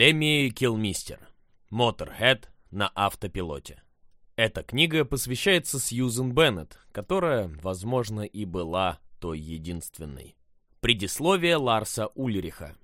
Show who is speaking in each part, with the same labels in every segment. Speaker 1: Лемми Килмистер. Моторхед на автопилоте. Эта книга посвящается Сьюзен Беннет, которая, возможно, и была той единственной. Предисловие Ларса Ульриха.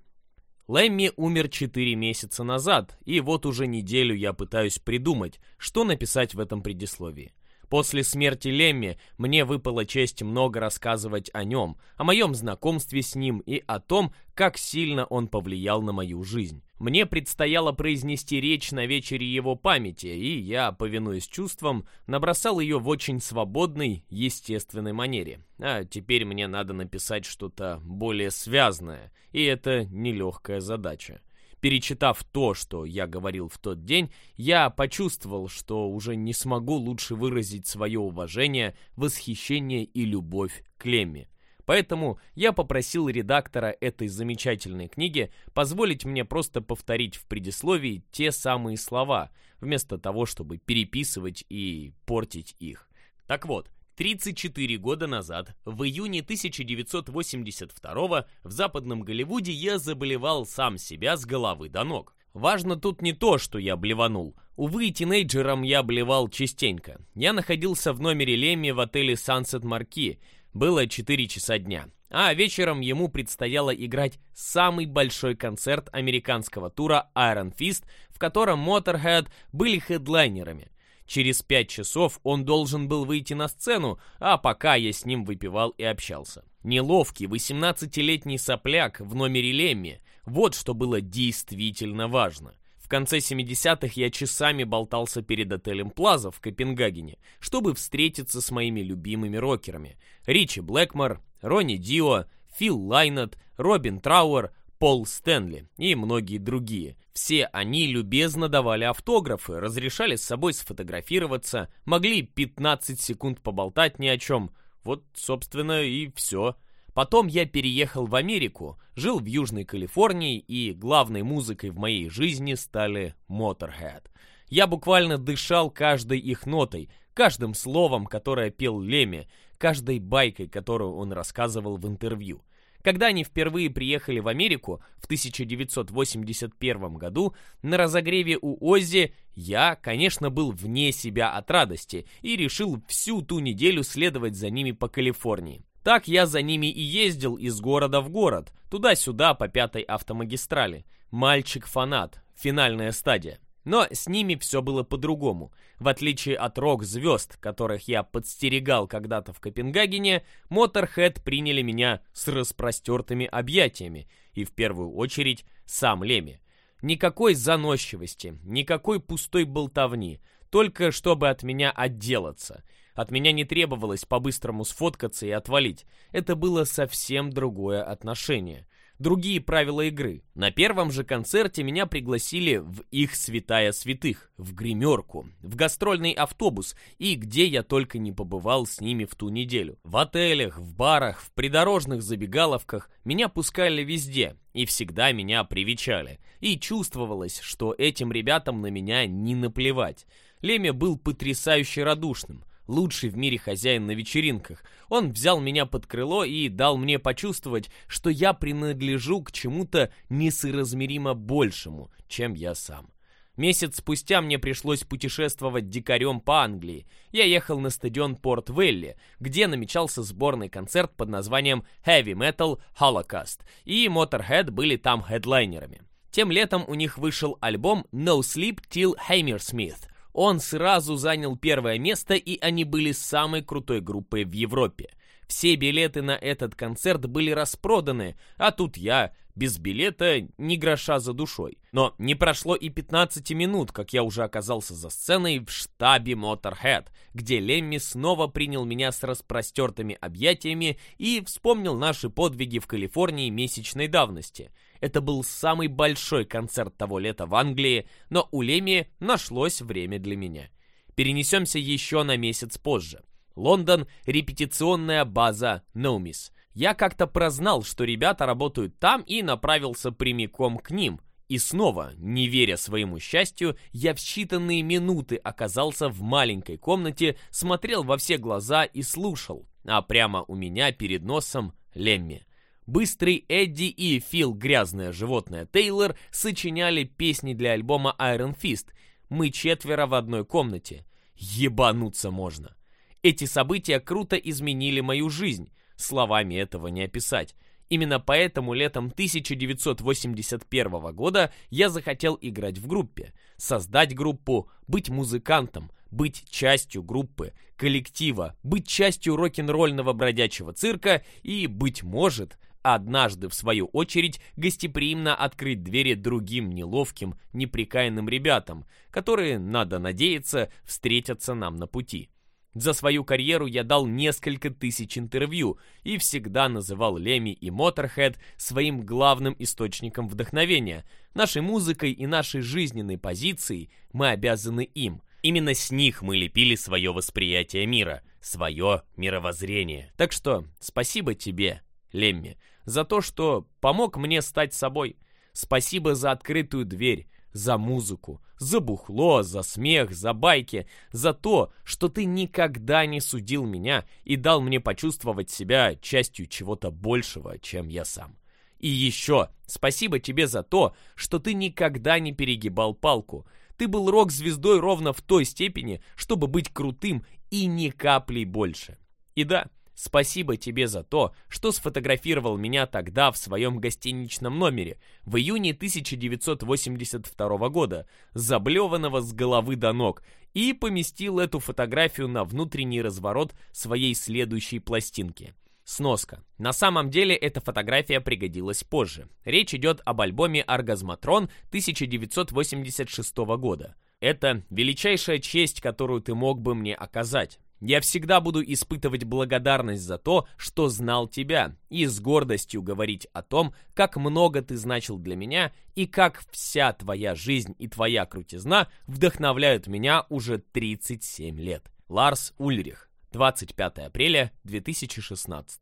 Speaker 1: Лемми умер 4 месяца назад, и вот уже неделю я пытаюсь придумать, что написать в этом предисловии. После смерти Лемми мне выпала честь много рассказывать о нем, о моем знакомстве с ним и о том, как сильно он повлиял на мою жизнь. Мне предстояло произнести речь на вечере его памяти, и я, повинуясь чувствам, набросал ее в очень свободной, естественной манере. А теперь мне надо написать что-то более связное, и это нелегкая задача. Перечитав то, что я говорил в тот день, я почувствовал, что уже не смогу лучше выразить свое уважение, восхищение и любовь к Лемме. Поэтому я попросил редактора этой замечательной книги позволить мне просто повторить в предисловии те самые слова, вместо того, чтобы переписывать и портить их. Так вот, 34 года назад, в июне 1982 в западном Голливуде я заболевал сам себя с головы до ног. Важно тут не то, что я блеванул. Увы, тинейджером я блевал частенько. Я находился в номере Лемми в отеле Sunset Marquis, было 4 часа дня, а вечером ему предстояло играть самый большой концерт американского тура Iron Fist, в котором Motorhead были хедлайнерами. Через 5 часов он должен был выйти на сцену, а пока я с ним выпивал и общался. Неловкий 18-летний сопляк в номере Лемми – вот что было действительно важно – в конце 70-х я часами болтался перед отелем Плаза в Копенгагене, чтобы встретиться с моими любимыми рокерами Ричи Блэкмор, Ронни Дио, Фил Лайнет, Робин Трауэр, Пол Стэнли и многие другие. Все они любезно давали автографы, разрешали с собой сфотографироваться, могли 15 секунд поболтать ни о чем. Вот, собственно, и все. Потом я переехал в Америку, жил в Южной Калифорнии, и главной музыкой в моей жизни стали Motorhead. Я буквально дышал каждой их нотой, каждым словом, которое пел Леми, каждой байкой, которую он рассказывал в интервью. Когда они впервые приехали в Америку в 1981 году, на разогреве у Оззи я, конечно, был вне себя от радости и решил всю ту неделю следовать за ними по Калифорнии. Так я за ними и ездил из города в город, туда-сюда по пятой автомагистрали. Мальчик-фанат, финальная стадия. Но с ними все было по-другому. В отличие от рок-звезд, которых я подстерегал когда-то в Копенгагене, Motorhead приняли меня с распростертыми объятиями, и в первую очередь сам Леми. Никакой заносчивости, никакой пустой болтовни, только чтобы от меня отделаться – от меня не требовалось по-быстрому сфоткаться и отвалить. Это было совсем другое отношение. Другие правила игры. На первом же концерте меня пригласили в их святая святых, в гримерку, в гастрольный автобус и где я только не побывал с ними в ту неделю. В отелях, в барах, в придорожных забегаловках меня пускали везде, и всегда меня привечали. И чувствовалось, что этим ребятам на меня не наплевать. Леме был потрясающе радушным лучший в мире хозяин на вечеринках. Он взял меня под крыло и дал мне почувствовать, что я принадлежу к чему-то несоразмеримо большему, чем я сам. Месяц спустя мне пришлось путешествовать дикарем по Англии. Я ехал на стадион Порт-Велли, где намечался сборный концерт под названием Heavy Metal Holocaust, и Motorhead были там хедлайнерами. Тем летом у них вышел альбом No Sleep Till Hammersmith — он сразу занял первое место, и они были самой крутой группой в Европе. Все билеты на этот концерт были распроданы, а тут я, без билета, ни гроша за душой. Но не прошло и 15 минут, как я уже оказался за сценой в штабе Motorhead, где Лемми снова принял меня с распростертыми объятиями и вспомнил наши подвиги в Калифорнии месячной давности – это был самый большой концерт того лета в Англии, но у Леми нашлось время для меня. Перенесемся еще на месяц позже. Лондон — репетиционная база Номис. Я как-то прознал, что ребята работают там и направился прямиком к ним. И снова, не веря своему счастью, я в считанные минуты оказался в маленькой комнате, смотрел во все глаза и слушал. А прямо у меня перед носом Лемми. Быстрый Эдди и Фил Грязное Животное Тейлор сочиняли песни для альбома Iron Fist «Мы четверо в одной комнате». Ебануться можно. Эти события круто изменили мою жизнь. Словами этого не описать. Именно поэтому летом 1981 года я захотел играть в группе, создать группу, быть музыкантом, быть частью группы, коллектива, быть частью рок-н-ролльного бродячего цирка и, быть может, однажды, в свою очередь, гостеприимно открыть двери другим неловким, неприкаянным ребятам, которые, надо надеяться, встретятся нам на пути. За свою карьеру я дал несколько тысяч интервью и всегда называл Леми и Моторхед своим главным источником вдохновения. Нашей музыкой и нашей жизненной позицией мы обязаны им. Именно с них мы лепили свое восприятие мира, свое мировоззрение. Так что спасибо тебе, Лемми, за то, что помог мне стать собой. Спасибо за открытую дверь, за музыку, за бухло, за смех, за байки, за то, что ты никогда не судил меня и дал мне почувствовать себя частью чего-то большего, чем я сам. И еще спасибо тебе за то, что ты никогда не перегибал палку. Ты был рок-звездой ровно в той степени, чтобы быть крутым и ни капли больше. И да, Спасибо тебе за то, что сфотографировал меня тогда в своем гостиничном номере в июне 1982 года, заблеванного с головы до ног, и поместил эту фотографию на внутренний разворот своей следующей пластинки. Сноска. На самом деле эта фотография пригодилась позже. Речь идет об альбоме «Оргазматрон» 1986 года. Это величайшая честь, которую ты мог бы мне оказать. Я всегда буду испытывать благодарность за то, что знал тебя, и с гордостью говорить о том, как много ты значил для меня и как вся твоя жизнь и твоя крутизна вдохновляют меня уже 37 лет. Ларс Ульрих, 25 апреля 2016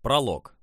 Speaker 1: Пролог.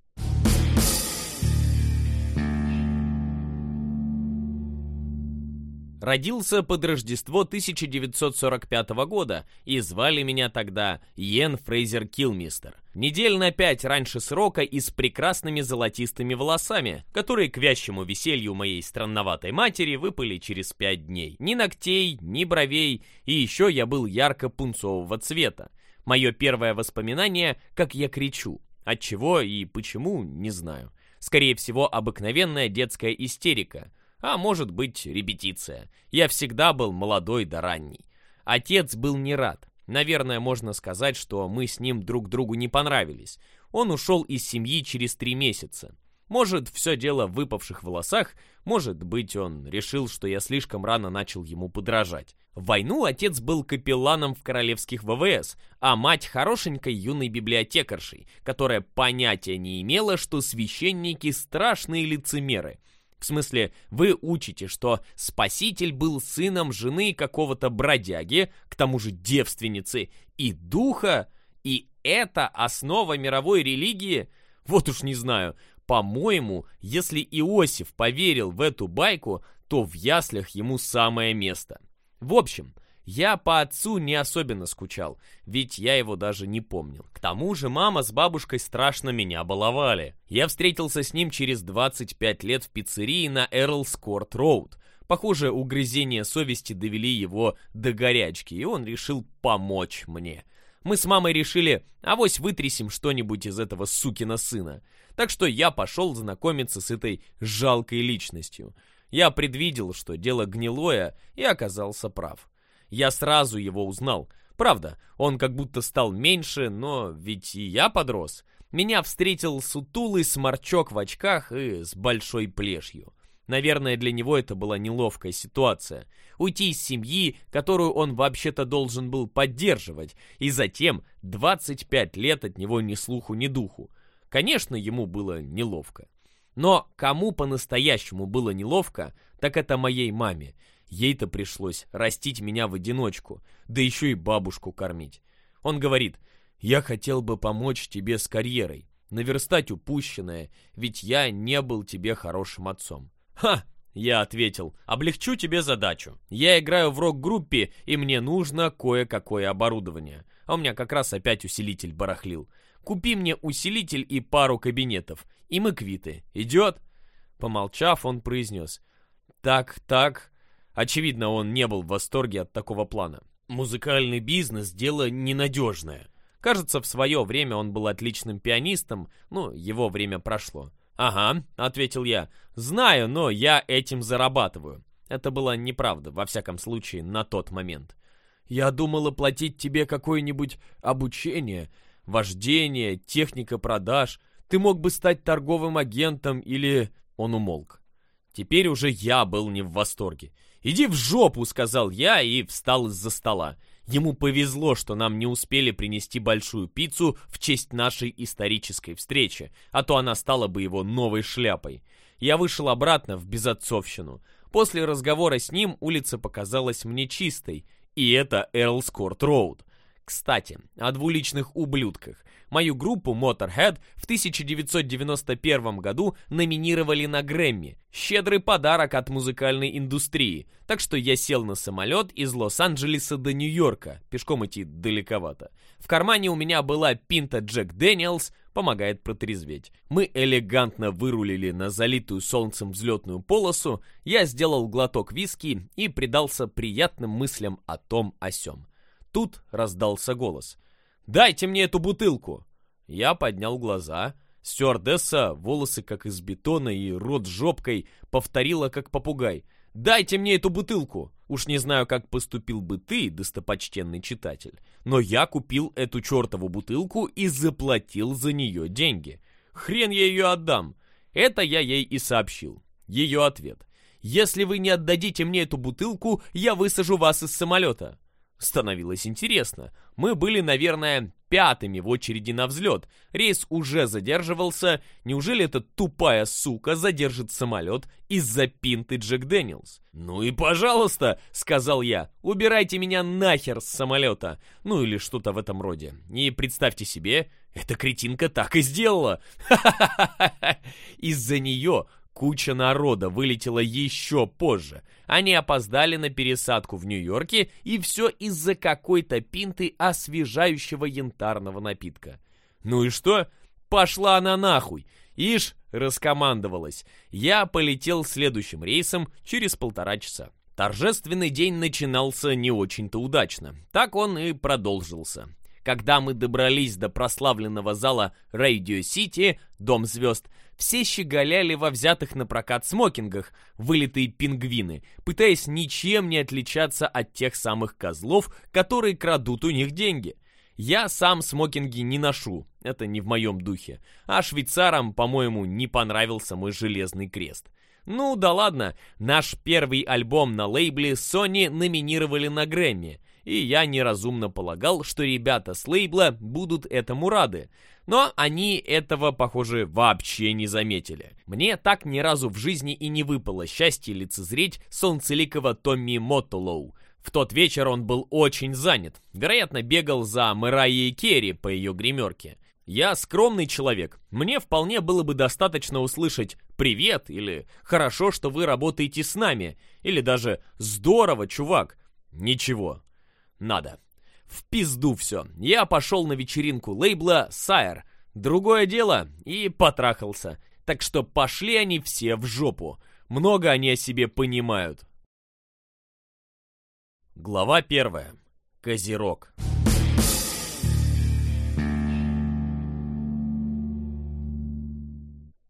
Speaker 1: Родился под Рождество 1945 года, и звали меня тогда Йен Фрейзер Килмистер. Недель на пять раньше срока и с прекрасными золотистыми волосами, которые к вящему веселью моей странноватой матери выпали через пять дней. Ни ногтей, ни бровей, и еще я был ярко-пунцового цвета. Мое первое воспоминание, как я кричу. От чего и почему, не знаю. Скорее всего, обыкновенная детская истерика – а может быть репетиция. Я всегда был молодой да ранний. Отец был не рад. Наверное, можно сказать, что мы с ним друг другу не понравились. Он ушел из семьи через три месяца. Может, все дело в выпавших волосах, может быть, он решил, что я слишком рано начал ему подражать. В войну отец был капелланом в королевских ВВС, а мать хорошенькой юной библиотекаршей, которая понятия не имела, что священники страшные лицемеры – в смысле, вы учите, что Спаситель был сыном жены какого-то бродяги, к тому же девственницы, и духа, и это основа мировой религии? Вот уж не знаю. По-моему, если Иосиф поверил в эту байку, то в яслях ему самое место. В общем, я по отцу не особенно скучал, ведь я его даже не помнил. К тому же мама с бабушкой страшно меня баловали. Я встретился с ним через 25 лет в пиццерии на Эрлс Корт Роуд. Похоже, угрызения совести довели его до горячки, и он решил помочь мне. Мы с мамой решили, авось вытрясем что-нибудь из этого сукина сына. Так что я пошел знакомиться с этой жалкой личностью. Я предвидел, что дело гнилое, и оказался прав. Я сразу его узнал. Правда, он как будто стал меньше, но ведь и я подрос. Меня встретил сутулый сморчок в очках и с большой плешью. Наверное, для него это была неловкая ситуация. Уйти из семьи, которую он вообще-то должен был поддерживать, и затем 25 лет от него ни слуху, ни духу. Конечно, ему было неловко. Но кому по-настоящему было неловко, так это моей маме. Ей-то пришлось растить меня в одиночку, да еще и бабушку кормить. Он говорит, «Я хотел бы помочь тебе с карьерой, наверстать упущенное, ведь я не был тебе хорошим отцом». «Ха!» — я ответил, «облегчу тебе задачу. Я играю в рок-группе, и мне нужно кое-какое оборудование. А у меня как раз опять усилитель барахлил. Купи мне усилитель и пару кабинетов, и мы квиты. Идет?» Помолчав, он произнес, «Так, так, Очевидно, он не был в восторге от такого плана. Музыкальный бизнес – дело ненадежное. Кажется, в свое время он был отличным пианистом, ну, его время прошло. «Ага», — ответил я, — «знаю, но я этим зарабатываю». Это была неправда, во всяком случае, на тот момент. «Я думал оплатить тебе какое-нибудь обучение, вождение, техника продаж. Ты мог бы стать торговым агентом или...» Он умолк. Теперь уже я был не в восторге. «Иди в жопу!» — сказал я и встал из-за стола. Ему повезло, что нам не успели принести большую пиццу в честь нашей исторической встречи, а то она стала бы его новой шляпой. Я вышел обратно в безотцовщину. После разговора с ним улица показалась мне чистой, и это Эрлскорт Роуд. Кстати, о двуличных ублюдках. Мою группу Motorhead в 1991 году номинировали на Грэмми. Щедрый подарок от музыкальной индустрии. Так что я сел на самолет из Лос-Анджелеса до Нью-Йорка. Пешком идти далековато. В кармане у меня была пинта Джек Дэниелс, помогает протрезветь. Мы элегантно вырулили на залитую солнцем взлетную полосу, я сделал глоток виски и предался приятным мыслям о том о сём тут раздался голос. «Дайте мне эту бутылку!» Я поднял глаза. Стюардесса, волосы как из бетона и рот жопкой, повторила как попугай. «Дайте мне эту бутылку!» Уж не знаю, как поступил бы ты, достопочтенный читатель, но я купил эту чертову бутылку и заплатил за нее деньги. Хрен я ее отдам! Это я ей и сообщил. Ее ответ. «Если вы не отдадите мне эту бутылку, я высажу вас из самолета». Становилось интересно. Мы были, наверное, пятыми в очереди на взлет. Рейс уже задерживался. Неужели эта тупая сука задержит самолет из-за пинты Джек Дэниелс? «Ну и пожалуйста», — сказал я, — «убирайте меня нахер с самолета». Ну или что-то в этом роде. И представьте себе, эта кретинка так и сделала. Из-за нее Куча народа вылетела еще позже. Они опоздали на пересадку в Нью-Йорке, и все из-за какой-то пинты освежающего янтарного напитка. Ну и что? Пошла она нахуй! Ишь, раскомандовалась. Я полетел следующим рейсом через полтора часа. Торжественный день начинался не очень-то удачно. Так он и продолжился. Когда мы добрались до прославленного зала Radio City, Дом звезд, все щеголяли во взятых на прокат смокингах, вылитые пингвины, пытаясь ничем не отличаться от тех самых козлов, которые крадут у них деньги. Я сам смокинги не ношу, это не в моем духе, а швейцарам, по-моему, не понравился мой железный крест. Ну да ладно, наш первый альбом на лейбле Sony номинировали на Грэмми, и я неразумно полагал, что ребята с лейбла будут этому рады. Но они этого, похоже, вообще не заметили. Мне так ни разу в жизни и не выпало счастье лицезреть солнцеликого Томми Моттолоу. В тот вечер он был очень занят. Вероятно, бегал за Мэрайей Керри по ее гримерке. Я скромный человек. Мне вполне было бы достаточно услышать «Привет» или «Хорошо, что вы работаете с нами» или даже «Здорово, чувак». Ничего. Надо. В пизду все. Я пошел на вечеринку лейбла «Сайр». Другое дело и потрахался. Так что пошли они все в жопу. Много они о себе понимают. Глава первая. Козерог.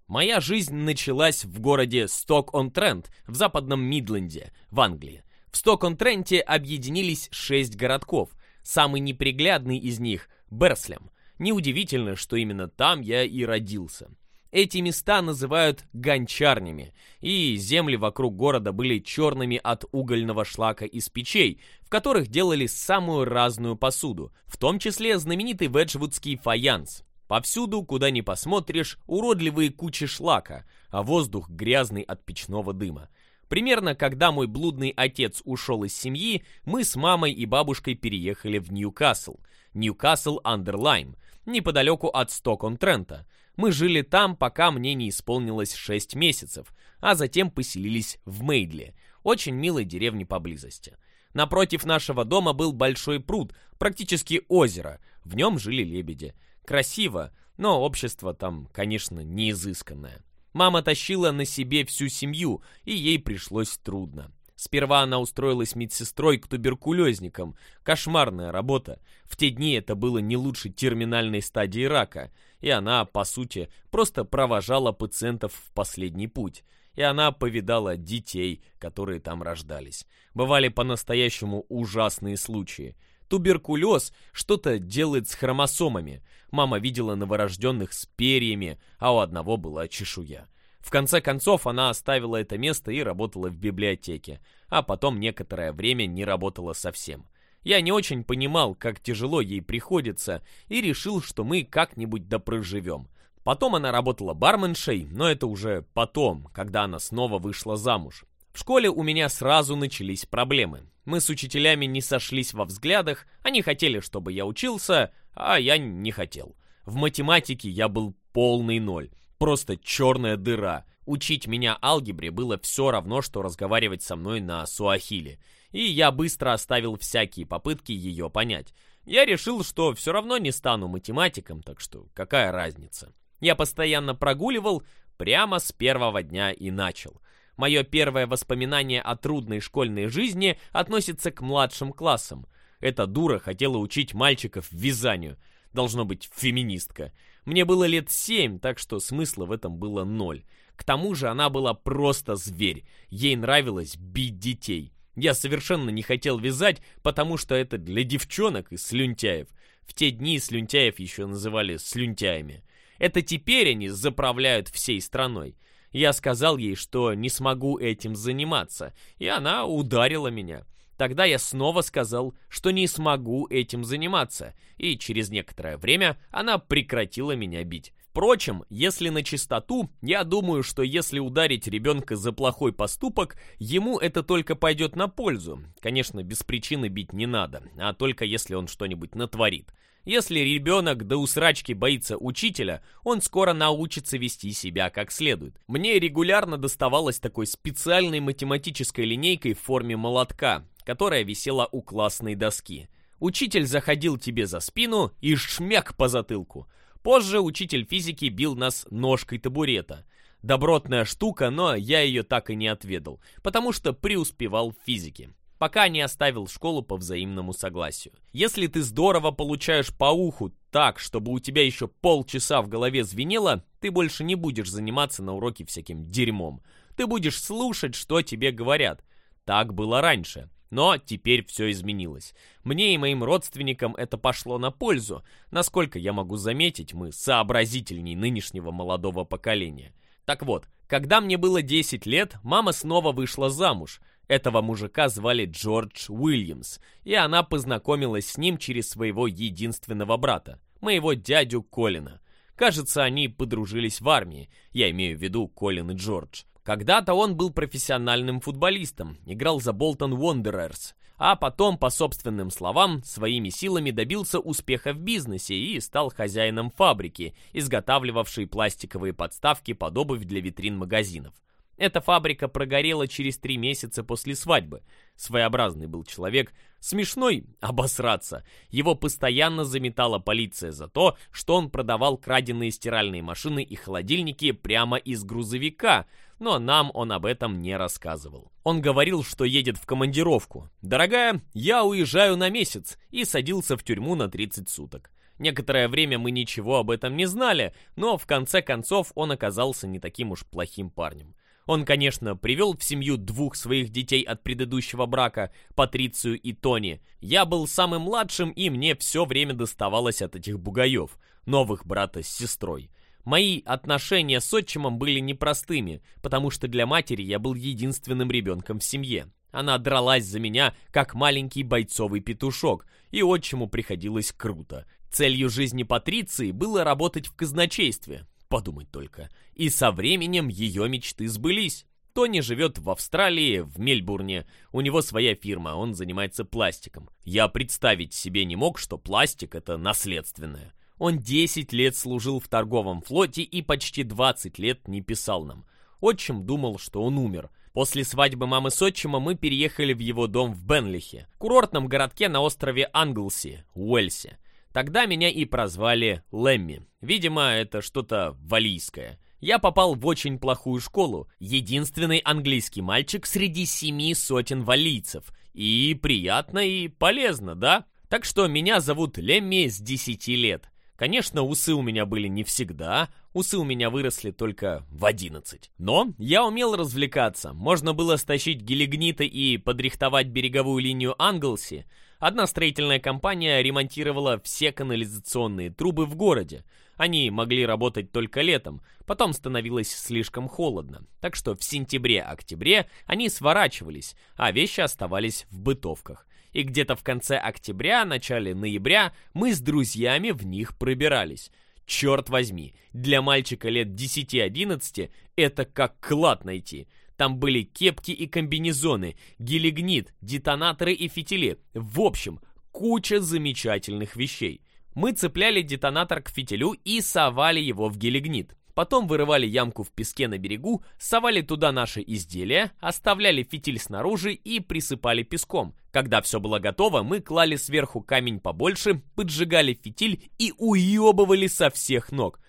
Speaker 1: Моя жизнь началась в городе Сток-он-Трент в западном Мидленде, в Англии. В Сток-он-Тренте объединились шесть городков, Самый неприглядный из них – Берслем. Неудивительно, что именно там я и родился. Эти места называют гончарнями, и земли вокруг города были черными от угольного шлака из печей, в которых делали самую разную посуду, в том числе знаменитый веджвудский фаянс. Повсюду, куда ни посмотришь, уродливые кучи шлака, а воздух грязный от печного дыма. Примерно когда мой блудный отец ушел из семьи, мы с мамой и бабушкой переехали в Ньюкасл, Ньюкасл-Андерлайм, неподалеку от Стокон-Трента. Мы жили там, пока мне не исполнилось 6 месяцев, а затем поселились в Мейдле, очень милой деревне поблизости. Напротив нашего дома был большой пруд, практически озеро, в нем жили лебеди. Красиво, но общество там, конечно, не изысканное. Мама тащила на себе всю семью, и ей пришлось трудно. Сперва она устроилась медсестрой к туберкулезникам. Кошмарная работа. В те дни это было не лучше терминальной стадии рака. И она, по сути, просто провожала пациентов в последний путь. И она повидала детей, которые там рождались. Бывали по-настоящему ужасные случаи. Туберкулез что-то делает с хромосомами – Мама видела новорожденных с перьями, а у одного была чешуя. В конце концов, она оставила это место и работала в библиотеке, а потом некоторое время не работала совсем. Я не очень понимал, как тяжело ей приходится, и решил, что мы как-нибудь допроживем. Потом она работала барменшей, но это уже потом, когда она снова вышла замуж. В школе у меня сразу начались проблемы. Мы с учителями не сошлись во взглядах, они хотели, чтобы я учился, а я не хотел. В математике я был полный ноль, просто черная дыра. Учить меня алгебре было все равно, что разговаривать со мной на суахиле, и я быстро оставил всякие попытки ее понять. Я решил, что все равно не стану математиком, так что какая разница. Я постоянно прогуливал прямо с первого дня и начал. Мое первое воспоминание о трудной школьной жизни относится к младшим классам – эта дура хотела учить мальчиков вязанию. Должно быть, феминистка. Мне было лет семь, так что смысла в этом было ноль. К тому же она была просто зверь. Ей нравилось бить детей. Я совершенно не хотел вязать, потому что это для девчонок и слюнтяев. В те дни слюнтяев еще называли слюнтяями. Это теперь они заправляют всей страной. Я сказал ей, что не смогу этим заниматься, и она ударила меня. Тогда я снова сказал, что не смогу этим заниматься, и через некоторое время она прекратила меня бить. Впрочем, если на чистоту, я думаю, что если ударить ребенка за плохой поступок, ему это только пойдет на пользу. Конечно, без причины бить не надо, а только если он что-нибудь натворит. Если ребенок до усрачки боится учителя, он скоро научится вести себя как следует. Мне регулярно доставалось такой специальной математической линейкой в форме молотка, которая висела у классной доски. Учитель заходил тебе за спину и шмяк по затылку. Позже учитель физики бил нас ножкой табурета. Добротная штука, но я ее так и не отведал, потому что преуспевал в физике пока не оставил школу по взаимному согласию. Если ты здорово получаешь по уху так, чтобы у тебя еще полчаса в голове звенело, ты больше не будешь заниматься на уроке всяким дерьмом. Ты будешь слушать, что тебе говорят. Так было раньше. Но теперь все изменилось. Мне и моим родственникам это пошло на пользу. Насколько я могу заметить, мы сообразительней нынешнего молодого поколения. Так вот, когда мне было 10 лет, мама снова вышла замуж. Этого мужика звали Джордж Уильямс, и она познакомилась с ним через своего единственного брата, моего дядю Колина. Кажется, они подружились в армии, я имею в виду Колин и Джордж. Когда-то он был профессиональным футболистом, играл за Болтон Wanderers, а потом, по собственным словам, своими силами добился успеха в бизнесе и стал хозяином фабрики, изготавливавшей пластиковые подставки под обувь для витрин магазинов. Эта фабрика прогорела через три месяца после свадьбы. Своеобразный был человек, смешной обосраться. Его постоянно заметала полиция за то, что он продавал краденные стиральные машины и холодильники прямо из грузовика – но нам он об этом не рассказывал. Он говорил, что едет в командировку. «Дорогая, я уезжаю на месяц» и садился в тюрьму на 30 суток. Некоторое время мы ничего об этом не знали, но в конце концов он оказался не таким уж плохим парнем. Он, конечно, привел в семью двух своих детей от предыдущего брака, Патрицию и Тони. Я был самым младшим, и мне все время доставалось от этих бугаев, новых брата с сестрой. Мои отношения с отчимом были непростыми, потому что для матери я был единственным ребенком в семье. Она дралась за меня, как маленький бойцовый петушок, и отчиму приходилось круто. Целью жизни Патриции было работать в казначействе, подумать только. И со временем ее мечты сбылись. Тони живет в Австралии, в Мельбурне. У него своя фирма, он занимается пластиком. Я представить себе не мог, что пластик — это наследственное. Он 10 лет служил в торговом флоте и почти 20 лет не писал нам. Отчим думал, что он умер. После свадьбы мамы с отчимом мы переехали в его дом в Бенлихе, курортном городке на острове Англси, Уэльсе. Тогда меня и прозвали Лэмми. Видимо, это что-то валийское. Я попал в очень плохую школу. Единственный английский мальчик среди семи сотен валийцев. И приятно, и полезно, да? Так что меня зовут Лемми с 10 лет. Конечно, усы у меня были не всегда, усы у меня выросли только в 11. Но я умел развлекаться, можно было стащить гелигниты и подрихтовать береговую линию Англси. Одна строительная компания ремонтировала все канализационные трубы в городе. Они могли работать только летом, потом становилось слишком холодно. Так что в сентябре-октябре они сворачивались, а вещи оставались в бытовках и где-то в конце октября, начале ноября мы с друзьями в них пробирались. Черт возьми, для мальчика лет 10-11 это как клад найти. Там были кепки и комбинезоны, гелигнит, детонаторы и фитили. В общем, куча замечательных вещей. Мы цепляли детонатор к фитилю и совали его в гелигнит. Потом вырывали ямку в песке на берегу, совали туда наши изделия, оставляли фитиль снаружи и присыпали песком. Когда все было готово, мы клали сверху камень побольше, поджигали фитиль и уебывали со всех ног.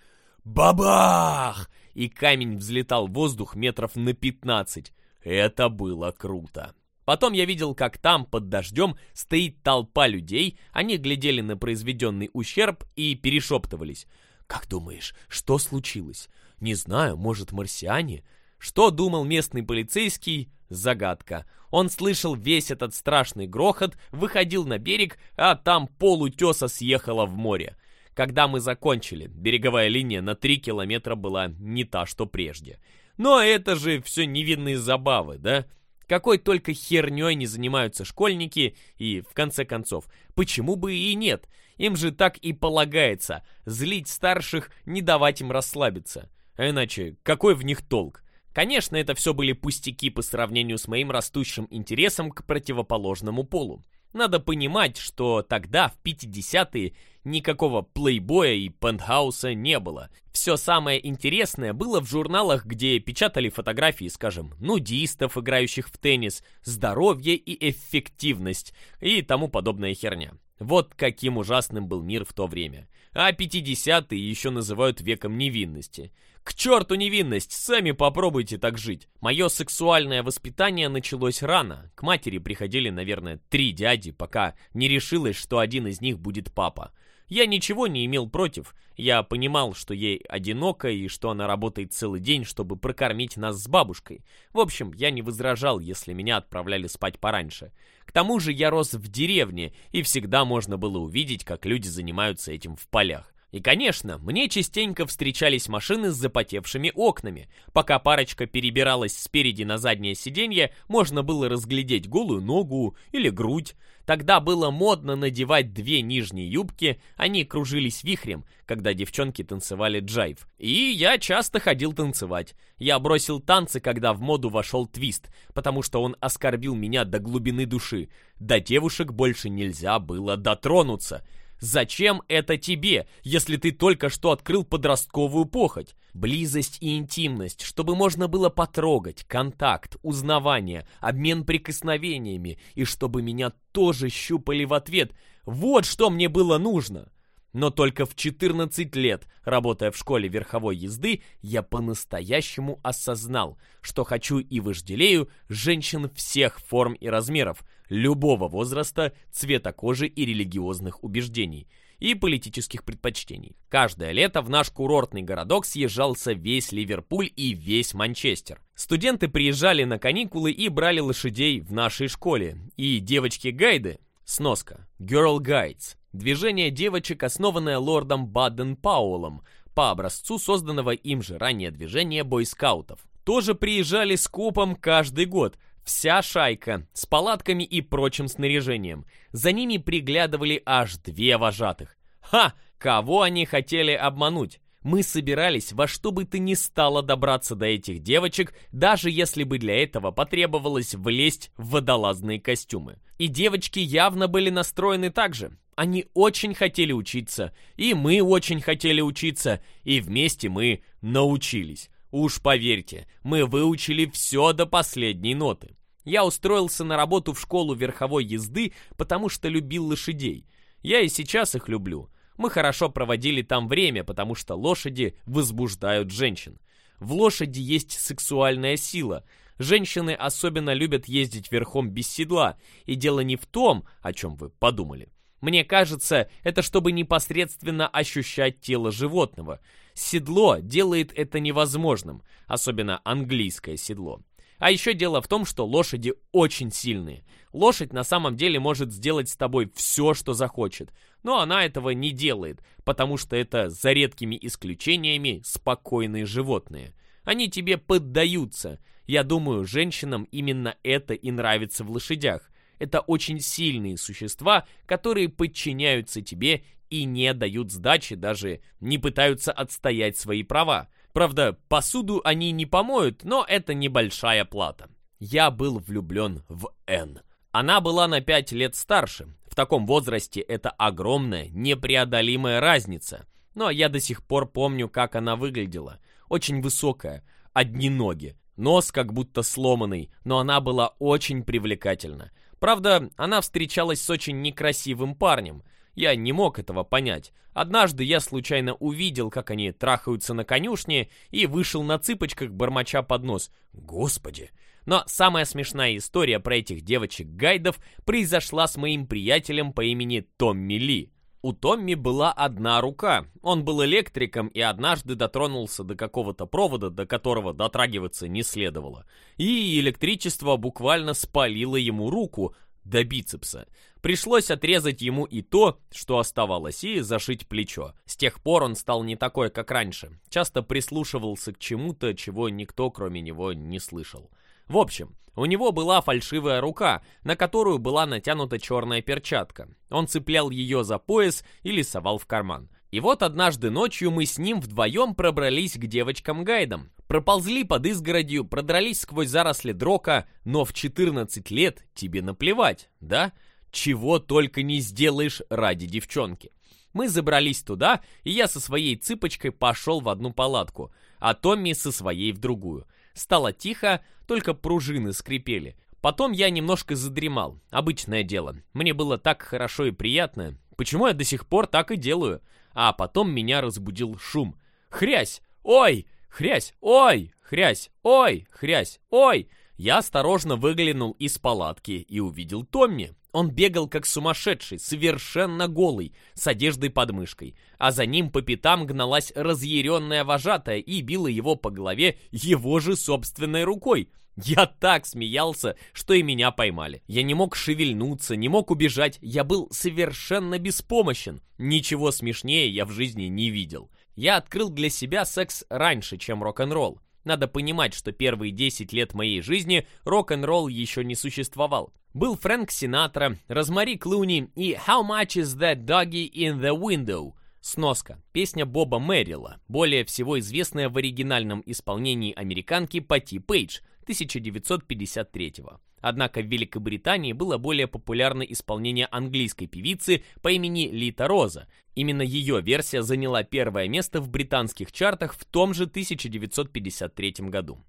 Speaker 1: Бабах! И камень взлетал в воздух метров на 15. Это было круто. Потом я видел, как там, под дождем, стоит толпа людей, они глядели на произведенный ущерб и перешептывались. «Как думаешь, что случилось?» «Не знаю, может, марсиане?» Что думал местный полицейский? Загадка. Он слышал весь этот страшный грохот, выходил на берег, а там полутеса съехала в море. Когда мы закончили, береговая линия на 3 километра была не та, что прежде. Но это же все невинные забавы, да? Какой только херней не занимаются школьники, и, в конце концов, почему бы и нет? Им же так и полагается, злить старших, не давать им расслабиться. А иначе, какой в них толк? Конечно, это все были пустяки по сравнению с моим растущим интересом к противоположному полу. Надо понимать, что тогда, в 50-е, никакого плейбоя и пентхауса не было. Все самое интересное было в журналах, где печатали фотографии, скажем, нудистов, играющих в теннис, здоровье и эффективность и тому подобная херня. Вот каким ужасным был мир в то время. А 50-е еще называют веком невинности. К черту невинность, сами попробуйте так жить. Мое сексуальное воспитание началось рано. К матери приходили, наверное, три дяди, пока не решилось, что один из них будет папа. Я ничего не имел против. Я понимал, что ей одиноко и что она работает целый день, чтобы прокормить нас с бабушкой. В общем, я не возражал, если меня отправляли спать пораньше. К тому же я рос в деревне, и всегда можно было увидеть, как люди занимаются этим в полях. И, конечно, мне частенько встречались машины с запотевшими окнами. Пока парочка перебиралась спереди на заднее сиденье, можно было разглядеть голую ногу или грудь. Тогда было модно надевать две нижние юбки, они кружились вихрем, когда девчонки танцевали джайв. И я часто ходил танцевать. Я бросил танцы, когда в моду вошел твист, потому что он оскорбил меня до глубины души. До девушек больше нельзя было дотронуться — Зачем это тебе, если ты только что открыл подростковую похоть? Близость и интимность, чтобы можно было потрогать, контакт, узнавание, обмен прикосновениями, и чтобы меня тоже щупали в ответ. Вот что мне было нужно. Но только в 14 лет, работая в школе верховой езды, я по-настоящему осознал, что хочу и вожделею женщин всех форм и размеров, любого возраста, цвета кожи и религиозных убеждений и политических предпочтений. Каждое лето в наш курортный городок съезжался весь Ливерпуль и весь Манчестер. Студенты приезжали на каникулы и брали лошадей в нашей школе, и девочки-гайды, Сноска. Girl Guides. Движение девочек, основанное лордом Баден Пауэллом, по образцу созданного им же ранее движения бойскаутов. Тоже приезжали с копом каждый год. Вся шайка, с палатками и прочим снаряжением. За ними приглядывали аж две вожатых. Ха! Кого они хотели обмануть? Мы собирались во что бы то ни стало добраться до этих девочек, даже если бы для этого потребовалось влезть в водолазные костюмы. И девочки явно были настроены так же. Они очень хотели учиться, и мы очень хотели учиться, и вместе мы научились. Уж поверьте, мы выучили все до последней ноты. Я устроился на работу в школу верховой езды, потому что любил лошадей. Я и сейчас их люблю. Мы хорошо проводили там время, потому что лошади возбуждают женщин. В лошади есть сексуальная сила. Женщины особенно любят ездить верхом без седла. И дело не в том, о чем вы подумали. Мне кажется, это чтобы непосредственно ощущать тело животного. Седло делает это невозможным, особенно английское седло. А еще дело в том, что лошади очень сильные. Лошадь на самом деле может сделать с тобой все, что захочет но она этого не делает, потому что это, за редкими исключениями, спокойные животные. Они тебе поддаются. Я думаю, женщинам именно это и нравится в лошадях. Это очень сильные существа, которые подчиняются тебе и не дают сдачи, даже не пытаются отстоять свои права. Правда, посуду они не помоют, но это небольшая плата. Я был влюблен в Н. Она была на 5 лет старше, в таком возрасте это огромная, непреодолимая разница. Но ну, а я до сих пор помню, как она выглядела. Очень высокая, одни ноги, нос как будто сломанный, но она была очень привлекательна. Правда, она встречалась с очень некрасивым парнем, я не мог этого понять. Однажды я случайно увидел, как они трахаются на конюшне, и вышел на цыпочках, бормоча под нос. Господи! Но самая смешная история про этих девочек-гайдов произошла с моим приятелем по имени Томми Ли. У Томми была одна рука. Он был электриком и однажды дотронулся до какого-то провода, до которого дотрагиваться не следовало. И электричество буквально спалило ему руку до бицепса. Пришлось отрезать ему и то, что оставалось, и зашить плечо. С тех пор он стал не такой, как раньше. Часто прислушивался к чему-то, чего никто, кроме него, не слышал. В общем, у него была фальшивая рука, на которую была натянута черная перчатка. Он цеплял ее за пояс и совал в карман. И вот однажды ночью мы с ним вдвоем пробрались к девочкам-гайдам. Проползли под изгородью, продрались сквозь заросли дрока, но в 14 лет тебе наплевать, Да чего только не сделаешь ради девчонки. Мы забрались туда, и я со своей цыпочкой пошел в одну палатку, а Томми со своей в другую. Стало тихо, только пружины скрипели. Потом я немножко задремал. Обычное дело. Мне было так хорошо и приятно. Почему я до сих пор так и делаю? А потом меня разбудил шум. Хрясь! Ой! Хрясь! Ой! Хрясь! Ой! Хрясь! Ой! Я осторожно выглянул из палатки и увидел Томми. Он бегал как сумасшедший, совершенно голый, с одеждой под мышкой, а за ним по пятам гналась разъяренная вожатая и била его по голове его же собственной рукой. Я так смеялся, что и меня поймали. Я не мог шевельнуться, не мог убежать, я был совершенно беспомощен. Ничего смешнее я в жизни не видел. Я открыл для себя секс раньше, чем рок-н-ролл. Надо понимать, что первые 10 лет моей жизни рок-н-ролл еще не существовал. Был Фрэнк Синатра, Розмари Клуни и «How much is that doggy in the window?» Сноска. Песня Боба Мэрилла, более всего известная в оригинальном исполнении американки Пати Пейдж 1953 года. Однако в Великобритании было более популярно исполнение английской певицы по имени Лита Роза. Именно ее версия заняла первое место в британских чартах в том же 1953 году.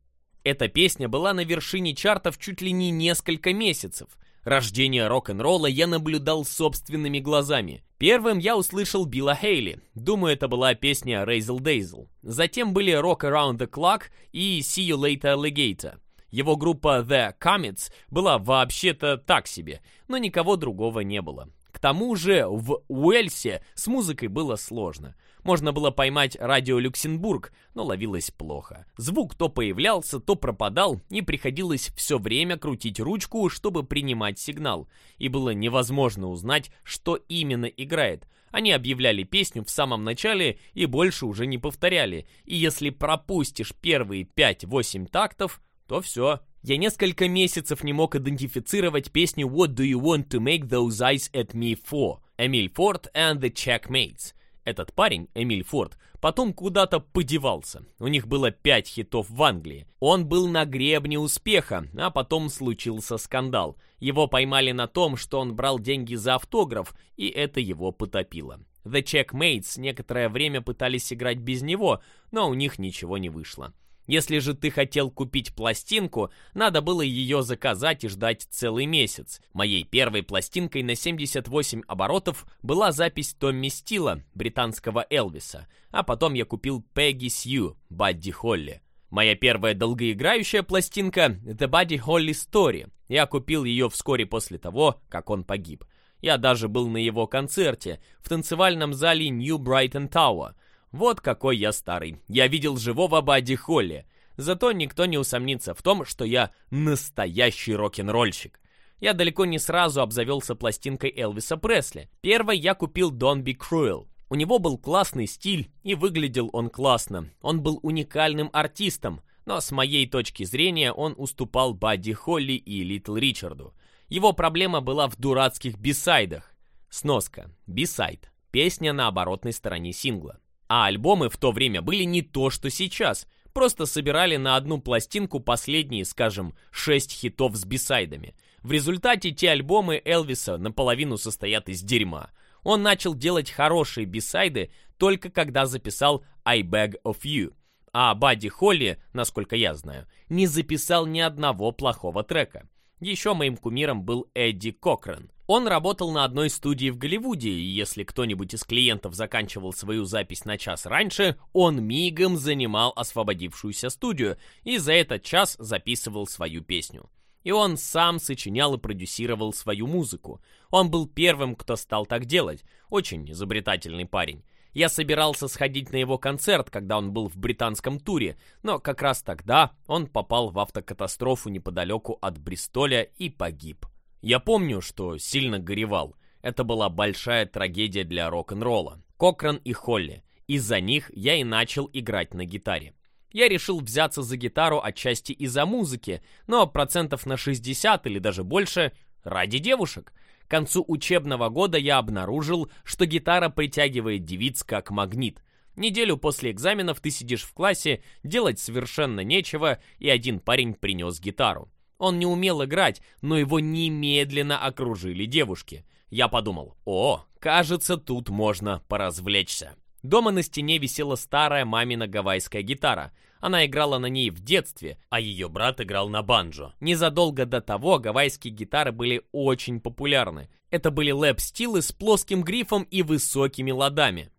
Speaker 1: Эта песня была на вершине чартов чуть ли не несколько месяцев. Рождение рок-н-ролла я наблюдал собственными глазами. Первым я услышал Билла Хейли, думаю, это была песня Razel Dazel. Затем были Rock Around the Clock и See You Later Alligator. Его группа The Comets была вообще-то так себе, но никого другого не было. К тому же в Уэльсе с музыкой было сложно. Можно было поймать радио Люксембург, но ловилось плохо. Звук то появлялся, то пропадал, и приходилось все время крутить ручку, чтобы принимать сигнал. И было невозможно узнать, что именно играет. Они объявляли песню в самом начале и больше уже не повторяли. И если пропустишь первые 5-8 тактов, то все. Я несколько месяцев не мог идентифицировать песню «What do you want to make those eyes at me for?» Эмиль Форд and the Checkmates. Этот парень, Эмиль Форд, потом куда-то подевался. У них было пять хитов в Англии. Он был на гребне успеха, а потом случился скандал. Его поймали на том, что он брал деньги за автограф, и это его потопило. The Checkmates некоторое время пытались играть без него, но у них ничего не вышло. Если же ты хотел купить пластинку, надо было ее заказать и ждать целый месяц. Моей первой пластинкой на 78 оборотов была запись Томми Стила, британского Элвиса, а потом я купил Пегги Сью, Бадди Холли. Моя первая долгоиграющая пластинка The Buddy Holly Story. Я купил ее вскоре после того, как он погиб. Я даже был на его концерте в танцевальном зале New Brighton Tower – вот какой я старый. Я видел живого Бадди Холли. Зато никто не усомнится в том, что я настоящий рок-н-ролльщик. Я далеко не сразу обзавелся пластинкой Элвиса Пресли. Первой я купил Don't Be Cruel. У него был классный стиль, и выглядел он классно. Он был уникальным артистом, но с моей точки зрения он уступал Бадди Холли и Литл Ричарду. Его проблема была в дурацких бисайдах. Сноска. Бисайд. Песня на оборотной стороне сингла. А альбомы в то время были не то, что сейчас. Просто собирали на одну пластинку последние, скажем, шесть хитов с бисайдами. В результате те альбомы Элвиса наполовину состоят из дерьма. Он начал делать хорошие бисайды только когда записал «I Beg of You». А Бадди Холли, насколько я знаю, не записал ни одного плохого трека. Еще моим кумиром был Эдди Кокран. Он работал на одной студии в Голливуде, и если кто-нибудь из клиентов заканчивал свою запись на час раньше, он мигом занимал освободившуюся студию и за этот час записывал свою песню. И он сам сочинял и продюсировал свою музыку. Он был первым, кто стал так делать. Очень изобретательный парень. Я собирался сходить на его концерт, когда он был в британском туре, но как раз тогда он попал в автокатастрофу неподалеку от Бристоля и погиб. Я помню, что сильно горевал. Это была большая трагедия для рок-н-ролла. Кокран и Холли. Из-за них я и начал играть на гитаре. Я решил взяться за гитару отчасти из-за музыки, но процентов на 60 или даже больше ради девушек – концу учебного года я обнаружил, что гитара притягивает девиц как магнит. Неделю после экзаменов ты сидишь в классе, делать совершенно нечего, и один парень принес гитару. Он не умел играть, но его немедленно окружили девушки. Я подумал, о, кажется, тут можно поразвлечься. Дома на стене висела старая мамина гавайская гитара — она играла на ней в детстве, а ее брат играл на банджо. Незадолго до того гавайские гитары были очень популярны. Это были лэп-стилы с плоским грифом и высокими ладами.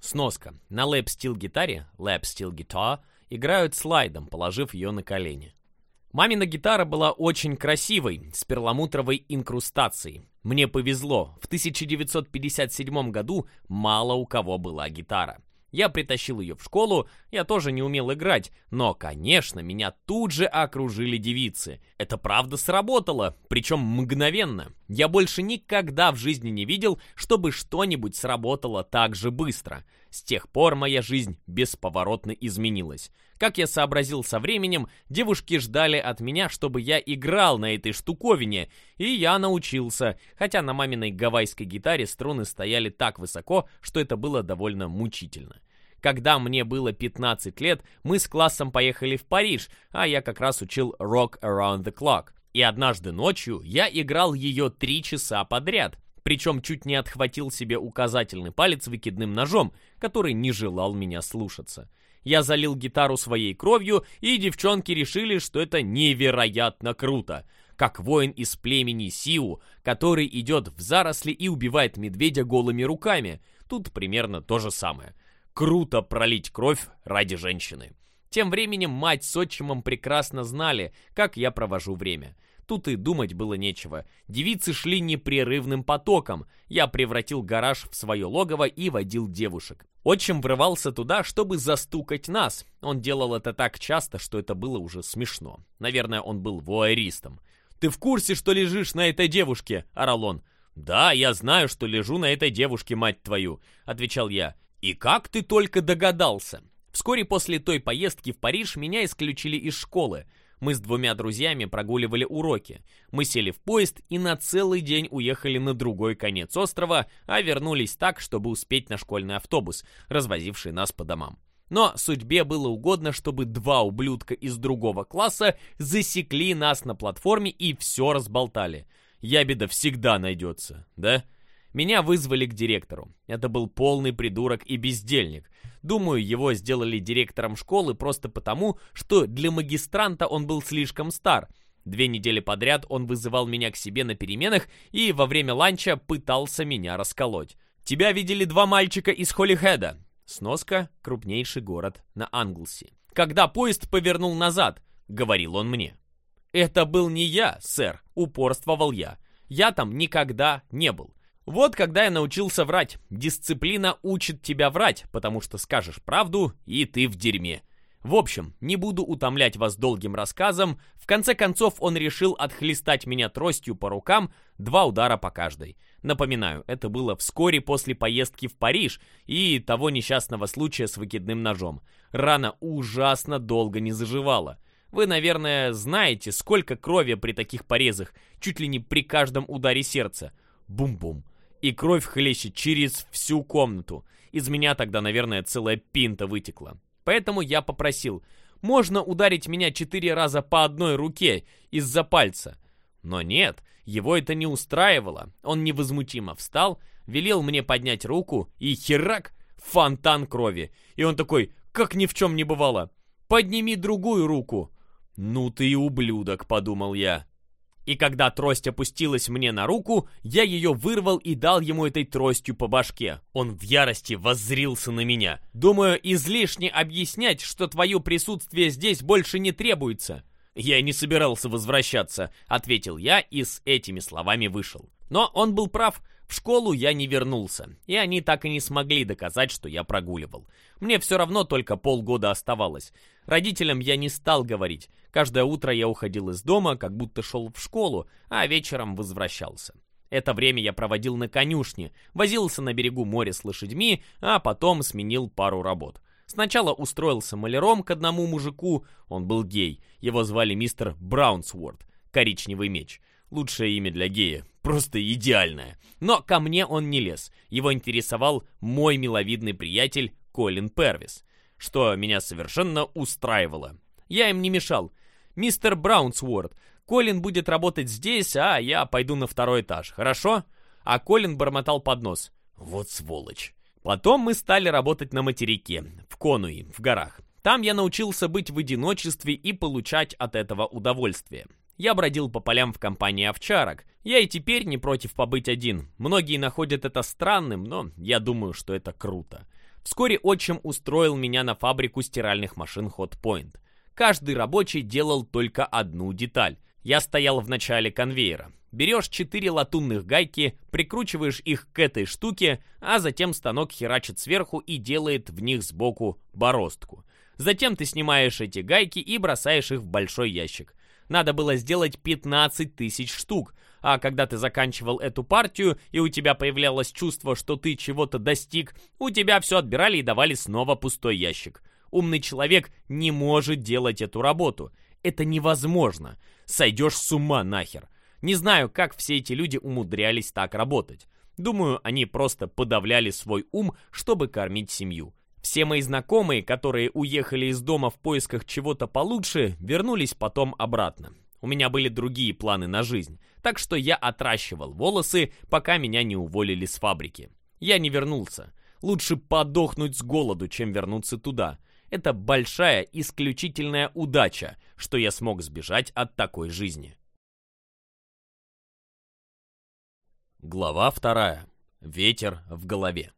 Speaker 1: Сноска. На лэп-стил гитаре, лэп-стил гитар, играют слайдом, положив ее на колени. Мамина гитара была очень красивой, с перламутровой инкрустацией. Мне повезло, в 1957 году мало у кого была гитара. Я притащил ее в школу, я тоже не умел играть, но, конечно, меня тут же окружили девицы. Это правда сработало, причем мгновенно. Я больше никогда в жизни не видел, чтобы что-нибудь сработало так же быстро. С тех пор моя жизнь бесповоротно изменилась. Как я сообразил со временем, девушки ждали от меня, чтобы я играл на этой штуковине, и я научился, хотя на маминой гавайской гитаре струны стояли так высоко, что это было довольно мучительно. Когда мне было 15 лет, мы с классом поехали в Париж, а я как раз учил «Rock Around the Clock». И однажды ночью я играл ее три часа подряд, причем чуть не отхватил себе указательный палец выкидным ножом, который не желал меня слушаться. Я залил гитару своей кровью, и девчонки решили, что это невероятно круто. Как воин из племени Сиу, который идет в заросли и убивает медведя голыми руками. Тут примерно то же самое. Круто пролить кровь ради женщины. Тем временем мать с отчимом прекрасно знали, как я провожу время. Тут и думать было нечего. Девицы шли непрерывным потоком. Я превратил гараж в свое логово и водил девушек. Отчим врывался туда, чтобы застукать нас. Он делал это так часто, что это было уже смешно. Наверное, он был вуайеристом. «Ты в курсе, что лежишь на этой девушке?» – орал он. «Да, я знаю, что лежу на этой девушке, мать твою», – отвечал я. «И как ты только догадался?» Вскоре после той поездки в Париж меня исключили из школы. Мы с двумя друзьями прогуливали уроки. Мы сели в поезд и на целый день уехали на другой конец острова, а вернулись так, чтобы успеть на школьный автобус, развозивший нас по домам. Но судьбе было угодно, чтобы два ублюдка из другого класса засекли нас на платформе и все разболтали. Ябеда всегда найдется, да? Меня вызвали к директору. Это был полный придурок и бездельник. Думаю, его сделали директором школы просто потому, что для магистранта он был слишком стар. Две недели подряд он вызывал меня к себе на переменах и во время ланча пытался меня расколоть. «Тебя видели два мальчика из Холлихеда». Сноска — крупнейший город на Англси. «Когда поезд повернул назад», — говорил он мне. «Это был не я, сэр», — упорствовал я. «Я там никогда не был. Вот когда я научился врать. Дисциплина учит тебя врать, потому что скажешь правду, и ты в дерьме. В общем, не буду утомлять вас долгим рассказом. В конце концов, он решил отхлестать меня тростью по рукам, два удара по каждой. Напоминаю, это было вскоре после поездки в Париж и того несчастного случая с выкидным ножом. Рана ужасно долго не заживала. Вы, наверное, знаете, сколько крови при таких порезах, чуть ли не при каждом ударе сердца. Бум-бум и кровь хлещет через всю комнату. Из меня тогда, наверное, целая пинта вытекла. Поэтому я попросил, можно ударить меня четыре раза по одной руке из-за пальца. Но нет, его это не устраивало. Он невозмутимо встал, велел мне поднять руку и херак, фонтан крови. И он такой, как ни в чем не бывало, подними другую руку. «Ну ты и ублюдок», — подумал я. И когда трость опустилась мне на руку, я ее вырвал и дал ему этой тростью по башке. Он в ярости воззрился на меня. Думаю, излишне объяснять, что твое присутствие здесь больше не требуется. «Я не собирался возвращаться», — ответил я и с этими словами вышел. Но он был прав, в школу я не вернулся, и они так и не смогли доказать, что я прогуливал. Мне все равно только полгода оставалось. Родителям я не стал говорить. Каждое утро я уходил из дома, как будто шел в школу, а вечером возвращался. Это время я проводил на конюшне, возился на берегу моря с лошадьми, а потом сменил пару работ. Сначала устроился маляром к одному мужику, он был гей, его звали мистер Браунсворд, коричневый меч. Лучшее имя для гея, просто идеальное. Но ко мне он не лез, его интересовал мой миловидный приятель Колин Первис что меня совершенно устраивало. Я им не мешал. «Мистер Браунсворд, Колин будет работать здесь, а я пойду на второй этаж, хорошо?» А Колин бормотал под нос. «Вот сволочь». Потом мы стали работать на материке, в Конуи, в горах. Там я научился быть в одиночестве и получать от этого удовольствие. Я бродил по полям в компании овчарок. Я и теперь не против побыть один. Многие находят это странным, но я думаю, что это круто. Вскоре отчим устроил меня на фабрику стиральных машин Hot Point. Каждый рабочий делал только одну деталь. Я стоял в начале конвейера. Берешь четыре латунных гайки, прикручиваешь их к этой штуке, а затем станок херачит сверху и делает в них сбоку бороздку. Затем ты снимаешь эти гайки и бросаешь их в большой ящик. Надо было сделать 15 тысяч штук, а когда ты заканчивал эту партию, и у тебя появлялось чувство, что ты чего-то достиг, у тебя все отбирали и давали снова пустой ящик. Умный человек не может делать эту работу. Это невозможно. Сойдешь с ума нахер. Не знаю, как все эти люди умудрялись так работать. Думаю, они просто подавляли свой ум, чтобы кормить семью. Все мои знакомые, которые уехали из дома в поисках чего-то получше, вернулись потом обратно. У меня были другие планы на жизнь, так что я отращивал волосы, пока меня не уволили с фабрики. Я не вернулся. Лучше подохнуть с голоду, чем вернуться туда. Это большая, исключительная удача, что я смог сбежать от такой жизни. Глава вторая. Ветер в голове.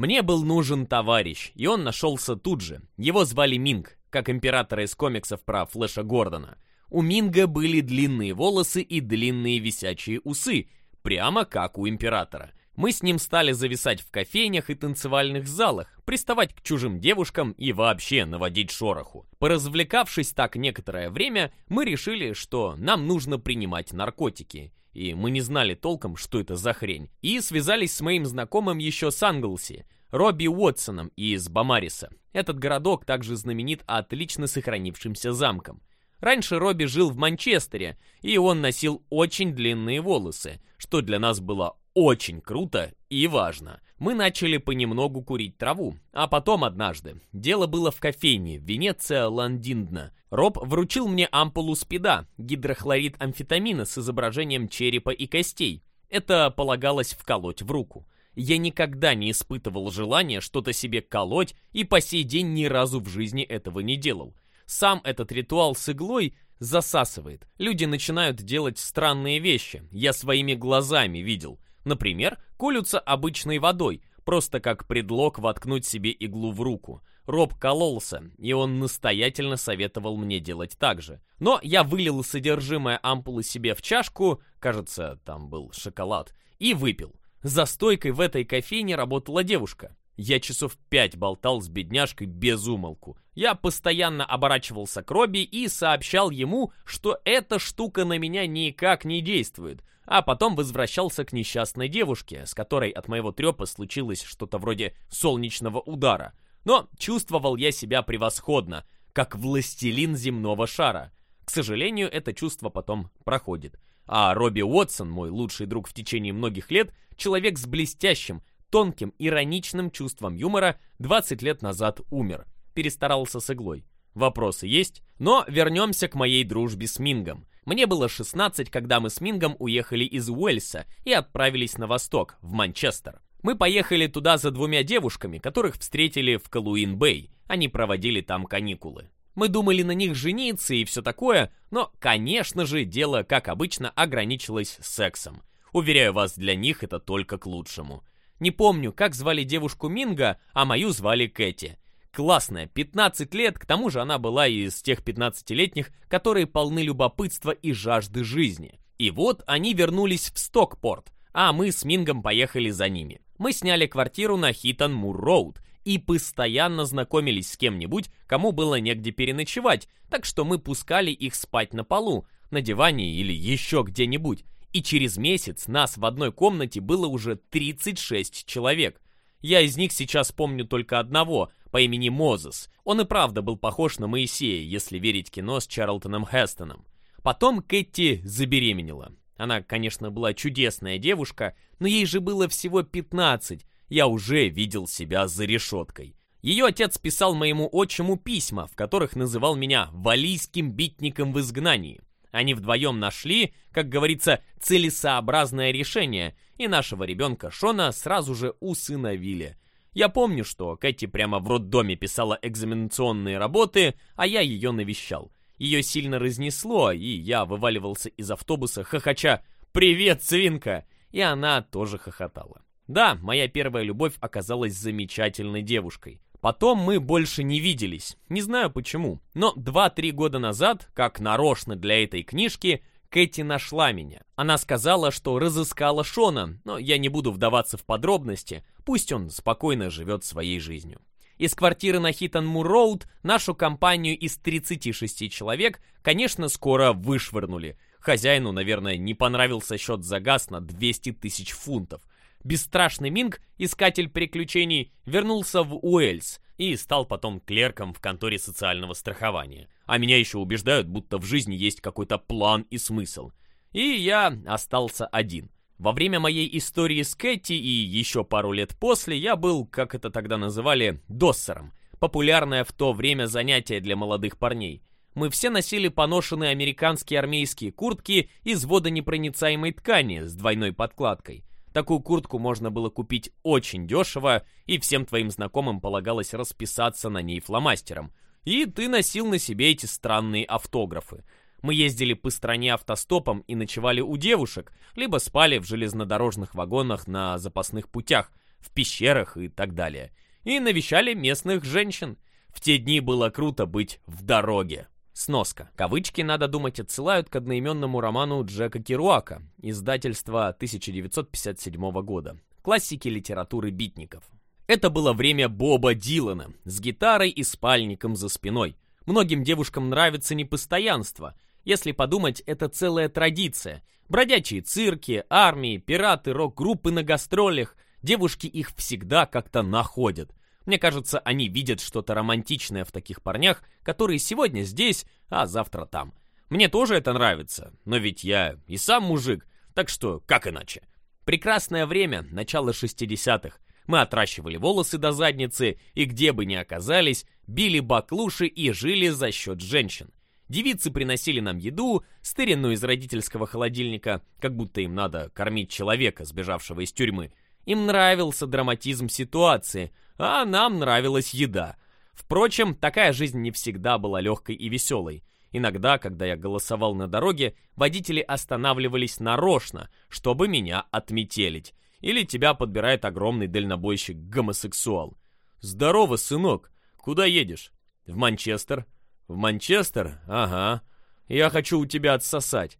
Speaker 1: Мне был нужен товарищ, и он нашелся тут же. Его звали Минг, как императора из комиксов про Флэша Гордона. У Минга были длинные волосы и длинные висячие усы, прямо как у императора. Мы с ним стали зависать в кофейнях и танцевальных залах, приставать к чужим девушкам и вообще наводить шороху. Поразвлекавшись так некоторое время, мы решили, что нам нужно принимать наркотики и мы не знали толком, что это за хрень. И связались с моим знакомым еще с Англси, Робби Уотсоном из Бамариса. Этот городок также знаменит отлично сохранившимся замком. Раньше Робби жил в Манчестере, и он носил очень длинные волосы, что для нас было очень круто и важно. Мы начали понемногу курить траву, а потом однажды. Дело было в кофейне Венеция Ландиндна. Роб вручил мне ампулу спида, гидрохлорид амфетамина с изображением черепа и костей. Это полагалось вколоть в руку. Я никогда не испытывал желания что-то себе колоть и по сей день ни разу в жизни этого не делал. Сам этот ритуал с иглой засасывает. Люди начинают делать странные вещи. Я своими глазами видел – Например, колются обычной водой, просто как предлог воткнуть себе иглу в руку. Роб кололся, и он настоятельно советовал мне делать так же. Но я вылил содержимое ампулы себе в чашку, кажется, там был шоколад, и выпил. За стойкой в этой кофейне работала девушка. Я часов пять болтал с бедняжкой без умолку. Я постоянно оборачивался к Робби и сообщал ему, что эта штука на меня никак не действует, а потом возвращался к несчастной девушке, с которой от моего трепа случилось что-то вроде солнечного удара. Но чувствовал я себя превосходно, как властелин земного шара. К сожалению, это чувство потом проходит. А Робби Уотсон, мой лучший друг в течение многих лет, человек с блестящим, тонким, ироничным чувством юмора, 20 лет назад умер. Перестарался с иглой. Вопросы есть, но вернемся к моей дружбе с Мингом. Мне было 16, когда мы с Мингом уехали из Уэльса и отправились на восток, в Манчестер. Мы поехали туда за двумя девушками, которых встретили в Калуин-Бэй. Они проводили там каникулы. Мы думали на них жениться и все такое, но, конечно же, дело, как обычно, ограничилось сексом. Уверяю вас, для них это только к лучшему. Не помню, как звали девушку Минга, а мою звали Кэти. Классная, 15 лет, к тому же она была из тех 15-летних, которые полны любопытства и жажды жизни. И вот они вернулись в Стокпорт, а мы с Мингом поехали за ними. Мы сняли квартиру на Хитон-Мур-Роуд и постоянно знакомились с кем-нибудь, кому было негде переночевать, так что мы пускали их спать на полу, на диване или еще где-нибудь. И через месяц нас в одной комнате было уже 36 человек. Я из них сейчас помню только одного, по имени Мозес. Он и правда был похож на Моисея, если верить кино с Чарлтоном Хестоном. Потом Кэти забеременела. Она, конечно, была чудесная девушка, но ей же было всего 15. Я уже видел себя за решеткой. Ее отец писал моему отчиму письма, в которых называл меня «валийским битником в изгнании». Они вдвоем нашли, как говорится, целесообразное решение, и нашего ребенка Шона сразу же усыновили. Я помню, что Кэти прямо в роддоме писала экзаменационные работы, а я ее навещал. Ее сильно разнесло, и я вываливался из автобуса, хохоча «Привет, свинка!» И она тоже хохотала. Да, моя первая любовь оказалась замечательной девушкой. Потом мы больше не виделись, не знаю почему, но 2-3 года назад, как нарочно для этой книжки, Кэти нашла меня. Она сказала, что разыскала Шона, но я не буду вдаваться в подробности, пусть он спокойно живет своей жизнью. Из квартиры на Хитон-Мур-Роуд нашу компанию из 36 человек, конечно, скоро вышвырнули. Хозяину, наверное, не понравился счет за газ на 200 тысяч фунтов. Бесстрашный Минг, искатель приключений, вернулся в Уэльс – и стал потом клерком в конторе социального страхования. А меня еще убеждают, будто в жизни есть какой-то план и смысл. И я остался один. Во время моей истории с Кэти и еще пару лет после я был, как это тогда называли, доссером. Популярное в то время занятие для молодых парней. Мы все носили поношенные американские армейские куртки из водонепроницаемой ткани с двойной подкладкой. Такую куртку можно было купить очень дешево, и всем твоим знакомым полагалось расписаться на ней фломастером. И ты носил на себе эти странные автографы. Мы ездили по стране автостопом и ночевали у девушек, либо спали в железнодорожных вагонах на запасных путях, в пещерах и так далее. И навещали местных женщин. В те дни было круто быть в дороге. Сноска. Кавычки, надо думать, отсылают к одноименному роману Джека Керуака, издательства 1957 года. Классики литературы битников. Это было время Боба Дилана, с гитарой и спальником за спиной. Многим девушкам нравится непостоянство. Если подумать, это целая традиция. Бродячие цирки, армии, пираты, рок-группы на гастролях. Девушки их всегда как-то находят. Мне кажется, они видят что-то романтичное в таких парнях, которые сегодня здесь, а завтра там. Мне тоже это нравится, но ведь я и сам мужик, так что как иначе? Прекрасное время, начало 60-х. Мы отращивали волосы до задницы и где бы ни оказались, били баклуши и жили за счет женщин. Девицы приносили нам еду, стыренную из родительского холодильника, как будто им надо кормить человека, сбежавшего из тюрьмы. Им нравился драматизм ситуации, а нам нравилась еда. Впрочем, такая жизнь не всегда была легкой и веселой. Иногда, когда я голосовал на дороге, водители останавливались нарочно, чтобы меня отметелить. Или тебя подбирает огромный дальнобойщик-гомосексуал. «Здорово, сынок! Куда едешь?» «В Манчестер». «В Манчестер? Ага. Я хочу у тебя отсосать.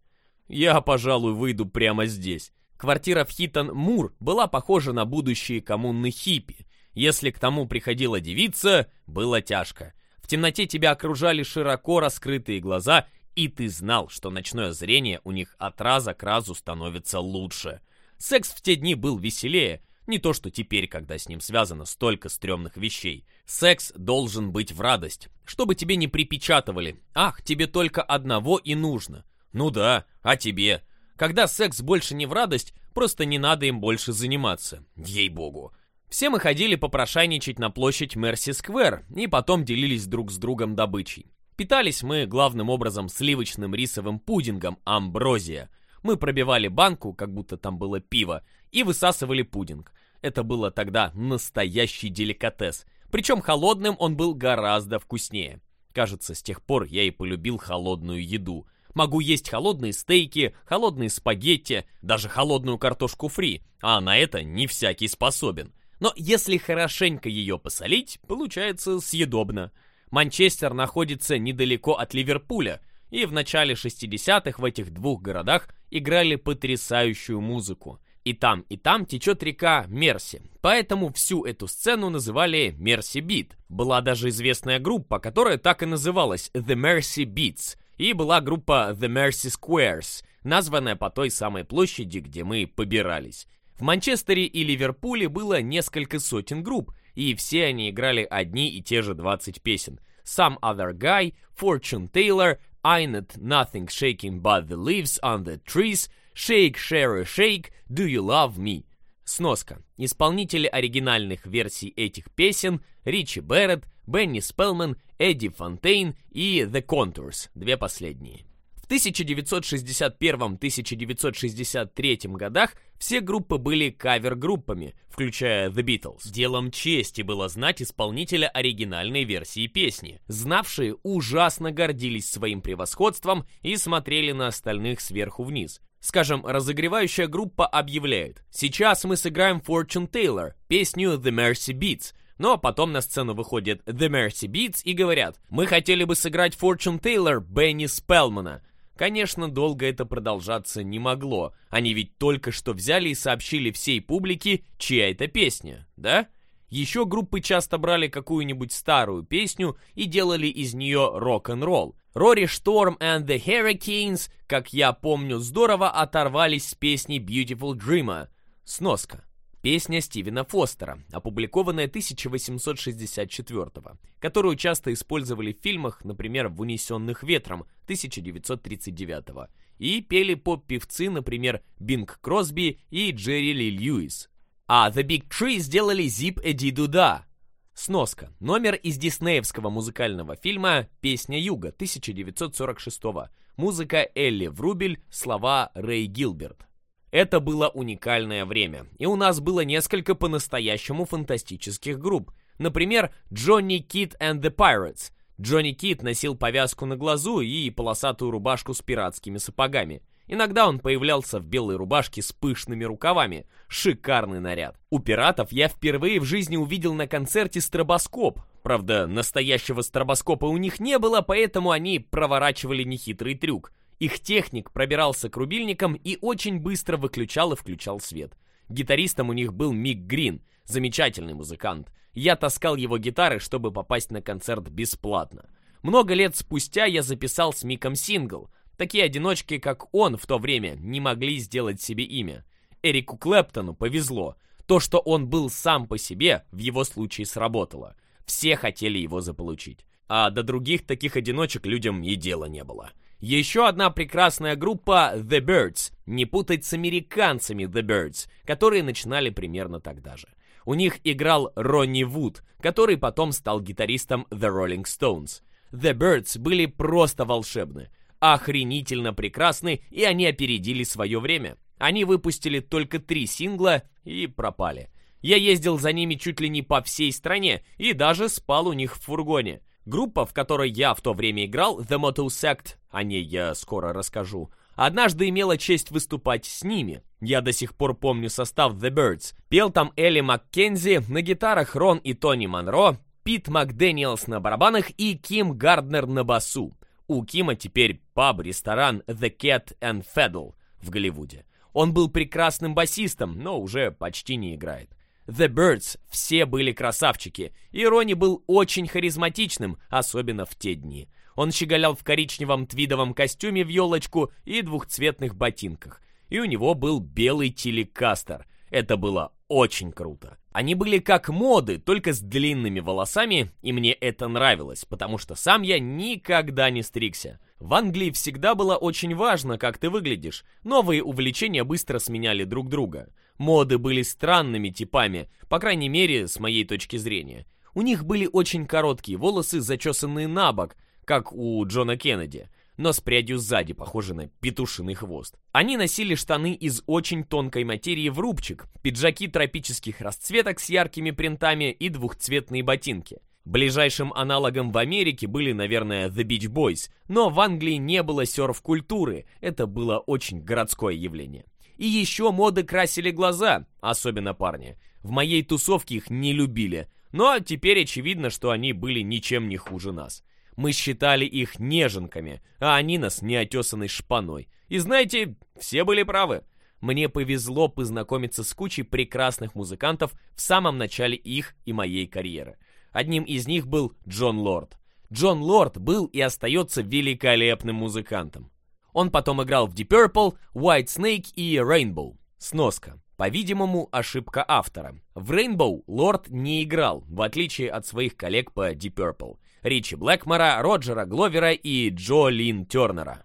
Speaker 1: Я, пожалуй, выйду прямо здесь». Квартира в Хитон-Мур была похожа на будущие коммуны хиппи, если к тому приходила девица, было тяжко. В темноте тебя окружали широко раскрытые глаза, и ты знал, что ночное зрение у них от раза к разу становится лучше. Секс в те дни был веселее, не то что теперь, когда с ним связано столько стрёмных вещей. Секс должен быть в радость, чтобы тебе не припечатывали. Ах, тебе только одного и нужно. Ну да, а тебе? Когда секс больше не в радость, просто не надо им больше заниматься. Ей-богу. Все мы ходили попрошайничать на площадь Мерси-сквер и потом делились друг с другом добычей. Питались мы главным образом сливочным рисовым пудингом «Амброзия». Мы пробивали банку, как будто там было пиво, и высасывали пудинг. Это было тогда настоящий деликатес. Причем холодным он был гораздо вкуснее. Кажется, с тех пор я и полюбил холодную еду. Могу есть холодные стейки, холодные спагетти, даже холодную картошку фри, а на это не всякий способен. Но если хорошенько ее посолить, получается съедобно. Манчестер находится недалеко от Ливерпуля, и в начале 60-х в этих двух городах играли потрясающую музыку. И там, и там течет река Мерси, поэтому всю эту сцену называли Мерси Бит. Была даже известная группа, которая так и называлась The Mercy Beats, и была группа The Mercy Squares, названная по той самой площади, где мы побирались. В Манчестере и Ливерпуле было несколько сотен групп, и все они играли одни и те же 20 песен. Some Other Guy, Fortune Taylor, I Not Nothing Shaking But The Leaves on the Trees, Shake, Share, Shake, Do You Love Me? Сноска. Исполнители оригинальных версий этих песен – Ричи Берретт, Бенни Спелман, Эдди Фонтейн и The Contours, две последние. В 1961-1963 годах все группы были кавер-группами, включая The Beatles. Делом чести было знать исполнителя оригинальной версии песни. Знавшие ужасно гордились своим превосходством и смотрели на остальных сверху вниз. Скажем, разогревающая группа объявляет «Сейчас мы сыграем Fortune Taylor, песню The Mercy Beats», но ну, а потом на сцену выходит The Mercy Beats и говорят «Мы хотели бы сыграть Fortune Taylor Бенни Спелмана», Конечно, долго это продолжаться не могло. Они ведь только что взяли и сообщили всей публике, чья это песня, да? Еще группы часто брали какую-нибудь старую песню и делали из нее рок-н-ролл. Рори Шторм and the Hurricanes, как я помню, здорово оторвались с песни Beautiful Dreamer. Сноска. Песня Стивена Фостера, опубликованная 1864 которую часто использовали в фильмах, например, в «Унесенных ветром» 1939-го, и пели поп-певцы, например, Бинг Кросби и Джерри Ли Льюис. А The Big Tree сделали Зип Эдди Дуда. Сноска. Номер из диснеевского музыкального фильма «Песня Юга» 1946 -го. Музыка Элли Врубель, слова Рэй Гилберт. Это было уникальное время, и у нас было несколько по-настоящему фантастических групп. Например, Джонни Кит and the Pirates. Джонни Кит носил повязку на глазу и полосатую рубашку с пиратскими сапогами. Иногда он появлялся в белой рубашке с пышными рукавами. Шикарный наряд. У пиратов я впервые в жизни увидел на концерте стробоскоп. Правда, настоящего стробоскопа у них не было, поэтому они проворачивали нехитрый трюк. Их техник пробирался к рубильникам и очень быстро выключал и включал свет. Гитаристом у них был Мик Грин, замечательный музыкант. Я таскал его гитары, чтобы попасть на концерт бесплатно. Много лет спустя я записал с Миком сингл. Такие одиночки, как он, в то время не могли сделать себе имя. Эрику Клэптону повезло. То, что он был сам по себе, в его случае сработало. Все хотели его заполучить. А до других таких одиночек людям и дела не было. Еще одна прекрасная группа The Birds, не путать с американцами The Birds, которые начинали примерно тогда же. У них играл Ронни Вуд, который потом стал гитаристом The Rolling Stones. The Birds были просто волшебны, охренительно прекрасны, и они опередили свое время. Они выпустили только три сингла и пропали. Я ездил за ними чуть ли не по всей стране и даже спал у них в фургоне. Группа, в которой я в то время играл, The Motel Sect, о ней я скоро расскажу, однажды имела честь выступать с ними. Я до сих пор помню состав The Birds. Пел там Элли Маккензи, на гитарах Рон и Тони Монро, Пит Макдэниелс на барабанах и Ким Гарднер на басу. У Кима теперь паб-ресторан The Cat and Fiddle в Голливуде. Он был прекрасным басистом, но уже почти не играет. The Birds все были красавчики, и Ронни был очень харизматичным, особенно в те дни. Он щеголял в коричневом твидовом костюме в елочку и двухцветных ботинках. И у него был белый телекастер. Это было очень круто. Они были как моды, только с длинными волосами, и мне это нравилось, потому что сам я никогда не стригся. В Англии всегда было очень важно, как ты выглядишь. Новые увлечения быстро сменяли друг друга. Моды были странными типами, по крайней мере, с моей точки зрения. У них были очень короткие волосы, зачесанные на бок, как у Джона Кеннеди, но с прядью сзади, похоже на петушиный хвост. Они носили штаны из очень тонкой материи в рубчик, пиджаки тропических расцветок с яркими принтами и двухцветные ботинки. Ближайшим аналогом в Америке были, наверное, The Beach Boys, но в Англии не было серф-культуры, это было очень городское явление. И еще моды красили глаза, особенно парни. В моей тусовке их не любили. Но ну, а теперь очевидно, что они были ничем не хуже нас. Мы считали их неженками, а они нас неотесанной шпаной. И знаете, все были правы. Мне повезло познакомиться с кучей прекрасных музыкантов в самом начале их и моей карьеры. Одним из них был Джон Лорд. Джон Лорд был и остается великолепным музыкантом. Он потом играл в Deep Purple, White Snake и Rainbow. Сноска. По-видимому, ошибка автора. В Rainbow Лорд не играл, в отличие от своих коллег по Deep Purple. Ричи Блэкмора, Роджера Гловера и Джо Лин Тернера.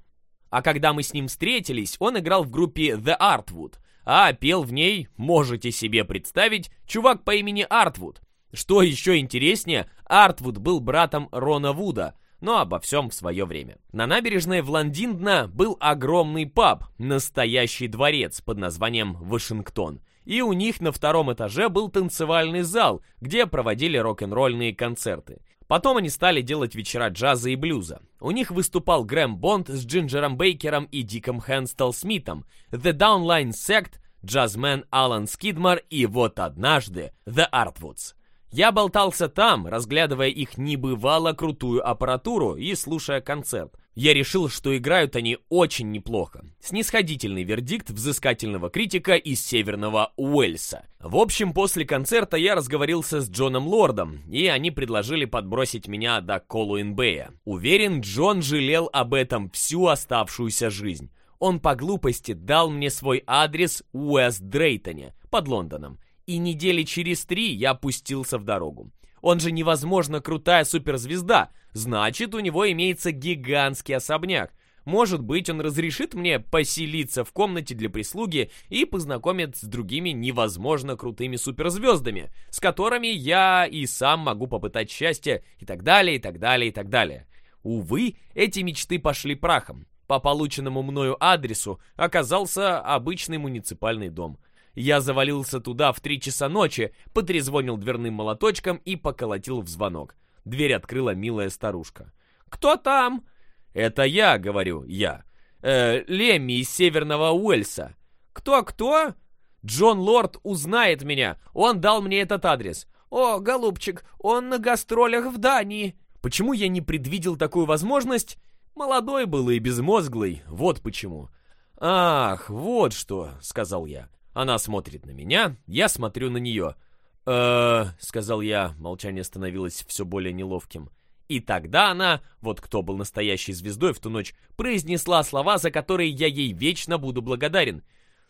Speaker 1: А когда мы с ним встретились, он играл в группе The Artwood, а пел в ней, можете себе представить, чувак по имени Артвуд. Что еще интереснее, Артвуд был братом Рона Вуда – но обо всем в свое время. На набережной в Лондиндна был огромный паб, настоящий дворец под названием «Вашингтон». И у них на втором этаже был танцевальный зал, где проводили рок-н-ролльные концерты. Потом они стали делать вечера джаза и блюза. У них выступал Грэм Бонд с Джинджером Бейкером и Диком Хэнстел Смитом, The Downline Sect, джазмен Алан Скидмар и вот однажды The Artwoods. Я болтался там, разглядывая их небывало крутую аппаратуру и слушая концерт. Я решил, что играют они очень неплохо. Снисходительный вердикт взыскательного критика из Северного Уэльса. В общем, после концерта я разговорился с Джоном Лордом, и они предложили подбросить меня до Колуинбея. Уверен, Джон жалел об этом всю оставшуюся жизнь. Он по глупости дал мне свой адрес в Уэст Дрейтоне под Лондоном и недели через три я опустился в дорогу. Он же невозможно крутая суперзвезда, значит, у него имеется гигантский особняк. Может быть, он разрешит мне поселиться в комнате для прислуги и познакомит с другими невозможно крутыми суперзвездами, с которыми я и сам могу попытать счастье и так далее, и так далее, и так далее. Увы, эти мечты пошли прахом. По полученному мною адресу оказался обычный муниципальный дом – я завалился туда в три часа ночи, потрезвонил дверным молоточком и поколотил в звонок. Дверь открыла милая старушка. «Кто там?» «Это я», — говорю, я. Э, «Лемми из Северного Уэльса». «Кто-кто?» «Джон Лорд узнает меня. Он дал мне этот адрес». «О, голубчик, он на гастролях в Дании». Почему я не предвидел такую возможность? Молодой был и безмозглый, вот почему. «Ах, вот что», — сказал я. Она смотрит на меня, я смотрю на нее. э сказал я, молчание становилось все более неловким. И тогда она, вот кто был настоящей звездой в ту ночь, произнесла слова, за которые я ей вечно буду благодарен.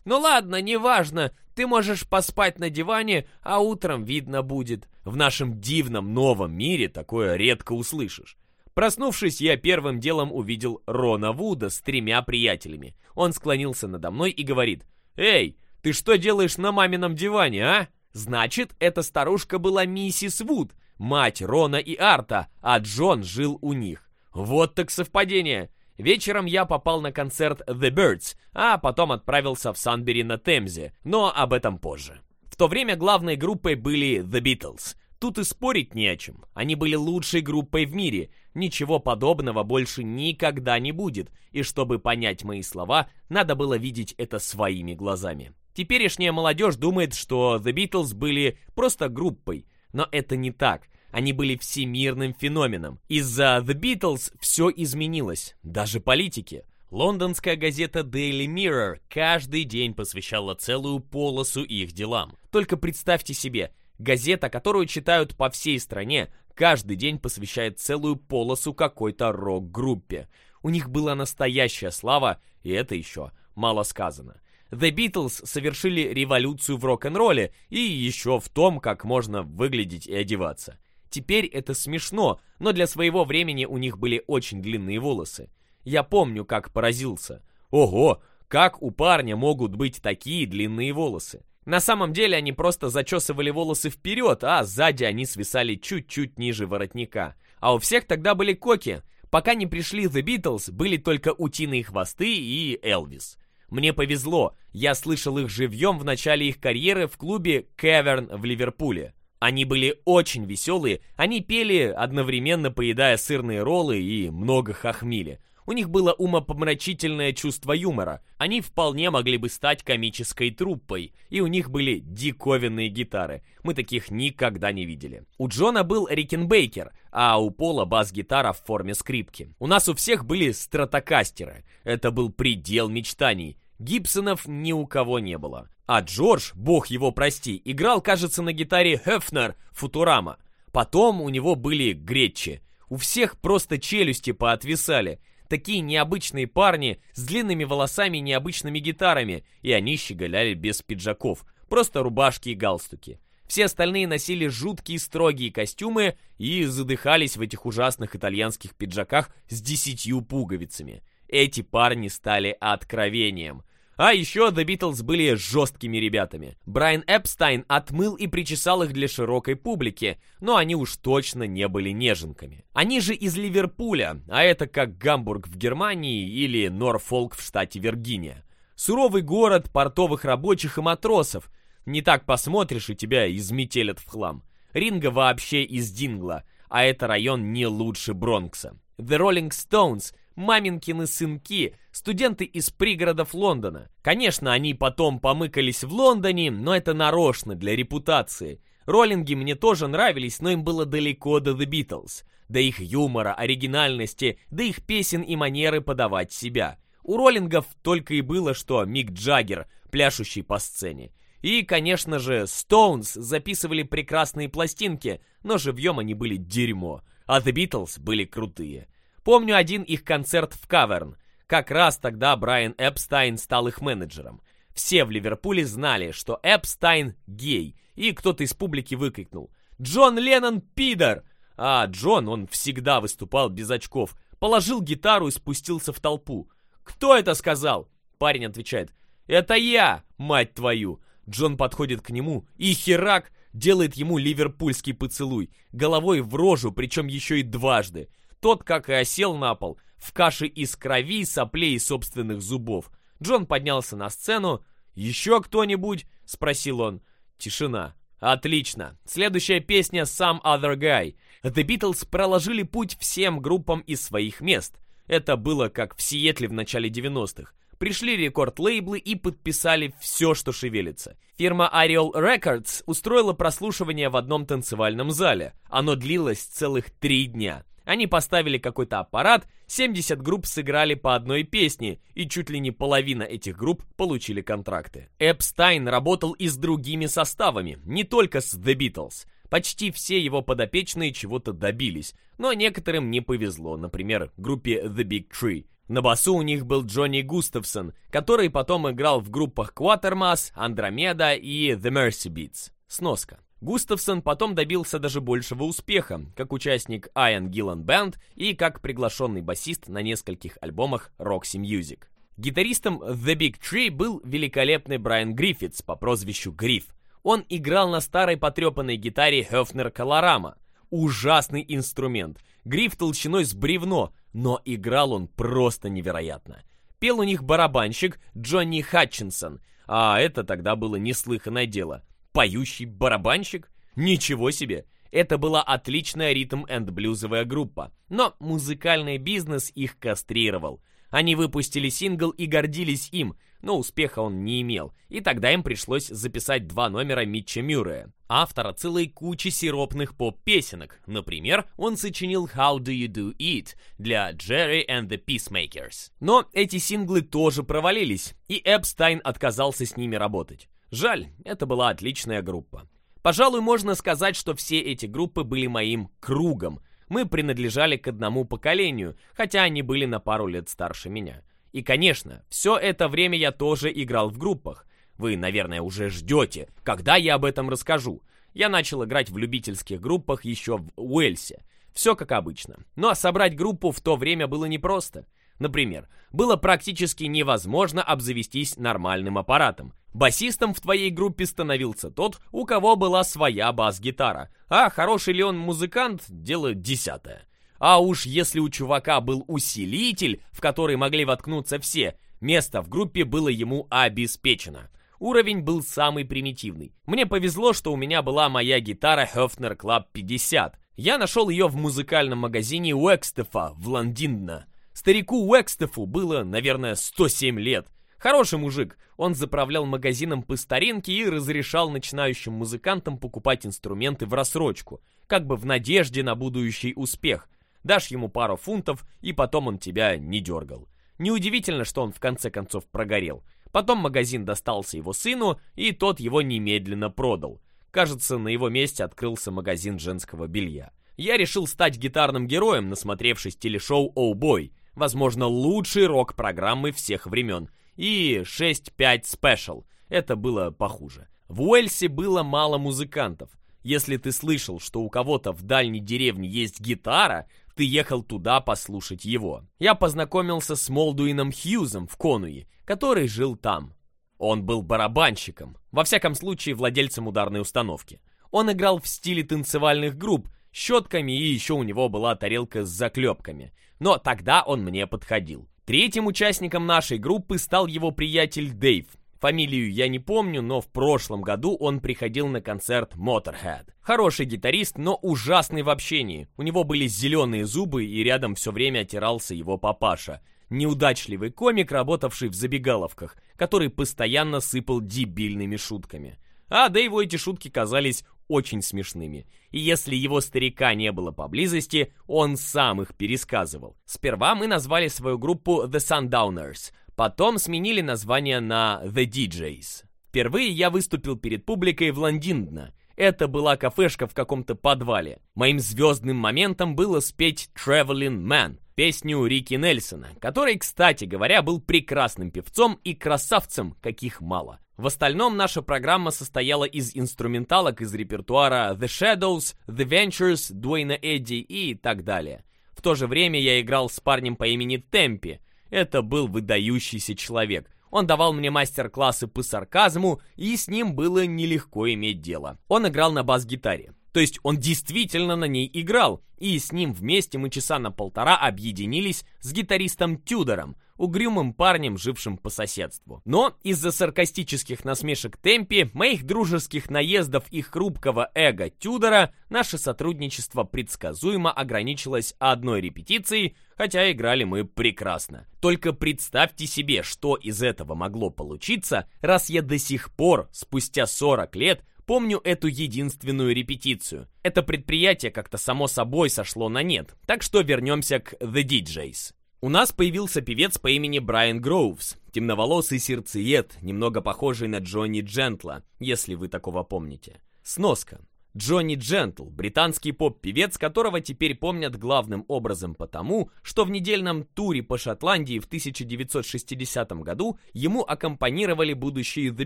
Speaker 1: «Ну ладно, неважно, ты можешь поспать на диване, а утром видно будет. В нашем дивном новом мире такое редко услышишь». Проснувшись, я первым делом увидел Рона Вуда с тремя приятелями. Он склонился надо мной и говорит, «Эй, ты что делаешь на мамином диване, а? Значит, эта старушка была миссис Вуд, мать Рона и Арта, а Джон жил у них. Вот так совпадение. Вечером я попал на концерт The Birds, а потом отправился в Санбери на Темзе, но об этом позже. В то время главной группой были The Beatles. Тут и спорить не о чем. Они были лучшей группой в мире. Ничего подобного больше никогда не будет. И чтобы понять мои слова, надо было видеть это своими глазами. Теперешняя молодежь думает, что The Beatles были просто группой, но это не так. Они были всемирным феноменом. Из-за The Beatles все изменилось, даже политики. Лондонская газета Daily Mirror каждый день посвящала целую полосу их делам. Только представьте себе, газета, которую читают по всей стране, каждый день посвящает целую полосу какой-то рок-группе. У них была настоящая слава, и это еще мало сказано. The Beatles совершили революцию в рок-н-ролле и еще в том, как можно выглядеть и одеваться. Теперь это смешно, но для своего времени у них были очень длинные волосы. Я помню, как поразился. Ого, как у парня могут быть такие длинные волосы? На самом деле они просто зачесывали волосы вперед, а сзади они свисали чуть-чуть ниже воротника. А у всех тогда были коки. Пока не пришли The Beatles, были только утиные хвосты и Элвис. Мне повезло, я слышал их живьем в начале их карьеры в клубе «Кеверн» в Ливерпуле. Они были очень веселые, они пели, одновременно поедая сырные роллы и много хохмили. У них было умопомрачительное чувство юмора. Они вполне могли бы стать комической труппой. И у них были диковинные гитары. Мы таких никогда не видели. У Джона был Рикенбейкер, а у Пола бас-гитара в форме скрипки. У нас у всех были стратокастеры. Это был предел мечтаний. Гибсонов ни у кого не было. А Джордж, бог его прости, играл, кажется, на гитаре Хефнер Футурама. Потом у него были Гречи. У всех просто челюсти поотвисали. Такие необычные парни с длинными волосами и необычными гитарами, и они щеголяли без пиджаков, просто рубашки и галстуки. Все остальные носили жуткие строгие костюмы и задыхались в этих ужасных итальянских пиджаках с десятью пуговицами. Эти парни стали откровением. А еще The Beatles были жесткими ребятами. Брайан Эпстайн отмыл и причесал их для широкой публики, но они уж точно не были неженками. Они же из Ливерпуля, а это как Гамбург в Германии или Норфолк в штате Виргиния. Суровый город портовых рабочих и матросов – не так посмотришь, и тебя изметелят в хлам. Ринга вообще из Дингла, а это район не лучше Бронкса. The Rolling Stones, маменькины сынки, студенты из пригородов Лондона. Конечно, они потом помыкались в Лондоне, но это нарочно, для репутации. Роллинги мне тоже нравились, но им было далеко до The Beatles. До их юмора, оригинальности, до их песен и манеры подавать себя. У роллингов только и было что Мик Джаггер, пляшущий по сцене. И, конечно же, Stones записывали прекрасные пластинки, но живьем они были дерьмо, а The Beatles были крутые. Помню один их концерт в Каверн. Как раз тогда Брайан Эпстайн стал их менеджером. Все в Ливерпуле знали, что Эпстайн гей, и кто-то из публики выкрикнул «Джон Леннон пидор!» А Джон, он всегда выступал без очков, положил гитару и спустился в толпу. «Кто это сказал?» Парень отвечает «Это я, мать твою!» Джон подходит к нему и херак делает ему ливерпульский поцелуй, головой в рожу, причем еще и дважды. Тот, как и осел на пол, в каше из крови, соплей и собственных зубов. Джон поднялся на сцену. «Еще кто-нибудь?» — спросил он. Тишина. Отлично. Следующая песня «Some Other Guy». The Beatles проложили путь всем группам из своих мест. Это было как в Сиэтле в начале 90-х. Пришли рекорд-лейблы и подписали все, что шевелится. Фирма Ariel Records устроила прослушивание в одном танцевальном зале. Оно длилось целых три дня. Они поставили какой-то аппарат, 70 групп сыграли по одной песне, и чуть ли не половина этих групп получили контракты. Эпстайн работал и с другими составами, не только с The Beatles. Почти все его подопечные чего-то добились, но некоторым не повезло, например, группе The Big Tree. На басу у них был Джонни Густавсон, который потом играл в группах Quatermass, Андромеда и The Mercy Beats. Сноска. Густавсон потом добился даже большего успеха, как участник Ian Gillan Band и как приглашенный басист на нескольких альбомах Roxy Music. Гитаристом The Big Tree был великолепный Брайан Гриффитс по прозвищу Гриф. Он играл на старой потрепанной гитаре Höfner Колорама, ужасный инструмент. Гриф толщиной с бревно, но играл он просто невероятно. Пел у них барабанщик Джонни Хатчинсон, а это тогда было неслыханное дело. Поющий барабанщик? Ничего себе! Это была отличная ритм-энд-блюзовая группа, но музыкальный бизнес их кастрировал – они выпустили сингл и гордились им, но успеха он не имел, и тогда им пришлось записать два номера Митча Мюррея, автора целой кучи сиропных поп-песенок. Например, он сочинил «How Do You Do It» для «Jerry and the Peacemakers». Но эти синглы тоже провалились, и Эпстайн отказался с ними работать. Жаль, это была отличная группа. Пожалуй, можно сказать, что все эти группы были моим кругом, мы принадлежали к одному поколению, хотя они были на пару лет старше меня. И, конечно, все это время я тоже играл в группах. Вы, наверное, уже ждете, когда я об этом расскажу. Я начал играть в любительских группах еще в Уэльсе. Все как обычно. Но собрать группу в то время было непросто. Например, было практически невозможно обзавестись нормальным аппаратом – Басистом в твоей группе становился тот, у кого была своя бас-гитара. А хороший ли он музыкант – дело десятое. А уж если у чувака был усилитель, в который могли воткнуться все, место в группе было ему обеспечено. Уровень был самый примитивный. Мне повезло, что у меня была моя гитара Höfner Club 50. Я нашел ее в музыкальном магазине Уэкстефа в Лондинна. Старику Уэкстефу было, наверное, 107 лет. Хороший мужик, он заправлял магазином по старинке и разрешал начинающим музыкантам покупать инструменты в рассрочку, как бы в надежде на будущий успех. Дашь ему пару фунтов, и потом он тебя не дергал. Неудивительно, что он в конце концов прогорел. Потом магазин достался его сыну, и тот его немедленно продал. Кажется, на его месте открылся магазин женского белья. Я решил стать гитарным героем, насмотревшись телешоу «Оу Бой», возможно, лучшей рок-программы всех времен – и 6-5 Special. Это было похуже. В Уэльсе было мало музыкантов. Если ты слышал, что у кого-то в дальней деревне есть гитара, ты ехал туда послушать его. Я познакомился с Молдуином Хьюзом в Конуи, который жил там. Он был барабанщиком, во всяком случае владельцем ударной установки. Он играл в стиле танцевальных групп, щетками и еще у него была тарелка с заклепками. Но тогда он мне подходил. Третьим участником нашей группы стал его приятель Дэйв. Фамилию я не помню, но в прошлом году он приходил на концерт Motorhead. Хороший гитарист, но ужасный в общении. У него были зеленые зубы и рядом все время отирался его папаша. Неудачливый комик, работавший в забегаловках, который постоянно сыпал дебильными шутками. А Дэйву эти шутки казались очень смешными, и если его старика не было поблизости, он сам их пересказывал. Сперва мы назвали свою группу The Sundowners, потом сменили название на The DJs. Впервые я выступил перед публикой в Лондиндно. Это была кафешка в каком-то подвале. Моим звездным моментом было спеть Traveling Man, песню Рики Нельсона, который, кстати говоря, был прекрасным певцом и красавцем, каких мало. В остальном наша программа состояла из инструменталок из репертуара The Shadows, The Ventures, Дуэйна Эдди и так далее. В то же время я играл с парнем по имени Темпи. Это был выдающийся человек. Он давал мне мастер-классы по сарказму, и с ним было нелегко иметь дело. Он играл на бас-гитаре. То есть он действительно на ней играл, и с ним вместе мы часа на полтора объединились с гитаристом Тюдором, угрюмым парнем, жившим по соседству. Но из-за саркастических насмешек Темпи, моих дружеских наездов и хрупкого эго Тюдора, наше сотрудничество предсказуемо ограничилось одной репетицией, хотя играли мы прекрасно. Только представьте себе, что из этого могло получиться, раз я до сих пор, спустя 40 лет, помню эту единственную репетицию. Это предприятие как-то само собой сошло на нет, так что вернемся к The DJs. У нас появился певец по имени Брайан Гроувс, темноволосый сердцеед, немного похожий на Джонни Джентла, если вы такого помните. Сноска. Джонни Джентл, британский поп-певец, которого теперь помнят главным образом потому, что в недельном туре по Шотландии в 1960 году ему аккомпанировали будущие The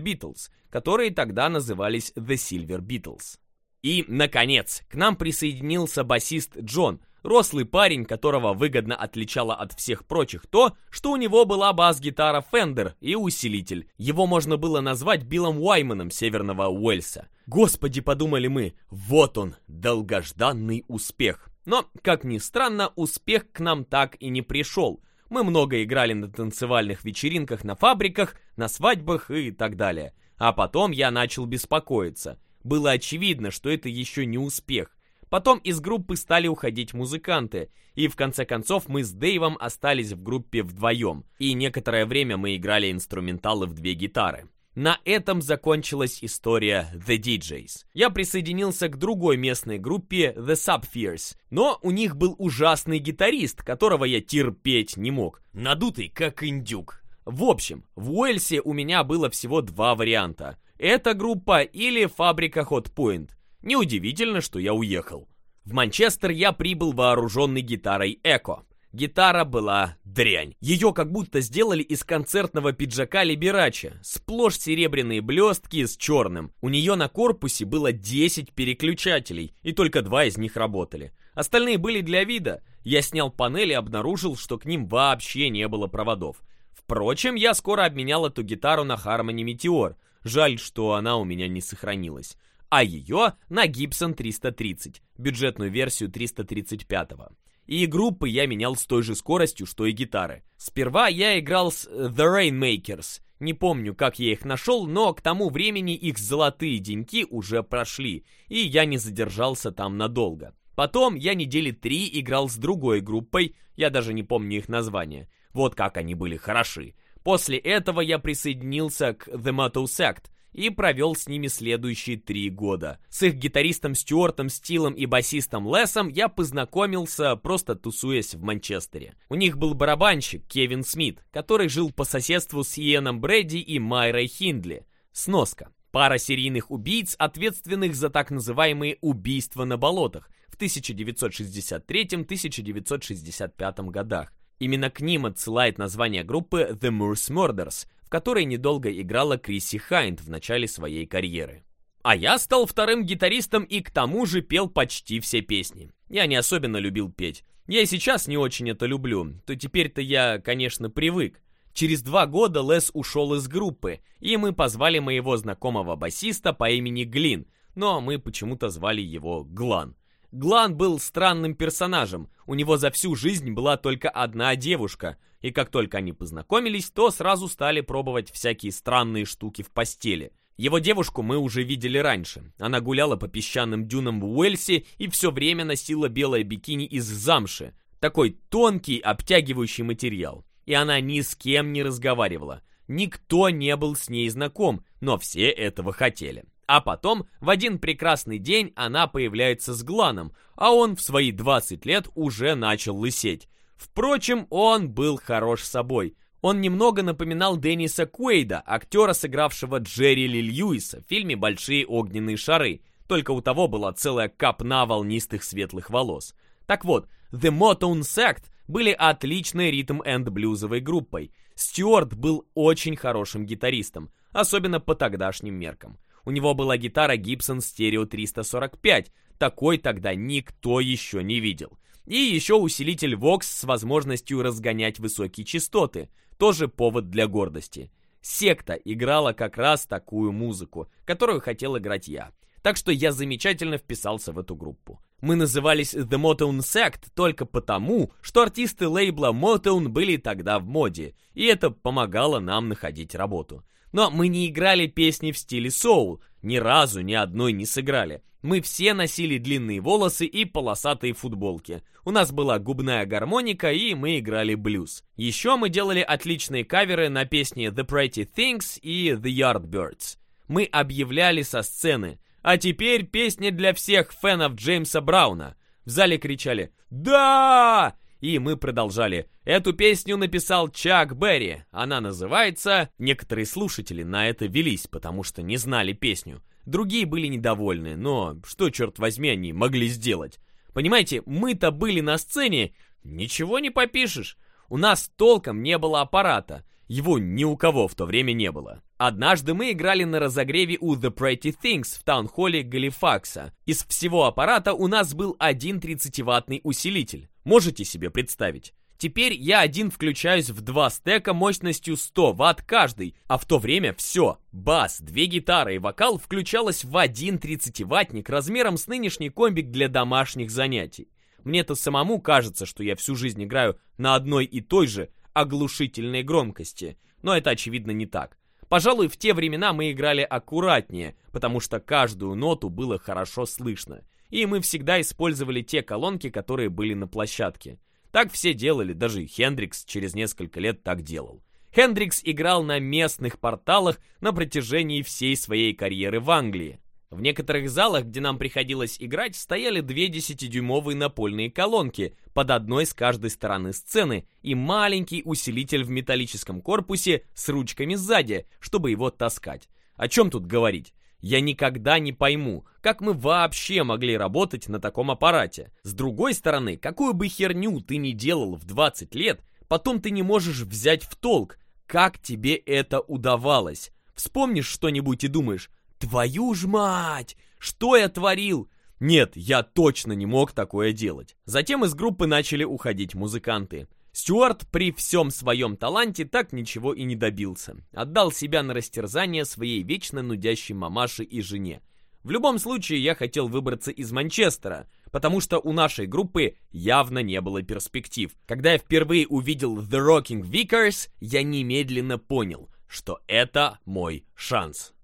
Speaker 1: Beatles, которые тогда назывались The Silver Beatles. И, наконец, к нам присоединился басист Джон, Рослый парень, которого выгодно отличало от всех прочих то, что у него была бас-гитара Fender и усилитель. Его можно было назвать Биллом Уайманом северного Уэльса. Господи, подумали мы, вот он, долгожданный успех. Но, как ни странно, успех к нам так и не пришел. Мы много играли на танцевальных вечеринках, на фабриках, на свадьбах и так далее. А потом я начал беспокоиться. Было очевидно, что это еще не успех. Потом из группы стали уходить музыканты, и в конце концов мы с Дэйвом остались в группе вдвоем, и некоторое время мы играли инструменталы в две гитары. На этом закончилась история The DJs. Я присоединился к другой местной группе The Subfears, но у них был ужасный гитарист, которого я терпеть не мог. Надутый, как индюк. В общем, в Уэльсе у меня было всего два варианта. Эта группа или фабрика Hot Point. Неудивительно, что я уехал. В Манчестер я прибыл вооруженный гитарой «Эко». Гитара была дрянь. Ее как будто сделали из концертного пиджака Либерача. Сплошь серебряные блестки с черным. У нее на корпусе было 10 переключателей, и только два из них работали. Остальные были для вида. Я снял панель и обнаружил, что к ним вообще не было проводов. Впрочем, я скоро обменял эту гитару на Harmony Meteor. Жаль, что она у меня не сохранилась а ее на Gibson 330, бюджетную версию 335-го. И группы я менял с той же скоростью, что и гитары. Сперва я играл с э, The Rainmakers. Не помню, как я их нашел, но к тому времени их золотые деньки уже прошли, и я не задержался там надолго. Потом я недели три играл с другой группой, я даже не помню их название. Вот как они были хороши. После этого я присоединился к The Motto Sect, и провел с ними следующие три года. С их гитаристом Стюартом Стилом и басистом Лесом я познакомился, просто тусуясь в Манчестере. У них был барабанщик Кевин Смит, который жил по соседству с Иеном Брэди и Майрой Хиндли. Сноска. Пара серийных убийц, ответственных за так называемые «убийства на болотах» в 1963-1965 годах. Именно к ним отсылает название группы The Moors Murders – которой недолго играла Криси Хайнд в начале своей карьеры. А я стал вторым гитаристом и к тому же пел почти все песни. Я не особенно любил петь. Я и сейчас не очень это люблю, то теперь-то я, конечно, привык. Через два года Лес ушел из группы, и мы позвали моего знакомого басиста по имени Глин, но мы почему-то звали его Глан. Глан был странным персонажем, у него за всю жизнь была только одна девушка, и как только они познакомились, то сразу стали пробовать всякие странные штуки в постели. Его девушку мы уже видели раньше. Она гуляла по песчаным дюнам в Уэльсе и все время носила белое бикини из замши. Такой тонкий, обтягивающий материал. И она ни с кем не разговаривала. Никто не был с ней знаком, но все этого хотели. А потом, в один прекрасный день, она появляется с Гланом, а он в свои 20 лет уже начал лысеть. Впрочем, он был хорош собой. Он немного напоминал Денниса Куэйда, актера, сыгравшего Джерри Ли Льюиса в фильме «Большие огненные шары», только у того была целая копна волнистых светлых волос. Так вот, The Motown Sect были отличной ритм-энд-блюзовой группой. Стюарт был очень хорошим гитаристом, особенно по тогдашним меркам. У него была гитара Gibson Stereo 345, такой тогда никто еще не видел. И еще усилитель Vox с возможностью разгонять высокие частоты, тоже повод для гордости. Секта играла как раз такую музыку, которую хотел играть я. Так что я замечательно вписался в эту группу. Мы назывались The Motown Sect только потому, что артисты лейбла Motown были тогда в моде, и это помогало нам находить работу. Но мы не играли песни в стиле соул, ни разу ни одной не сыграли. Мы все носили длинные волосы и полосатые футболки. У нас была губная гармоника, и мы играли блюз. Еще мы делали отличные каверы на песни The Pretty Things и The Yardbirds. Мы объявляли со сцены «А теперь песня для всех фенов Джеймса Брауна». В зале кричали «Да!» и мы продолжали. Эту песню написал Чак Берри. Она называется... Некоторые слушатели на это велись, потому что не знали песню. Другие были недовольны, но что, черт возьми, они могли сделать? Понимаете, мы-то были на сцене, ничего не попишешь. У нас толком не было аппарата. Его ни у кого в то время не было. Однажды мы играли на разогреве у The Pretty Things в таунхолле Галифакса. Из всего аппарата у нас был один 30-ваттный усилитель. Можете себе представить? Теперь я один включаюсь в два стека мощностью 100 ватт каждый, а в то время все. Бас, две гитары и вокал включалось в один 30-ваттник размером с нынешний комбик для домашних занятий. Мне-то самому кажется, что я всю жизнь играю на одной и той же оглушительной громкости, но это очевидно не так. Пожалуй, в те времена мы играли аккуратнее, потому что каждую ноту было хорошо слышно, и мы всегда использовали те колонки, которые были на площадке. Так все делали, даже Хендрикс через несколько лет так делал. Хендрикс играл на местных порталах на протяжении всей своей карьеры в Англии, в некоторых залах, где нам приходилось играть, стояли две 10-дюймовые напольные колонки, под одной с каждой стороны сцены, и маленький усилитель в металлическом корпусе с ручками сзади, чтобы его таскать. О чем тут говорить? Я никогда не пойму, как мы вообще могли работать на таком аппарате. С другой стороны, какую бы херню ты ни делал в 20 лет, потом ты не можешь взять в толк, как тебе это удавалось. Вспомнишь что-нибудь и думаешь, Твою ж мать! Что я творил? Нет, я точно не мог такое делать. Затем из группы начали уходить музыканты. Стюарт при всем своем таланте так ничего и не добился. Отдал себя на растерзание своей вечно нудящей мамаше и жене. В любом случае, я хотел выбраться из Манчестера, потому что у нашей группы явно не было перспектив. Когда я впервые увидел The Rocking Vickers, я немедленно понял, что это мой шанс.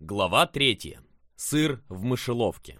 Speaker 1: Глава 3. Сыр в мышеловке.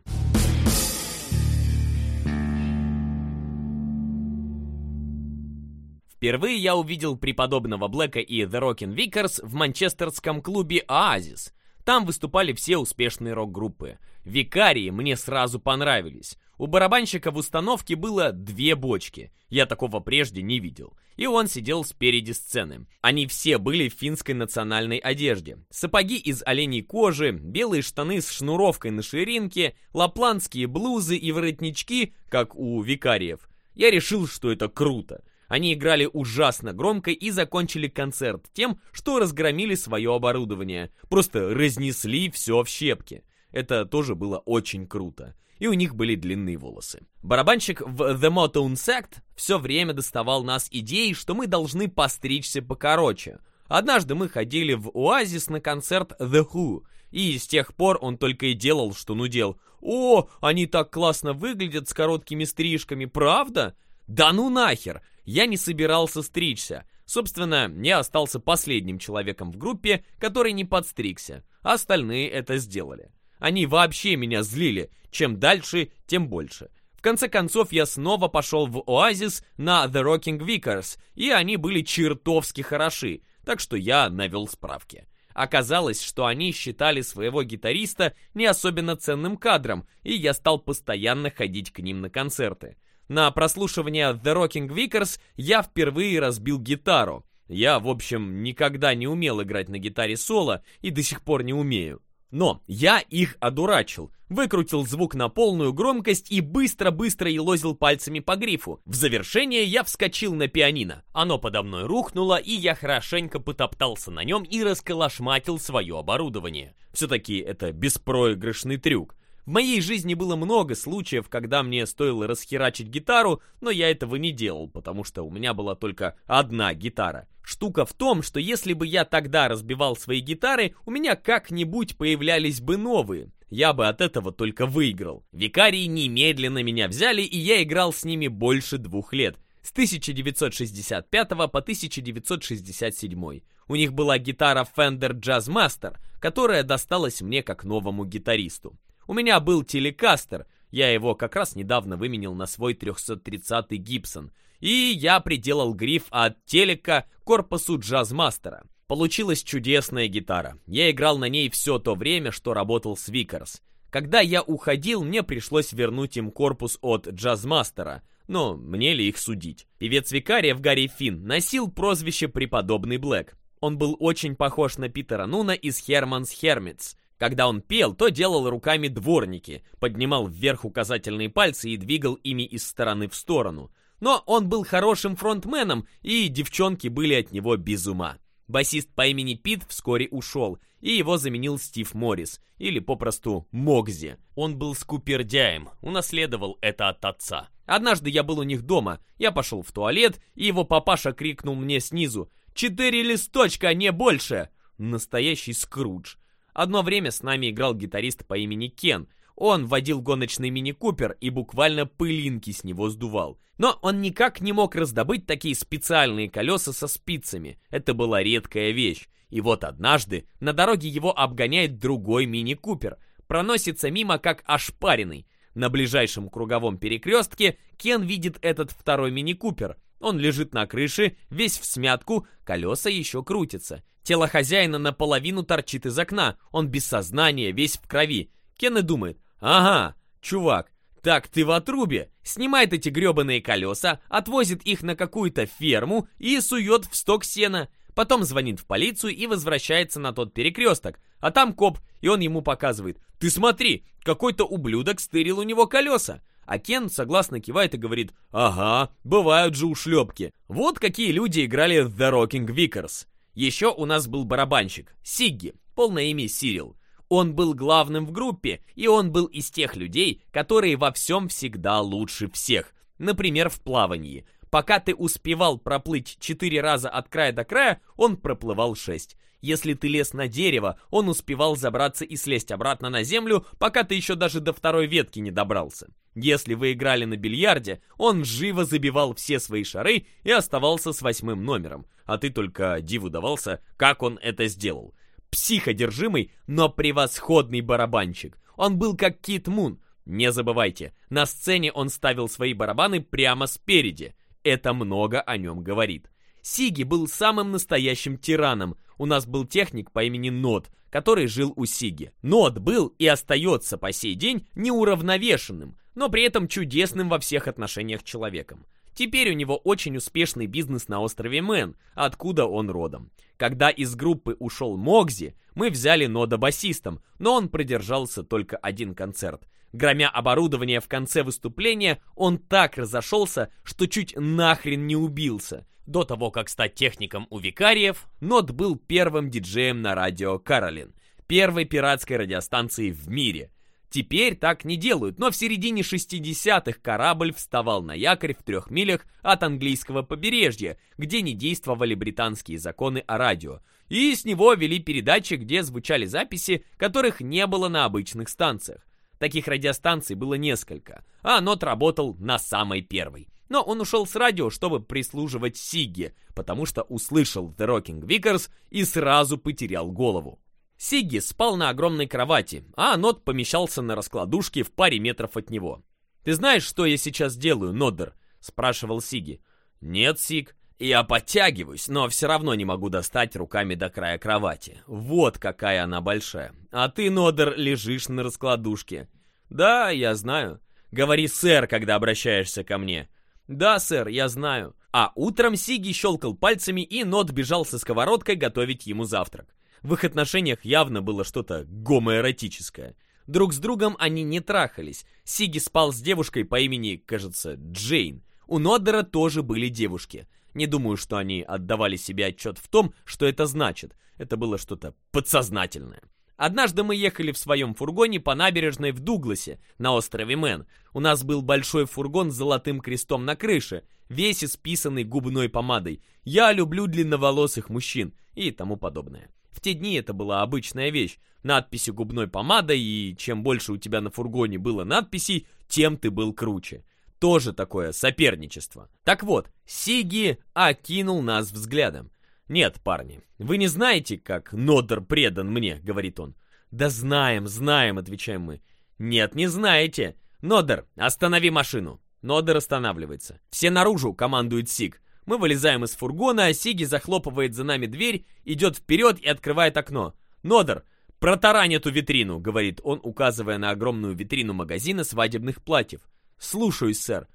Speaker 1: Впервые я увидел преподобного Блэка и The Rockin' Vickers в манчестерском клубе «Оазис». Там выступали все успешные рок-группы. Викарии мне сразу понравились. У барабанщика в установке было две бочки. Я такого прежде не видел. И он сидел спереди сцены. Они все были в финской национальной одежде. Сапоги из оленей кожи, белые штаны с шнуровкой на ширинке, лапландские блузы и воротнички, как у викариев. Я решил, что это круто. Они играли ужасно громко и закончили концерт тем, что разгромили свое оборудование. Просто разнесли все в щепки. Это тоже было очень круто и у них были длинные волосы. Барабанщик в The Motown Sect все время доставал нас идеей, что мы должны постричься покороче. Однажды мы ходили в Оазис на концерт The Who, и с тех пор он только и делал, что нудел. «О, они так классно выглядят с короткими стрижками, правда?» «Да ну нахер! Я не собирался стричься!» Собственно, я остался последним человеком в группе, который не подстригся. Остальные это сделали. Они вообще меня злили. Чем дальше, тем больше. В конце концов, я снова пошел в Оазис на The Rocking Vickers, и они были чертовски хороши, так что я навел справки. Оказалось, что они считали своего гитариста не особенно ценным кадром, и я стал постоянно ходить к ним на концерты. На прослушивание The Rocking Vickers я впервые разбил гитару. Я, в общем, никогда не умел играть на гитаре соло и до сих пор не умею. Но я их одурачил. Выкрутил звук на полную громкость и быстро-быстро елозил пальцами по грифу. В завершение я вскочил на пианино. Оно подо мной рухнуло, и я хорошенько потоптался на нем и расколошматил свое оборудование. Все-таки это беспроигрышный трюк. В моей жизни было много случаев, когда мне стоило расхерачить гитару, но я этого не делал, потому что у меня была только одна гитара. Штука в том, что если бы я тогда разбивал свои гитары, у меня как-нибудь появлялись бы новые. Я бы от этого только выиграл. Викарии немедленно меня взяли, и я играл с ними больше двух лет. С 1965 по 1967. У них была гитара Fender Jazzmaster, которая досталась мне как новому гитаристу. У меня был телекастер, я его как раз недавно выменил на свой 330-й Гибсон – и я приделал гриф от телека к корпусу джазмастера. Получилась чудесная гитара. Я играл на ней все то время, что работал с Викерс. Когда я уходил, мне пришлось вернуть им корпус от джазмастера, но мне ли их судить? Певец Викария В Гарри Финн носил прозвище «Преподобный Блэк». Он был очень похож на Питера Нуна из «Херманс Хермитс», когда он пел, то делал руками дворники, поднимал вверх указательные пальцы и двигал ими из стороны в сторону но он был хорошим фронтменом, и девчонки были от него без ума. Басист по имени Пит вскоре ушел, и его заменил Стив Моррис, или попросту Могзи. Он был скупердяем, унаследовал это от отца. Однажды я был у них дома, я пошел в туалет, и его папаша крикнул мне снизу «Четыре листочка, не больше!» Настоящий Скрудж. Одно время с нами играл гитарист по имени Кен, он водил гоночный мини-купер и буквально пылинки с него сдувал. Но он никак не мог раздобыть такие специальные колеса со спицами. Это была редкая вещь. И вот однажды на дороге его обгоняет другой мини-купер. Проносится мимо как ошпаренный. На ближайшем круговом перекрестке Кен видит этот второй мини-купер. Он лежит на крыше, весь в смятку, колеса еще крутятся. Тело хозяина наполовину торчит из окна, он без сознания, весь в крови. Кен и думает, «Ага, чувак, так ты в отрубе!» Снимает эти грёбаные колеса, отвозит их на какую-то ферму и сует в сток сена. Потом звонит в полицию и возвращается на тот перекресток. А там коп, и он ему показывает. «Ты смотри, какой-то ублюдок стырил у него колеса!» А Кен согласно кивает и говорит, «Ага, бывают же ушлепки». Вот какие люди играли в The Rocking Vickers. Еще у нас был барабанщик, Сигги, полное имя Сирил. Он был главным в группе, и он был из тех людей, которые во всем всегда лучше всех. Например, в плавании. Пока ты успевал проплыть четыре раза от края до края, он проплывал шесть. Если ты лез на дерево, он успевал забраться и слезть обратно на землю, пока ты еще даже до второй ветки не добрался. Если вы играли на бильярде, он живо забивал все свои шары и оставался с восьмым номером, а ты только диву давался, как он это сделал психодержимый, но превосходный барабанщик. Он был как Кит Мун. Не забывайте, на сцене он ставил свои барабаны прямо спереди. Это много о нем говорит. Сиги был самым настоящим тираном. У нас был техник по имени Нот, который жил у Сиги. Нот был и остается по сей день неуравновешенным, но при этом чудесным во всех отношениях человеком. Теперь у него очень успешный бизнес на острове Мэн, откуда он родом. Когда из группы ушел Мокзи, мы взяли Нода басистом, но он продержался только один концерт. Громя оборудование в конце выступления, он так разошелся, что чуть нахрен не убился. До того, как стать техником у викариев, Нод был первым диджеем на радио «Каролин», первой пиратской радиостанции в мире – Теперь так не делают, но в середине 60-х корабль вставал на якорь в трех милях от английского побережья, где не действовали британские законы о радио, и с него вели передачи, где звучали записи, которых не было на обычных станциях. Таких радиостанций было несколько, а Нот работал на самой первой. Но он ушел с радио, чтобы прислуживать Сигге, потому что услышал The Rocking Vickers и сразу потерял голову. Сигги спал на огромной кровати, а Нод помещался на раскладушке в паре метров от него. «Ты знаешь, что я сейчас делаю, Нодер?» — спрашивал Сиги. «Нет, Сиг, я подтягиваюсь, но все равно не могу достать руками до края кровати. Вот какая она большая. А ты, Нодер, лежишь на раскладушке». «Да, я знаю». «Говори, сэр, когда обращаешься ко мне». «Да, сэр, я знаю». А утром Сиги щелкал пальцами, и Нод бежал со сковородкой готовить ему завтрак. В их отношениях явно было что-то гомоэротическое. Друг с другом они не трахались. Сиги спал с девушкой по имени, кажется, Джейн. У Нодера тоже были девушки. Не думаю, что они отдавали себе отчет в том, что это значит. Это было что-то подсознательное. Однажды мы ехали в своем фургоне по набережной в Дугласе, на острове Мэн. У нас был большой фургон с золотым крестом на крыше, весь исписанный губной помадой. Я люблю длинноволосых мужчин и тому подобное. В те дни это была обычная вещь. Надписи губной помадой, и чем больше у тебя на фургоне было надписей, тем ты был круче. Тоже такое соперничество. Так вот, Сиги окинул нас взглядом. «Нет, парни, вы не знаете, как Нодер предан мне?» — говорит он. «Да знаем, знаем», — отвечаем мы. «Нет, не знаете. Нодер, останови машину». Нодер останавливается. «Все наружу!» — командует Сиг. Мы вылезаем из фургона, а Сиги захлопывает за нами дверь, идет вперед и открывает окно. «Нодер, протарань эту витрину!» — говорит он, указывая на огромную витрину магазина свадебных платьев. «Слушаюсь, сэр».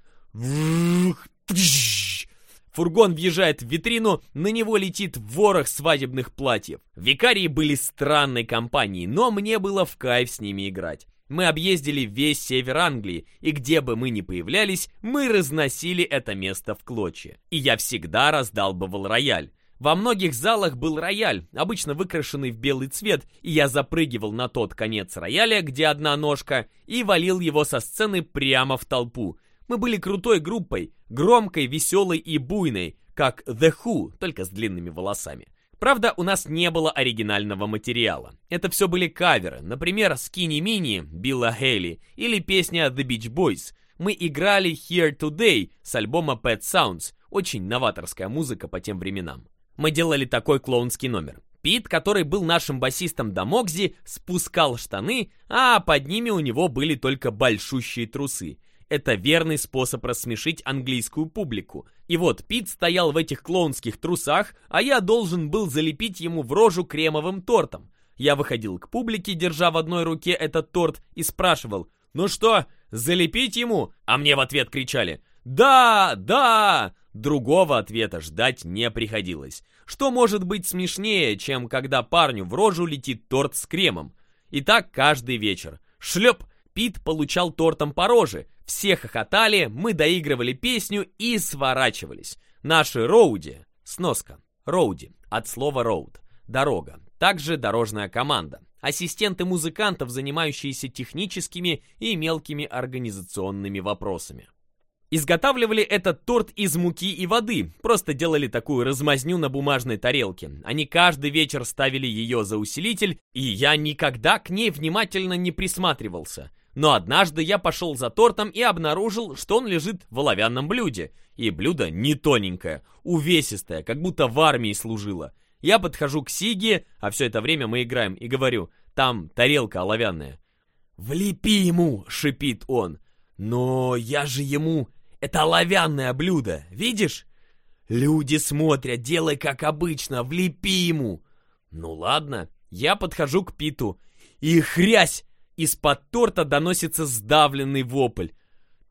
Speaker 1: Фургон въезжает в витрину, на него летит ворох свадебных платьев. Викарии были странной компанией, но мне было в кайф с ними играть. Мы объездили весь север Англии, и где бы мы ни появлялись, мы разносили это место в клочья. И я всегда раздалбывал рояль. Во многих залах был рояль, обычно выкрашенный в белый цвет, и я запрыгивал на тот конец рояля, где одна ножка, и валил его со сцены прямо в толпу. Мы были крутой группой, громкой, веселой и буйной, как The Who, только с длинными волосами. Правда, у нас не было оригинального материала. Это все были каверы, например, Skinny Mini Билла Хейли или песня The Beach Boys. Мы играли Here Today с альбома Pet Sounds, очень новаторская музыка по тем временам. Мы делали такой клоунский номер. Пит, который был нашим басистом до Мокзи, спускал штаны, а под ними у него были только большущие трусы. Это верный способ рассмешить английскую публику, и вот Пит стоял в этих клоунских трусах, а я должен был залепить ему в рожу кремовым тортом. Я выходил к публике, держа в одной руке этот торт, и спрашивал «Ну что, залепить ему?» А мне в ответ кричали «Да! Да!» Другого ответа ждать не приходилось. Что может быть смешнее, чем когда парню в рожу летит торт с кремом? И так каждый вечер. Шлеп! Пит получал тортом по роже, все хохотали, мы доигрывали песню и сворачивались. Наши роуди, сноска, роуди, от слова роуд, дорога, также дорожная команда, ассистенты музыкантов, занимающиеся техническими и мелкими организационными вопросами. Изготавливали этот торт из муки и воды, просто делали такую размазню на бумажной тарелке. Они каждый вечер ставили ее за усилитель, и я никогда к ней внимательно не присматривался – но однажды я пошел за тортом и обнаружил, что он лежит в оловянном блюде. И блюдо не тоненькое, увесистое, как будто в армии служило. Я подхожу к Сиге, а все это время мы играем, и говорю, там тарелка оловянная. «Влепи ему!» — шипит он. «Но я же ему... Это оловянное блюдо, видишь?» «Люди смотрят, делай как обычно, влепи ему!» «Ну ладно, я подхожу к Питу, и хрясь! Из-под торта доносится сдавленный вопль.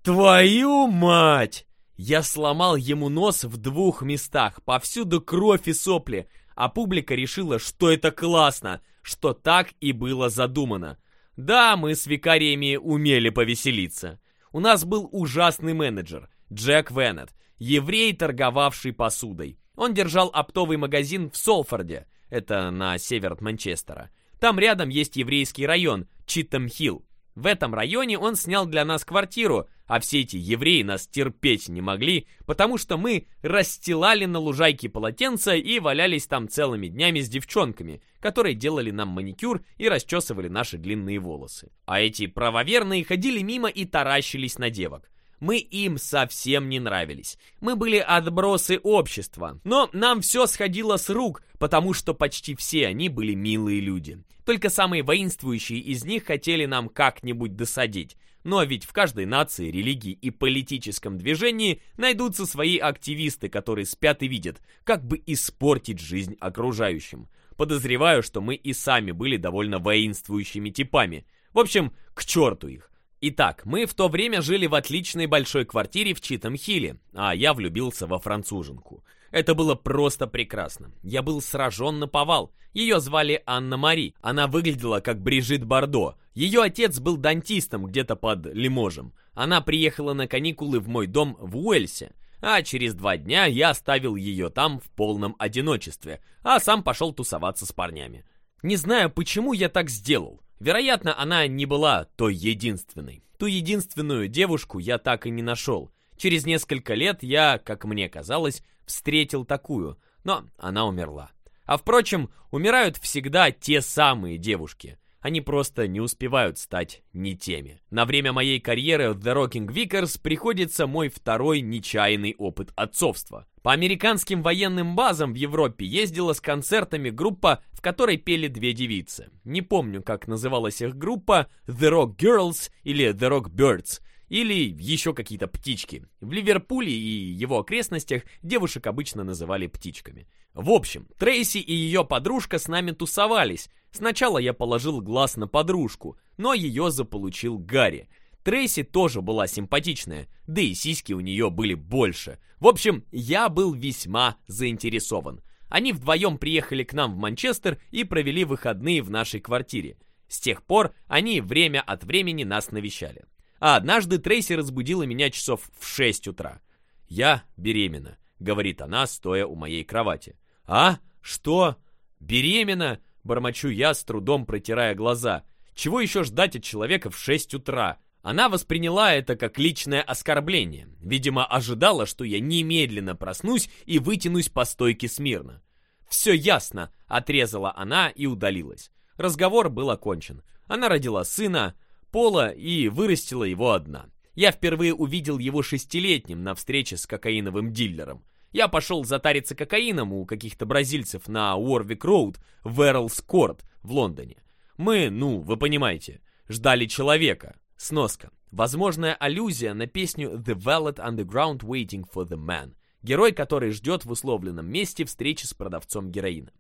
Speaker 1: «Твою мать!» Я сломал ему нос в двух местах, повсюду кровь и сопли, а публика решила, что это классно, что так и было задумано. Да, мы с викариями умели повеселиться. У нас был ужасный менеджер, Джек Веннет, еврей, торговавший посудой. Он держал оптовый магазин в Солфорде, это на север от Манчестера. Там рядом есть еврейский район, Читтам-Хилл. В этом районе он снял для нас квартиру, а все эти евреи нас терпеть не могли, потому что мы расстилали на лужайке полотенца и валялись там целыми днями с девчонками, которые делали нам маникюр и расчесывали наши длинные волосы. А эти правоверные ходили мимо и таращились на девок. Мы им совсем не нравились. Мы были отбросы общества. Но нам все сходило с рук, потому что почти все они были милые люди. Только самые воинствующие из них хотели нам как-нибудь досадить. Но ведь в каждой нации, религии и политическом движении найдутся свои активисты, которые спят и видят, как бы испортить жизнь окружающим. Подозреваю, что мы и сами были довольно воинствующими типами. В общем, к черту их. Итак, мы в то время жили в отличной большой квартире в Читом-Хилле, а я влюбился во француженку. Это было просто прекрасно. Я был сражен на повал. Ее звали Анна-Мари. Она выглядела как Брижит Бардо. Ее отец был дантистом где-то под Лиможем. Она приехала на каникулы в мой дом в Уэльсе. А через два дня я оставил ее там в полном одиночестве, а сам пошел тусоваться с парнями. Не знаю, почему я так сделал. Вероятно, она не была той единственной. Ту единственную девушку я так и не нашел. Через несколько лет я, как мне казалось, встретил такую, но она умерла. А впрочем, умирают всегда те самые девушки. Они просто не успевают стать не теми. На время моей карьеры в The Rocking Vickers приходится мой второй нечаянный опыт отцовства. По американским военным базам в Европе ездила с концертами группа, в которой пели две девицы. Не помню, как называлась их группа, The Rock Girls или The Rock Birds, или еще какие-то птички. В Ливерпуле и его окрестностях девушек обычно называли птичками. В общем, Трейси и ее подружка с нами тусовались. Сначала я положил глаз на подружку, но ее заполучил Гарри. Трейси тоже была симпатичная, да и сиськи у нее были больше. В общем, я был весьма заинтересован. Они вдвоем приехали к нам в Манчестер и провели выходные в нашей квартире. С тех пор они время от времени нас навещали. А однажды Трейси разбудила меня часов в 6 утра. «Я беременна», — говорит она, стоя у моей кровати. «А? Что? Беременна?» — бормочу я, с трудом протирая глаза. «Чего еще ждать от человека в 6 утра? Она восприняла это как личное оскорбление. Видимо, ожидала, что я немедленно проснусь и вытянусь по стойке смирно. «Все ясно», — отрезала она и удалилась. Разговор был окончен. Она родила сына, Пола, и вырастила его одна. Я впервые увидел его шестилетним на встрече с кокаиновым дилером. Я пошел затариться кокаином у каких-то бразильцев на Уорвик-Роуд в Эрлс-Корт в Лондоне. Мы, ну, вы понимаете, ждали человека, Сноска. Возможная аллюзия на песню «The Valet Underground Waiting for the Man», герой, который ждет в условленном месте встречи с продавцом героина.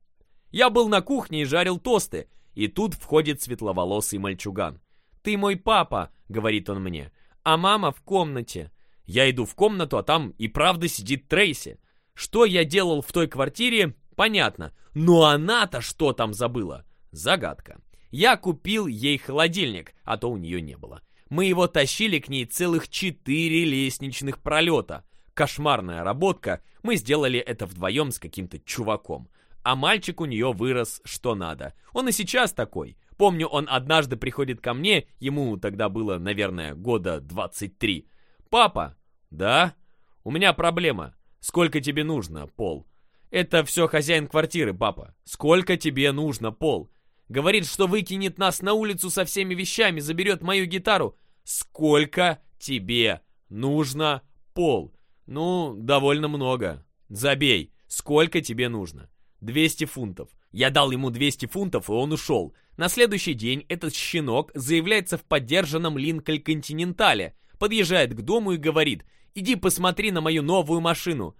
Speaker 1: «Я был на кухне и жарил тосты, и тут входит светловолосый мальчуган. «Ты мой папа», — говорит он мне, — «а мама в комнате». Я иду в комнату, а там и правда сидит Трейси. Что я делал в той квартире, понятно, но она-то что там забыла? Загадка. Я купил ей холодильник, а то у нее не было. Мы его тащили к ней целых четыре лестничных пролета. Кошмарная работка, мы сделали это вдвоем с каким-то чуваком. А мальчик у нее вырос что надо. Он и сейчас такой. Помню, он однажды приходит ко мне, ему тогда было, наверное, года 23. «Папа!» «Да?» «У меня проблема. Сколько тебе нужно, Пол?» «Это все хозяин квартиры, папа. Сколько тебе нужно, Пол?» Говорит, что выкинет нас на улицу со всеми вещами, заберет мою гитару сколько тебе нужно пол. Ну, довольно много. Забей, сколько тебе нужно. 200 фунтов. Я дал ему 200 фунтов, и он ушел. На следующий день этот щенок заявляется в поддержанном Линкольн Континентале, подъезжает к дому и говорит «Иди посмотри на мою новую машину».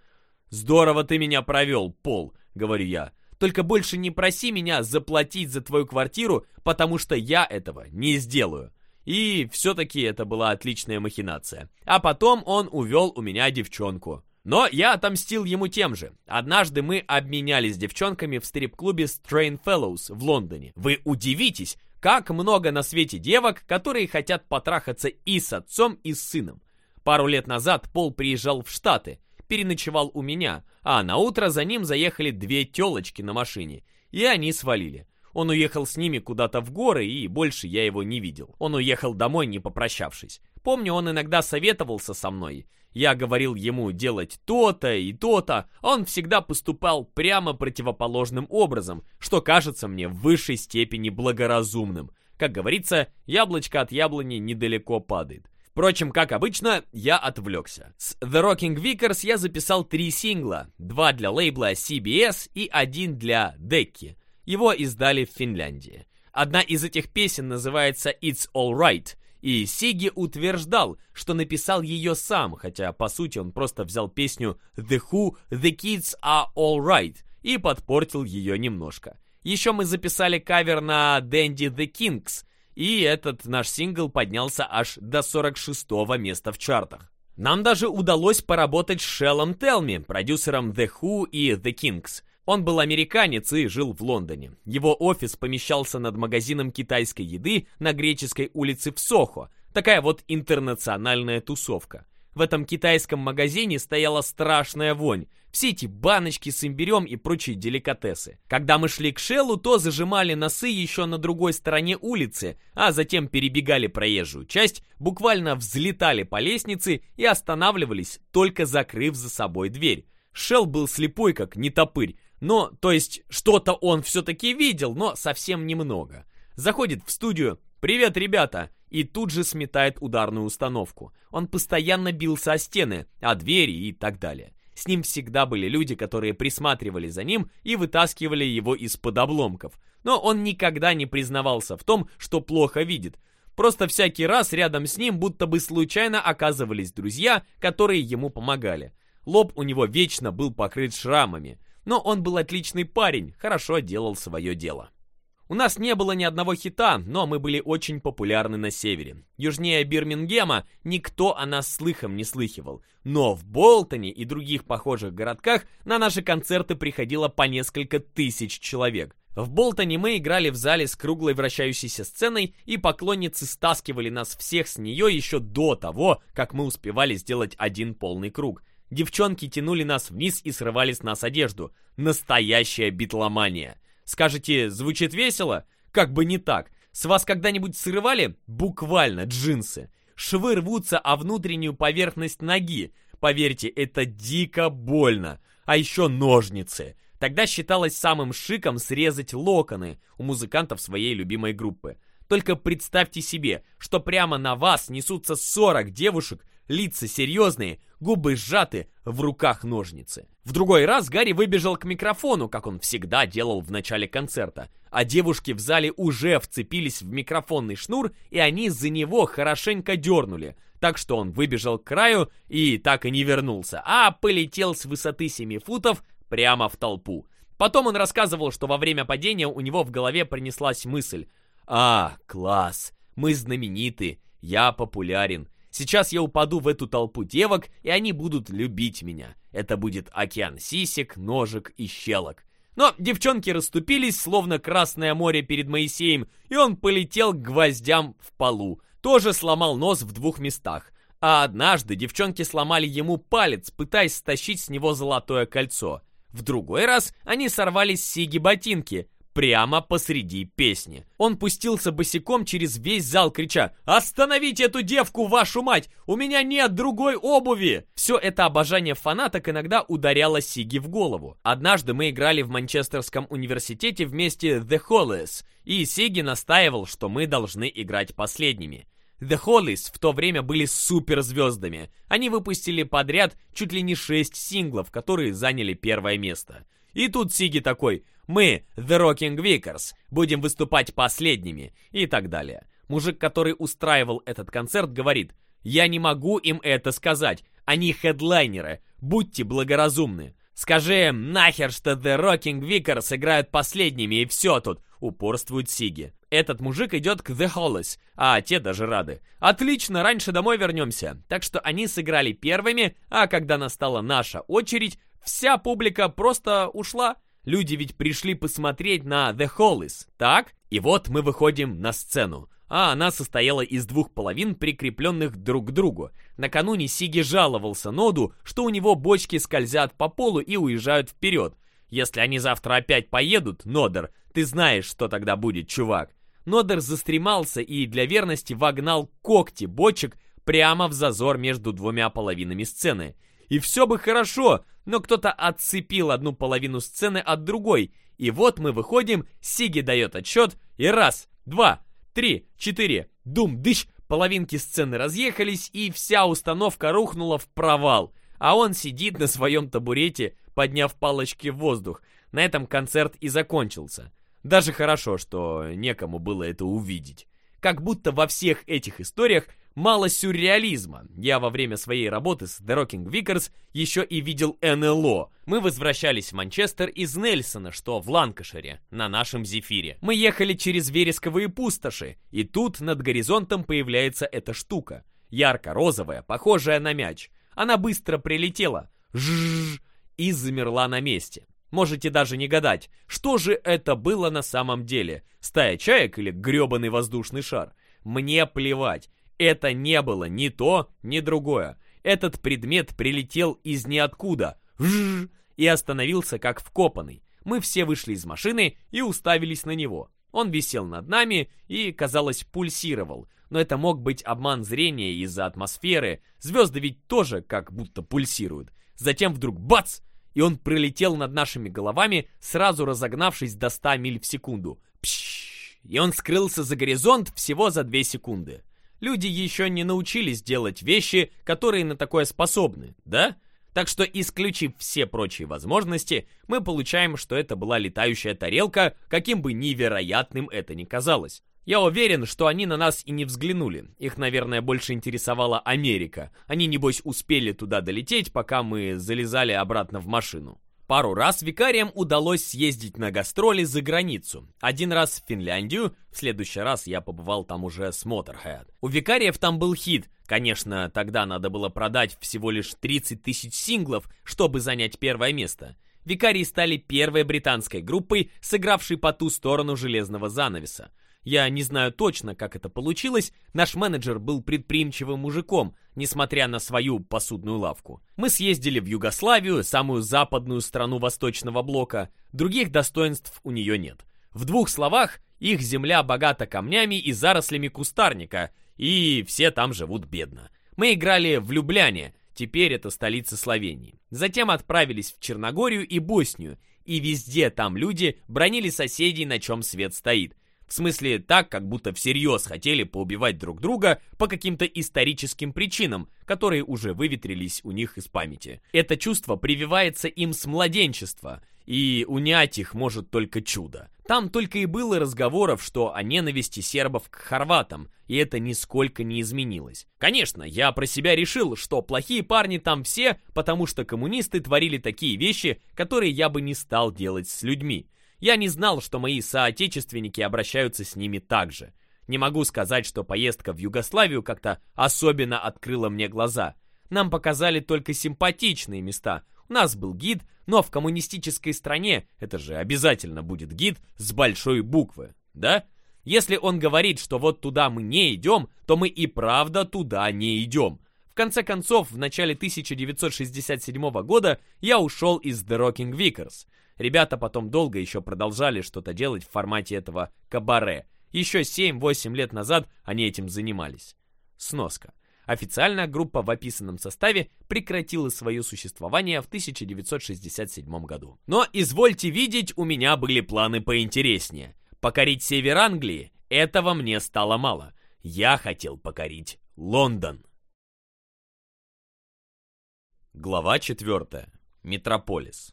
Speaker 1: «Здорово ты меня провел, Пол», — говорю я. «Только больше не проси меня заплатить за твою квартиру, потому что я этого не сделаю». И все-таки это была отличная махинация. А потом он увел у меня девчонку. Но я отомстил ему тем же. Однажды мы обменялись девчонками в стрип-клубе Strain Fellows в Лондоне. Вы удивитесь, как много на свете девок, которые хотят потрахаться и с отцом, и с сыном. Пару лет назад Пол приезжал в Штаты, переночевал у меня, а на утро за ним заехали две телочки на машине, и они свалили. Он уехал с ними куда-то в горы, и больше я его не видел. Он уехал домой, не попрощавшись. Помню, он иногда советовался со мной. Я говорил ему делать то-то и то-то, а он всегда поступал прямо противоположным образом, что кажется мне в высшей степени благоразумным. Как говорится, яблочко от яблони недалеко падает. Впрочем, как обычно, я отвлекся. С The Rocking Vickers я записал три сингла, два для лейбла CBS и один для Декки. Его издали в Финляндии. Одна из этих песен называется «It's All Right», и Сиги утверждал, что написал ее сам, хотя по сути он просто взял песню «The Who, The Kids Are Alright" и подпортил ее немножко. Еще мы записали кавер на «Dandy The Kings», и этот наш сингл поднялся аж до 46 го места в чартах. Нам даже удалось поработать с Шеллом Телми, продюсером The Who и The Kings – он был американец и жил в Лондоне. Его офис помещался над магазином китайской еды на Греческой улице в Сохо. Такая вот интернациональная тусовка. В этом китайском магазине стояла страшная вонь. Все эти баночки с имбирем и прочие деликатесы. Когда мы шли к Шеллу, то зажимали носы еще на другой стороне улицы, а затем перебегали проезжую часть, буквально взлетали по лестнице и останавливались, только закрыв за собой дверь. Шел был слепой, как нетопырь, но, то есть, что-то он все-таки видел, но совсем немного. Заходит в студию «Привет, ребята!» и тут же сметает ударную установку. Он постоянно бился о стены, о двери и так далее. С ним всегда были люди, которые присматривали за ним и вытаскивали его из-под обломков. Но он никогда не признавался в том, что плохо видит. Просто всякий раз рядом с ним будто бы случайно оказывались друзья, которые ему помогали. Лоб у него вечно был покрыт шрамами но он был отличный парень, хорошо делал свое дело. У нас не было ни одного хита, но мы были очень популярны на севере. Южнее Бирмингема никто о нас слыхом не слыхивал. Но в Болтоне и других похожих городках на наши концерты приходило по несколько тысяч человек. В Болтоне мы играли в зале с круглой вращающейся сценой, и поклонницы стаскивали нас всех с нее еще до того, как мы успевали сделать один полный круг – Девчонки тянули нас вниз и срывали с нас одежду. Настоящая битломания. Скажете, звучит весело? Как бы не так. С вас когда-нибудь срывали? Буквально джинсы. Швы рвутся о внутреннюю поверхность ноги. Поверьте, это дико больно. А еще ножницы. Тогда считалось самым шиком срезать локоны у музыкантов своей любимой группы. Только представьте себе, что прямо на вас несутся 40 девушек, Лица серьезные, губы сжаты, в руках ножницы. В другой раз Гарри выбежал к микрофону, как он всегда делал в начале концерта, а девушки в зале уже вцепились в микрофонный шнур, и они за него хорошенько дернули, так что он выбежал к краю и так и не вернулся, а полетел с высоты 7 футов прямо в толпу. Потом он рассказывал, что во время падения у него в голове принеслась мысль «А, класс, мы знамениты, я популярен, Сейчас я упаду в эту толпу девок, и они будут любить меня. Это будет океан сисек, ножек и щелок. Но девчонки расступились, словно Красное море перед Моисеем, и он полетел к гвоздям в полу. Тоже сломал нос в двух местах. А однажды девчонки сломали ему палец, пытаясь стащить с него золотое кольцо. В другой раз они сорвали с Сиги ботинки прямо посреди песни. Он пустился босиком через весь зал, крича «Остановите эту девку, вашу мать! У меня нет другой обуви!» Все это обожание фанаток иногда ударяло Сиги в голову. Однажды мы играли в Манчестерском университете вместе The Hollies, и Сиги настаивал, что мы должны играть последними. The Hollies в то время были суперзвездами. Они выпустили подряд чуть ли не 6 синглов, которые заняли первое место. И тут Сиги такой мы, The Rocking Vickers, будем выступать последними и так далее. Мужик, который устраивал этот концерт, говорит, «Я не могу им это сказать. Они хедлайнеры. Будьте благоразумны». «Скажи им нахер, что The Rocking Vickers играют последними, и все тут!» — упорствует Сиги. Этот мужик идет к The Hollis, а те даже рады. «Отлично, раньше домой вернемся!» Так что они сыграли первыми, а когда настала наша очередь, вся публика просто ушла. Люди ведь пришли посмотреть на The Hollies, так? И вот мы выходим на сцену. А она состояла из двух половин, прикрепленных друг к другу. Накануне Сиги жаловался Ноду, что у него бочки скользят по полу и уезжают вперед. Если они завтра опять поедут, Нодер, ты знаешь, что тогда будет, чувак. Нодер застремался и для верности вогнал когти бочек прямо в зазор между двумя половинами сцены. И все бы хорошо, но кто-то отцепил одну половину сцены от другой, и вот мы выходим, Сиги дает отчет, и раз, два, три, четыре, дум-дыщ, половинки сцены разъехались, и вся установка рухнула в провал, а он сидит на своем табурете, подняв палочки в воздух. На этом концерт и закончился. Даже хорошо, что некому было это увидеть. Как будто во всех этих историях – мало сюрреализма. Я во время своей работы с The Rocking Vickers еще и видел НЛО. Мы возвращались в Манчестер из Нельсона, что в Ланкашире, на нашем Зефире. Мы ехали через вересковые пустоши, и тут над горизонтом появляется эта штука. Ярко-розовая, похожая на мяч. Она быстро прилетела,
Speaker 2: жжжж,
Speaker 1: и замерла на месте. Можете даже не гадать, что же это было на самом деле, стая чаек или гребаный воздушный шар. Мне плевать, это не было ни то, ни другое. Этот предмет прилетел из ниоткуда вжж, и остановился как вкопанный. Мы все вышли из машины и уставились на него. Он висел над нами и, казалось, пульсировал. Но это мог быть обман зрения из-за атмосферы. Звезды ведь тоже как будто пульсируют. Затем вдруг бац! И он пролетел над нашими головами, сразу разогнавшись до 100 миль в секунду. Пшшш! И он скрылся за горизонт всего за 2 секунды люди еще не научились делать вещи, которые на такое способны, да? Так что, исключив все прочие возможности, мы получаем, что это была летающая тарелка, каким бы невероятным это ни казалось. Я уверен, что они на нас и не взглянули. Их, наверное, больше интересовала Америка. Они, небось, успели туда долететь, пока мы залезали обратно в машину. Пару раз викариям удалось съездить на гастроли за границу. Один раз в Финляндию, в следующий раз я побывал там уже с Motorhead. У викариев там был хит. Конечно, тогда надо было продать всего лишь 30 тысяч синглов, чтобы занять первое место. Викарии стали первой британской группой, сыгравшей по ту сторону железного занавеса. Я не знаю точно, как это получилось, наш менеджер был предприимчивым мужиком, несмотря на свою посудную лавку. Мы съездили в Югославию, самую западную страну Восточного Блока, других достоинств у нее нет. В двух словах, их земля богата камнями и зарослями кустарника, и все там живут бедно. Мы играли в Любляне, теперь это столица Словении. Затем отправились в Черногорию и Боснию, и везде там люди бронили соседей, на чем свет стоит, в смысле, так, как будто всерьез хотели поубивать друг друга по каким-то историческим причинам, которые уже выветрились у них из памяти. Это чувство прививается им с младенчества, и унять их может только чудо. Там только и было разговоров, что о ненависти сербов к хорватам, и это нисколько не изменилось. Конечно, я про себя решил, что плохие парни там все, потому что коммунисты творили такие вещи, которые я бы не стал делать с людьми. Я не знал, что мои соотечественники обращаются с ними так же. Не могу сказать, что поездка в Югославию как-то особенно открыла мне глаза. Нам показали только симпатичные места. У нас был гид, но в коммунистической стране это же обязательно будет гид с большой буквы, да? Если он говорит, что вот туда мы не идем, то мы и правда туда не идем. В конце концов, в начале 1967 года я ушел из The Rocking Vickers. Ребята потом долго еще продолжали что-то делать в формате этого кабаре. Еще 7-8 лет назад они этим занимались. Сноска. Официально группа в описанном составе прекратила свое существование в 1967 году. Но, извольте видеть, у меня были планы поинтереснее. Покорить север Англии – этого мне стало мало. Я хотел покорить Лондон. Глава 4. Метрополис. Метрополис.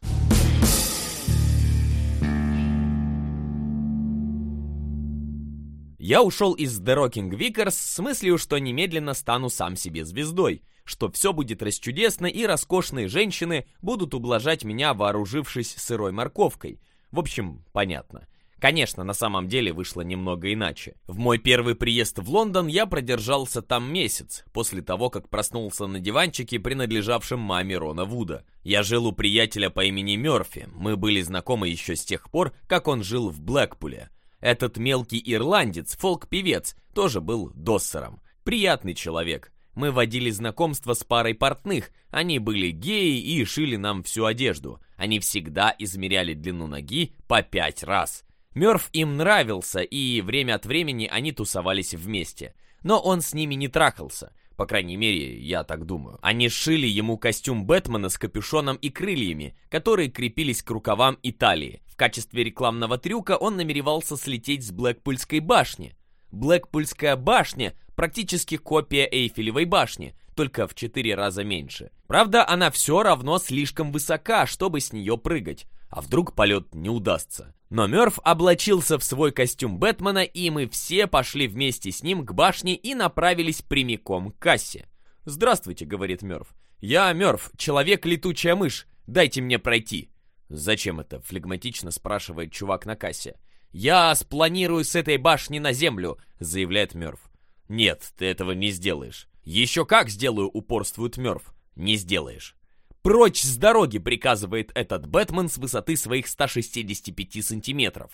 Speaker 1: Я ушел из The Rocking Vickers с мыслью, что немедленно стану сам себе звездой, что все будет расчудесно и роскошные женщины будут ублажать меня, вооружившись сырой морковкой. В общем, понятно. Конечно, на самом деле вышло немного иначе. В мой первый приезд в Лондон я продержался там месяц, после того, как проснулся на диванчике, принадлежавшем маме Рона Вуда. Я жил у приятеля по имени Мёрфи, мы были знакомы еще с тех пор, как он жил в Блэкпуле. Этот мелкий ирландец, фолк-певец, тоже был доссером. Приятный человек. Мы водили знакомство с парой портных, они были геи и шили нам всю одежду. Они всегда измеряли длину ноги по пять раз. Мёрф им нравился, и время от времени они тусовались вместе. Но он с ними не трахался. По крайней мере, я так думаю. Они сшили ему костюм Бэтмена с капюшоном и крыльями, которые крепились к рукавам и талии. В качестве рекламного трюка он намеревался слететь с Блэкпульской башни. Блэкпульская башня – практически копия Эйфелевой башни, только в 4 раза меньше. Правда, она все равно слишком высока, чтобы с нее прыгать. А вдруг полет не удастся? Но Мёрф облачился в свой костюм Бэтмена, и мы все пошли вместе с ним к башне и направились прямиком к кассе. «Здравствуйте», — говорит Мёрф. «Я Мёрф, человек-летучая мышь. Дайте мне пройти». «Зачем это?» — флегматично спрашивает чувак на кассе. «Я спланирую с этой башни на землю», — заявляет Мёрф. «Нет, ты этого не сделаешь». «Еще как сделаю», — упорствует Мёрф. «Не сделаешь». «Прочь с дороги!» — приказывает этот Бэтмен с высоты своих 165 сантиметров.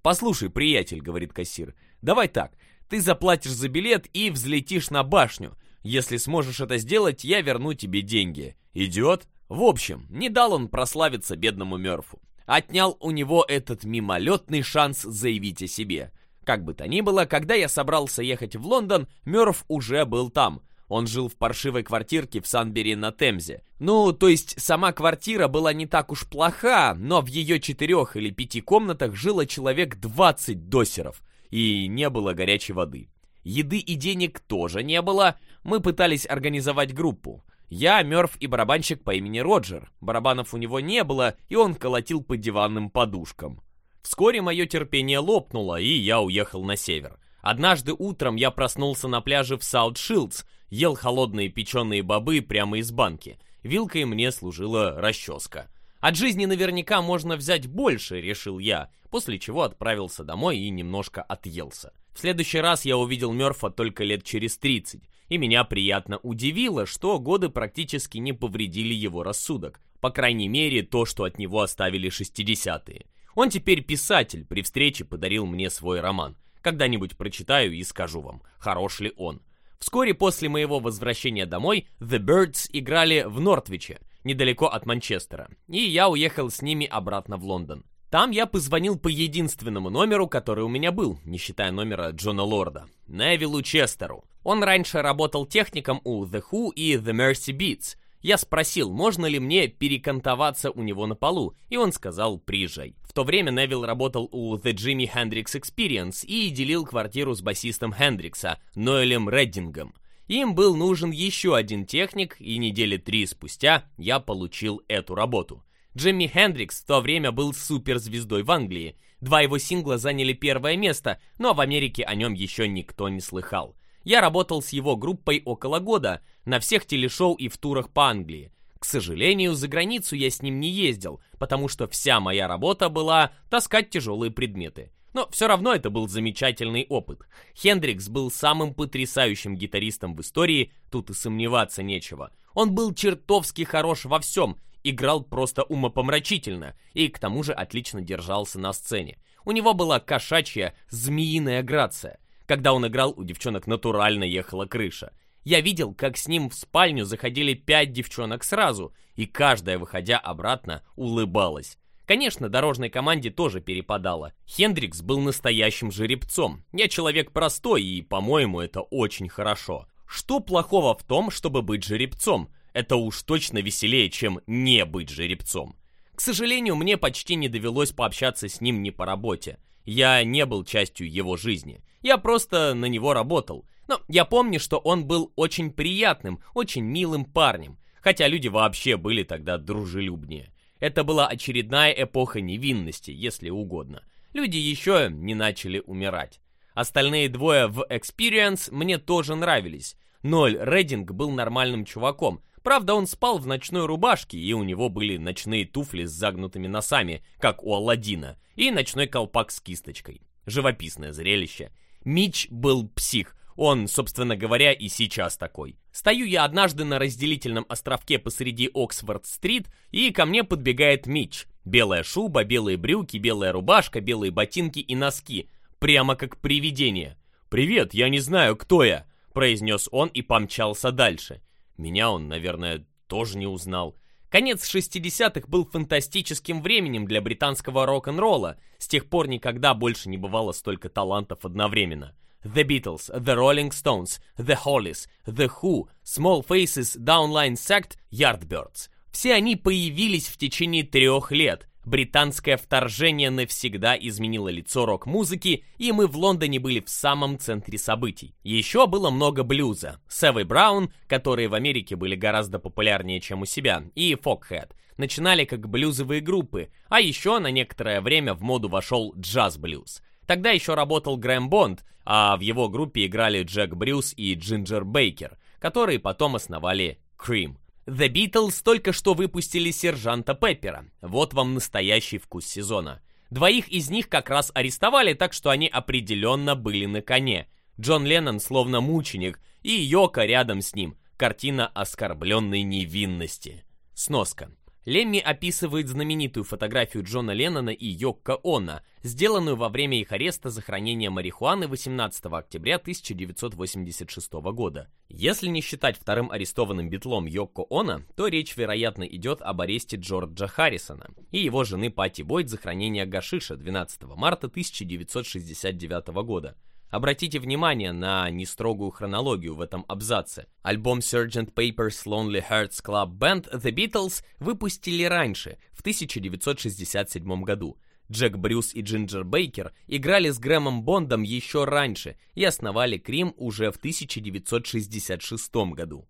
Speaker 1: «Послушай, приятель», — говорит кассир, — «давай так, ты заплатишь за билет и взлетишь на башню. Если сможешь это сделать, я верну тебе деньги». Идет? В общем, не дал он прославиться бедному Мёрфу. Отнял у него этот мимолетный шанс заявить о себе. Как бы то ни было, когда я собрался ехать в Лондон, Мёрф уже был там. Он жил в паршивой квартирке в Санбери на Темзе. Ну, то есть сама квартира была не так уж плоха, но в ее четырех или пяти комнатах жило человек 20 досеров, и не было горячей воды. Еды и денег тоже не было, мы пытались организовать группу. Я, Мёрф и барабанщик по имени Роджер. Барабанов у него не было, и он колотил по диванным подушкам. Вскоре мое терпение лопнуло, и я уехал на север. Однажды утром я проснулся на пляже в Саутшилдс, ел холодные печеные бобы прямо из банки. Вилкой мне служила расческа. От жизни наверняка можно взять больше, решил я, после чего отправился домой и немножко отъелся. В следующий раз я увидел Мёрфа только лет через 30, и меня приятно удивило, что годы практически не повредили его рассудок, по крайней мере то, что от него оставили 60-е. Он теперь писатель, при встрече подарил мне свой роман. Когда-нибудь прочитаю и скажу вам, хорош ли он. Вскоре после моего возвращения домой The Birds играли в Нортвиче, недалеко от Манчестера, и я уехал с ними обратно в Лондон. Там я позвонил по единственному номеру, который у меня был, не считая номера Джона Лорда, Невилу Честеру. Он раньше работал техником у The Who и The Mercy Beats, я спросил, можно ли мне перекантоваться у него на полу, и он сказал «приезжай». В то время Невилл работал у The Jimi Hendrix Experience и делил квартиру с басистом Хендрикса, Ноэлем Реддингом. Им был нужен еще один техник, и недели три спустя я получил эту работу. Джимми Хендрикс в то время был суперзвездой в Англии. Два его сингла заняли первое место, но в Америке о нем еще никто не слыхал. Я работал с его группой около года, на всех телешоу и в турах по Англии. К сожалению, за границу я с ним не ездил, потому что вся моя работа была таскать тяжелые предметы. Но все равно это был замечательный опыт. Хендрикс был самым потрясающим гитаристом в истории, тут и сомневаться нечего. Он был чертовски хорош во всем, играл просто умопомрачительно и к тому же отлично держался на сцене. У него была кошачья, змеиная грация. Когда он играл, у девчонок натурально ехала крыша. Я видел, как с ним в спальню заходили пять девчонок сразу, и каждая, выходя обратно, улыбалась. Конечно, дорожной команде тоже перепадало. Хендрикс был настоящим жеребцом. Я человек простой, и, по-моему, это очень хорошо. Что плохого в том, чтобы быть жеребцом? Это уж точно веселее, чем не быть жеребцом. К сожалению, мне почти не довелось пообщаться с ним не по работе. Я не был частью его жизни. Я просто на него работал. Но я помню, что он был очень приятным, очень милым парнем, хотя люди вообще были тогда дружелюбнее. Это была очередная эпоха невинности, если угодно. Люди еще не начали умирать. Остальные двое в Experience мне тоже нравились. Ноль Рединг был нормальным чуваком. Правда, он спал в ночной рубашке, и у него были ночные туфли с загнутыми носами, как у Алладина, и ночной колпак с кисточкой. Живописное зрелище. Мич был псих, он, собственно говоря, и сейчас такой. Стою я однажды на разделительном островке посреди Оксфорд-стрит, и ко мне подбегает Мич. Белая шуба, белые брюки, белая рубашка, белые ботинки и носки. Прямо как привидение. «Привет, я не знаю, кто я», — произнес он и помчался дальше. Меня он, наверное, тоже не узнал. Конец 60-х был фантастическим временем для британского рок-н-ролла. С тех пор никогда больше не бывало столько талантов одновременно. The Beatles, The Rolling Stones, The Hollies, The Who, Small Faces, Downline Sect, Yardbirds. Все они появились в течение трех лет. Британское вторжение навсегда изменило лицо рок-музыки, и мы в Лондоне были в самом центре событий. Еще было много блюза. Сэвы Браун, которые в Америке были гораздо популярнее, чем у себя, и Фокхед, начинали как блюзовые группы, а еще на некоторое время в моду вошел джаз-блюз. Тогда еще работал Грэм Бонд, а в его группе играли Джек Брюс и Джинджер Бейкер, которые потом основали Cream. The Beatles только что выпустили Сержанта Пеппера. Вот вам настоящий вкус сезона. Двоих из них как раз арестовали, так что они определенно были на коне. Джон Леннон словно мученик, и Йока рядом с ним. Картина оскорбленной невинности. Сноска. Лемми описывает знаменитую фотографию Джона Леннона и Йокко Оно, сделанную во время их ареста за хранение марихуаны 18 октября 1986 года. Если не считать вторым арестованным битлом Йокко Оно, то речь, вероятно, идет об аресте Джорджа Харрисона и его жены Пати Бойд за хранение гашиша 12 марта 1969 года. Обратите внимание на нестрогую хронологию в этом абзаце. Альбом Sgt. Paper's Lonely Hearts Club Band The Beatles выпустили раньше, в 1967 году. Джек Брюс и Джинджер Бейкер играли с Грэмом Бондом еще раньше и основали Крим уже в 1966 году.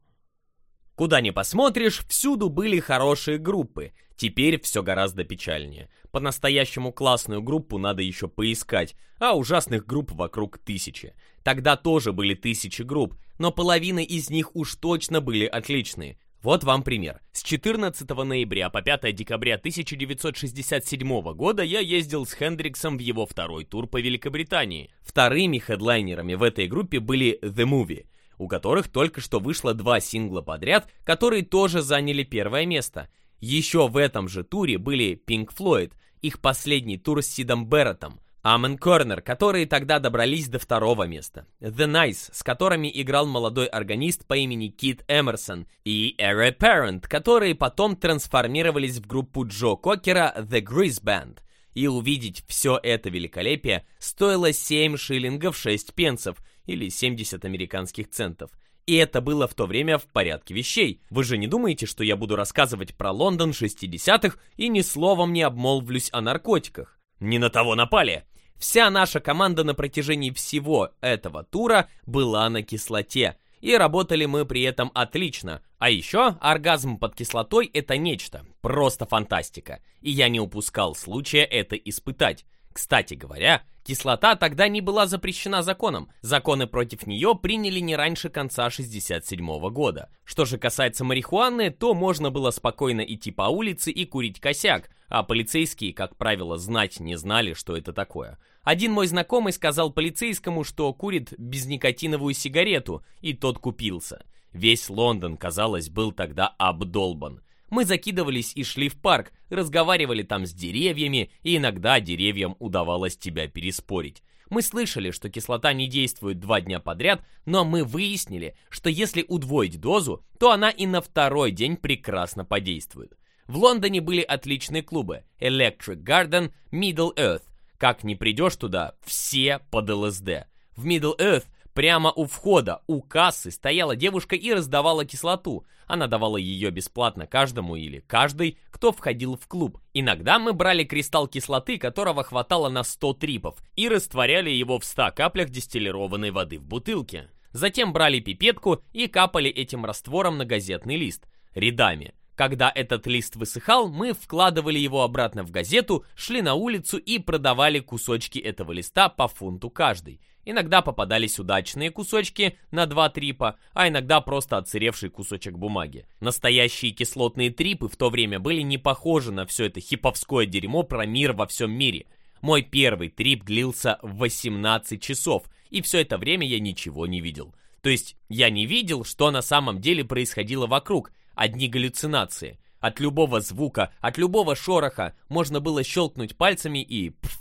Speaker 1: Куда ни посмотришь, всюду были хорошие группы, Теперь все гораздо печальнее. По-настоящему классную группу надо еще поискать, а ужасных групп вокруг тысячи. Тогда тоже были тысячи групп, но половина из них уж точно были отличные. Вот вам пример. С 14 ноября по 5 декабря 1967 года я ездил с Хендриксом в его второй тур по Великобритании. Вторыми хедлайнерами в этой группе были The Movie, у которых только что вышло два сингла подряд, которые тоже заняли первое место – еще в этом же туре были Pink Floyd, их последний тур с Сидом Берреттом, Амен Корнер, которые тогда добрались до второго места, The Nice, с которыми играл молодой органист по имени Кит Эмерсон, и Era Parent, которые потом трансформировались в группу Джо Кокера The Grease Band. И увидеть все это великолепие стоило 7 шиллингов 6 пенсов, или 70 американских центов – и это было в то время в порядке вещей. Вы же не думаете, что я буду рассказывать про Лондон 60-х и ни словом не обмолвлюсь о наркотиках? Не на того напали! Вся наша команда на протяжении всего этого тура была на кислоте. И работали мы при этом отлично. А еще оргазм под кислотой это нечто, просто фантастика. И я не упускал случая это испытать. Кстати говоря, кислота тогда не была запрещена законом, законы против нее приняли не раньше конца 67 года. Что же касается марихуаны, то можно было спокойно идти по улице и курить косяк, а полицейские, как правило, знать не знали, что это такое. Один мой знакомый сказал полицейскому, что курит безникотиновую сигарету, и тот купился. Весь Лондон, казалось, был тогда обдолбан. Мы закидывались и шли в парк, разговаривали там с деревьями, и иногда деревьям удавалось тебя переспорить. Мы слышали, что кислота не действует два дня подряд, но мы выяснили, что если удвоить дозу, то она и на второй день прекрасно подействует. В Лондоне были отличные клубы Electric Garden, Middle Earth. Как не придешь туда, все под ЛСД. В Middle Earth Прямо у входа, у кассы, стояла девушка и раздавала кислоту. Она давала ее бесплатно каждому или каждой, кто входил в клуб. Иногда мы брали кристалл кислоты, которого хватало на 100 трипов, и растворяли его в 100 каплях дистиллированной воды в бутылке. Затем брали пипетку и капали этим раствором на газетный лист. Рядами. Когда этот лист высыхал, мы вкладывали его обратно в газету, шли на улицу и продавали кусочки этого листа по фунту каждый. Иногда попадались удачные кусочки на два трипа, а иногда просто отсыревший кусочек бумаги. Настоящие кислотные трипы в то время были не похожи на все это хиповское дерьмо про мир во всем мире. Мой первый трип длился 18 часов, и все это время я ничего не видел. То есть я не видел, что на самом деле происходило вокруг, одни галлюцинации. От любого звука, от любого шороха можно было щелкнуть пальцами и... Пфф,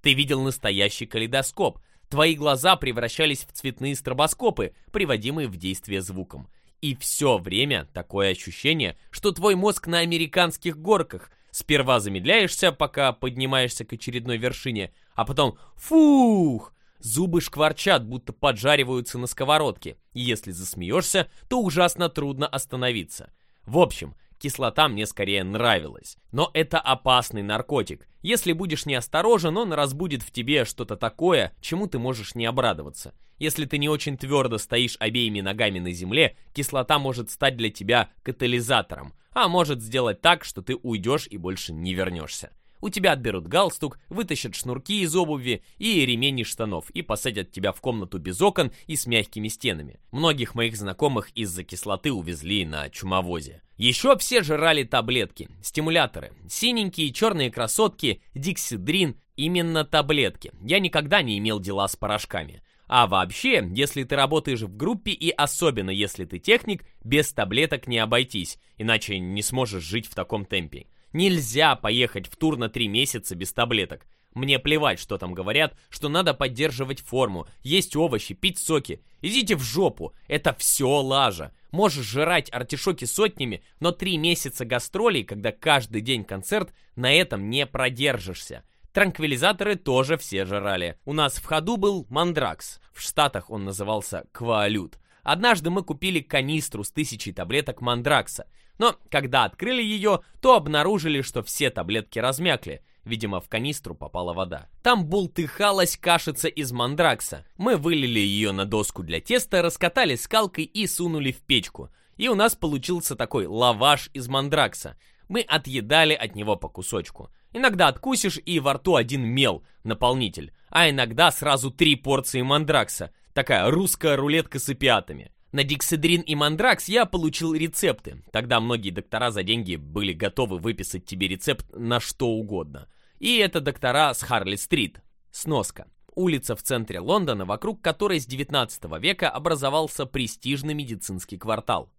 Speaker 1: ты видел настоящий калейдоскоп, Твои глаза превращались в цветные стробоскопы, приводимые в действие звуком. И все время такое ощущение, что твой мозг на американских горках. Сперва замедляешься, пока поднимаешься к очередной вершине, а потом фух! Зубы шкварчат, будто поджариваются на сковородке. И если засмеешься, то ужасно трудно остановиться. В общем, Кислота мне скорее нравилась. Но это опасный наркотик. Если будешь неосторожен, он разбудит в тебе что-то такое, чему ты можешь не обрадоваться. Если ты не очень твердо стоишь обеими ногами на земле, кислота может стать для тебя катализатором, а может сделать так, что ты уйдешь и больше не вернешься. У тебя отберут галстук, вытащат шнурки из обуви и ремень из штанов и посадят тебя в комнату без окон и с мягкими стенами. Многих моих знакомых из-за кислоты увезли на чумовозе. Еще все жрали таблетки, стимуляторы, синенькие черные красотки, диксидрин, именно таблетки. Я никогда не имел дела с порошками. А вообще, если ты работаешь в группе и особенно если ты техник, без таблеток не обойтись, иначе не сможешь жить в таком темпе. Нельзя поехать в тур на три месяца без таблеток. Мне плевать, что там говорят, что надо поддерживать форму, есть овощи, пить соки. Идите в жопу, это все лажа. Можешь жрать артишоки сотнями, но три месяца гастролей, когда каждый день концерт, на этом не продержишься. Транквилизаторы тоже все жрали. У нас в ходу был мандракс, в Штатах он назывался квалют. Однажды мы купили канистру с тысячей таблеток мандракса, но когда открыли ее, то обнаружили, что все таблетки размякли. Видимо, в канистру попала вода. Там бултыхалась кашица из мандракса. Мы вылили ее на доску для теста, раскатали скалкой и сунули в печку. И у нас получился такой лаваш из мандракса. Мы отъедали от него по кусочку. Иногда откусишь и во рту один мел, наполнитель, а иногда сразу три порции мандракса. Такая русская рулетка с опиатами. На Диксидрин и Мандракс я получил рецепты. Тогда многие доктора за деньги были готовы выписать тебе рецепт на что угодно. И это доктора с Харли-стрит. Сноска. Улица в центре Лондона, вокруг которой с 19 века образовался престижный медицинский квартал.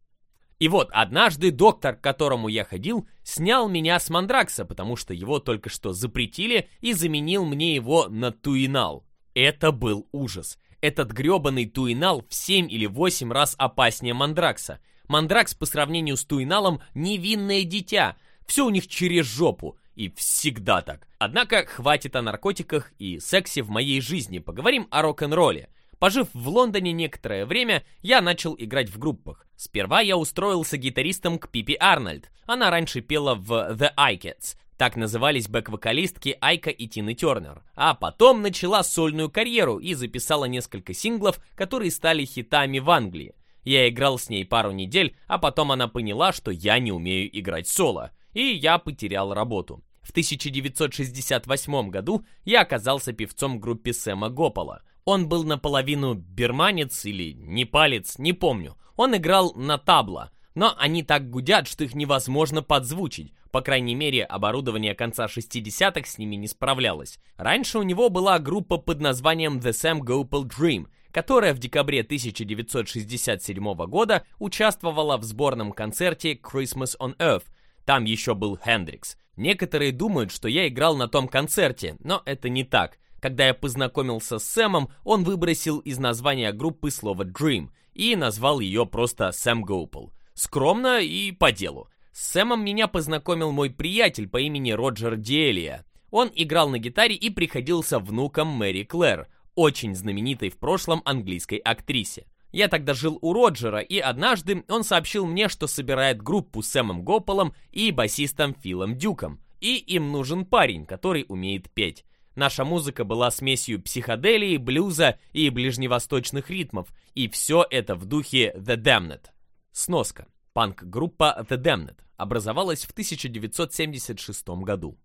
Speaker 1: И вот однажды доктор, к которому я ходил, снял меня с мандракса, потому что его только что запретили и заменил мне его на туинал. Это был ужас. Этот грёбаный туинал в 7 или 8 раз опаснее мандракса. Мандракс по сравнению с туиналом невинное дитя. Все у них через жопу и всегда так. Однако хватит о наркотиках и сексе в моей жизни, поговорим о рок-н-ролле. Пожив в Лондоне некоторое время, я начал играть в группах. Сперва я устроился гитаристом к Пипи Арнольд. Она раньше пела в The Icats, так назывались бэк-вокалистки Айка и Тины Тернер. А потом начала сольную карьеру и записала несколько синглов, которые стали хитами в Англии. Я играл с ней пару недель, а потом она поняла, что я не умею играть соло, и я потерял работу. В 1968 году я оказался певцом группы Сэма Гоппола. Он был наполовину берманец или непалец, не помню. Он играл на табло, но они так гудят, что их невозможно подзвучить. По крайней мере, оборудование конца 60-х с ними не справлялось. Раньше у него была группа под названием The Sam Gopal Dream, которая в декабре 1967 года участвовала в сборном концерте Christmas on Earth, там еще был Хендрикс. Некоторые думают, что я играл на том концерте, но это не так. Когда я познакомился с Сэмом, он выбросил из названия группы слово Dream и назвал ее просто Сэм Гоупл. Скромно и по делу. С Сэмом меня познакомил мой приятель по имени Роджер Делия. Он играл на гитаре и приходился внуком Мэри Клэр, очень знаменитой в прошлом английской актрисе. Я тогда жил у Роджера, и однажды он сообщил мне, что собирает группу с Сэмом Гополом и басистом Филом Дюком, и им нужен парень, который умеет петь. Наша музыка была смесью психоделии, блюза и ближневосточных ритмов, и все это в духе The Damned. Сноска. Панк-группа The Damned образовалась в 1976 году.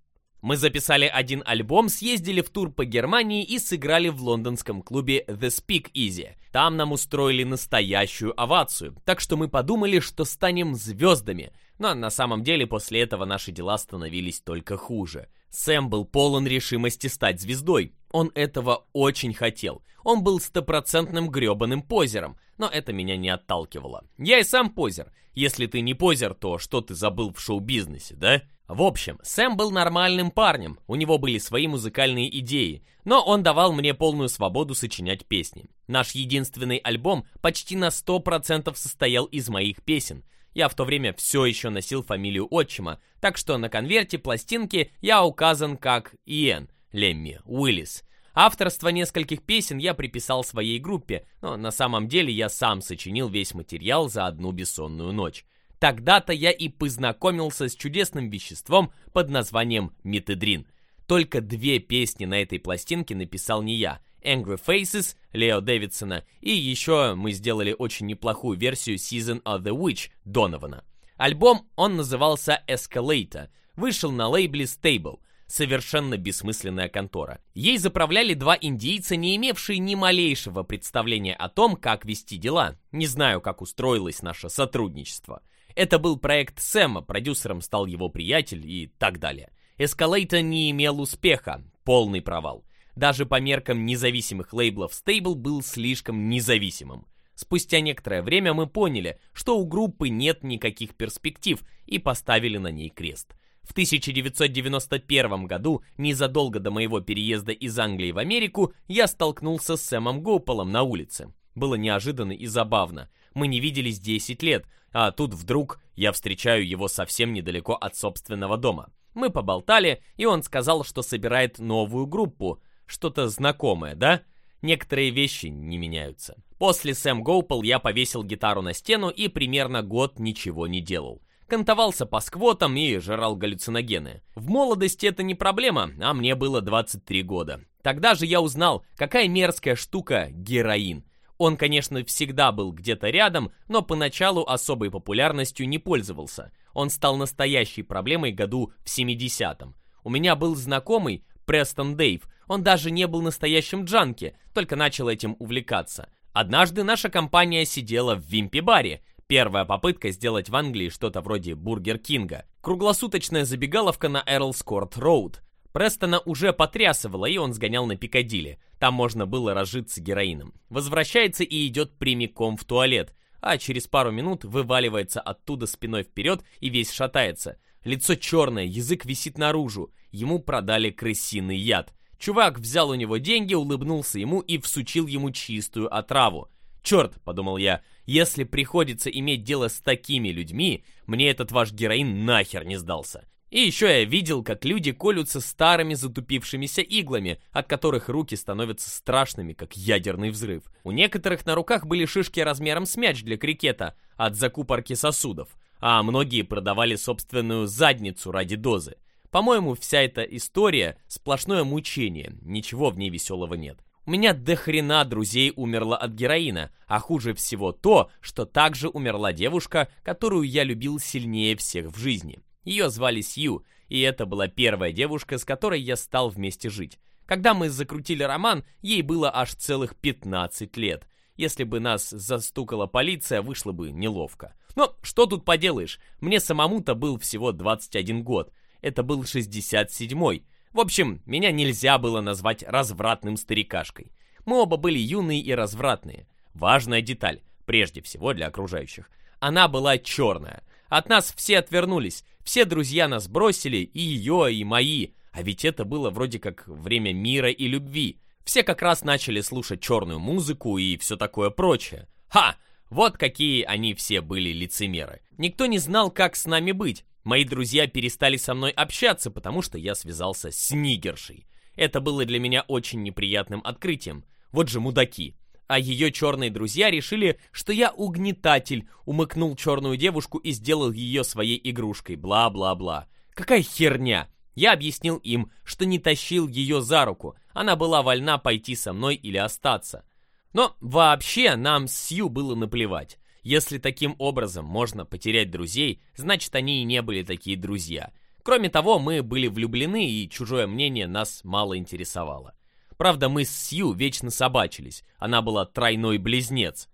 Speaker 1: Мы записали один альбом, съездили в тур по Германии и сыграли в лондонском клубе The Speak Easy. Там нам устроили настоящую овацию, так что мы подумали, что станем звездами. Но на самом деле после этого наши дела становились только хуже. Сэм был полон решимости стать звездой. Он этого очень хотел. Он был стопроцентным гребаным позером, но это меня не отталкивало. Я и сам позер. Если ты не позер, то что ты забыл в шоу-бизнесе, да? В общем, Сэм был нормальным парнем, у него были свои музыкальные идеи, но он давал мне полную свободу сочинять песни. Наш единственный альбом почти на 100% состоял из моих песен. Я в то время все еще носил фамилию отчима, так что на конверте пластинки я указан как Иэн Лемми Уиллис. Авторство нескольких песен я приписал своей группе, но на самом деле я сам сочинил весь материал за одну бессонную ночь. Тогда-то я и познакомился с чудесным веществом под названием метедрин. Только две песни на этой пластинке написал не я. Angry Faces, Лео Дэвидсона, и еще мы сделали очень неплохую версию Season of the Witch Донована. Альбом, он назывался Escalator, вышел на лейбле Stable, совершенно бессмысленная контора. Ей заправляли два индийца, не имевшие ни малейшего представления о том, как вести дела. Не знаю, как устроилось наше сотрудничество. Это был проект Сэма, продюсером стал его приятель и так далее. Эскалейта не имел успеха, полный провал. Даже по меркам независимых лейблов Stable был слишком независимым. Спустя некоторое время мы поняли, что у группы нет никаких перспектив и поставили на ней крест. В 1991 году, незадолго до моего переезда из Англии в Америку, я столкнулся с Сэмом Гоуполом на улице. Было неожиданно и забавно – мы не виделись 10 лет, а тут вдруг я встречаю его совсем недалеко от собственного дома. Мы поболтали, и он сказал, что собирает новую группу. Что-то знакомое, да? Некоторые вещи не меняются. После Сэм Гоупл я повесил гитару на стену и примерно год ничего не делал. Кантовался по сквотам и жрал галлюциногены. В молодости это не проблема, а мне было 23 года. Тогда же я узнал, какая мерзкая штука героин. Он, конечно, всегда был где-то рядом, но поначалу особой популярностью не пользовался. Он стал настоящей проблемой году в 70-м. У меня был знакомый, Престон Дейв, он даже не был настоящим джанки, только начал этим увлекаться. Однажды наша компания сидела в вимпи-баре, первая попытка сделать в Англии что-то вроде Бургер Кинга. Круглосуточная забегаловка на Эрлскорт Роуд. Престона уже потрясывало, и он сгонял на Пикадилли. Там можно было разжиться героином. Возвращается и идет прямиком в туалет, а через пару минут вываливается оттуда спиной вперед и весь шатается. Лицо черное, язык висит наружу. Ему продали крысиный яд. Чувак взял у него деньги, улыбнулся ему и всучил ему чистую отраву. «Черт», — подумал я, — «если приходится иметь дело с такими людьми, мне этот ваш героин нахер не сдался». И еще я видел, как люди колются старыми затупившимися иглами, от которых руки становятся страшными, как ядерный взрыв. У некоторых на руках были шишки размером с мяч для крикета от закупорки сосудов, а многие продавали собственную задницу ради дозы. По-моему, вся эта история – сплошное мучение, ничего в ней веселого нет. У меня до хрена друзей умерло от героина, а хуже всего то, что также умерла девушка, которую я любил сильнее всех в жизни. Ее звали Сью, и это была первая девушка, с которой я стал вместе жить. Когда мы закрутили роман, ей было аж целых 15 лет. Если бы нас застукала полиция, вышло бы неловко. Но что тут поделаешь, мне самому-то был всего 21 год. Это был 67-й. В общем, меня нельзя было назвать развратным старикашкой. Мы оба были юные и развратные. Важная деталь, прежде всего для окружающих. Она была черная – от нас все отвернулись, все друзья нас бросили, и ее, и мои. А ведь это было вроде как время мира и любви. Все как раз начали слушать черную музыку и все такое прочее. Ха! Вот какие они все были лицемеры. Никто не знал, как с нами быть. Мои друзья перестали со мной общаться, потому что я связался с нигершей. Это было для меня очень неприятным открытием. Вот же мудаки а ее черные друзья решили, что я угнетатель, умыкнул черную девушку и сделал ее своей игрушкой, бла-бла-бла. Какая херня! Я объяснил им, что не тащил ее за руку, она была вольна пойти со мной или остаться. Но вообще нам с Сью было наплевать. Если таким образом можно потерять друзей, значит они и не были такие друзья. Кроме того, мы были влюблены, и чужое мнение нас мало интересовало. Правда, мы с Сью вечно собачились. Она была тройной близнец.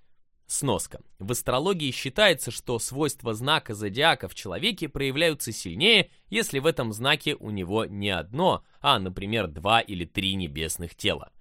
Speaker 1: Сноска. В астрологии считается, что свойства знака зодиака в человеке проявляются сильнее, если в этом знаке у него не одно, а, например, два или три небесных тела.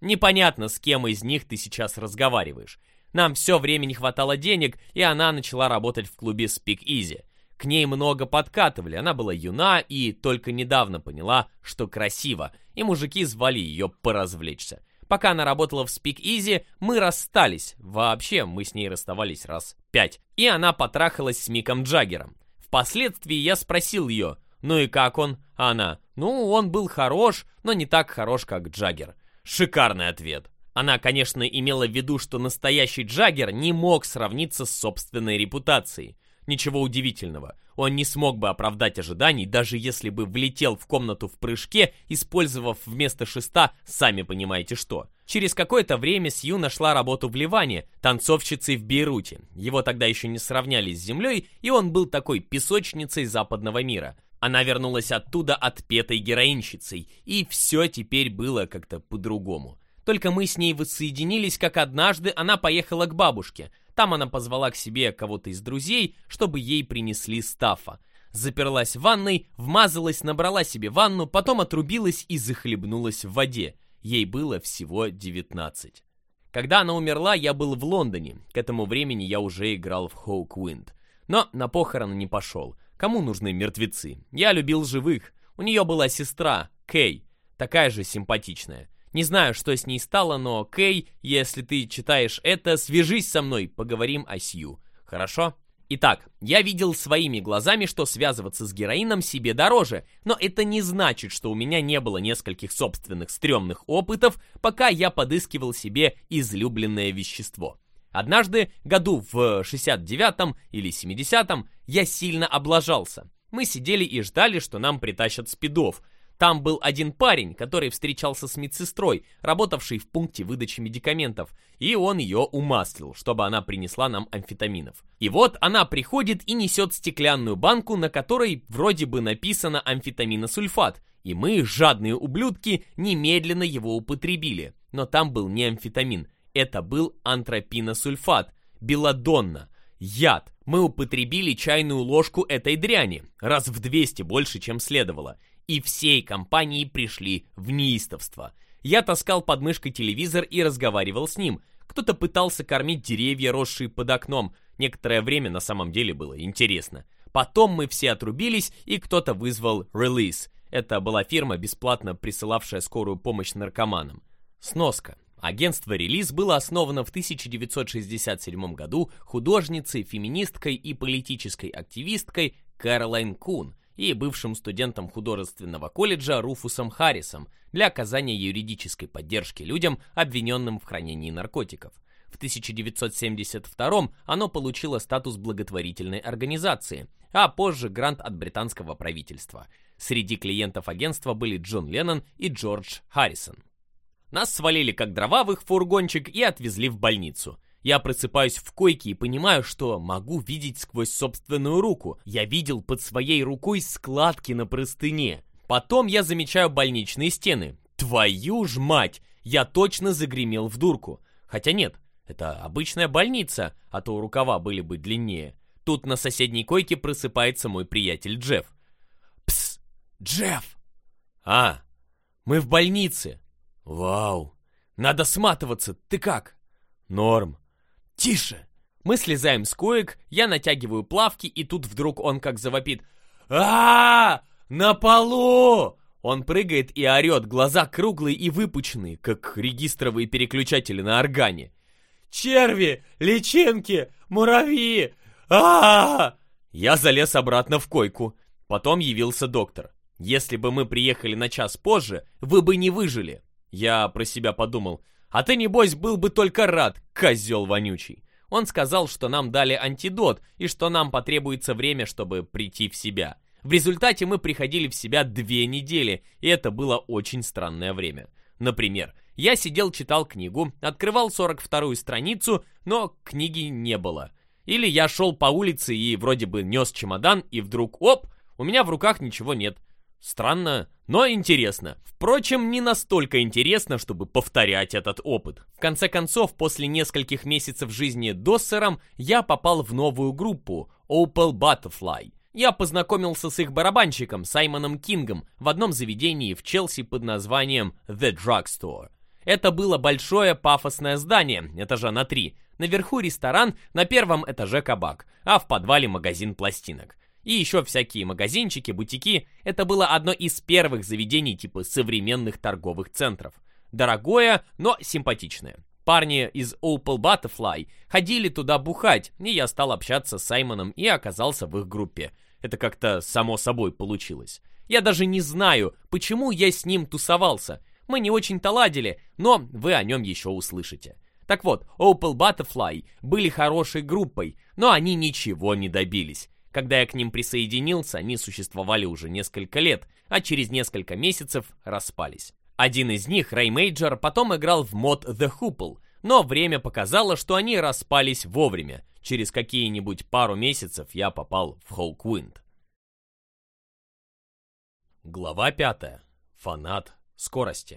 Speaker 1: Непонятно, с кем из них ты сейчас разговариваешь. Нам все время не хватало денег, и она начала работать в клубе Speak Easy. К ней много подкатывали, она была юна и только недавно поняла, что красиво, и мужики звали ее поразвлечься. Пока она работала в Speak Easy, мы расстались. Вообще, мы с ней расставались раз пять. И она потрахалась с Миком Джаггером. Впоследствии я спросил ее, ну и как он? А она, ну он был хорош, но не так хорош, как Джаггер. Шикарный ответ. Она, конечно, имела в виду, что настоящий Джаггер не мог сравниться с собственной репутацией. Ничего удивительного, он не смог бы оправдать ожиданий, даже если бы влетел в комнату в прыжке, использовав вместо шеста сами понимаете что. Через какое-то время Сью нашла работу в Ливане, танцовщицей в Бейруте. Его тогда еще не сравняли с землей, и он был такой песочницей западного мира. Она вернулась оттуда отпетой героинщицей, и все теперь было как-то по-другому. Только мы с ней воссоединились, как однажды она поехала к бабушке – там она позвала к себе кого-то из друзей, чтобы ей принесли стафа. Заперлась в ванной, вмазалась, набрала себе ванну, потом отрубилась и захлебнулась в воде. Ей было всего 19. Когда она умерла, я был в Лондоне. К этому времени я уже играл в Хоуквинд. Но на похороны не пошел. Кому нужны мертвецы? Я любил живых. У нее была сестра, Кей, такая же симпатичная. Не знаю, что с ней стало, но, Кей, если ты читаешь это, свяжись со мной, поговорим о Сью. Хорошо? Итак, я видел своими глазами, что связываться с героином себе дороже, но это не значит, что у меня не было нескольких собственных стрёмных опытов, пока я подыскивал себе излюбленное вещество. Однажды, году в 69-м или 70-м, я сильно облажался. Мы сидели и ждали, что нам притащат спидов – там был один парень, который встречался с медсестрой, работавшей в пункте выдачи медикаментов, и он ее умаслил, чтобы она принесла нам амфетаминов. И вот она приходит и несет стеклянную банку, на которой вроде бы написано амфетаминосульфат, и мы, жадные ублюдки, немедленно его употребили. Но там был не амфетамин, это был антропиносульфат, белодонна, яд. Мы употребили чайную ложку этой дряни, раз в 200 больше, чем следовало и всей компании пришли в неистовство. Я таскал под мышкой телевизор и разговаривал с ним. Кто-то пытался кормить деревья, росшие под окном. Некоторое время на самом деле было интересно. Потом мы все отрубились, и кто-то вызвал релиз. Это была фирма, бесплатно присылавшая скорую помощь наркоманам. Сноска. Агентство «Релиз» было основано в 1967 году художницей, феминисткой и политической активисткой Кэролайн Кун – и бывшим студентом художественного колледжа Руфусом Харрисом для оказания юридической поддержки людям, обвиненным в хранении наркотиков. В 1972 оно получило статус благотворительной организации, а позже грант от британского правительства. Среди клиентов агентства были Джон Леннон и Джордж Харрисон. Нас свалили как дрова в их фургончик и отвезли в больницу – я просыпаюсь в койке и понимаю, что могу видеть сквозь собственную руку. Я видел под своей рукой складки на простыне. Потом я замечаю больничные стены. Твою ж мать! Я точно загремел в дурку. Хотя нет, это обычная больница, а то рукава были бы длиннее. Тут на соседней койке просыпается мой приятель Джефф. «Пс! Джефф!» «А, мы в больнице!» «Вау! Надо сматываться! Ты как?» «Норм. «Тише!» Мы слезаем с коек, я натягиваю плавки, и тут вдруг он как завопит. а, -а, -а На полу!» Он прыгает и орет, глаза круглые и выпученные, как регистровые переключатели на органе. «Черви! Личинки! Муравьи! а, -а, -а Я залез обратно в койку. Потом явился доктор. «Если бы мы приехали на час позже, вы бы не выжили!» Я про себя подумал – а ты, небось, был бы только рад, козел вонючий. Он сказал, что нам дали антидот и что нам потребуется время, чтобы прийти в себя. В результате мы приходили в себя две недели, и это было очень странное время. Например, я сидел читал книгу, открывал 42-ю страницу, но книги не было. Или я шел по улице и вроде бы нес чемодан, и вдруг, оп, у меня в руках ничего нет. Странно, но интересно. Впрочем, не настолько интересно, чтобы повторять этот опыт. В конце концов, после нескольких месяцев жизни доссером, я попал в новую группу Opal Butterfly. Я познакомился с их барабанщиком Саймоном Кингом в одном заведении в Челси под названием The Drugstore. Это было большое пафосное здание, этажа на три. Наверху ресторан, на первом этаже кабак, а в подвале магазин пластинок и еще всякие магазинчики, бутики. Это было одно из первых заведений типа современных торговых центров. Дорогое, но симпатичное. Парни из Opal Butterfly ходили туда бухать, и я стал общаться с Саймоном и оказался в их группе. Это как-то само собой получилось. Я даже не знаю, почему я с ним тусовался. Мы не очень-то ладили, но вы о нем еще услышите. Так вот, Opal Butterfly были хорошей группой, но они ничего не добились. Когда я к ним присоединился, они существовали уже несколько лет, а через несколько месяцев распались. Один из них, Рэй Мейджор, потом играл в мод The Hoople, но время показало, что они распались вовремя. Через какие-нибудь пару месяцев я попал в Хоуквинд. Глава пятая. Фанат скорости.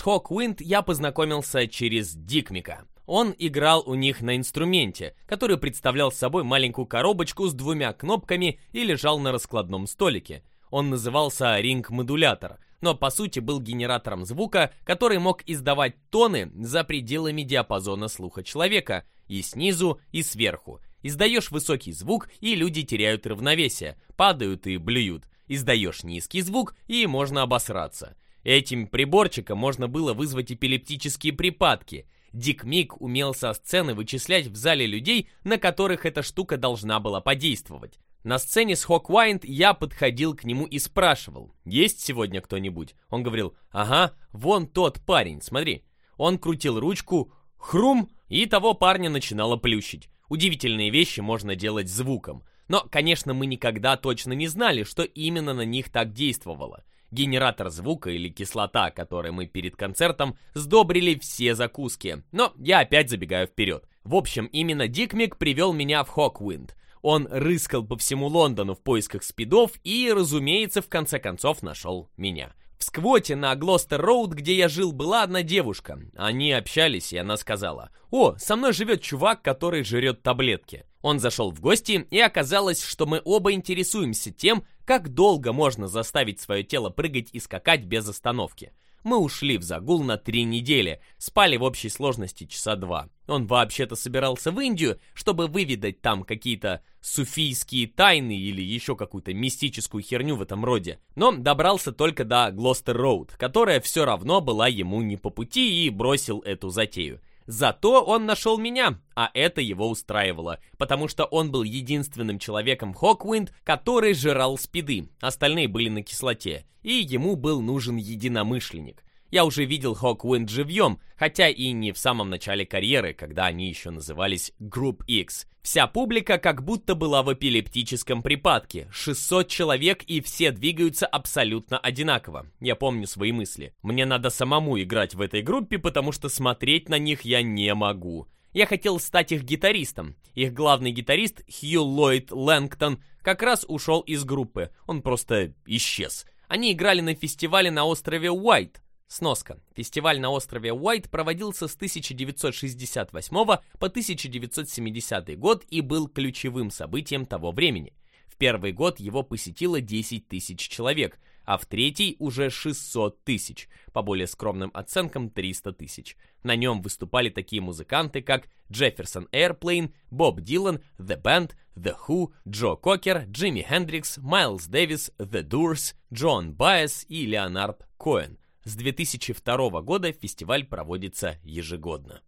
Speaker 1: С Хок Уинд я познакомился через Дикмика. Он играл у них на инструменте, который представлял собой маленькую коробочку с двумя кнопками и лежал на раскладном столике. Он назывался ринг-модулятор, но по сути был генератором звука, который мог издавать тоны за пределами диапазона слуха человека, и снизу, и сверху. Издаешь высокий звук, и люди теряют равновесие, падают и блюют. Издаешь низкий звук, и можно обосраться. Этим приборчиком можно было вызвать эпилептические припадки. Дик Мик умел со сцены вычислять в зале людей, на которых эта штука должна была подействовать. На сцене с Хоквайнд я подходил к нему и спрашивал, «Есть сегодня кто-нибудь?» Он говорил, «Ага, вон тот парень, смотри». Он крутил ручку, хрум, и того парня начинало плющить. Удивительные вещи можно делать звуком. Но, конечно, мы никогда точно не знали, что именно на них так действовало. Генератор звука или кислота, которой мы перед концертом сдобрили все закуски. Но я опять забегаю вперед. В общем, именно Дикмик привел меня в Хоквинд. Он рыскал по всему Лондону в поисках спидов и, разумеется, в конце концов нашел меня. В сквоте на Глостер-Роуд, где я жил, была одна девушка. Они общались, и она сказала, «О, со мной живет чувак, который жрет таблетки». Он зашел в гости, и оказалось, что мы оба интересуемся тем, как долго можно заставить свое тело прыгать и скакать без остановки. Мы ушли в загул на три недели, спали в общей сложности часа два. Он вообще-то собирался в Индию, чтобы выведать там какие-то суфийские тайны или еще какую-то мистическую херню в этом роде, но добрался только до Глостер-Роуд, которая все равно была ему не по пути и бросил эту затею. Зато он нашел меня, а это его устраивало, потому что он был единственным человеком Хоквинд, который жрал спиды, остальные были на кислоте, и ему был нужен единомышленник. Я уже видел Hawkwind живьем, хотя и не в самом начале карьеры, когда они еще назывались Group X. Вся публика как будто была в эпилептическом припадке. 600 человек и все двигаются абсолютно одинаково. Я помню свои мысли. Мне надо самому играть в этой группе, потому что смотреть на них я не могу. Я хотел стать их гитаристом. Их главный гитарист Хью Ллойд Лэнгтон как раз ушел из группы. Он просто исчез. Они играли на фестивале на острове Уайт, Сноска. Фестиваль на острове Уайт проводился с 1968 по 1970 год и был ключевым событием того времени. В первый год его посетило 10 тысяч человек, а в третий уже 600 тысяч, по более скромным оценкам 300 тысяч. На нем выступали такие музыканты, как Джефферсон Airplane, Боб Дилан, The Band, The Who, Джо Кокер, Джимми Хендрикс, Майлз Дэвис, The Doors, Джон Байес и Леонард Коэн. С 2002 года фестиваль проводится ежегодно.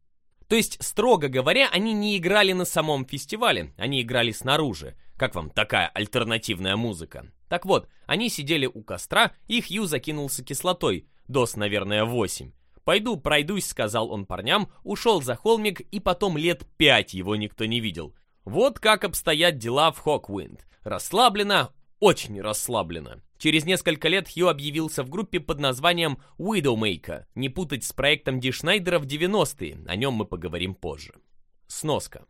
Speaker 1: То есть, строго говоря, они не играли на самом фестивале, они играли снаружи. Как вам такая альтернативная музыка? Так вот, они сидели у костра, и Хью закинулся кислотой, дос, наверное, 8. «Пойду пройдусь», — сказал он парням, ушел за холмик, и потом лет пять его никто не видел. Вот как обстоят дела в Хоквинд. Расслаблено, очень расслаблено. Через несколько лет Хью объявился в группе под названием Widowmaker, не путать с проектом Ди Шнайдера в 90-е, о нем мы поговорим позже. Сноска.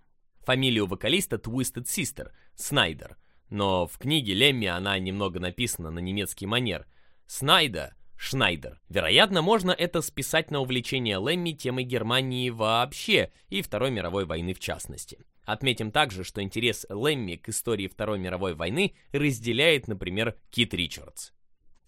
Speaker 1: Фамилию вокалиста Twisted Sister, Снайдер, но в книге Лемми она немного написана на немецкий манер. Снайда, Шнайдер. Вероятно, можно это списать на увлечение Лемми темой Германии вообще и Второй мировой войны в частности. Отметим также, что интерес Лэмми к истории Второй мировой войны разделяет, например, Кит Ричардс.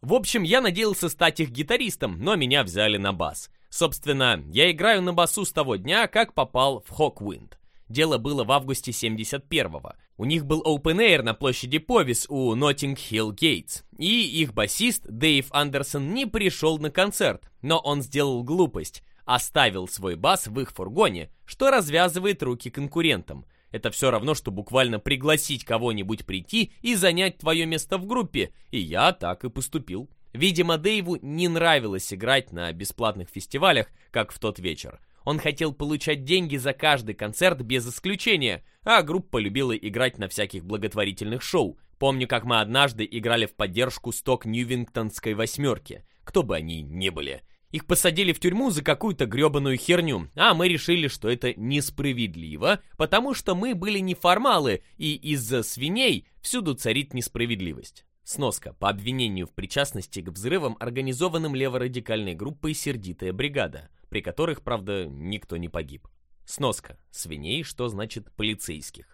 Speaker 1: В общем, я надеялся стать их гитаристом, но меня взяли на бас. Собственно, я играю на басу с того дня, как попал в Хоквинд. Дело было в августе 71-го. У них был open air на площади Повис у Notting Hill Gates. И их басист Дэйв Андерсон не пришел на концерт, но он сделал глупость оставил свой бас в их фургоне, что развязывает руки конкурентам. Это все равно, что буквально пригласить кого-нибудь прийти и занять твое место в группе, и я так и поступил. Видимо, Дэйву не нравилось играть на бесплатных фестивалях, как в тот вечер. Он хотел получать деньги за каждый концерт без исключения, а группа любила играть на всяких благотворительных шоу. Помню, как мы однажды играли в поддержку сток Ньювингтонской восьмерки, кто бы они ни были. Их посадили в тюрьму за какую-то гребаную херню, а мы решили, что это несправедливо, потому что мы были неформалы, и из-за свиней всюду царит несправедливость. Сноска по обвинению в причастности к взрывам, организованным леворадикальной группой «Сердитая бригада», при которых, правда, никто не погиб. Сноска. Свиней, что значит полицейских.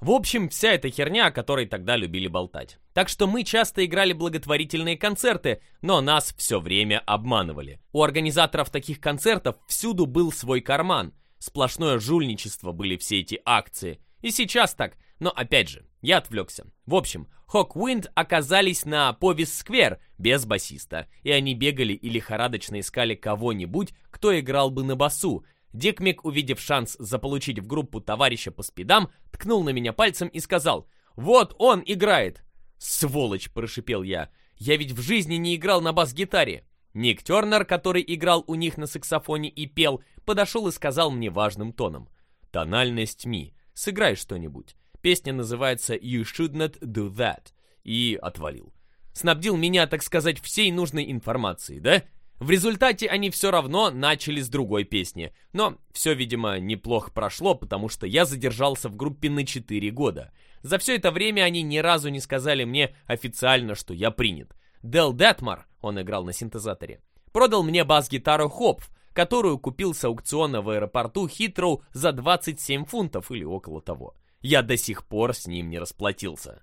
Speaker 1: В общем, вся эта херня, о которой тогда любили болтать. Так что мы часто играли благотворительные концерты, но нас все время обманывали. У организаторов таких концертов всюду был свой карман. Сплошное жульничество были все эти акции. И сейчас так, но опять же, я отвлекся. В общем, Хоквинд оказались на Повис-сквер без басиста, и они бегали и лихорадочно искали кого-нибудь, кто играл бы на басу, Дикмик, увидев шанс заполучить в группу товарища по спидам, ткнул на меня пальцем и сказал «Вот он играет!» «Сволочь!» – прошипел я. «Я ведь в жизни не играл на бас-гитаре!» Ник Тернер, который играл у них на саксофоне и пел, подошел и сказал мне важным тоном. «Тональность ми. Сыграй что-нибудь. Песня называется «You should not do that» и отвалил. Снабдил меня, так сказать, всей нужной информацией, да?» В результате они все равно начали с другой песни. Но все, видимо, неплохо прошло, потому что я задержался в группе на 4 года. За все это время они ни разу не сказали мне официально, что я принят. Дел Детмар, он играл на синтезаторе, продал мне бас-гитару Хопф, которую купил с аукциона в аэропорту Хитроу за 27 фунтов или около того. Я до сих пор с ним не расплатился.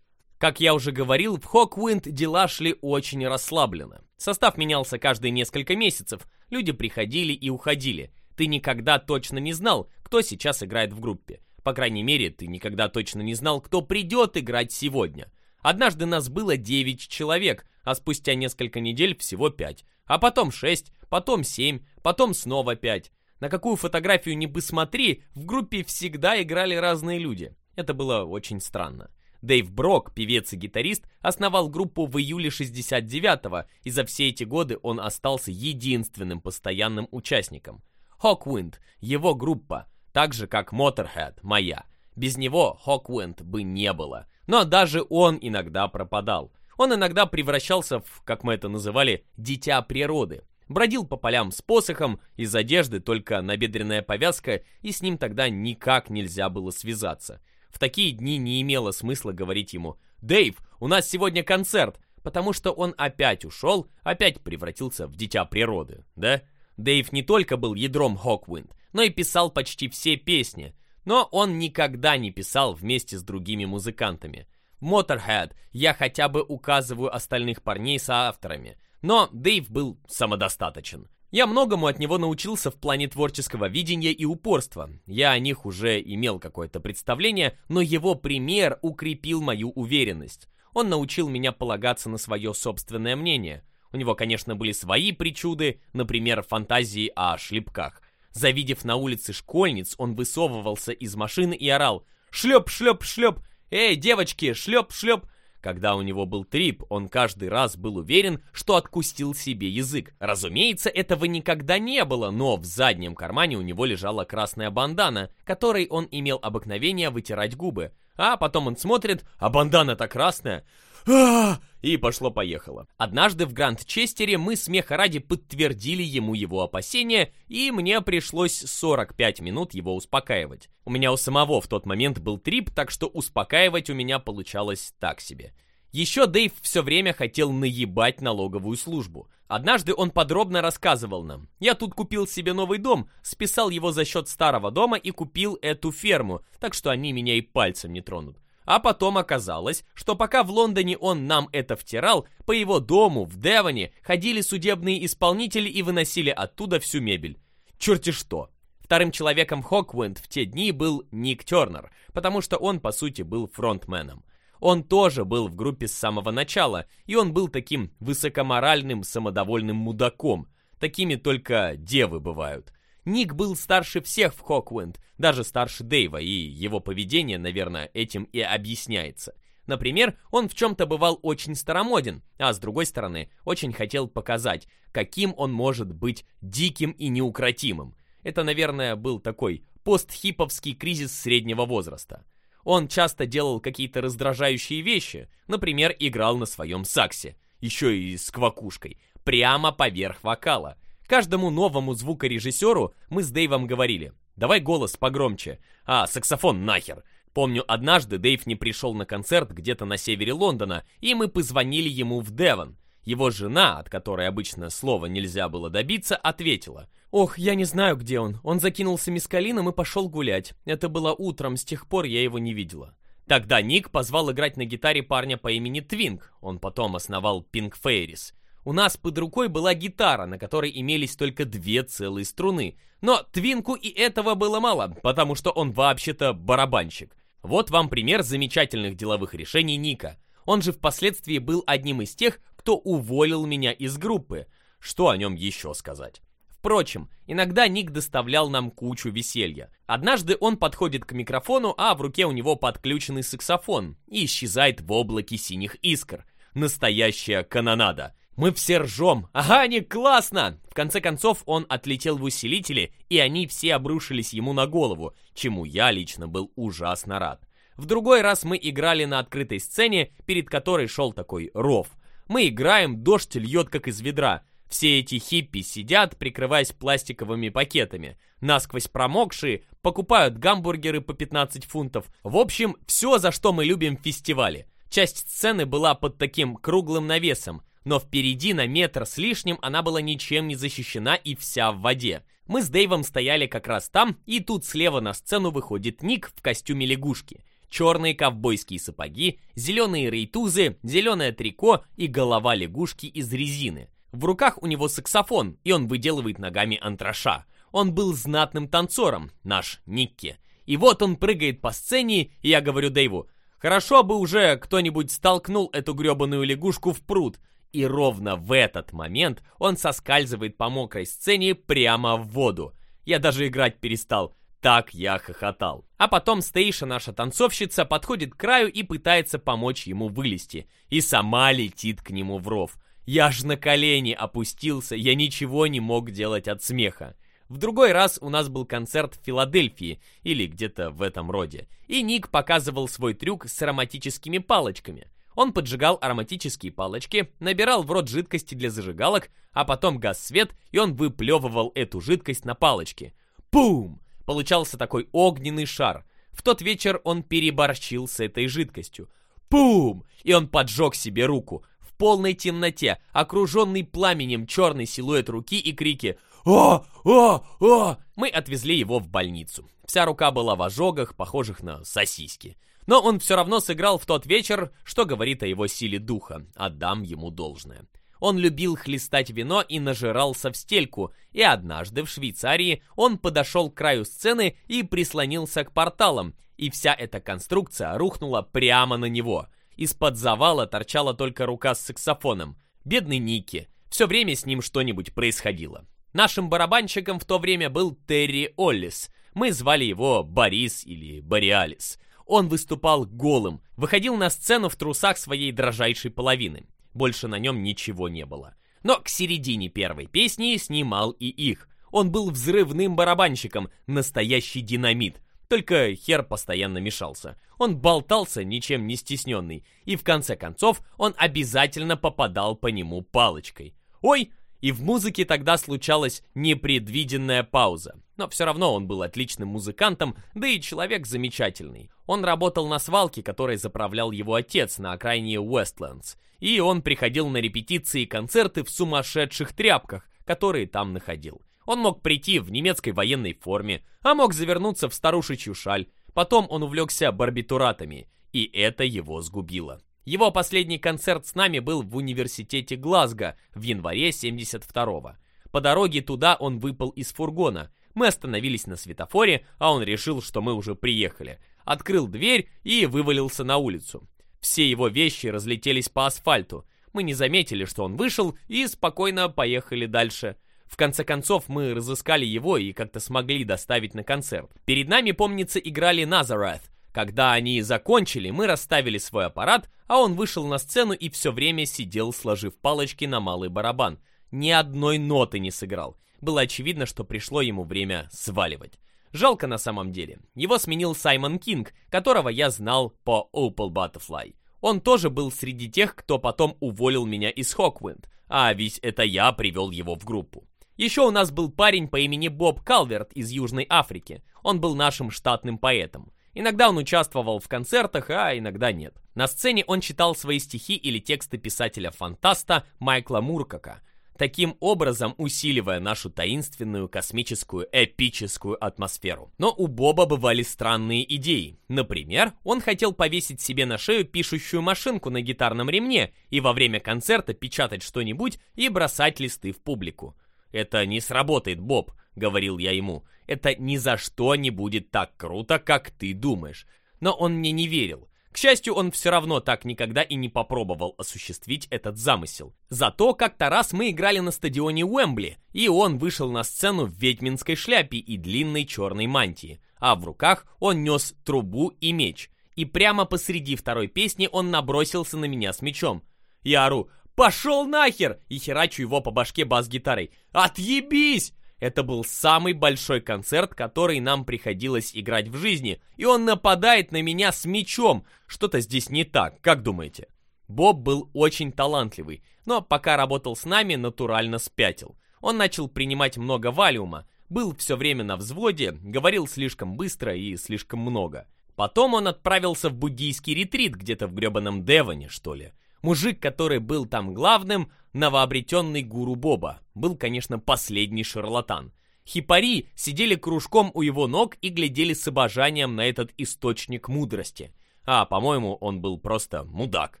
Speaker 1: Как я уже говорил, в Хоквинд дела шли очень расслабленно. Состав менялся каждые несколько месяцев, люди приходили и уходили. Ты никогда точно не знал, кто сейчас играет в группе. По крайней мере, ты никогда точно не знал, кто придет играть сегодня. Однажды нас было 9 человек, а спустя несколько недель всего 5. А потом 6, потом 7, потом снова 5. На какую фотографию не посмотри, в группе всегда играли разные люди. Это было очень странно. Дэйв Брок, певец и гитарист, основал группу в июле 69-го, и за все эти годы он остался единственным постоянным участником. Хоквинд, его группа, так же как Motorhead, моя. Без него Хоквинд бы не было. Но даже он иногда пропадал. Он иногда превращался в, как мы это называли, «дитя природы». Бродил по полям с посохом, из одежды только набедренная повязка, и с ним тогда никак нельзя было связаться. В такие дни не имело смысла говорить ему «Дэйв, у нас сегодня концерт!» потому что он опять ушел, опять превратился в дитя природы, да? Дэйв не только был ядром Хоквинд, но и писал почти все песни, но он никогда не писал вместе с другими музыкантами. В Motorhead я хотя бы указываю остальных парней со авторами, но Дэйв был самодостаточен. Я многому от него научился в плане творческого видения и упорства. Я о них уже имел какое-то представление, но его пример укрепил мою уверенность. Он научил меня полагаться на свое собственное мнение. У него, конечно, были свои причуды, например, фантазии о шлепках. Завидев на улице школьниц, он высовывался из машины и орал «Шлеп, шлеп, шлеп! Эй, девочки, шлеп, шлеп!» Когда у него был трип, он каждый раз был уверен, что откустил себе язык. Разумеется, этого никогда не было, но в заднем кармане у него лежала красная бандана, которой он имел обыкновение вытирать губы. А потом он смотрит, а бандана-то красная а и пошло-поехало. Однажды в Гранд-Честере мы смеха ради подтвердили ему его опасения, и мне пришлось 45 минут его успокаивать. У меня у самого в тот момент был трип, так что успокаивать у меня получалось так себе. Еще Дэйв все время хотел наебать налоговую службу. Однажды он подробно рассказывал нам. «Я тут купил себе новый дом, списал его за счет старого дома и купил эту ферму, так что они меня и пальцем не тронут. А потом оказалось, что пока в Лондоне он нам это втирал, по его дому в Девоне ходили судебные исполнители и выносили оттуда всю мебель. Черти что! Вторым человеком Хоквинд в те дни был Ник Тернер, потому что он, по сути, был фронтменом. Он тоже был в группе с самого начала, и он был таким высокоморальным, самодовольным мудаком. Такими только девы бывают. Ник был старше всех в Хоквинд, даже старше Дэйва, и его поведение, наверное, этим и объясняется. Например, он в чем-то бывал очень старомоден, а с другой стороны, очень хотел показать, каким он может быть диким и неукротимым. Это, наверное, был такой постхиповский кризис среднего возраста. Он часто делал какие-то раздражающие вещи, например, играл на своем саксе, еще и с квакушкой, прямо поверх вокала. Каждому новому звукорежиссеру мы с Дэйвом говорили «давай голос погромче», «а, саксофон нахер». Помню, однажды Дэйв не пришел на концерт где-то на севере Лондона, и мы позвонили ему в Девон. Его жена, от которой обычно слова нельзя было добиться, ответила. «Ох, я не знаю, где он. Он закинулся мискалином и пошел гулять. Это было утром, с тех пор я его не видела». Тогда Ник позвал играть на гитаре парня по имени Твинг. Он потом основал Pink Fairies. У нас под рукой была гитара, на которой имелись только две целые струны. Но Твинку и этого было мало, потому что он вообще-то барабанщик. Вот вам пример замечательных деловых решений Ника. Он же впоследствии был одним из тех, кто уволил меня из группы. Что о нем еще сказать? Впрочем, иногда Ник доставлял нам кучу веселья. Однажды он подходит к микрофону, а в руке у него подключенный саксофон и исчезает в облаке синих искр. Настоящая канонада. Мы все ржем. Ага, не классно! В конце концов, он отлетел в усилители, и они все обрушились ему на голову, чему я лично был ужасно рад. В другой раз мы играли на открытой сцене, перед которой шел такой ров. Мы играем, дождь льет как из ведра. Все эти хиппи сидят, прикрываясь пластиковыми пакетами. Насквозь промокшие, покупают гамбургеры по 15 фунтов. В общем, все, за что мы любим фестивали. Часть сцены была под таким круглым навесом, но впереди на метр с лишним она была ничем не защищена и вся в воде. Мы с Дэйвом стояли как раз там, и тут слева на сцену выходит Ник в костюме лягушки. Черные ковбойские сапоги, зеленые рейтузы, зеленое трико и голова лягушки из резины. В руках у него саксофон, и он выделывает ногами антраша. Он был знатным танцором, наш Никки. И вот он прыгает по сцене, и я говорю Дэйву, «Хорошо бы уже кто-нибудь столкнул эту гребаную лягушку в пруд, и ровно в этот момент он соскальзывает по мокрой сцене прямо в воду. Я даже играть перестал, так я хохотал. А потом Стейша, наша танцовщица, подходит к краю и пытается помочь ему вылезти. И сама летит к нему в ров. Я ж на колени опустился, я ничего не мог делать от смеха. В другой раз у нас был концерт в Филадельфии, или где-то в этом роде. И Ник показывал свой трюк с ароматическими палочками – он поджигал ароматические палочки, набирал в рот жидкости для зажигалок, а потом газ-свет, и он выплевывал эту жидкость на палочки. Пум! Получался такой огненный шар. В тот вечер он переборщил с этой жидкостью. Пум! И он поджег себе руку. В полной темноте, окруженный пламенем черный силуэт руки и крики «О! О! О!» Мы отвезли его в больницу. Вся рука была в ожогах, похожих на сосиски. Но он все равно сыграл в тот вечер, что говорит о его силе духа. Отдам ему должное. Он любил хлестать вино и нажирался в стельку, и однажды в Швейцарии он подошел к краю сцены и прислонился к порталам, и вся эта конструкция рухнула прямо на него. Из-под завала торчала только рука с саксофоном. Бедный Ники. Все время с ним что-нибудь происходило. Нашим барабанщиком в то время был Терри Оллис. Мы звали его Борис или Бориалис он выступал голым, выходил на сцену в трусах своей дрожайшей половины. Больше на нем ничего не было. Но к середине первой песни снимал и их. Он был взрывным барабанщиком, настоящий динамит. Только хер постоянно мешался. Он болтался, ничем не стесненный, и в конце концов он обязательно попадал по нему палочкой. «Ой, и в музыке тогда случалась непредвиденная пауза. Но все равно он был отличным музыкантом, да и человек замечательный. Он работал на свалке, которой заправлял его отец на окраине Уэстлендс. И он приходил на репетиции и концерты в сумасшедших тряпках, которые там находил. Он мог прийти в немецкой военной форме, а мог завернуться в старушечью шаль. Потом он увлекся барбитуратами, и это его сгубило. Его последний концерт с нами был в университете Глазго в январе 72-го. По дороге туда он выпал из фургона. Мы остановились на светофоре, а он решил, что мы уже приехали. Открыл дверь и вывалился на улицу. Все его вещи разлетелись по асфальту. Мы не заметили, что он вышел, и спокойно поехали дальше. В конце концов, мы разыскали его и как-то смогли доставить на концерт. Перед нами, помнится, играли Назарeth, когда они закончили, мы расставили свой аппарат, а он вышел на сцену и все время сидел, сложив палочки на малый барабан. Ни одной ноты не сыграл. Было очевидно, что пришло ему время сваливать. Жалко на самом деле. Его сменил Саймон Кинг, которого я знал по Opal Butterfly. Он тоже был среди тех, кто потом уволил меня из Хоквинд, а ведь это я привел его в группу. Еще у нас был парень по имени Боб Калверт из Южной Африки. Он был нашим штатным поэтом. Иногда он участвовал в концертах, а иногда нет. На сцене он читал свои стихи или тексты писателя-фантаста Майкла Муркака, таким образом усиливая нашу таинственную космическую эпическую атмосферу. Но у Боба бывали странные идеи. Например, он хотел повесить себе на шею пишущую машинку на гитарном ремне и во время концерта печатать что-нибудь и бросать листы в публику. «Это не сработает, Боб», — говорил я ему, — «это ни за что не будет так круто, как ты думаешь». Но он мне не верил. К счастью, он все равно так никогда и не попробовал осуществить этот замысел. Зато как-то раз мы играли на стадионе Уэмбли, и он вышел на сцену в ведьминской шляпе и длинной черной мантии, а в руках он нес трубу и меч. И прямо посреди второй песни он набросился на меня с мечом. Я ору «Пошел нахер!» и херачу его по башке бас-гитарой. «Отъебись!» Это был самый большой концерт, который нам приходилось играть в жизни, и он нападает на меня с мечом. Что-то здесь не так, как думаете? Боб был очень талантливый, но пока работал с нами, натурально спятил. Он начал принимать много валиума, был все время на взводе, говорил слишком быстро и слишком много. Потом он отправился в буддийский ретрит где-то в гребаном Девоне, что ли. Мужик, который был там главным, новообретенный гуру Боба, был, конечно, последний шарлатан. Хипари сидели кружком у его ног и глядели с обожанием на этот источник мудрости. А, по-моему, он был просто мудак.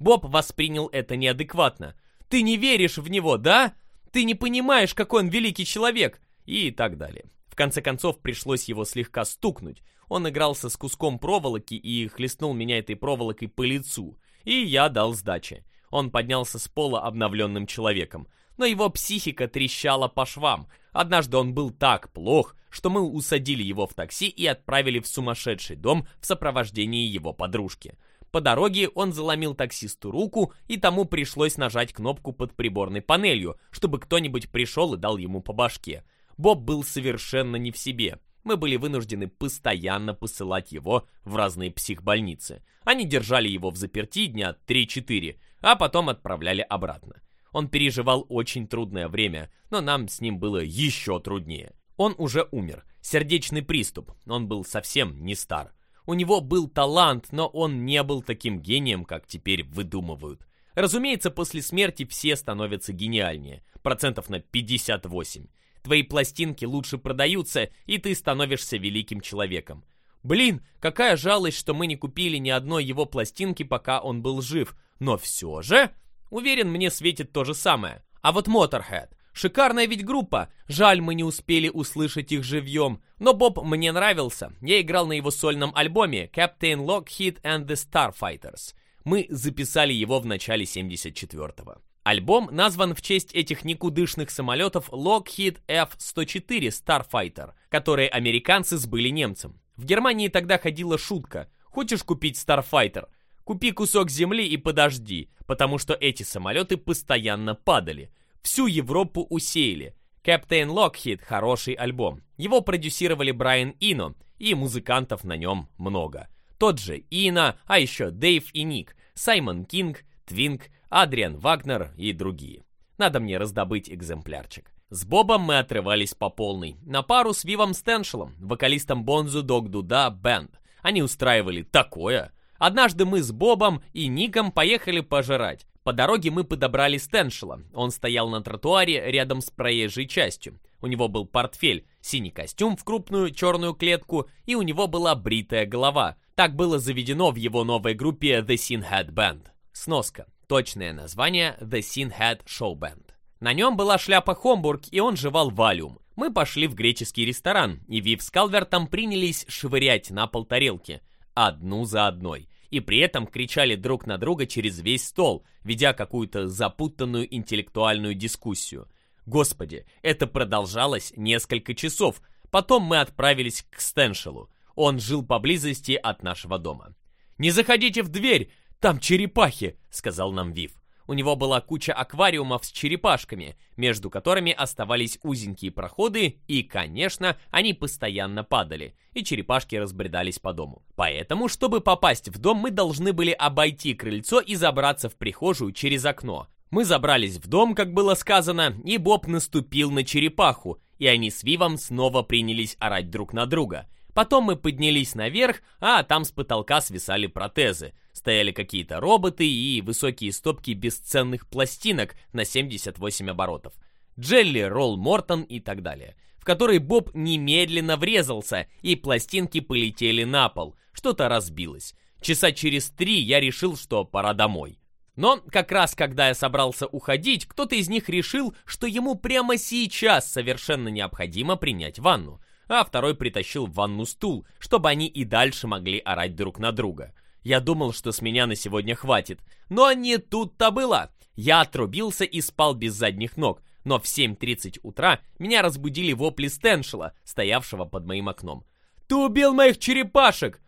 Speaker 1: Боб воспринял это неадекватно. «Ты не веришь в него, да? Ты не понимаешь, какой он великий человек!» И так далее. В конце концов, пришлось его слегка стукнуть. Он игрался с куском проволоки и хлестнул меня этой проволокой по лицу и я дал сдачи. Он поднялся с пола обновленным человеком, но его психика трещала по швам. Однажды он был так плох, что мы усадили его в такси и отправили в сумасшедший дом в сопровождении его подружки. По дороге он заломил таксисту руку, и тому пришлось нажать кнопку под приборной панелью, чтобы кто-нибудь пришел и дал ему по башке. Боб был совершенно не в себе мы были вынуждены постоянно посылать его в разные психбольницы. Они держали его в заперти дня 3-4, а потом отправляли обратно. Он переживал очень трудное время, но нам с ним было еще труднее. Он уже умер. Сердечный приступ. Он был совсем не стар. У него был талант, но он не был таким гением, как теперь выдумывают. Разумеется, после смерти все становятся гениальнее. Процентов на 58 твои пластинки лучше продаются, и ты становишься великим человеком. Блин, какая жалость, что мы не купили ни одной его пластинки, пока он был жив. Но все же, уверен, мне светит то же самое. А вот Motorhead. Шикарная ведь группа. Жаль, мы не успели услышать их живьем. Но Боб мне нравился. Я играл на его сольном альбоме Captain Lockheed and the Starfighters. Мы записали его в начале 74-го. Альбом назван в честь этих никудышных самолетов Lockheed F-104 Starfighter, которые американцы сбыли немцам. В Германии тогда ходила шутка «Хочешь купить Starfighter? Купи кусок земли и подожди», потому что эти самолеты постоянно падали. Всю Европу усеяли. Captain Lockheed хороший альбом. Его продюсировали Брайан Ино, и музыкантов на нем много. Тот же Ино, а еще Дэйв и Ник, Саймон Кинг, Твинг, Адриан Вагнер и другие. Надо мне раздобыть экземплярчик. С Бобом мы отрывались по полной. На пару с Вивом Стеншелом, вокалистом Бонзу Дог Дуда Бенд. Они устраивали такое. Однажды мы с Бобом и Ником поехали пожрать. По дороге мы подобрали Стеншела. Он стоял на тротуаре рядом с проезжей частью. У него был портфель, синий костюм в крупную черную клетку, и у него была бритая голова. Так было заведено в его новой группе The Sin Head Band. Сноска. Точное название The Sin Head Show Band. На нем была шляпа Хомбург, и он жевал валюм. Мы пошли в греческий ресторан, и Вив с Калвертом принялись швырять на пол тарелки, одну за одной, и при этом кричали друг на друга через весь стол, ведя какую-то запутанную интеллектуальную дискуссию. Господи, это продолжалось несколько часов. Потом мы отправились к Стеншелу. Он жил поблизости от нашего дома. «Не заходите в дверь!» Там черепахи!» — сказал нам Вив. У него была куча аквариумов с черепашками, между которыми оставались узенькие проходы, и, конечно, они постоянно падали, и черепашки разбредались по дому. Поэтому, чтобы попасть в дом, мы должны были обойти крыльцо и забраться в прихожую через окно. Мы забрались в дом, как было сказано, и Боб наступил на черепаху, и они с Вивом снова принялись орать друг на друга. Потом мы поднялись наверх, а там с потолка свисали протезы. Стояли какие-то роботы и высокие стопки бесценных пластинок на 78 оборотов. Джелли, Ролл Мортон и так далее. В которые Боб немедленно врезался, и пластинки полетели на пол. Что-то разбилось. Часа через три я решил, что пора домой. Но как раз когда я собрался уходить, кто-то из них решил, что ему прямо сейчас совершенно необходимо принять ванну а второй притащил в ванну стул, чтобы они и дальше могли орать друг на друга. Я думал, что с меня на сегодня хватит, но не тут-то было. Я отрубился и спал без задних ног, но в 7.30 утра меня разбудили вопли Стеншела, стоявшего под моим окном. «Ты убил моих черепашек!»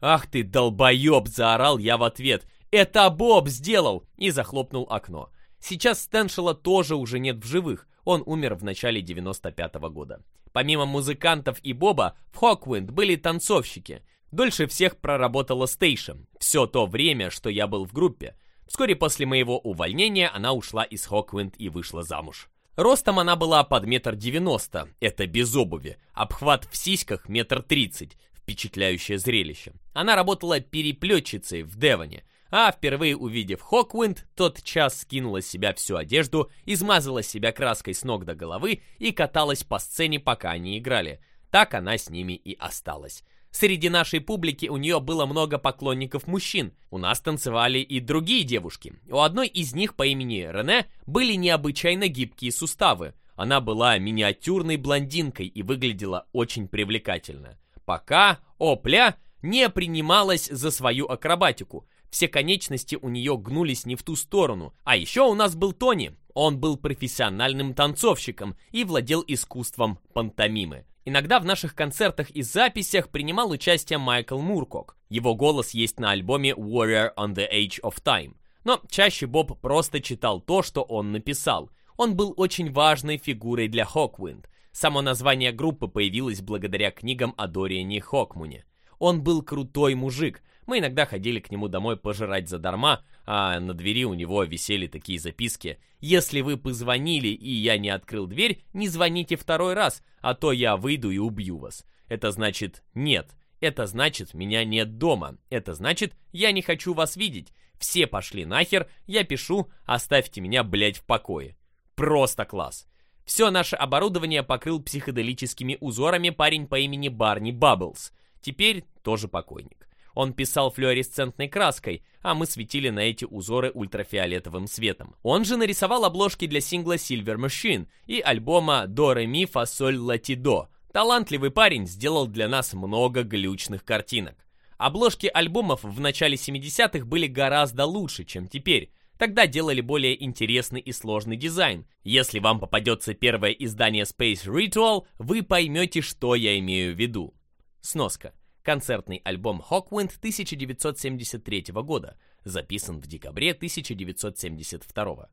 Speaker 1: «Ах ты, долбоеб!» — заорал я в ответ. «Это Боб сделал!» — и захлопнул окно. Сейчас Стеншела тоже уже нет в живых, он умер в начале 95 -го года. Помимо музыкантов и Боба, в Хоквинд были танцовщики. Дольше всех проработала Стейшн. Все то время, что я был в группе. Вскоре после моего увольнения она ушла из Хоквинд и вышла замуж. Ростом она была под метр девяносто, это без обуви, обхват в сиськах метр тридцать, впечатляющее зрелище. Она работала переплетчицей в Девоне, а впервые увидев Хоквинд, тот час скинула с себя всю одежду, измазала себя краской с ног до головы и каталась по сцене, пока они играли. Так она с ними и осталась. Среди нашей публики у нее было много поклонников мужчин. У нас танцевали и другие девушки. У одной из них по имени Рене были необычайно гибкие суставы. Она была миниатюрной блондинкой и выглядела очень привлекательно. Пока, опля, не принималась за свою акробатику. Все конечности у нее гнулись не в ту сторону. А еще у нас был Тони. Он был профессиональным танцовщиком и владел искусством пантомимы. Иногда в наших концертах и записях принимал участие Майкл Муркок. Его голос есть на альбоме Warrior on the Age of Time. Но чаще Боб просто читал то, что он написал. Он был очень важной фигурой для Хоквинд. Само название группы появилось благодаря книгам о Дориане Хокмуне. Он был крутой мужик, мы иногда ходили к нему домой пожирать задарма, а на двери у него висели такие записки. «Если вы позвонили, и я не открыл дверь, не звоните второй раз, а то я выйду и убью вас». Это значит «нет». Это значит «меня нет дома». Это значит «я не хочу вас видеть». Все пошли нахер, я пишу «оставьте меня, блять в покое». Просто класс. Все наше оборудование покрыл психоделическими узорами парень по имени Барни Бабблс. Теперь тоже покойник. Он писал флюоресцентной краской, а мы светили на эти узоры ультрафиолетовым светом. Он же нарисовал обложки для сингла Silver Machine и альбома «До ре ми фа соль ла ти до». Талантливый парень сделал для нас много глючных картинок. Обложки альбомов в начале 70-х были гораздо лучше, чем теперь. Тогда делали более интересный и сложный дизайн. Если вам попадется первое издание Space Ritual, вы поймете, что я имею в виду. Сноска. Концертный альбом Hawkwind 1973 года, записан в декабре 1972.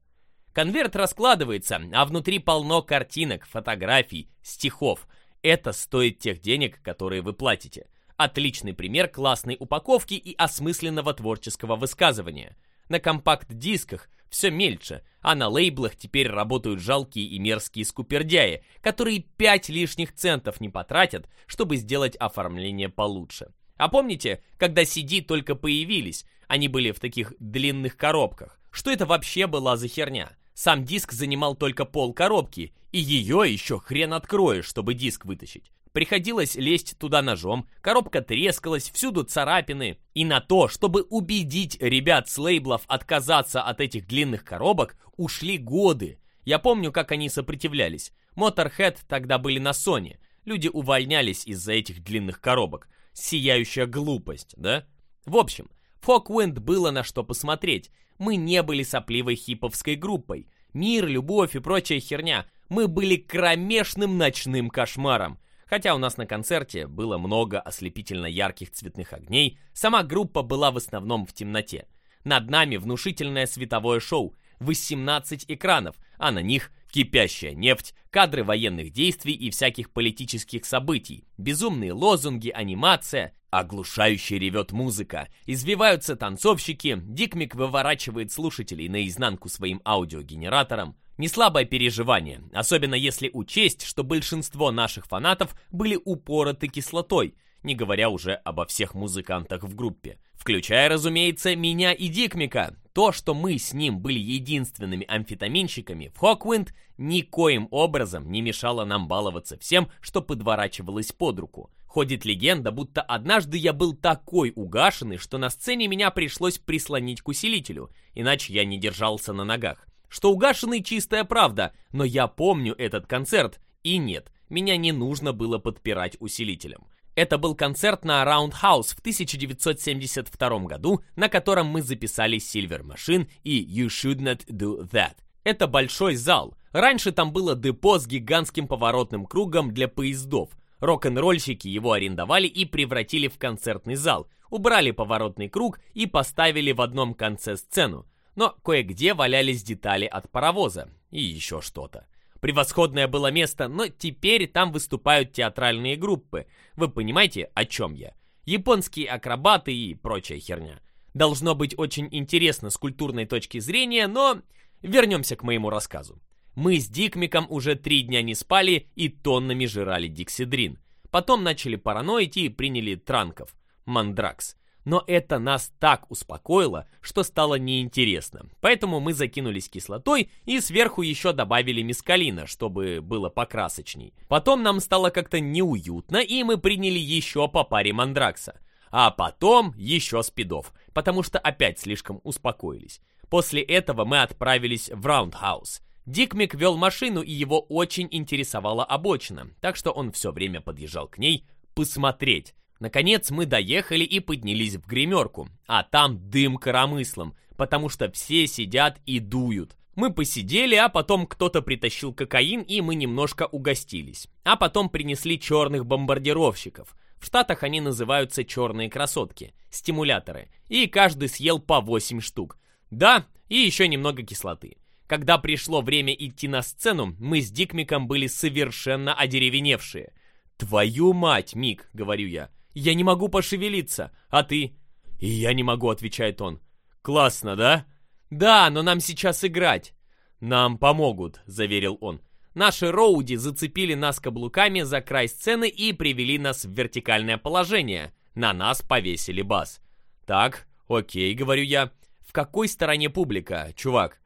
Speaker 1: Конверт раскладывается, а внутри полно картинок, фотографий, стихов. Это стоит тех денег, которые вы платите. Отличный пример классной упаковки и осмысленного творческого высказывания. На компакт-дисках все мельче, а на лейблах теперь работают жалкие и мерзкие скупердяи, которые пять лишних центов не потратят, чтобы сделать оформление получше. А помните, когда CD только появились, они были в таких длинных коробках? Что это вообще была за херня? Сам диск занимал только пол коробки, и ее еще хрен откроешь, чтобы диск вытащить. Приходилось лезть туда ножом, коробка трескалась, всюду царапины. И на то, чтобы убедить ребят с лейблов отказаться от этих длинных коробок, ушли годы. Я помню, как они сопротивлялись. Моторхед тогда были на Sony. Люди увольнялись из-за этих длинных коробок. Сияющая глупость, да? В общем, Фоквинд было на что посмотреть. Мы не были сопливой хиповской группой. Мир, любовь и прочая херня. Мы были кромешным ночным кошмаром. Хотя у нас на концерте было много ослепительно ярких цветных огней, сама группа была в основном в темноте. Над нами внушительное световое шоу, 18 экранов, а на них кипящая нефть, кадры военных действий и всяких политических событий, безумные лозунги, анимация, оглушающий ревет музыка, извиваются танцовщики, Дикмик выворачивает слушателей наизнанку своим аудиогенератором, Неслабое переживание, особенно если учесть, что большинство наших фанатов были упороты кислотой, не говоря уже обо всех музыкантах в группе. Включая, разумеется, меня и Дикмика. То, что мы с ним были единственными амфетаминщиками в Хоквинд, никоим образом не мешало нам баловаться всем, что подворачивалось под руку. Ходит легенда, будто однажды я был такой угашенный, что на сцене меня пришлось прислонить к усилителю, иначе я не держался на ногах что угашенный чистая правда, но я помню этот концерт, и нет, меня не нужно было подпирать усилителем. Это был концерт на Roundhouse в 1972 году, на котором мы записали Silver Machine и You Should Not Do That. Это большой зал. Раньше там было депо с гигантским поворотным кругом для поездов. Рок-н-ролльщики его арендовали и превратили в концертный зал, убрали поворотный круг и поставили в одном конце сцену но кое-где валялись детали от паровоза и еще что-то. Превосходное было место, но теперь там выступают театральные группы. Вы понимаете, о чем я? Японские акробаты и прочая херня. Должно быть очень интересно с культурной точки зрения, но вернемся к моему рассказу. Мы с Дикмиком уже три дня не спали и тоннами жрали диксидрин. Потом начали параноить и приняли транков, мандракс но это нас так успокоило, что стало неинтересно. Поэтому мы закинулись кислотой и сверху еще добавили мискалина, чтобы было покрасочней. Потом нам стало как-то неуютно, и мы приняли еще по паре мандракса. А потом еще спидов, потому что опять слишком успокоились. После этого мы отправились в раундхаус. Дикмик вел машину, и его очень интересовала обочина, так что он все время подъезжал к ней посмотреть. Наконец мы доехали и поднялись в гримерку, а там дым коромыслом, потому что все сидят и дуют. Мы посидели, а потом кто-то притащил кокаин, и мы немножко угостились. А потом принесли черных бомбардировщиков. В Штатах они называются черные красотки, стимуляторы. И каждый съел по 8 штук. Да, и еще немного кислоты. Когда пришло время идти на сцену, мы с Дикмиком были совершенно одеревеневшие. «Твою мать, Мик!» — говорю я. Я не могу пошевелиться. А ты? И я не могу, отвечает он. Классно, да? Да, но нам сейчас играть. Нам помогут, заверил он. Наши роуди зацепили нас каблуками за край сцены и привели нас в вертикальное положение. На нас повесили бас. Так, окей, говорю я. В какой стороне публика, чувак?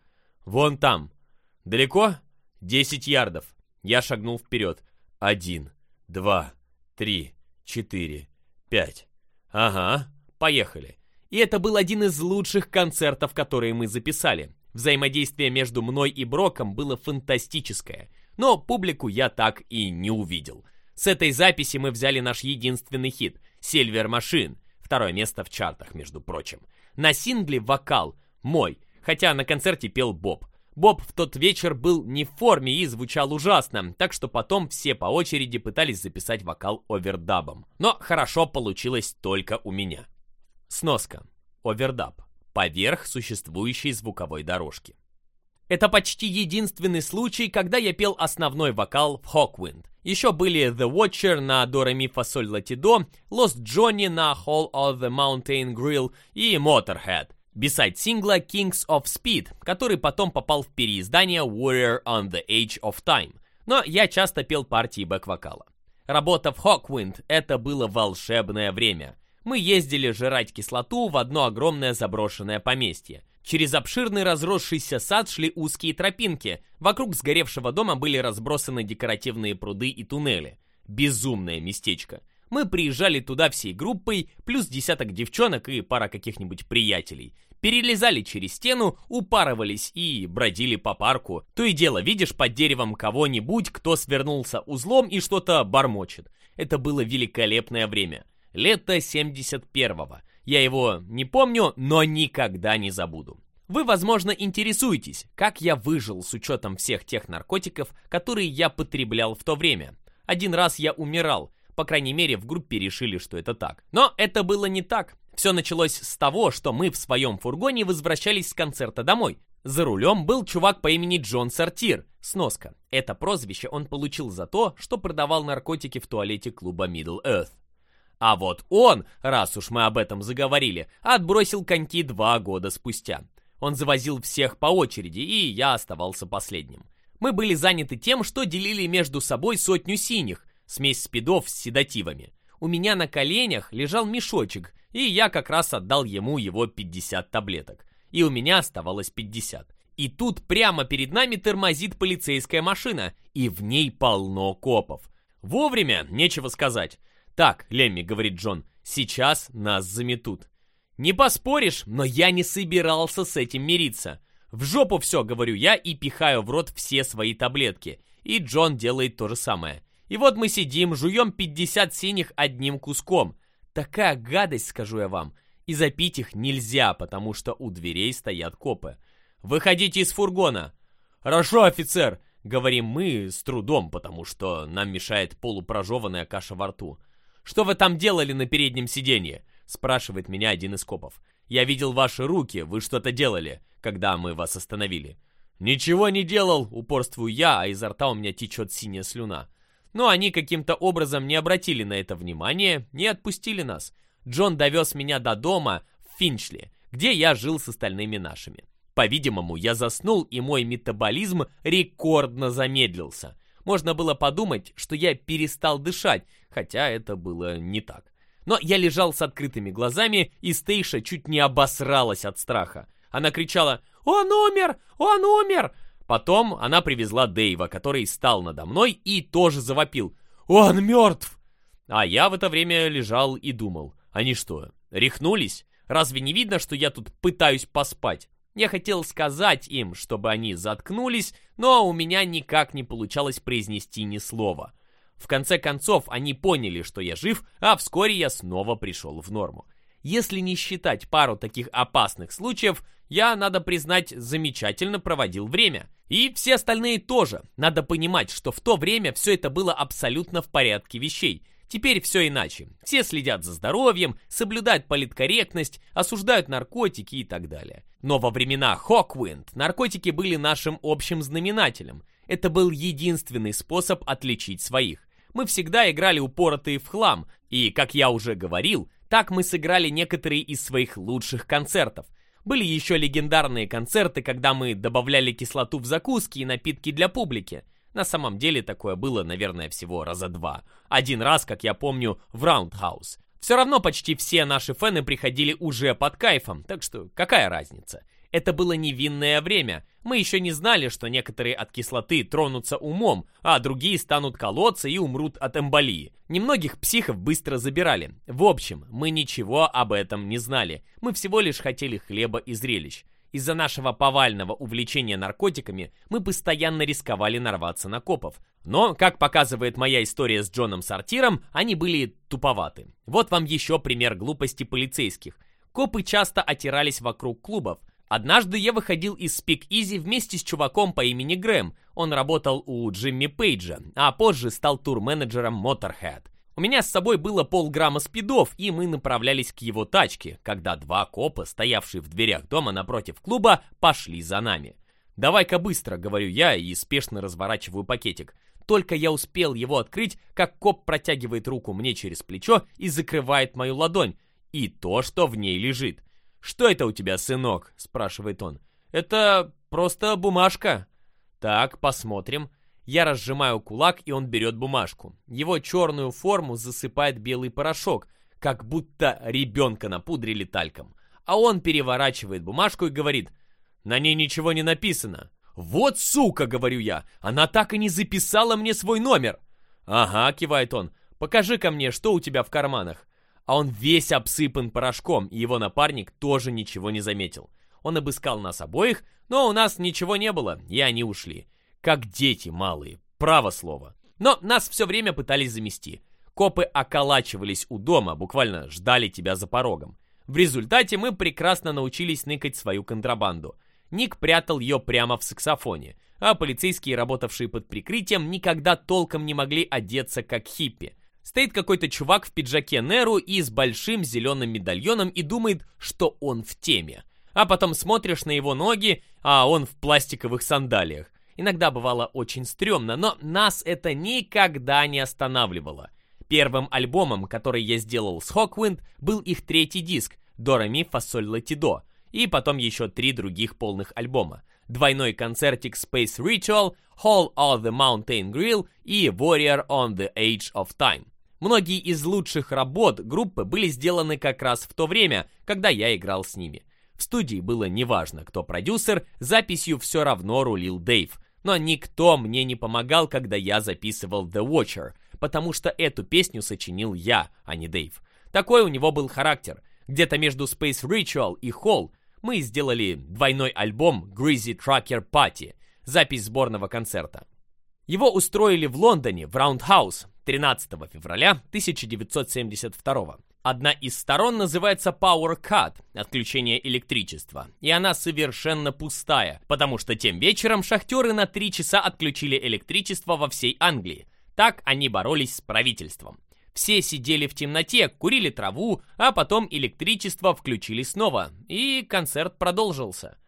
Speaker 1: Вон там. Далеко? Десять ярдов. Я шагнул вперед. Один, два, три, четыре, Пять. Ага, поехали. И это был один из лучших концертов, которые мы записали. Взаимодействие между мной и Броком было фантастическое, но публику я так и не увидел. С этой записи мы взяли наш единственный хит «Сильвер Машин», второе место в чартах, между прочим. На сингле вокал мой, хотя на концерте пел Боб – Боб в тот вечер был не в форме и звучал ужасно, так что потом все по очереди пытались записать вокал овердабом. Но хорошо получилось только у меня. Сноска. Овердаб. Поверх существующей звуковой дорожки. Это почти единственный случай, когда я пел основной вокал в Hawkwind. Еще были The Watcher на До Ре Ми Фа Соль Ла Ти Lost Johnny на Hall of the Mountain Grill и Motorhead. Бисайд сингла Kings of Speed, который потом попал в переиздание Warrior on the Age of Time, но я часто пел партии бэк-вокала. Работа в Hawkwind — это было волшебное время. Мы ездили жрать кислоту в одно огромное заброшенное поместье. Через обширный разросшийся сад шли узкие тропинки, вокруг сгоревшего дома были разбросаны декоративные пруды и туннели. Безумное местечко. Мы приезжали туда всей группой, плюс десяток девчонок и пара каких-нибудь приятелей перелезали через стену, упарывались и бродили по парку. То и дело, видишь под деревом кого-нибудь, кто свернулся узлом и что-то бормочет. Это было великолепное время. Лето 71-го. Я его не помню, но никогда не забуду. Вы, возможно, интересуетесь, как я выжил с учетом всех тех наркотиков, которые я потреблял в то время. Один раз я умирал, по крайней мере, в группе решили, что это так. Но это было не так. Все началось с того, что мы в своем фургоне возвращались с концерта домой. За рулем был чувак по имени Джон Сортир, сноска. Это прозвище он получил за то, что продавал наркотики в туалете клуба Middle Earth. А вот он, раз уж мы об этом заговорили, отбросил коньки два года спустя. Он завозил всех по очереди, и я оставался последним. Мы были заняты тем, что делили между собой сотню синих, смесь спидов с седативами. У меня на коленях лежал мешочек, и я как раз отдал ему его 50 таблеток. И у меня оставалось 50. И тут прямо перед нами тормозит полицейская машина, и в ней полно копов. Вовремя, нечего сказать. «Так, Лемми», — говорит Джон, — «сейчас нас заметут». «Не поспоришь, но я не собирался с этим мириться». «В жопу все», — говорю я и пихаю в рот все свои таблетки. И Джон делает то же самое. И вот мы сидим, жуем 50 синих одним куском. Такая гадость, скажу я вам. И запить их нельзя, потому что у дверей стоят копы. «Выходите из фургона!» «Хорошо, офицер!» — говорим мы с трудом, потому что нам мешает полупрожеванная каша во рту. «Что вы там делали на переднем сиденье?» — спрашивает меня один из копов. «Я видел ваши руки, вы что-то делали, когда мы вас остановили». «Ничего не делал!» — упорствую я, а изо рта у меня течет синяя слюна. Но они каким-то образом не обратили на это внимания, не отпустили нас. Джон довез меня до дома в Финчли, где я жил с остальными нашими. По-видимому, я заснул, и мой метаболизм рекордно замедлился. Можно было подумать, что я перестал дышать, хотя это было не так. Но я лежал с открытыми глазами, и Стейша чуть не обосралась от страха. Она кричала «Он умер! Он умер! Потом она привезла Дэйва, который стал надо мной и тоже завопил. «Он мертв!» А я в это время лежал и думал. Они что, рехнулись? Разве не видно, что я тут пытаюсь поспать? Я хотел сказать им, чтобы они заткнулись, но у меня никак не получалось произнести ни слова. В конце концов, они поняли, что я жив, а вскоре я снова пришел в норму. Если не считать пару таких опасных случаев, я, надо признать, замечательно проводил время. И все остальные тоже. Надо понимать, что в то время все это было абсолютно в порядке вещей. Теперь все иначе. Все следят за здоровьем, соблюдают политкорректность, осуждают наркотики и так далее. Но во времена Хоквинд наркотики были нашим общим знаменателем. Это был единственный способ отличить своих. Мы всегда играли упоротые в хлам, и, как я уже говорил, так мы сыграли некоторые из своих лучших концертов. Были еще легендарные концерты, когда мы добавляли кислоту в закуски и напитки для публики. На самом деле такое было, наверное, всего раза два. Один раз, как я помню, в Roundhouse. Все равно почти все наши фэны приходили уже под кайфом, так что какая разница? Это было невинное время. Мы еще не знали, что некоторые от кислоты тронутся умом, а другие станут колоться и умрут от эмболии. Немногих психов быстро забирали. В общем, мы ничего об этом не знали. Мы всего лишь хотели хлеба и зрелищ. Из-за нашего повального увлечения наркотиками мы постоянно рисковали нарваться на копов. Но, как показывает моя история с Джоном Сортиром, они были туповаты. Вот вам еще пример глупости полицейских. Копы часто отирались вокруг клубов – Однажды я выходил из Speak Easy вместе с чуваком по имени Грэм. Он работал у Джимми Пейджа, а позже стал тур-менеджером Motorhead. У меня с собой было полграмма спидов, и мы направлялись к его тачке, когда два копа, стоявшие в дверях дома напротив клуба, пошли за нами. «Давай-ка быстро», — говорю я и спешно разворачиваю пакетик. Только я успел его открыть, как коп протягивает руку мне через плечо и закрывает мою ладонь, и то, что в ней лежит. «Что это у тебя, сынок?» — спрашивает он. «Это просто бумажка». «Так, посмотрим». Я разжимаю кулак, и он берет бумажку. Его черную форму засыпает белый порошок, как будто ребенка напудрили тальком. А он переворачивает бумажку и говорит, «На ней ничего не написано». «Вот сука!» — говорю я. «Она так и не записала мне свой номер!» «Ага», — кивает он. «Покажи-ка мне, что у тебя в карманах» а он весь обсыпан порошком, и его напарник тоже ничего не заметил. Он обыскал нас обоих, но у нас ничего не было, и они ушли. Как дети малые, право слово. Но нас все время пытались замести. Копы околачивались у дома, буквально ждали тебя за порогом. В результате мы прекрасно научились ныкать свою контрабанду. Ник прятал ее прямо в саксофоне, а полицейские, работавшие под прикрытием, никогда толком не могли одеться как хиппи – Стоит какой-то чувак в пиджаке Неру и с большим зеленым медальоном и думает, что он в теме. А потом смотришь на его ноги, а он в пластиковых сандалиях. Иногда бывало очень стрёмно, но нас это никогда не останавливало. Первым альбомом, который я сделал с Хоквинд, был их третий диск «Дорами фасоль латидо», и потом еще три других полных альбома. Двойной концертик Space Ritual, Hall of the Mountain Grill и Warrior on the Age of Time. Многие из лучших работ группы были сделаны как раз в то время, когда я играл с ними. В студии было неважно, кто продюсер, записью все равно рулил Дэйв. Но никто мне не помогал, когда я записывал The Watcher, потому что эту песню сочинил я, а не Дэйв. Такой у него был характер. Где-то между Space Ritual и Hall мы сделали двойной альбом Greasy Tracker Party, запись сборного концерта. Его устроили в Лондоне, в Roundhouse, 13 февраля 1972 Одна из сторон называется Power Cut, отключение электричества, и она совершенно пустая, потому что тем вечером шахтеры на три часа отключили электричество во всей Англии. Так они боролись с правительством. Все сидели в темноте, курили траву, а потом электричество включили снова, и концерт продолжился.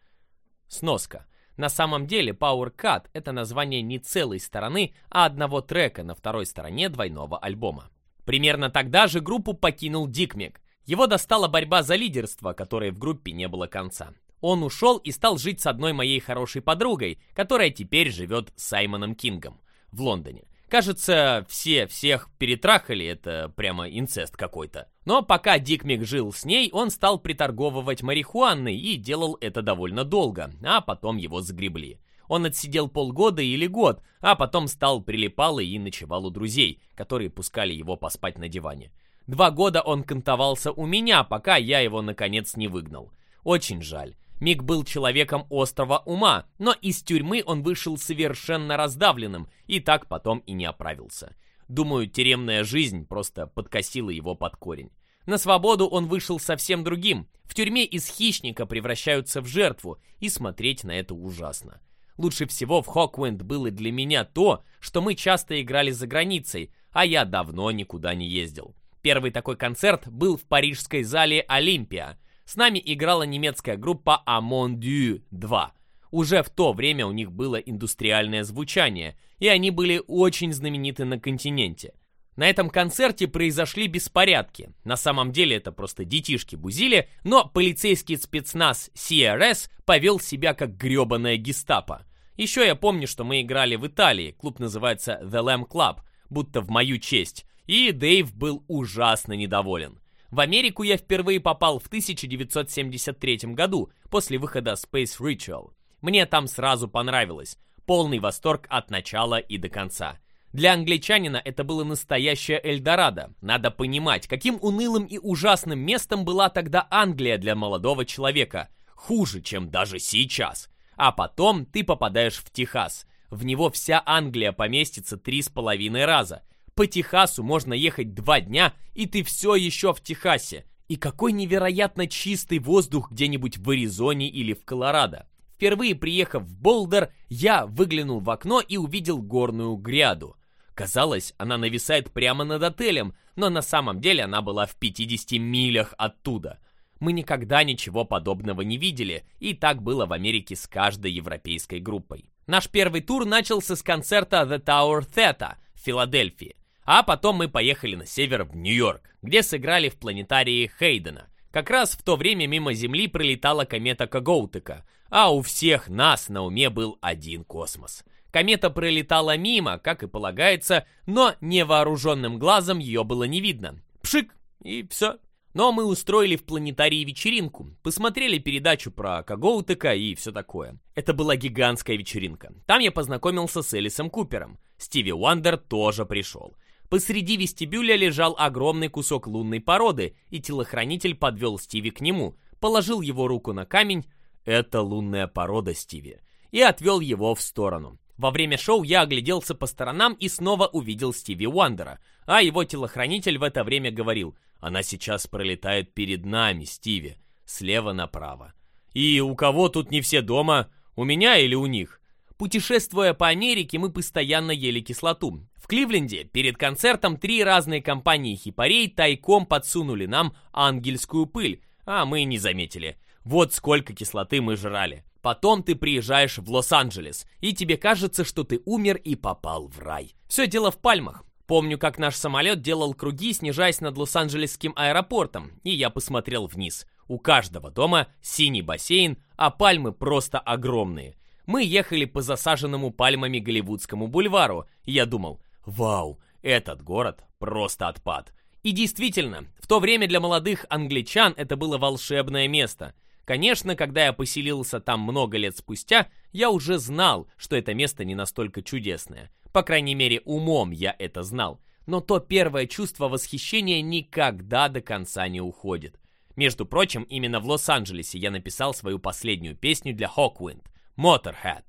Speaker 1: Сноска. На самом деле Power Cut — это название не целой стороны, а одного трека на второй стороне двойного альбома. Примерно тогда же группу покинул Дикмик. Его достала борьба за лидерство, которой в группе не было конца. Он ушел и стал жить с одной моей хорошей подругой, которая теперь живет с Саймоном Кингом в Лондоне. Кажется, все всех перетрахали, это прямо инцест какой-то. Но пока Дик Мик жил с ней, он стал приторговывать марихуаной и делал это довольно долго, а потом его загребли. Он отсидел полгода или год, а потом стал прилипалой и ночевал у друзей, которые пускали его поспать на диване. Два года он кантовался у меня, пока я его наконец не выгнал. Очень жаль. Мик был человеком острого ума, но из тюрьмы он вышел совершенно раздавленным и так потом и не оправился. Думаю, тюремная жизнь просто подкосила его под корень. На свободу он вышел совсем другим. В тюрьме из хищника превращаются в жертву, и смотреть на это ужасно. Лучше всего в Хоквинд было для меня то, что мы часто играли за границей, а я давно никуда не ездил. Первый такой концерт был в парижской зале «Олимпия», с нами играла немецкая группа Amon Dieu 2. Уже в то время у них было индустриальное звучание, и они были очень знамениты на континенте. На этом концерте произошли беспорядки. На самом деле это просто детишки бузили, но полицейский спецназ CRS повел себя как гребаная гестапо. Еще я помню, что мы играли в Италии, клуб называется The Lamb Club, будто в мою честь, и Дэйв был ужасно недоволен. В Америку я впервые попал в 1973 году, после выхода Space Ritual. Мне там сразу понравилось. Полный восторг от начала и до конца. Для англичанина это было настоящее Эльдорадо. Надо понимать, каким унылым и ужасным местом была тогда Англия для молодого человека. Хуже, чем даже сейчас. А потом ты попадаешь в Техас. В него вся Англия поместится три с половиной раза – по Техасу можно ехать два дня, и ты все еще в Техасе. И какой невероятно чистый воздух где-нибудь в Аризоне или в Колорадо. Впервые приехав в Болдер, я выглянул в окно и увидел горную гряду. Казалось, она нависает прямо над отелем, но на самом деле она была в 50 милях оттуда. Мы никогда ничего подобного не видели, и так было в Америке с каждой европейской группой. Наш первый тур начался с концерта The Tower Theta в Филадельфии. А потом мы поехали на север в Нью-Йорк, где сыграли в планетарии Хейдена. Как раз в то время мимо Земли пролетала комета Когоутека, а у всех нас на уме был один космос. Комета пролетала мимо, как и полагается, но невооруженным глазом ее было не видно. Пшик, и все. Но мы устроили в планетарии вечеринку, посмотрели передачу про Когоутека и все такое. Это была гигантская вечеринка. Там я познакомился с Элисом Купером. Стиви Уандер тоже пришел. Посреди вестибюля лежал огромный кусок лунной породы, и телохранитель подвел Стиви к нему, положил его руку на камень «Это лунная порода, Стиви», и отвел его в сторону. Во время шоу я огляделся по сторонам и снова увидел Стиви Уандера, а его телохранитель в это время говорил «Она сейчас пролетает перед нами, Стиви, слева направо». «И у кого тут не все дома? У меня или у них?» Путешествуя по Америке, мы постоянно ели кислоту. В Кливленде перед концертом три разные компании хипарей тайком подсунули нам ангельскую пыль, а мы не заметили. Вот сколько кислоты мы жрали. Потом ты приезжаешь в Лос-Анджелес, и тебе кажется, что ты умер и попал в рай. Все дело в пальмах. Помню, как наш самолет делал круги, снижаясь над Лос-Анджелесским аэропортом, и я посмотрел вниз. У каждого дома синий бассейн, а пальмы просто огромные мы ехали по засаженному пальмами Голливудскому бульвару, и я думал, вау, этот город просто отпад. И действительно, в то время для молодых англичан это было волшебное место. Конечно, когда я поселился там много лет спустя, я уже знал, что это место не настолько чудесное. По крайней мере, умом я это знал. Но то первое чувство восхищения никогда до конца не уходит. Между прочим, именно в Лос-Анджелесе я написал свою последнюю песню для Hawkwind — Motorhead.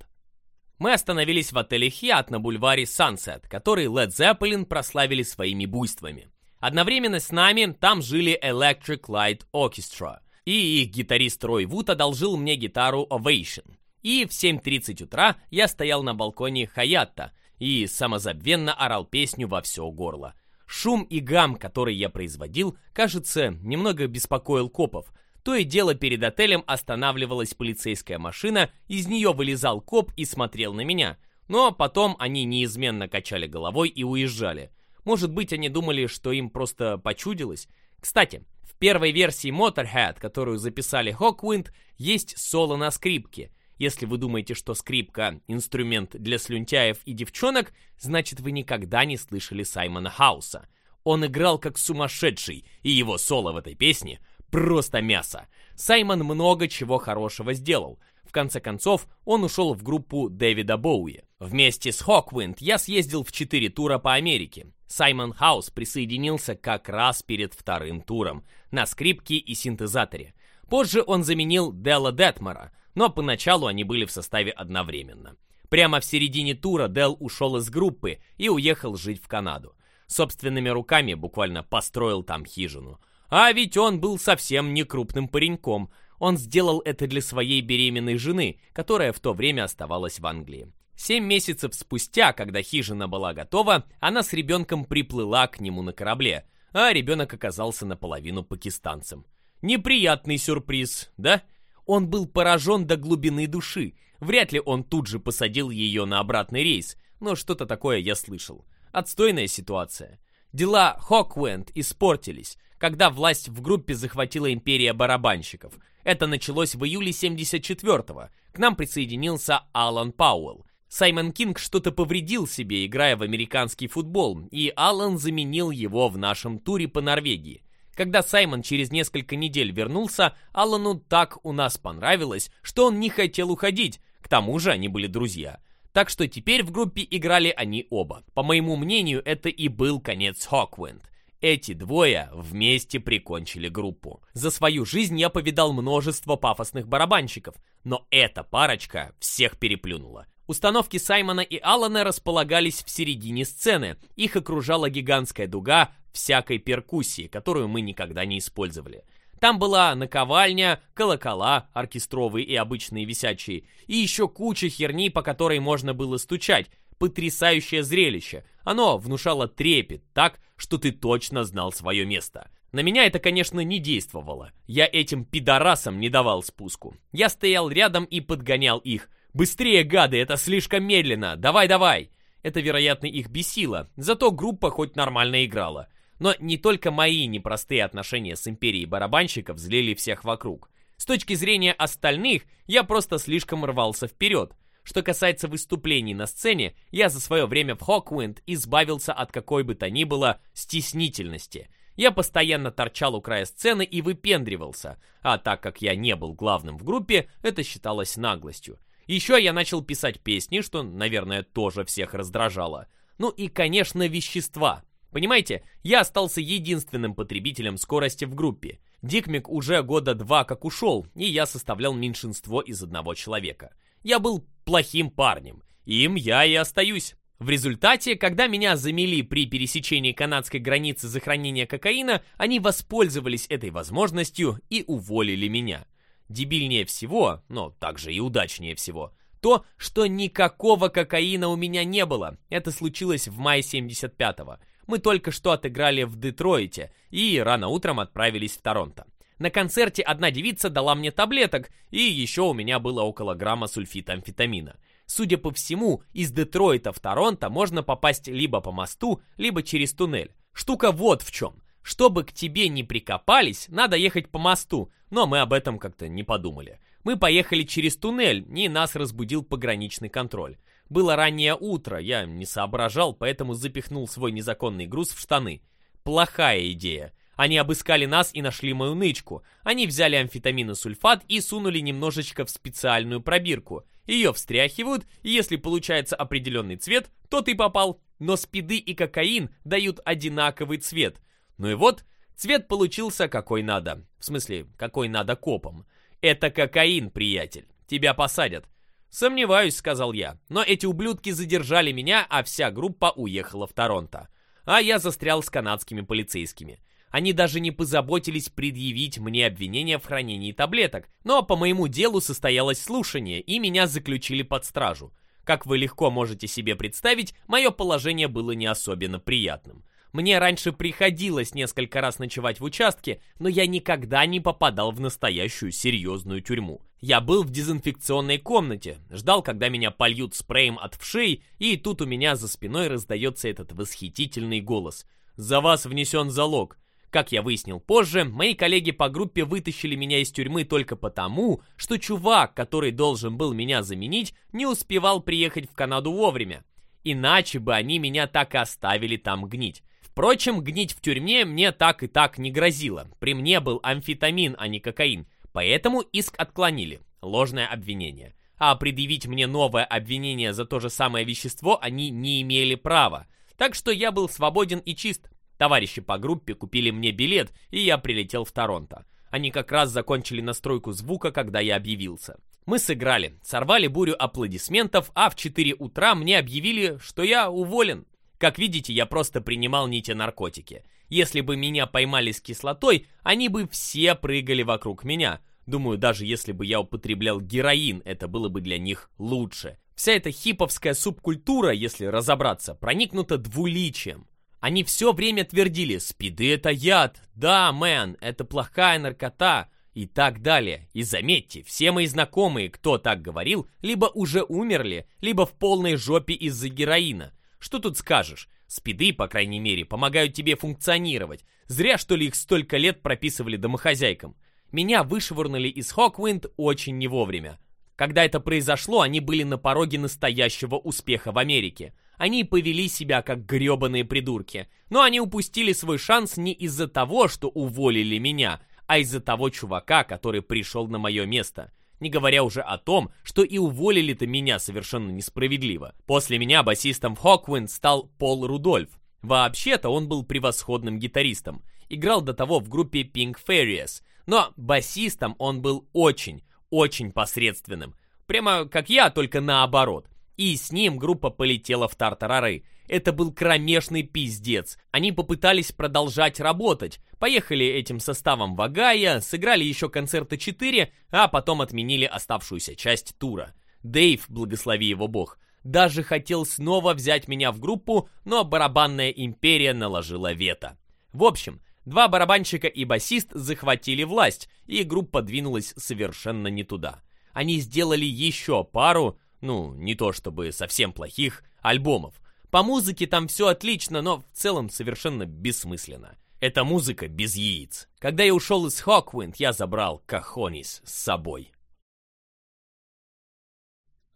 Speaker 1: Мы остановились в отеле Хиат на бульваре Сансет, который Led Zeppelin прославили своими буйствами. Одновременно с нами там жили Electric Light Orchestra, и их гитарист Рой Вуд одолжил мне гитару Ovation. И в 7.30 утра я стоял на балконе Хаятта и самозабвенно орал песню во все горло. Шум и гам, который я производил, кажется, немного беспокоил копов – то и дело перед отелем останавливалась полицейская машина, из нее вылезал коп и смотрел на меня. Но ну, а потом они неизменно качали головой и уезжали. Может быть, они думали, что им просто почудилось? Кстати, в первой версии Motorhead, которую записали Hawkwind, есть соло на скрипке. Если вы думаете, что скрипка — инструмент для слюнтяев и девчонок, значит, вы никогда не слышали Саймона Хауса. Он играл как сумасшедший, и его соло в этой песне — просто мясо. Саймон много чего хорошего сделал. В конце концов, он ушел в группу Дэвида Боуи. Вместе с Хоквинд я съездил в четыре тура по Америке. Саймон Хаус присоединился как раз перед вторым туром на скрипке и синтезаторе. Позже он заменил Дела Детмара, но поначалу они были в составе одновременно. Прямо в середине тура Дел ушел из группы и уехал жить в Канаду. Собственными руками буквально построил там хижину. А ведь он был совсем не крупным пареньком. Он сделал это для своей беременной жены, которая в то время оставалась в Англии. Семь месяцев спустя, когда хижина была готова, она с ребенком приплыла к нему на корабле, а ребенок оказался наполовину пакистанцем. Неприятный сюрприз, да? Он был поражен до глубины души. Вряд ли он тут же посадил ее на обратный рейс, но что-то такое я слышал. Отстойная ситуация. Дела Хоквенд испортились, когда власть в группе захватила империя барабанщиков. Это началось в июле 74-го. К нам присоединился Алан Пауэлл. Саймон Кинг что-то повредил себе, играя в американский футбол, и Алан заменил его в нашем туре по Норвегии. Когда Саймон через несколько недель вернулся, Алану так у нас понравилось, что он не хотел уходить, к тому же они были друзья. Так что теперь в группе играли они оба. По моему мнению, это и был конец Хоквинд. Эти двое вместе прикончили группу. За свою жизнь я повидал множество пафосных барабанщиков, но эта парочка всех переплюнула. Установки Саймона и Алана располагались в середине сцены. Их окружала гигантская дуга всякой перкуссии, которую мы никогда не использовали. Там была наковальня, колокола, оркестровые и обычные висячие, и еще куча херни, по которой можно было стучать. Потрясающее зрелище. Оно внушало трепет так, что ты точно знал свое место. На меня это, конечно, не действовало. Я этим пидорасам не давал спуску. Я стоял рядом и подгонял их. «Быстрее, гады, это слишком медленно! Давай-давай!» Это, вероятно, их бесило, зато группа хоть нормально играла. Но не только мои непростые отношения с империей барабанщиков злили всех вокруг. С точки зрения остальных, я просто слишком рвался вперед. Что касается выступлений на сцене, я за свое время в Хоквинд избавился от какой бы то ни было стеснительности. Я постоянно торчал у края сцены и выпендривался, а так как я не был главным в группе, это считалось наглостью. Еще я начал писать песни, что, наверное, тоже всех раздражало. Ну и, конечно, вещества. Понимаете, я остался единственным потребителем скорости в группе. Дикмик уже года два как ушел, и я составлял меньшинство из одного человека. Я был плохим парнем. Им я и остаюсь. В результате, когда меня замели при пересечении канадской границы за хранение кокаина, они воспользовались этой возможностью и уволили меня. Дебильнее всего, но также и удачнее всего, то, что никакого кокаина у меня не было. Это случилось в мае 75-го мы только что отыграли в Детройте и рано утром отправились в Торонто. На концерте одна девица дала мне таблеток, и еще у меня было около грамма сульфита амфетамина. Судя по всему, из Детройта в Торонто можно попасть либо по мосту, либо через туннель. Штука вот в чем. Чтобы к тебе не прикопались, надо ехать по мосту, но мы об этом как-то не подумали. Мы поехали через туннель, и нас разбудил пограничный контроль. Было раннее утро, я не соображал, поэтому запихнул свой незаконный груз в штаны. Плохая идея. Они обыскали нас и нашли мою нычку. Они взяли амфетамин и сульфат и сунули немножечко в специальную пробирку. Ее встряхивают, и если получается определенный цвет, то ты попал. Но спиды и кокаин дают одинаковый цвет. Ну и вот, цвет получился какой надо. В смысле, какой надо копом. Это кокаин, приятель. Тебя посадят. «Сомневаюсь», — сказал я, — «но эти ублюдки задержали меня, а вся группа уехала в Торонто. А я застрял с канадскими полицейскими. Они даже не позаботились предъявить мне обвинение в хранении таблеток, но по моему делу состоялось слушание, и меня заключили под стражу. Как вы легко можете себе представить, мое положение было не особенно приятным. Мне раньше приходилось несколько раз ночевать в участке, но я никогда не попадал в настоящую серьезную тюрьму. Я был в дезинфекционной комнате, ждал, когда меня польют спреем от вшей, и тут у меня за спиной раздается этот восхитительный голос. «За вас внесен залог». Как я выяснил позже, мои коллеги по группе вытащили меня из тюрьмы только потому, что чувак, который должен был меня заменить, не успевал приехать в Канаду вовремя. Иначе бы они меня так и оставили там гнить. Впрочем, гнить в тюрьме мне так и так не грозило. При мне был амфетамин, а не кокаин. Поэтому иск отклонили. Ложное обвинение. А предъявить мне новое обвинение за то же самое вещество они не имели права. Так что я был свободен и чист. Товарищи по группе купили мне билет, и я прилетел в Торонто. Они как раз закончили настройку звука, когда я объявился. Мы сыграли, сорвали бурю аплодисментов, а в 4 утра мне объявили, что я уволен. Как видите, я просто принимал не те наркотики. Если бы меня поймали с кислотой, они бы все прыгали вокруг меня. Думаю, даже если бы я употреблял героин, это было бы для них лучше. Вся эта хиповская субкультура, если разобраться, проникнута двуличием. Они все время твердили «Спиды — это яд», «Да, мэн, это плохая наркота», и так далее. И заметьте, все мои знакомые, кто так говорил, либо уже умерли, либо в полной жопе из-за героина. Что тут скажешь? Спиды, по крайней мере, помогают тебе функционировать. Зря, что ли, их столько лет прописывали домохозяйкам. Меня вышвырнули из Хоквинд очень не вовремя. Когда это произошло, они были на пороге настоящего успеха в Америке. Они повели себя как грёбаные придурки. Но они упустили свой шанс не из-за того, что уволили меня, а из-за того чувака, который пришел на мое место не говоря уже о том, что и уволили-то меня совершенно несправедливо. После меня басистом в Хоквин стал Пол Рудольф. Вообще-то он был превосходным гитаристом. Играл до того в группе Pink Fairies, но басистом он был очень, очень посредственным. Прямо как я, только наоборот. И с ним группа полетела в тартарары – это был кромешный пиздец. Они попытались продолжать работать. Поехали этим составом в Агая, сыграли еще концерта 4, а потом отменили оставшуюся часть тура. Дэйв, благослови его бог, даже хотел снова взять меня в группу, но барабанная империя наложила вето. В общем, два барабанщика и басист захватили власть, и группа двинулась совершенно не туда. Они сделали еще пару, ну, не то чтобы совсем плохих, альбомов – по музыке там все отлично, но в целом совершенно бессмысленно. Это музыка без яиц. Когда я ушел из Хоквинд, я забрал Кахонис с собой.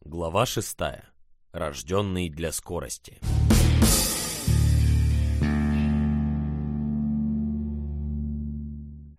Speaker 1: Глава шестая. Рожденный для скорости.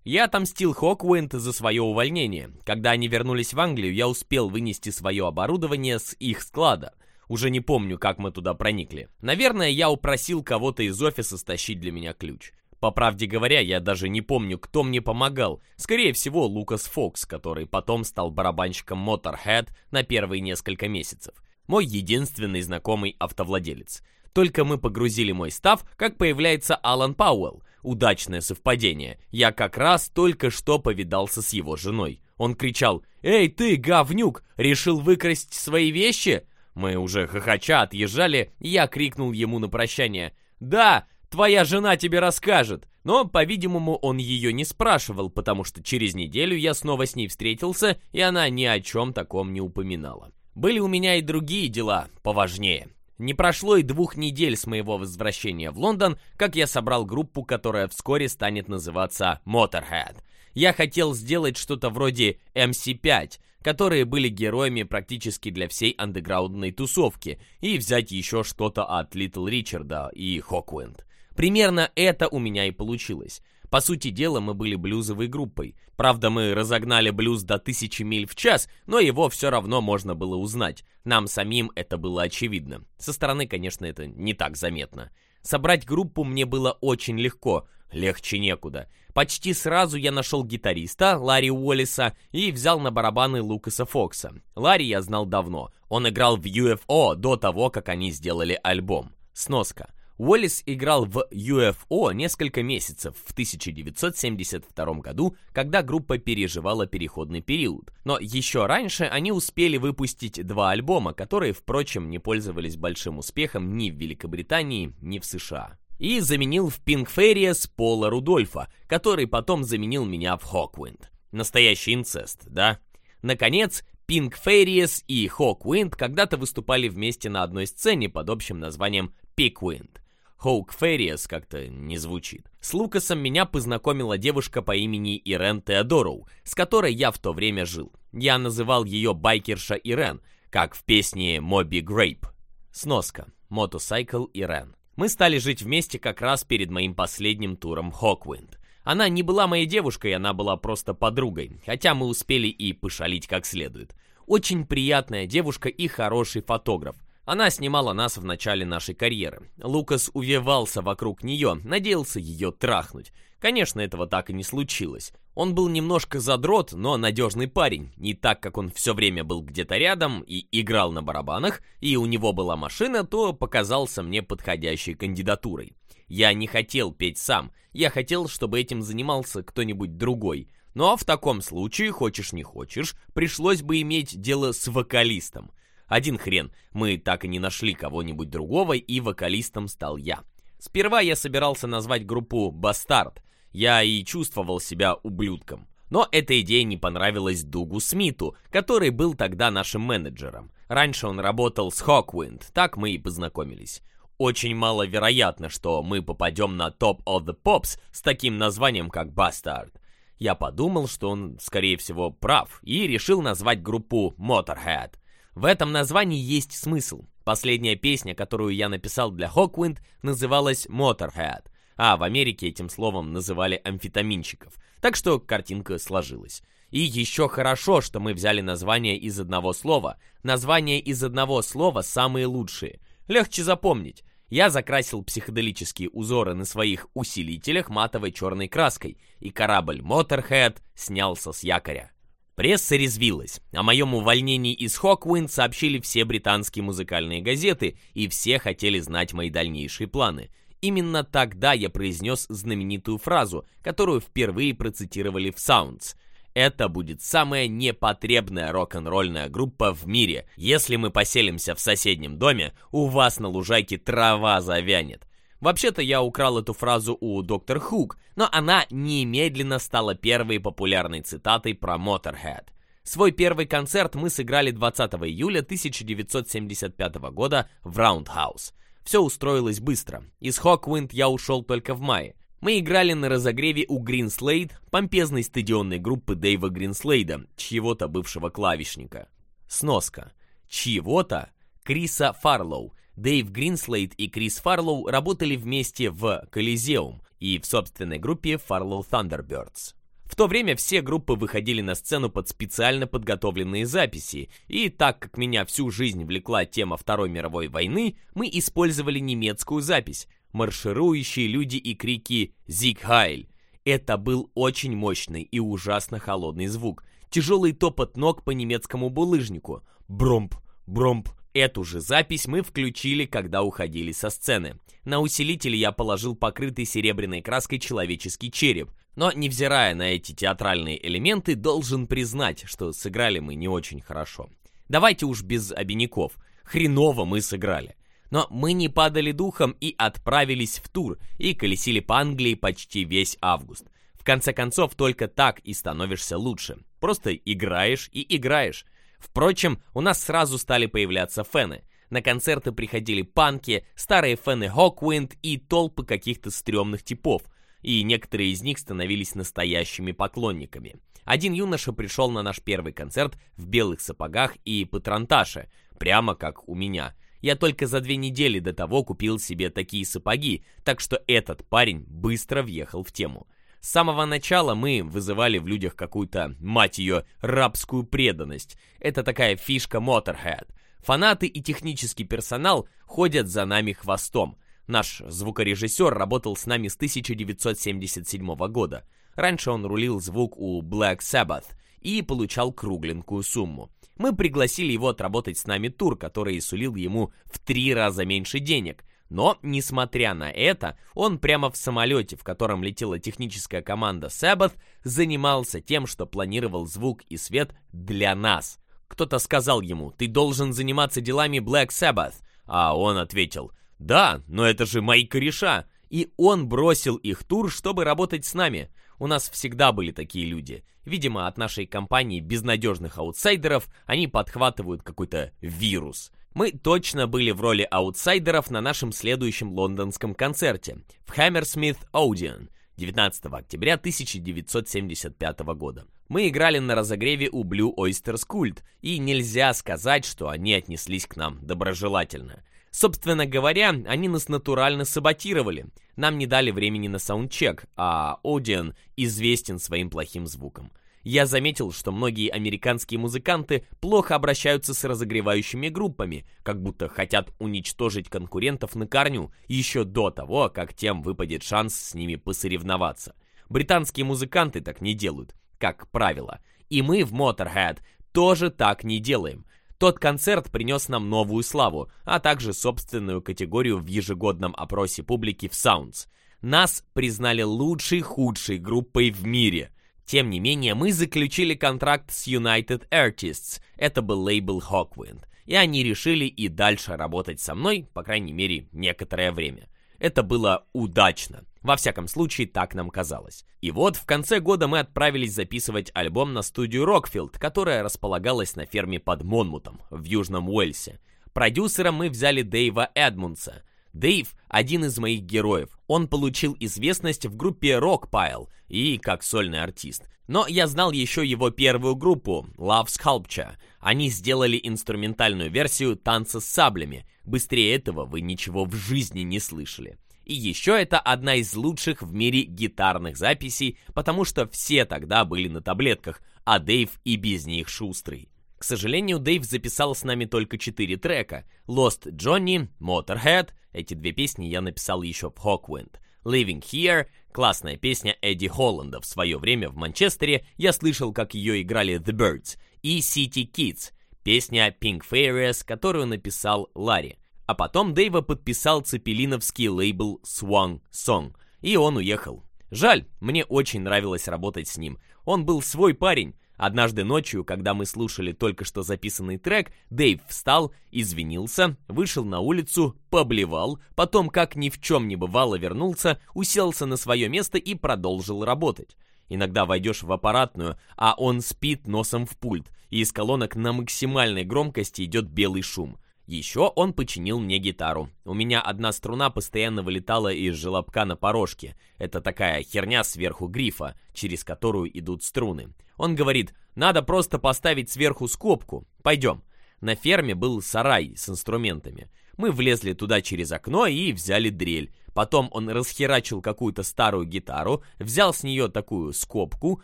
Speaker 1: Я отомстил Хоквинд за свое увольнение. Когда они вернулись в Англию, я успел вынести свое оборудование с их склада. Уже не помню, как мы туда проникли. Наверное, я упросил кого-то из офиса стащить для меня ключ. По правде говоря, я даже не помню, кто мне помогал. Скорее всего, Лукас Фокс, который потом стал барабанщиком Motorhead на первые несколько месяцев. Мой единственный знакомый автовладелец. Только мы погрузили мой став, как появляется Алан Пауэлл. Удачное совпадение. Я как раз только что повидался с его женой. Он кричал «Эй, ты, говнюк, решил выкрасть свои вещи?» Мы уже хохоча отъезжали, и я крикнул ему на прощание. «Да, твоя жена тебе расскажет!» Но, по-видимому, он ее не спрашивал, потому что через неделю я снова с ней встретился, и она ни о чем таком не упоминала. Были у меня и другие дела поважнее. Не прошло и двух недель с моего возвращения в Лондон, как я собрал группу, которая вскоре станет называться Motorhead. Я хотел сделать что-то вроде MC5, которые были героями практически для всей андеграундной тусовки, и взять еще что-то от Литл Ричарда и Хоквинд. Примерно это у меня и получилось. По сути дела, мы были блюзовой группой. Правда, мы разогнали блюз до тысячи миль в час, но его все равно можно было узнать. Нам самим это было очевидно. Со стороны, конечно, это не так заметно. Собрать группу мне было очень легко, легче некуда. Почти сразу я нашел гитариста Ларри Уоллиса и взял на барабаны Лукаса Фокса. Ларри я знал давно. Он играл в UFO до того, как они сделали альбом. Сноска. Уоллис играл в UFO несколько месяцев в 1972 году, когда группа переживала переходный период. Но еще раньше они успели выпустить два альбома, которые, впрочем, не пользовались большим успехом ни в Великобритании, ни в США и заменил в Пингферриес Пола Рудольфа, который потом заменил меня в Хоквинд. Настоящий инцест, да? Наконец, Пингферриес и Хоквинд когда-то выступали вместе на одной сцене под общим названием Пиквинд. Хоукферриес как-то не звучит. С Лукасом меня познакомила девушка по имени Ирен Теодороу, с которой я в то время жил. Я называл ее байкерша Ирен, как в песне «Моби Грейп». Сноска. Мотоцикл Ирен. Мы стали жить вместе как раз перед моим последним туром Хоквинд. Она не была моей девушкой, она была просто подругой, хотя мы успели и пошалить как следует. Очень приятная девушка и хороший фотограф. Она снимала нас в начале нашей карьеры. Лукас увивался вокруг нее, надеялся ее трахнуть. Конечно, этого так и не случилось. Он был немножко задрот, но надежный парень, Не так как он все время был где-то рядом и играл на барабанах, и у него была машина, то показался мне подходящей кандидатурой. Я не хотел петь сам, я хотел, чтобы этим занимался кто-нибудь другой. Ну а в таком случае, хочешь не хочешь, пришлось бы иметь дело с вокалистом. Один хрен, мы так и не нашли кого-нибудь другого, и вокалистом стал я. Сперва я собирался назвать группу «Бастард», я и чувствовал себя ублюдком. Но эта идея не понравилась Дугу Смиту, который был тогда нашим менеджером. Раньше он работал с Хоквинд, так мы и познакомились. Очень маловероятно, что мы попадем на Top of the Pops с таким названием, как Bastard. Я подумал, что он, скорее всего, прав, и решил назвать группу Motorhead. В этом названии есть смысл. Последняя песня, которую я написал для Хоквинд, называлась Motorhead а в Америке этим словом называли амфетаминчиков, Так что картинка сложилась. И еще хорошо, что мы взяли название из одного слова. Название из одного слова самые лучшие. Легче запомнить. Я закрасил психоделические узоры на своих усилителях матовой черной краской, и корабль Motorhead снялся с якоря. Пресса резвилась. О моем увольнении из Хоквин сообщили все британские музыкальные газеты, и все хотели знать мои дальнейшие планы — Именно тогда я произнес знаменитую фразу, которую впервые процитировали в Sounds. Это будет самая непотребная рок-н-ролльная группа в мире. Если мы поселимся в соседнем доме, у вас на лужайке трава завянет. Вообще-то я украл эту фразу у доктор Хук, но она немедленно стала первой популярной цитатой про Motorhead. Свой первый концерт мы сыграли 20 июля 1975 года в Roundhouse. Все устроилось быстро. Из Хоквинд я ушел только в мае. Мы играли на разогреве у Гринслейд, помпезной стадионной группы Дэйва Гринслейда, чьего-то бывшего клавишника. Сноска. Чьего-то? Криса Фарлоу. Дэйв Гринслейд и Крис Фарлоу работали вместе в Колизеум и в собственной группе Фарлоу Thunderbirds. В то время все группы выходили на сцену под специально подготовленные записи, и так как меня всю жизнь влекла тема Второй мировой войны, мы использовали немецкую запись, марширующие люди и крики «Зиг Хайль!». Это был очень мощный и ужасно холодный звук, тяжелый топот ног по немецкому булыжнику «Бромп! Бромп!». Эту же запись мы включили, когда уходили со сцены. На усилитель я положил покрытый серебряной краской человеческий череп – но, невзирая на эти театральные элементы, должен признать, что сыграли мы не очень хорошо. Давайте уж без обиняков. Хреново мы сыграли. Но мы не падали духом и отправились в тур, и колесили по Англии почти весь август. В конце концов, только так и становишься лучше. Просто играешь и играешь. Впрочем, у нас сразу стали появляться фены. На концерты приходили панки, старые фены, Хоквинд и толпы каких-то стрёмных типов – и некоторые из них становились настоящими поклонниками. Один юноша пришел на наш первый концерт в белых сапогах и патронташе, прямо как у меня. Я только за две недели до того купил себе такие сапоги, так что этот парень быстро въехал в тему. С самого начала мы вызывали в людях какую-то, мать ее, рабскую преданность. Это такая фишка Motorhead. Фанаты и технический персонал ходят за нами хвостом – Наш звукорежиссер работал с нами с 1977 года. Раньше он рулил звук у Black Sabbath и получал кругленькую сумму. Мы пригласили его отработать с нами тур, который сулил ему в три раза меньше денег. Но, несмотря на это, он прямо в самолете, в котором летела техническая команда Sabbath, занимался тем, что планировал звук и свет для нас. Кто-то сказал ему «Ты должен заниматься делами Black Sabbath», а он ответил – «Да, но это же мои кореша!» И он бросил их тур, чтобы работать с нами. У нас всегда были такие люди. Видимо, от нашей компании безнадежных аутсайдеров они подхватывают какой-то вирус. Мы точно были в роли аутсайдеров на нашем следующем лондонском концерте в Hammersmith Odeon 19 октября 1975 года. Мы играли на разогреве у Blue Oysters Cult, и нельзя сказать, что они отнеслись к нам доброжелательно. Собственно говоря, они нас натурально саботировали. Нам не дали времени на саундчек, а Одиан известен своим плохим звуком. Я заметил, что многие американские музыканты плохо обращаются с разогревающими группами, как будто хотят уничтожить конкурентов на корню еще до того, как тем выпадет шанс с ними посоревноваться. Британские музыканты так не делают, как правило. И мы в Motorhead тоже так не делаем. Тот концерт принес нам новую славу, а также собственную категорию в ежегодном опросе публики в Sounds. Нас признали лучшей худшей группой в мире. Тем не менее, мы заключили контракт с United Artists, это был лейбл Hawkwind, и они решили и дальше работать со мной, по крайней мере, некоторое время. Это было удачно. Во всяком случае, так нам казалось. И вот, в конце года мы отправились записывать альбом на студию Rockfield, которая располагалась на ферме под Монмутом, в Южном Уэльсе. Продюсером мы взяли Дэйва Эдмунса. Дэйв – один из моих героев. Он получил известность в группе Rockpile и как сольный артист. Но я знал еще его первую группу – Love Sculpture. Они сделали инструментальную версию «Танца с саблями». Быстрее этого вы ничего в жизни не слышали. И еще это одна из лучших в мире гитарных записей, потому что все тогда были на таблетках, а Дэйв и без них шустрый. К сожалению, Дэйв записал с нами только четыре трека. Lost Johnny, Motorhead, эти две песни я написал еще в Hawkwind. Living Here, классная песня Эдди Холланда в свое время в Манчестере, я слышал, как ее играли The Birds, и City Kids, песня Pink Fairies, которую написал Ларри. А потом Дэйва подписал цепелиновский лейбл Swan Song, и он уехал. Жаль, мне очень нравилось работать с ним. Он был свой парень. Однажды ночью, когда мы слушали только что записанный трек, Дэйв встал, извинился, вышел на улицу, поблевал, потом, как ни в чем не бывало, вернулся, уселся на свое место и продолжил работать. Иногда войдешь в аппаратную, а он спит носом в пульт, и из колонок на максимальной громкости идет белый шум. Еще он починил мне гитару. У меня одна струна постоянно вылетала из желобка на порожке. Это такая херня сверху грифа, через которую идут струны. Он говорит, надо просто поставить сверху скобку. Пойдем. На ферме был сарай с инструментами. Мы влезли туда через окно и взяли дрель. Потом он расхерачил какую-то старую гитару, взял с нее такую скобку,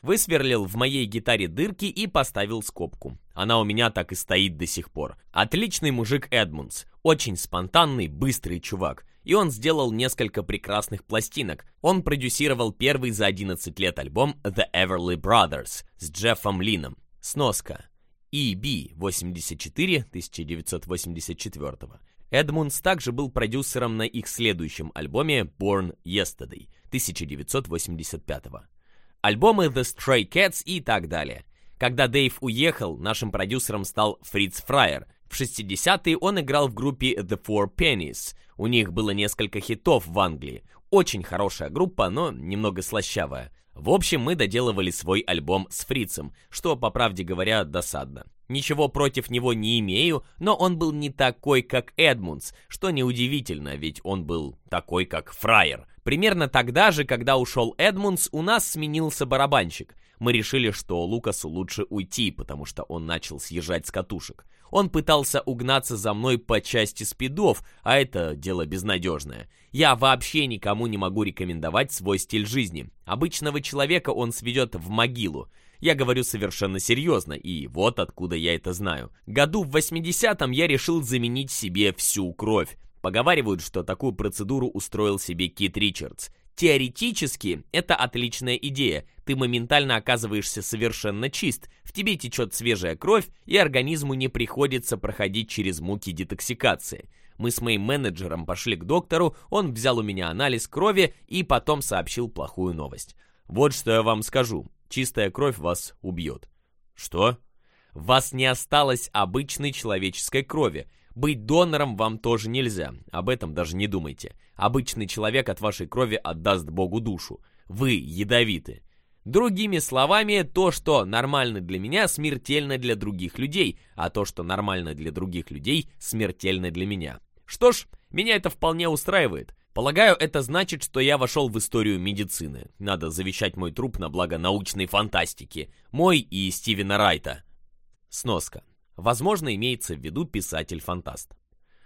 Speaker 1: высверлил в моей гитаре дырки и поставил скобку. Она у меня так и стоит до сих пор. Отличный мужик Эдмундс. Очень спонтанный, быстрый чувак. И он сделал несколько прекрасных пластинок. Он продюсировал первый за 11 лет альбом The Everly Brothers с Джеффом Лином. Сноска. EB 84 1984 Эдмундс также был продюсером на их следующем альбоме Born Yesterday 1985 Альбомы The Stray Cats и так далее. Когда Дэйв уехал, нашим продюсером стал Фриц Фрайер. В 60-е он играл в группе The Four Pennies. У них было несколько хитов в Англии. Очень хорошая группа, но немного слащавая. В общем, мы доделывали свой альбом с Фрицем, что, по правде говоря, досадно. Ничего против него не имею, но он был не такой, как Эдмундс, что неудивительно, ведь он был такой, как Фраер. Примерно тогда же, когда ушел Эдмундс, у нас сменился барабанщик. Мы решили, что Лукасу лучше уйти, потому что он начал съезжать с катушек. Он пытался угнаться за мной по части спидов, а это дело безнадежное. Я вообще никому не могу рекомендовать свой стиль жизни. Обычного человека он сведет в могилу. Я говорю совершенно серьезно, и вот откуда я это знаю. Году в 80-м я решил заменить себе всю кровь. Поговаривают, что такую процедуру устроил себе Кит Ричардс. Теоретически, это отличная идея. Ты моментально оказываешься совершенно чист, в тебе течет свежая кровь, и организму не приходится проходить через муки детоксикации. Мы с моим менеджером пошли к доктору, он взял у меня анализ крови и потом сообщил плохую новость. Вот что я вам скажу. Чистая кровь вас убьет». «Что?» «Вас не осталось обычной человеческой крови. Быть донором вам тоже нельзя. Об этом даже не думайте. Обычный человек от вашей крови отдаст Богу душу. Вы ядовиты». Другими словами, то, что нормально для меня, смертельно для других людей, а то, что нормально для других людей, смертельно для меня. Что ж, меня это вполне устраивает. Полагаю, это значит, что я вошел в историю медицины. Надо завещать мой труп на благо научной фантастики. Мой и Стивена Райта. Сноска. Возможно, имеется в виду писатель-фантаст.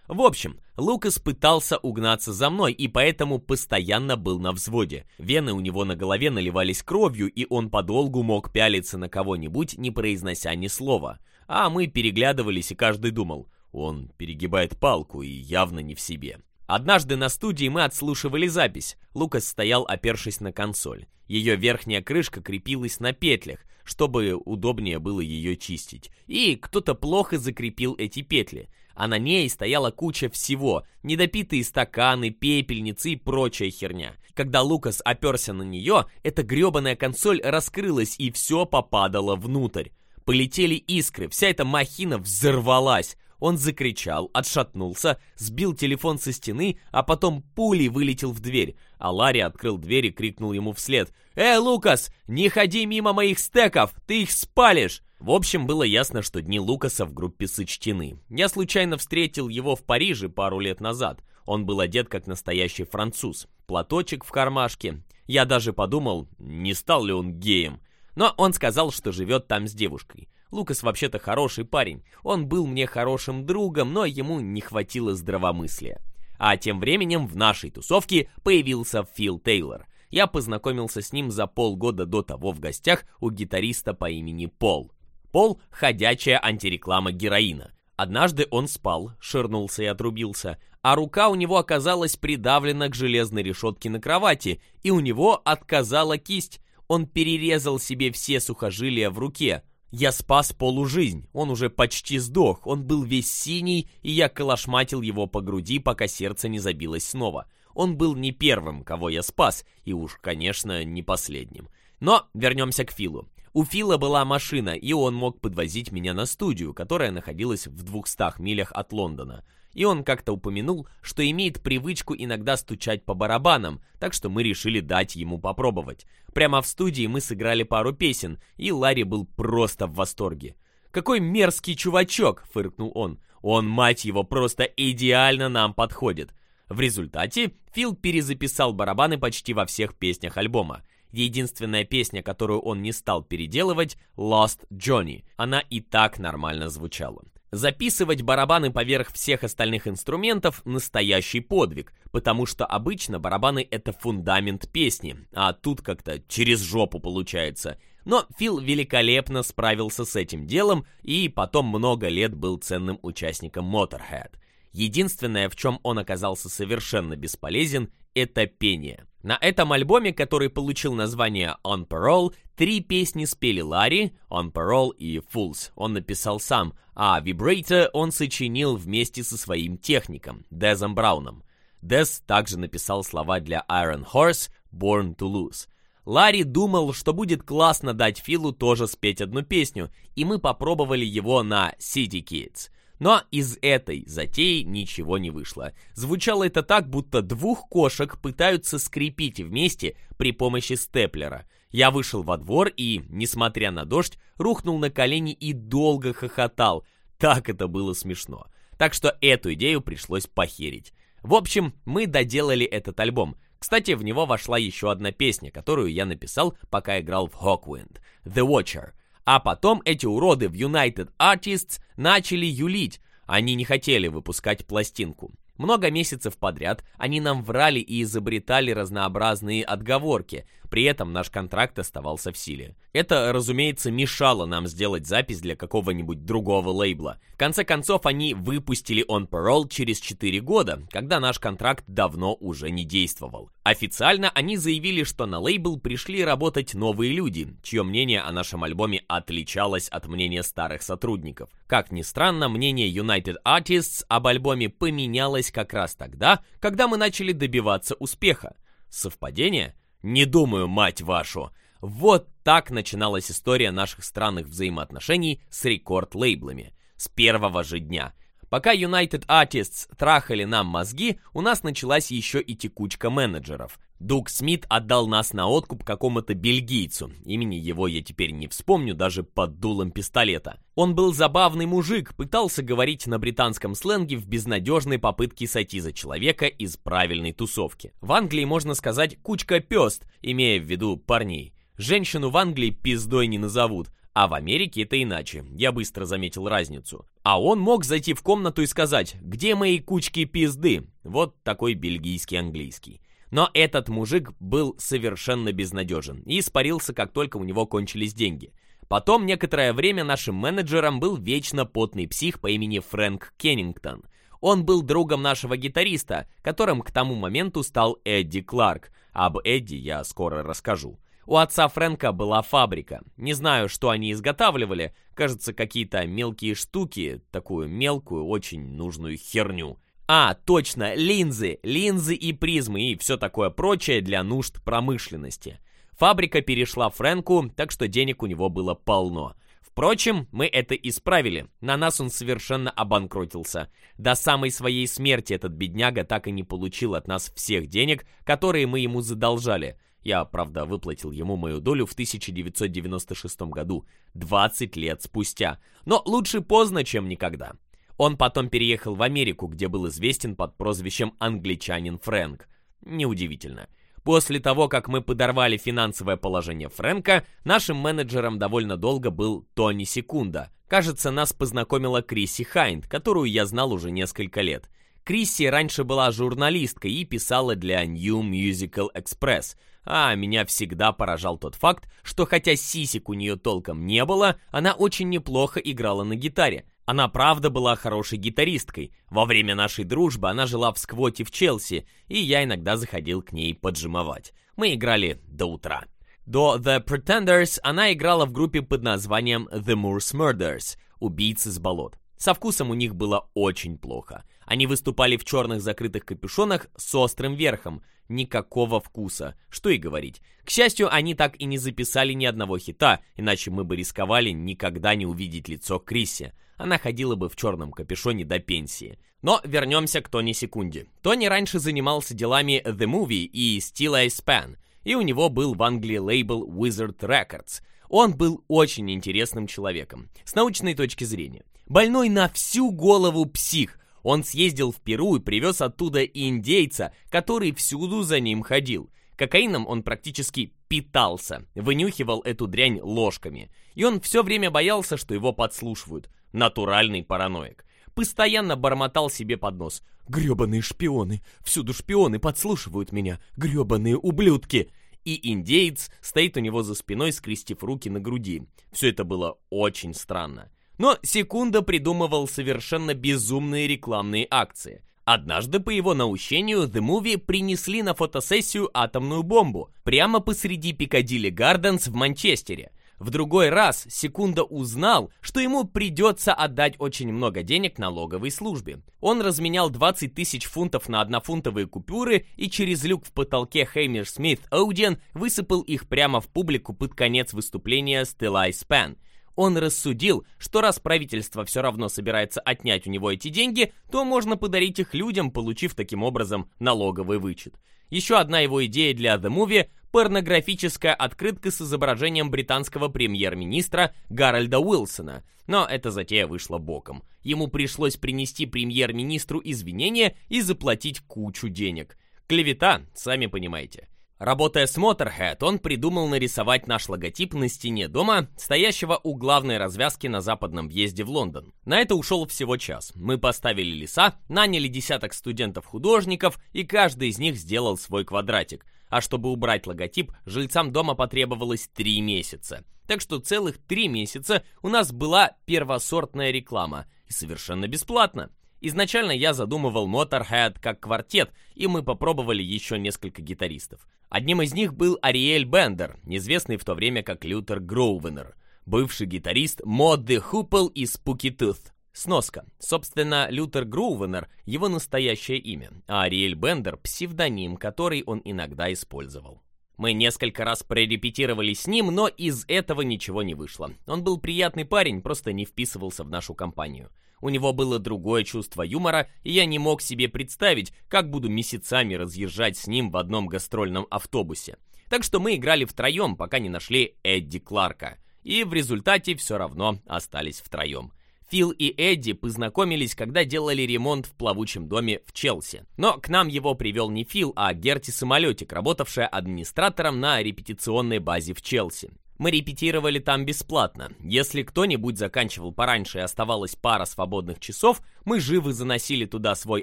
Speaker 1: В общем, Лукас пытался угнаться за мной и поэтому постоянно был на взводе. Вены у него на голове наливались кровью, и он подолгу мог пялиться на кого-нибудь, не произнося ни слова. А мы переглядывались, и каждый думал, он перегибает палку и явно не в себе. Однажды на студии мы отслушивали запись. Лукас стоял, опершись на консоль. Ее верхняя крышка крепилась на петлях, чтобы удобнее было ее чистить. И кто-то плохо закрепил эти петли. А на ней стояла куча всего. Недопитые стаканы, пепельницы и прочая херня. Когда Лукас оперся на нее, эта гребаная консоль раскрылась и все попадало внутрь. Полетели искры, вся эта махина взорвалась. Он закричал, отшатнулся, сбил телефон со стены, а потом пулей вылетел в дверь. А Ларри открыл дверь и крикнул ему вслед. «Э, Лукас, не ходи мимо моих стеков, ты их спалишь!» В общем, было ясно, что дни Лукаса в группе сочтены. Я случайно встретил его в Париже пару лет назад. Он был одет как настоящий француз. Платочек в кармашке. Я даже подумал, не стал ли он геем. Но он сказал, что живет там с девушкой. Лукас вообще-то хороший парень. Он был мне хорошим другом, но ему не хватило здравомыслия. А тем временем в нашей тусовке появился Фил Тейлор. Я познакомился с ним за полгода до того в гостях у гитариста по имени Пол. Пол – ходячая антиреклама героина. Однажды он спал, ширнулся и отрубился, а рука у него оказалась придавлена к железной решетке на кровати, и у него отказала кисть. Он перерезал себе все сухожилия в руке – я спас полужизнь, он уже почти сдох, он был весь синий, и я колошматил его по груди, пока сердце не забилось снова. Он был не первым, кого я спас, и уж, конечно, не последним. Но вернемся к Филу. У Фила была машина, и он мог подвозить меня на студию, которая находилась в 200 милях от Лондона и он как-то упомянул, что имеет привычку иногда стучать по барабанам, так что мы решили дать ему попробовать. Прямо в студии мы сыграли пару песен, и Ларри был просто в восторге. «Какой мерзкий чувачок!» — фыркнул он. «Он, мать его, просто идеально нам подходит!» В результате Фил перезаписал барабаны почти во всех песнях альбома. Единственная песня, которую он не стал переделывать — «Lost Johnny». Она и так нормально звучала. Записывать барабаны поверх всех остальных инструментов – настоящий подвиг, потому что обычно барабаны – это фундамент песни, а тут как-то через жопу получается. Но Фил великолепно справился с этим делом и потом много лет был ценным участником Motorhead. Единственное, в чем он оказался совершенно бесполезен – это пение – на этом альбоме, который получил название On Parole, три песни спели Ларри, On Parole и Fools он написал сам, а Vibrator он сочинил вместе со своим техником, Дезом Брауном. Дез также написал слова для Iron Horse, Born to Lose. Ларри думал, что будет классно дать Филу тоже спеть одну песню, и мы попробовали его на City Kids. Но из этой затеи ничего не вышло. Звучало это так, будто двух кошек пытаются скрепить вместе при помощи степлера. Я вышел во двор и, несмотря на дождь, рухнул на колени и долго хохотал. Так это было смешно. Так что эту идею пришлось похерить. В общем, мы доделали этот альбом. Кстати, в него вошла еще одна песня, которую я написал, пока играл в Hawkwind. «The Watcher». А потом эти уроды в United Artists начали юлить. Они не хотели выпускать пластинку. Много месяцев подряд они нам врали и изобретали разнообразные отговорки, при этом наш контракт оставался в силе. Это, разумеется, мешало нам сделать запись для какого-нибудь другого лейбла. В конце концов, они выпустили On Parole через 4 года, когда наш контракт давно уже не действовал. Официально они заявили, что на лейбл пришли работать новые люди, чье мнение о нашем альбоме отличалось от мнения старых сотрудников. Как ни странно, мнение United Artists об альбоме поменялось как раз тогда, когда мы начали добиваться успеха. Совпадение? «Не думаю, мать вашу!» Вот так начиналась история наших странных взаимоотношений с рекорд-лейблами. С первого же дня. Пока United Artists трахали нам мозги, у нас началась еще и текучка менеджеров. Дуг Смит отдал нас на откуп какому-то бельгийцу. Имени его я теперь не вспомню даже под дулом пистолета. Он был забавный мужик, пытался говорить на британском сленге в безнадежной попытке сойти за человека из правильной тусовки. В Англии можно сказать «кучка пёст», имея в виду парней. Женщину в Англии пиздой не назовут, а в Америке это иначе. Я быстро заметил разницу. А он мог зайти в комнату и сказать «Где мои кучки пизды?» Вот такой бельгийский английский. Но этот мужик был совершенно безнадежен и испарился, как только у него кончились деньги. Потом некоторое время нашим менеджером был вечно потный псих по имени Фрэнк Кеннингтон. Он был другом нашего гитариста, которым к тому моменту стал Эдди Кларк. Об Эдди я скоро расскажу. У отца Фрэнка была фабрика. Не знаю, что они изготавливали. Кажется, какие-то мелкие штуки, такую мелкую, очень нужную херню. А, точно, линзы, линзы и призмы и все такое прочее для нужд промышленности. Фабрика перешла Фрэнку, так что денег у него было полно. Впрочем, мы это исправили. На нас он совершенно обанкротился. До самой своей смерти этот бедняга так и не получил от нас всех денег, которые мы ему задолжали. Я, правда, выплатил ему мою долю в 1996 году, 20 лет спустя. Но лучше поздно, чем никогда. Он потом переехал в Америку, где был известен под прозвищем «Англичанин Фрэнк». Неудивительно. После того, как мы подорвали финансовое положение Фрэнка, нашим менеджером довольно долго был Тони Секунда. Кажется, нас познакомила Крисси Хайнд, которую я знал уже несколько лет. Крисси раньше была журналисткой и писала для New Musical Express. А меня всегда поражал тот факт, что хотя сисек у нее толком не было, она очень неплохо играла на гитаре. Она правда была хорошей гитаристкой. Во время нашей дружбы она жила в сквоте в Челси, и я иногда заходил к ней поджимовать. Мы играли до утра. До The Pretenders она играла в группе под названием The Moors Murders – «Убийцы с болот». Со вкусом у них было очень плохо. Они выступали в черных закрытых капюшонах с острым верхом, никакого вкуса. Что и говорить. К счастью, они так и не записали ни одного хита, иначе мы бы рисковали никогда не увидеть лицо Криси. Она ходила бы в черном капюшоне до пенсии. Но вернемся к Тони Секунде. Тони раньше занимался делами The Movie и Still I Span, и у него был в Англии лейбл Wizard Records. Он был очень интересным человеком, с научной точки зрения. Больной на всю голову псих, он съездил в Перу и привез оттуда индейца, который всюду за ним ходил. Кокаином он практически питался, вынюхивал эту дрянь ложками. И он все время боялся, что его подслушивают. Натуральный параноик. Постоянно бормотал себе под нос. «Гребаные шпионы! Всюду шпионы подслушивают меня! Гребаные ублюдки!» И индеец стоит у него за спиной, скрестив руки на груди. Все это было очень странно. Но Секунда придумывал совершенно безумные рекламные акции. Однажды, по его наущению, The Movie принесли на фотосессию атомную бомбу прямо посреди Пикадилли Гарденс в Манчестере. В другой раз Секунда узнал, что ему придется отдать очень много денег налоговой службе. Он разменял 20 тысяч фунтов на однофунтовые купюры и через люк в потолке Хеймер Смит Оуден высыпал их прямо в публику под конец выступления Still I Span. Он рассудил, что раз правительство все равно собирается отнять у него эти деньги, то можно подарить их людям, получив таким образом налоговый вычет. Еще одна его идея для The Movie – порнографическая открытка с изображением британского премьер-министра Гарольда Уилсона. Но эта затея вышла боком. Ему пришлось принести премьер-министру извинения и заплатить кучу денег. Клевета, сами понимаете. Работая с Motorhead, он придумал нарисовать наш логотип на стене дома, стоящего у главной развязки на западном въезде в Лондон. На это ушел всего час. Мы поставили леса, наняли десяток студентов-художников, и каждый из них сделал свой квадратик. А чтобы убрать логотип, жильцам дома потребовалось три месяца. Так что целых три месяца у нас была первосортная реклама. И совершенно бесплатно. Изначально я задумывал Motorhead как квартет, и мы попробовали еще несколько гитаристов. Одним из них был Ариэль Бендер, известный в то время как Лютер Гроувенер, бывший гитарист Модды Хупл из Spooky Сноска. Собственно, Лютер Гроувенер – его настоящее имя, а Ариэль Бендер – псевдоним, который он иногда использовал. Мы несколько раз прорепетировали с ним, но из этого ничего не вышло. Он был приятный парень, просто не вписывался в нашу компанию. У него было другое чувство юмора, и я не мог себе представить, как буду месяцами разъезжать с ним в одном гастрольном автобусе. Так что мы играли втроем, пока не нашли Эдди Кларка. И в результате все равно остались втроем. Фил и Эдди познакомились, когда делали ремонт в плавучем доме в Челси. Но к нам его привел не Фил, а Герти Самолетик, работавшая администратором на репетиционной базе в Челси. Мы репетировали там бесплатно. Если кто-нибудь заканчивал пораньше и оставалась пара свободных часов, мы живо заносили туда свой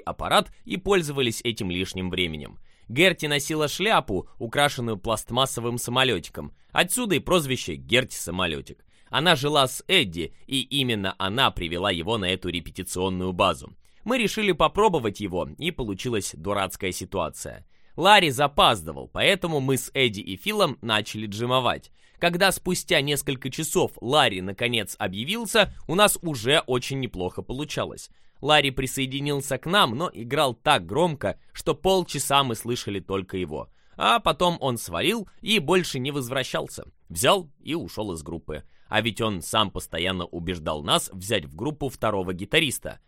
Speaker 1: аппарат и пользовались этим лишним временем. Герти носила шляпу, украшенную пластмассовым самолетиком. Отсюда и прозвище «Герти-самолетик». Она жила с Эдди, и именно она привела его на эту репетиционную базу. Мы решили попробовать его, и получилась дурацкая ситуация. Ларри запаздывал, поэтому мы с Эдди и Филом начали джимовать. Когда спустя несколько часов Ларри наконец объявился, у нас уже очень неплохо получалось. Ларри присоединился к нам, но играл так громко, что полчаса мы слышали только его. А потом он свалил и больше не возвращался. Взял и ушел из группы. А ведь он сам постоянно убеждал нас взять в группу второго гитариста.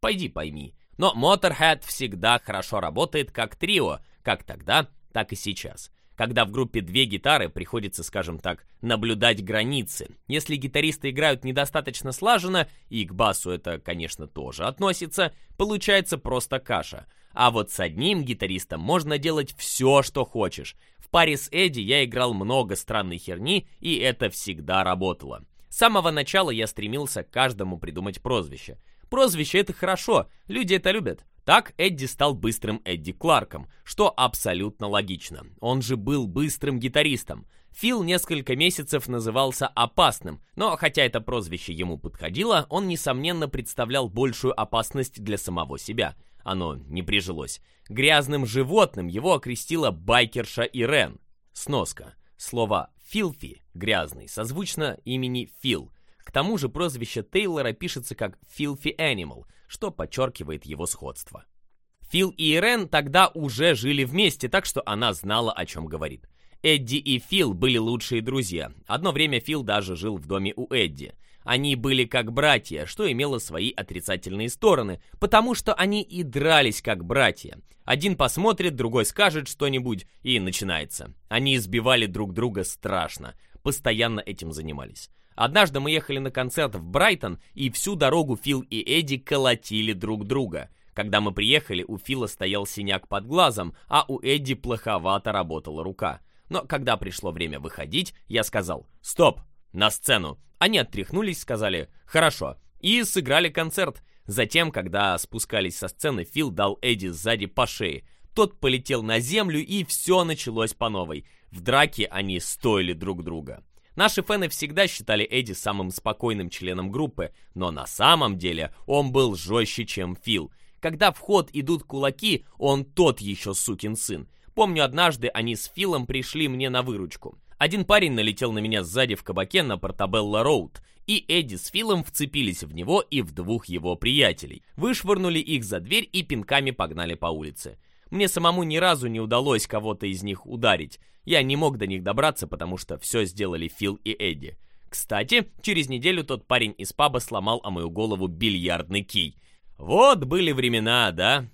Speaker 1: Пойди пойми. Но Motorhead всегда хорошо работает как трио, как тогда, так и сейчас когда в группе две гитары, приходится, скажем так, наблюдать границы. Если гитаристы играют недостаточно слаженно, и к басу это, конечно, тоже относится, получается просто каша. А вот с одним гитаристом можно делать все, что хочешь. В паре с Эдди я играл много странной херни, и это всегда работало. С самого начала я стремился каждому придумать прозвище. Прозвище — это хорошо, люди это любят. Так Эдди стал быстрым Эдди Кларком, что абсолютно логично. Он же был быстрым гитаристом. Фил несколько месяцев назывался «опасным», но хотя это прозвище ему подходило, он, несомненно, представлял большую опасность для самого себя. Оно не прижилось. Грязным животным его окрестила байкерша Ирен. Сноска. Слово «филфи» — грязный, созвучно имени Фил — к тому же прозвище Тейлора пишется как Filthy Animal, что подчеркивает его сходство. Фил и Ирен тогда уже жили вместе, так что она знала, о чем говорит. Эдди и Фил были лучшие друзья. Одно время Фил даже жил в доме у Эдди. Они были как братья, что имело свои отрицательные стороны, потому что они и дрались как братья. Один посмотрит, другой скажет что-нибудь, и начинается. Они избивали друг друга страшно, постоянно этим занимались. Однажды мы ехали на концерт в Брайтон, и всю дорогу Фил и Эдди колотили друг друга. Когда мы приехали, у Фила стоял синяк под глазом, а у Эдди плоховато работала рука. Но когда пришло время выходить, я сказал «Стоп! На сцену!» Они оттряхнулись, сказали «Хорошо!» и сыграли концерт. Затем, когда спускались со сцены, Фил дал Эдди сзади по шее. Тот полетел на землю, и все началось по новой. В драке они стоили друг друга. Наши фены всегда считали Эдди самым спокойным членом группы, но на самом деле он был жестче, чем Фил. Когда в ход идут кулаки, он тот еще сукин сын. Помню, однажды они с Филом пришли мне на выручку. Один парень налетел на меня сзади в кабаке на Портабелла Роуд, и Эдди с Филом вцепились в него и в двух его приятелей. Вышвырнули их за дверь и пинками погнали по улице. Мне самому ни разу не удалось кого-то из них ударить, я не мог до них добраться, потому что все сделали Фил и Эдди. Кстати, через неделю тот парень из паба сломал о мою голову бильярдный кий. Вот были времена, да?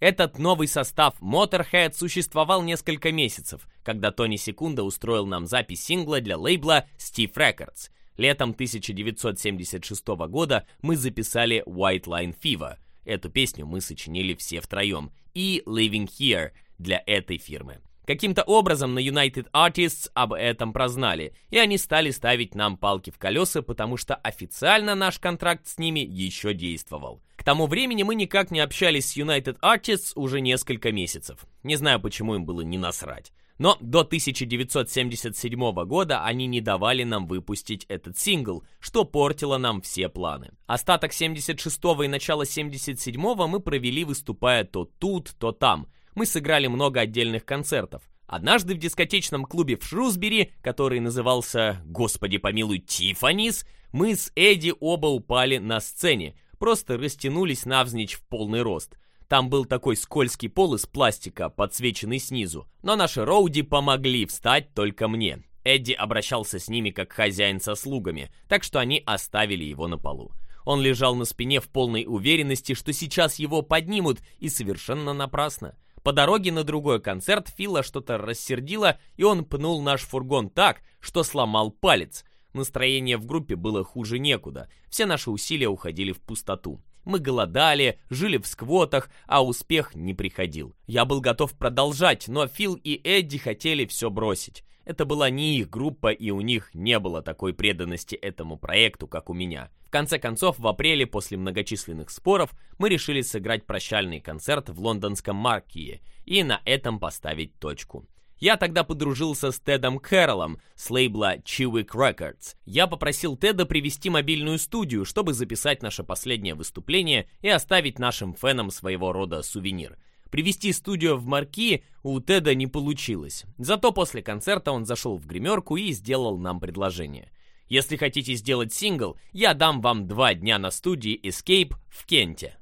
Speaker 1: Этот новый состав Motorhead существовал несколько месяцев, когда Тони Секунда устроил нам запись сингла для лейбла Steve Records. Летом 1976 года мы записали White Line Fever. Эту песню мы сочинили все втроем. И Living Here для этой фирмы. Каким-то образом на United Artists об этом прознали, и они стали ставить нам палки в колеса, потому что официально наш контракт с ними еще действовал. К тому времени мы никак не общались с United Artists уже несколько месяцев. Не знаю, почему им было не насрать. Но до 1977 года они не давали нам выпустить этот сингл, что портило нам все планы. Остаток 76 и начало 77 мы провели выступая то тут, то там – мы сыграли много отдельных концертов. Однажды в дискотечном клубе в Шрусбери, который назывался «Господи помилуй, Тифанис», мы с Эдди оба упали на сцене, просто растянулись навзничь в полный рост. Там был такой скользкий пол из пластика, подсвеченный снизу, но наши роуди помогли встать только мне. Эдди обращался с ними как хозяин со слугами, так что они оставили его на полу. Он лежал на спине в полной уверенности, что сейчас его поднимут, и совершенно напрасно. По дороге на другой концерт Фила что-то рассердило, и он пнул наш фургон так, что сломал палец. Настроение в группе было хуже некуда. Все наши усилия уходили в пустоту. Мы голодали, жили в сквотах, а успех не приходил. Я был готов продолжать, но Фил и Эдди хотели все бросить. Это была не их группа, и у них не было такой преданности этому проекту, как у меня. В конце концов, в апреле, после многочисленных споров, мы решили сыграть прощальный концерт в лондонском Маркии и на этом поставить точку. Я тогда подружился с Тедом Кэрролом с лейбла Chewick Records. Я попросил Теда привести мобильную студию, чтобы записать наше последнее выступление и оставить нашим фенам своего рода сувенир. Привести студию в марки у Теда не получилось. Зато после концерта он зашел в гримерку и сделал нам предложение. Если хотите сделать сингл, я дам вам два дня на студии Escape в Кенте.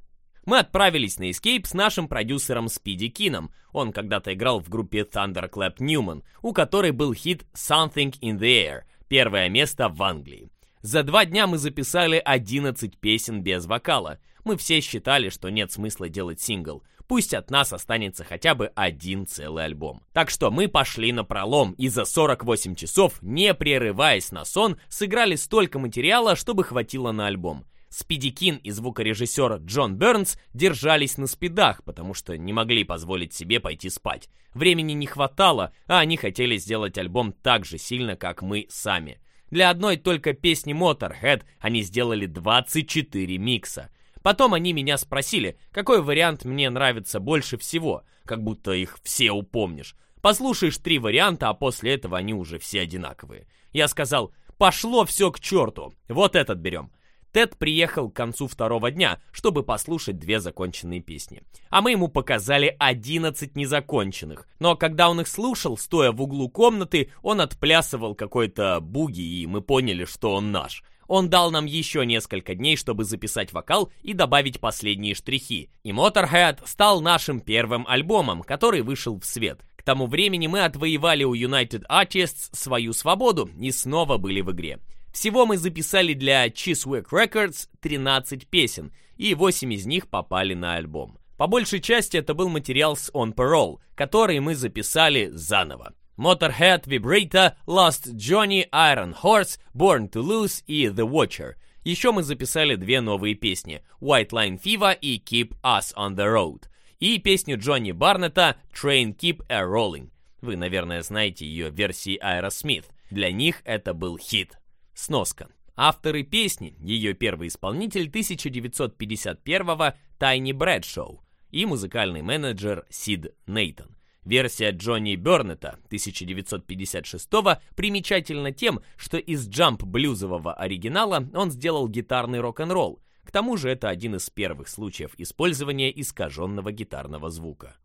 Speaker 1: Мы отправились на Escape с нашим продюсером Спиди Кином. Он когда-то играл в группе Thunderclap Newman, у которой был хит Something in the Air, первое место в Англии. За два дня мы записали 11 песен без вокала. Мы все считали, что нет смысла делать сингл пусть от нас останется хотя бы один целый альбом. Так что мы пошли на пролом и за 48 часов, не прерываясь на сон, сыграли столько материала, чтобы хватило на альбом. Спидикин и звукорежиссер Джон Бернс держались на спидах, потому что не могли позволить себе пойти спать. Времени не хватало, а они хотели сделать альбом так же сильно, как мы сами. Для одной только песни Motorhead они сделали 24 микса. Потом они меня спросили, какой вариант мне нравится больше всего, как будто их все упомнишь. Послушаешь три варианта, а после этого они уже все одинаковые. Я сказал, пошло все к черту, вот этот берем. Тед приехал к концу второго дня, чтобы послушать две законченные песни. А мы ему показали 11 незаконченных. Но когда он их слушал, стоя в углу комнаты, он отплясывал какой-то буги, и мы поняли, что он наш. Он дал нам еще несколько дней, чтобы записать вокал и добавить последние штрихи. И Motorhead стал нашим первым альбомом, который вышел в свет. К тому времени мы отвоевали у United Artists свою свободу и снова были в игре. Всего мы записали для Chiswick Records 13 песен, и 8 из них попали на альбом. По большей части это был материал с On Parole, который мы записали заново. Motorhead, Vibrator, Lost Johnny, Iron Horse, Born to Lose и The Watcher. Еще мы записали две новые песни White Line Fever и Keep Us on the Road. И песню Джонни Барнетта Train Keep a Rolling. Вы, наверное, знаете ее в версии Смит. Для них это был хит. Сноска. Авторы песни, ее первый исполнитель 1951-го Тайни Брэдшоу и музыкальный менеджер Сид Нейтон. Версия Джонни Бернета 1956-го примечательна тем, что из джамп-блюзового оригинала он сделал гитарный рок-н-ролл. К тому же это один из первых случаев использования искаженного гитарного звука.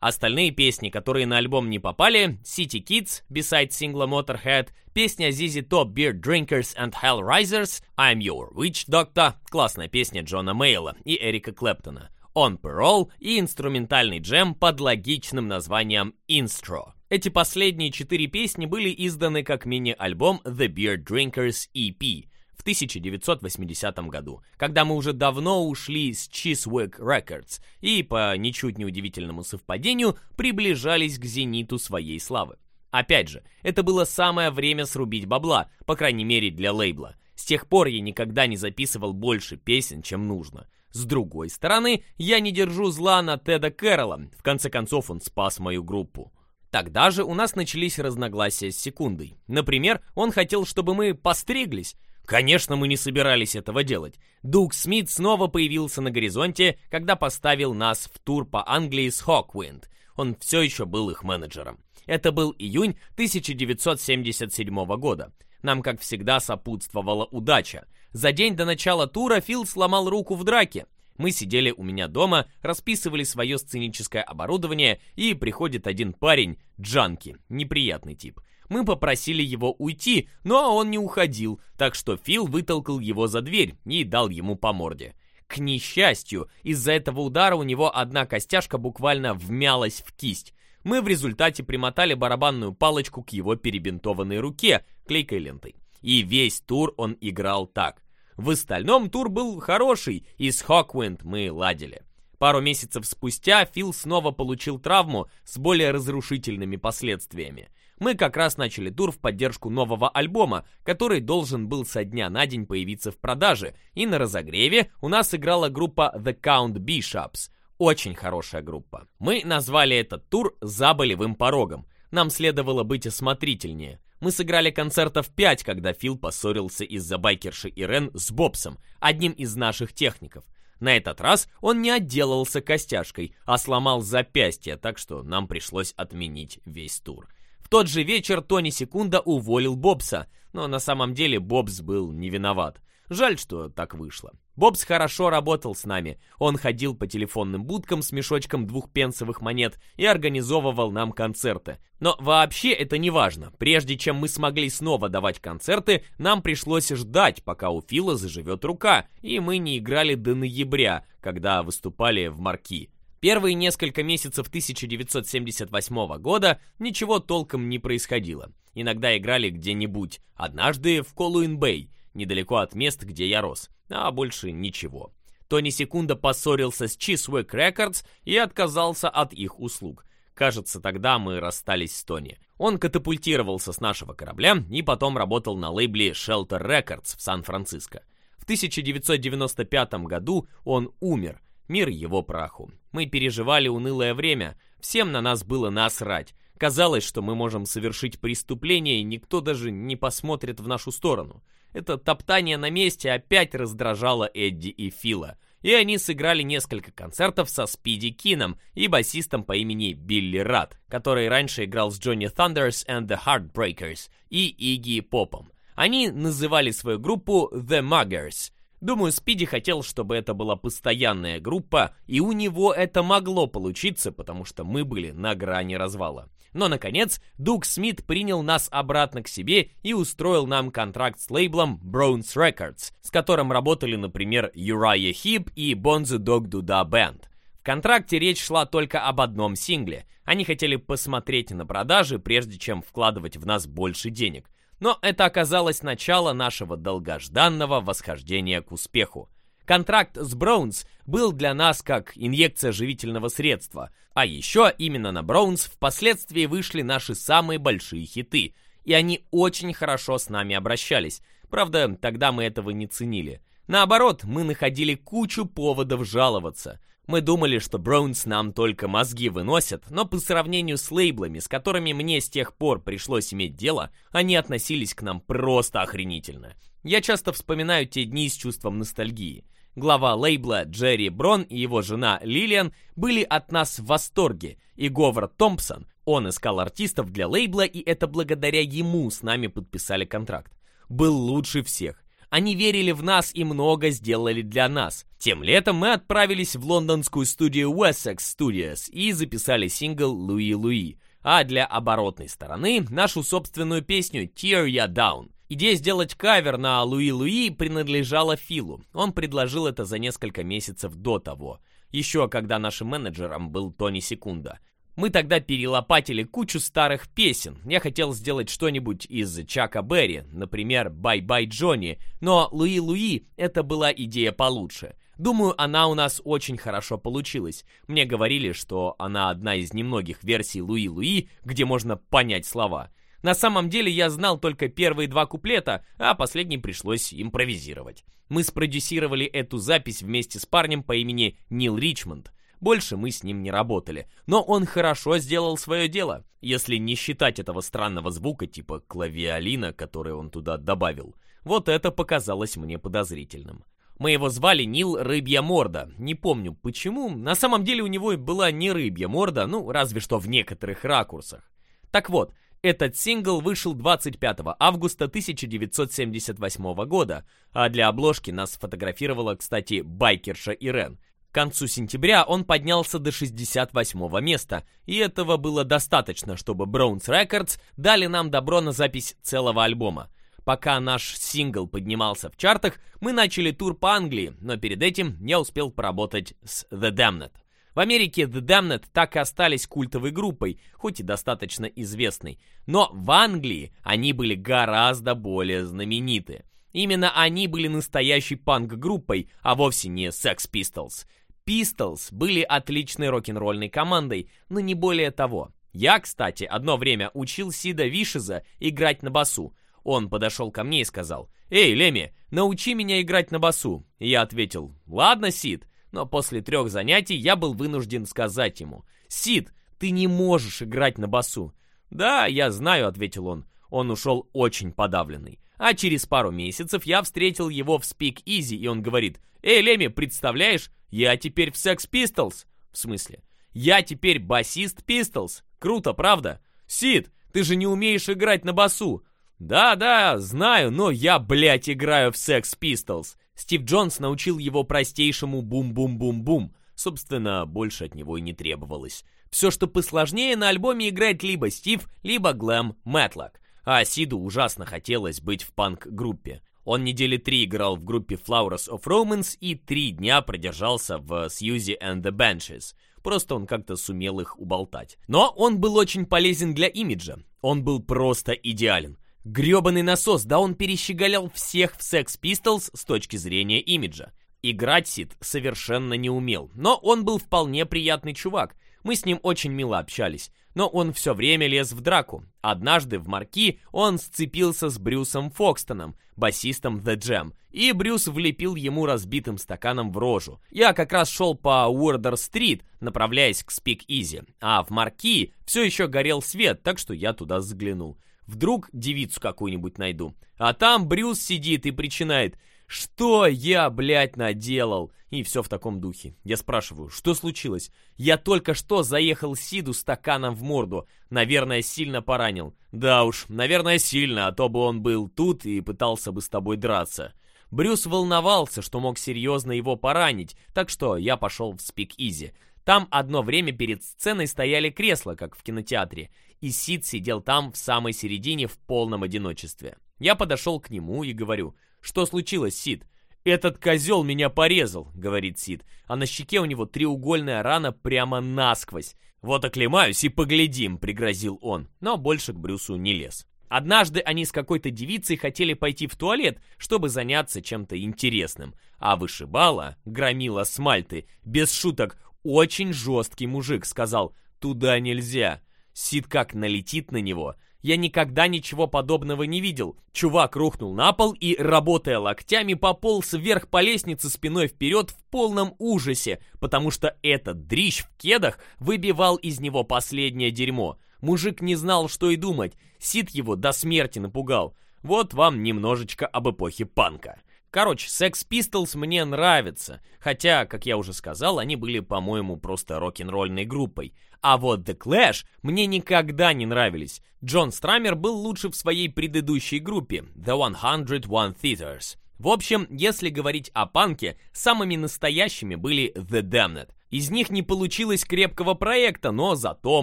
Speaker 1: Остальные песни, которые на альбом не попали, City Kids, Beside сингла Motorhead, песня Zizi Top Beer Drinkers and Hell Risers, I'm Your Witch Doctor, классная песня Джона Мейла и Эрика Клэптона – On Parole и инструментальный джем под логичным названием Instro. Эти последние четыре песни были изданы как мини-альбом The Beer Drinkers EP в 1980 году, когда мы уже давно ушли с Cheesewick Records и, по ничуть не удивительному совпадению, приближались к зениту своей славы. Опять же, это было самое время срубить бабла, по крайней мере для лейбла. С тех пор я никогда не записывал больше песен, чем нужно. С другой стороны, я не держу зла на Теда Кэрролла, в конце концов он спас мою группу. Тогда же у нас начались разногласия с секундой. Например, он хотел, чтобы мы постриглись. Конечно, мы не собирались этого делать. Дуг Смит снова появился на горизонте, когда поставил нас в тур по Англии с Хоквинд. Он все еще был их менеджером. Это был июнь 1977 года. Нам, как всегда, сопутствовала удача. За день до начала тура Фил сломал руку в драке. Мы сидели у меня дома, расписывали свое сценическое оборудование, и приходит один парень, Джанки, неприятный тип. Мы попросили его уйти, но он не уходил, так что Фил вытолкал его за дверь и дал ему по морде. К несчастью, из-за этого удара у него одна костяшка буквально вмялась в кисть. Мы в результате примотали барабанную палочку к его перебинтованной руке клейкой лентой. И весь тур он играл так. В остальном тур был хороший, и с Хоквинд мы ладили. Пару месяцев спустя Фил снова получил травму с более разрушительными последствиями. Мы как раз начали тур в поддержку нового альбома, который должен был со дня на день появиться в продаже, и на разогреве у нас играла группа The Count Bishops. Очень хорошая группа. Мы назвали этот тур «За болевым порогом». Нам следовало быть осмотрительнее. Мы сыграли концертов 5, когда Фил поссорился из-за байкерши Ирен с Бобсом, одним из наших техников. На этот раз он не отделался костяшкой, а сломал запястье, так что нам пришлось отменить весь тур. В тот же вечер Тони Секунда уволил Бобса, но на самом деле Бобс был не виноват. Жаль, что так вышло. Бобс хорошо работал с нами. Он ходил по телефонным будкам с мешочком двух пенсовых монет и организовывал нам концерты. Но вообще это не важно. Прежде чем мы смогли снова давать концерты, нам пришлось ждать, пока у Фила заживет рука, и мы не играли до ноября, когда выступали в Марки. Первые несколько месяцев 1978 года ничего толком не происходило. Иногда играли где-нибудь, однажды в Колуин-Бэй, недалеко от мест, где я рос, а больше ничего. Тони Секунда поссорился с Chiswick Records и отказался от их услуг. Кажется, тогда мы расстались с Тони. Он катапультировался с нашего корабля и потом работал на лейбле Shelter Records в Сан-Франциско. В 1995 году он умер. Мир его праху. Мы переживали унылое время. Всем на нас было насрать. Казалось, что мы можем совершить преступление, и никто даже не посмотрит в нашу сторону. Это топтание на месте опять раздражало Эдди и Фила, и они сыграли несколько концертов со Спиди Кином и басистом по имени Билли Рад, который раньше играл с Джонни Thunders and the Heartbreakers и Игги Попом. Они называли свою группу The Muggers. Думаю, Спиди хотел, чтобы это была постоянная группа, и у него это могло получиться, потому что мы были на грани развала. Но, наконец, Дуг Смит принял нас обратно к себе и устроил нам контракт с лейблом Bronze Records, с которым работали, например, Uriah Heep и Бонзу Дог Дуда Band. В контракте речь шла только об одном сингле. Они хотели посмотреть на продажи, прежде чем вкладывать в нас больше денег. Но это оказалось начало нашего долгожданного восхождения к успеху. Контракт с Браунс был для нас как инъекция живительного средства. А еще именно на Броунс впоследствии вышли наши самые большие хиты. И они очень хорошо с нами обращались. Правда, тогда мы этого не ценили. Наоборот, мы находили кучу поводов жаловаться. Мы думали, что Браунс нам только мозги выносят, но по сравнению с лейблами, с которыми мне с тех пор пришлось иметь дело, они относились к нам просто охренительно. Я часто вспоминаю те дни с чувством ностальгии. Глава лейбла Джерри Брон и его жена Лилиан были от нас в восторге, и Говард Томпсон, он искал артистов для лейбла, и это благодаря ему с нами подписали контракт, был лучше всех. Они верили в нас и много сделали для нас. Тем летом мы отправились в лондонскую студию Wessex Studios и записали сингл «Луи Луи», а для оборотной стороны нашу собственную песню «Tear Ya Down», Идея сделать кавер на Луи Луи принадлежала Филу. Он предложил это за несколько месяцев до того. Еще когда нашим менеджером был Тони Секунда. Мы тогда перелопатили кучу старых песен. Я хотел сделать что-нибудь из Чака Берри, например, «Бай-бай, Джонни», но «Луи-Луи» — это была идея получше. Думаю, она у нас очень хорошо получилась. Мне говорили, что она одна из немногих версий «Луи-Луи», где можно понять слова. На самом деле я знал только первые два куплета, а последний пришлось импровизировать. Мы спродюсировали эту запись вместе с парнем по имени Нил Ричмонд. Больше мы с ним не работали, но он хорошо сделал свое дело, если не считать этого странного звука типа клавиолина, который он туда добавил. Вот это показалось мне подозрительным. Мы его звали Нил Рыбья Морда. Не помню почему. На самом деле у него была не рыбья морда, ну разве что в некоторых ракурсах. Так вот, этот сингл вышел 25 августа 1978 года, а для обложки нас сфотографировала, кстати, байкерша Ирен. К концу сентября он поднялся до 68 места, и этого было достаточно, чтобы Browns Records дали нам добро на запись целого альбома. Пока наш сингл поднимался в чартах, мы начали тур по Англии, но перед этим я успел поработать с The Damned. В Америке The Damned так и остались культовой группой, хоть и достаточно известной. Но в Англии они были гораздо более знамениты. Именно они были настоящей панк-группой, а вовсе не Sex Pistols. Pistols были отличной рок-н-ролльной командой, но не более того. Я, кстати, одно время учил Сида Вишеза играть на басу. Он подошел ко мне и сказал, «Эй, Леми, научи меня играть на басу». И я ответил, «Ладно, Сид» но после трех занятий я был вынужден сказать ему. «Сид, ты не можешь играть на басу». «Да, я знаю», — ответил он. Он ушел очень подавленный. А через пару месяцев я встретил его в Speak Easy, и он говорит, «Эй, Леми, представляешь, я теперь в Sex Pistols». «В смысле?» «Я теперь басист Pistols». «Круто, правда?» «Сид, ты же не умеешь играть на басу». «Да-да, знаю, но я, блядь, играю в Sex Pistols». Стив Джонс научил его простейшему бум-бум-бум-бум. Собственно, больше от него и не требовалось. Все, что посложнее, на альбоме играет либо Стив, либо Глэм Мэтлок. А Сиду ужасно хотелось быть в панк-группе. Он недели три играл в группе Flowers of Romance и три дня продержался в Сьюзи and the Benches. Просто он как-то сумел их уболтать. Но он был очень полезен для имиджа. Он был просто идеален. Грёбаный насос, да он перещеголял всех в Sex Pistols с точки зрения имиджа. Играть Сид совершенно не умел, но он был вполне приятный чувак. Мы с ним очень мило общались, но он все время лез в драку. Однажды в марки он сцепился с Брюсом Фокстоном, басистом The Jam, и Брюс влепил ему разбитым стаканом в рожу. Я как раз шел по Уордер-стрит, направляясь к Спик-Изи, а в марки все еще горел свет, так что я туда заглянул. Вдруг девицу какую-нибудь найду. А там Брюс сидит и причинает «Что я, блядь, наделал?» И все в таком духе. Я спрашиваю, что случилось? Я только что заехал Сиду стаканом в морду. Наверное, сильно поранил. Да уж, наверное, сильно, а то бы он был тут и пытался бы с тобой драться. Брюс волновался, что мог серьезно его поранить, так что я пошел в спик-изи. Там одно время перед сценой стояли кресла, как в кинотеатре и Сид сидел там в самой середине в полном одиночестве. Я подошел к нему и говорю, «Что случилось, Сид?» «Этот козел меня порезал», — говорит Сид, а на щеке у него треугольная рана прямо насквозь. «Вот оклемаюсь и поглядим», — пригрозил он, но больше к Брюсу не лез. Однажды они с какой-то девицей хотели пойти в туалет, чтобы заняться чем-то интересным. А вышибала, громила смальты, без шуток, очень жесткий мужик сказал «туда нельзя». Сид как налетит на него. Я никогда ничего подобного не видел. Чувак рухнул на пол и, работая локтями, пополз вверх по лестнице спиной вперед в полном ужасе, потому что этот дрищ в кедах выбивал из него последнее дерьмо. Мужик не знал, что и думать. Сид его до смерти напугал. Вот вам немножечко об эпохе панка. Короче, Sex Pistols мне нравится, хотя, как я уже сказал, они были, по-моему, просто рок-н-ролльной группой. А вот The Clash мне никогда не нравились. Джон Страмер был лучше в своей предыдущей группе, The 101 Theaters. В общем, если говорить о панке, самыми настоящими были The Damned. Из них не получилось крепкого проекта, но зато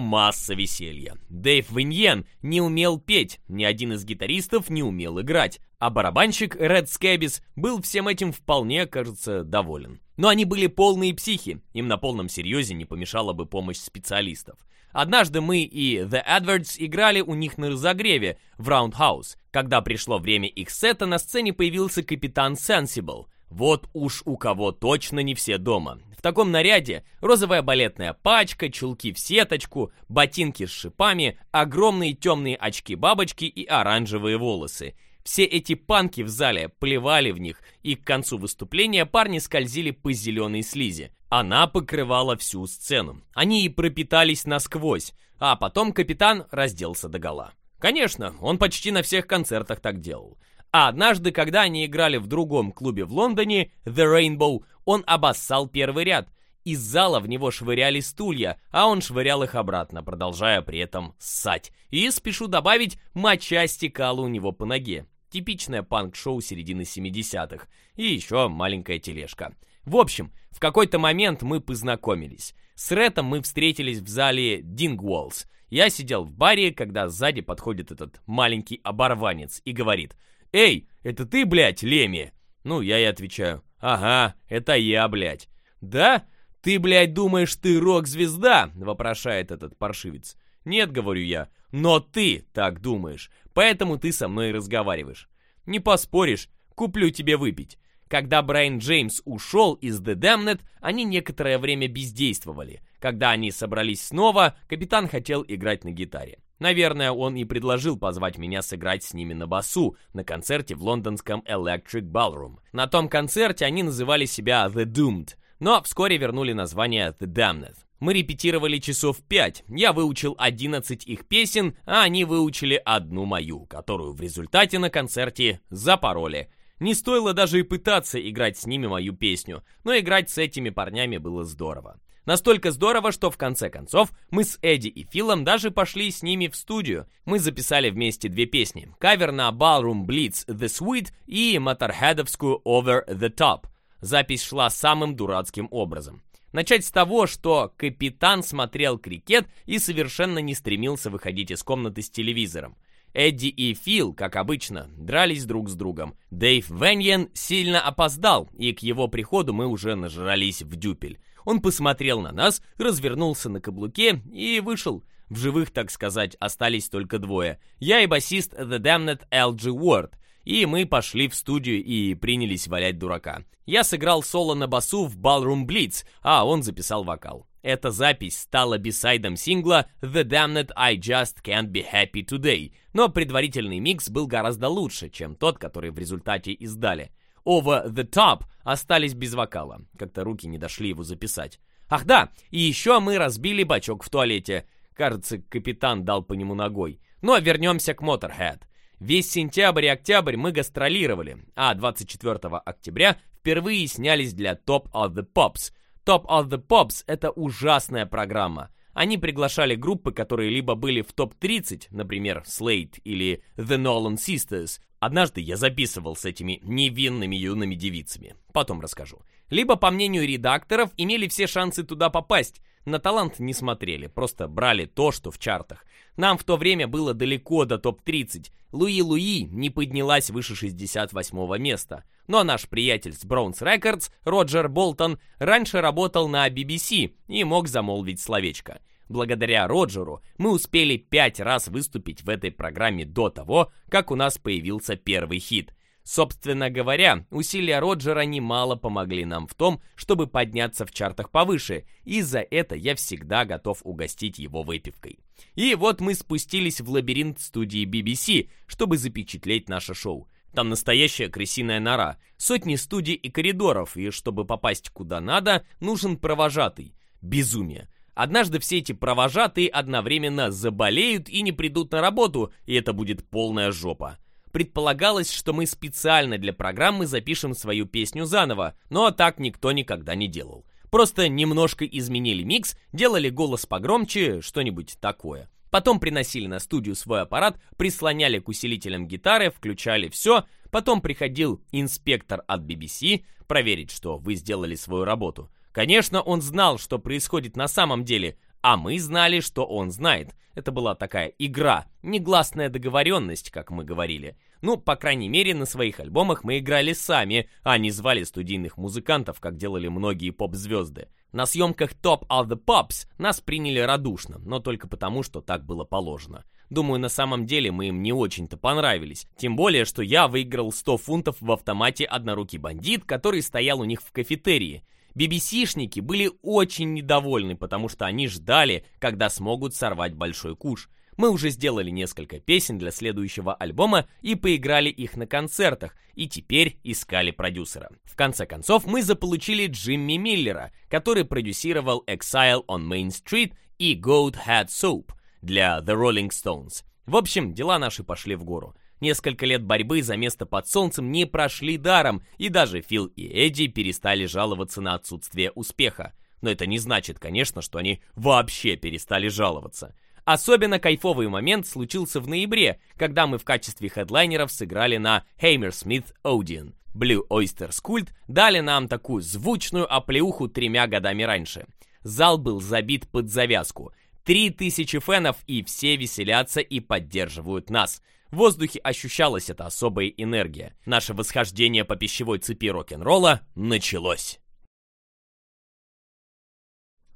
Speaker 1: масса веселья. Дэйв Виньен не умел петь, ни один из гитаристов не умел играть, а барабанщик Ред Скэбис был всем этим вполне, кажется, доволен. Но они были полные психи, им на полном серьезе не помешала бы помощь специалистов. Однажды мы и The Adverts играли у них на разогреве в Roundhouse. Когда пришло время их сета, на сцене появился капитан Sensible. Вот уж у кого точно не все дома. В таком наряде розовая балетная пачка, чулки в сеточку, ботинки с шипами, огромные темные очки-бабочки и оранжевые волосы. Все эти панки в зале плевали в них, и к концу выступления парни скользили по зеленой слизи. Она покрывала всю сцену. Они и пропитались насквозь, а потом капитан разделся догола. Конечно, он почти на всех концертах так делал. А однажды, когда они играли в другом клубе в Лондоне, The Rainbow, он обоссал первый ряд. Из зала в него швыряли стулья, а он швырял их обратно, продолжая при этом ссать. И, спешу добавить, моча стекала у него по ноге. Типичное панк-шоу середины 70-х. И еще маленькая тележка. В общем, в какой-то момент мы познакомились. С Рэтом мы встретились в зале Дингволс. Я сидел в баре, когда сзади подходит этот маленький оборванец и говорит «Эй, это ты, блядь, Леми?» Ну, я и отвечаю «Ага, это я, блядь». «Да? Ты, блядь, думаешь, ты рок-звезда?» – вопрошает этот паршивец. «Нет», — говорю я, — «но ты так думаешь, поэтому ты со мной разговариваешь». «Не поспоришь, куплю тебе выпить. Когда Брайан Джеймс ушел из The Damned, они некоторое время бездействовали. Когда они собрались снова, капитан хотел играть на гитаре. Наверное, он и предложил позвать меня сыграть с ними на басу на концерте в лондонском Electric Ballroom. На том концерте они называли себя The Doomed, но вскоре вернули название The Damned. Мы репетировали часов пять, я выучил 11 их песен, а они выучили одну мою, которую в результате на концерте запороли. Не стоило даже и пытаться играть с ними мою песню, но играть с этими парнями было здорово. Настолько здорово, что в конце концов мы с Эдди и Филом даже пошли с ними в студию. Мы записали вместе две песни. Кавер на Ballroom Blitz The Sweet и Моторхедовскую Over the Top. Запись шла самым дурацким образом. Начать с того, что капитан смотрел крикет и совершенно не стремился выходить из комнаты с телевизором. Эдди и Фил, как обычно, дрались друг с другом. Дэйв Веньен сильно опоздал, и к его приходу мы уже нажрались в дюпель. Он посмотрел на нас, развернулся на каблуке и вышел. В живых, так сказать, остались только двое. Я и басист The Damned L.G. Ward — и мы пошли в студию и принялись валять дурака. Я сыграл соло на басу в Ballroom Blitz, а он записал вокал. Эта запись стала бисайдом сингла «The Damned I Just Can't Be Happy Today», но предварительный микс был гораздо лучше, чем тот, который в результате издали. «Over the Top» остались без вокала, как-то руки не дошли его записать. Ах да, и еще мы разбили бачок в туалете. Кажется, капитан дал по нему ногой. Но вернемся к Motorhead. Весь сентябрь и октябрь мы гастролировали, а 24 октября впервые снялись для Top of the Pops. Top of the Pops — это ужасная программа. Они приглашали группы, которые либо были в топ-30, например, Slate или The Nolan Sisters, Однажды я записывал с этими невинными юными девицами. Потом расскажу. Либо, по мнению редакторов, имели все шансы туда попасть. На талант не смотрели, просто брали то, что в чартах. Нам в то время было далеко до топ-30. Луи-Луи не поднялась выше 68 го места. Но ну, а наш приятель с Броунс Рекордс, Роджер Болтон, раньше работал на BBC и мог замолвить словечко – Благодаря Роджеру мы успели пять раз выступить в этой программе до того, как у нас появился первый хит. Собственно говоря, усилия Роджера немало помогли нам в том, чтобы подняться в чартах повыше, и за это я всегда готов угостить его выпивкой. И вот мы спустились в лабиринт студии BBC, чтобы запечатлеть наше шоу. Там настоящая крысиная нора, сотни студий и коридоров, и чтобы попасть куда надо, нужен провожатый. Безумие. Однажды все эти провожатые одновременно заболеют и не придут на работу, и это будет полная жопа. Предполагалось, что мы специально для программы запишем свою песню заново, но так никто никогда не делал. Просто немножко изменили микс, делали голос погромче, что-нибудь такое. Потом приносили на студию свой аппарат, прислоняли к усилителям гитары, включали все. Потом приходил инспектор от BBC проверить, что вы сделали свою работу. Конечно, он знал, что происходит на самом деле, а мы знали, что он знает. Это была такая игра, негласная договоренность, как мы говорили. Ну, по крайней мере, на своих альбомах мы играли сами, а не звали студийных музыкантов, как делали многие поп-звезды. На съемках Top of the Pops нас приняли радушно, но только потому, что так было положено. Думаю, на самом деле мы им не очень-то понравились. Тем более, что я выиграл 100 фунтов в автомате «Однорукий бандит», который стоял у них в кафетерии. BBC-шники были очень недовольны, потому что они ждали, когда смогут сорвать большой куш. Мы уже сделали несколько песен для следующего альбома и поиграли их на концертах, и теперь искали продюсера. В конце концов, мы заполучили Джимми Миллера, который продюсировал Exile on Main Street и Goat Head Soap для The Rolling Stones. В общем, дела наши пошли в гору. Несколько лет борьбы за место под солнцем не прошли даром, и даже Фил и Эдди перестали жаловаться на отсутствие успеха. Но это не значит, конечно, что они вообще перестали жаловаться. Особенно кайфовый момент случился в ноябре, когда мы в качестве хедлайнеров сыграли на Hammersmith Odeon. Blue Oyster Cult дали нам такую звучную оплеуху тремя годами раньше. Зал был забит под завязку. Три тысячи фенов и все веселятся и поддерживают нас – в воздухе ощущалась эта особая энергия. Наше восхождение по пищевой цепи рок-н-ролла началось.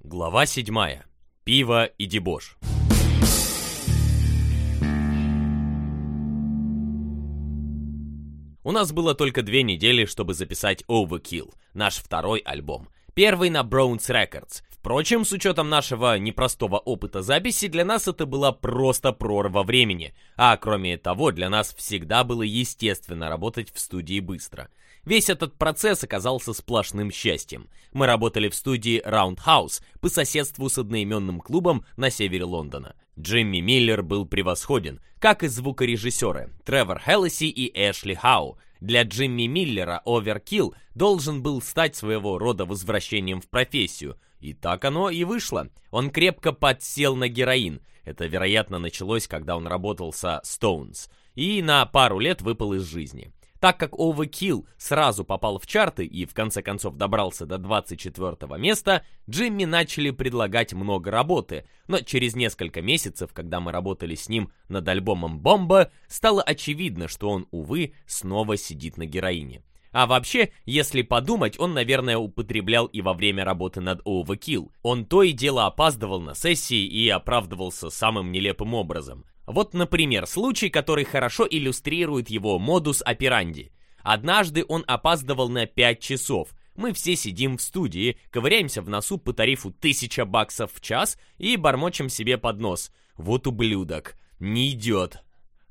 Speaker 1: Глава седьмая. Пиво и дебош. У нас было только две недели, чтобы записать Overkill, наш второй альбом. Первый на Browns Records, Впрочем, с учетом нашего непростого опыта записи, для нас это была просто прорва времени. А кроме того, для нас всегда было естественно работать в студии быстро. Весь этот процесс оказался сплошным счастьем. Мы работали в студии Roundhouse по соседству с одноименным клубом на севере Лондона. Джимми Миллер был превосходен, как и звукорежиссеры Тревор Хеллеси и Эшли Хау. Для Джимми Миллера Overkill должен был стать своего рода возвращением в профессию – и так оно и вышло. Он крепко подсел на героин. Это, вероятно, началось, когда он работал со Stones. И на пару лет выпал из жизни. Так как Overkill сразу попал в чарты и в конце концов добрался до 24 го места, Джимми начали предлагать много работы, но через несколько месяцев, когда мы работали с ним над альбомом «Бомба», стало очевидно, что он, увы, снова сидит на героине. А вообще, если подумать, он, наверное, употреблял и во время работы над Overkill. Он то и дело опаздывал на сессии и оправдывался самым нелепым образом. Вот, например, случай, который хорошо иллюстрирует его модус операнди. Однажды он опаздывал на 5 часов. Мы все сидим в студии, ковыряемся в носу по тарифу 1000 баксов в час и бормочем себе под нос. Вот ублюдок. Не идет.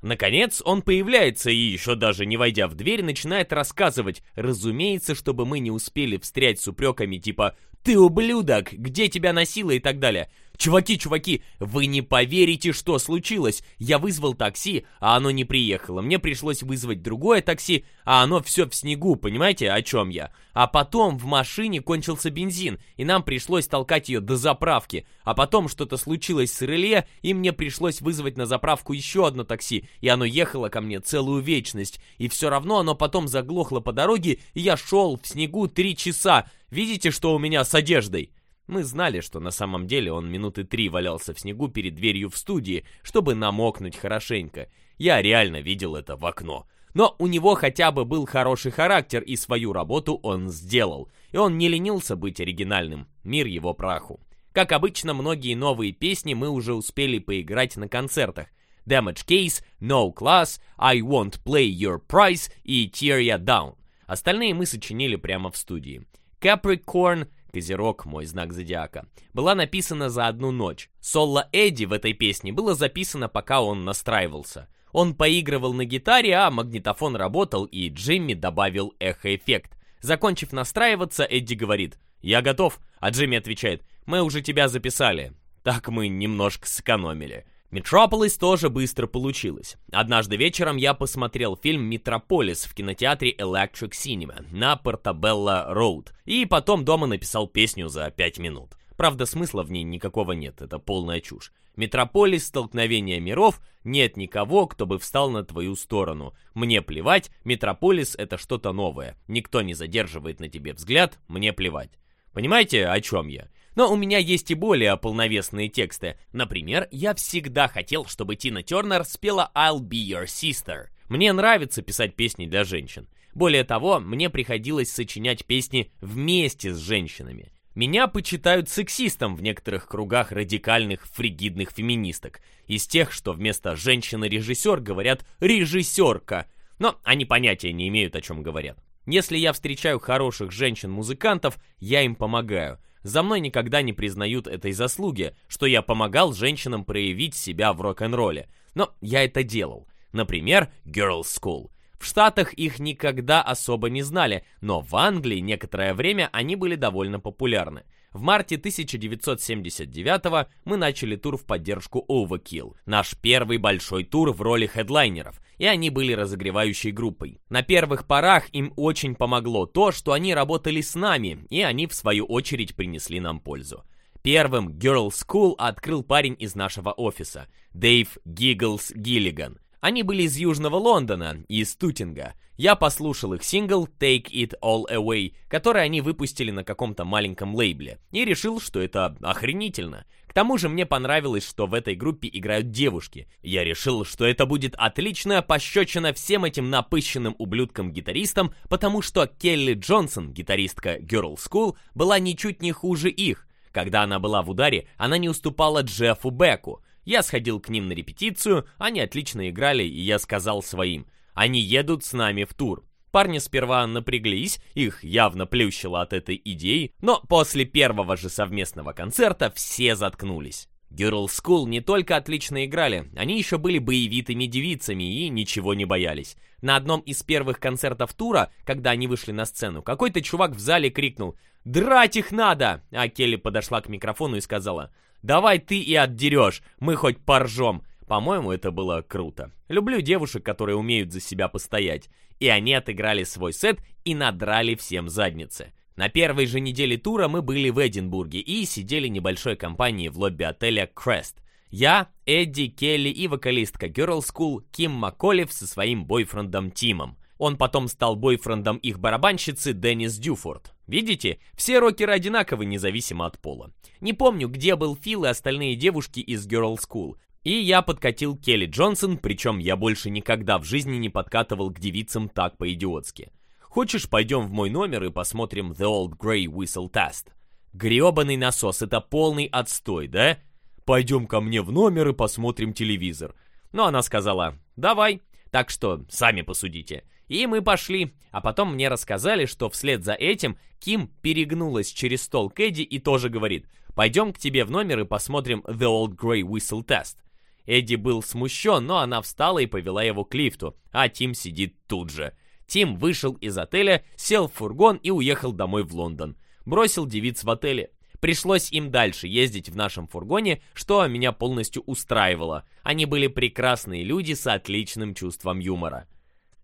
Speaker 1: Наконец он появляется и, еще даже не войдя в дверь, начинает рассказывать, разумеется, чтобы мы не успели встрять с упреками типа «Ты ублюдок! Где тебя носило?» и так далее. «Чуваки, чуваки, вы не поверите, что случилось! Я вызвал такси, а оно не приехало. Мне пришлось вызвать другое такси, а оно все в снегу, понимаете, о чем я? А потом в машине кончился бензин, и нам пришлось толкать ее до заправки. А потом что-то случилось с реле, и мне пришлось вызвать на заправку еще одно такси, и оно ехало ко мне целую вечность. И все равно оно потом заглохло по дороге, и я шел в снегу три часа, Видите, что у меня с одеждой?» Мы знали, что на самом деле он минуты три валялся в снегу перед дверью в студии, чтобы намокнуть хорошенько. Я реально видел это в окно. Но у него хотя бы был хороший характер, и свою работу он сделал. И он не ленился быть оригинальным. Мир его праху. Как обычно, многие новые песни мы уже успели поиграть на концертах. Damage Case, No Class, I Won't Play Your Price и Tear Ya Down. Остальные мы сочинили прямо в студии. Capricorn — Козерог, мой знак зодиака, была написана за одну ночь. Соло Эдди в этой песне было записано, пока он настраивался. Он поигрывал на гитаре, а магнитофон работал, и Джимми добавил эхо-эффект. Закончив настраиваться, Эдди говорит «Я готов», а Джимми отвечает «Мы уже тебя записали». Так мы немножко сэкономили. Метрополис тоже быстро получилось. Однажды вечером я посмотрел фильм «Метрополис» в кинотеатре Electric Cinema на Портабелла Роуд, и потом дома написал песню за пять минут. Правда, смысла в ней никакого нет, это полная чушь. Метрополис, столкновение миров, нет никого, кто бы встал на твою сторону. Мне плевать, Метрополис это что-то новое. Никто не задерживает на тебе взгляд, мне плевать. Понимаете, о чем я? Но у меня есть и более полновесные тексты. Например, я всегда хотел, чтобы Тина Тернер спела «I'll be your sister». Мне нравится писать песни для женщин. Более того, мне приходилось сочинять песни вместе с женщинами. Меня почитают сексистом в некоторых кругах радикальных фригидных феминисток. Из тех, что вместо «женщина-режиссер» говорят «режиссерка». Но они понятия не имеют, о чем говорят. Если я встречаю хороших женщин-музыкантов, я им помогаю за мной никогда не признают этой заслуги, что я помогал женщинам проявить себя в рок-н-ролле. Но я это делал. Например, Girls School. В Штатах их никогда особо не знали, но в Англии некоторое время они были довольно популярны. В марте 1979 мы начали тур в поддержку Overkill, наш первый большой тур в роли хедлайнеров, и они были разогревающей группой. На первых порах им очень помогло то, что они работали с нами, и они в свою очередь принесли нам пользу. Первым Girl School открыл парень из нашего офиса, Дэйв Гигглс Гиллиган. Они были из Южного Лондона, из Тутинга. Я послушал их сингл «Take It All Away», который они выпустили на каком-то маленьком лейбле, и решил, что это охренительно. К тому же мне понравилось, что в этой группе играют девушки. Я решил, что это будет отличная пощечина всем этим напыщенным ублюдкам-гитаристам, потому что Келли Джонсон, гитаристка Girl School, была ничуть не хуже их. Когда она была в ударе, она не уступала Джеффу Беку. Я сходил к ним на репетицию, они отлично играли, и я сказал своим, они едут с нами в тур. Парни сперва напряглись, их явно плющило от этой идеи, но после первого же совместного концерта все заткнулись. Girl School не только отлично играли, они еще были боевитыми девицами и ничего не боялись. На одном из первых концертов тура, когда они вышли на сцену, какой-то чувак в зале крикнул «Драть их надо!», а Келли подошла к микрофону и сказала «Давай ты и отдерешь, мы хоть поржем». По-моему, это было круто. Люблю девушек, которые умеют за себя постоять. И они отыграли свой сет и надрали всем задницы. На первой же неделе тура мы были в Эдинбурге и сидели небольшой компанией в лобби отеля Crest. Я, Эдди, Келли и вокалистка Girl School Ким Маколев со своим бойфрендом Тимом. Он потом стал бойфрендом их барабанщицы Деннис Дюфорд. Видите, все рокеры одинаковы, независимо от пола. Не помню, где был Фил и остальные девушки из Girl School, и я подкатил Келли Джонсон, причем я больше никогда в жизни не подкатывал к девицам так по-идиотски. Хочешь, пойдем в мой номер и посмотрим The Old Grey Whistle Test? Гребаный насос, это полный отстой, да? Пойдем ко мне в номер и посмотрим телевизор. Но она сказала, давай, так что сами посудите. И мы пошли, а потом мне рассказали, что вслед за этим Ким перегнулась через стол Кэдди и тоже говорит, пойдем к тебе в номер и посмотрим The Old Grey Whistle Test. Эдди был смущен, но она встала и повела его к лифту, а Тим сидит тут же. Тим вышел из отеля, сел в фургон и уехал домой в Лондон. Бросил девиц в отеле. Пришлось им дальше ездить в нашем фургоне, что меня полностью устраивало. Они были прекрасные люди с отличным чувством юмора.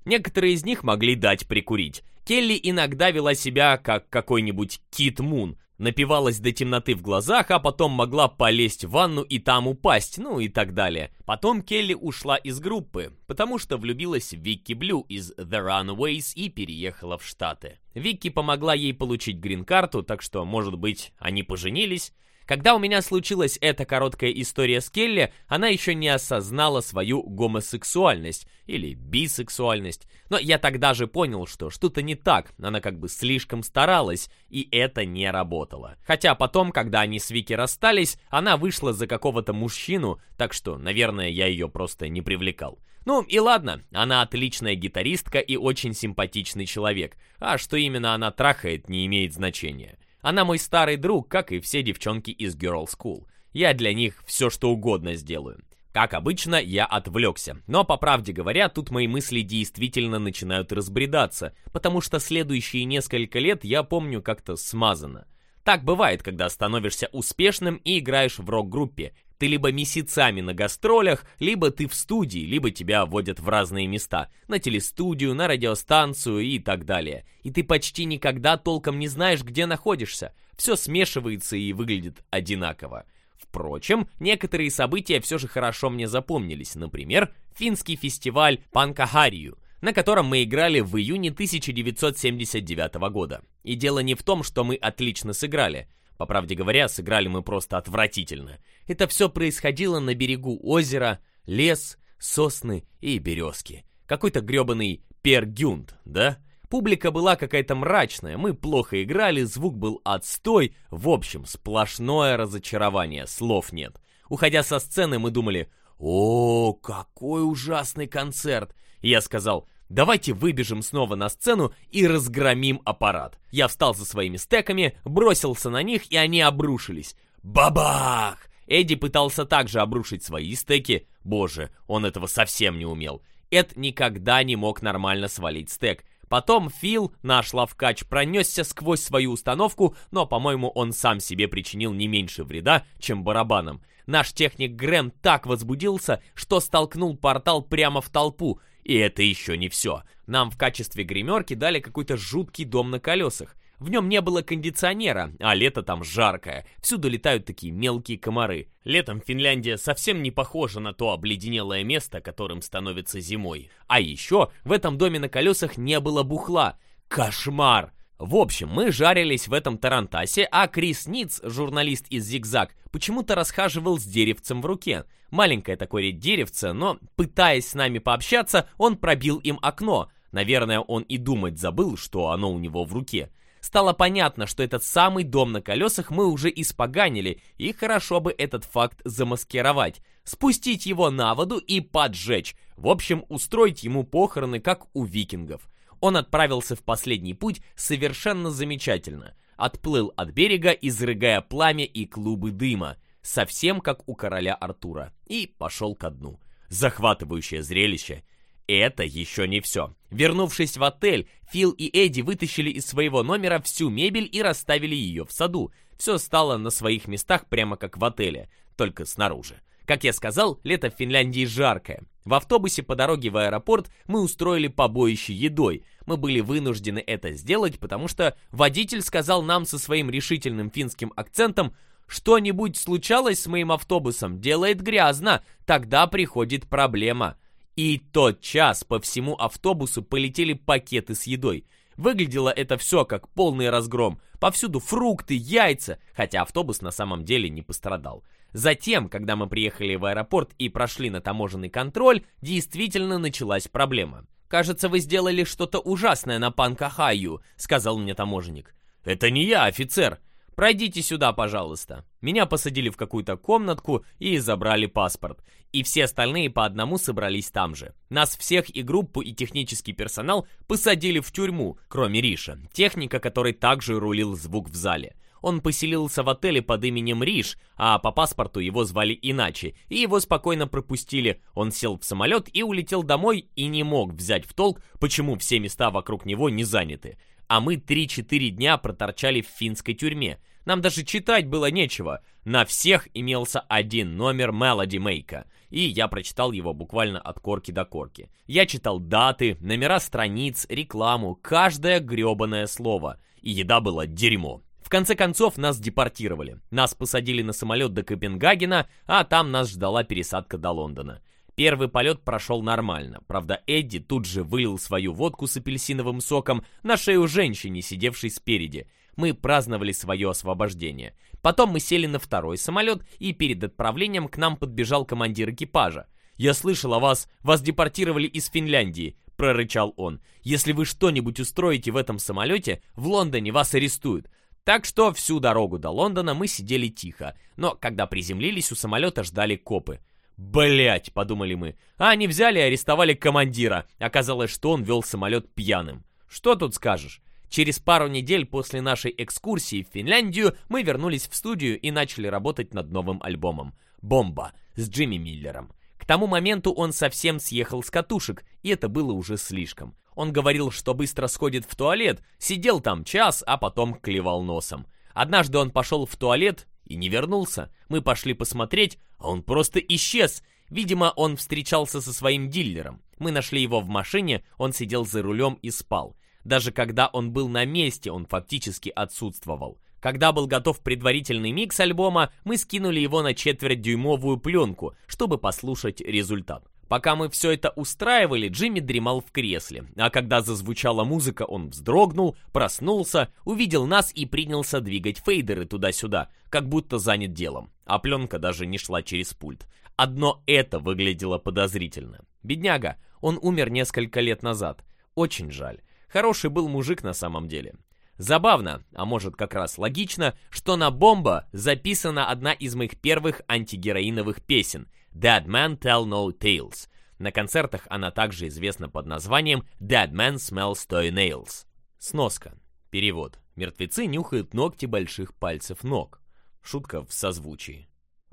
Speaker 1: Некоторые из них могли дать прикурить. Келли иногда вела себя как какой-нибудь Кит Мун, напивалась до темноты в глазах, а потом могла полезть в ванну и там упасть, ну и так далее. Потом Келли ушла из группы, потому что влюбилась в Вики Блю из The Runaways и переехала в Штаты. Вики помогла ей получить грин-карту, так что, может быть, они поженились, когда у меня случилась эта короткая история с Келли, она еще не осознала свою гомосексуальность или бисексуальность. Но я тогда же понял, что что-то не так, она как бы слишком старалась, и это не работало. Хотя потом, когда они с Вики расстались, она вышла за какого-то мужчину, так что, наверное, я ее просто не привлекал. Ну и ладно, она отличная гитаристка и очень симпатичный человек, а что именно она трахает, не имеет значения. Она мой старый друг, как и все девчонки из Girl School. Я для них все что угодно сделаю. Как обычно, я отвлекся. Но, по правде говоря, тут мои мысли действительно начинают разбредаться, потому что следующие несколько лет я помню как-то смазанно. Так бывает, когда становишься успешным и играешь в рок-группе, ты либо месяцами на гастролях, либо ты в студии, либо тебя водят в разные места. На телестудию, на радиостанцию и так далее. И ты почти никогда толком не знаешь, где находишься. Все смешивается и выглядит одинаково. Впрочем, некоторые события все же хорошо мне запомнились. Например, финский фестиваль Панкахарию – на котором мы играли в июне 1979 года. И дело не в том, что мы отлично сыграли. По правде говоря, сыграли мы просто отвратительно. Это все происходило на берегу озера, лес, сосны и березки. Какой-то гребаный пергюнд, да? Публика была какая-то мрачная, мы плохо играли, звук был отстой. В общем, сплошное разочарование, слов нет. Уходя со сцены, мы думали, «О, какой ужасный концерт!» И я сказал, Давайте выбежим снова на сцену и разгромим аппарат. Я встал за своими стеками, бросился на них, и они обрушились. Бабах! Эдди пытался также обрушить свои стеки. Боже, он этого совсем не умел. Эд никогда не мог нормально свалить стек. Потом Фил, наш лавкач, пронесся сквозь свою установку, но, по-моему, он сам себе причинил не меньше вреда, чем барабаном. Наш техник Грэм так возбудился, что столкнул портал прямо в толпу, и это еще не все. Нам в качестве гримерки дали какой-то жуткий дом на колесах. В нем не было кондиционера, а лето там жаркое. Всюду летают такие мелкие комары. Летом Финляндия совсем не похожа на то обледенелое место, которым становится зимой. А еще в этом доме на колесах не было бухла. Кошмар! В общем, мы жарились в этом тарантасе, а Крис Ниц, журналист из «Зигзаг», почему-то расхаживал с деревцем в руке. Маленькое такое деревце, но, пытаясь с нами пообщаться, он пробил им окно. Наверное, он и думать забыл, что оно у него в руке. Стало понятно, что этот самый дом на колесах мы уже испоганили, и хорошо бы этот факт замаскировать. Спустить его на воду и поджечь. В общем, устроить ему похороны, как у викингов. Он отправился в последний путь совершенно замечательно – отплыл от берега, изрыгая пламя и клубы дыма, совсем как у короля Артура, и пошел ко дну. Захватывающее зрелище. это еще не все. Вернувшись в отель, Фил и Эдди вытащили из своего номера всю мебель и расставили ее в саду. Все стало на своих местах прямо как в отеле, только снаружи. Как я сказал, лето в Финляндии жаркое. В автобусе по дороге в аэропорт мы устроили побоище едой. Мы были вынуждены это сделать, потому что водитель сказал нам со своим решительным финским акцентом «Что-нибудь случалось с моим автобусом? Делает грязно. Тогда приходит проблема». И тот час по всему автобусу полетели пакеты с едой. Выглядело это все как полный разгром. Повсюду фрукты, яйца, хотя автобус на самом деле не пострадал. Затем, когда мы приехали в аэропорт и прошли на таможенный контроль, действительно началась проблема. «Кажется, вы сделали что-то ужасное на Панкахаю», — сказал мне таможенник. «Это не я, офицер. Пройдите сюда, пожалуйста». Меня посадили в какую-то комнатку и забрали паспорт. И все остальные по одному собрались там же. Нас всех и группу, и технический персонал посадили в тюрьму, кроме Риша, техника, который также рулил звук в зале он поселился в отеле под именем Риш, а по паспорту его звали иначе, и его спокойно пропустили. Он сел в самолет и улетел домой, и не мог взять в толк, почему все места вокруг него не заняты. А мы 3-4 дня проторчали в финской тюрьме. Нам даже читать было нечего. На всех имелся один номер Мелоди Мейка, и я прочитал его буквально от корки до корки. Я читал даты, номера страниц, рекламу, каждое грёбаное слово. И еда была дерьмо. В конце концов, нас депортировали. Нас посадили на самолет до Копенгагена, а там нас ждала пересадка до Лондона. Первый полет прошел нормально, правда Эдди тут же вылил свою водку с апельсиновым соком на шею женщине, сидевшей спереди. Мы праздновали свое освобождение. Потом мы сели на второй самолет, и перед отправлением к нам подбежал командир экипажа. «Я слышал о вас, вас депортировали из Финляндии», — прорычал он. «Если вы что-нибудь устроите в этом самолете, в Лондоне вас арестуют. Так что всю дорогу до Лондона мы сидели тихо, но когда приземлились, у самолета ждали копы. Блять, подумали мы. А они взяли и арестовали командира. Оказалось, что он вел самолет пьяным. Что тут скажешь? Через пару недель после нашей экскурсии в Финляндию мы вернулись в студию и начали работать над новым альбомом «Бомба» с Джимми Миллером. К тому моменту он совсем съехал с катушек, и это было уже слишком. Он говорил, что быстро сходит в туалет, сидел там час, а потом клевал носом. Однажды он пошел в туалет и не вернулся. Мы пошли посмотреть, а он просто исчез. Видимо, он встречался со своим дилером. Мы нашли его в машине, он сидел за рулем и спал. Даже когда он был на месте, он фактически отсутствовал. Когда был готов предварительный микс альбома, мы скинули его на четверть дюймовую пленку, чтобы послушать результат. Пока мы все это устраивали, Джимми дремал в кресле, а когда зазвучала музыка, он вздрогнул, проснулся, увидел нас и принялся двигать фейдеры туда-сюда, как будто занят делом, а пленка даже не шла через пульт. Одно это выглядело подозрительно. Бедняга, он умер несколько лет назад. Очень жаль. Хороший был мужик на самом деле. Забавно, а может как раз логично, что на «Бомба» записана одна из моих первых антигероиновых песен, Dead Man Tell No Tales. На концертах она также известна под названием Dead Man Smells Toy Nails. Сноска. Перевод. Мертвецы нюхают ногти больших пальцев ног. Шутка в созвучии.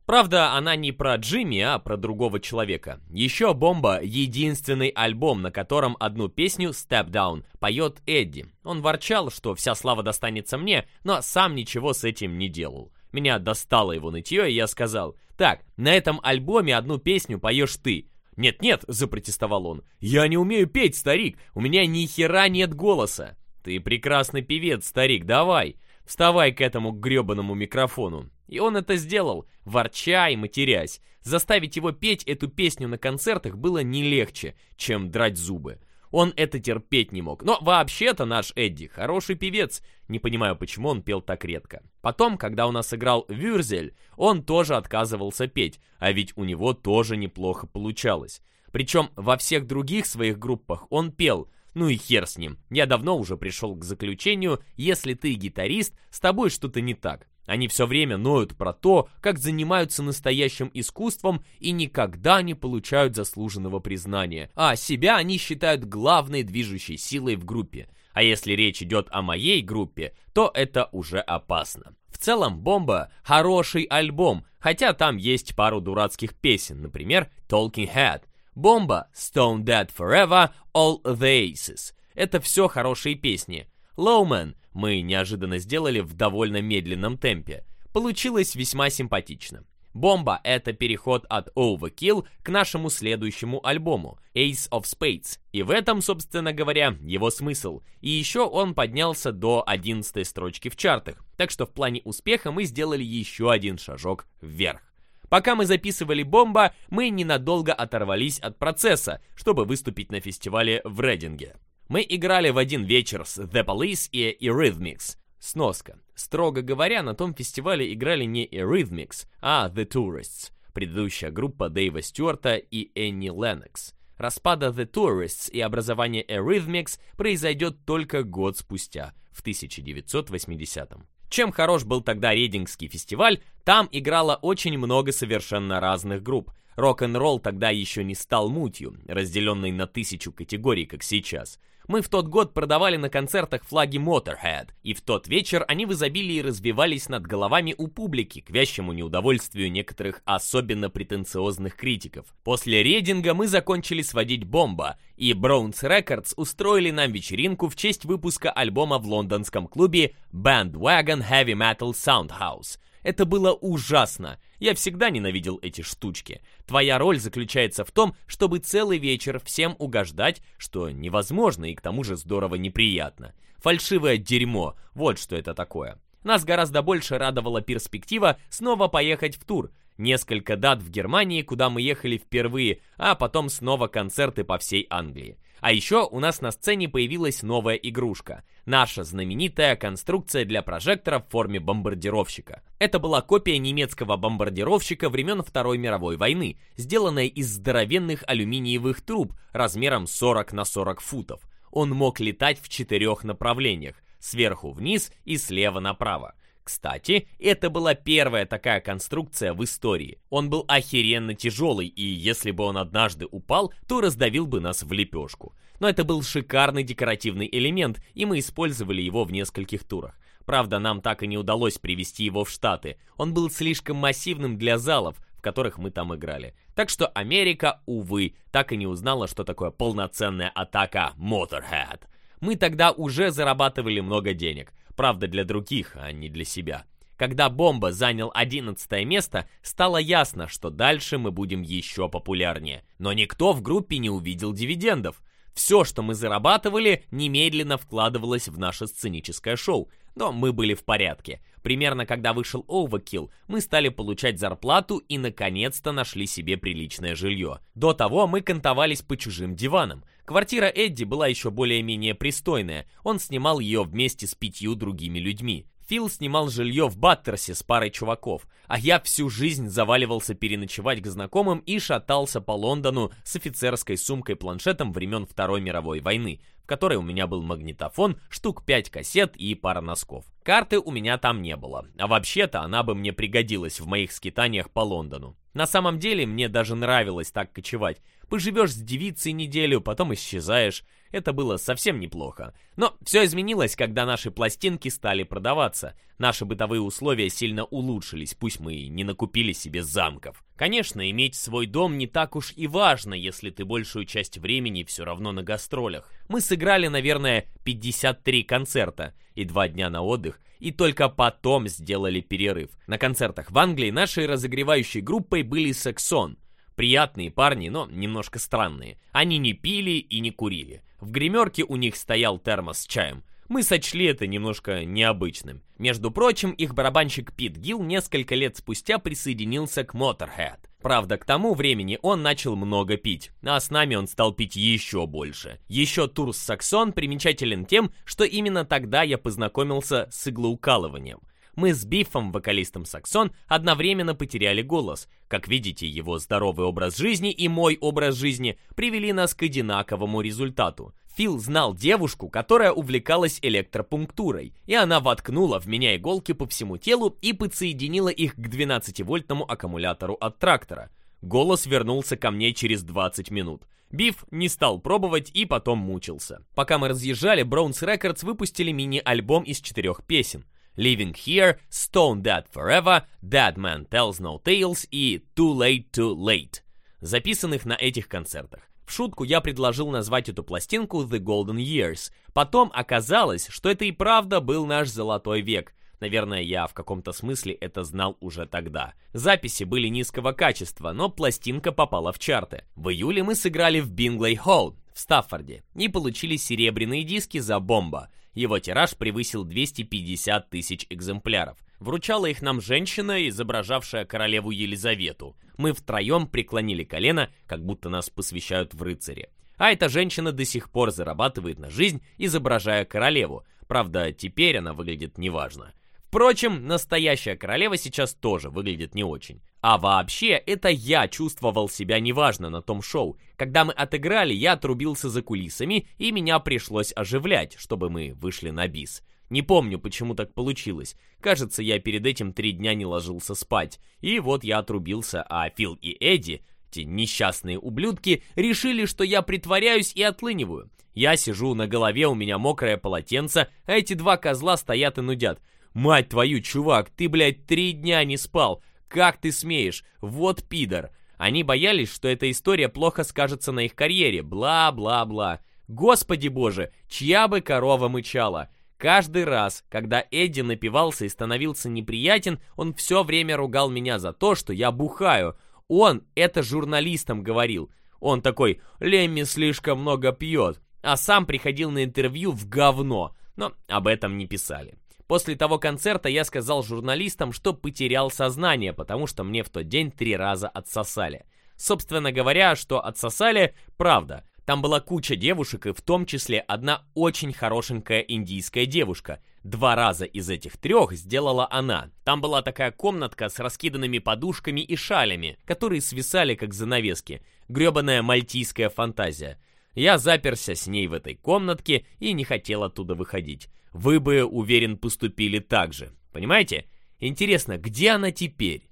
Speaker 1: Правда, она не про Джимми, а про другого человека. Еще «Бомба» — единственный альбом, на котором одну песню «Step Down» поет Эдди. Он ворчал, что вся слава достанется мне, но сам ничего с этим не делал. Меня достало его нытье, и я сказал, «Так, на этом альбоме одну песню поешь ты». «Нет-нет», — запротестовал он, — «я не умею петь, старик, у меня ни хера нет голоса». «Ты прекрасный певец, старик, давай, вставай к этому грёбаному микрофону». И он это сделал, ворча и матерясь. Заставить его петь эту песню на концертах было не легче, чем драть зубы. Он это терпеть не мог. Но вообще-то наш Эдди хороший певец. Не понимаю, почему он пел так редко. Потом, когда у нас играл Вюрзель, он тоже отказывался петь, а ведь у него тоже неплохо получалось. Причем во всех других своих группах он пел – ну и хер с ним. Я давно уже пришел к заключению, если ты гитарист, с тобой что-то не так. Они все время ноют про то, как занимаются настоящим искусством и никогда не получают заслуженного признания, а себя они считают главной движущей силой в группе. А если речь идет о моей группе, то это уже опасно. В целом, «Бомба» — хороший альбом, хотя там есть пару дурацких песен, например, «Talking Head», «Бомба», «Stone Dead Forever», «All the Aces». Это все хорошие песни. «Lowman» мы неожиданно сделали в довольно медленном темпе. Получилось весьма симпатично. Бомба — это переход от Overkill к нашему следующему альбому Ace of Spades, и в этом, собственно говоря, его смысл. И еще он поднялся до 11 строчки в чартах, так что в плане успеха мы сделали еще один шажок вверх. Пока мы записывали «Бомба», мы ненадолго оторвались от процесса, чтобы выступить на фестивале в Рейдинге. Мы играли в один вечер с The Police и Eurythmics. Сноска. Строго говоря, на том фестивале играли не Eurythmics, а The Tourists, предыдущая группа Дэйва Стюарта и Энни Леннокс. Распада The Tourists и образование Eurythmics произойдет только год спустя, в 1980 -м. Чем хорош был тогда Рейдингский фестиваль, там играло очень много совершенно разных групп. Рок-н-ролл тогда еще не стал мутью, разделенной на тысячу категорий, как сейчас – мы в тот год продавали на концертах флаги Motorhead, и в тот вечер они в изобилии развивались над головами у публики, к вящему неудовольствию некоторых особенно претенциозных критиков. После рейдинга мы закончили сводить бомба, и Browns Records устроили нам вечеринку в честь выпуска альбома в лондонском клубе Bandwagon Heavy Metal Soundhouse. Это было ужасно. Я всегда ненавидел эти штучки. Твоя роль заключается в том, чтобы целый вечер всем угождать, что невозможно и к тому же здорово неприятно. Фальшивое дерьмо, вот что это такое. Нас гораздо больше радовала перспектива снова поехать в тур. Несколько дат в Германии, куда мы ехали впервые, а потом снова концерты по всей Англии. А еще у нас на сцене появилась новая игрушка. Наша знаменитая конструкция для прожектора в форме бомбардировщика. Это была копия немецкого бомбардировщика времен Второй мировой войны, сделанная из здоровенных алюминиевых труб размером 40 на 40 футов. Он мог летать в четырех направлениях, сверху вниз и слева направо. Кстати, это была первая такая конструкция в истории. Он был охеренно тяжелый, и если бы он однажды упал, то раздавил бы нас в лепешку. Но это был шикарный декоративный элемент, и мы использовали его в нескольких турах. Правда, нам так и не удалось привести его в Штаты. Он был слишком массивным для залов, в которых мы там играли. Так что Америка, увы, так и не узнала, что такое полноценная атака Motorhead. Мы тогда уже зарабатывали много денег. Правда, для других, а не для себя. Когда «Бомба» занял 11 место, стало ясно, что дальше мы будем еще популярнее. Но никто в группе не увидел дивидендов. Все, что мы зарабатывали, немедленно вкладывалось в наше сценическое шоу но мы были в порядке. Примерно когда вышел Overkill, мы стали получать зарплату и наконец-то нашли себе приличное жилье. До того мы кантовались по чужим диванам. Квартира Эдди была еще более-менее пристойная, он снимал ее вместе с пятью другими людьми. Фил снимал жилье в Баттерсе с парой чуваков, а я всю жизнь заваливался переночевать к знакомым и шатался по Лондону с офицерской сумкой-планшетом времен Второй мировой войны в которой у меня был магнитофон, штук 5 кассет и пара носков. Карты у меня там не было, а вообще-то она бы мне пригодилась в моих скитаниях по Лондону. На самом деле мне даже нравилось так кочевать, Поживешь с девицей неделю, потом исчезаешь. Это было совсем неплохо. Но все изменилось, когда наши пластинки стали продаваться. Наши бытовые условия сильно улучшились, пусть мы и не накупили себе замков. Конечно, иметь свой дом не так уж и важно, если ты большую часть времени все равно на гастролях. Мы сыграли, наверное, 53 концерта и два дня на отдых, и только потом сделали перерыв. На концертах в Англии нашей разогревающей группой были Саксон, Приятные парни, но немножко странные. Они не пили и не курили. В гримерке у них стоял термос с чаем. Мы сочли это немножко необычным. Между прочим, их барабанщик Пит Гилл несколько лет спустя присоединился к Motorhead. Правда, к тому времени он начал много пить, а с нами он стал пить еще больше. Еще Турс Саксон примечателен тем, что именно тогда я познакомился с иглоукалыванием мы с Бифом, вокалистом Саксон, одновременно потеряли голос. Как видите, его здоровый образ жизни и мой образ жизни привели нас к одинаковому результату. Фил знал девушку, которая увлекалась электропунктурой, и она воткнула в меня иголки по всему телу и подсоединила их к 12-вольтному аккумулятору от трактора. Голос вернулся ко мне через 20 минут. Биф не стал пробовать и потом мучился. Пока мы разъезжали, Браунс Рекордс выпустили мини-альбом из четырех песен. Living Here, Stone Dead Forever, Dead Man Tells No Tales и Too Late Too Late, записанных на этих концертах. В шутку я предложил назвать эту пластинку The Golden Years. Потом оказалось, что это и правда был наш золотой век. Наверное, я в каком-то смысле это знал уже тогда. Записи были низкого качества, но пластинка попала в чарты. В июле мы сыграли в Бинглей Холл в Стаффорде и получили серебряные диски за «Бомба». Его тираж превысил 250 тысяч экземпляров. Вручала их нам женщина, изображавшая королеву Елизавету. Мы втроем преклонили колено, как будто нас посвящают в рыцаре. А эта женщина до сих пор зарабатывает на жизнь, изображая королеву. Правда, теперь она выглядит неважно. Впрочем, настоящая королева сейчас тоже выглядит не очень. А вообще, это я чувствовал себя неважно на том шоу. Когда мы отыграли, я отрубился за кулисами, и меня пришлось оживлять, чтобы мы вышли на бис. Не помню, почему так получилось. Кажется, я перед этим три дня не ложился спать. И вот я отрубился, а Фил и Эдди, эти несчастные ублюдки, решили, что я притворяюсь и отлыниваю. Я сижу, на голове у меня мокрое полотенце, а эти два козла стоят и нудят – «Мать твою, чувак, ты, блядь, три дня не спал! Как ты смеешь? Вот пидор!» Они боялись, что эта история плохо скажется на их карьере, бла-бла-бла. Господи боже, чья бы корова мычала? Каждый раз, когда Эдди напивался и становился неприятен, он все время ругал меня за то, что я бухаю. Он это журналистам говорил. Он такой «Лемми слишком много пьет», а сам приходил на интервью в говно. Но об этом не писали. После того концерта я сказал журналистам, что потерял сознание, потому что мне в тот день три раза отсосали. Собственно говоря, что отсосали, правда. Там была куча девушек, и в том числе одна очень хорошенькая индийская девушка. Два раза из этих трех сделала она. Там была такая комнатка с раскиданными подушками и шалями, которые свисали как занавески. Гребаная мальтийская фантазия. Я заперся с ней в этой комнатке и не хотел оттуда выходить. Вы бы, уверен, поступили так же. Понимаете? Интересно, где она теперь?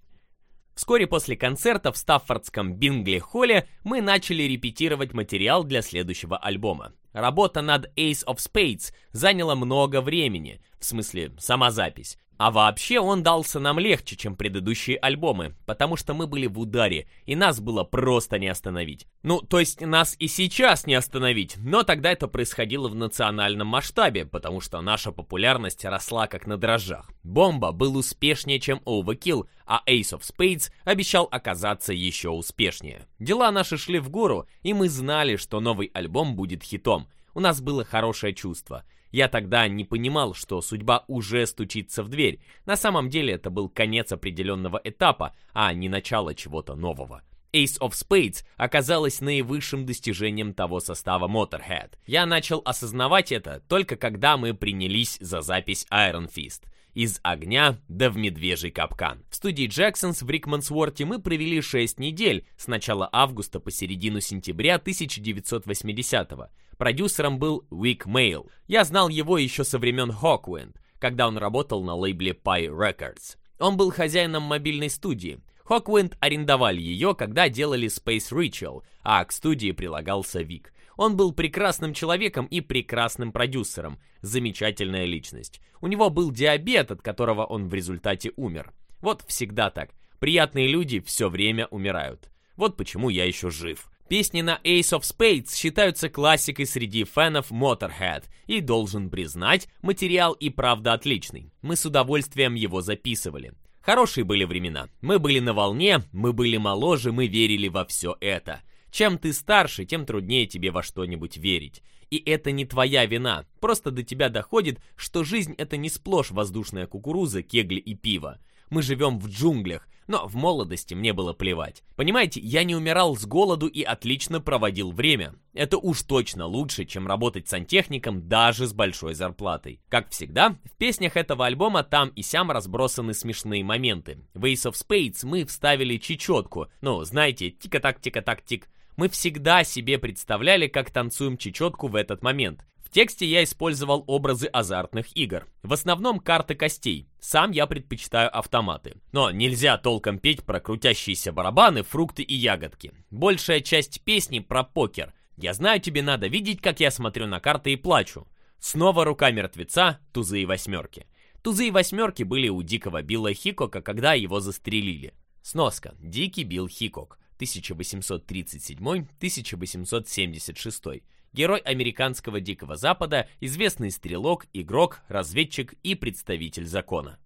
Speaker 1: Вскоре после концерта в Стаффордском Бингли-холле мы начали репетировать материал для следующего альбома. Работа над Ace of Spades заняла много времени, в смысле, сама запись. А вообще он дался нам легче, чем предыдущие альбомы, потому что мы были в ударе, и нас было просто не остановить. Ну, то есть нас и сейчас не остановить, но тогда это происходило в национальном масштабе, потому что наша популярность росла как на дрожжах. Бомба был успешнее, чем Overkill, а Ace of Spades обещал оказаться еще успешнее. Дела наши шли в гору, и мы знали, что новый альбом будет хитом. У нас было хорошее чувство – я тогда не понимал, что судьба уже стучится в дверь. На самом деле это был конец определенного этапа, а не начало чего-то нового. Ace of Spades оказалась наивысшим достижением того состава Motorhead. Я начал осознавать это только когда мы принялись за запись Iron Fist из огня да в медвежий капкан. В студии Джексонс в Рикмансворте мы провели 6 недель с начала августа по середину сентября 1980-го. Продюсером был Уик Мейл. Я знал его еще со времен Hawkwind, когда он работал на лейбле Pie Records. Он был хозяином мобильной студии. Hawkwind арендовали ее, когда делали Space Ritual, а к студии прилагался Вик. Он был прекрасным человеком и прекрасным продюсером, замечательная личность. У него был диабет, от которого он в результате умер. Вот всегда так. Приятные люди все время умирают. Вот почему я еще жив. Песни на Ace of Spades считаются классикой среди фэнов Motorhead, и должен признать, материал и правда отличный. Мы с удовольствием его записывали. Хорошие были времена. Мы были на волне, мы были моложе, мы верили во все это. Чем ты старше, тем труднее тебе во что-нибудь верить. И это не твоя вина, просто до тебя доходит, что жизнь это не сплошь воздушная кукуруза, кегли и пиво. Мы живем в джунглях, но в молодости мне было плевать. Понимаете, я не умирал с голоду и отлично проводил время. Это уж точно лучше, чем работать сантехником даже с большой зарплатой. Как всегда, в песнях этого альбома там и сям разбросаны смешные моменты. В Ace of Spades мы вставили чечетку, ну, знаете, тика-так-тика-так-тик. -тик. -тик -так -тик мы всегда себе представляли, как танцуем чечетку в этот момент. В тексте я использовал образы азартных игр. В основном карты костей. Сам я предпочитаю автоматы. Но нельзя толком петь про крутящиеся барабаны, фрукты и ягодки. Большая часть песни про покер. Я знаю, тебе надо видеть, как я смотрю на карты и плачу. Снова рука мертвеца, тузы и восьмерки. Тузы и восьмерки были у дикого Билла Хикока, когда его застрелили. Сноска. Дикий Билл Хикок. 1837-1876, герой американского Дикого Запада, известный стрелок, игрок, разведчик и представитель закона.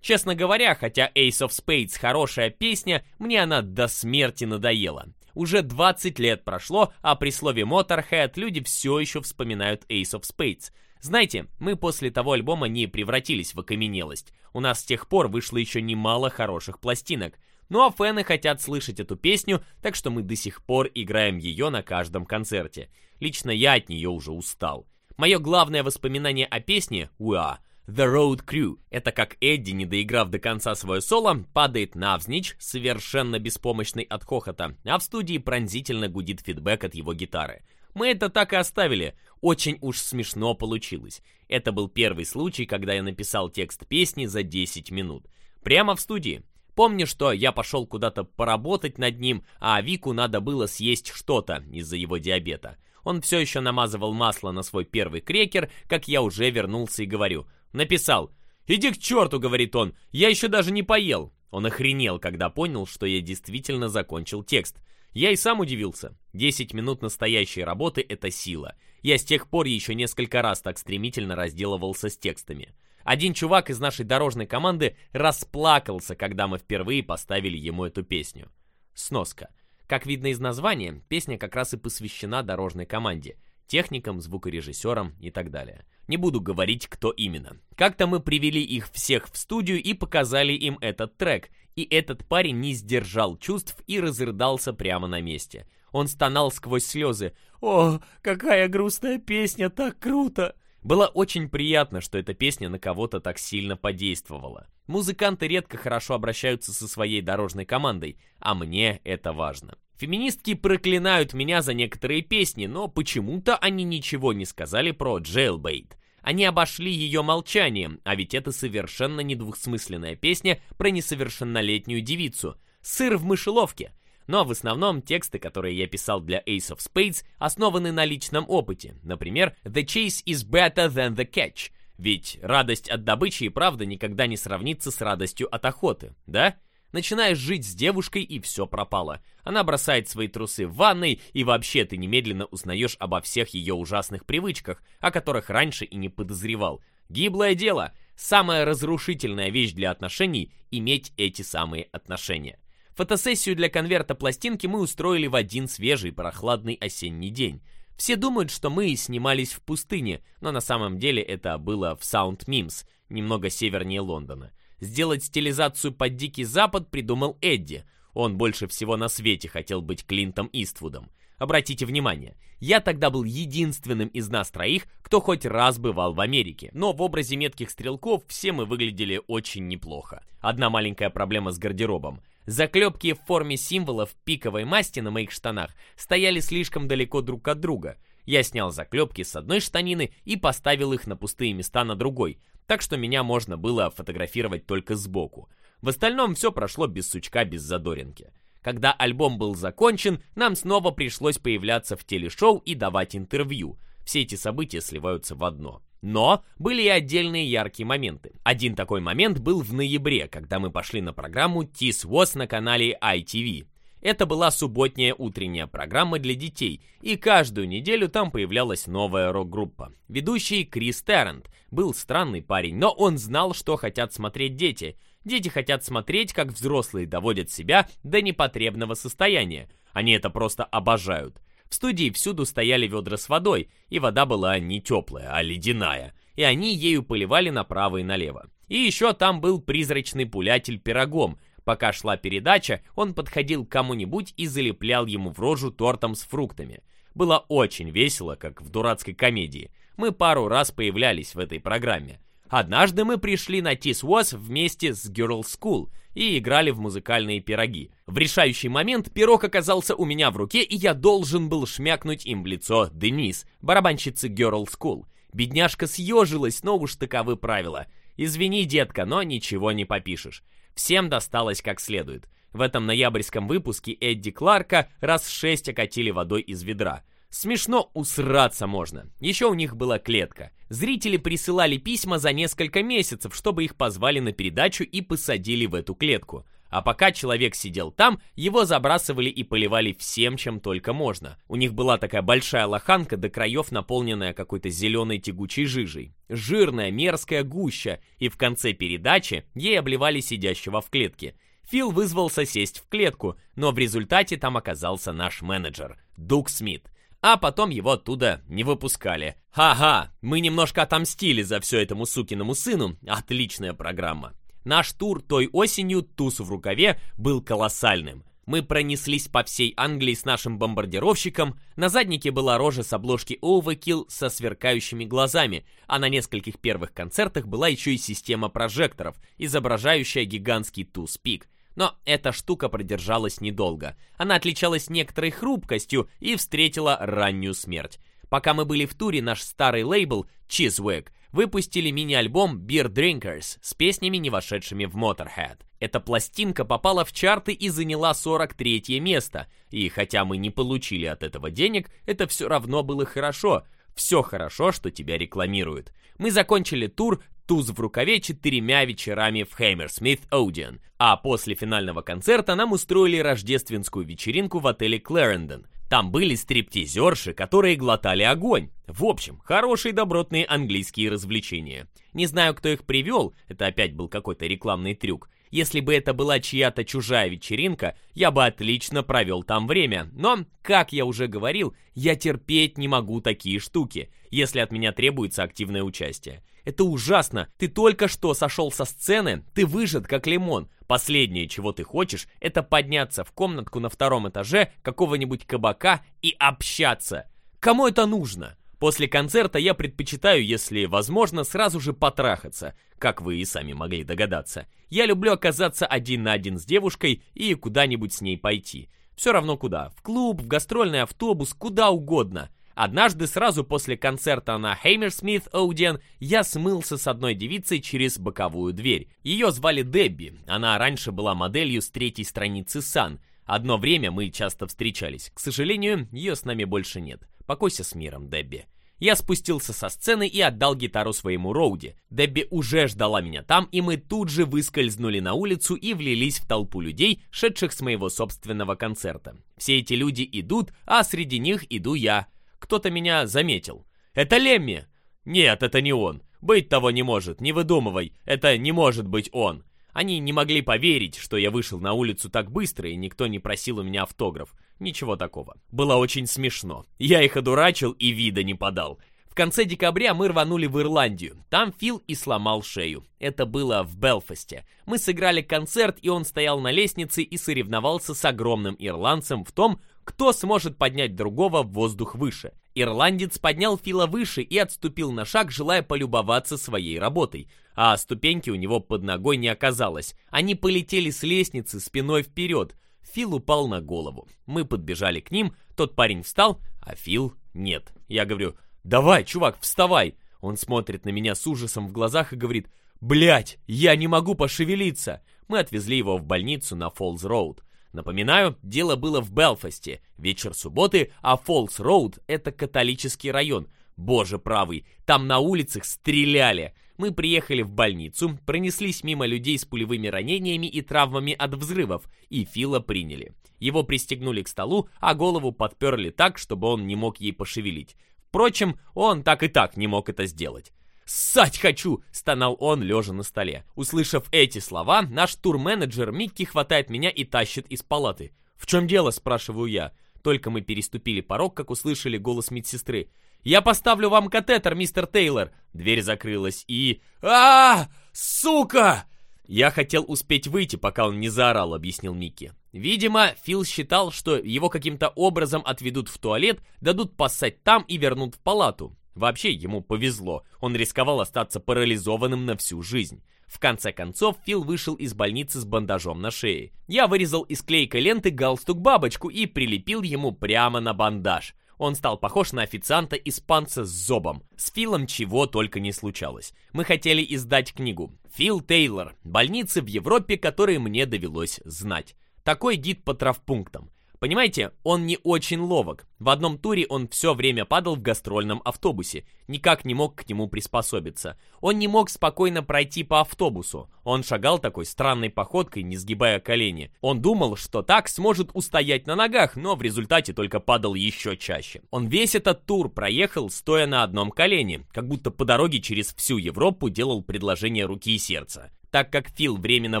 Speaker 1: Честно говоря, хотя Ace of Spades хорошая песня, мне она до смерти надоела. Уже 20 лет прошло, а при слове Motorhead люди все еще вспоминают Ace of Spades. Знаете, мы после того альбома не превратились в окаменелость. У нас с тех пор вышло еще немало хороших пластинок. Ну а фэны хотят слышать эту песню, так что мы до сих пор играем ее на каждом концерте. Лично я от нее уже устал. Мое главное воспоминание о песне «Уа» The Road Crew. Это как Эдди, не доиграв до конца свое соло, падает навзничь, совершенно беспомощный от хохота, а в студии пронзительно гудит фидбэк от его гитары. Мы это так и оставили. Очень уж смешно получилось. Это был первый случай, когда я написал текст песни за 10 минут. Прямо в студии. Помню, что я пошел куда-то поработать над ним, а Вику надо было съесть что-то из-за его диабета. Он все еще намазывал масло на свой первый крекер, как я уже вернулся и говорю. Написал. «Иди к черту», — говорит он, — «я еще даже не поел». Он охренел, когда понял, что я действительно закончил текст. Я и сам удивился. Десять минут настоящей работы — это сила. Я с тех пор еще несколько раз так стремительно разделывался с текстами. Один чувак из нашей дорожной команды расплакался, когда мы впервые поставили ему эту песню. Сноска. Как видно из названия, песня как раз и посвящена дорожной команде – техникам, звукорежиссерам и так далее. Не буду говорить, кто именно. Как-то мы привели их всех в студию и показали им этот трек, и этот парень не сдержал чувств и разрыдался прямо на месте. Он стонал сквозь слезы. «О, какая грустная песня, так круто!» Было очень приятно, что эта песня на кого-то так сильно подействовала. Музыканты редко хорошо обращаются со своей дорожной командой, а мне это важно. Феминистки проклинают меня за некоторые песни, но почему-то они ничего не сказали про Jailbait. Они обошли ее молчанием, а ведь это совершенно недвусмысленная песня про несовершеннолетнюю девицу. Сыр в мышеловке. Но в основном тексты, которые я писал для Ace of Spades, основаны на личном опыте. Например, «The chase is better than the catch», ведь радость от добычи и правда никогда не сравнится с радостью от охоты, да? Начинаешь жить с девушкой, и все пропало. Она бросает свои трусы в ванной, и вообще ты немедленно узнаешь обо всех ее ужасных привычках, о которых раньше и не подозревал. Гиблое дело. Самая разрушительная вещь для отношений — иметь эти самые отношения. Фотосессию для конверта пластинки мы устроили в один свежий прохладный осенний день. Все думают, что мы снимались в пустыне, но на самом деле это было в Саунд Мимс, немного севернее Лондона. Сделать стилизацию под Дикий Запад придумал Эдди. Он больше всего на свете хотел быть Клинтом Иствудом. Обратите внимание, я тогда был единственным из нас троих, кто хоть раз бывал в Америке, но в образе метких стрелков все мы выглядели очень неплохо. Одна маленькая проблема с гардеробом. Заклепки в форме символов пиковой масти на моих штанах стояли слишком далеко друг от друга. Я снял заклепки с одной штанины и поставил их на пустые места на другой, так что меня можно было фотографировать только сбоку. В остальном все прошло без сучка, без задоринки. Когда альбом был закончен, нам снова пришлось появляться в телешоу и давать интервью. Все эти события сливаются в одно. Но были и отдельные яркие моменты. Один такой момент был в ноябре, когда мы пошли на программу Тис Воз на канале ITV. Это была субботняя утренняя программа для детей, и каждую неделю там появлялась новая рок-группа. Ведущий Крис Террент был странный парень, но он знал, что хотят смотреть дети. Дети хотят смотреть, как взрослые доводят себя до непотребного состояния. Они это просто обожают. В студии всюду стояли ведра с водой, и вода была не теплая, а ледяная, и они ею поливали направо и налево. И еще там был призрачный пулятель пирогом. Пока шла передача, он подходил к кому-нибудь и залеплял ему в рожу тортом с фруктами. Было очень весело, как в дурацкой комедии. Мы пару раз появлялись в этой программе. Однажды мы пришли на Тис вместе с Girl School и играли в музыкальные пироги. В решающий момент пирог оказался у меня в руке, и я должен был шмякнуть им в лицо Денис, барабанщицы Girl School. Бедняжка съежилась, но уж таковы правила. Извини, детка, но ничего не попишешь. Всем досталось как следует. В этом ноябрьском выпуске Эдди Кларка раз шесть окатили водой из ведра. Смешно усраться можно. Еще у них была клетка. Зрители присылали письма за несколько месяцев, чтобы их позвали на передачу и посадили в эту клетку. А пока человек сидел там, его забрасывали и поливали всем, чем только можно. У них была такая большая лоханка до краев, наполненная какой-то зеленой тягучей жижей. Жирная, мерзкая гуща, и в конце передачи ей обливали сидящего в клетке. Фил вызвался сесть в клетку, но в результате там оказался наш менеджер, Дук Смит а потом его оттуда не выпускали. Ха-ха, мы немножко отомстили за все этому сукиному сыну, отличная программа. Наш тур той осенью, туз в рукаве, был колоссальным. Мы пронеслись по всей Англии с нашим бомбардировщиком, на заднике была рожа с обложки Overkill со сверкающими глазами, а на нескольких первых концертах была еще и система прожекторов, изображающая гигантский туз-пик. Но эта штука продержалась недолго. Она отличалась некоторой хрупкостью и встретила раннюю смерть. Пока мы были в туре, наш старый лейбл Cheesewick выпустили мини-альбом Beer Drinkers с песнями, не вошедшими в Motorhead. Эта пластинка попала в чарты и заняла 43 место. И хотя мы не получили от этого денег, это все равно было хорошо. Все хорошо, что тебя рекламируют. Мы закончили тур туз в рукаве четырьмя вечерами в Hammersmith Odeon, а после финального концерта нам устроили рождественскую вечеринку в отеле Clarendon. Там были стриптизерши, которые глотали огонь. В общем, хорошие добротные английские развлечения. Не знаю, кто их привел, это опять был какой-то рекламный трюк, если бы это была чья-то чужая вечеринка, я бы отлично провел там время. Но, как я уже говорил, я терпеть не могу такие штуки, если от меня требуется активное участие. Это ужасно. Ты только что сошел со сцены, ты выжат как лимон. Последнее, чего ты хочешь, это подняться в комнатку на втором этаже какого-нибудь кабака и общаться. Кому это нужно? После концерта я предпочитаю, если возможно, сразу же потрахаться, как вы и сами могли догадаться. Я люблю оказаться один на один с девушкой и куда-нибудь с ней пойти. Все равно куда. В клуб, в гастрольный автобус, куда угодно. Однажды сразу после концерта на Хеймерсмит Оуден я смылся с одной девицей через боковую дверь. Ее звали Дебби, она раньше была моделью с третьей страницы Сан. Одно время мы часто встречались. К сожалению, ее с нами больше нет. Покойся с миром, Дебби. Я спустился со сцены и отдал гитару своему Роуди. Дебби уже ждала меня там, и мы тут же выскользнули на улицу и влились в толпу людей, шедших с моего собственного концерта. Все эти люди идут, а среди них иду я, кто-то меня заметил. «Это Лемми!» «Нет, это не он. Быть того не может, не выдумывай. Это не может быть он!» Они не могли поверить, что я вышел на улицу так быстро, и никто не просил у меня автограф. Ничего такого. Было очень смешно. Я их одурачил и вида не подал. В конце декабря мы рванули в Ирландию. Там Фил и сломал шею. Это было в Белфасте. Мы сыграли концерт, и он стоял на лестнице и соревновался с огромным ирландцем в том, кто сможет поднять другого в воздух выше? Ирландец поднял Фила выше и отступил на шаг, желая полюбоваться своей работой. А ступеньки у него под ногой не оказалось. Они полетели с лестницы спиной вперед. Фил упал на голову. Мы подбежали к ним, тот парень встал, а Фил нет. Я говорю, давай, чувак, вставай. Он смотрит на меня с ужасом в глазах и говорит, блять, я не могу пошевелиться. Мы отвезли его в больницу на Фоллс-Роуд. Напоминаю, дело было в Белфасте, вечер субботы, а Фолс-Роуд — это католический район. Боже правый, там на улицах стреляли. Мы приехали в больницу, пронеслись мимо людей с пулевыми ранениями и травмами от взрывов, и Фила приняли. Его пристегнули к столу, а голову подперли так, чтобы он не мог ей пошевелить. Впрочем, он так и так не мог это сделать. «Ссать хочу!» — стонал он, лежа на столе. Услышав эти слова, наш турменеджер Микки хватает меня и тащит из палаты. «В чем дело?» — спрашиваю я. Только мы переступили порог, как услышали голос медсестры. «Я поставлю вам катетер, мистер Тейлор!» Дверь закрылась и... а, -а, -а Сука!» «Я хотел успеть выйти, пока он не заорал», — объяснил Микки. Видимо, Фил считал, что его каким-то образом отведут в туалет, дадут поссать там и вернут в палату. Вообще ему повезло, он рисковал остаться парализованным на всю жизнь. В конце концов, Фил вышел из больницы с бандажом на шее. Я вырезал из клейкой ленты галстук-бабочку и прилепил ему прямо на бандаж. Он стал похож на официанта-испанца с зобом. С Филом чего только не случалось. Мы хотели издать книгу «Фил Тейлор. Больницы в Европе, которые мне довелось знать». Такой гид по травпунктам. Понимаете, он не очень ловок. В одном туре он все время падал в гастрольном автобусе, никак не мог к нему приспособиться. Он не мог спокойно пройти по автобусу. Он шагал такой странной походкой, не сгибая колени. Он думал, что так сможет устоять на ногах, но в результате только падал еще чаще. Он весь этот тур проехал, стоя на одном колене, как будто по дороге через всю Европу делал предложение руки и сердца. Так как Фил временно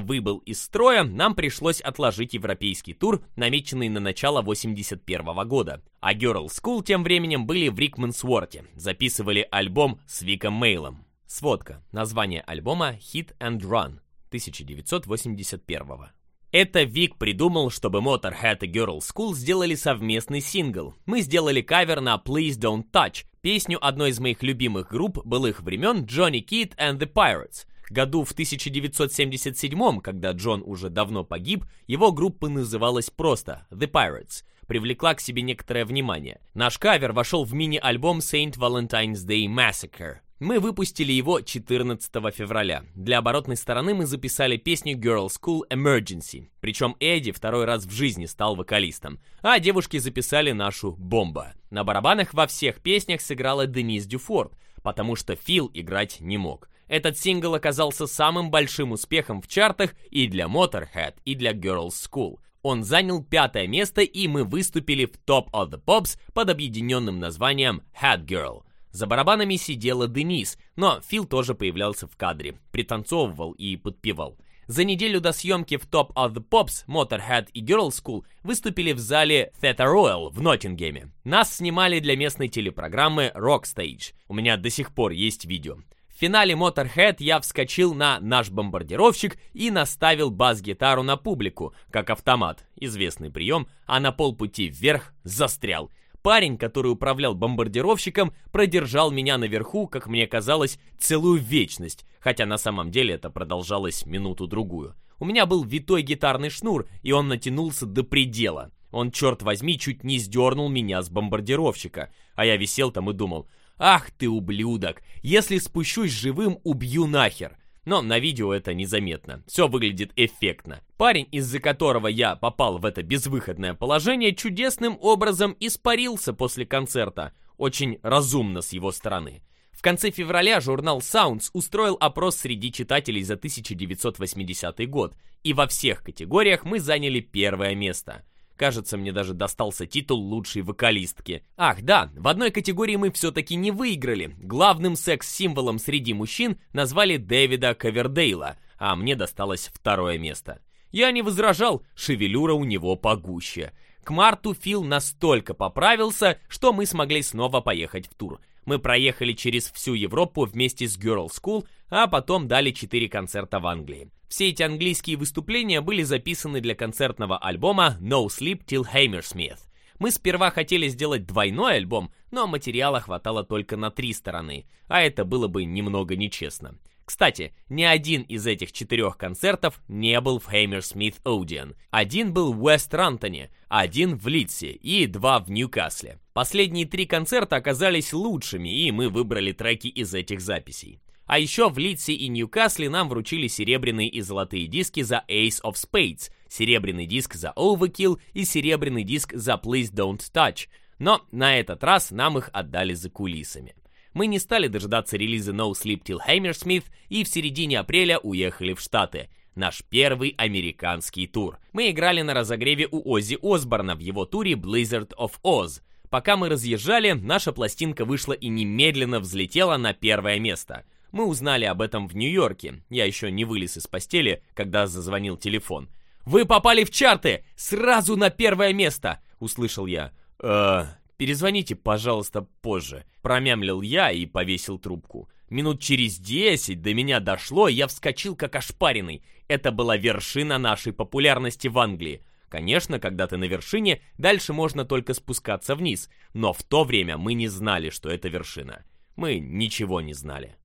Speaker 1: выбыл из строя, нам пришлось отложить европейский тур, намеченный на начало 81 года. А Girl School тем временем были в Рикмансворте, записывали альбом с Виком Мейлом. Сводка. Название альбома Hit and Run 1981 -го. Это Вик придумал, чтобы Motorhead и Girl School сделали совместный сингл. Мы сделали кавер на Please Don't Touch, песню одной из моих любимых групп былых времен Johnny Kidd and the Pirates. Году в 1977, когда Джон уже давно погиб, его группа называлась просто The Pirates, привлекла к себе некоторое внимание. Наш кавер вошел в мини-альбом Saint Valentine's Day Massacre, мы выпустили его 14 февраля. Для оборотной стороны мы записали песню Girl School Emergency. Причем Эдди второй раз в жизни стал вокалистом. А девушки записали нашу «Бомба». На барабанах во всех песнях сыграла Денис Дюфорд, потому что Фил играть не мог этот сингл оказался самым большим успехом в чартах и для Motorhead, и для Girls' School. Он занял пятое место, и мы выступили в Top of the Pops под объединенным названием Head Girl. За барабанами сидела Денис, но Фил тоже появлялся в кадре, пританцовывал и подпевал. За неделю до съемки в Top of the Pops Motorhead и Girl School выступили в зале Theta Royal в Ноттингеме. Нас снимали для местной телепрограммы Rock Stage. У меня до сих пор есть видео финале Motorhead я вскочил на «Наш бомбардировщик» и наставил бас-гитару на публику, как автомат, известный прием, а на полпути вверх застрял. Парень, который управлял бомбардировщиком, продержал меня наверху, как мне казалось, целую вечность, хотя на самом деле это продолжалось минуту-другую. У меня был витой гитарный шнур, и он натянулся до предела. Он, черт возьми, чуть не сдернул меня с бомбардировщика. А я висел там и думал, «Ах ты, ублюдок! Если спущусь живым, убью нахер!» Но на видео это незаметно. Все выглядит эффектно. Парень, из-за которого я попал в это безвыходное положение, чудесным образом испарился после концерта. Очень разумно с его стороны. В конце февраля журнал Sounds устроил опрос среди читателей за 1980 год, и во всех категориях мы заняли первое место. Кажется, мне даже достался титул лучшей вокалистки. Ах, да, в одной категории мы все-таки не выиграли. Главным секс-символом среди мужчин назвали Дэвида Ковердейла, а мне досталось второе место. Я не возражал, шевелюра у него погуще. К марту Фил настолько поправился, что мы смогли снова поехать в тур. Мы проехали через всю Европу вместе с Girl School, а потом дали четыре концерта в Англии. Все эти английские выступления были записаны для концертного альбома No Sleep Till Hammersmith. Мы сперва хотели сделать двойной альбом, но материала хватало только на три стороны, а это было бы немного нечестно. Кстати, ни один из этих четырех концертов не был в Hammersmith Odeon. Один был в Уэст-Рантоне, один в Литсе и два в Ньюкасле. Последние три концерта оказались лучшими, и мы выбрали треки из этих записей. А еще в Лидсе и Ньюкасле нам вручили серебряные и золотые диски за Ace of Spades, серебряный диск за Overkill и серебряный диск за Please Don't Touch. Но на этот раз нам их отдали за кулисами. Мы не стали дожидаться релиза No Sleep Till Hammersmith и в середине апреля уехали в Штаты. Наш первый американский тур. Мы играли на разогреве у Оззи Осборна в его туре Blizzard of Oz. Пока мы разъезжали, наша пластинка вышла и немедленно взлетела на первое место – мы узнали об этом в Нью-Йорке. Я еще не вылез из постели, когда зазвонил телефон. «Вы попали в чарты! Сразу на первое место!» — услышал я. «Э, перезвоните, пожалуйста, позже», — промямлил я и повесил трубку. Минут через десять до меня дошло, я вскочил как ошпаренный. Это была вершина нашей популярности в Англии. Конечно, когда ты на вершине, дальше можно только спускаться вниз, но в то время мы не знали, что это вершина. Мы ничего не знали.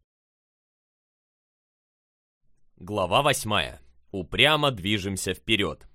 Speaker 1: Глава 8. Упрямо движемся вперед.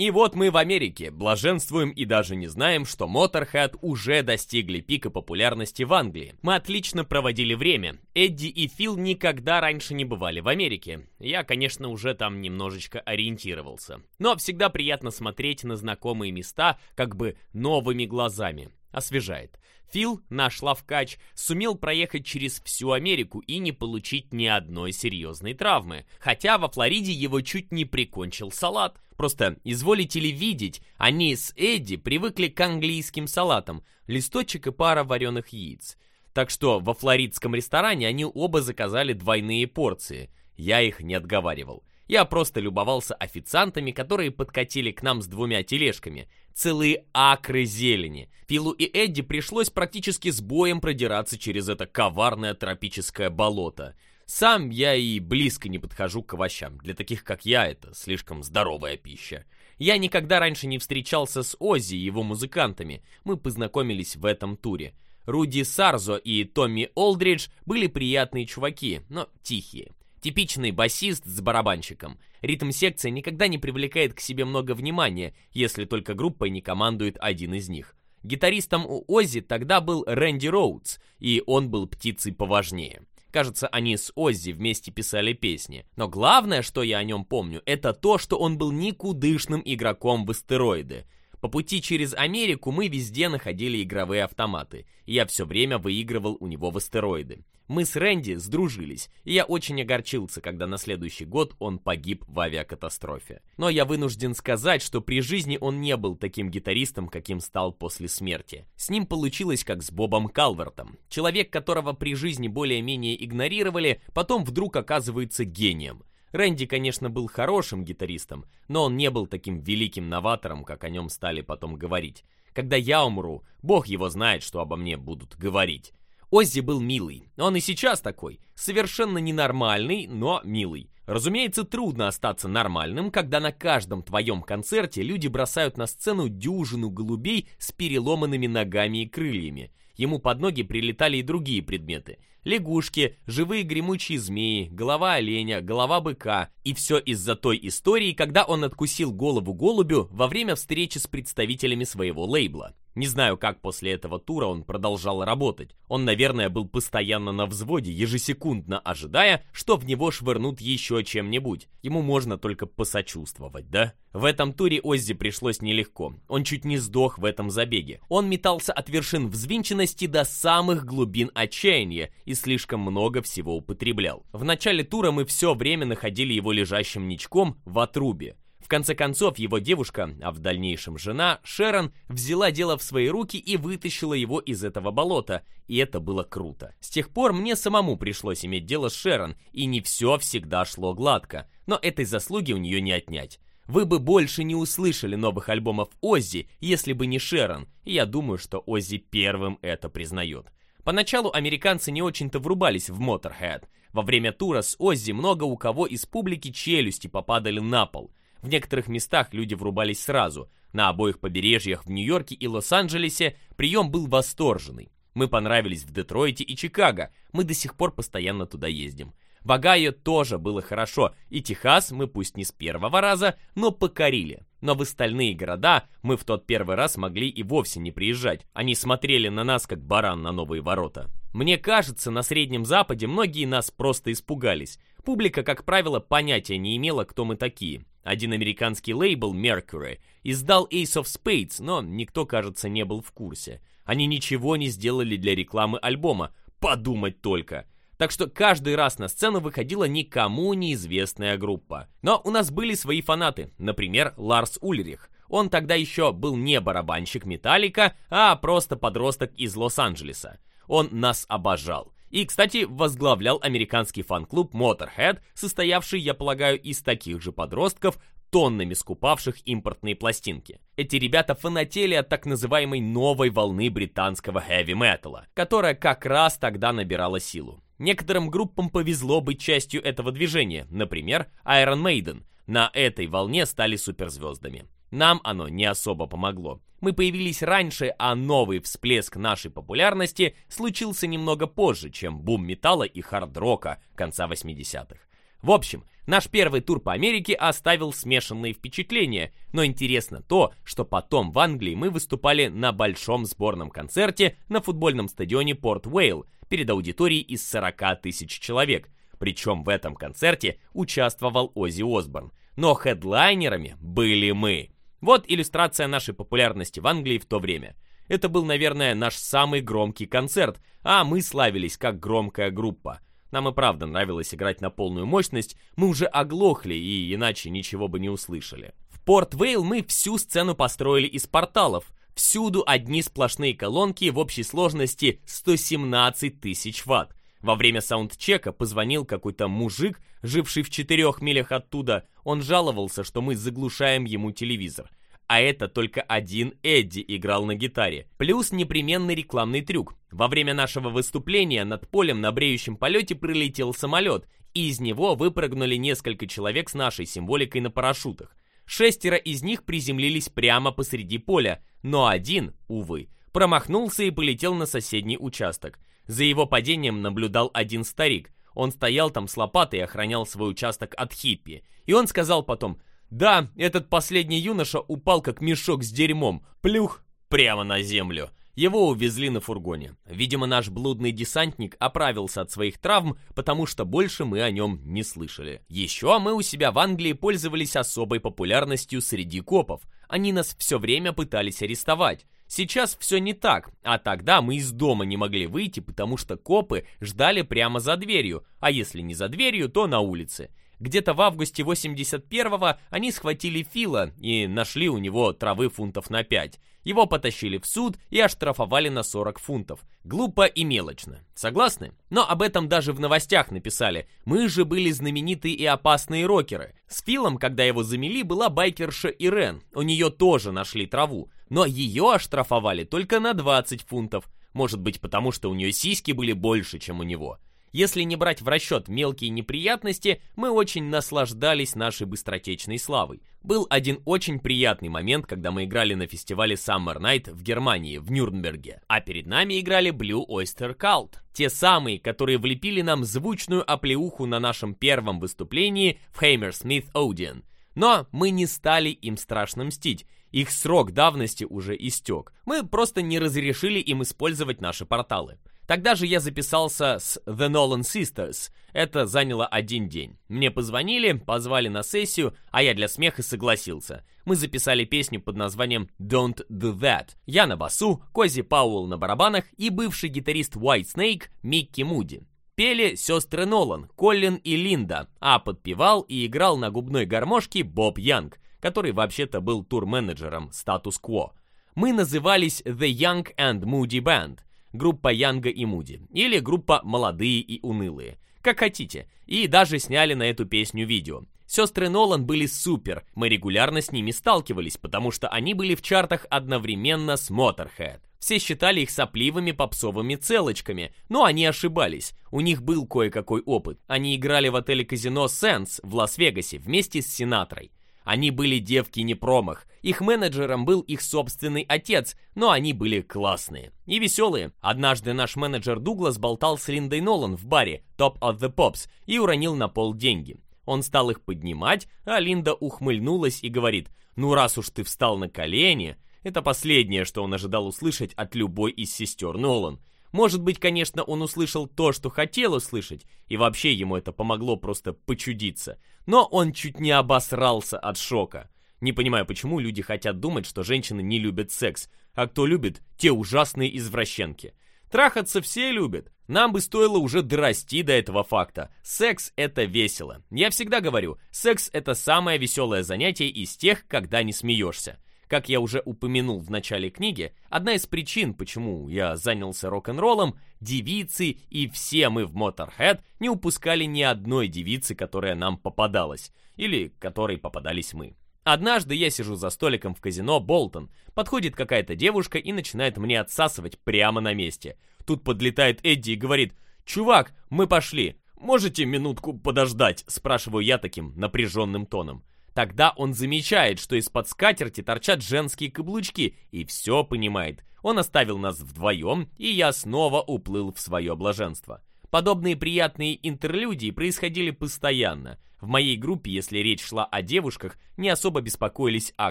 Speaker 1: И вот мы в Америке, блаженствуем и даже не знаем, что Motorhead уже достигли пика популярности в Англии. Мы отлично проводили время. Эдди и Фил никогда раньше не бывали в Америке. Я, конечно, уже там немножечко ориентировался. Но всегда приятно смотреть на знакомые места как бы новыми глазами. Освежает. Фил, наш лавкач, сумел проехать через всю Америку и не получить ни одной серьезной травмы. Хотя во Флориде его чуть не прикончил салат. Просто, изволите ли видеть, они с Эдди привыкли к английским салатам, листочек и пара вареных яиц. Так что во флоридском ресторане они оба заказали двойные порции. Я их не отговаривал. Я просто любовался официантами, которые подкатили к нам с двумя тележками целые акры зелени. Филу и Эдди пришлось практически с боем продираться через это коварное тропическое болото. Сам я и близко не подхожу к овощам. Для таких, как я, это слишком здоровая пища. Я никогда раньше не встречался с Оззи и его музыкантами. Мы познакомились в этом туре. Руди Сарзо и Томми Олдридж были приятные чуваки, но тихие. Типичный басист с барабанщиком. Ритм секции никогда не привлекает к себе много внимания, если только группой не командует один из них. Гитаристом у Оззи тогда был Рэнди Роудс, и он был птицей поважнее. Кажется, они с Оззи вместе писали песни. Но главное, что я о нем помню, это то, что он был никудышным игроком в астероиды. По пути через Америку мы везде находили игровые автоматы, я все время выигрывал у него в астероиды. Мы с Рэнди сдружились, и я очень огорчился, когда на следующий год он погиб в авиакатастрофе. Но я вынужден сказать, что при жизни он не был таким гитаристом, каким стал после смерти. С ним получилось как с Бобом Калвертом. Человек, которого при жизни более-менее игнорировали, потом вдруг оказывается гением. Рэнди, конечно, был хорошим гитаристом, но он не был таким великим новатором, как о нем стали потом говорить. Когда я умру, бог его знает, что обо мне будут говорить. Оззи был милый, он и сейчас такой, совершенно ненормальный, но милый. Разумеется, трудно остаться нормальным, когда на каждом твоем концерте люди бросают на сцену дюжину голубей с переломанными ногами и крыльями. Ему под ноги прилетали и другие предметы. Лягушки, живые гремучие змеи, голова оленя, голова быка. И все из-за той истории, когда он откусил голову голубю во время встречи с представителями своего лейбла. Не знаю, как после этого тура он продолжал работать. Он, наверное, был постоянно на взводе, ежесекундно ожидая, что в него швырнут еще чем-нибудь. Ему можно только посочувствовать, да? В этом туре Оззи пришлось нелегко. Он чуть не сдох в этом забеге. Он метался от вершин взвинченности до самых глубин отчаяния и слишком много всего употреблял. В начале тура мы все время находили его лежащим ничком в отрубе. В конце концов, его девушка, а в дальнейшем жена, Шерон, взяла дело в свои руки и вытащила его из этого болота, и это было круто. С тех пор мне самому пришлось иметь дело с Шерон, и не все всегда шло гладко, но этой заслуги у нее не отнять. Вы бы больше не услышали новых альбомов Оззи, если бы не Шерон, и я думаю, что Оззи первым это признает. Поначалу американцы не очень-то врубались в Motorhead. Во время тура с Оззи много у кого из публики челюсти попадали на пол. В некоторых местах люди врубались сразу. На обоих побережьях в Нью-Йорке и Лос-Анджелесе прием был восторженный. Мы понравились в Детройте и Чикаго, мы до сих пор постоянно туда ездим. В Огайо тоже было хорошо, и Техас мы пусть не с первого раза, но покорили. Но в остальные города мы в тот первый раз могли и вовсе не приезжать. Они смотрели на нас, как баран на новые ворота. Мне кажется, на Среднем Западе многие нас просто испугались. Публика, как правило, понятия не имела, кто мы такие. Один американский лейбл, Mercury, издал Ace of Spades, но никто, кажется, не был в курсе. Они ничего не сделали для рекламы альбома, подумать только. Так что каждый раз на сцену выходила никому неизвестная группа. Но у нас были свои фанаты, например, Ларс Ульрих. Он тогда еще был не барабанщик Металлика, а просто подросток из Лос-Анджелеса. Он нас обожал. И, кстати, возглавлял американский фан-клуб Motorhead, состоявший, я полагаю, из таких же подростков, тоннами скупавших импортные пластинки. Эти ребята фанатели от так называемой новой волны британского хэви-металла, которая как раз тогда набирала силу. Некоторым группам повезло быть частью этого движения, например, Iron Maiden. На этой волне стали суперзвездами. Нам оно не особо помогло. Мы появились раньше, а новый всплеск нашей популярности случился немного позже, чем бум металла и хард-рока конца 80-х. В общем, наш первый тур по Америке оставил смешанные впечатления, но интересно то, что потом в Англии мы выступали на большом сборном концерте на футбольном стадионе Порт Уэйл перед аудиторией из 40 тысяч человек. Причем в этом концерте участвовал Оззи Осборн. Но хедлайнерами были мы. Вот иллюстрация нашей популярности в Англии в то время. Это был, наверное, наш самый громкий концерт, а мы славились как громкая группа. Нам и правда нравилось играть на полную мощность, мы уже оглохли и иначе ничего бы не услышали. В Порт Вейл мы всю сцену построили из порталов. Всюду одни сплошные колонки в общей сложности 117 тысяч ватт. Во время саундчека позвонил какой-то мужик, живший в четырех милях оттуда. Он жаловался, что мы заглушаем ему телевизор. А это только один Эдди играл на гитаре. Плюс непременный рекламный трюк. Во время нашего выступления над полем на бреющем полете прилетел самолет, и из него выпрыгнули несколько человек с нашей символикой на парашютах. Шестеро из них приземлились прямо посреди поля, но один, увы, промахнулся и полетел на соседний участок. За его падением наблюдал один старик. Он стоял там с лопатой и охранял свой участок от хиппи. И он сказал потом, «Да, этот последний юноша упал как мешок с дерьмом. Плюх! Прямо на землю!» Его увезли на фургоне. Видимо, наш блудный десантник оправился от своих травм, потому что больше мы о нем не слышали. Еще а мы у себя в Англии пользовались особой популярностью среди копов. Они нас все время пытались арестовать. Сейчас все не так, а тогда мы из дома не могли выйти, потому что копы ждали прямо за дверью, а если не за дверью, то на улице. Где-то в августе 81-го они схватили Фила и нашли у него травы фунтов на 5. Его потащили в суд и оштрафовали на 40 фунтов. Глупо и мелочно. Согласны? Но об этом даже в новостях написали. Мы же были знаменитые и опасные рокеры. С Филом, когда его замели, была байкерша Ирен. У нее тоже нашли траву но ее оштрафовали только на 20 фунтов, может быть потому, что у нее сиськи были больше, чем у него. Если не брать в расчет мелкие неприятности, мы очень наслаждались нашей быстротечной славой. Был один очень приятный момент, когда мы играли на фестивале Summer Night в Германии, в Нюрнберге. А перед нами играли Blue Oyster Cult. Те самые, которые влепили нам звучную оплеуху на нашем первом выступлении в Hammersmith Odeon. Но мы не стали им страшно мстить, их срок давности уже истек. Мы просто не разрешили им использовать наши порталы. Тогда же я записался с The Nolan Sisters. Это заняло один день. Мне позвонили, позвали на сессию, а я для смеха согласился. Мы записали песню под названием Don't Do That. Я на басу, Кози Пауэлл на барабанах и бывший гитарист White Snake Микки Муди. Пели сестры Нолан, Коллин и Линда, а подпевал и играл на губной гармошке Боб Янг который вообще-то был тур-менеджером статус-кво. Мы назывались The Young and Moody Band, группа Янга и Муди, или группа Молодые и Унылые, как хотите, и даже сняли на эту песню видео. Сестры Нолан были супер, мы регулярно с ними сталкивались, потому что они были в чартах одновременно с Motorhead. Все считали их сопливыми попсовыми целочками, но они ошибались. У них был кое-какой опыт. Они играли в отеле-казино «Сенс» в Лас-Вегасе вместе с Синатрой. Они были девки не промах. Их менеджером был их собственный отец, но они были классные и веселые. Однажды наш менеджер Дуглас болтал с Линдой Нолан в баре Top of the Pops и уронил на пол деньги. Он стал их поднимать, а Линда ухмыльнулась и говорит, «Ну раз уж ты встал на колени...» Это последнее, что он ожидал услышать от любой из сестер Нолан. Может быть, конечно, он услышал то, что хотел услышать, и вообще ему это помогло просто почудиться но он чуть не обосрался от шока. Не понимаю, почему люди хотят думать, что женщины не любят секс, а кто любит, те ужасные извращенки. Трахаться все любят. Нам бы стоило уже дорасти до этого факта. Секс — это весело. Я всегда говорю, секс — это самое веселое занятие из тех, когда не смеешься. Как я уже упомянул в начале книги, одна из причин, почему я занялся рок-н-роллом, девицы и все мы в Motorhead не упускали ни одной девицы, которая нам попадалась, или которой попадались мы. Однажды я сижу за столиком в казино «Болтон». Подходит какая-то девушка и начинает мне отсасывать прямо на месте. Тут подлетает Эдди и говорит «Чувак, мы пошли. Можете минутку подождать?» Спрашиваю я таким напряженным тоном. Тогда он замечает, что из-под скатерти торчат женские каблучки, и все понимает. Он оставил нас вдвоем, и я снова уплыл в свое блаженство. Подобные приятные интерлюдии происходили постоянно. В моей группе, если речь шла о девушках, не особо беспокоились о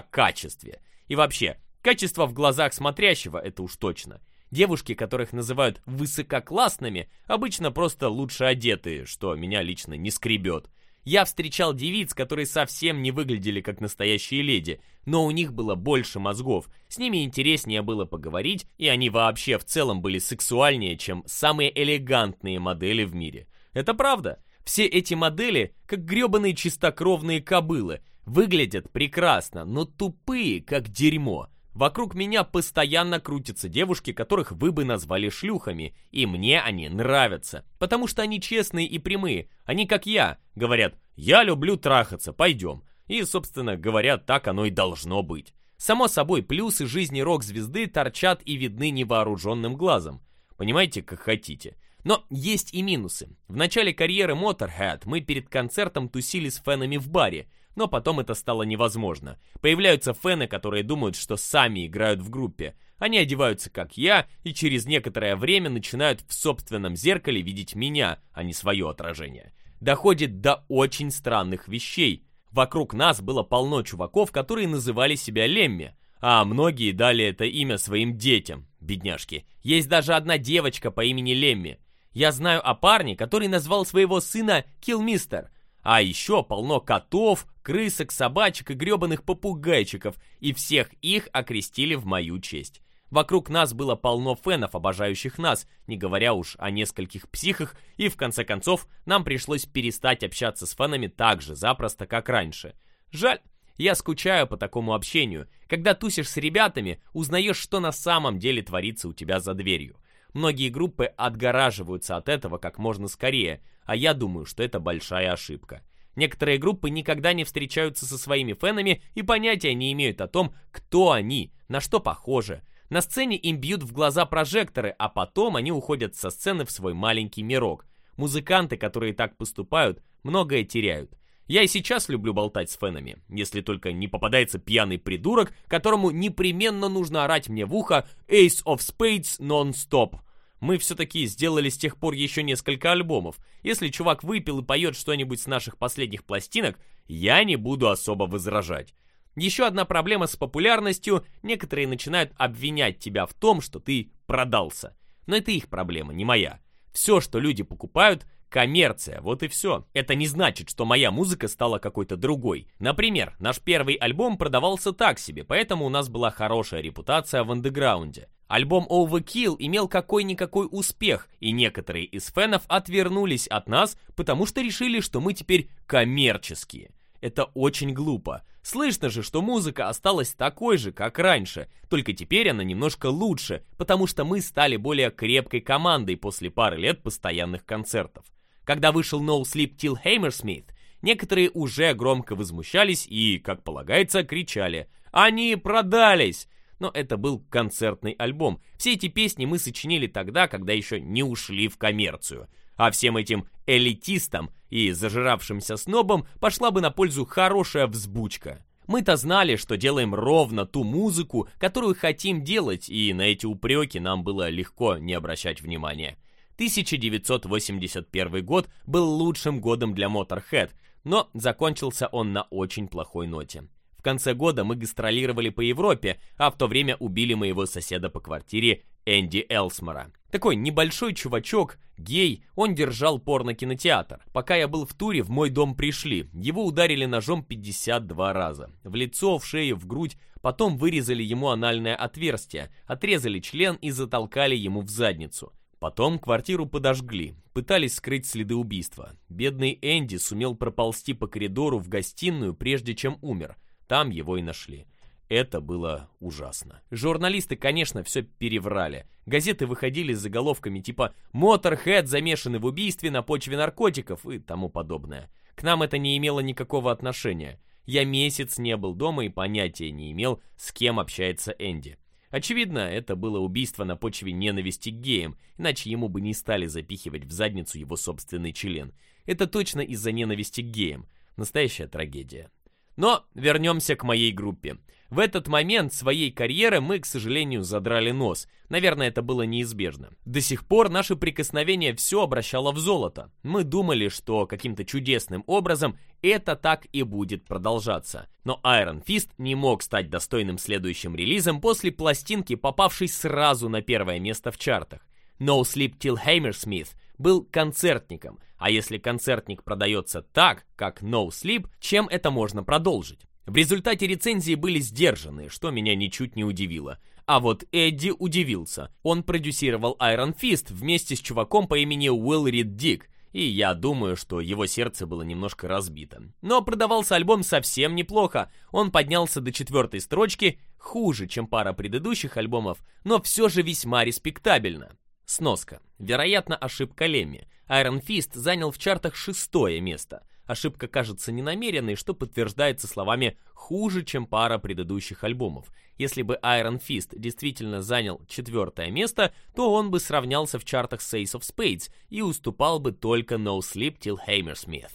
Speaker 1: качестве. И вообще, качество в глазах смотрящего – это уж точно. Девушки, которых называют высококлассными, обычно просто лучше одетые, что меня лично не скребет. Я встречал девиц, которые совсем не выглядели как настоящие леди, но у них было больше мозгов, с ними интереснее было поговорить, и они вообще в целом были сексуальнее, чем самые элегантные модели в мире. Это правда. Все эти модели, как гребаные чистокровные кобылы, выглядят прекрасно, но тупые, как дерьмо. Вокруг меня постоянно крутятся девушки, которых вы бы назвали шлюхами, и мне они нравятся, потому что они честные и прямые. Они как я, говорят «я люблю трахаться, пойдем». И, собственно говоря, так оно и должно быть. Само собой, плюсы жизни рок-звезды торчат и видны невооруженным глазом. Понимаете, как хотите. Но есть и минусы. В начале карьеры Motorhead мы перед концертом тусили с фенами в баре, но потом это стало невозможно. Появляются фены которые думают, что сами играют в группе. Они одеваются, как я, и через некоторое время начинают в собственном зеркале видеть меня, а не свое отражение. Доходит до очень странных вещей. Вокруг нас было полно чуваков, которые называли себя Лемми, а многие дали это имя своим детям, бедняжки. Есть даже одна девочка по имени Лемми. Я знаю о парне, который назвал своего сына Килмистер – а еще полно котов, крысок, собачек и гребаных попугайчиков, и всех их окрестили в мою честь. Вокруг нас было полно фенов, обожающих нас, не говоря уж о нескольких психах, и в конце концов нам пришлось перестать общаться с фенами так же запросто, как раньше. Жаль, я скучаю по такому общению. Когда тусишь с ребятами, узнаешь, что на самом деле творится у тебя за дверью. Многие группы отгораживаются от этого как можно скорее, а я думаю, что это большая ошибка. Некоторые группы никогда не встречаются со своими фенами и понятия не имеют о том, кто они, на что похожи. На сцене им бьют в глаза прожекторы, а потом они уходят со сцены в свой маленький мирок. Музыканты, которые так поступают, многое теряют. Я и сейчас люблю болтать с фенами, если только не попадается пьяный придурок, которому непременно нужно орать мне в ухо «Ace of Spades non-stop. Мы все-таки сделали с тех пор еще несколько альбомов. Если чувак выпил и поет что-нибудь с наших последних пластинок, я не буду особо возражать. Еще одна проблема с популярностью – некоторые начинают обвинять тебя в том, что ты продался. Но это их проблема, не моя. Все, что люди покупают – коммерция, вот и все. Это не значит, что моя музыка стала какой-то другой. Например, наш первый альбом продавался так себе, поэтому у нас была хорошая репутация в андеграунде. Альбом Overkill имел какой-никакой успех, и некоторые из фенов отвернулись от нас, потому что решили, что мы теперь коммерческие. Это очень глупо. Слышно же, что музыка осталась такой же, как раньше, только теперь она немножко лучше, потому что мы стали более крепкой командой после пары лет постоянных концертов. Когда вышел No Sleep Till Hammersmith, некоторые уже громко возмущались и, как полагается, кричали «Они продались!» Но это был концертный альбом. Все эти песни мы сочинили тогда, когда еще не ушли в коммерцию. А всем этим элитистам и зажиравшимся снобам пошла бы на пользу хорошая взбучка. Мы-то знали, что делаем ровно ту музыку, которую хотим делать, и на эти упреки нам было легко не обращать внимания. 1981 год был лучшим годом для Motorhead, но закончился он на очень плохой ноте. В конце года мы гастролировали по Европе, а в то время убили моего соседа по квартире Энди Элсмора. Такой небольшой чувачок, гей, он держал порно-кинотеатр. Пока я был в туре, в мой дом пришли. Его ударили ножом 52 раза. В лицо, в шею, в грудь. Потом вырезали ему анальное отверстие, отрезали член и затолкали ему в задницу. Потом квартиру подожгли, пытались скрыть следы убийства. Бедный Энди сумел проползти по коридору в гостиную, прежде чем умер. Там его и нашли. Это было ужасно. Журналисты, конечно, все переврали. Газеты выходили с заголовками типа «Моторхед замешаны в убийстве на почве наркотиков» и тому подобное. К нам это не имело никакого отношения. Я месяц не был дома и понятия не имел, с кем общается Энди. Очевидно, это было убийство на почве ненависти к геям, иначе ему бы не стали запихивать в задницу его собственный член. Это точно из-за ненависти к геям. Настоящая трагедия. Но вернемся к моей группе. В этот момент своей карьеры мы, к сожалению, задрали нос. Наверное, это было неизбежно. До сих пор наше прикосновение все обращало в золото. Мы думали, что каким-то чудесным образом это так и будет продолжаться. Но Iron Fist не мог стать достойным следующим релизом после пластинки, попавшей сразу на первое место в чартах. No Sleep Till Hammersmith был концертником, а если концертник продается так, как No Sleep, чем это можно продолжить? В результате рецензии были сдержаны, что меня ничуть не удивило. А вот Эдди удивился. Он продюсировал Iron Fist вместе с чуваком по имени Уилл Рид Дик, и я думаю, что его сердце было немножко разбито. Но продавался альбом совсем неплохо. Он поднялся до четвертой строчки, хуже, чем пара предыдущих альбомов, но все же весьма респектабельно. Сноска. Вероятно, ошибка Лемми. Iron Fist занял в чартах шестое место – Ошибка кажется ненамеренной, что подтверждается словами «хуже, чем пара предыдущих альбомов». Если бы Iron Fist действительно занял четвертое место, то он бы сравнялся в чартах с Ace of Spades и уступал бы только No Sleep Till Hammersmith.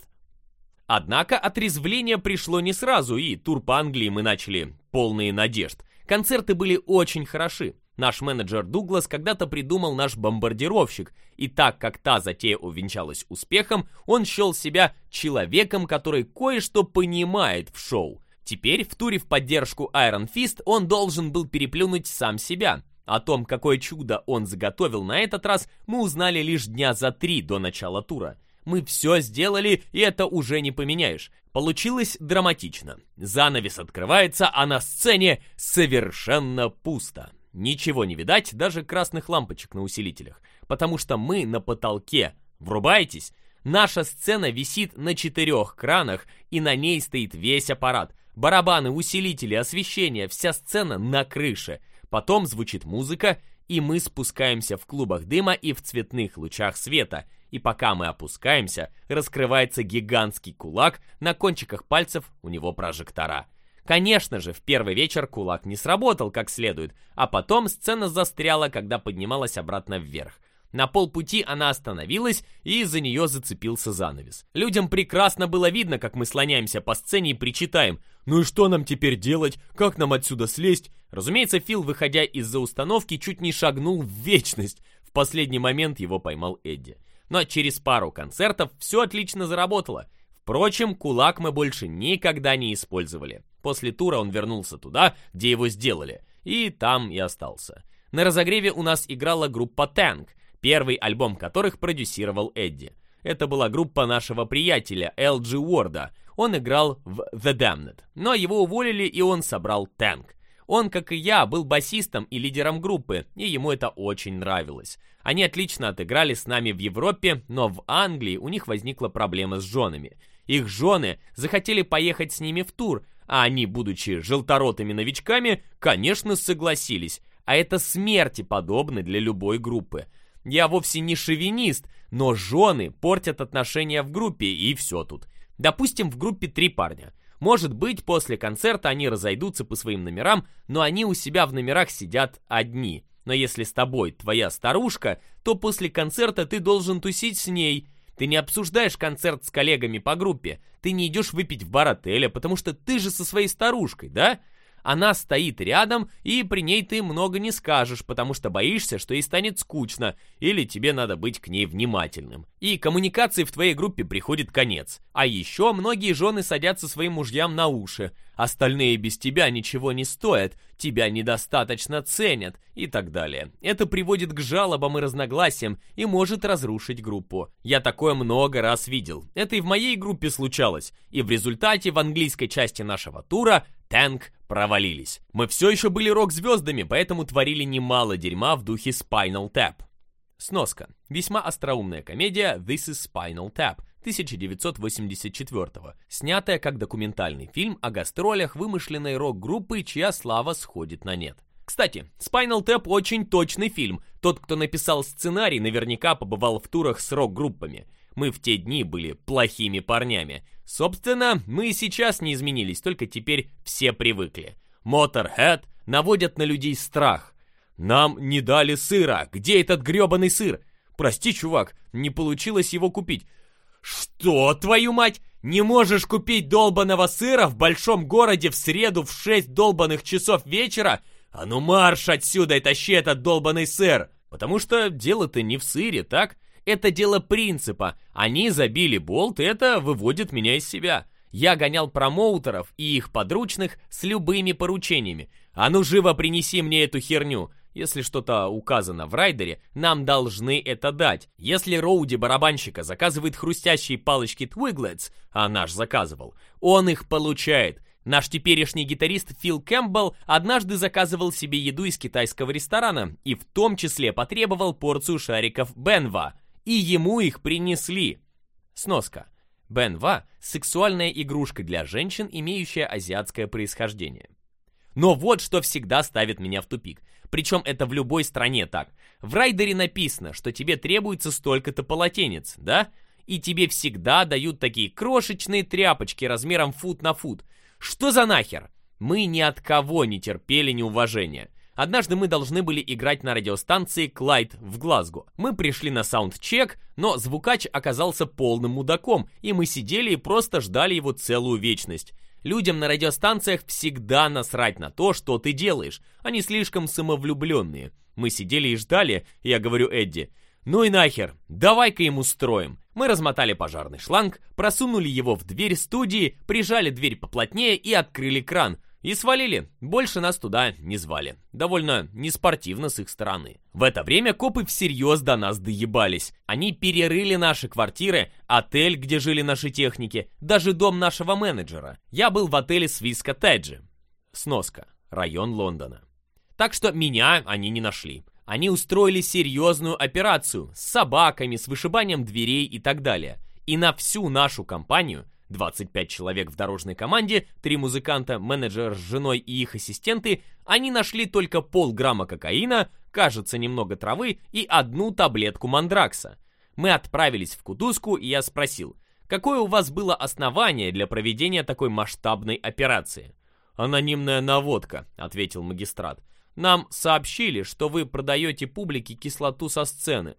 Speaker 1: Однако отрезвление пришло не сразу, и тур по Англии мы начали полные надежд. Концерты были очень хороши. Наш менеджер Дуглас когда-то придумал наш бомбардировщик, и так как та затея увенчалась успехом, он счел себя человеком, который кое-что понимает в шоу. Теперь в туре в поддержку Iron Fist он должен был переплюнуть сам себя. О том, какое чудо он заготовил на этот раз, мы узнали лишь дня за три до начала тура. Мы все сделали, и это уже не поменяешь. Получилось драматично. Занавес открывается, а на сцене совершенно пусто ничего не видать, даже красных лампочек на усилителях, потому что мы на потолке. Врубайтесь! Наша сцена висит на четырех кранах, и на ней стоит весь аппарат. Барабаны, усилители, освещение, вся сцена на крыше. Потом звучит музыка, и мы спускаемся в клубах дыма и в цветных лучах света. И пока мы опускаемся, раскрывается гигантский кулак, на кончиках пальцев у него прожектора. Конечно же, в первый вечер кулак не сработал как следует, а потом сцена застряла, когда поднималась обратно вверх. На полпути она остановилась, и за нее зацепился занавес. Людям прекрасно было видно, как мы слоняемся по сцене и причитаем «Ну и что нам теперь делать? Как нам отсюда слезть?» Разумеется, Фил, выходя из-за установки, чуть не шагнул в вечность. В последний момент его поймал Эдди. Но через пару концертов все отлично заработало. Впрочем, кулак мы больше никогда не использовали. После тура он вернулся туда, где его сделали, и там и остался. На разогреве у нас играла группа Tank, первый альбом которых продюсировал Эдди. Это была группа нашего приятеля, Элджи Уорда. Он играл в The Damned, но его уволили, и он собрал Tank. Он, как и я, был басистом и лидером группы, и ему это очень нравилось. Они отлично отыграли с нами в Европе, но в Англии у них возникла проблема с женами – их жены захотели поехать с ними в тур, а они, будучи желторотыми новичками, конечно, согласились. А это смерти подобно для любой группы. Я вовсе не шовинист, но жены портят отношения в группе, и все тут. Допустим, в группе три парня. Может быть, после концерта они разойдутся по своим номерам, но они у себя в номерах сидят одни. Но если с тобой твоя старушка, то после концерта ты должен тусить с ней – ты не обсуждаешь концерт с коллегами по группе, ты не идешь выпить в бар отеля, потому что ты же со своей старушкой, да? Она стоит рядом, и при ней ты много не скажешь, потому что боишься, что ей станет скучно, или тебе надо быть к ней внимательным. И коммуникации в твоей группе приходит конец. А еще многие жены садятся своим мужьям на уши. Остальные без тебя ничего не стоят, тебя недостаточно ценят и так далее. Это приводит к жалобам и разногласиям и может разрушить группу. Я такое много раз видел. Это и в моей группе случалось. И в результате в английской части нашего тура Тэнк Провалились. Мы все еще были рок-звездами, поэтому творили немало дерьма в духе Spinal Tap. Сноска. Весьма остроумная комедия This is Spinal Tap 1984 снятая как документальный фильм о гастролях вымышленной рок-группы, чья слава сходит на нет. Кстати, Spinal Tap очень точный фильм. Тот, кто написал сценарий, наверняка побывал в турах с рок-группами. Мы в те дни были плохими парнями Собственно, мы и сейчас не изменились, только теперь все привыкли. Моторхед наводят на людей страх. Нам не дали сыра. Где этот грёбаный сыр? Прости, чувак, не получилось его купить. Что, твою мать? Не можешь купить долбаного сыра в большом городе в среду в 6 долбаных часов вечера? А ну марш отсюда и тащи этот долбаный сыр. Потому что дело-то не в сыре, так? Это дело принципа. Они забили болт, это выводит меня из себя. Я гонял промоутеров и их подручных с любыми поручениями. А ну живо принеси мне эту херню. Если что-то указано в райдере, нам должны это дать. Если Роуди барабанщика заказывает хрустящие палочки твиглетс, а наш заказывал, он их получает. Наш теперешний гитарист Фил Кэмпбелл однажды заказывал себе еду из китайского ресторана и в том числе потребовал порцию шариков Бенва и ему их принесли. Сноска. Бенва – сексуальная игрушка для женщин, имеющая азиатское происхождение. Но вот что всегда ставит меня в тупик. Причем это в любой стране так. В райдере написано, что тебе требуется столько-то полотенец, да? И тебе всегда дают такие крошечные тряпочки размером фут на фут. Что за нахер? Мы ни от кого не терпели неуважения. Однажды мы должны были играть на радиостанции Клайд в Глазго. Мы пришли на саундчек, но звукач оказался полным мудаком, и мы сидели и просто ждали его целую вечность. Людям на радиостанциях всегда насрать на то, что ты делаешь. Они слишком самовлюбленные. Мы сидели и ждали, я говорю Эдди. Ну и нахер, давай-ка им устроим. Мы размотали пожарный шланг, просунули его в дверь студии, прижали дверь поплотнее и открыли кран – и свалили. Больше нас туда не звали. Довольно неспортивно с их стороны. В это время копы всерьез до нас доебались. Они перерыли наши квартиры, отель, где жили наши техники, даже дом нашего менеджера. Я был в отеле Свиска Теджи. Сноска. Район Лондона. Так что меня они не нашли. Они устроили серьезную операцию с собаками, с вышибанием дверей и так далее. И на всю нашу компанию 25 человек в дорожной команде, 3 музыканта, менеджер с женой и их ассистенты, они нашли только полграмма кокаина, кажется, немного травы и одну таблетку мандракса. Мы отправились в Кутузку, и я спросил, какое у вас было основание для проведения такой масштабной операции? «Анонимная наводка», — ответил магистрат. «Нам сообщили, что вы продаете публике кислоту со сцены».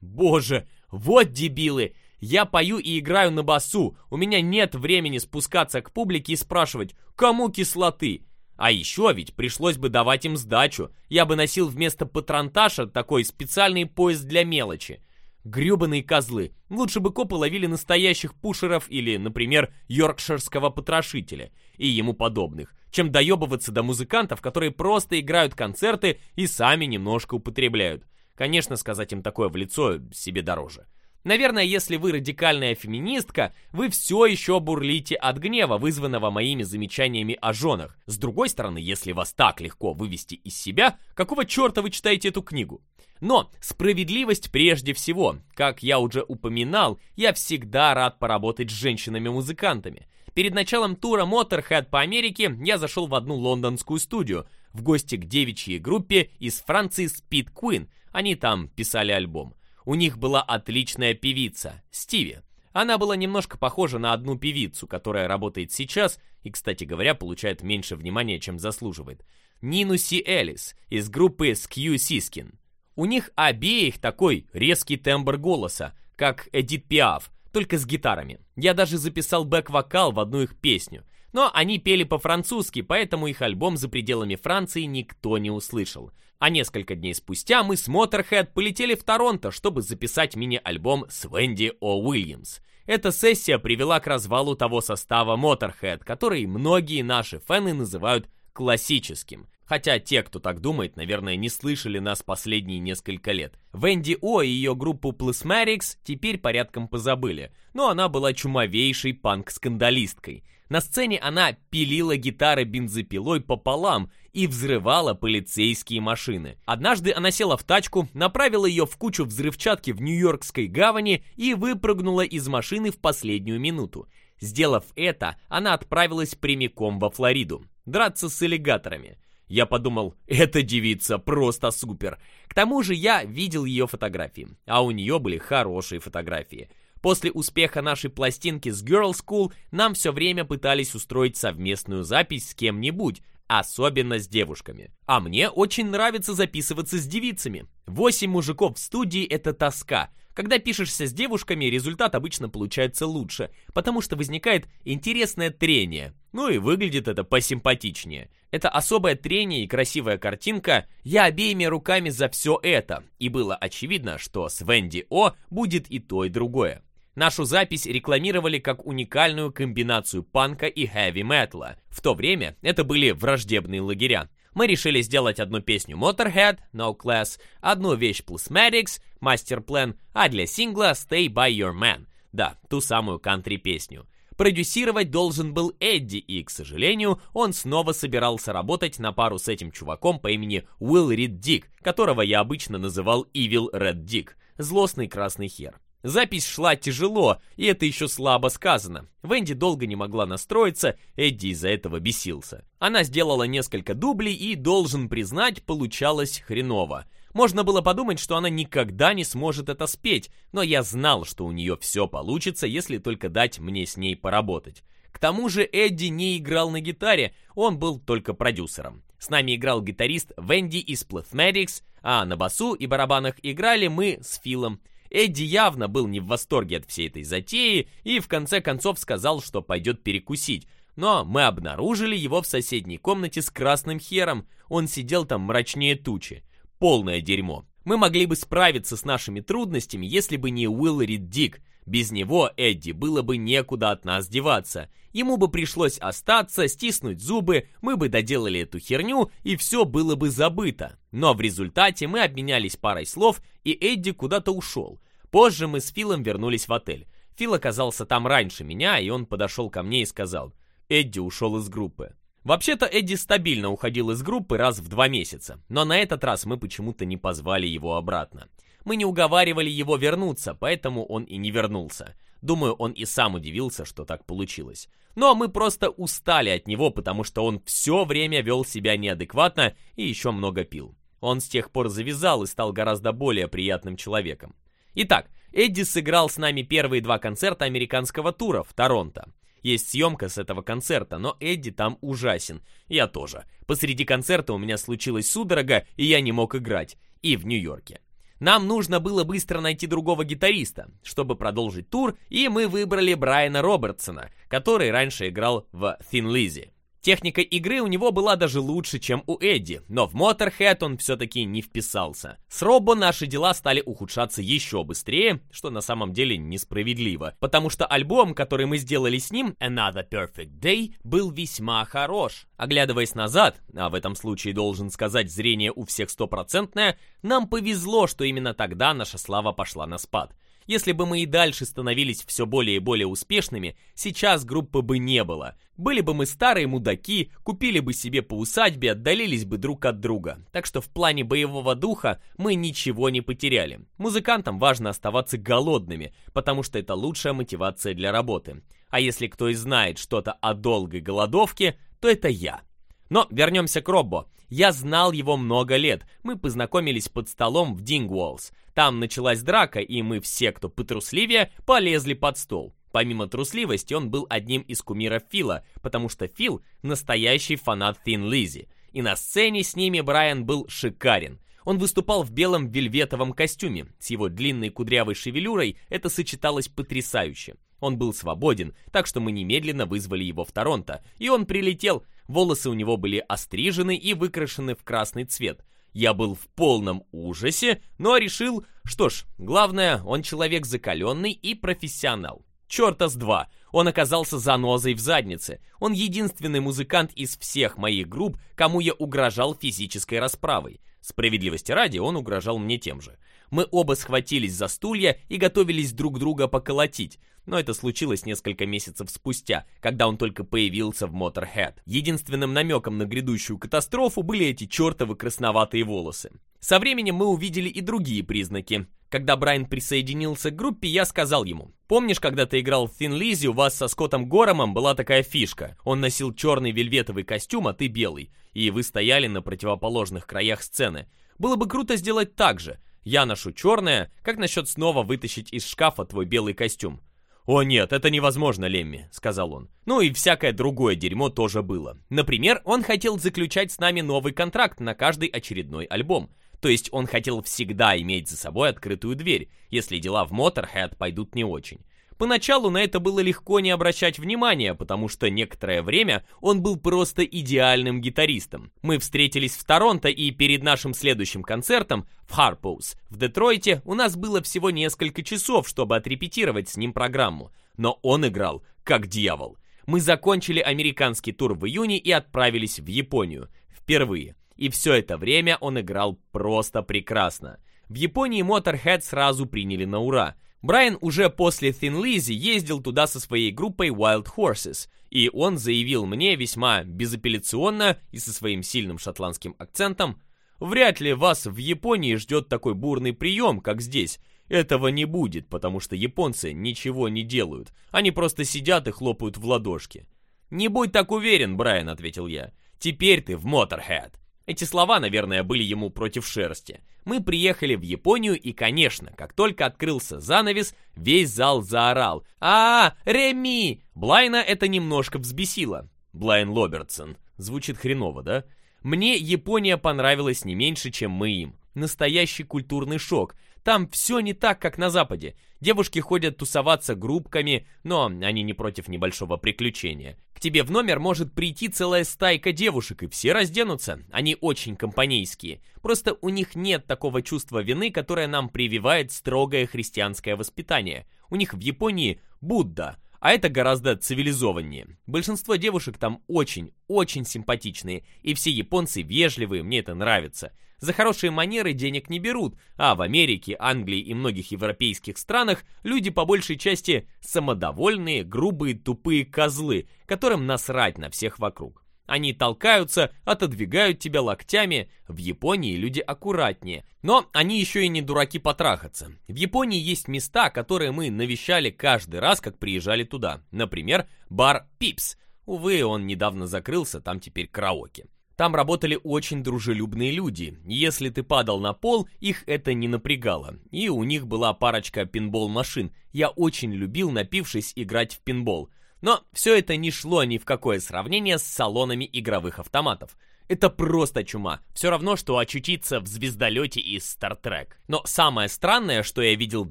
Speaker 1: «Боже, вот дебилы! Я пою и играю на басу. У меня нет времени спускаться к публике и спрашивать, кому кислоты. А еще ведь пришлось бы давать им сдачу. Я бы носил вместо патронташа такой специальный поезд для мелочи. Грёбаные козлы. Лучше бы копы ловили настоящих пушеров или, например, йоркширского потрошителя и ему подобных, чем доебываться до музыкантов, которые просто играют концерты и сами немножко употребляют. Конечно, сказать им такое в лицо себе дороже. Наверное, если вы радикальная феминистка, вы все еще бурлите от гнева, вызванного моими замечаниями о женах. С другой стороны, если вас так легко вывести из себя, какого черта вы читаете эту книгу? Но справедливость прежде всего. Как я уже упоминал, я всегда рад поработать с женщинами-музыкантами. Перед началом тура Motorhead по Америке я зашел в одну лондонскую студию, в гости к девичьей группе из Франции Speed Queen. Они там писали альбом. У них была отличная певица, Стиви. Она была немножко похожа на одну певицу, которая работает сейчас и, кстати говоря, получает меньше внимания, чем заслуживает. Нину Си Элис из группы Скью Сискин. У них обеих такой резкий тембр голоса, как Эдит Пиаф, только с гитарами. Я даже записал бэк-вокал в одну их песню. Но они пели по-французски, поэтому их альбом за пределами Франции никто не услышал. А несколько дней спустя мы с Motorhead полетели в Торонто, чтобы записать мини-альбом с Венди О. Уильямс. Эта сессия привела к развалу того состава Motorhead, который многие наши фэны называют классическим. Хотя те, кто так думает, наверное, не слышали нас последние несколько лет. Венди О и ее группу Plasmatics теперь порядком позабыли, но она была чумовейшей панк-скандалисткой – на сцене она пилила гитары бензопилой пополам и взрывала полицейские машины. Однажды она села в тачку, направила ее в кучу взрывчатки в Нью-Йоркской гавани и выпрыгнула из машины в последнюю минуту. Сделав это, она отправилась прямиком во Флориду. Драться с аллигаторами. Я подумал, эта девица просто супер. К тому же я видел ее фотографии, а у нее были хорошие фотографии. После успеха нашей пластинки с Girl School нам все время пытались устроить совместную запись с кем-нибудь, особенно с девушками. А мне очень нравится записываться с девицами. Восемь мужиков в студии — это тоска. Когда пишешься с девушками, результат обычно получается лучше, потому что возникает интересное трение. Ну и выглядит это посимпатичнее. Это особое трение и красивая картинка. Я обеими руками за все это. И было очевидно, что с Венди О будет и то, и другое. Нашу запись рекламировали как уникальную комбинацию панка и хэви-метла. В то время это были враждебные лагеря. Мы решили сделать одну песню Motorhead, No Class, одну вещь Plasmatics, Master Plan, а для сингла Stay By Your Man. Да, ту самую кантри-песню. Продюсировать должен был Эдди, и, к сожалению, он снова собирался работать на пару с этим чуваком по имени Уилл Рид Дик, которого я обычно называл Evil Red Дик, злостный красный хер. Запись шла тяжело, и это еще слабо сказано. Венди долго не могла настроиться, Эдди из-за этого бесился. Она сделала несколько дублей и, должен признать, получалось хреново. Можно было подумать, что она никогда не сможет это спеть, но я знал, что у нее все получится, если только дать мне с ней поработать. К тому же Эдди не играл на гитаре, он был только продюсером. С нами играл гитарист Венди из Plethmatics, а на басу и барабанах играли мы с Филом. Эдди явно был не в восторге от всей этой затеи и в конце концов сказал, что пойдет перекусить. Но мы обнаружили его в соседней комнате с красным хером. Он сидел там мрачнее тучи. Полное дерьмо. Мы могли бы справиться с нашими трудностями, если бы не Уилларид Дик. Без него, Эдди, было бы некуда от нас деваться. Ему бы пришлось остаться, стиснуть зубы, мы бы доделали эту херню, и все было бы забыто. Но в результате мы обменялись парой слов, и Эдди куда-то ушел. Позже мы с Филом вернулись в отель. Фил оказался там раньше меня, и он подошел ко мне и сказал, «Эдди ушел из группы». Вообще-то Эдди стабильно уходил из группы раз в два месяца, но на этот раз мы почему-то не позвали его обратно. Мы не уговаривали его вернуться, поэтому он и не вернулся. Думаю, он и сам удивился, что так получилось. Но мы просто устали от него, потому что он все время вел себя неадекватно и еще много пил. Он с тех пор завязал и стал гораздо более приятным человеком. Итак, Эдди сыграл с нами первые два концерта американского тура в Торонто. Есть съемка с этого концерта, но Эдди там ужасен. Я тоже. Посреди концерта у меня случилась судорога, и я не мог играть. И в Нью-Йорке. Нам нужно было быстро найти другого гитариста, чтобы продолжить тур, и мы выбрали Брайана Робертсона, который раньше играл в Thin Lizzy. Техника игры у него была даже лучше, чем у Эдди, но в моторхед он все-таки не вписался. С Робо наши дела стали ухудшаться еще быстрее, что на самом деле несправедливо, потому что альбом, который мы сделали с ним, Another Perfect Day, был весьма хорош. Оглядываясь назад, а в этом случае должен сказать, зрение у всех стопроцентное, нам повезло, что именно тогда наша слава пошла на спад. Если бы мы и дальше становились все более и более успешными, сейчас группы бы не было. Были бы мы старые мудаки, купили бы себе по усадьбе, отдалились бы друг от друга. Так что в плане боевого духа мы ничего не потеряли. Музыкантам важно оставаться голодными, потому что это лучшая мотивация для работы. А если кто и знает что-то о долгой голодовке, то это я. Но вернемся к Роббо. Я знал его много лет. Мы познакомились под столом в Дингуолс. Там началась драка, и мы все, кто потрусливее, полезли под стол. Помимо трусливости, он был одним из кумиров Фила, потому что Фил — настоящий фанат Thin Лизи. И на сцене с ними Брайан был шикарен. Он выступал в белом вельветовом костюме. С его длинной кудрявой шевелюрой это сочеталось потрясающе. Он был свободен, так что мы немедленно вызвали его в Торонто. И он прилетел, волосы у него были острижены и выкрашены в красный цвет. Я был в полном ужасе, но ну а решил, что ж, главное, он человек закаленный и профессионал. Черта с два, он оказался занозой в заднице. Он единственный музыкант из всех моих групп, кому я угрожал физической расправой. Справедливости ради, он угрожал мне тем же. Мы оба схватились за стулья и готовились друг друга поколотить, но это случилось несколько месяцев спустя, когда он только появился в Моторхед. Единственным намеком на грядущую катастрофу были эти чертовы красноватые волосы. Со временем мы увидели и другие признаки. Когда Брайан присоединился к группе, я сказал ему, «Помнишь, когда ты играл в Thin Lizzy, у вас со Скоттом Горомом была такая фишка? Он носил черный вельветовый костюм, а ты белый, и вы стояли на противоположных краях сцены. Было бы круто сделать так же, я ношу черное, как насчет снова вытащить из шкафа твой белый костюм? «О нет, это невозможно, Лемми», — сказал он. Ну и всякое другое дерьмо тоже было. Например, он хотел заключать с нами новый контракт на каждый очередной альбом. То есть он хотел всегда иметь за собой открытую дверь, если дела в Моторхед пойдут не очень. Поначалу на это было легко не обращать внимания, потому что некоторое время он был просто идеальным гитаристом. Мы встретились в Торонто, и перед нашим следующим концертом в Харпоус в Детройте у нас было всего несколько часов, чтобы отрепетировать с ним программу. Но он играл как дьявол. Мы закончили американский тур в июне и отправились в Японию. Впервые. И все это время он играл просто прекрасно. В Японии Motorhead сразу приняли на ура – Брайан уже после Thin Lizzy ездил туда со своей группой Wild Horses, и он заявил мне весьма безапелляционно и со своим сильным шотландским акцентом, «Вряд ли вас в Японии ждет такой бурный прием, как здесь. Этого не будет, потому что японцы ничего не делают. Они просто сидят и хлопают в ладошки». «Не будь так уверен, Брайан», — ответил я. «Теперь ты в Моторхед». Эти слова, наверное, были ему против шерсти. Мы приехали в Японию, и, конечно, как только открылся занавес, весь зал заорал а, -а Реми!» Блайна это немножко взбесило. Блайн Лобертсон. Звучит хреново, да? Мне Япония понравилась не меньше, чем мы им. Настоящий культурный шок, там все не так, как на Западе. Девушки ходят тусоваться группками, но они не против небольшого приключения. К тебе в номер может прийти целая стайка девушек, и все разденутся. Они очень компанейские. Просто у них нет такого чувства вины, которое нам прививает строгое христианское воспитание. У них в Японии Будда – а это гораздо цивилизованнее. Большинство девушек там очень, очень симпатичные, и все японцы вежливые, мне это нравится. За хорошие манеры денег не берут, а в Америке, Англии и многих европейских странах люди по большей части самодовольные, грубые, тупые козлы, которым насрать на всех вокруг. Они толкаются, отодвигают тебя локтями. В Японии люди аккуратнее. Но они еще и не дураки потрахаться. В Японии есть места, которые мы навещали каждый раз, как приезжали туда. Например, бар «Пипс». Увы, он недавно закрылся, там теперь караоке. Там работали очень дружелюбные люди. Если ты падал на пол, их это не напрягало. И у них была парочка пинбол-машин. Я очень любил, напившись, играть в пинбол. Но все это не шло ни в какое сравнение с салонами игровых автоматов. Это просто чума. Все равно, что очутиться в звездолете из Star Trek. Но самое странное, что я видел в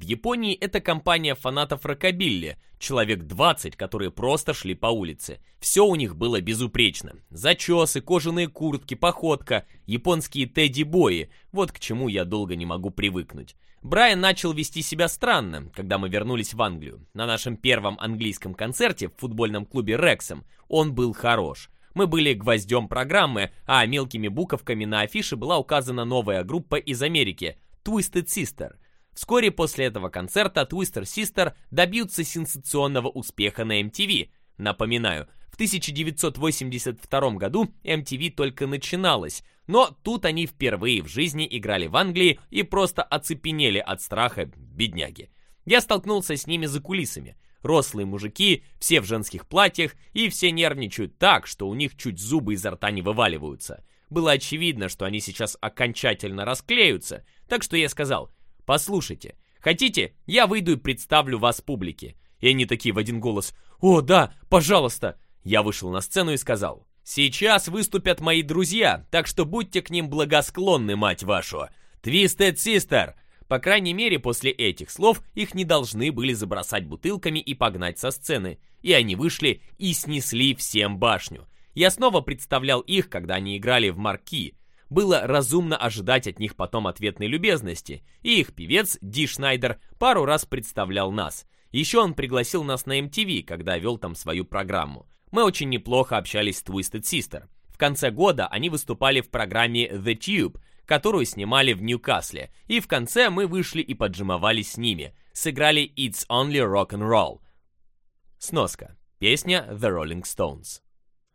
Speaker 1: Японии, это компания фанатов Рокобилли. Человек 20, которые просто шли по улице. Все у них было безупречно. Зачесы, кожаные куртки, походка, японские тедди-бои. Вот к чему я долго не могу привыкнуть. Брайан начал вести себя странно, когда мы вернулись в Англию. На нашем первом английском концерте в футбольном клубе «Рексом» он был хорош. Мы были гвоздем программы, а мелкими буковками на афише была указана новая группа из Америки – Twisted Sister. Вскоре после этого концерта Twister Sister добьются сенсационного успеха на MTV. Напоминаю, в 1982 году MTV только начиналась, но тут они впервые в жизни играли в Англии и просто оцепенели от страха бедняги. Я столкнулся с ними за кулисами – рослые мужики, все в женских платьях, и все нервничают так, что у них чуть зубы изо рта не вываливаются. Было очевидно, что они сейчас окончательно расклеются, так что я сказал, «Послушайте, хотите, я выйду и представлю вас публике?» И они такие в один голос, «О, да, пожалуйста!» Я вышел на сцену и сказал, «Сейчас выступят мои друзья, так что будьте к ним благосклонны, мать вашу! Твистед Систер!» По крайней мере, после этих слов их не должны были забросать бутылками и погнать со сцены. И они вышли и снесли всем башню. Я снова представлял их, когда они играли в марки. Было разумно ожидать от них потом ответной любезности, и их певец Ди Шнайдер пару раз представлял нас. Еще он пригласил нас на MTV, когда вел там свою программу. Мы очень неплохо общались с Twisted Sister. В конце года они выступали в программе The Tube, которую снимали в Ньюкасле, и в конце мы вышли и поджимовали с ними, сыграли «It's Only Rock Roll". Сноска. Песня «The Rolling Stones».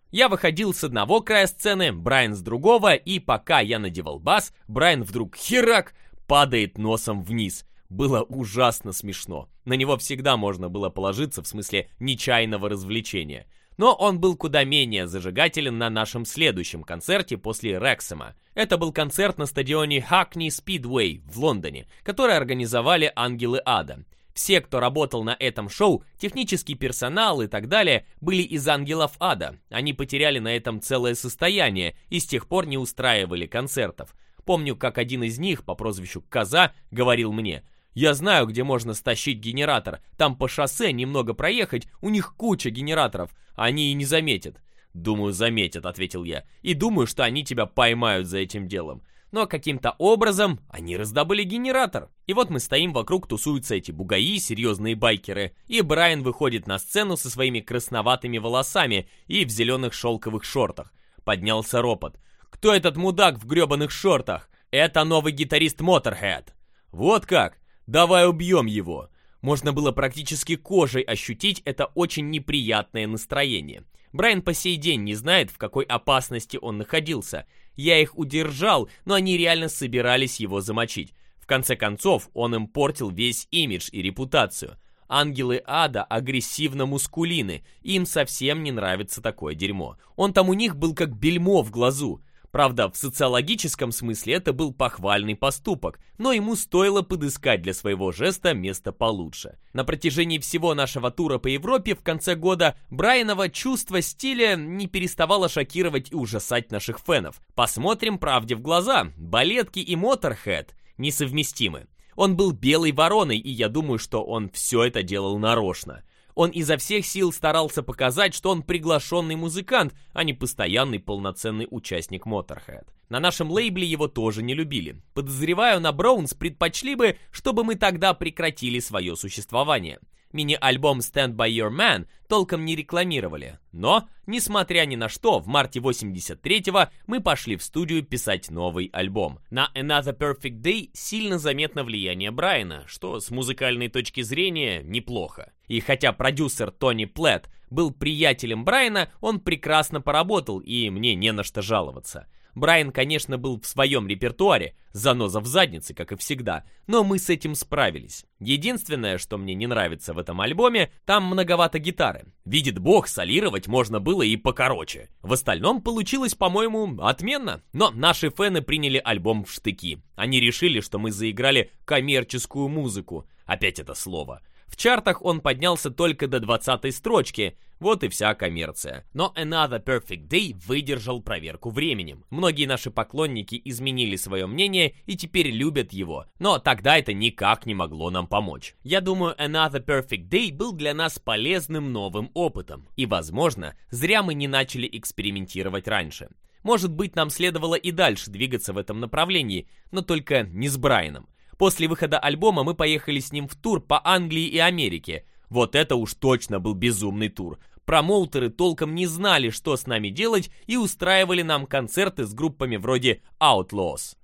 Speaker 1: Я выходил с одного края сцены, Брайан с другого, и пока я надевал бас, Брайан вдруг херак падает носом вниз. Было ужасно смешно. На него всегда можно было положиться в смысле нечаянного развлечения – но он был куда менее зажигателен на нашем следующем концерте после Рексома. Это был концерт на стадионе Хакни Спидвей в Лондоне, который организовали «Ангелы Ада». Все, кто работал на этом шоу, технический персонал и так далее, были из «Ангелов Ада». Они потеряли на этом целое состояние и с тех пор не устраивали концертов. Помню, как один из них по прозвищу Коза говорил мне – я знаю, где можно стащить генератор. Там по шоссе немного проехать, у них куча генераторов. Они и не заметят. Думаю, заметят, ответил я. И думаю, что они тебя поймают за этим делом. Но каким-то образом они раздобыли генератор. И вот мы стоим вокруг, тусуются эти бугаи, серьезные байкеры. И Брайан выходит на сцену со своими красноватыми волосами и в зеленых шелковых шортах. Поднялся ропот. «Кто этот мудак в гребаных шортах?» «Это новый гитарист Моторхед». «Вот как! «Давай убьем его!» Можно было практически кожей ощутить это очень неприятное настроение. Брайан по сей день не знает, в какой опасности он находился. Я их удержал, но они реально собирались его замочить. В конце концов, он им портил весь имидж и репутацию. Ангелы ада агрессивно мускулины, им совсем не нравится такое дерьмо. Он там у них был как бельмо в глазу. Правда, в социологическом смысле это был похвальный поступок, но ему стоило подыскать для своего жеста место получше. На протяжении всего нашего тура по Европе в конце года Брайанова чувство стиля не переставало шокировать и ужасать наших фенов. Посмотрим правде в глаза, балетки и моторхед несовместимы. Он был белой вороной, и я думаю, что он все это делал нарочно. Он изо всех сил старался показать, что он приглашенный музыкант, а не постоянный полноценный участник Motorhead. На нашем лейбле его тоже не любили. Подозреваю, на Браунс предпочли бы, чтобы мы тогда прекратили свое существование. Мини-альбом Stand By Your Man толком не рекламировали, но, несмотря ни на что, в марте 83-го мы пошли в студию писать новый альбом. На Another Perfect Day сильно заметно влияние Брайана, что с музыкальной точки зрения неплохо. И хотя продюсер Тони Плетт был приятелем Брайана, он прекрасно поработал, и мне не на что жаловаться. Брайан, конечно, был в своем репертуаре, заноза в заднице, как и всегда, но мы с этим справились. Единственное, что мне не нравится в этом альбоме, там многовато гитары. Видит бог, солировать можно было и покороче. В остальном получилось, по-моему, отменно, но наши фэны приняли альбом в штыки. Они решили, что мы заиграли коммерческую музыку. Опять это слово. В чартах он поднялся только до 20 строчки, вот и вся коммерция. Но Another Perfect Day выдержал проверку временем. Многие наши поклонники изменили свое мнение и теперь любят его, но тогда это никак не могло нам помочь. Я думаю, Another Perfect Day был для нас полезным новым опытом. И, возможно, зря мы не начали экспериментировать раньше. Может быть, нам следовало и дальше двигаться в этом направлении, но только не с Брайаном. После выхода альбома мы поехали с ним в тур по Англии и Америке. Вот это уж точно был безумный тур. Промоутеры толком не знали, что с нами делать, и устраивали нам концерты с группами вроде Outlaws.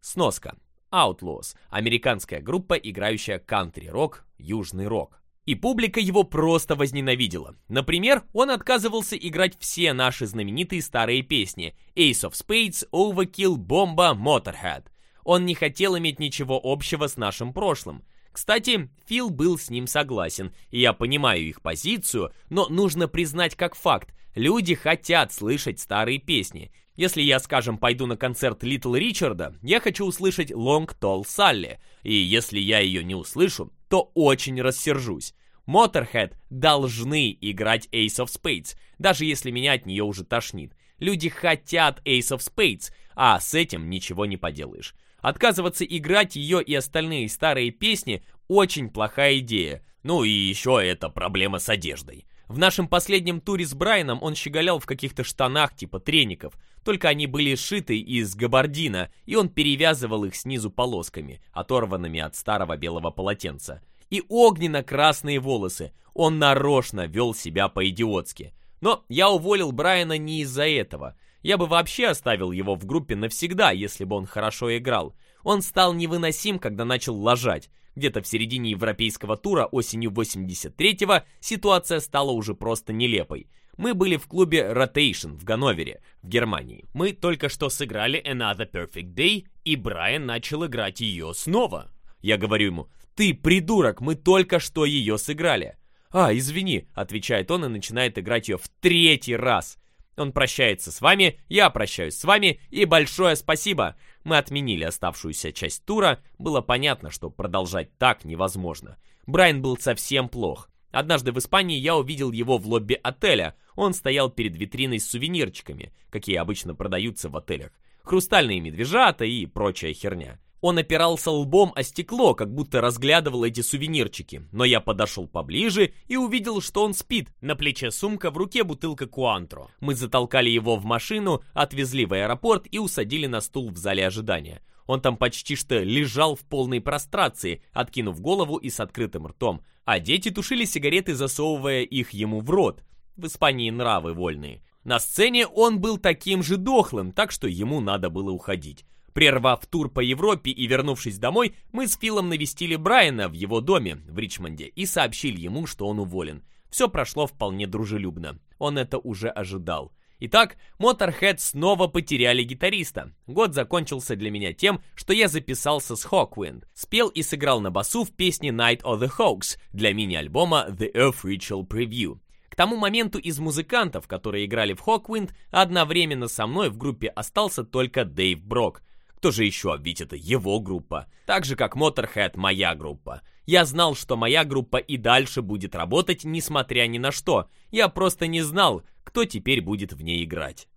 Speaker 1: Сноска. Outlaws – американская группа, играющая кантри-рок, южный рок. И публика его просто возненавидела. Например, он отказывался играть все наши знаменитые старые песни Ace of Spades, Overkill, Bomba, Motorhead. Он не хотел иметь ничего общего с нашим прошлым. Кстати, Фил был с ним согласен, и я понимаю их позицию, но нужно признать как факт, люди хотят слышать старые песни. Если я, скажем, пойду на концерт Литл Ричарда, я хочу услышать Long Tall Sally, и если я ее не услышу, то очень рассержусь. Motorhead должны играть Ace of Spades, даже если меня от нее уже тошнит. Люди хотят Ace of Spades, а с этим ничего не поделаешь. Отказываться играть ее и остальные старые песни – очень плохая идея. Ну и еще это проблема с одеждой. В нашем последнем туре с Брайаном он щеголял в каких-то штанах типа треников, только они были шиты из габардина, и он перевязывал их снизу полосками, оторванными от старого белого полотенца. И огненно-красные волосы. Он нарочно вел себя по-идиотски. Но я уволил Брайана не из-за этого. Я бы вообще оставил его в группе навсегда, если бы он хорошо играл. Он стал невыносим, когда начал лажать. Где-то в середине европейского тура осенью 83-го ситуация стала уже просто нелепой. Мы были в клубе Rotation в Ганновере, в Германии. Мы только что сыграли Another Perfect Day, и Брайан начал играть ее снова. Я говорю ему, «Ты придурок, мы только что ее сыграли». «А, извини», — отвечает он и начинает играть ее в третий раз. Он прощается с вами, я прощаюсь с вами, и большое спасибо! Мы отменили оставшуюся часть тура, было понятно, что продолжать так невозможно. Брайан был совсем плох. Однажды в Испании я увидел его в лобби отеля. Он стоял перед витриной с сувенирчиками, какие обычно продаются в отелях. Хрустальные медвежата и прочая херня. Он опирался лбом о стекло, как будто разглядывал эти сувенирчики, но я подошел поближе и увидел, что он спит. На плече сумка, в руке бутылка Куантро. Мы затолкали его в машину, отвезли в аэропорт и усадили на стул в зале ожидания. Он там почти что лежал в полной прострации, откинув голову и с открытым ртом, а дети тушили сигареты, засовывая их ему в рот. В Испании нравы вольные. На сцене он был таким же дохлым, так что ему надо было уходить. Прервав тур по Европе и вернувшись домой, мы с Филом навестили Брайана в его доме в Ричмонде и сообщили ему, что он уволен. Все прошло вполне дружелюбно. Он это уже ожидал. Итак, Motorhead снова потеряли гитариста. Год закончился для меня тем, что я записался с Hawkwind, спел и сыграл на басу в песне Night of the Hawks для мини-альбома The Earth Ritual Preview. К тому моменту из музыкантов, которые играли в Hawkwind, одновременно со мной в группе остался только Дэйв Брок – кто же еще, ведь это его группа. Так же, как Motorhead моя группа. Я знал, что моя группа и дальше будет работать, несмотря ни на что. Я просто не знал, кто теперь будет в ней играть.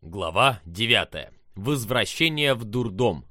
Speaker 1: Глава девятая. Возвращение в дурдом.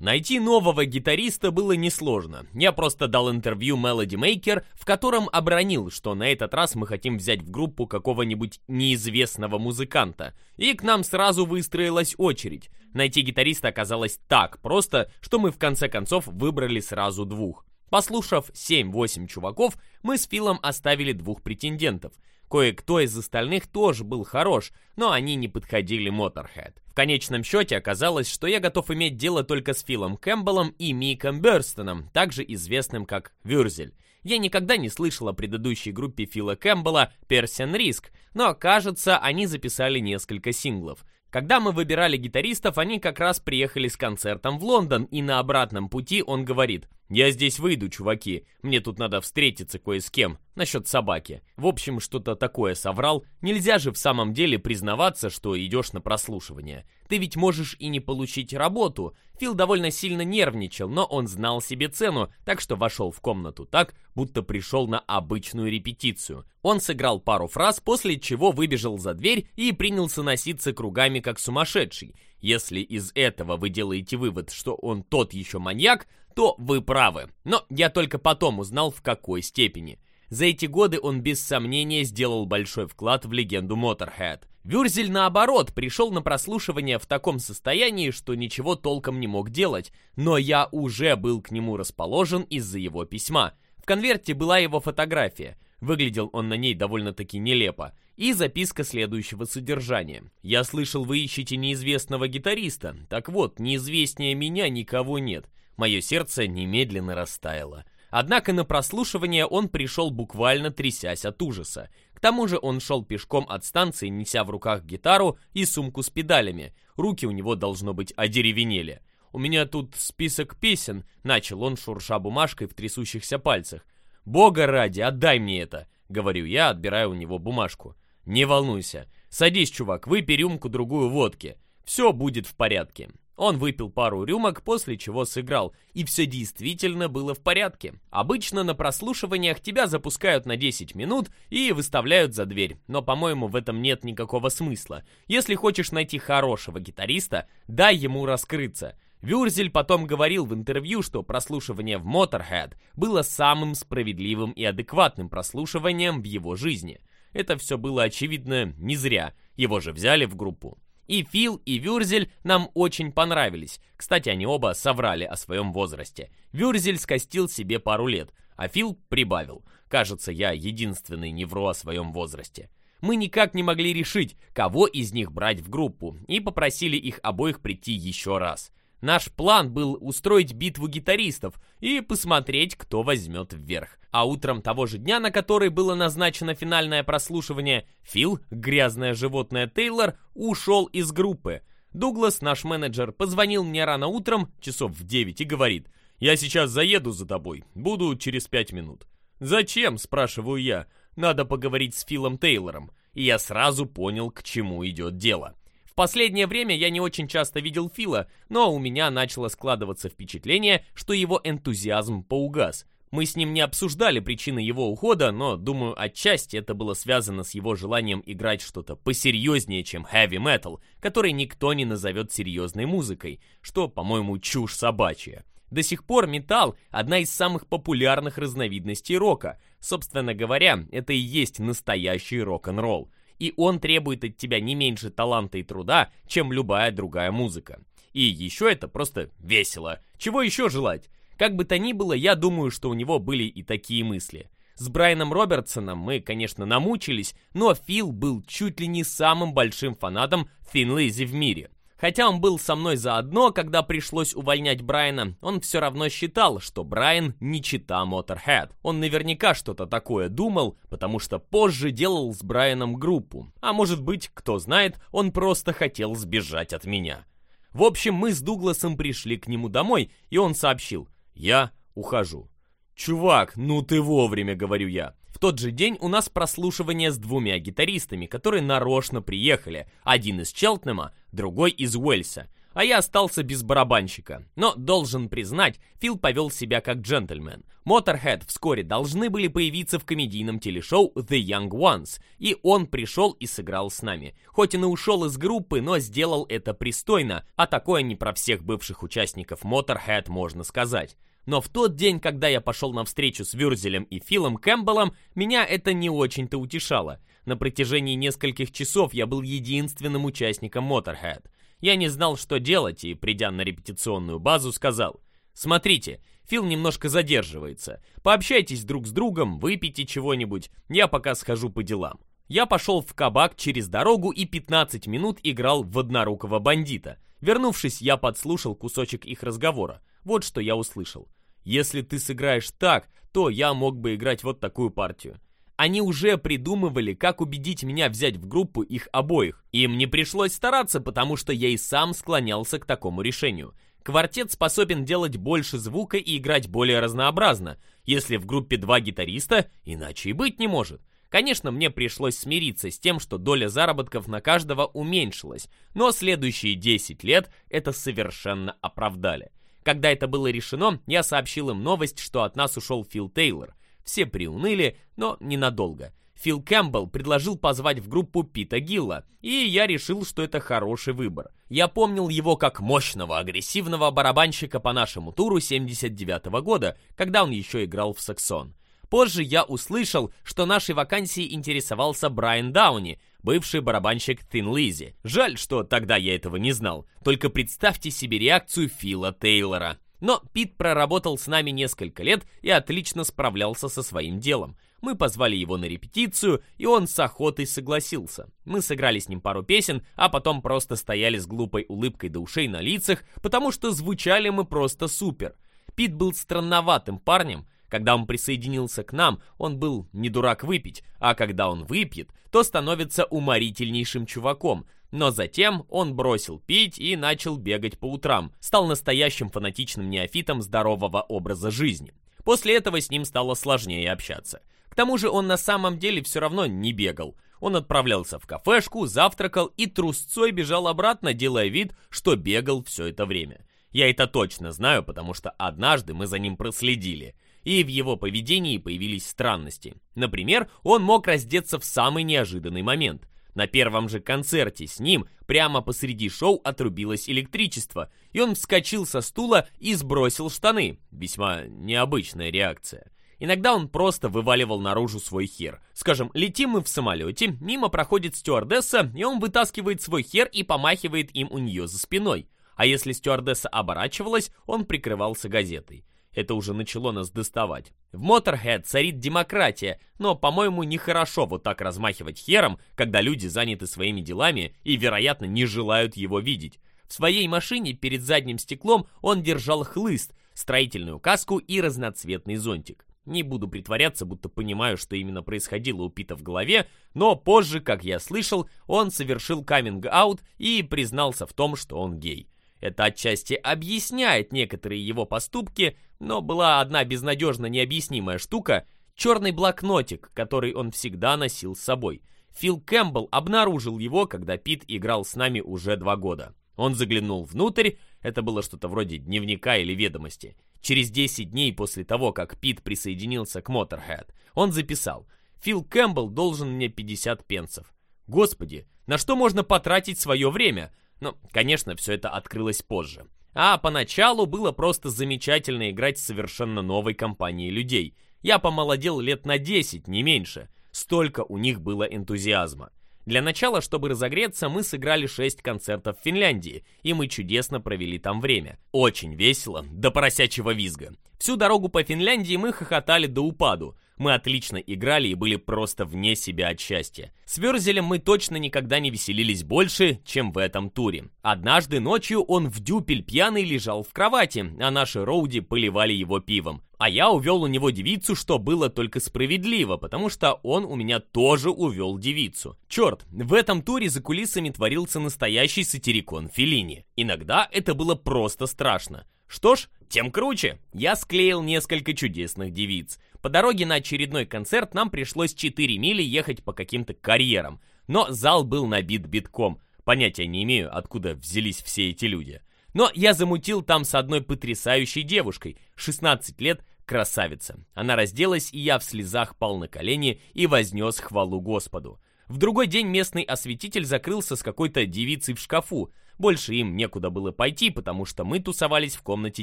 Speaker 1: Найти нового гитариста было несложно. Я просто дал интервью Melody Maker, в котором обронил, что на этот раз мы хотим взять в группу какого-нибудь неизвестного музыканта. И к нам сразу выстроилась очередь. Найти гитариста оказалось так просто, что мы в конце концов выбрали сразу двух. Послушав 7-8 чуваков, мы с Филом оставили двух претендентов. Кое-кто из остальных тоже был хорош, но они не подходили Motorhead. В конечном счете оказалось, что я готов иметь дело только с Филом Кэмпбеллом и Миком Берстоном, также известным как Вюрзель. Я никогда не слышал о предыдущей группе Фила Кэмпбелла Persian Риск, но, кажется, они записали несколько синглов. Когда мы выбирали гитаристов, они как раз приехали с концертом в Лондон, и на обратном пути он говорит – «Я здесь выйду, чуваки. Мне тут надо встретиться кое с кем. Насчет собаки. В общем, что-то такое соврал. Нельзя же в самом деле признаваться, что идешь на прослушивание. Ты ведь можешь и не получить работу». Фил довольно сильно нервничал, но он знал себе цену, так что вошел в комнату так, будто пришел на обычную репетицию. Он сыграл пару фраз, после чего выбежал за дверь и принялся носиться кругами как сумасшедший. Если из этого вы делаете вывод, что он тот еще маньяк, то вы правы. Но я только потом узнал, в какой степени. За эти годы он без сомнения сделал большой вклад в легенду Моторхед. Вюрзель, наоборот, пришел на прослушивание в таком состоянии, что ничего толком не мог делать, но я уже был к нему расположен из-за его письма. В конверте была его фотография, выглядел он на ней довольно-таки нелепо, и записка следующего содержания. «Я слышал, вы ищете неизвестного гитариста. Так вот, неизвестнее меня никого нет. Мое сердце немедленно растаяло. Однако на прослушивание он пришел буквально трясясь от ужаса. К тому же он шел пешком от станции, неся в руках гитару и сумку с педалями. Руки у него, должно быть, одеревенели. «У меня тут список песен», — начал он, шурша бумажкой в трясущихся пальцах. «Бога ради, отдай мне это», — говорю я, отбирая у него бумажку. «Не волнуйся. Садись, чувак, выпей рюмку-другую водки. Все будет в порядке». Он выпил пару рюмок, после чего сыграл, и все действительно было в порядке. Обычно на прослушиваниях тебя запускают на 10 минут и выставляют за дверь, но, по-моему, в этом нет никакого смысла. Если хочешь найти хорошего гитариста, дай ему раскрыться. Вюрзель потом говорил в интервью, что прослушивание в Motorhead было самым справедливым и адекватным прослушиванием в его жизни. Это все было очевидно не зря, его же взяли в группу. И Фил, и Вюрзель нам очень понравились. Кстати, они оба соврали о своем возрасте. Вюрзель скостил себе пару лет, а Фил прибавил. Кажется, я единственный не вру о своем возрасте. Мы никак не могли решить, кого из них брать в группу, и попросили их обоих прийти еще раз. Наш план был устроить битву гитаристов и посмотреть, кто возьмет вверх. А утром того же дня, на который было назначено финальное прослушивание, Фил, грязное животное Тейлор, ушел из группы. Дуглас, наш менеджер, позвонил мне рано утром, часов в 9, и говорит, «Я сейчас заеду за тобой, буду через пять минут». «Зачем?» – спрашиваю я. «Надо поговорить с Филом Тейлором». И я сразу понял, к чему идет дело последнее время я не очень часто видел Фила, но у меня начало складываться впечатление, что его энтузиазм поугас. Мы с ним не обсуждали причины его ухода, но, думаю, отчасти это было связано с его желанием играть что-то посерьезнее, чем heavy metal, который никто не назовет серьезной музыкой, что, по-моему, чушь собачья. До сих пор металл – одна из самых популярных разновидностей рока. Собственно говоря, это и есть настоящий рок-н-ролл и он требует от тебя не меньше таланта и труда, чем любая другая музыка. И еще это просто весело. Чего еще желать? Как бы то ни было, я думаю, что у него были и такие мысли. С Брайаном Робертсоном мы, конечно, намучились, но Фил был чуть ли не самым большим фанатом Thin Lizzy в мире – Хотя он был со мной заодно, когда пришлось увольнять Брайана, он все равно считал, что Брайан не чита Motorhead. Он наверняка что-то такое думал, потому что позже делал с Брайаном группу. А может быть, кто знает, он просто хотел сбежать от меня. В общем, мы с Дугласом пришли к нему домой, и он сообщил «Я ухожу». «Чувак, ну ты вовремя», — говорю я. В тот же день у нас прослушивание с двумя гитаристами, которые нарочно приехали. Один из Челтнема, другой из Уэльса, а я остался без барабанщика. Но, должен признать, Фил повел себя как джентльмен. Моторхед вскоре должны были появиться в комедийном телешоу The Young Ones, и он пришел и сыграл с нами. Хоть он и ушел из группы, но сделал это пристойно, а такое не про всех бывших участников Моторхед можно сказать. Но в тот день, когда я пошел на встречу с Вюрзелем и Филом Кэмпбеллом, меня это не очень-то утешало. На протяжении нескольких часов я был единственным участником Motorhead. Я не знал, что делать, и, придя на репетиционную базу, сказал «Смотрите, Фил немножко задерживается. Пообщайтесь друг с другом, выпейте чего-нибудь, я пока схожу по делам». Я пошел в кабак через дорогу и 15 минут играл в однорукого бандита. Вернувшись, я подслушал кусочек их разговора. Вот что я услышал. «Если ты сыграешь так, то я мог бы играть вот такую партию. Они уже придумывали, как убедить меня взять в группу их обоих. Им не пришлось стараться, потому что я и сам склонялся к такому решению. Квартет способен делать больше звука и играть более разнообразно, если в группе два гитариста, иначе и быть не может. Конечно, мне пришлось смириться с тем, что доля заработков на каждого уменьшилась, но следующие 10 лет это совершенно оправдали. Когда это было решено, я сообщил им новость, что от нас ушел Фил Тейлор. Все приуныли, но ненадолго. Фил Кэмпбелл предложил позвать в группу Пита Гилла, и я решил, что это хороший выбор. Я помнил его как мощного, агрессивного барабанщика по нашему туру 79 -го года, когда он еще играл в саксон. Позже я услышал, что нашей вакансией интересовался Брайан Дауни, бывший барабанщик Thin Lizzy. Жаль, что тогда я этого не знал. Только представьте себе реакцию Фила Тейлора. Но Пит проработал с нами несколько лет и отлично справлялся со своим делом. Мы позвали его на репетицию, и он с охотой согласился. Мы сыграли с ним пару песен, а потом просто стояли с глупой улыбкой до ушей на лицах, потому что звучали мы просто супер. Пит был странноватым парнем, когда он присоединился к нам, он был не дурак выпить, а когда он выпьет, то становится уморительнейшим чуваком, но затем он бросил пить и начал бегать по утрам, стал настоящим фанатичным неофитом здорового образа жизни. После этого с ним стало сложнее общаться. К тому же он на самом деле все равно не бегал. Он отправлялся в кафешку, завтракал и трусцой бежал обратно, делая вид, что бегал все это время. Я это точно знаю, потому что однажды мы за ним проследили и в его поведении появились странности. Например, он мог раздеться в самый неожиданный момент. На первом же концерте с ним прямо посреди шоу отрубилось электричество, и он вскочил со стула и сбросил штаны. Весьма необычная реакция. Иногда он просто вываливал наружу свой хер. Скажем, летим мы в самолете, мимо проходит стюардесса, и он вытаскивает свой хер и помахивает им у нее за спиной. А если стюардесса оборачивалась, он прикрывался газетой. Это уже начало нас доставать. В Motorhead царит демократия, но, по-моему, нехорошо вот так размахивать хером, когда люди заняты своими делами и, вероятно, не желают его видеть. В своей машине перед задним стеклом он держал хлыст, строительную каску и разноцветный зонтик. Не буду притворяться, будто понимаю, что именно происходило у Пита в голове, но позже, как я слышал, он совершил каминг-аут и признался в том, что он гей. Это отчасти объясняет некоторые его поступки, но была одна безнадежно необъяснимая штука – черный блокнотик, который он всегда носил с собой. Фил Кэмпбелл обнаружил его, когда Пит играл с нами уже два года. Он заглянул внутрь, это было что-то вроде дневника или ведомости. Через 10 дней после того, как Пит присоединился к Моторхед, он записал «Фил Кэмпбелл должен мне 50 пенсов». Господи, на что можно потратить свое время – ну, конечно, все это открылось позже. А поначалу было просто замечательно играть с совершенно новой компанией людей. Я помолодел лет на 10, не меньше. Столько у них было энтузиазма. Для начала, чтобы разогреться, мы сыграли 6 концертов в Финляндии, и мы чудесно провели там время. Очень весело, до поросячьего визга. Всю дорогу по Финляндии мы хохотали до упаду. Мы отлично играли и были просто вне себя от счастья. С Верзелем мы точно никогда не веселились больше, чем в этом туре. Однажды ночью он в дюпель пьяный лежал в кровати, а наши роуди поливали его пивом. А я увел у него девицу, что было только справедливо, потому что он у меня тоже увел девицу. Черт, в этом туре за кулисами творился настоящий сатирикон Филини. Иногда это было просто страшно. Что ж, тем круче. Я склеил несколько чудесных девиц. По дороге на очередной концерт нам пришлось 4 мили ехать по каким-то карьерам, но зал был набит битком. Понятия не имею, откуда взялись все эти люди. Но я замутил там с одной потрясающей девушкой, 16 лет, красавица. Она разделась, и я в слезах пал на колени и вознес хвалу Господу. В другой день местный осветитель закрылся с какой-то девицей в шкафу. Больше им некуда было пойти, потому что мы тусовались в комнате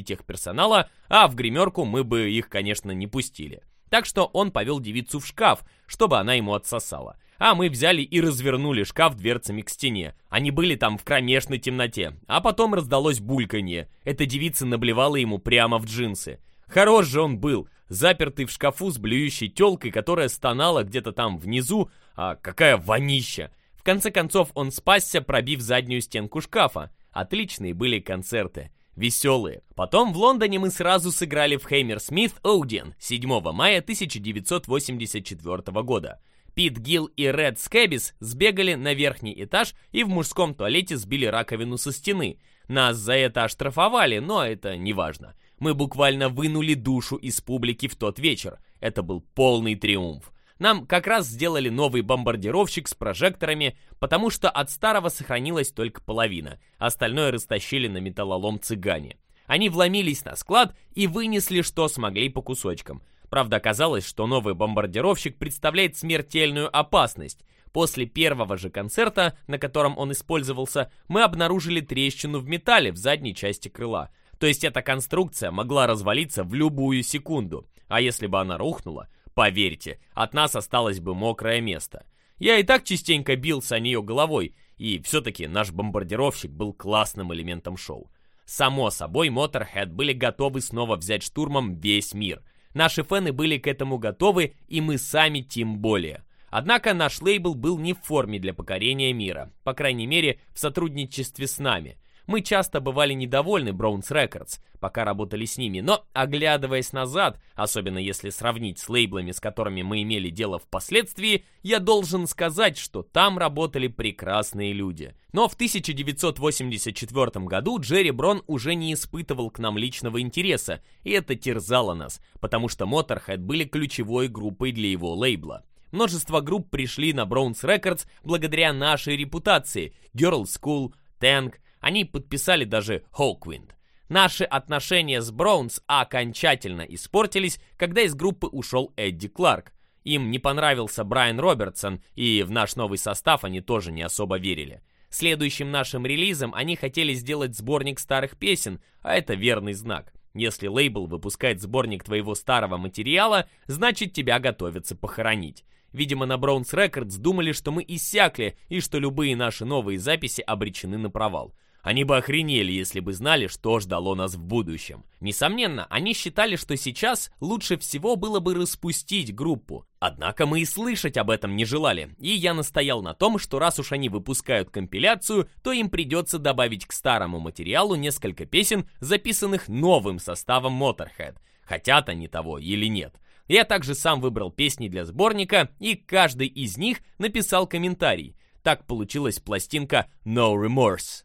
Speaker 1: техперсонала, а в гримерку мы бы их, конечно, не пустили. Так что он повел девицу в шкаф, чтобы она ему отсосала. А мы взяли и развернули шкаф дверцами к стене. Они были там в кромешной темноте. А потом раздалось бульканье. Эта девица наблевала ему прямо в джинсы. Хорош же он был, запертый в шкафу с блюющей телкой, которая стонала где-то там внизу. А какая вонища! В конце концов он спасся, пробив заднюю стенку шкафа. Отличные были концерты веселые. Потом в Лондоне мы сразу сыграли в Хеймерсмит Оуден 7 мая 1984 года. Пит Гилл и Ред Скэббис сбегали на верхний этаж и в мужском туалете сбили раковину со стены. Нас за это оштрафовали, но это не важно. Мы буквально вынули душу из публики в тот вечер. Это был полный триумф нам как раз сделали новый бомбардировщик с прожекторами, потому что от старого сохранилась только половина, а остальное растащили на металлолом цыгане. Они вломились на склад и вынесли, что смогли по кусочкам. Правда, оказалось, что новый бомбардировщик представляет смертельную опасность. После первого же концерта, на котором он использовался, мы обнаружили трещину в металле в задней части крыла. То есть эта конструкция могла развалиться в любую секунду. А если бы она рухнула, Поверьте, от нас осталось бы мокрое место. Я и так частенько бился о нее головой, и все-таки наш бомбардировщик был классным элементом шоу. Само собой, Motorhead были готовы снова взять штурмом весь мир. Наши фэны были к этому готовы, и мы сами тем более. Однако наш лейбл был не в форме для покорения мира, по крайней мере, в сотрудничестве с нами – мы часто бывали недовольны Browns Records, пока работали с ними, но, оглядываясь назад, особенно если сравнить с лейблами, с которыми мы имели дело впоследствии, я должен сказать, что там работали прекрасные люди. Но в 1984 году Джерри Брон уже не испытывал к нам личного интереса, и это терзало нас, потому что Motorhead были ключевой группой для его лейбла. Множество групп пришли на Browns Records благодаря нашей репутации. Girl School, Tank, они подписали даже Хоуквинд. Наши отношения с Браунс окончательно испортились, когда из группы ушел Эдди Кларк. Им не понравился Брайан Робертсон, и в наш новый состав они тоже не особо верили. Следующим нашим релизом они хотели сделать сборник старых песен, а это верный знак. Если лейбл выпускает сборник твоего старого материала, значит тебя готовятся похоронить. Видимо, на Браунс Рекордс думали, что мы иссякли и что любые наши новые записи обречены на провал. Они бы охренели, если бы знали, что ждало нас в будущем. Несомненно, они считали, что сейчас лучше всего было бы распустить группу. Однако мы и слышать об этом не желали, и я настоял на том, что раз уж они выпускают компиляцию, то им придется добавить к старому материалу несколько песен, записанных новым составом Motorhead. Хотят они того или нет. Я также сам выбрал песни для сборника, и каждый из них написал комментарий. Так получилась пластинка No Remorse.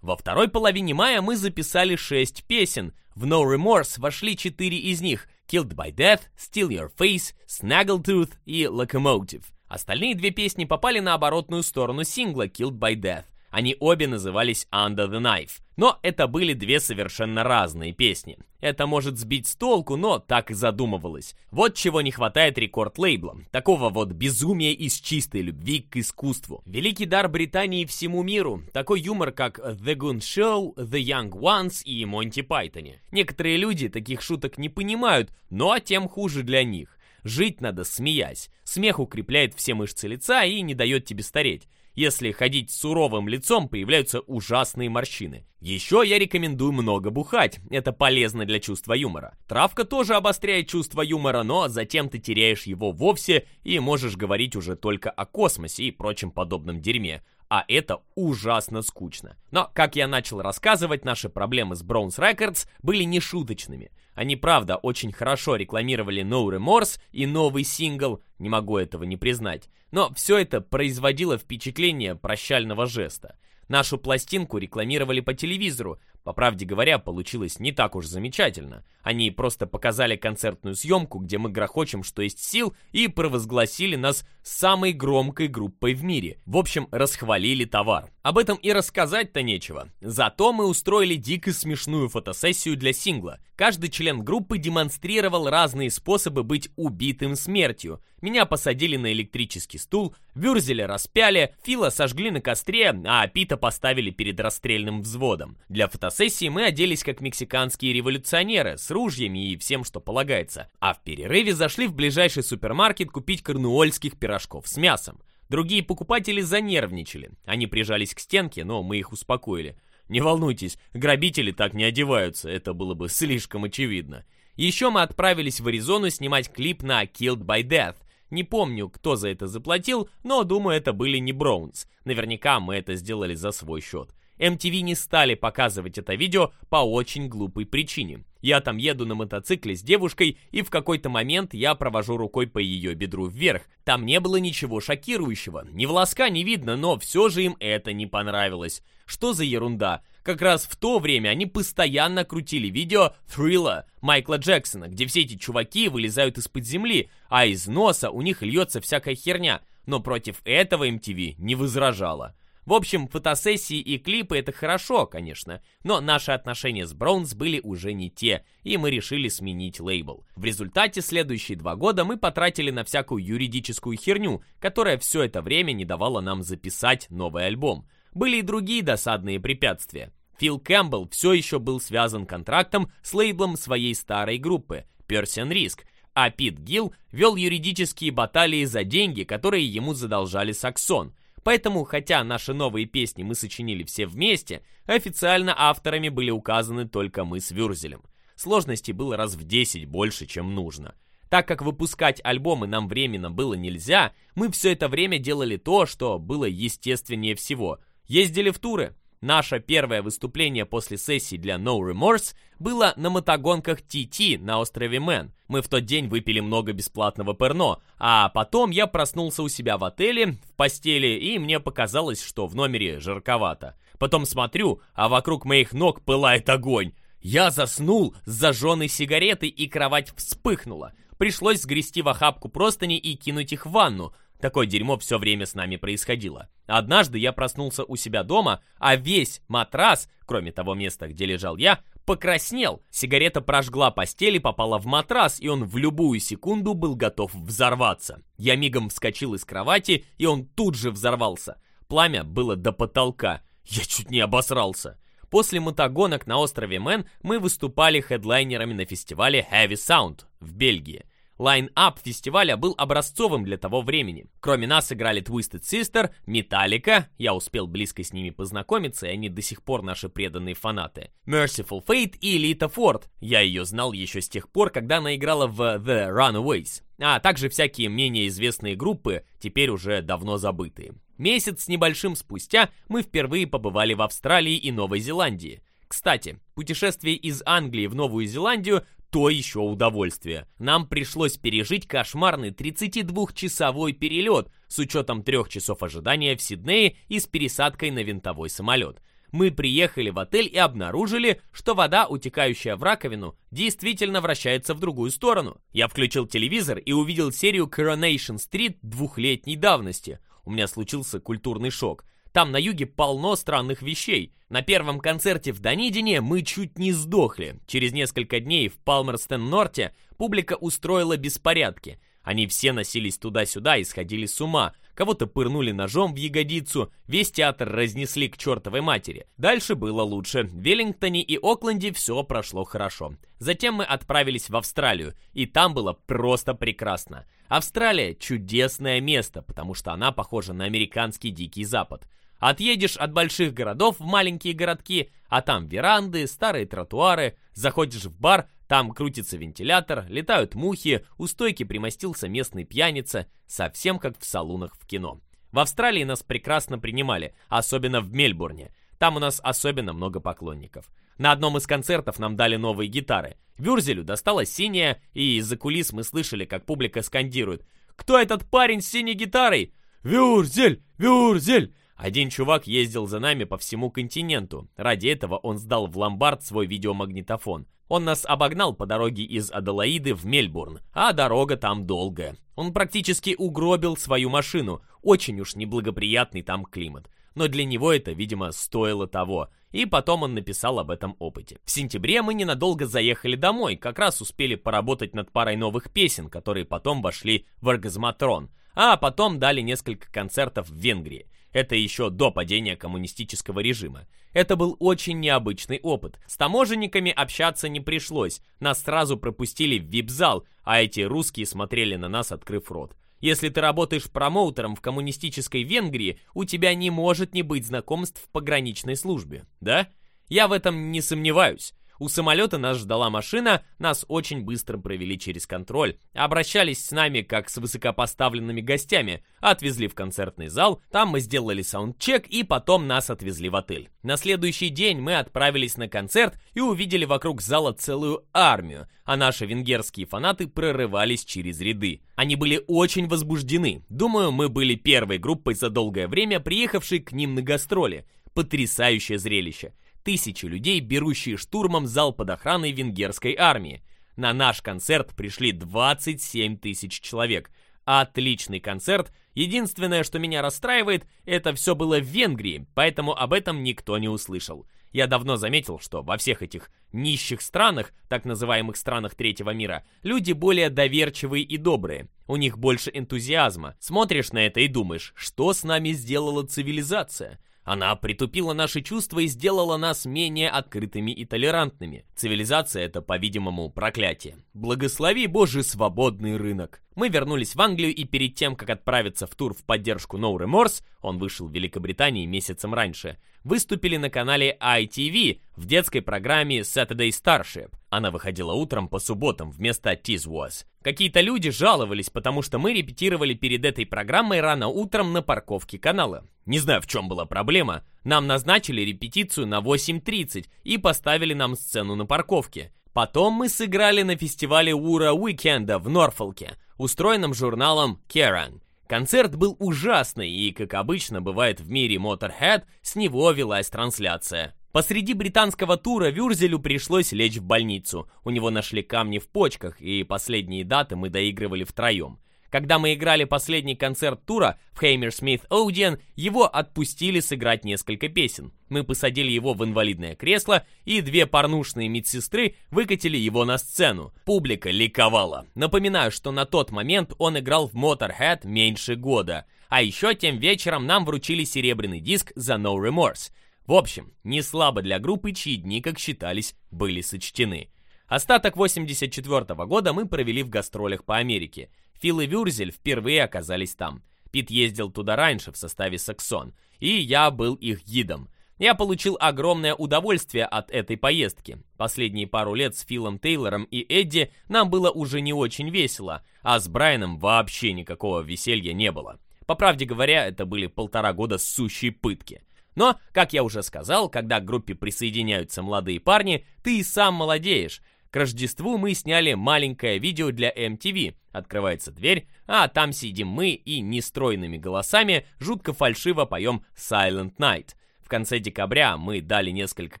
Speaker 1: Во второй половине мая мы записали 6 песен. В No Remorse вошли 4 из них — Killed by Death, Steal Your Face, Snaggletooth и Locomotive. Остальные две песни попали на оборотную сторону сингла Killed by Death. Они обе назывались Under the Knife, но это были две совершенно разные песни. Это может сбить с толку, но так и задумывалось. Вот чего не хватает рекорд-лейблам. Такого вот безумия из чистой любви к искусству. Великий дар Британии всему миру. Такой юмор, как The Goon Show, The Young Ones и Монти Пайтоне. Некоторые люди таких шуток не понимают, но тем хуже для них. Жить надо смеясь. Смех укрепляет все мышцы лица и не дает тебе стареть. Если ходить суровым лицом, появляются ужасные морщины. Еще я рекомендую много бухать, это полезно для чувства юмора. Травка тоже обостряет чувство юмора, но затем ты теряешь его вовсе и можешь говорить уже только о космосе и прочем подобном дерьме а это ужасно скучно. Но, как я начал рассказывать, наши проблемы с Bronze Records были нешуточными. Они, правда, очень хорошо рекламировали No Remorse и новый сингл, не могу этого не признать. Но все это производило впечатление прощального жеста. Нашу пластинку рекламировали по телевизору, по правде говоря, получилось не так уж замечательно. Они просто показали концертную съемку, где мы грохочем, что есть сил, и провозгласили нас самой громкой группой в мире. В общем, расхвалили товар. Об этом и рассказать-то нечего. Зато мы устроили дико смешную фотосессию для сингла. Каждый член группы демонстрировал разные способы быть убитым смертью. Меня посадили на электрический стул, Вюрзеля распяли, Фила сожгли на костре, а Пита поставили перед расстрельным взводом. Для фотосессии сессии мы оделись как мексиканские революционеры, с ружьями и всем, что полагается. А в перерыве зашли в ближайший супермаркет купить корнуольских пирожков с мясом. Другие покупатели занервничали. Они прижались к стенке, но мы их успокоили. Не волнуйтесь, грабители так не одеваются, это было бы слишком очевидно. Еще мы отправились в Аризону снимать клип на Killed by Death. Не помню, кто за это заплатил, но думаю, это были не Броунс. Наверняка мы это сделали за свой счет. MTV не стали показывать это видео по очень глупой причине. Я там еду на мотоцикле с девушкой, и в какой-то момент я провожу рукой по ее бедру вверх. Там не было ничего шокирующего, ни волоска не видно, но все же им это не понравилось. Что за ерунда? Как раз в то время они постоянно крутили видео Thrilla Майкла Джексона, где все эти чуваки вылезают из-под земли, а из носа у них льется всякая херня. Но против этого MTV не возражала. В общем, фотосессии и клипы — это хорошо, конечно, но наши отношения с Броунс были уже не те, и мы решили сменить лейбл. В результате следующие два года мы потратили на всякую юридическую херню, которая все это время не давала нам записать новый альбом. Были и другие досадные препятствия. Фил Кэмпбелл все еще был связан контрактом с лейблом своей старой группы Персен Риск, а Пит Гилл вел юридические баталии за деньги, которые ему задолжали Саксон – Поэтому, хотя наши новые песни мы сочинили все вместе, официально авторами были указаны только мы с Вюрзелем. Сложностей было раз в 10 больше, чем нужно. Так как выпускать альбомы нам временно было нельзя, мы все это время делали то, что было естественнее всего. Ездили в туры. Наше первое выступление после сессии для No Remorse было на мотогонках TT на острове Мэн. Мы в тот день выпили много бесплатного перно, а потом я проснулся у себя в отеле, в постели, и мне показалось, что в номере жарковато. Потом смотрю, а вокруг моих ног пылает огонь. Я заснул с зажженной сигаретой, и кровать вспыхнула. Пришлось сгрести в охапку простыни и кинуть их в ванну – Такое дерьмо все время с нами происходило. Однажды я проснулся у себя дома, а весь матрас, кроме того места, где лежал я, покраснел. Сигарета прожгла постель и попала в матрас, и он в любую секунду был готов взорваться. Я мигом вскочил из кровати, и он тут же взорвался. Пламя было до потолка. Я чуть не обосрался. После мотогонок на острове Мэн мы выступали хедлайнерами на фестивале Heavy Sound в Бельгии. Лайн-ап фестиваля был образцовым для того времени. Кроме нас играли Twisted Sister, Metallica, я успел близко с ними познакомиться, и они до сих пор наши преданные фанаты, Merciful Fate и Лита Ford, Я ее знал еще с тех пор, когда она играла в The Runaways. А также всякие менее известные группы, теперь уже давно забытые. Месяц с небольшим спустя мы впервые побывали в Австралии и Новой Зеландии. Кстати, путешествие из Англии в Новую Зеландию то еще удовольствие. Нам пришлось пережить кошмарный 32-часовой перелет с учетом трех часов ожидания в Сиднее и с пересадкой на винтовой самолет. Мы приехали в отель и обнаружили, что вода, утекающая в раковину, действительно вращается в другую сторону. Я включил телевизор и увидел серию Coronation Street двухлетней давности. У меня случился культурный шок – там на юге полно странных вещей. На первом концерте в Донидине мы чуть не сдохли. Через несколько дней в палмерстен норте публика устроила беспорядки. Они все носились туда-сюда и сходили с ума. Кого-то пырнули ножом в ягодицу, весь театр разнесли к чертовой матери. Дальше было лучше. В Веллингтоне и Окленде все прошло хорошо. Затем мы отправились в Австралию, и там было просто прекрасно. Австралия – чудесное место, потому что она похожа на американский Дикий Запад. Отъедешь от больших городов в маленькие городки, а там веранды, старые тротуары, заходишь в бар, там крутится вентилятор, летают мухи, у стойки примостился местный пьяница, совсем как в салунах в кино. В Австралии нас прекрасно принимали, особенно в Мельбурне. Там у нас особенно много поклонников. На одном из концертов нам дали новые гитары. Вюрзелю досталась синяя, и из-за кулис мы слышали, как публика скандирует «Кто этот парень с синей гитарой?» «Вюрзель! Вюрзель! Один чувак ездил за нами по всему континенту. Ради этого он сдал в ломбард свой видеомагнитофон. Он нас обогнал по дороге из Аделаиды в Мельбурн, а дорога там долгая. Он практически угробил свою машину. Очень уж неблагоприятный там климат. Но для него это, видимо, стоило того. И потом он написал об этом опыте. В сентябре мы ненадолго заехали домой, как раз успели поработать над парой новых песен, которые потом вошли в «Оргазматрон», а потом дали несколько концертов в Венгрии. Это еще до падения коммунистического режима. Это был очень необычный опыт. С таможенниками общаться не пришлось. Нас сразу пропустили в вип-зал, а эти русские смотрели на нас, открыв рот. Если ты работаешь промоутером в коммунистической Венгрии, у тебя не может не быть знакомств в пограничной службе, да? Я в этом не сомневаюсь. У самолета нас ждала машина, нас очень быстро провели через контроль. Обращались с нами как с высокопоставленными гостями. Отвезли в концертный зал, там мы сделали саундчек и потом нас отвезли в отель. На следующий день мы отправились на концерт и увидели вокруг зала целую армию, а наши венгерские фанаты прорывались через ряды. Они были очень возбуждены. Думаю, мы были первой группой за долгое время, приехавшей к ним на гастроли. Потрясающее зрелище тысячи людей, берущие штурмом зал под охраной венгерской армии. На наш концерт пришли 27 тысяч человек. Отличный концерт. Единственное, что меня расстраивает, это все было в Венгрии, поэтому об этом никто не услышал. Я давно заметил, что во всех этих нищих странах, так называемых странах третьего мира, люди более доверчивые и добрые. У них больше энтузиазма. Смотришь на это и думаешь, что с нами сделала цивилизация? Она притупила наши чувства и сделала нас менее открытыми и толерантными. Цивилизация — это, по-видимому, проклятие. Благослови, Боже, свободный рынок. Мы вернулись в Англию, и перед тем, как отправиться в тур в поддержку No Remorse, он вышел в Великобритании месяцем раньше, выступили на канале ITV в детской программе Saturday Starship. Она выходила утром по субботам вместо Tease Was. Какие-то люди жаловались, потому что мы репетировали перед этой программой рано утром на парковке канала. Не знаю, в чем была проблема. Нам назначили репетицию на 8.30 и поставили нам сцену на парковке. Потом мы сыграли на фестивале Ура Уикенда в Норфолке, устроенном журналом Керан. Концерт был ужасный, и, как обычно бывает в мире Motorhead, с него велась трансляция. Посреди британского тура Вюрзелю пришлось лечь в больницу. У него нашли камни в почках, и последние даты мы доигрывали втроем. Когда мы играли последний концерт тура в Хеймерсмит Оудиен, его отпустили сыграть несколько песен. Мы посадили его в инвалидное кресло, и две порнушные медсестры выкатили его на сцену. Публика ликовала. Напоминаю, что на тот момент он играл в Motorhead меньше года. А еще тем вечером нам вручили серебряный диск за No Remorse. В общем, не слабо для группы, чьи дни, как считались, были сочтены. Остаток 84 -го года мы провели в гастролях по Америке. Фил и Вюрзель впервые оказались там. Пит ездил туда раньше в составе Саксон, и я был их гидом. Я получил огромное удовольствие от этой поездки. Последние пару лет с Филом Тейлором и Эдди нам было уже не очень весело, а с Брайаном вообще никакого веселья не было. По правде говоря, это были полтора года сущей пытки. Но, как я уже сказал, когда к группе присоединяются молодые парни, ты и сам молодеешь, к Рождеству мы сняли маленькое видео для MTV. Открывается дверь, а там сидим мы и нестройными голосами жутко фальшиво поем Silent Night. В конце декабря мы дали несколько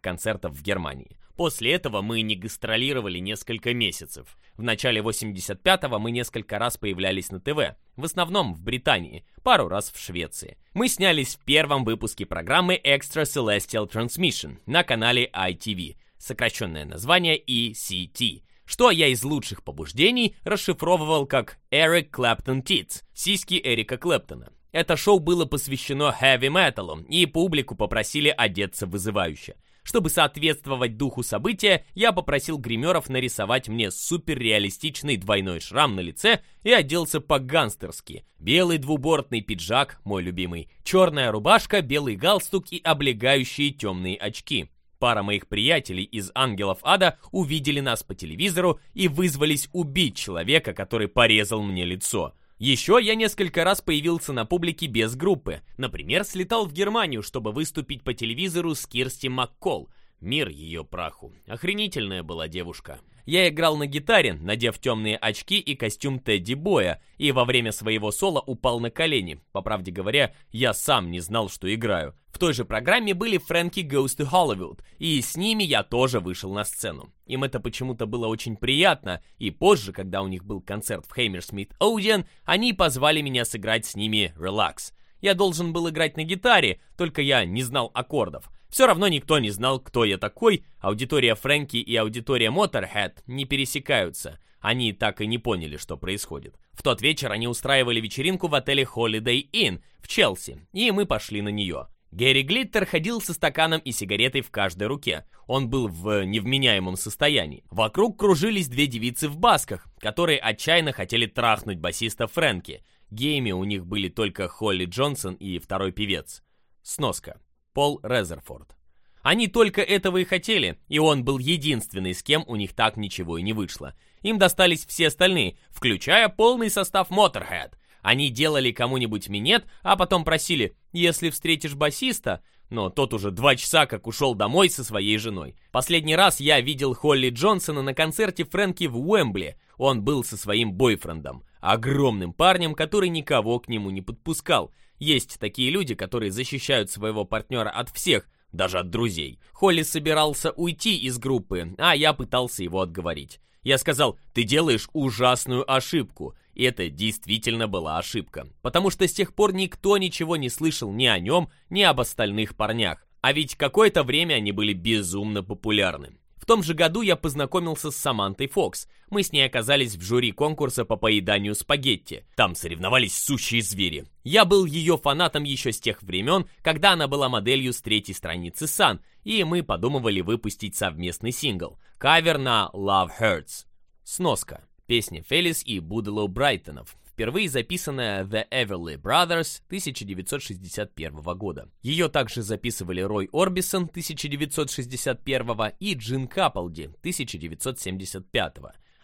Speaker 1: концертов в Германии. После этого мы не гастролировали несколько месяцев. В начале 85-го мы несколько раз появлялись на ТВ, в основном в Британии, пару раз в Швеции. Мы снялись в первом выпуске программы Extra Celestial Transmission на канале ITV сокращенное название ECT, что я из лучших побуждений расшифровывал как Eric Clapton Tits, сиськи Эрика Клэптона. Это шоу было посвящено хэви-металу, и публику попросили одеться вызывающе. Чтобы соответствовать духу события, я попросил гримеров нарисовать мне суперреалистичный двойной шрам на лице и оделся по-гангстерски. Белый двубортный пиджак, мой любимый, черная рубашка, белый галстук и облегающие темные очки. Пара моих приятелей из «Ангелов Ада» увидели нас по телевизору и вызвались убить человека, который порезал мне лицо. Еще я несколько раз появился на публике без группы. Например, слетал в Германию, чтобы выступить по телевизору с Кирсти Маккол. Мир ее праху. Охренительная была девушка я играл на гитаре, надев темные очки и костюм Тедди Боя, и во время своего соло упал на колени. По правде говоря, я сам не знал, что играю. В той же программе были Фрэнки Goes to Hollywood, и с ними я тоже вышел на сцену. Им это почему-то было очень приятно, и позже, когда у них был концерт в Хеймерсмит Оуден, они позвали меня сыграть с ними «Relax». Я должен был играть на гитаре, только я не знал аккордов. Все равно никто не знал, кто я такой, аудитория Фрэнки и аудитория Motorhead не пересекаются. Они так и не поняли, что происходит. В тот вечер они устраивали вечеринку в отеле Holiday Inn в Челси, и мы пошли на нее. Гэри Глиттер ходил со стаканом и сигаретой в каждой руке. Он был в невменяемом состоянии. Вокруг кружились две девицы в басках, которые отчаянно хотели трахнуть басиста Фрэнки. Гейми у них были только Холли Джонсон и второй певец. Сноска. Пол Резерфорд. Они только этого и хотели, и он был единственный, с кем у них так ничего и не вышло. Им достались все остальные, включая полный состав Motorhead. Они делали кому-нибудь минет, а потом просили «если встретишь басиста», но тот уже два часа как ушел домой со своей женой. Последний раз я видел Холли Джонсона на концерте Фрэнки в Уэмбли. Он был со своим бойфрендом, огромным парнем, который никого к нему не подпускал – есть такие люди, которые защищают своего партнера от всех, даже от друзей. Холли собирался уйти из группы, а я пытался его отговорить. Я сказал, ты делаешь ужасную ошибку. И это действительно была ошибка. Потому что с тех пор никто ничего не слышал ни о нем, ни об остальных парнях. А ведь какое-то время они были безумно популярны. В том же году я познакомился с Самантой Фокс. Мы с ней оказались в жюри конкурса по поеданию спагетти. Там соревновались сущие звери. Я был ее фанатом еще с тех времен, когда она была моделью с третьей страницы Sun, и мы подумывали выпустить совместный сингл. Кавер на Love Hurts. Сноска. Песня Фелис и Будало Брайтонов впервые записанная The Everly Brothers 1961 года. Ее также записывали Рой Орбисон 1961 и Джин Капалди 1975,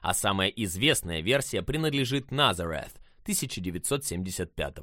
Speaker 1: а самая известная версия принадлежит Nazareth 1975.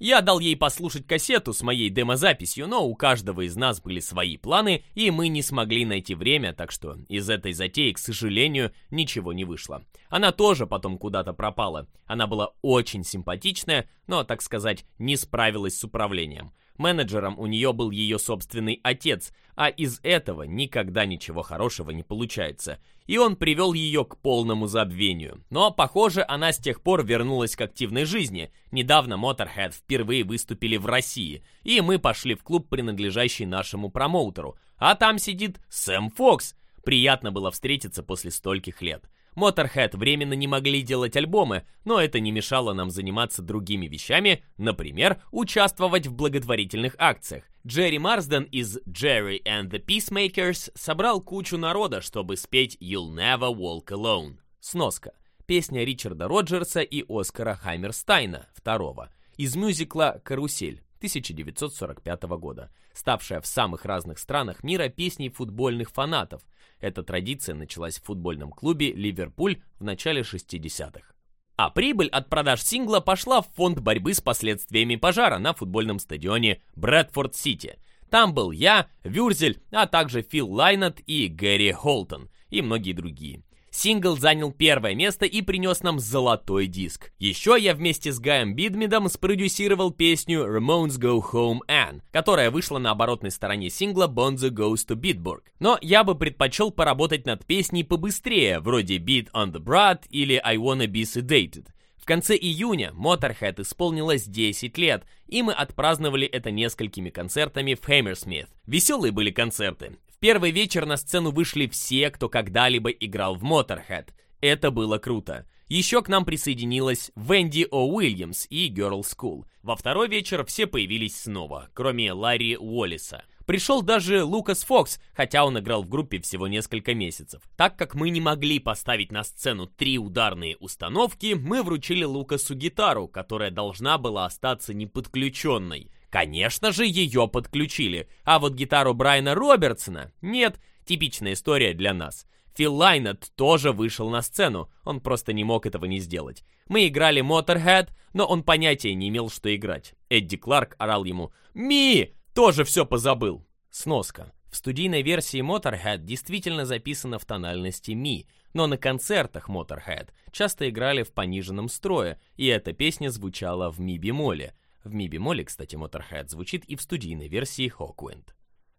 Speaker 1: Я дал ей послушать кассету с моей демозаписью, но у каждого из нас были свои планы, и мы не смогли найти время, так что из этой затеи, к сожалению, ничего не вышло. Она тоже потом куда-то пропала. Она была очень симпатичная, но, так сказать, не справилась с управлением. Менеджером у нее был ее собственный отец, а из этого никогда ничего хорошего не получается. И он привел ее к полному забвению. Но, похоже, она с тех пор вернулась к активной жизни. Недавно Motorhead впервые выступили в России, и мы пошли в клуб, принадлежащий нашему промоутеру. А там сидит Сэм Фокс. Приятно было встретиться после стольких лет. Motorhead временно не могли делать альбомы, но это не мешало нам заниматься другими вещами, например, участвовать в благотворительных акциях. Джерри Марсден из Jerry and the Peacemakers собрал кучу народа, чтобы спеть «You'll Never Walk Alone». Сноска. Песня Ричарда Роджерса и Оскара Хаммерстайна, второго, из мюзикла «Карусель». 1945 года, ставшая в самых разных странах мира песней футбольных фанатов. Эта традиция началась в футбольном клубе «Ливерпуль» в начале 60-х. А прибыль от продаж сингла пошла в фонд борьбы с последствиями пожара на футбольном стадионе Брэдфорд-Сити. Там был я, Вюрзель, а также Фил Лайнет и Гэри Холтон и многие другие. Сингл занял первое место и принес нам золотой диск. Еще я вместе с Гаем Бидмидом спродюсировал песню Ramones Go Home Ann, которая вышла на оборотной стороне сингла Bonzo Goes to Bitburg. Но я бы предпочел поработать над песней побыстрее, вроде Beat on the Brat или I Wanna Be Sedated. В конце июня Motorhead исполнилось 10 лет, и мы отпраздновали это несколькими концертами в Хэмерсмит. Веселые были концерты первый вечер на сцену вышли все, кто когда-либо играл в Motorhead. Это было круто. Еще к нам присоединилась Венди О. Уильямс и Girl School. Во второй вечер все появились снова, кроме Ларри Уоллиса. Пришел даже Лукас Фокс, хотя он играл в группе всего несколько месяцев. Так как мы не могли поставить на сцену три ударные установки, мы вручили Лукасу гитару, которая должна была остаться неподключенной. Конечно же, ее подключили, а вот гитару Брайана Робертсона нет, типичная история для нас. Фил Лайнет тоже вышел на сцену, он просто не мог этого не сделать. Мы играли Motorhead, но он понятия не имел, что играть. Эдди Кларк орал ему «Ми!» Тоже все позабыл. Сноска. В студийной версии Motorhead действительно записано в тональности ми, но на концертах Motorhead часто играли в пониженном строе, и эта песня звучала в ми бемоле. В ми-бемоле, кстати, Motorhead звучит и в студийной версии Hawkwind.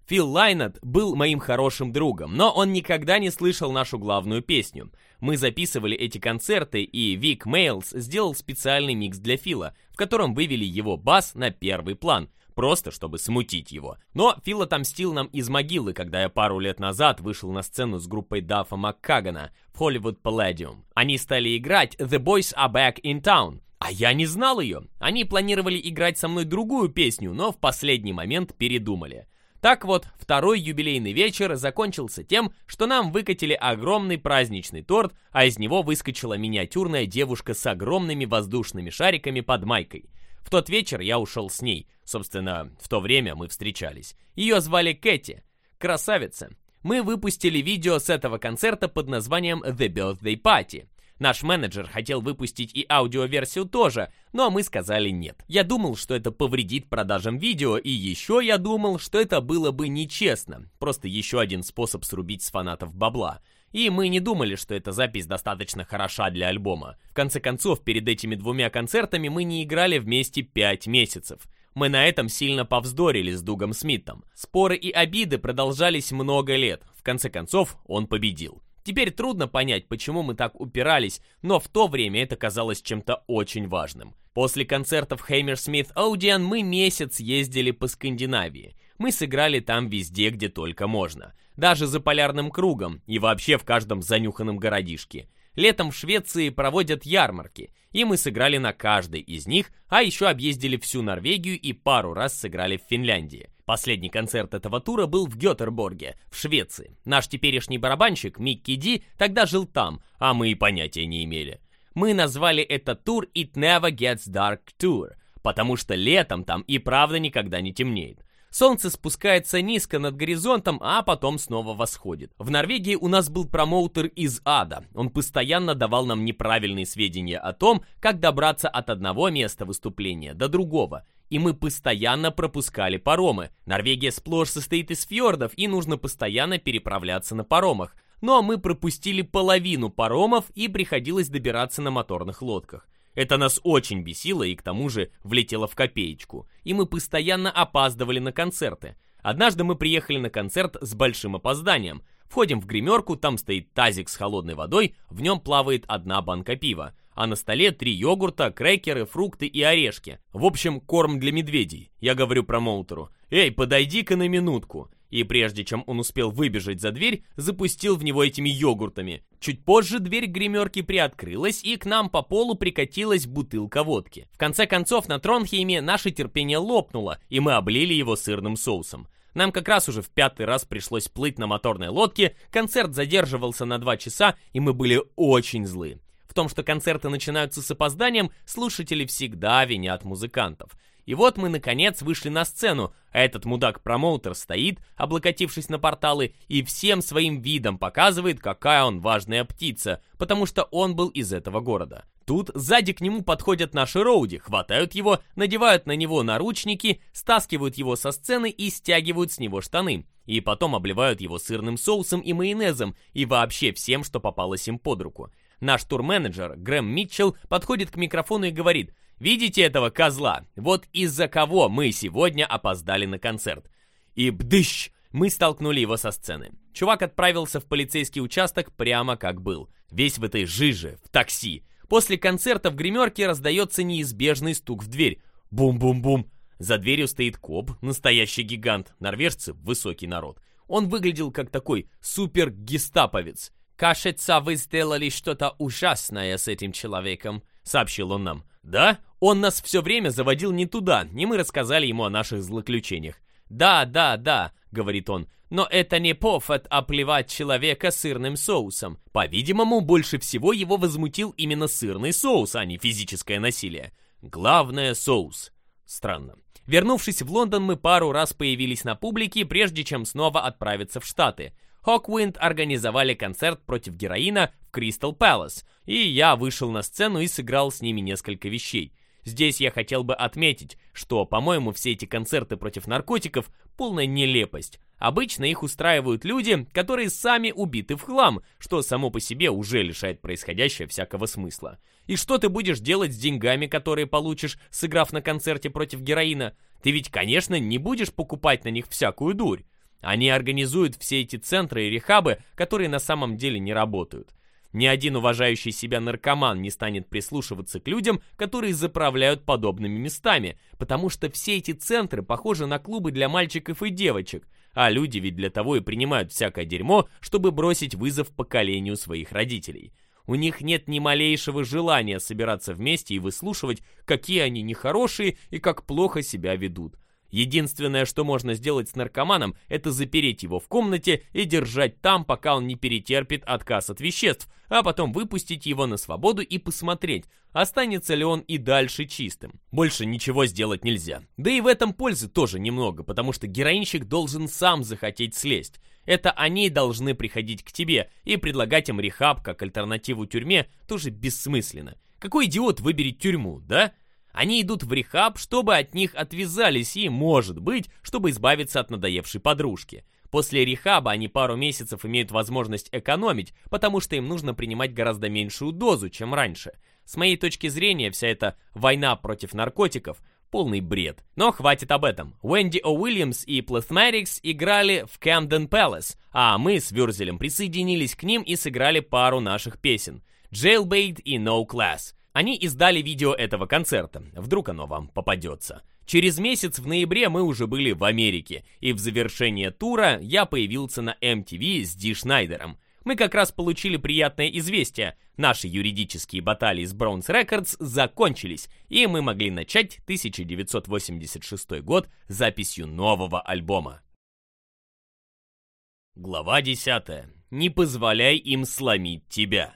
Speaker 1: Фил Лайнет был моим хорошим другом, но он никогда не слышал нашу главную песню. Мы записывали эти концерты, и Вик Мейлс сделал специальный микс для Фила, в котором вывели его бас на первый план, просто чтобы смутить его. Но Фил отомстил нам из могилы, когда я пару лет назад вышел на сцену с группой Даффа Маккагана в Hollywood Palladium. Они стали играть «The Boys Are Back in Town», а я не знал ее. Они планировали играть со мной другую песню, но в последний момент передумали. Так вот, второй юбилейный вечер закончился тем, что нам выкатили огромный праздничный торт, а из него выскочила миниатюрная девушка с огромными воздушными шариками под майкой. В тот вечер я ушел с ней. Собственно, в то время мы встречались. Ее звали Кэти. Красавица. Мы выпустили видео с этого концерта под названием «The Birthday Party». Наш менеджер хотел выпустить и аудиоверсию тоже, но мы сказали нет. Я думал, что это повредит продажам видео, и еще я думал, что это было бы нечестно. Просто еще один способ срубить с фанатов бабла. И мы не думали, что эта запись достаточно хороша для альбома. В конце концов, перед этими двумя концертами мы не играли вместе 5 месяцев. Мы на этом сильно повздорили с Дугом Смитом. Споры и обиды продолжались много лет. В конце концов, он победил. Теперь трудно понять, почему мы так упирались, но в то время это казалось чем-то очень важным. После концертов Hammersmith Odeon мы месяц ездили по Скандинавии. Мы сыграли там везде, где только можно. Даже за полярным кругом и вообще в каждом занюханном городишке. Летом в Швеции проводят ярмарки, и мы сыграли на каждой из них, а еще объездили всю Норвегию и пару раз сыграли в Финляндии. Последний концерт этого тура был в Гётерборге, в Швеции. Наш теперешний барабанщик, Микки Ди, тогда жил там, а мы и понятия не имели. Мы назвали этот тур «It Never Gets Dark Tour», потому что летом там и правда никогда не темнеет. Солнце спускается низко над горизонтом, а потом снова восходит. В Норвегии у нас был промоутер из ада. Он постоянно давал нам неправильные сведения о том, как добраться от одного места выступления до другого и мы постоянно пропускали паромы. Норвегия сплошь состоит из фьордов, и нужно постоянно переправляться на паромах. Ну а мы пропустили половину паромов, и приходилось добираться на моторных лодках. Это нас очень бесило и к тому же влетело в копеечку. И мы постоянно опаздывали на концерты. Однажды мы приехали на концерт с большим опозданием. Входим в гримерку, там стоит тазик с холодной водой, в нем плавает одна банка пива а на столе три йогурта, крекеры, фрукты и орешки. В общем, корм для медведей. Я говорю промоутеру. «Эй, подойди-ка на минутку!» И прежде чем он успел выбежать за дверь, запустил в него этими йогуртами. Чуть позже дверь гримерки приоткрылась, и к нам по полу прикатилась бутылка водки. В конце концов, на Тронхейме наше терпение лопнуло, и мы облили его сырным соусом. Нам как раз уже в пятый раз пришлось плыть на моторной лодке, концерт задерживался на два часа, и мы были очень злы том, что концерты начинаются с опозданием, слушатели всегда винят музыкантов. И вот мы, наконец, вышли на сцену, а этот мудак-промоутер стоит, облокотившись на порталы, и всем своим видом показывает, какая он важная птица, потому что он был из этого города. Тут сзади к нему подходят наши роуди, хватают его, надевают на него наручники, стаскивают его со сцены и стягивают с него штаны. И потом обливают его сырным соусом и майонезом, и вообще всем, что попалось им под руку. Наш турменеджер Грэм Митчелл подходит к микрофону и говорит «Видите этого козла? Вот из-за кого мы сегодня опоздали на концерт». И бдыщ! Мы столкнули его со сцены. Чувак отправился в полицейский участок прямо как был. Весь в этой жиже, в такси. После концерта в гримерке раздается неизбежный стук в дверь. Бум-бум-бум. За дверью стоит коп, настоящий гигант. Норвежцы — высокий народ. Он выглядел как такой супер-гестаповец. «Кажется, вы сделали что-то ужасное с этим человеком», — сообщил он нам. «Да? Он нас все время заводил не туда, и мы рассказали ему о наших злоключениях». «Да, да, да», — говорит он, — «но это не повод оплевать человека сырным соусом». По-видимому, больше всего его возмутил именно сырный соус, а не физическое насилие. Главное — соус. Странно. Вернувшись в Лондон, мы пару раз появились на публике, прежде чем снова отправиться в Штаты — Хоквинд организовали концерт против героина в Кристал Пэлас, и я вышел на сцену и сыграл с ними несколько вещей. Здесь я хотел бы отметить, что, по-моему, все эти концерты против наркотиков – полная нелепость. Обычно их устраивают люди, которые сами убиты в хлам, что само по себе уже лишает происходящее всякого смысла. И что ты будешь делать с деньгами, которые получишь, сыграв на концерте против героина? Ты ведь, конечно, не будешь покупать на них всякую дурь. Они организуют все эти центры и рехабы, которые на самом деле не работают. Ни один уважающий себя наркоман не станет прислушиваться к людям, которые заправляют подобными местами, потому что все эти центры похожи на клубы для мальчиков и девочек, а люди ведь для того и принимают всякое дерьмо, чтобы бросить вызов поколению своих родителей. У них нет ни малейшего желания собираться вместе и выслушивать, какие они нехорошие и как плохо себя ведут. Единственное, что можно сделать с наркоманом, это запереть его в комнате и держать там, пока он не перетерпит отказ от веществ, а потом выпустить его на свободу и посмотреть, останется ли он и дальше чистым. Больше ничего сделать нельзя. Да и в этом пользы тоже немного, потому что героинщик должен сам захотеть слезть. Это они должны приходить к тебе, и предлагать им рехаб как альтернативу тюрьме тоже бессмысленно. Какой идиот выберет тюрьму, да? Да. Они идут в рехаб, чтобы от них отвязались и, может быть, чтобы избавиться от надоевшей подружки. После рехаба они пару месяцев имеют возможность экономить, потому что им нужно принимать гораздо меньшую дозу, чем раньше. С моей точки зрения, вся эта война против наркотиков – полный бред. Но хватит об этом. Уэнди О. Уильямс и Плэсмерикс играли в Camden Palace, а мы с Вюрзелем присоединились к ним и сыграли пару наших песен – Jailbait и No Class – они издали видео этого концерта, вдруг оно вам попадется. Через месяц в ноябре мы уже были в Америке, и в завершение тура я появился на MTV с Ди Шнайдером. Мы как раз получили приятное известие. Наши юридические баталии с Bronze Records закончились, и мы могли начать 1986 год записью нового альбома. Глава 10. Не позволяй им сломить тебя.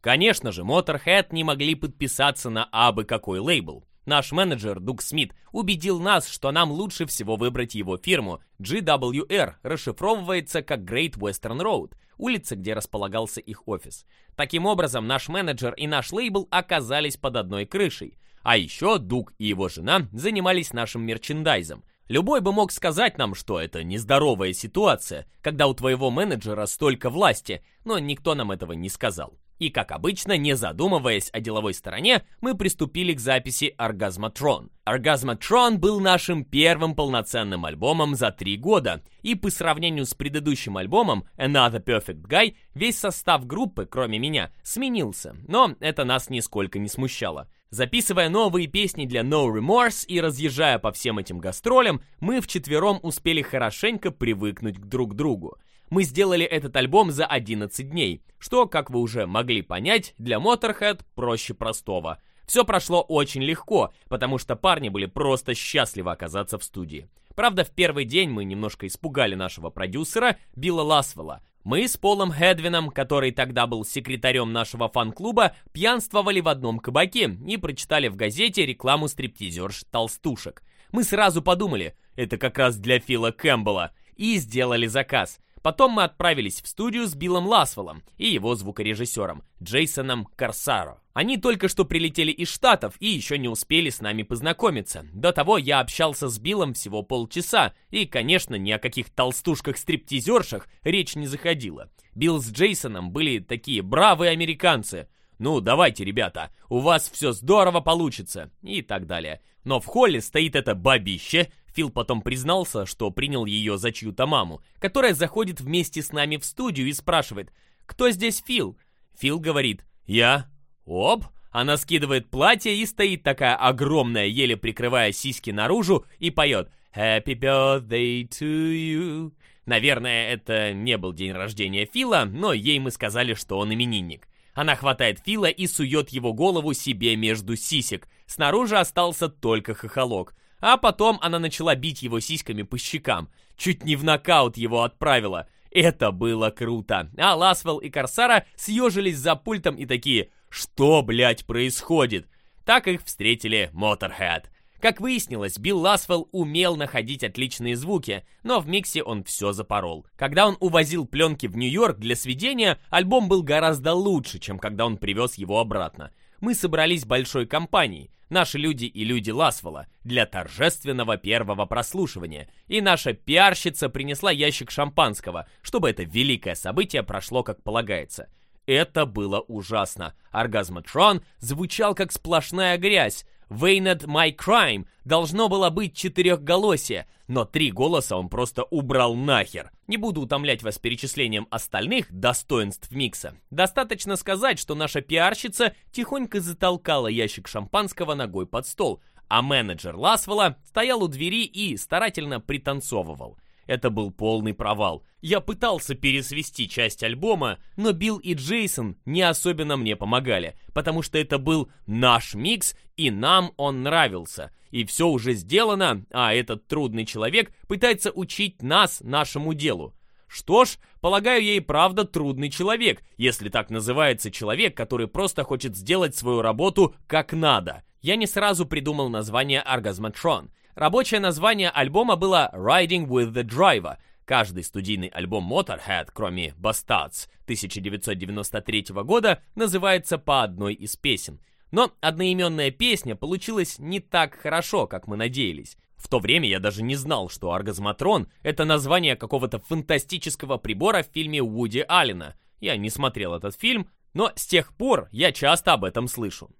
Speaker 1: Конечно же, Motorhead не могли подписаться на абы какой лейбл. Наш менеджер Дуг Смит убедил нас, что нам лучше всего выбрать его фирму. GWR расшифровывается как Great Western Road, улица, где располагался их офис. Таким образом, наш менеджер и наш лейбл оказались под одной крышей. А еще Дуг и его жена занимались нашим мерчендайзом. Любой бы мог сказать нам, что это нездоровая ситуация, когда у твоего менеджера столько власти, но никто нам этого не сказал. И, как обычно, не задумываясь о деловой стороне, мы приступили к записи «Оргазматрон». «Оргазматрон» был нашим первым полноценным альбомом за три года, и по сравнению с предыдущим альбомом «Another Perfect Guy» весь состав группы, кроме меня, сменился, но это нас нисколько не смущало. Записывая новые песни для No Remorse и разъезжая по всем этим гастролям, мы вчетвером успели хорошенько привыкнуть друг к друг другу. Мы сделали этот альбом за 11 дней, что, как вы уже могли понять, для Motorhead проще простого. Все прошло очень легко, потому что парни были просто счастливы оказаться в студии. Правда, в первый день мы немножко испугали нашего продюсера Билла Ласвелла. Мы с Полом Хедвином, который тогда был секретарем нашего фан-клуба, пьянствовали в одном кабаке и прочитали в газете рекламу стриптизерш «Толстушек». Мы сразу подумали, это как раз для Фила Кэмпбелла, и сделали заказ – Потом мы отправились в студию с Биллом Ласвеллом и его звукорежиссером Джейсоном Корсаро. Они только что прилетели из Штатов и еще не успели с нами познакомиться. До того я общался с Биллом всего полчаса, и, конечно, ни о каких толстушках-стриптизершах речь не заходила. Билл с Джейсоном были такие бравые американцы. «Ну, давайте, ребята, у вас все здорово получится» и так далее. Но в холле стоит это бабище Фил потом признался, что принял ее за чью-то маму, которая заходит вместе с нами в студию и спрашивает «Кто здесь Фил?» Фил говорит «Я». «Оп!» Она скидывает платье и стоит такая огромная, еле прикрывая сиськи наружу, и поет «Happy birthday to you». Наверное, это не был день рождения Фила, но ей мы сказали, что он именинник. Она хватает Фила и сует его голову себе между сисек. Снаружи остался только хохолок. А потом она начала бить его сиськами по щекам. Чуть не в нокаут его отправила. Это было круто. А Ласвелл и Корсара съежились за пультом и такие «Что, блядь, происходит?» Так их встретили Моторхед. Как выяснилось, Билл Ласвелл умел находить отличные звуки, но в миксе он все запорол. Когда он увозил пленки в Нью-Йорк для сведения, альбом был гораздо лучше, чем когда он привез его обратно мы собрались большой компанией, наши люди и люди Ласвала, для торжественного первого прослушивания, и наша пиарщица принесла ящик шампанского, чтобы это великое событие прошло как полагается. Это было ужасно. Оргазматрон звучал как сплошная грязь. Вейнед My Crime должно было быть четырехголосие, но три голоса он просто убрал нахер. Не буду утомлять вас перечислением остальных достоинств микса. Достаточно сказать, что наша пиарщица тихонько затолкала ящик шампанского ногой под стол, а менеджер Ласвелла стоял у двери и старательно пританцовывал – это был полный провал. Я пытался пересвести часть альбома, но Билл и Джейсон не особенно мне помогали, потому что это был наш микс, и нам он нравился. И все уже сделано, а этот трудный человек пытается учить нас нашему делу. Что ж, полагаю, ей правда трудный человек, если так называется человек, который просто хочет сделать свою работу как надо. Я не сразу придумал название «Оргазматрон», Рабочее название альбома было «Riding with the Driver», Каждый студийный альбом Motorhead, кроме Bastards 1993 года, называется по одной из песен. Но одноименная песня получилась не так хорошо, как мы надеялись. В то время я даже не знал, что оргазматрон — это название какого-то фантастического прибора в фильме Вуди Аллена. Я не смотрел этот фильм, но с тех пор я часто об этом слышу.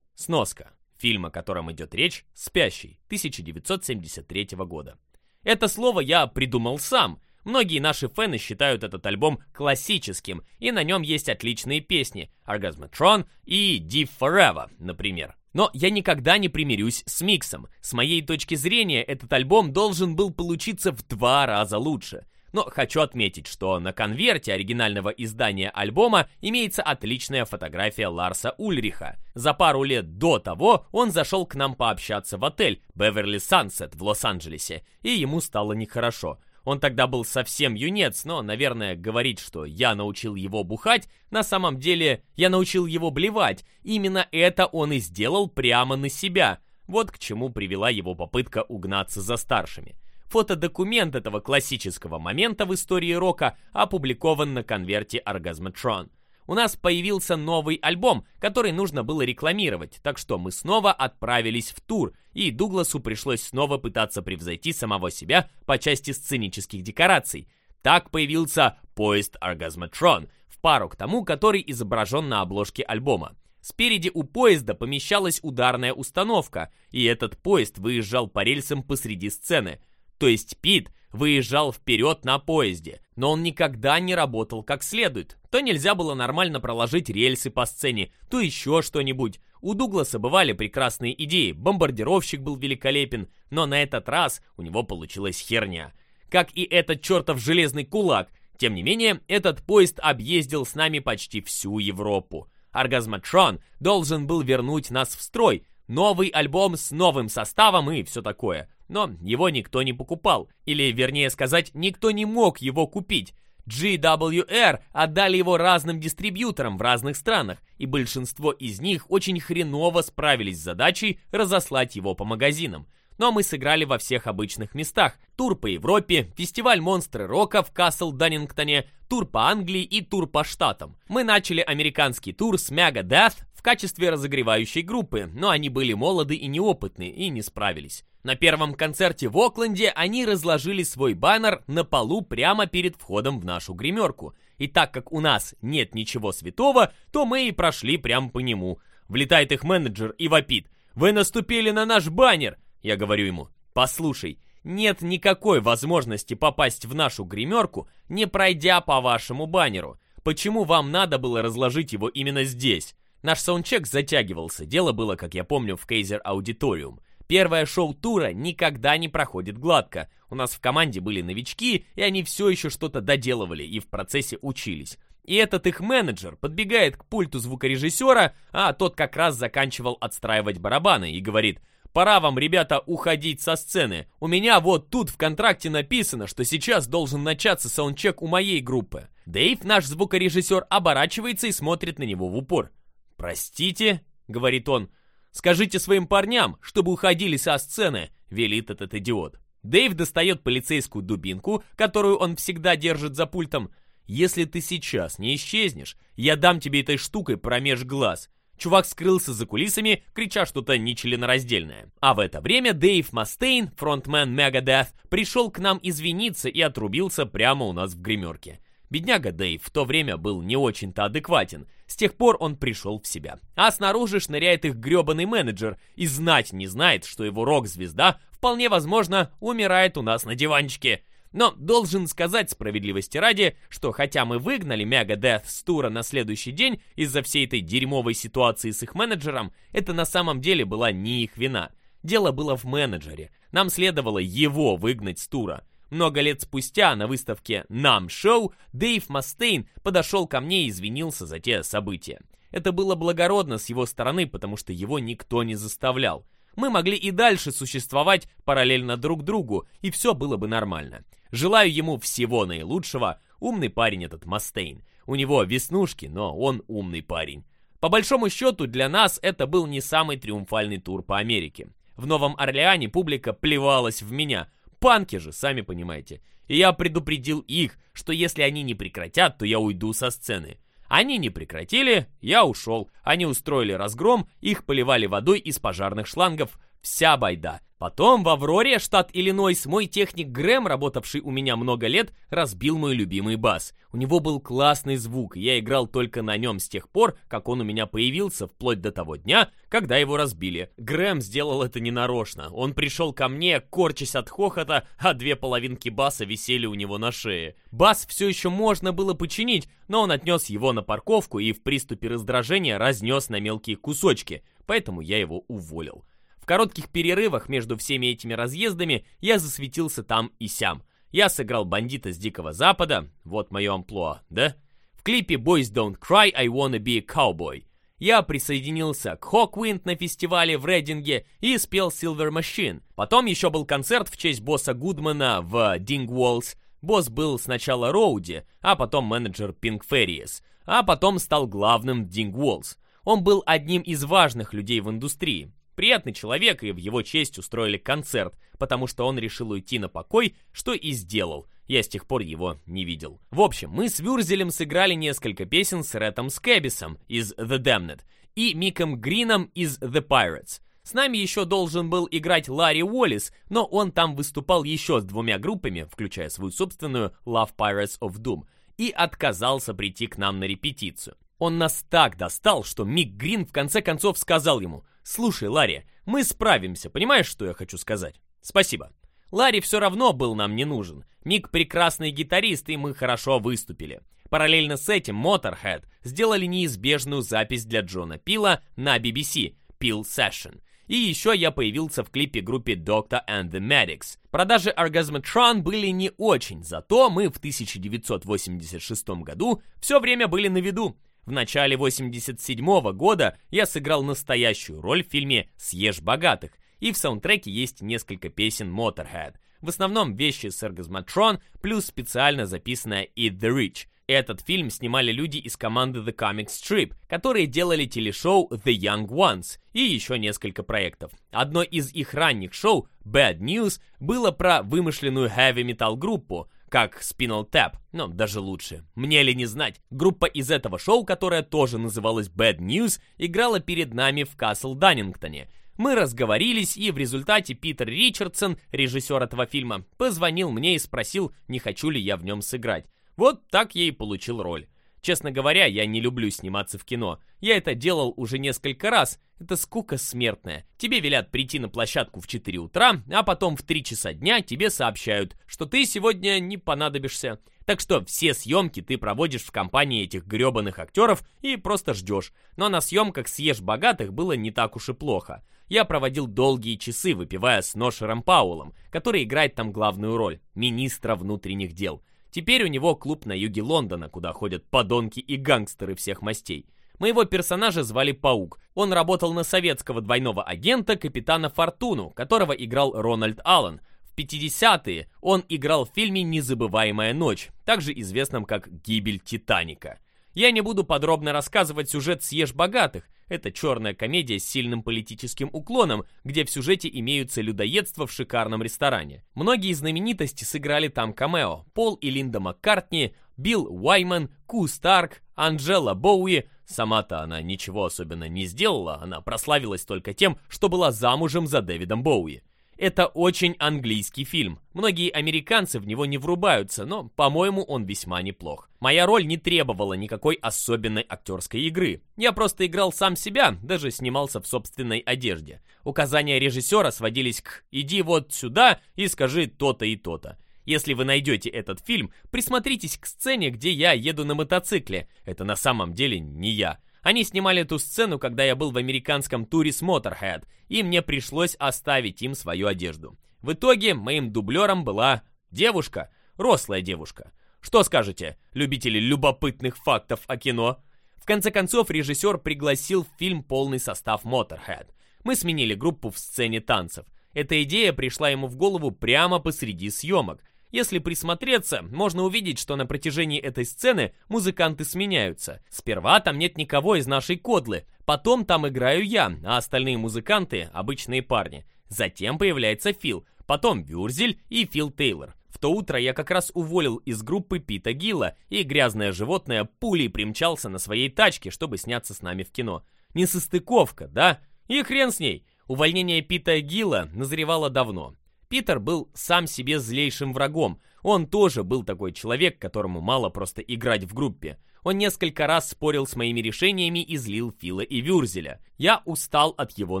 Speaker 1: Сноска. Фильм, о котором идет речь, «Спящий» 1973 года. Это слово я придумал сам. Многие наши фэны считают этот альбом классическим, и на нем есть отличные песни «Оргазматрон» и «Deep Forever», например. Но я никогда не примирюсь с миксом. С моей точки зрения, этот альбом должен был получиться в два раза лучше. Но хочу отметить, что на конверте оригинального издания альбома имеется отличная фотография Ларса Ульриха. За пару лет до того он зашел к нам пообщаться в отель «Беверли Сансет» в Лос-Анджелесе, и ему стало нехорошо. Он тогда был совсем юнец, но, наверное, говорить, что я научил его бухать, на самом деле я научил его блевать. Именно это он и сделал прямо на себя. Вот к чему привела его попытка угнаться за старшими. Фотодокумент этого классического момента в истории рока опубликован на конверте Orgasmatron. У нас появился новый альбом, который нужно было рекламировать, так что мы снова отправились в тур, и Дугласу пришлось снова пытаться превзойти самого себя по части сценических декораций. Так появился поезд Оргазматрон, в пару к тому, который изображен на обложке альбома. Спереди у поезда помещалась ударная установка, и этот поезд выезжал по рельсам посреди сцены. То есть Пит выезжал вперед на поезде, но он никогда не работал как следует. То нельзя было нормально проложить рельсы по сцене, то еще что-нибудь. У Дугласа бывали прекрасные идеи, бомбардировщик был великолепен, но на этот раз у него получилась херня. Как и этот чертов железный кулак. Тем не менее, этот поезд объездил с нами почти всю Европу. Оргазматрон должен был вернуть нас в строй, новый альбом с новым составом и все такое но его никто не покупал, или, вернее сказать, никто не мог его купить. GWR отдали его разным дистрибьюторам в разных странах, и большинство из них очень хреново справились с задачей разослать его по магазинам. Но ну, а мы сыграли во всех обычных местах. Тур по Европе, фестиваль «Монстры рока» в Касл Даннингтоне, тур по Англии и тур по Штатам. Мы начали американский тур с Мяга Death, в качестве разогревающей группы, но они были молоды и неопытны и не справились. На первом концерте в Окленде они разложили свой баннер на полу прямо перед входом в нашу гримерку. И так как у нас нет ничего святого, то мы и прошли прямо по нему. Влетает их менеджер и вопит. «Вы наступили на наш баннер!» Я говорю ему. «Послушай, нет никакой возможности попасть в нашу гримерку, не пройдя по вашему баннеру. Почему вам надо было разложить его именно здесь?» Наш саундчек затягивался, дело было, как я помню, в Кейзер Аудиториум. Первое шоу тура никогда не проходит гладко. У нас в команде были новички, и они все еще что-то доделывали и в процессе учились. И этот их менеджер подбегает к пульту звукорежиссера, а тот как раз заканчивал отстраивать барабаны и говорит «Пора вам, ребята, уходить со сцены. У меня вот тут в контракте написано, что сейчас должен начаться саундчек у моей группы». Дэйв, наш звукорежиссер, оборачивается и смотрит на него в упор. «Простите», — говорит он, — «скажите своим парням, чтобы уходили со сцены», — велит этот идиот. Дэйв достает полицейскую дубинку, которую он всегда держит за пультом. «Если ты сейчас не исчезнешь, я дам тебе этой штукой промеж глаз». Чувак скрылся за кулисами, крича что-то нечленораздельное. А в это время Дэйв Мастейн, фронтмен Megadeth, пришел к нам извиниться и отрубился прямо у нас в гримерке. Бедняга Дэйв в то время был не очень-то адекватен. С тех пор он пришел в себя. А снаружи шныряет их гребаный менеджер и знать не знает, что его рок-звезда, вполне возможно, умирает у нас на диванчике. Но должен сказать справедливости ради, что хотя мы выгнали Мяга Дэв с тура на следующий день из-за всей этой дерьмовой ситуации с их менеджером, это на самом деле была не их вина. Дело было в менеджере. Нам следовало его выгнать с тура. Много лет спустя на выставке «Нам шоу» Дэйв Мастейн подошел ко мне и извинился за те события. Это было благородно с его стороны, потому что его никто не заставлял. Мы могли и дальше существовать параллельно друг другу, и все было бы нормально. Желаю ему всего наилучшего. Умный парень этот Мастейн. У него веснушки, но он умный парень. По большому счету, для нас это был не самый триумфальный тур по Америке. В Новом Орлеане публика плевалась в меня, Панки же, сами понимаете. И я предупредил их, что если они не прекратят, то я уйду со сцены. Они не прекратили, я ушел. Они устроили разгром, их поливали водой из пожарных шлангов, вся байда. Потом в Авроре, штат Иллинойс, мой техник Грэм, работавший у меня много лет, разбил мой любимый бас. У него был классный звук, и я играл только на нем с тех пор, как он у меня появился, вплоть до того дня, когда его разбили. Грэм сделал это ненарочно. Он пришел ко мне, корчась от хохота, а две половинки баса висели у него на шее. Бас все еще можно было починить, но он отнес его на парковку и в приступе раздражения разнес на мелкие кусочки, поэтому я его уволил коротких перерывах между всеми этими разъездами я засветился там и сям. Я сыграл бандита с Дикого Запада, вот мое амплуа, да? В клипе «Boys Don't Cry, I Wanna Be a Cowboy» я присоединился к Хоквинд на фестивале в Рейдинге и спел Silver Machine. Потом еще был концерт в честь босса Гудмана в Дингволлс. Босс был сначала Роуди, а потом менеджер Пинк Ферриес, а потом стал главным в Дингволлс. Он был одним из важных людей в индустрии приятный человек, и в его честь устроили концерт, потому что он решил уйти на покой, что и сделал. Я с тех пор его не видел. В общем, мы с Вюрзелем сыграли несколько песен с Рэтом Скэббисом из The Damned и Миком Грином из The Pirates. С нами еще должен был играть Ларри Уоллес, но он там выступал еще с двумя группами, включая свою собственную Love Pirates of Doom, и отказался прийти к нам на репетицию. Он нас так достал, что Мик Грин в конце концов сказал ему – «Слушай, Ларри, мы справимся, понимаешь, что я хочу сказать?» «Спасибо». Ларри все равно был нам не нужен. Мик прекрасный гитарист, и мы хорошо выступили. Параллельно с этим Motorhead сделали неизбежную запись для Джона Пила на BBC Peel Session. И еще я появился в клипе группе Doctor and the Medics. Продажи Orgasmatron были не очень, зато мы в 1986 году все время были на виду. В начале 87 года я сыграл настоящую роль в фильме «Съешь богатых», и в саундтреке есть несколько песен Motorhead. В основном вещи с Эргазматрон, плюс специально записанная «Eat the Rich». Этот фильм снимали люди из команды The Comic Strip, которые делали телешоу The Young Ones и еще несколько проектов. Одно из их ранних шоу, Bad News, было про вымышленную хэви-метал группу, как Spinal Tap, но даже лучше. Мне ли не знать, группа из этого шоу, которая тоже называлась Bad News, играла перед нами в Касл Даннингтоне. Мы разговорились, и в результате Питер Ричардсон, режиссер этого фильма, позвонил мне и спросил, не хочу ли я в нем сыграть. Вот так я и получил роль. Честно говоря, я не люблю сниматься в кино. Я это делал уже несколько раз. Это скука смертная. Тебе велят прийти на площадку в 4 утра, а потом в 3 часа дня тебе сообщают, что ты сегодня не понадобишься. Так что все съемки ты проводишь в компании этих гребаных актеров и просто ждешь. Но на съемках «Съешь богатых» было не так уж и плохо. Я проводил долгие часы, выпивая с Ношером Паулом, который играет там главную роль, министра внутренних дел. Теперь у него клуб на юге Лондона, куда ходят подонки и гангстеры всех мастей. Моего персонажа звали Паук. Он работал на советского двойного агента капитана Фортуну, которого играл Рональд Аллен. В 50-е он играл в фильме «Незабываемая ночь», также известном как «Гибель Титаника». Я не буду подробно рассказывать сюжет «Съешь богатых». Это черная комедия с сильным политическим уклоном, где в сюжете имеются людоедство в шикарном ресторане. Многие знаменитости сыграли там камео. Пол и Линда Маккартни, Билл Уайман, Ку Старк, Анджела Боуи. Сама-то она ничего особенно не сделала, она прославилась только тем, что была замужем за Дэвидом Боуи. Это очень английский фильм. Многие американцы в него не врубаются, но, по-моему, он весьма неплох. Моя роль не требовала никакой особенной актерской игры. Я просто играл сам себя, даже снимался в собственной одежде. Указания режиссера сводились к «иди вот сюда и скажи то-то и то-то». Если вы найдете этот фильм, присмотритесь к сцене, где я еду на мотоцикле. Это на самом деле не я. Они снимали ту сцену, когда я был в американском туре с Motorhead, и мне пришлось оставить им свою одежду. В итоге моим дублером была девушка, рослая девушка. Что скажете, любители любопытных фактов о кино? В конце концов, режиссер пригласил в фильм полный состав Motorhead. Мы сменили группу в сцене танцев. Эта идея пришла ему в голову прямо посреди съемок, если присмотреться, можно увидеть, что на протяжении этой сцены музыканты сменяются. Сперва там нет никого из нашей кодлы, потом там играю я, а остальные музыканты — обычные парни. Затем появляется Фил, потом Вюрзель и Фил Тейлор. В то утро я как раз уволил из группы Пита Гилла, и грязное животное пулей примчался на своей тачке, чтобы сняться с нами в кино. Несостыковка, да? И хрен с ней! Увольнение Пита Гилла назревало давно. Питер был сам себе злейшим врагом. Он тоже был такой человек, которому мало просто играть в группе. Он несколько раз спорил с моими решениями и злил Фила и Вюрзеля. Я устал от его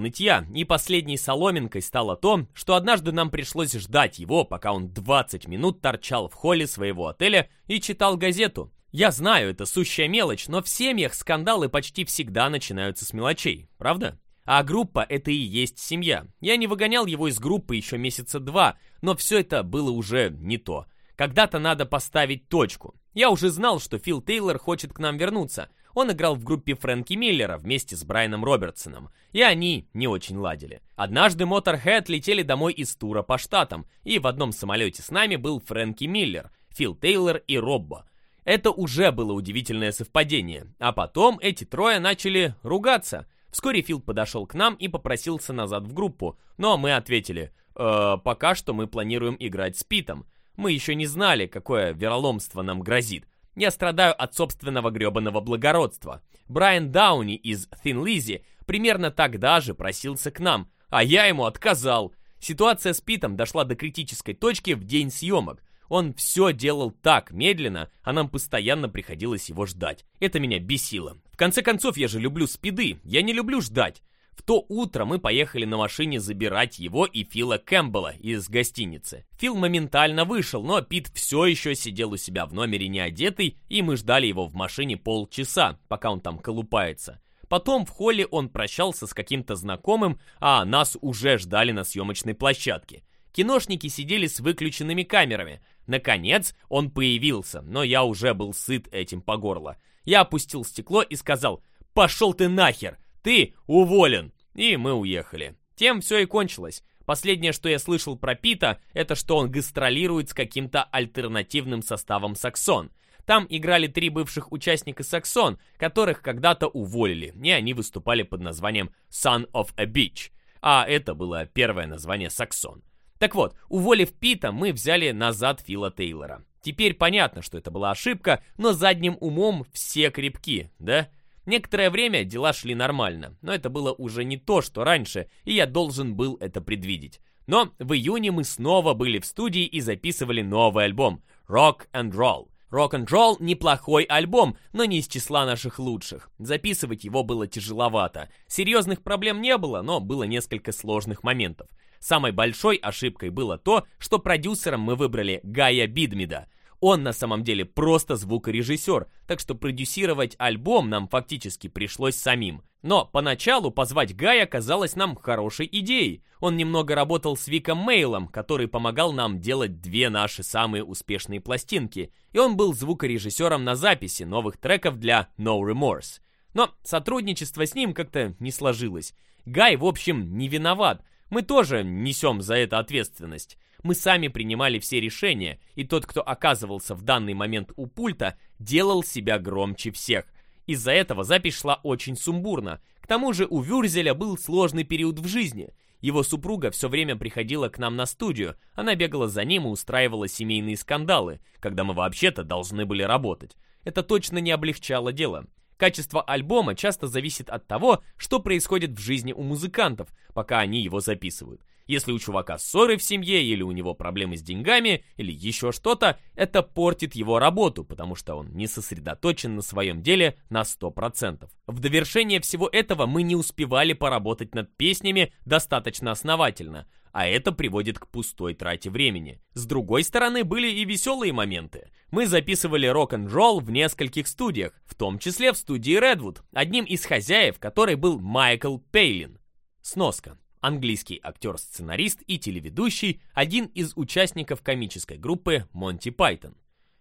Speaker 1: нытья, и последней соломинкой стало то, что однажды нам пришлось ждать его, пока он 20 минут торчал в холле своего отеля и читал газету. Я знаю, это сущая мелочь, но в семьях скандалы почти всегда начинаются с мелочей, правда? А группа — это и есть семья. Я не выгонял его из группы еще месяца два, но все это было уже не то. Когда-то надо поставить точку. Я уже знал, что Фил Тейлор хочет к нам вернуться. Он играл в группе Фрэнки Миллера вместе с Брайаном Робертсоном, и они не очень ладили. Однажды Моторхед летели домой из тура по штатам, и в одном самолете с нами был Фрэнки Миллер, Фил Тейлор и Робба. Это уже было удивительное совпадение. А потом эти трое начали ругаться — Вскоре Филд подошел к нам и попросился назад в группу, но ну, а мы ответили, э, пока что мы планируем играть с Питом. Мы еще не знали, какое вероломство нам грозит. Я страдаю от собственного гребаного благородства. Брайан Дауни из Thin Lizzy примерно тогда же просился к нам, а я ему отказал. Ситуация с Питом дошла до критической точки в день съемок. Он все делал так медленно, а нам постоянно приходилось его ждать. Это меня бесило конце концов, я же люблю спиды, я не люблю ждать. В то утро мы поехали на машине забирать его и Фила Кэмпбелла из гостиницы. Фил моментально вышел, но Пит все еще сидел у себя в номере не одетый, и мы ждали его в машине полчаса, пока он там колупается. Потом в холле он прощался с каким-то знакомым, а нас уже ждали на съемочной площадке. Киношники сидели с выключенными камерами. Наконец он появился, но я уже был сыт этим по горло. Я опустил стекло и сказал «Пошел ты нахер! Ты уволен!» И мы уехали. Тем все и кончилось. Последнее, что я слышал про Пита, это что он гастролирует с каким-то альтернативным составом «Саксон». Там играли три бывших участника «Саксон», которых когда-то уволили, и они выступали под названием «Son of a Beach». А это было первое название «Саксон». Так вот, уволив Пита, мы взяли назад Фила Тейлора. Теперь понятно, что это была ошибка, но задним умом все крепки, да? Некоторое время дела шли нормально, но это было уже не то, что раньше, и я должен был это предвидеть. Но в июне мы снова были в студии и записывали новый альбом «Rock and Roll». «Rock and Roll» — неплохой альбом, но не из числа наших лучших. Записывать его было тяжеловато. Серьезных проблем не было, но было несколько сложных моментов. Самой большой ошибкой было то, что продюсером мы выбрали Гая Бидмида. Он на самом деле просто звукорежиссер, так что продюсировать альбом нам фактически пришлось самим. Но поначалу позвать Гая казалось нам хорошей идеей. Он немного работал с Виком Мейлом, который помогал нам делать две наши самые успешные пластинки, и он был звукорежиссером на записи новых треков для No Remorse. Но сотрудничество с ним как-то не сложилось. Гай, в общем, не виноват, мы тоже несем за это ответственность. Мы сами принимали все решения, и тот, кто оказывался в данный момент у пульта, делал себя громче всех. Из-за этого запись шла очень сумбурно. К тому же у Вюрзеля был сложный период в жизни. Его супруга все время приходила к нам на студию, она бегала за ним и устраивала семейные скандалы, когда мы вообще-то должны были работать. Это точно не облегчало дело. Качество альбома часто зависит от того, что происходит в жизни у музыкантов, пока они его записывают. Если у чувака ссоры в семье, или у него проблемы с деньгами, или еще что-то, это портит его работу, потому что он не сосредоточен на своем деле на 100%. В довершение всего этого мы не успевали поработать над песнями достаточно основательно, а это приводит к пустой трате времени. С другой стороны, были и веселые моменты. Мы записывали рок-н-ролл в нескольких студиях, в том числе в студии Редвуд, одним из хозяев которой был Майкл Пейлин. Сноска. Английский актер-сценарист и телеведущий, один из участников комической группы Монти Пайтон.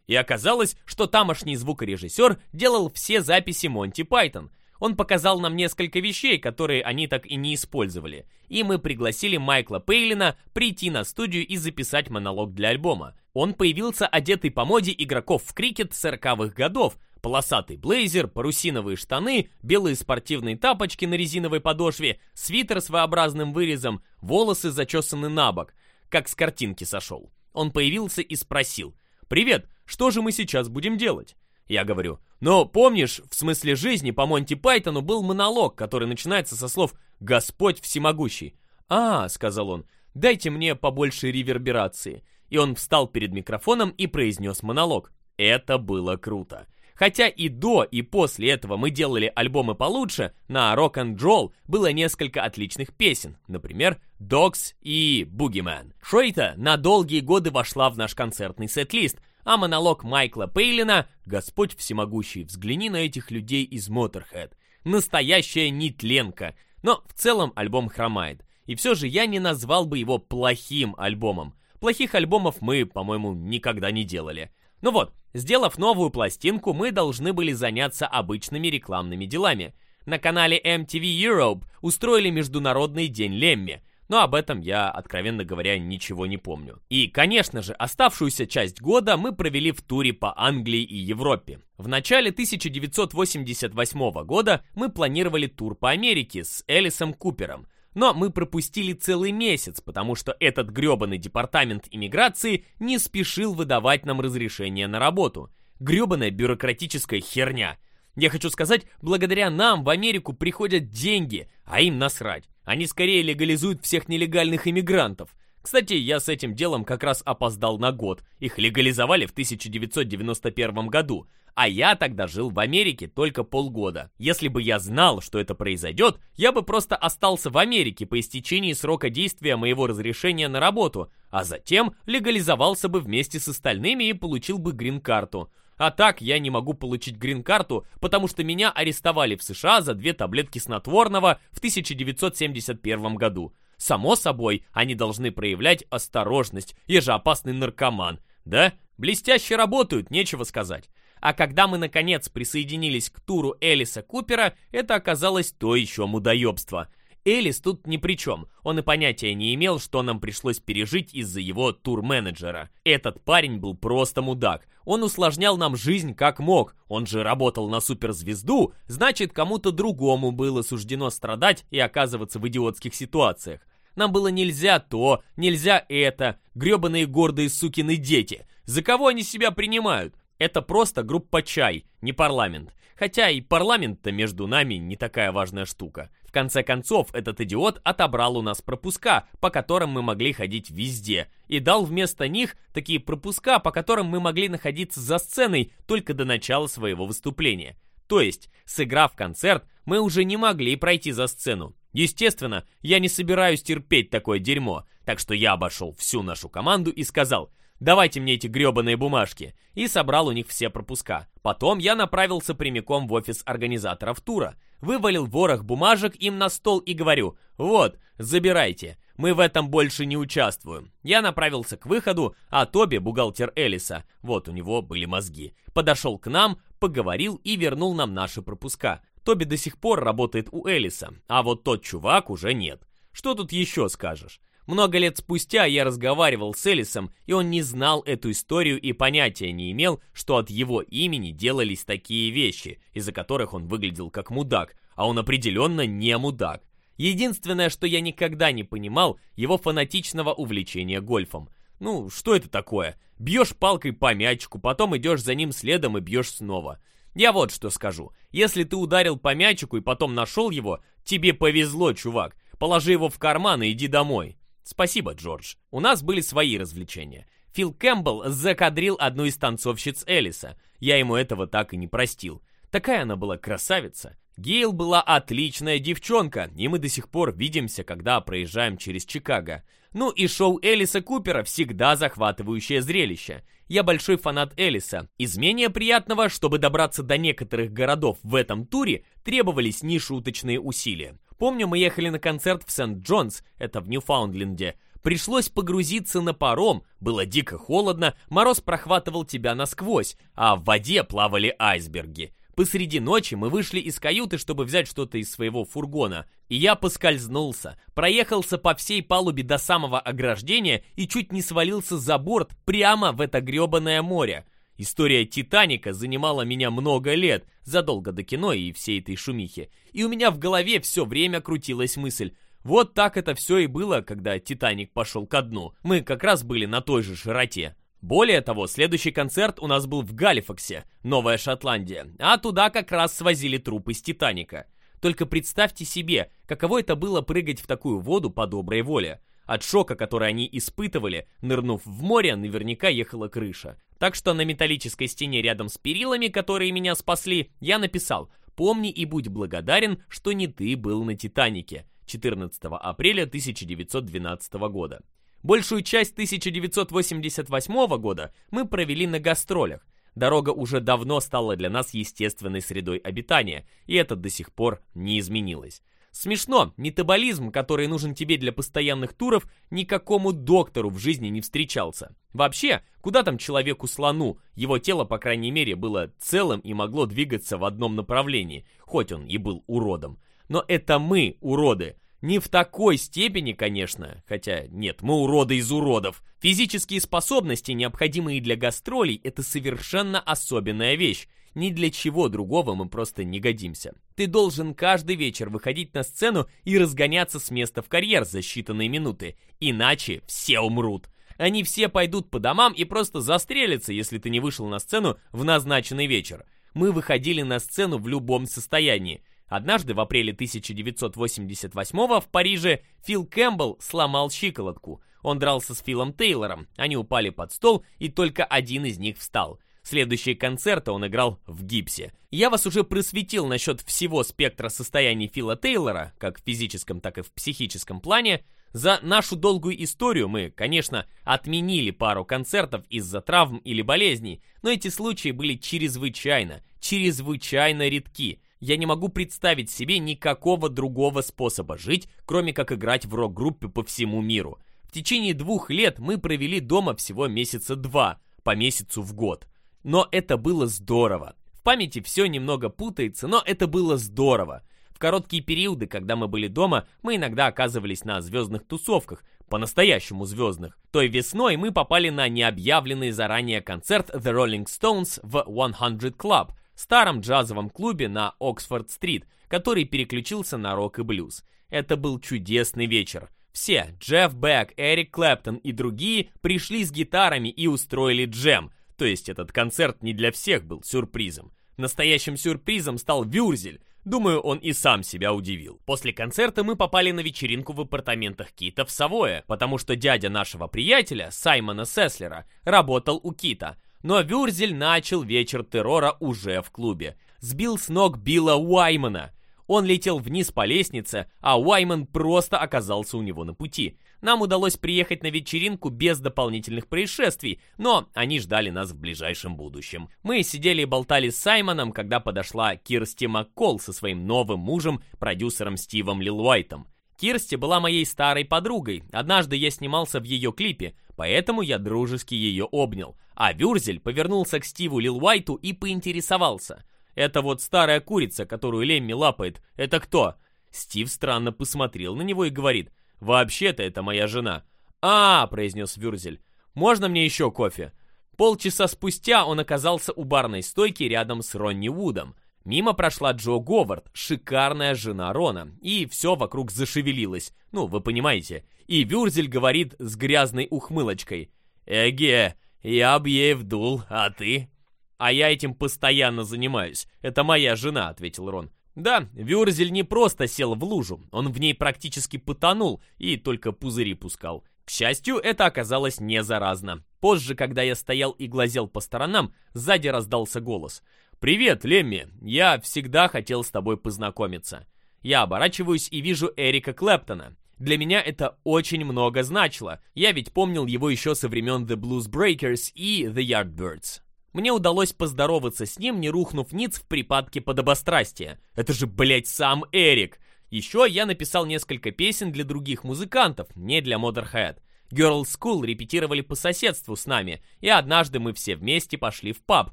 Speaker 1: И оказалось, что тамошний звукорежиссер делал все записи Монти Пайтон, он показал нам несколько вещей, которые они так и не использовали, и мы пригласили Майкла Пейлина прийти на студию и записать монолог для альбома. Он появился одетый по моде игроков в крикет 40-х годов, полосатый блейзер, парусиновые штаны, белые спортивные тапочки на резиновой подошве, свитер с V-образным вырезом, волосы зачесаны на бок, как с картинки сошел. Он появился и спросил, «Привет, что же мы сейчас будем делать?» Я говорю, но помнишь, в смысле жизни по Монти Пайтону был монолог, который начинается со слов «Господь всемогущий». «А», — сказал он, — «дайте мне побольше реверберации». И он встал перед микрофоном и произнес монолог. Это было круто. Хотя и до, и после этого мы делали альбомы получше, на Rock and Roll было несколько отличных песен, например, Dogs и Boogeyman. Шойта на долгие годы вошла в наш концертный сет-лист, а монолог Майкла Пейлина «Господь всемогущий, взгляни на этих людей из Motorhead». Настоящая нетленка, но в целом альбом хромает. И все же я не назвал бы его плохим альбомом. Плохих альбомов мы, по-моему, никогда не делали. Ну вот, сделав новую пластинку, мы должны были заняться обычными рекламными делами. На канале MTV Europe устроили Международный день Лемми – но об этом я, откровенно говоря, ничего не помню. И, конечно же, оставшуюся часть года мы провели в туре по Англии и Европе. В начале 1988 года мы планировали тур по Америке с Элисом Купером, но мы пропустили целый месяц, потому что этот гребаный департамент иммиграции не спешил выдавать нам разрешение на работу. Гребаная бюрократическая херня. Я хочу сказать, благодаря нам в Америку приходят деньги, а им насрать. Они скорее легализуют всех нелегальных иммигрантов. Кстати, я с этим делом как раз опоздал на год. Их легализовали в 1991 году, а я тогда жил в Америке только полгода. Если бы я знал, что это произойдет, я бы просто остался в Америке по истечении срока действия моего разрешения на работу, а затем легализовался бы вместе с остальными и получил бы грин-карту. А так я не могу получить грин-карту, потому что меня арестовали в США за две таблетки снотворного в 1971 году. Само собой, они должны проявлять осторожность, я же опасный наркоман. Да, блестяще работают, нечего сказать. А когда мы наконец присоединились к туру Элиса Купера, это оказалось то еще мудоебство. Элис тут ни при чем. Он и понятия не имел, что нам пришлось пережить из-за его тур-менеджера. Этот парень был просто мудак. Он усложнял нам жизнь как мог. Он же работал на суперзвезду, значит, кому-то другому было суждено страдать и оказываться в идиотских ситуациях. Нам было нельзя то, нельзя это, гребаные гордые сукины дети. За кого они себя принимают? Это просто группа чай, не парламент. Хотя и парламент-то между нами не такая важная штука. В конце концов, этот идиот отобрал у нас пропуска, по которым мы могли ходить везде, и дал вместо них такие пропуска, по которым мы могли находиться за сценой только до начала своего выступления. То есть, сыграв концерт, мы уже не могли пройти за сцену. Естественно, я не собираюсь терпеть такое дерьмо, так что я обошел всю нашу команду и сказал «давайте мне эти гребаные бумажки» и собрал у них все пропуска. Потом я направился прямиком в офис организаторов тура – вывалил ворох бумажек им на стол и говорю «Вот, забирайте, мы в этом больше не участвуем». Я направился к выходу, а Тоби, бухгалтер Элиса, вот у него были мозги, подошел к нам, поговорил и вернул нам наши пропуска. Тоби до сих пор работает у Элиса, а вот тот чувак уже нет. Что тут еще скажешь? Много лет спустя я разговаривал с Элисом, и он не знал эту историю и понятия не имел, что от его имени делались такие вещи, из-за которых он выглядел как мудак, а он определенно не мудак. Единственное, что я никогда не понимал, его фанатичного увлечения гольфом. Ну, что это такое? Бьешь палкой по мячику, потом идешь за ним следом и бьешь снова. Я вот что скажу. Если ты ударил по мячику и потом нашел его, тебе повезло, чувак. Положи его в карман и иди домой. Спасибо, Джордж. У нас были свои развлечения. Фил Кэмпбелл закадрил одну из танцовщиц Элиса. Я ему этого так и не простил. Такая она была красавица. Гейл была отличная девчонка, и мы до сих пор видимся, когда проезжаем через Чикаго. Ну и шоу Элиса Купера всегда захватывающее зрелище. Я большой фанат Элиса. Из менее приятного, чтобы добраться до некоторых городов в этом туре, требовались нешуточные усилия. Помню, мы ехали на концерт в Сент-Джонс, это в Ньюфаундленде. Пришлось погрузиться на паром, было дико холодно, мороз прохватывал тебя насквозь, а в воде плавали айсберги. Посреди ночи мы вышли из каюты, чтобы взять что-то из своего фургона, и я поскользнулся, проехался по всей палубе до самого ограждения и чуть не свалился за борт прямо в это гребаное море. История «Титаника» занимала меня много лет, задолго до кино и всей этой шумихи. И у меня в голове все время крутилась мысль. Вот так это все и было, когда «Титаник» пошел ко дну. Мы как раз были на той же широте. Более того, следующий концерт у нас был в Галифаксе, Новая Шотландия, а туда как раз свозили трупы из «Титаника». Только представьте себе, каково это было прыгать в такую воду по доброй воле. От шока, который они испытывали, нырнув в море, наверняка ехала крыша. Так что на металлической стене рядом с перилами, которые меня спасли, я написал «Помни и будь благодарен, что не ты был на «Титанике» 14 апреля 1912 года». Большую часть 1988 года мы провели на гастролях. Дорога уже давно стала для нас естественной средой обитания, и это до сих пор не изменилось. Смешно, метаболизм, который нужен тебе для постоянных туров, никакому доктору в жизни не встречался. Вообще, куда там человеку-слону? Его тело, по крайней мере, было целым и могло двигаться в одном направлении, хоть он и был уродом. Но это мы, уроды. Не в такой степени, конечно, хотя нет, мы уроды из уродов. Физические способности, необходимые для гастролей, это совершенно особенная вещь. Ни для чего другого мы просто не годимся. Ты должен каждый вечер выходить на сцену и разгоняться с места в карьер за считанные минуты, иначе все умрут. Они все пойдут по домам и просто застрелятся, если ты не вышел на сцену в назначенный вечер. Мы выходили на сцену в любом состоянии. Однажды в апреле 1988 в Париже Фил Кэмпбелл сломал щиколотку. Он дрался с Филом Тейлором, они упали под стол, и только один из них встал – Следующие концерты он играл в гипсе. Я вас уже просветил насчет всего спектра состояний Фила Тейлора, как в физическом, так и в психическом плане. За нашу долгую историю мы, конечно, отменили пару концертов из-за травм или болезней, но эти случаи были чрезвычайно, чрезвычайно редки. Я не могу представить себе никакого другого способа жить, кроме как играть в рок-группе по всему миру. В течение двух лет мы провели дома всего месяца два, по месяцу в год но это было здорово. В памяти все немного путается, но это было здорово. В короткие периоды, когда мы были дома, мы иногда оказывались на звездных тусовках, по-настоящему звездных. Той весной мы попали на необъявленный заранее концерт The Rolling Stones в 100 Club, старом джазовом клубе на Оксфорд-стрит, который переключился на рок и блюз. Это был чудесный вечер. Все, Джефф Бек, Эрик Клэптон и другие, пришли с гитарами и устроили джем – то есть этот концерт не для всех был сюрпризом. Настоящим сюрпризом стал Вюрзель. Думаю, он и сам себя удивил. После концерта мы попали на вечеринку в апартаментах Кита в Савое, потому что дядя нашего приятеля, Саймона Сеслера, работал у Кита. Но ну а Вюрзель начал вечер террора уже в клубе. Сбил с ног Билла Уаймана. Он летел вниз по лестнице, а Уайман просто оказался у него на пути нам удалось приехать на вечеринку без дополнительных происшествий, но они ждали нас в ближайшем будущем. Мы сидели и болтали с Саймоном, когда подошла Кирсти Маккол со своим новым мужем, продюсером Стивом Лилуайтом. Кирсти была моей старой подругой, однажды я снимался в ее клипе, поэтому я дружески ее обнял. А Вюрзель повернулся к Стиву Лилуайту и поинтересовался. «Это вот старая курица, которую Лемми лапает, это кто?» Стив странно посмотрел на него и говорит, Вообще-то это моя жена. А, произнес Вюрзель. Можно мне еще кофе? Полчаса спустя он оказался у барной стойки рядом с Ронни Вудом. Мимо прошла Джо Говард, шикарная жена Рона, и все вокруг зашевелилось, ну, вы понимаете. И Вюрзель говорит с грязной ухмылочкой. «Эге, я б ей вдул, а ты?» «А я этим постоянно занимаюсь, это моя жена», — ответил Рон. Да, Вюрзель не просто сел в лужу, он в ней практически потонул и только пузыри пускал. К счастью, это оказалось не заразно. Позже, когда я стоял и глазел по сторонам, сзади раздался голос. «Привет, Лемми! Я всегда хотел с тобой познакомиться». Я оборачиваюсь и вижу Эрика Клэптона. Для меня это очень много значило. Я ведь помнил его еще со времен The Blues Breakers и The Yardbirds. Мне удалось поздороваться с ним, не рухнув ниц в припадке подобострастия. Это же, блять, сам Эрик! Еще я написал несколько песен для других музыкантов, не для Motorhead. Girl School репетировали по соседству с нами, и однажды мы все вместе пошли в паб,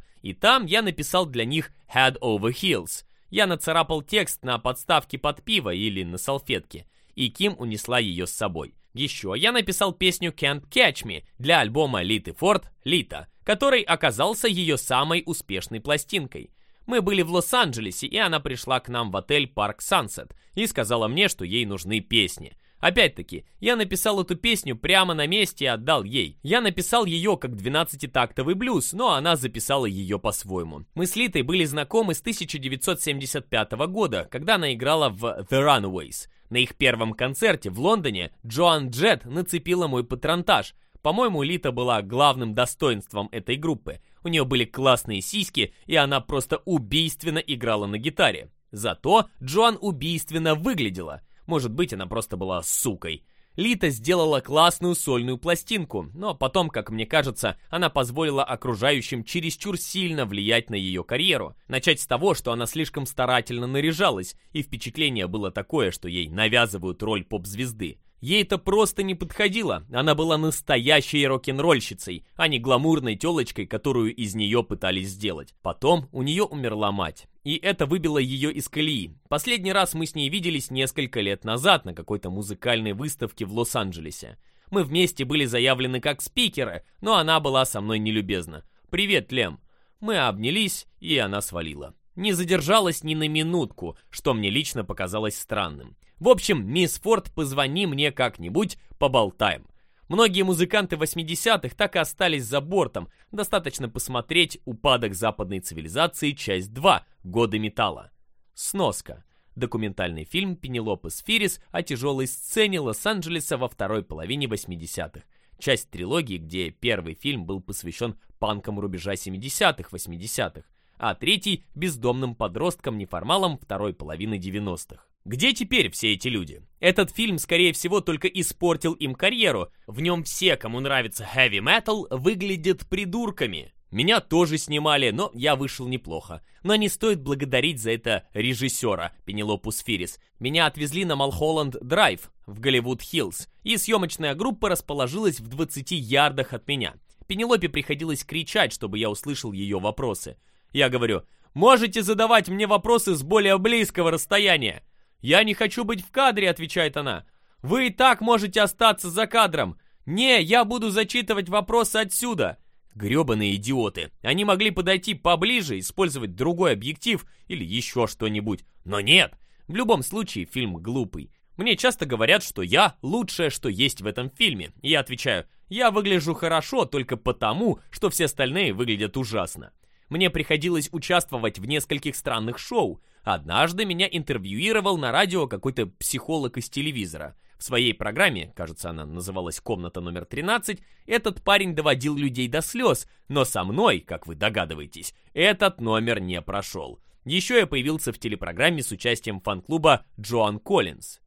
Speaker 1: и там я написал для них Head Over Heels. Я нацарапал текст на подставке под пиво или на салфетке, и Ким унесла ее с собой. Еще я написал песню Can't Catch Me для альбома Литы Форд «Лита» который оказался ее самой успешной пластинкой. Мы были в Лос-Анджелесе, и она пришла к нам в отель Парк Сансет и сказала мне, что ей нужны песни. Опять-таки, я написал эту песню прямо на месте и отдал ей. Я написал ее как 12-тактовый блюз, но она записала ее по-своему. Мы с Литой были знакомы с 1975 года, когда она играла в The Runaways. На их первом концерте в Лондоне Джоан Джет нацепила мой патронтаж – по-моему, Лита была главным достоинством этой группы. У нее были классные сиськи, и она просто убийственно играла на гитаре. Зато Джоан убийственно выглядела. Может быть, она просто была сукой. Лита сделала классную сольную пластинку, но потом, как мне кажется, она позволила окружающим чересчур сильно влиять на ее карьеру. Начать с того, что она слишком старательно наряжалась, и впечатление было такое, что ей навязывают роль поп-звезды ей это просто не подходило, она была настоящей рок-н-ролльщицей, а не гламурной телочкой, которую из нее пытались сделать. Потом у нее умерла мать, и это выбило ее из колеи. Последний раз мы с ней виделись несколько лет назад на какой-то музыкальной выставке в Лос-Анджелесе. Мы вместе были заявлены как спикеры, но она была со мной нелюбезна. «Привет, Лем». Мы обнялись, и она свалила не задержалась ни на минутку, что мне лично показалось странным. В общем, мисс Форд, позвони мне как-нибудь, поболтаем. Многие музыканты 80-х так и остались за бортом. Достаточно посмотреть «Упадок западной цивилизации. Часть 2. Годы металла». Сноска. Документальный фильм Пенелопы Сфирис о тяжелой сцене Лос-Анджелеса во второй половине 80-х. Часть трилогии, где первый фильм был посвящен панкам рубежа 70-х, 80-х а третий – бездомным подростком-неформалом второй половины 90-х. Где теперь все эти люди? Этот фильм, скорее всего, только испортил им карьеру. В нем все, кому нравится heavy metal, выглядят придурками. Меня тоже снимали, но я вышел неплохо. Но не стоит благодарить за это режиссера, Пенелопу Сфирис. Меня отвезли на Малхолланд Драйв в Голливуд-Хиллз, и съемочная группа расположилась в 20 ярдах от меня. Пенелопе приходилось кричать, чтобы я услышал ее вопросы. Я говорю, можете задавать мне вопросы с более близкого расстояния. Я не хочу быть в кадре, отвечает она. Вы и так можете остаться за кадром. Не, я буду зачитывать вопросы отсюда. Гребаные идиоты. Они могли подойти поближе, использовать другой объектив или еще что-нибудь. Но нет. В любом случае, фильм глупый. Мне часто говорят, что я лучшее, что есть в этом фильме. И я отвечаю, я выгляжу хорошо только потому, что все остальные выглядят ужасно. Мне приходилось участвовать в нескольких странных шоу. Однажды меня интервьюировал на радио какой-то психолог из телевизора. В своей программе, кажется, она называлась «Комната номер 13», этот парень доводил людей до слез, но со мной, как вы догадываетесь, этот номер не прошел. Еще я появился в телепрограмме с участием фан-клуба Джоан Коллинз.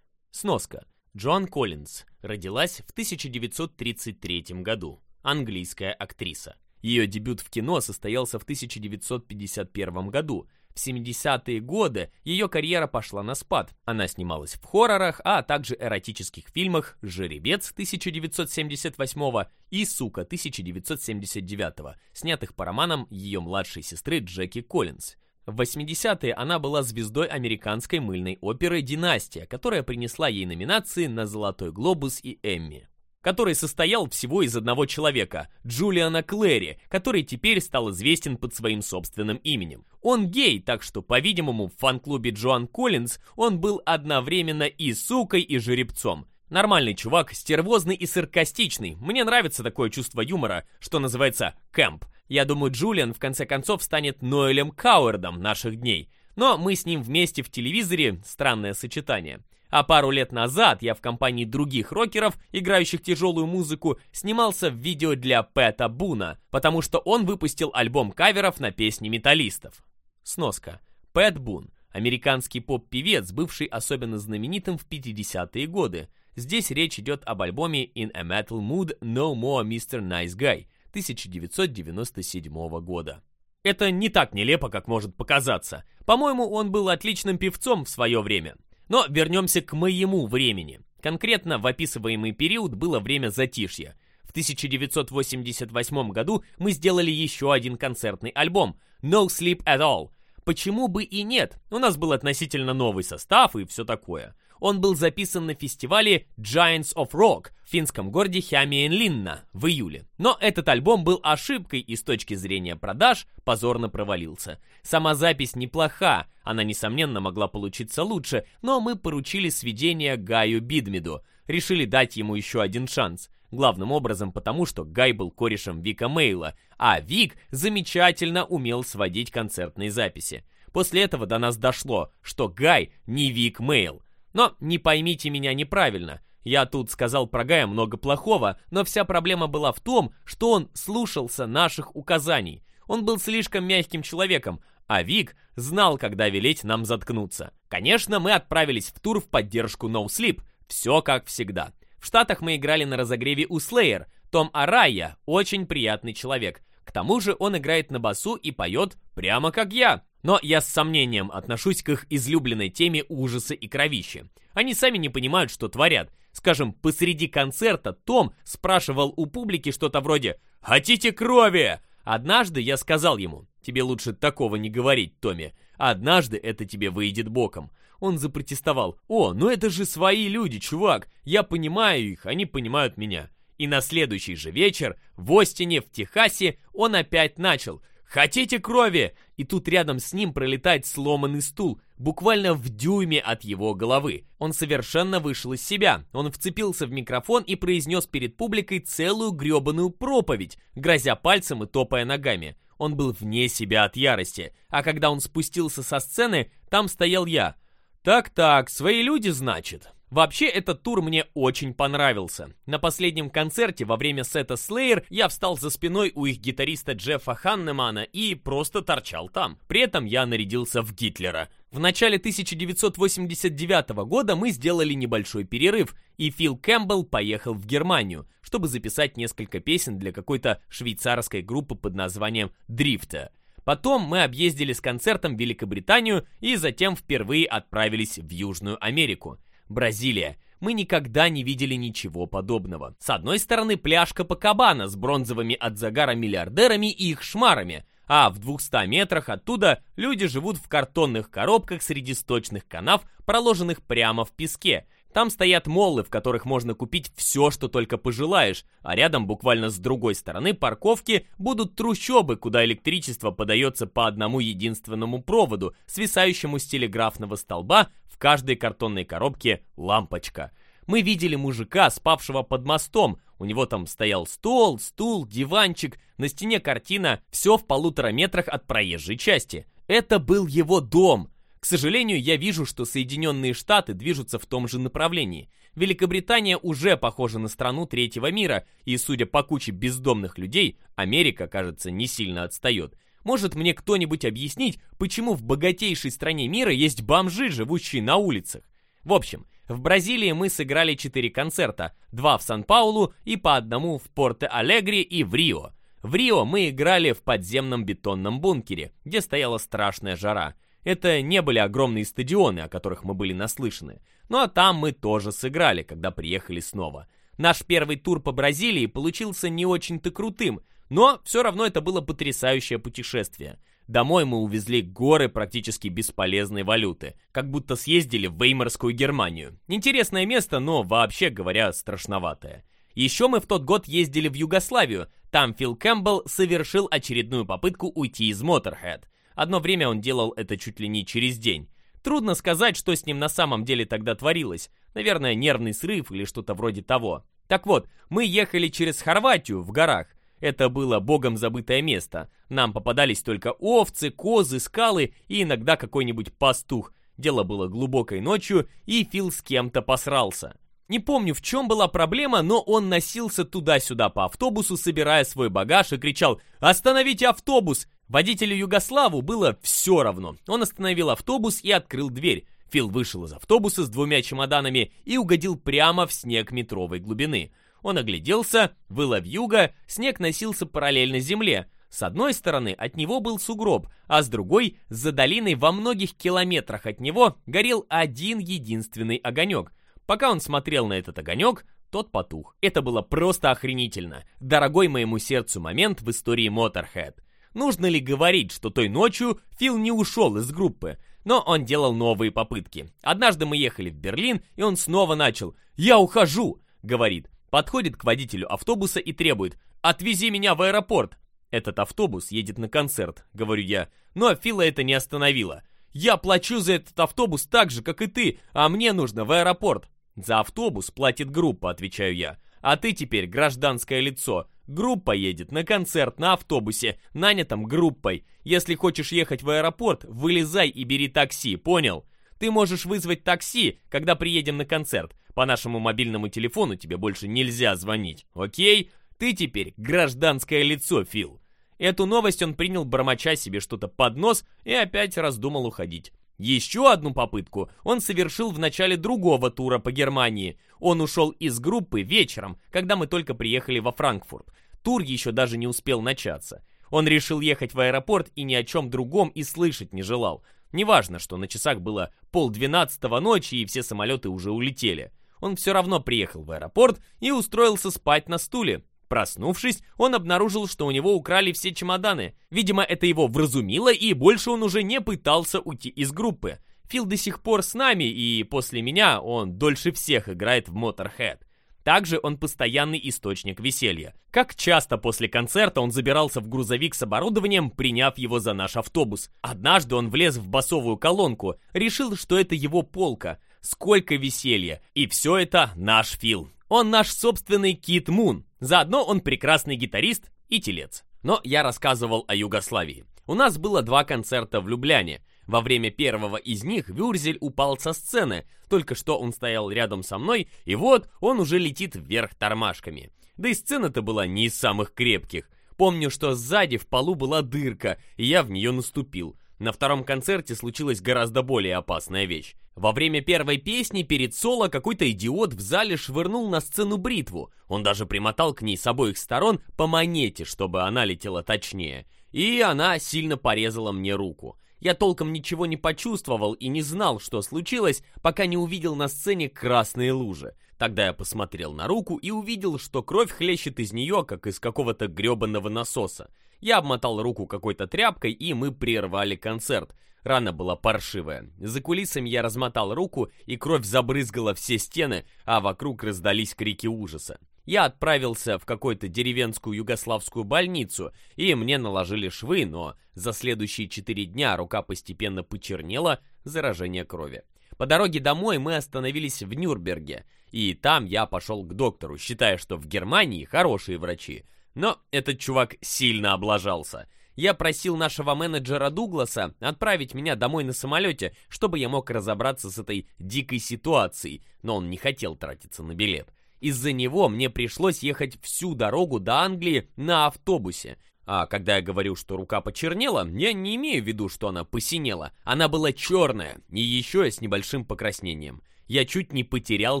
Speaker 1: Сноска. Джоан Коллинз родилась в 1933 году. Английская актриса. Ее дебют в кино состоялся в 1951 году. В 70-е годы ее карьера пошла на спад. Она снималась в хоррорах, а также эротических фильмах «Жеребец» 1978 и «Сука» 1979, снятых по романам ее младшей сестры Джеки Коллинз. В 80-е она была звездой американской мыльной оперы «Династия», которая принесла ей номинации на «Золотой глобус» и «Эмми» который состоял всего из одного человека, Джулиана Клэри, который теперь стал известен под своим собственным именем. Он гей, так что, по-видимому, в фан-клубе Джоан Коллинз он был одновременно и сукой, и жеребцом. Нормальный чувак, стервозный и саркастичный. Мне нравится такое чувство юмора, что называется «кэмп». Я думаю, Джулиан в конце концов станет Ноэлем Кауэрдом наших дней. Но мы с ним вместе в телевизоре – странное сочетание. А пару лет назад я в компании других рокеров, играющих тяжелую музыку, снимался в видео для Пэта Буна, потому что он выпустил альбом каверов на песни металлистов. Сноска. Пэт Бун. Американский поп-певец, бывший особенно знаменитым в 50-е годы. Здесь речь идет об альбоме In a Metal Mood No More Mr. Nice Guy 1997 года. Это не так нелепо, как может показаться. По-моему, он был отличным певцом в свое время. Но вернемся к моему времени. Конкретно в описываемый период было время затишья. В 1988 году мы сделали еще один концертный альбом «No Sleep At All». Почему бы и нет? У нас был относительно новый состав и все такое он был записан на фестивале Giants of Rock в финском городе Хямиенлинна в июле. Но этот альбом был ошибкой и с точки зрения продаж позорно провалился. Сама запись неплоха, она, несомненно, могла получиться лучше, но мы поручили сведение Гаю Бидмиду, решили дать ему еще один шанс. Главным образом потому, что Гай был корешем Вика Мейла, а Вик замечательно умел сводить концертные записи. После этого до нас дошло, что Гай не Вик Мейл, но не поймите меня неправильно. Я тут сказал про Гая много плохого, но вся проблема была в том, что он слушался наших указаний. Он был слишком мягким человеком, а Вик знал, когда велеть нам заткнуться. Конечно, мы отправились в тур в поддержку No Sleep. Все как всегда. В Штатах мы играли на разогреве у Slayer. Том Арайя очень приятный человек. К тому же он играет на басу и поет прямо как я. Но я с сомнением отношусь к их излюбленной теме ужасы и кровищи. Они сами не понимают, что творят. Скажем, посреди концерта Том спрашивал у публики что-то вроде «Хотите крови?» Однажды я сказал ему «Тебе лучше такого не говорить, Томми. Однажды это тебе выйдет боком». Он запротестовал «О, ну это же свои люди, чувак. Я понимаю их, они понимают меня». И на следующий же вечер в Остине, в Техасе, он опять начал – «Хотите крови?» И тут рядом с ним пролетает сломанный стул, буквально в дюйме от его головы. Он совершенно вышел из себя. Он вцепился в микрофон и произнес перед публикой целую гребаную проповедь, грозя пальцем и топая ногами. Он был вне себя от ярости. А когда он спустился со сцены, там стоял я. «Так-так, свои люди, значит?» Вообще, этот тур мне очень понравился. На последнем концерте во время сета Slayer я встал за спиной у их гитариста Джеффа Ханнемана и просто торчал там. При этом я нарядился в Гитлера. В начале 1989 года мы сделали небольшой перерыв, и Фил Кэмпбелл поехал в Германию, чтобы записать несколько песен для какой-то швейцарской группы под названием «Дрифта». Потом мы объездили с концертом Великобританию и затем впервые отправились в Южную Америку – Бразилия. Мы никогда не видели ничего подобного. С одной стороны пляжка по Кабана с бронзовыми от загара миллиардерами и их шмарами, а в 200 метрах оттуда люди живут в картонных коробках среди сточных канав, проложенных прямо в песке, там стоят моллы, в которых можно купить все, что только пожелаешь, а рядом, буквально с другой стороны парковки, будут трущобы, куда электричество подается по одному единственному проводу, свисающему с телеграфного столба, в каждой картонной коробке лампочка. Мы видели мужика, спавшего под мостом, у него там стоял стол, стул, диванчик, на стене картина, все в полутора метрах от проезжей части. Это был его дом, к сожалению, я вижу, что Соединенные Штаты движутся в том же направлении. Великобритания уже похожа на страну третьего мира, и, судя по куче бездомных людей, Америка, кажется, не сильно отстает. Может мне кто-нибудь объяснить, почему в богатейшей стране мира есть бомжи, живущие на улицах? В общем, в Бразилии мы сыграли четыре концерта, два в Сан-Паулу и по одному в порте алегре и в Рио. В Рио мы играли в подземном бетонном бункере, где стояла страшная жара – это не были огромные стадионы, о которых мы были наслышаны. Ну а там мы тоже сыграли, когда приехали снова. Наш первый тур по Бразилии получился не очень-то крутым, но все равно это было потрясающее путешествие. Домой мы увезли горы практически бесполезной валюты, как будто съездили в Веймарскую Германию. Интересное место, но вообще говоря, страшноватое. Еще мы в тот год ездили в Югославию, там Фил Кэмпбелл совершил очередную попытку уйти из Моторхед. Одно время он делал это чуть ли не через день. Трудно сказать, что с ним на самом деле тогда творилось. Наверное, нервный срыв или что-то вроде того. Так вот, мы ехали через Хорватию в горах. Это было богом забытое место. Нам попадались только овцы, козы, скалы и иногда какой-нибудь пастух. Дело было глубокой ночью, и Фил с кем-то посрался. Не помню, в чем была проблема, но он носился туда-сюда по автобусу, собирая свой багаж и кричал «Остановите автобус! Водителю Югославу было все равно. Он остановил автобус и открыл дверь. Фил вышел из автобуса с двумя чемоданами и угодил прямо в снег метровой глубины. Он огляделся, выла юга. снег носился параллельно земле. С одной стороны от него был сугроб, а с другой, за долиной во многих километрах от него, горел один единственный огонек. Пока он смотрел на этот огонек, тот потух. Это было просто охренительно. Дорогой моему сердцу момент в истории Motorhead. Нужно ли говорить, что той ночью Фил не ушел из группы, но он делал новые попытки. Однажды мы ехали в Берлин, и он снова начал «Я ухожу!» — говорит. Подходит к водителю автобуса и требует «Отвези меня в аэропорт!» «Этот автобус едет на концерт», — говорю я. Но Фила это не остановило. «Я плачу за этот автобус так же, как и ты, а мне нужно в аэропорт!» «За автобус платит группа», — отвечаю я. «А ты теперь гражданское лицо. Группа едет на концерт, на автобусе, нанятом группой. Если хочешь ехать в аэропорт, вылезай и бери такси, понял? Ты можешь вызвать такси, когда приедем на концерт. По нашему мобильному телефону тебе больше нельзя звонить, окей? Ты теперь гражданское лицо, Фил. Эту новость он принял, бормоча себе что-то под нос, и опять раздумал уходить. Еще одну попытку он совершил в начале другого тура по Германии. Он ушел из группы вечером, когда мы только приехали во Франкфурт. Тур еще даже не успел начаться. Он решил ехать в аэропорт и ни о чем другом и слышать не желал. Неважно, что на часах было полдвенадцатого ночи и все самолеты уже улетели. Он все равно приехал в аэропорт и устроился спать на стуле, Проснувшись, он обнаружил, что у него украли все чемоданы. Видимо, это его вразумило, и больше он уже не пытался уйти из группы. Фил до сих пор с нами, и после меня он дольше всех играет в Motorhead. Также он постоянный источник веселья. Как часто после концерта он забирался в грузовик с оборудованием, приняв его за наш автобус. Однажды он влез в басовую колонку, решил, что это его полка. Сколько веселья! И все это наш Фил. Он наш собственный Кит Мун. Заодно он прекрасный гитарист и телец. Но я рассказывал о Югославии. У нас было два концерта в Любляне. Во время первого из них Вюрзель упал со сцены. Только что он стоял рядом со мной, и вот он уже летит вверх тормашками. Да и сцена-то была не из самых крепких. Помню, что сзади в полу была дырка, и я в нее наступил. На втором концерте случилась гораздо более опасная вещь. Во время первой песни перед соло какой-то идиот в зале швырнул на сцену бритву. Он даже примотал к ней с обоих сторон по монете, чтобы она летела точнее. И она сильно порезала мне руку. Я толком ничего не почувствовал и не знал, что случилось, пока не увидел на сцене красные лужи. Тогда я посмотрел на руку и увидел, что кровь хлещет из нее, как из какого-то гребаного насоса. Я обмотал руку какой-то тряпкой, и мы прервали концерт. Рана была паршивая. За кулисами я размотал руку, и кровь забрызгала все стены, а вокруг раздались крики ужаса. Я отправился в какую-то деревенскую югославскую больницу, и мне наложили швы, но за следующие четыре дня рука постепенно почернела, заражение крови. По дороге домой мы остановились в Нюрнберге, и там я пошел к доктору, считая, что в Германии хорошие врачи, но этот чувак сильно облажался. Я просил нашего менеджера Дугласа отправить меня домой на самолете, чтобы я мог разобраться с этой дикой ситуацией, но он не хотел тратиться на билет. Из-за него мне пришлось ехать всю дорогу до Англии на автобусе. А когда я говорю, что рука почернела, я не имею в виду, что она посинела. Она была черная, и еще с небольшим покраснением я чуть не потерял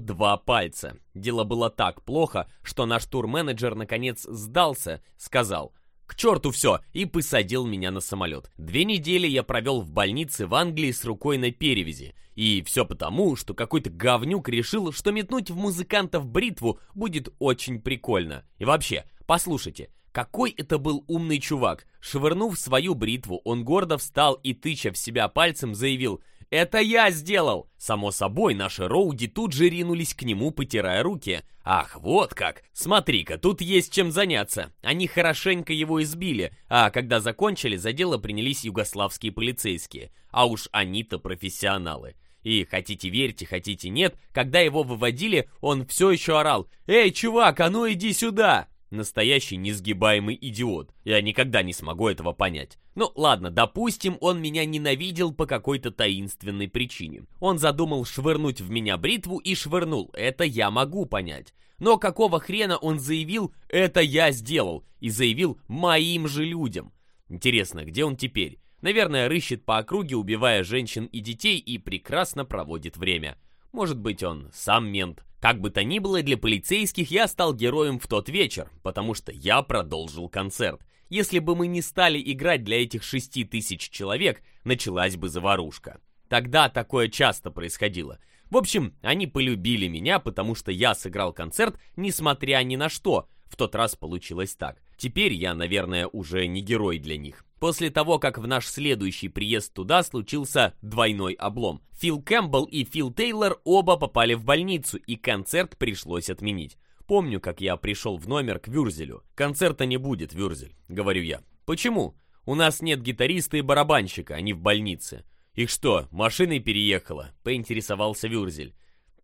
Speaker 1: два пальца. Дело было так плохо, что наш тур-менеджер, наконец сдался, сказал «К черту все!» и посадил меня на самолет. Две недели я провел в больнице в Англии с рукой на перевязи. И все потому, что какой-то говнюк решил, что метнуть в музыкантов бритву будет очень прикольно. И вообще, послушайте, какой это был умный чувак. Швырнув свою бритву, он гордо встал и, тыча в себя пальцем, заявил – «Это я сделал!» Само собой, наши Роуди тут же ринулись к нему, потирая руки. «Ах, вот как! Смотри-ка, тут есть чем заняться!» Они хорошенько его избили, а когда закончили, за дело принялись югославские полицейские. А уж они-то профессионалы. И хотите верьте, хотите нет, когда его выводили, он все еще орал «Эй, чувак, а ну иди сюда!» Настоящий несгибаемый идиот. Я никогда не смогу этого понять. Ну ладно, допустим, он меня ненавидел по какой-то таинственной причине. Он задумал швырнуть в меня бритву и швырнул. Это я могу понять. Но какого хрена он заявил «это я сделал» и заявил «моим же людям». Интересно, где он теперь? Наверное, рыщет по округе, убивая женщин и детей и прекрасно проводит время. Может быть, он сам мент. Как бы то ни было, для полицейских я стал героем в тот вечер, потому что я продолжил концерт. Если бы мы не стали играть для этих шести тысяч человек, началась бы заварушка. Тогда такое часто происходило. В общем, они полюбили меня, потому что я сыграл концерт, несмотря ни на что, в тот раз получилось так. Теперь я, наверное, уже не герой для них. После того, как в наш следующий приезд туда случился двойной облом. Фил Кэмпбелл и Фил Тейлор оба попали в больницу, и концерт пришлось отменить. Помню, как я пришел в номер к Вюрзелю. «Концерта не будет, Вюрзель», — говорю я. «Почему? У нас нет гитариста и барабанщика, они в больнице». «Их что, машиной переехала?» — поинтересовался Вюрзель.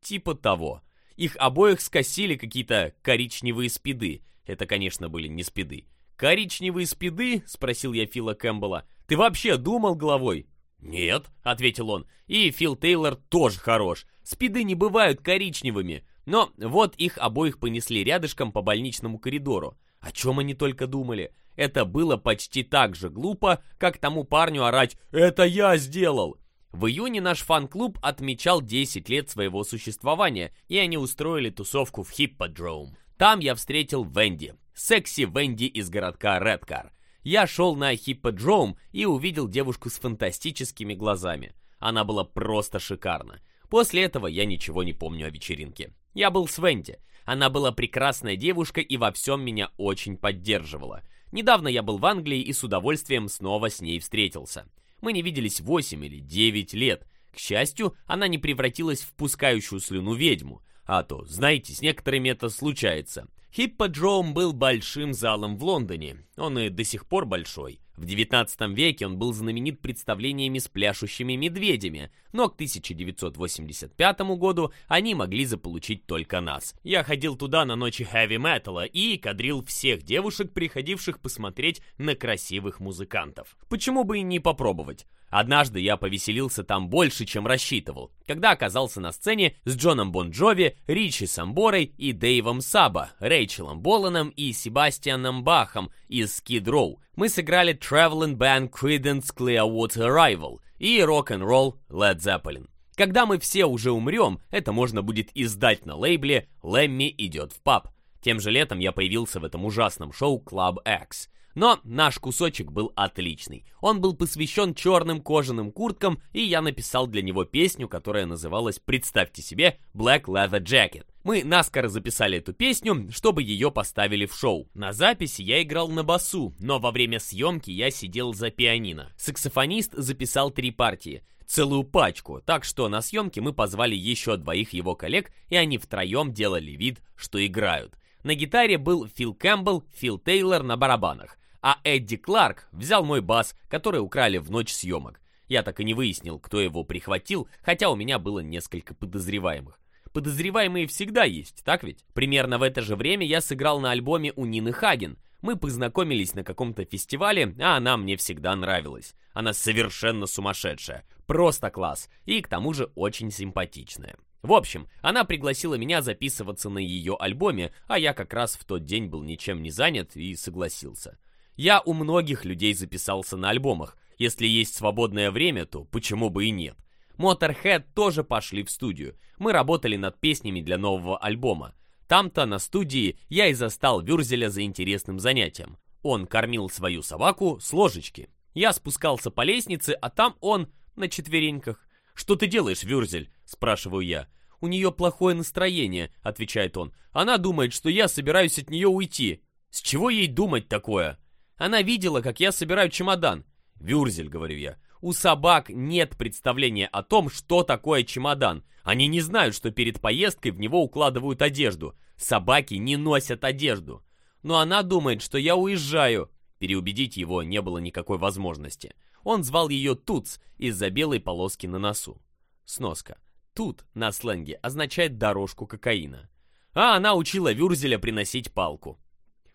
Speaker 1: «Типа того. Их обоих скосили какие-то коричневые спиды. Это, конечно, были не спиды. «Коричневые спиды?» — спросил я Фила Кэмпбелла. «Ты вообще думал головой?» «Нет», — ответил он. «И Фил Тейлор тоже хорош. Спиды не бывают коричневыми». Но вот их обоих понесли рядышком по больничному коридору. О чем они только думали. Это было почти так же глупо, как тому парню орать «Это я сделал!» В июне наш фан-клуб отмечал 10 лет своего существования, и они устроили тусовку в Хипподром. Там я встретил Венди, секси Венди из городка Редкар. Я шел на Хипподром и увидел девушку с фантастическими глазами. Она была просто шикарна. После этого я ничего не помню о вечеринке. Я был с Венди. Она была прекрасная девушка и во всем меня очень поддерживала. Недавно я был в Англии и с удовольствием снова с ней встретился. Мы не виделись восемь или девять лет. К счастью, она не превратилась в пускающую слюну ведьму. А то, знаете, с некоторыми это случается. Хипподром был большим залом в Лондоне. Он и до сих пор большой. В XIX веке он был знаменит представлениями с пляшущими медведями, но к 1985 году они могли заполучить только нас. Я ходил туда на ночи хэви-металла и кадрил всех девушек, приходивших посмотреть на красивых музыкантов. Почему бы и не попробовать? Однажды я повеселился там больше, чем рассчитывал, когда оказался на сцене с Джоном Бон Джови, Ричи Самборой и Дэйвом Саба, Рэйчелом Боланом и Себастьяном Бахом из Skid Row, мы сыграли Traveling Band Creedence Clearwater Rival и Rock'n'Roll Led Zeppelin. Когда мы все уже умрем, это можно будет издать на лейбле «Лэмми идет в паб». Тем же летом я появился в этом ужасном шоу Club X. Но наш кусочек был отличный. Он был посвящен черным кожаным курткам, и я написал для него песню, которая называлась, представьте себе, Black Leather Jacket. Мы наскоро записали эту песню, чтобы ее поставили в шоу. На записи я играл на басу, но во время съемки я сидел за пианино. Саксофонист записал три партии целую пачку, так что на съемке мы позвали еще двоих его коллег, и они втроем делали вид, что играют. На гитаре был Фил Кэмпбелл, Фил Тейлор на барабанах а Эдди Кларк взял мой бас, который украли в ночь съемок. Я так и не выяснил, кто его прихватил, хотя у меня было несколько подозреваемых. Подозреваемые всегда есть, так ведь? Примерно в это же время я сыграл на альбоме у Нины Хаген. Мы познакомились на каком-то фестивале, а она мне всегда нравилась. Она совершенно сумасшедшая, просто класс, и к тому же очень симпатичная. В общем, она пригласила меня записываться на ее альбоме, а я как раз в тот день был ничем не занят и согласился. Я у многих людей записался на альбомах. Если есть свободное время, то почему бы и нет? Motorhead тоже пошли в студию. Мы работали над песнями для нового альбома. Там-то, на студии, я и застал Вюрзеля за интересным занятием. Он кормил свою собаку с ложечки. Я спускался по лестнице, а там он на четвереньках. «Что ты делаешь, Вюрзель?» – спрашиваю я. «У нее плохое настроение», – отвечает он. «Она думает, что я собираюсь от нее уйти». «С чего ей думать такое?» Она видела, как я собираю чемодан. «Вюрзель», — говорю я, — «у собак нет представления о том, что такое чемодан. Они не знают, что перед поездкой в него укладывают одежду. Собаки не носят одежду. Но она думает, что я уезжаю». Переубедить его не было никакой возможности. Он звал ее Туц из-за белой полоски на носу. Сноска. Тут на сленге означает дорожку кокаина. А она учила Вюрзеля приносить палку.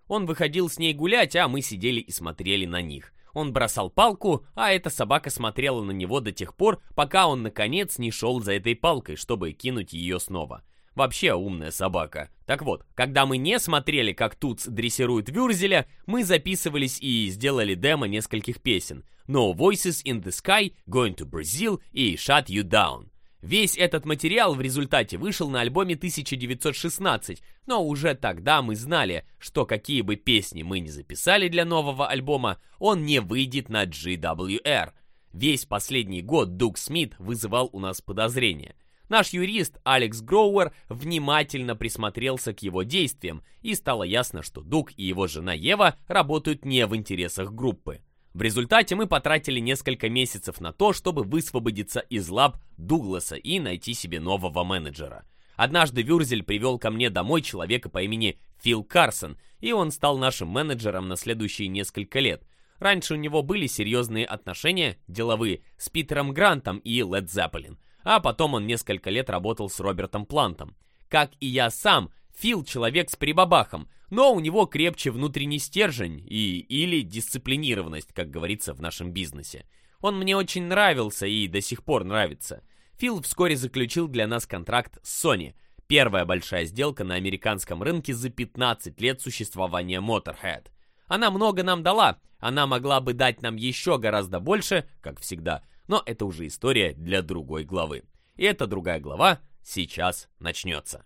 Speaker 1: Он выходил с ней гулять, а мы сидели и смотрели на них. Он бросал палку, а эта собака смотрела на него до тех пор, пока он, наконец, не шел за этой палкой, чтобы кинуть ее снова. Вообще умная собака. Так вот, когда мы не смотрели, как Туц дрессирует Вюрзеля, мы записывались и сделали демо нескольких песен. No Voices in the Sky, Going to Brazil и Shut You Down. Весь этот материал в результате вышел на альбоме 1916, но уже тогда мы знали, что какие бы песни мы ни записали для нового альбома, он не выйдет на GWR. Весь последний год Дуг Смит вызывал у нас подозрения. Наш юрист Алекс Гроуэр внимательно присмотрелся к его действиям, и стало ясно, что Дуг и его жена Ева работают не в интересах группы. В результате мы потратили несколько месяцев на то, чтобы высвободиться из лап Дугласа и найти себе нового менеджера. Однажды Вюрзель привел ко мне домой человека по имени Фил Карсон, и он стал нашим менеджером на следующие несколько лет. Раньше у него были серьезные отношения, деловые, с Питером Грантом и Лед Зеппелин, а потом он несколько лет работал с Робертом Плантом. Как и я сам, Фил человек с прибабахом, но у него крепче внутренний стержень и или дисциплинированность, как говорится в нашем бизнесе. Он мне очень нравился и до сих пор нравится. Фил вскоре заключил для нас контракт с Sony. Первая большая сделка на американском рынке за 15 лет существования Motorhead. Она много нам дала, она могла бы дать нам еще гораздо больше, как всегда, но это уже история для другой главы. И эта другая глава сейчас начнется.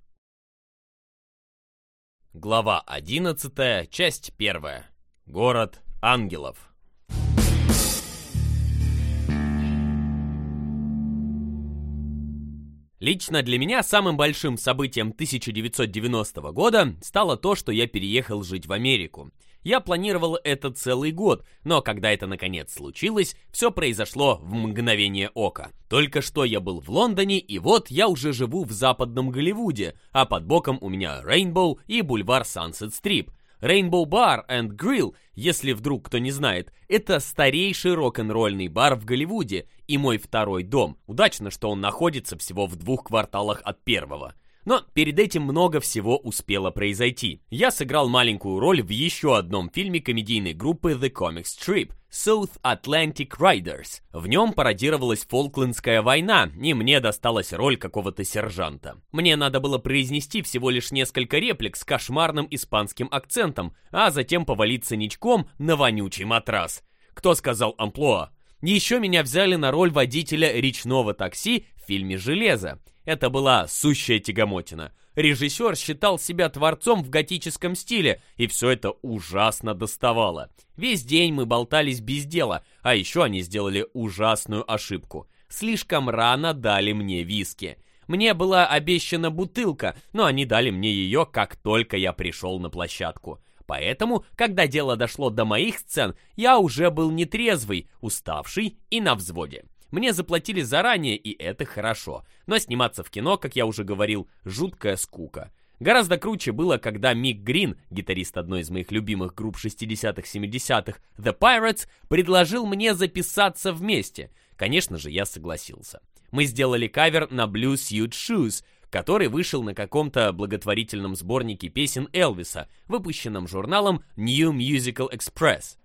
Speaker 1: Глава 11, часть 1. Город ангелов. Лично для меня самым большим событием 1990 года стало то, что я переехал жить в Америку. Я планировал это целый год, но когда это наконец случилось, все произошло в мгновение ока. Только что я был в Лондоне, и вот я уже живу в западном Голливуде, а под боком у меня Рейнбоу и бульвар Сансет-Стрип. Rainbow Bar and Grill, если вдруг кто не знает, это старейший рок-н-ролльный бар в Голливуде и мой второй дом. Удачно, что он находится всего в двух кварталах от первого. Но перед этим много всего успело произойти. Я сыграл маленькую роль в еще одном фильме комедийной группы The Comic Strip South Atlantic Riders. В нем пародировалась Фолклендская война, и мне досталась роль какого-то сержанта. Мне надо было произнести всего лишь несколько реплик с кошмарным испанским акцентом, а затем повалиться ничком на вонючий матрас. Кто сказал амплуа? Еще меня взяли на роль водителя речного такси в фильме «Железо». Это была сущая тягомотина. Режиссер считал себя творцом в готическом стиле, и все это ужасно доставало. Весь день мы болтались без дела, а еще они сделали ужасную ошибку. Слишком рано дали мне виски. Мне была обещана бутылка, но они дали мне ее, как только я пришел на площадку. Поэтому, когда дело дошло до моих сцен, я уже был нетрезвый, уставший и на взводе. Мне заплатили заранее, и это хорошо. Но сниматься в кино, как я уже говорил, жуткая скука. Гораздо круче было, когда Мик Грин, гитарист одной из моих любимых групп 60-х-70-х, The Pirates, предложил мне записаться вместе. Конечно же, я согласился. Мы сделали кавер на Blue Suit Shoes, который вышел на каком-то благотворительном сборнике песен Элвиса, выпущенном журналом New Musical Express.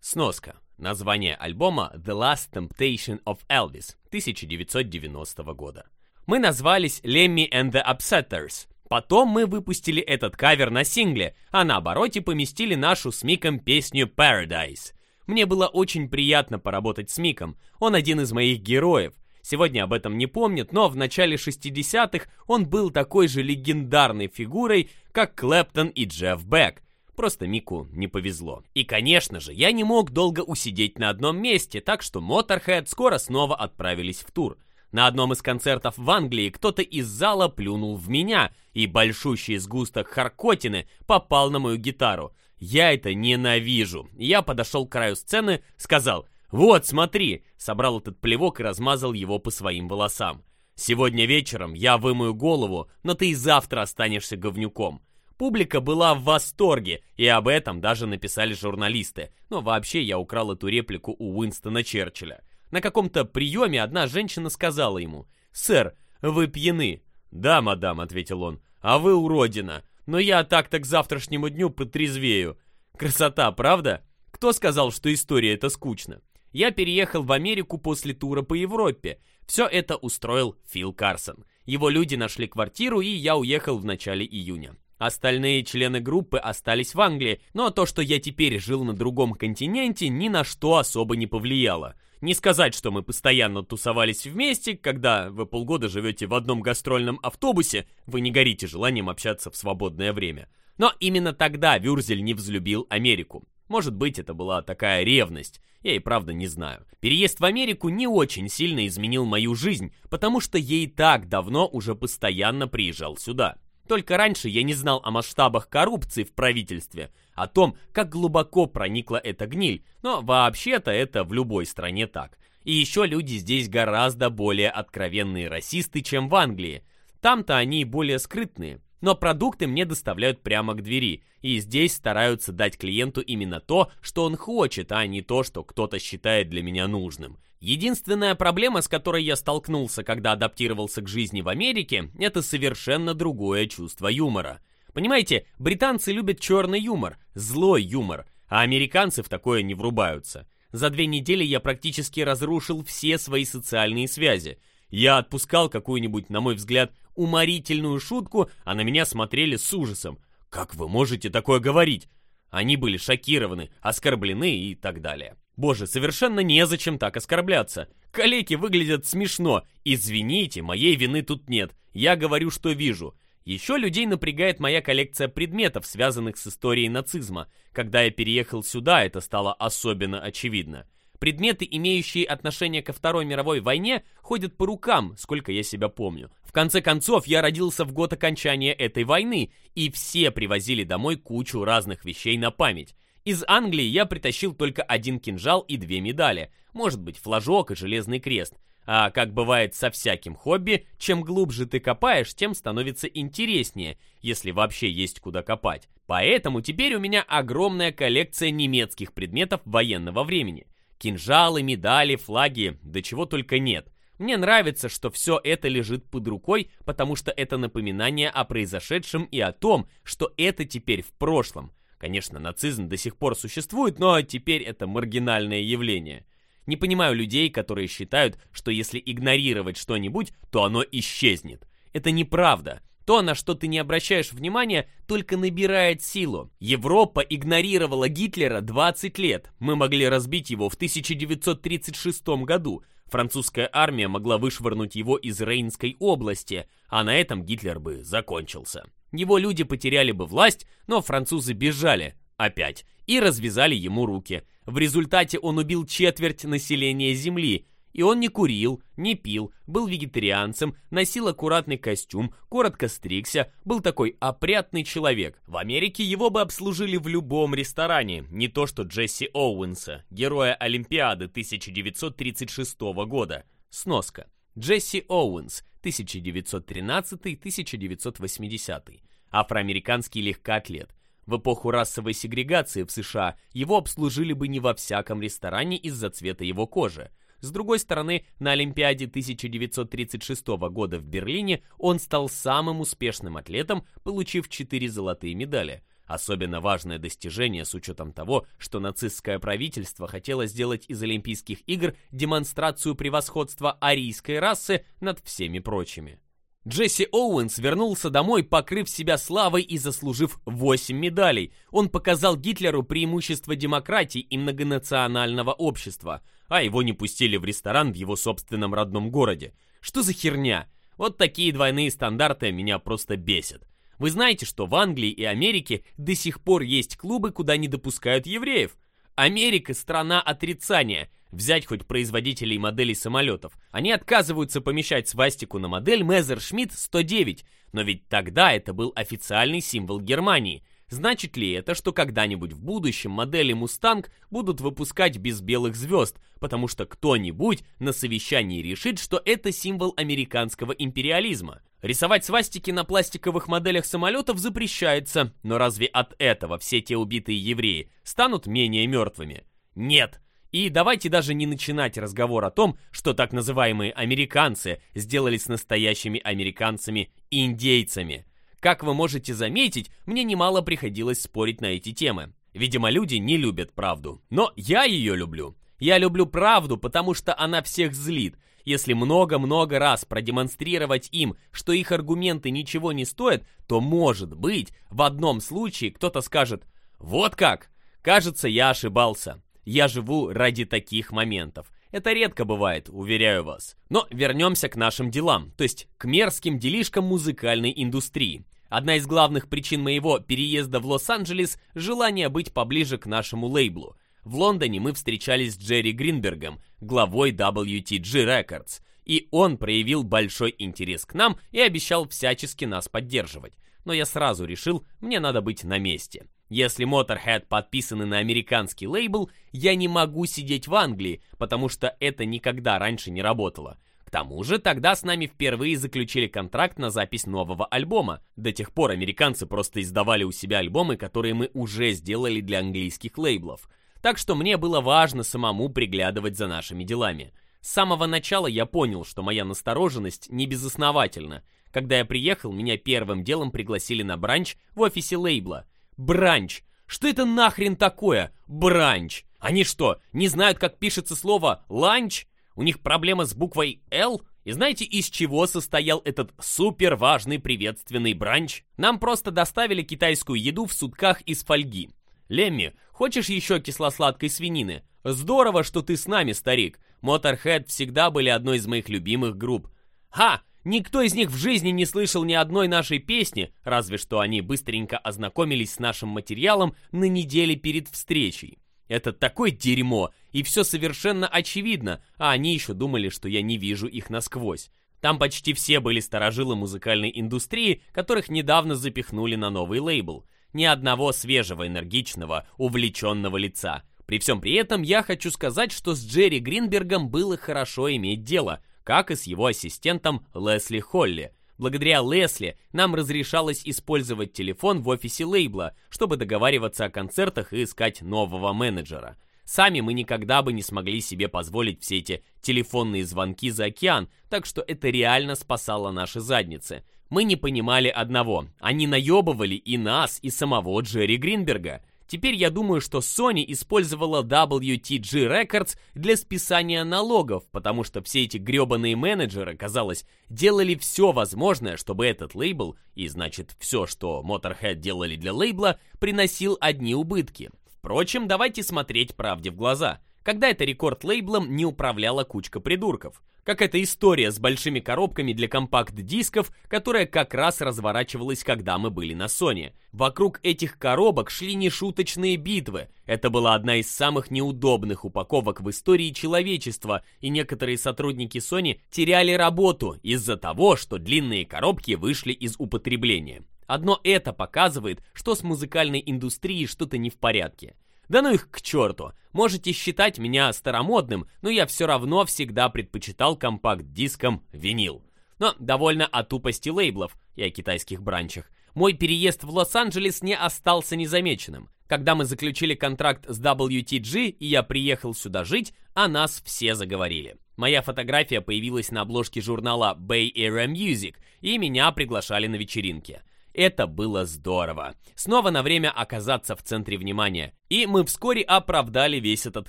Speaker 1: Сноска название альбома The Last Temptation of Elvis 1990 года. Мы назвались Lemmy and the Upsetters. Потом мы выпустили этот кавер на сингле, а на обороте поместили нашу с Миком песню Paradise. Мне было очень приятно поработать с Миком, он один из моих героев. Сегодня об этом не помнят, но в начале 60-х он был такой же легендарной фигурой, как Клэптон и Джефф Бек – Просто Мику не повезло. И, конечно же, я не мог долго усидеть на одном месте, так что Motorhead скоро снова отправились в тур. На одном из концертов в Англии кто-то из зала плюнул в меня, и большущий сгусток Харкотины попал на мою гитару. Я это ненавижу. Я подошел к краю сцены, сказал «Вот, смотри!» Собрал этот плевок и размазал его по своим волосам. «Сегодня вечером я вымою голову, но ты и завтра останешься говнюком». Публика была в восторге, и об этом даже написали журналисты. Но вообще я украл эту реплику у Уинстона Черчилля. На каком-то приеме одна женщина сказала ему, «Сэр, вы пьяны». «Да, мадам», — ответил он, «а вы уродина. Но я так-то к завтрашнему дню потрезвею». Красота, правда? Кто сказал, что история — это скучно? Я переехал в Америку после тура по Европе. Все это устроил Фил Карсон. Его люди нашли квартиру, и я уехал в начале июня. Остальные члены группы остались в Англии, но то, что я теперь жил на другом континенте, ни на что особо не повлияло. Не сказать, что мы постоянно тусовались вместе, когда вы полгода живете в одном гастрольном автобусе, вы не горите желанием общаться в свободное время. Но именно тогда Вюрзель не взлюбил Америку. Может быть, это была такая ревность, я и правда не знаю. Переезд в Америку не очень сильно изменил мою жизнь, потому что ей так давно уже постоянно приезжал сюда. Только раньше я не знал о масштабах коррупции в правительстве, о том, как глубоко проникла эта гниль, но вообще-то это в любой стране так. И еще люди здесь гораздо более откровенные расисты, чем в Англии. Там-то они более скрытные. Но продукты мне доставляют прямо к двери, и здесь стараются дать клиенту именно то, что он хочет, а не то, что кто-то считает для меня нужным. Единственная проблема, с которой я столкнулся, когда адаптировался к жизни в Америке, это совершенно другое чувство юмора. Понимаете, британцы любят черный юмор, злой юмор, а американцы в такое не врубаются. За две недели я практически разрушил все свои социальные связи. Я отпускал какую-нибудь, на мой взгляд, уморительную шутку, а на меня смотрели с ужасом. «Как вы можете такое говорить?» Они были шокированы, оскорблены и так далее. Боже, совершенно незачем так оскорбляться. Калеки выглядят смешно. Извините, моей вины тут нет. Я говорю, что вижу. Еще людей напрягает моя коллекция предметов, связанных с историей нацизма. Когда я переехал сюда, это стало особенно очевидно. Предметы, имеющие отношение ко Второй мировой войне, ходят по рукам, сколько я себя помню. В конце концов, я родился в год окончания этой войны, и все привозили домой кучу разных вещей на память. Из Англии я притащил только один кинжал и две медали, может быть, флажок и железный крест. А как бывает со всяким хобби, чем глубже ты копаешь, тем становится интереснее, если вообще есть куда копать. Поэтому теперь у меня огромная коллекция немецких предметов военного времени. Кинжалы, медали, флаги, да чего только нет. Мне нравится, что все это лежит под рукой, потому что это напоминание о произошедшем и о том, что это теперь в прошлом – Конечно, нацизм до сих пор существует, но теперь это маргинальное явление. Не понимаю людей, которые считают, что если игнорировать что-нибудь, то оно исчезнет. Это неправда. То, на что ты не обращаешь внимания, только набирает силу. Европа игнорировала Гитлера 20 лет. Мы могли разбить его в 1936 году. Французская армия могла вышвырнуть его из Рейнской области, а на этом Гитлер бы закончился. Его люди потеряли бы власть, но французы бежали опять и развязали ему руки. В результате он убил четверть населения земли, и он не курил, не пил, был вегетарианцем, носил аккуратный костюм, коротко стригся, был такой опрятный человек. В Америке его бы обслужили в любом ресторане, не то что Джесси Оуэнса, героя Олимпиады 1936 года. Сноска. Джесси Оуэнс, 1913-1980, афроамериканский легкоатлет. В эпоху расовой сегрегации в США его обслужили бы не во всяком ресторане из-за цвета его кожи. С другой стороны, на Олимпиаде 1936 года в Берлине он стал самым успешным атлетом, получив 4 золотые медали – Особенно важное достижение с учетом того, что нацистское правительство хотело сделать из Олимпийских игр демонстрацию превосходства арийской расы над всеми прочими. Джесси Оуэнс вернулся домой, покрыв себя славой и заслужив 8 медалей. Он показал Гитлеру преимущество демократии и многонационального общества, а его не пустили в ресторан в его собственном родном городе. Что за херня? Вот такие двойные стандарты меня просто бесят. Вы знаете, что в Англии и Америке до сих пор есть клубы, куда не допускают евреев. Америка – страна отрицания. Взять хоть производителей моделей самолетов. Они отказываются помещать свастику на модель Messerschmitt 109, но ведь тогда это был официальный символ Германии. Значит ли это, что когда-нибудь в будущем модели Мустанг будут выпускать без белых звезд, потому что кто-нибудь на совещании решит, что это символ американского империализма? Рисовать свастики на пластиковых моделях самолетов запрещается, но разве от этого все те убитые евреи станут менее мертвыми? Нет! И давайте даже не начинать разговор о том, что так называемые американцы сделали с настоящими американцами индейцами – как вы можете заметить, мне немало приходилось спорить на эти темы. Видимо, люди не любят правду. Но я ее люблю. Я люблю правду, потому что она всех злит. Если много-много раз продемонстрировать им, что их аргументы ничего не стоят, то, может быть, в одном случае кто-то скажет «Вот как! Кажется, я ошибался. Я живу ради таких моментов». Это редко бывает, уверяю вас. Но вернемся к нашим делам, то есть к мерзким делишкам музыкальной индустрии. Одна из главных причин моего переезда в Лос-Анджелес – желание быть поближе к нашему лейблу. В Лондоне мы встречались с Джерри Гринбергом, главой WTG Records, и он проявил большой интерес к нам и обещал всячески нас поддерживать. Но я сразу решил, мне надо быть на месте. Если Motorhead подписаны на американский лейбл, я не могу сидеть в Англии, потому что это никогда раньше не работало. К тому же, тогда с нами впервые заключили контракт на запись нового альбома. До тех пор американцы просто издавали у себя альбомы, которые мы уже сделали для английских лейблов. Так что мне было важно самому приглядывать за нашими делами. С самого начала я понял, что моя настороженность не безосновательна. Когда я приехал, меня первым делом пригласили на бранч в офисе лейбла. Бранч. Что это нахрен такое? Бранч. Они что, не знают, как пишется слово «ланч»? У них проблема с буквой «Л»? И знаете, из чего состоял этот супер важный приветственный бранч? Нам просто доставили китайскую еду в сутках из фольги. Лемми, хочешь еще кисло-сладкой свинины? Здорово, что ты с нами, старик. Моторхед всегда были одной из моих любимых групп. Ха, Никто из них в жизни не слышал ни одной нашей песни, разве что они быстренько ознакомились с нашим материалом на неделе перед встречей. Это такое дерьмо, и все совершенно очевидно, а они еще думали, что я не вижу их насквозь. Там почти все были старожилы музыкальной индустрии, которых недавно запихнули на новый лейбл. Ни одного свежего, энергичного, увлеченного лица. При всем при этом я хочу сказать, что с Джерри Гринбергом было хорошо иметь дело – как и с его ассистентом Лесли Холли. Благодаря Лесли нам разрешалось использовать телефон в офисе лейбла, чтобы договариваться о концертах и искать нового менеджера. Сами мы никогда бы не смогли себе позволить все эти телефонные звонки за океан, так что это реально спасало наши задницы. Мы не понимали одного. Они наебывали и нас, и самого Джерри Гринберга. Теперь я думаю, что Sony использовала WTG Records для списания налогов, потому что все эти гребаные менеджеры, казалось, делали все возможное, чтобы этот лейбл, и значит все, что Motorhead делали для лейбла, приносил одни убытки. Впрочем, давайте смотреть правде в глаза – когда это рекорд лейблом не управляла кучка придурков. Как эта история с большими коробками для компакт-дисков, которая как раз разворачивалась, когда мы были на Sony. Вокруг этих коробок шли нешуточные битвы. Это была одна из самых неудобных упаковок в истории человечества, и некоторые сотрудники Sony теряли работу из-за того, что длинные коробки вышли из употребления. Одно это показывает, что с музыкальной индустрией что-то не в порядке. Да ну их к черту! Можете считать меня старомодным, но я все равно всегда предпочитал компакт-диском винил. Но довольно о тупости лейблов и о китайских бранчах. Мой переезд в Лос-Анджелес не остался незамеченным. Когда мы заключили контракт с WTG и я приехал сюда жить, о нас все заговорили. Моя фотография появилась на обложке журнала Bay Area Music, и меня приглашали на вечеринки. Это было здорово. Снова на время оказаться в центре внимания. И мы вскоре оправдали весь этот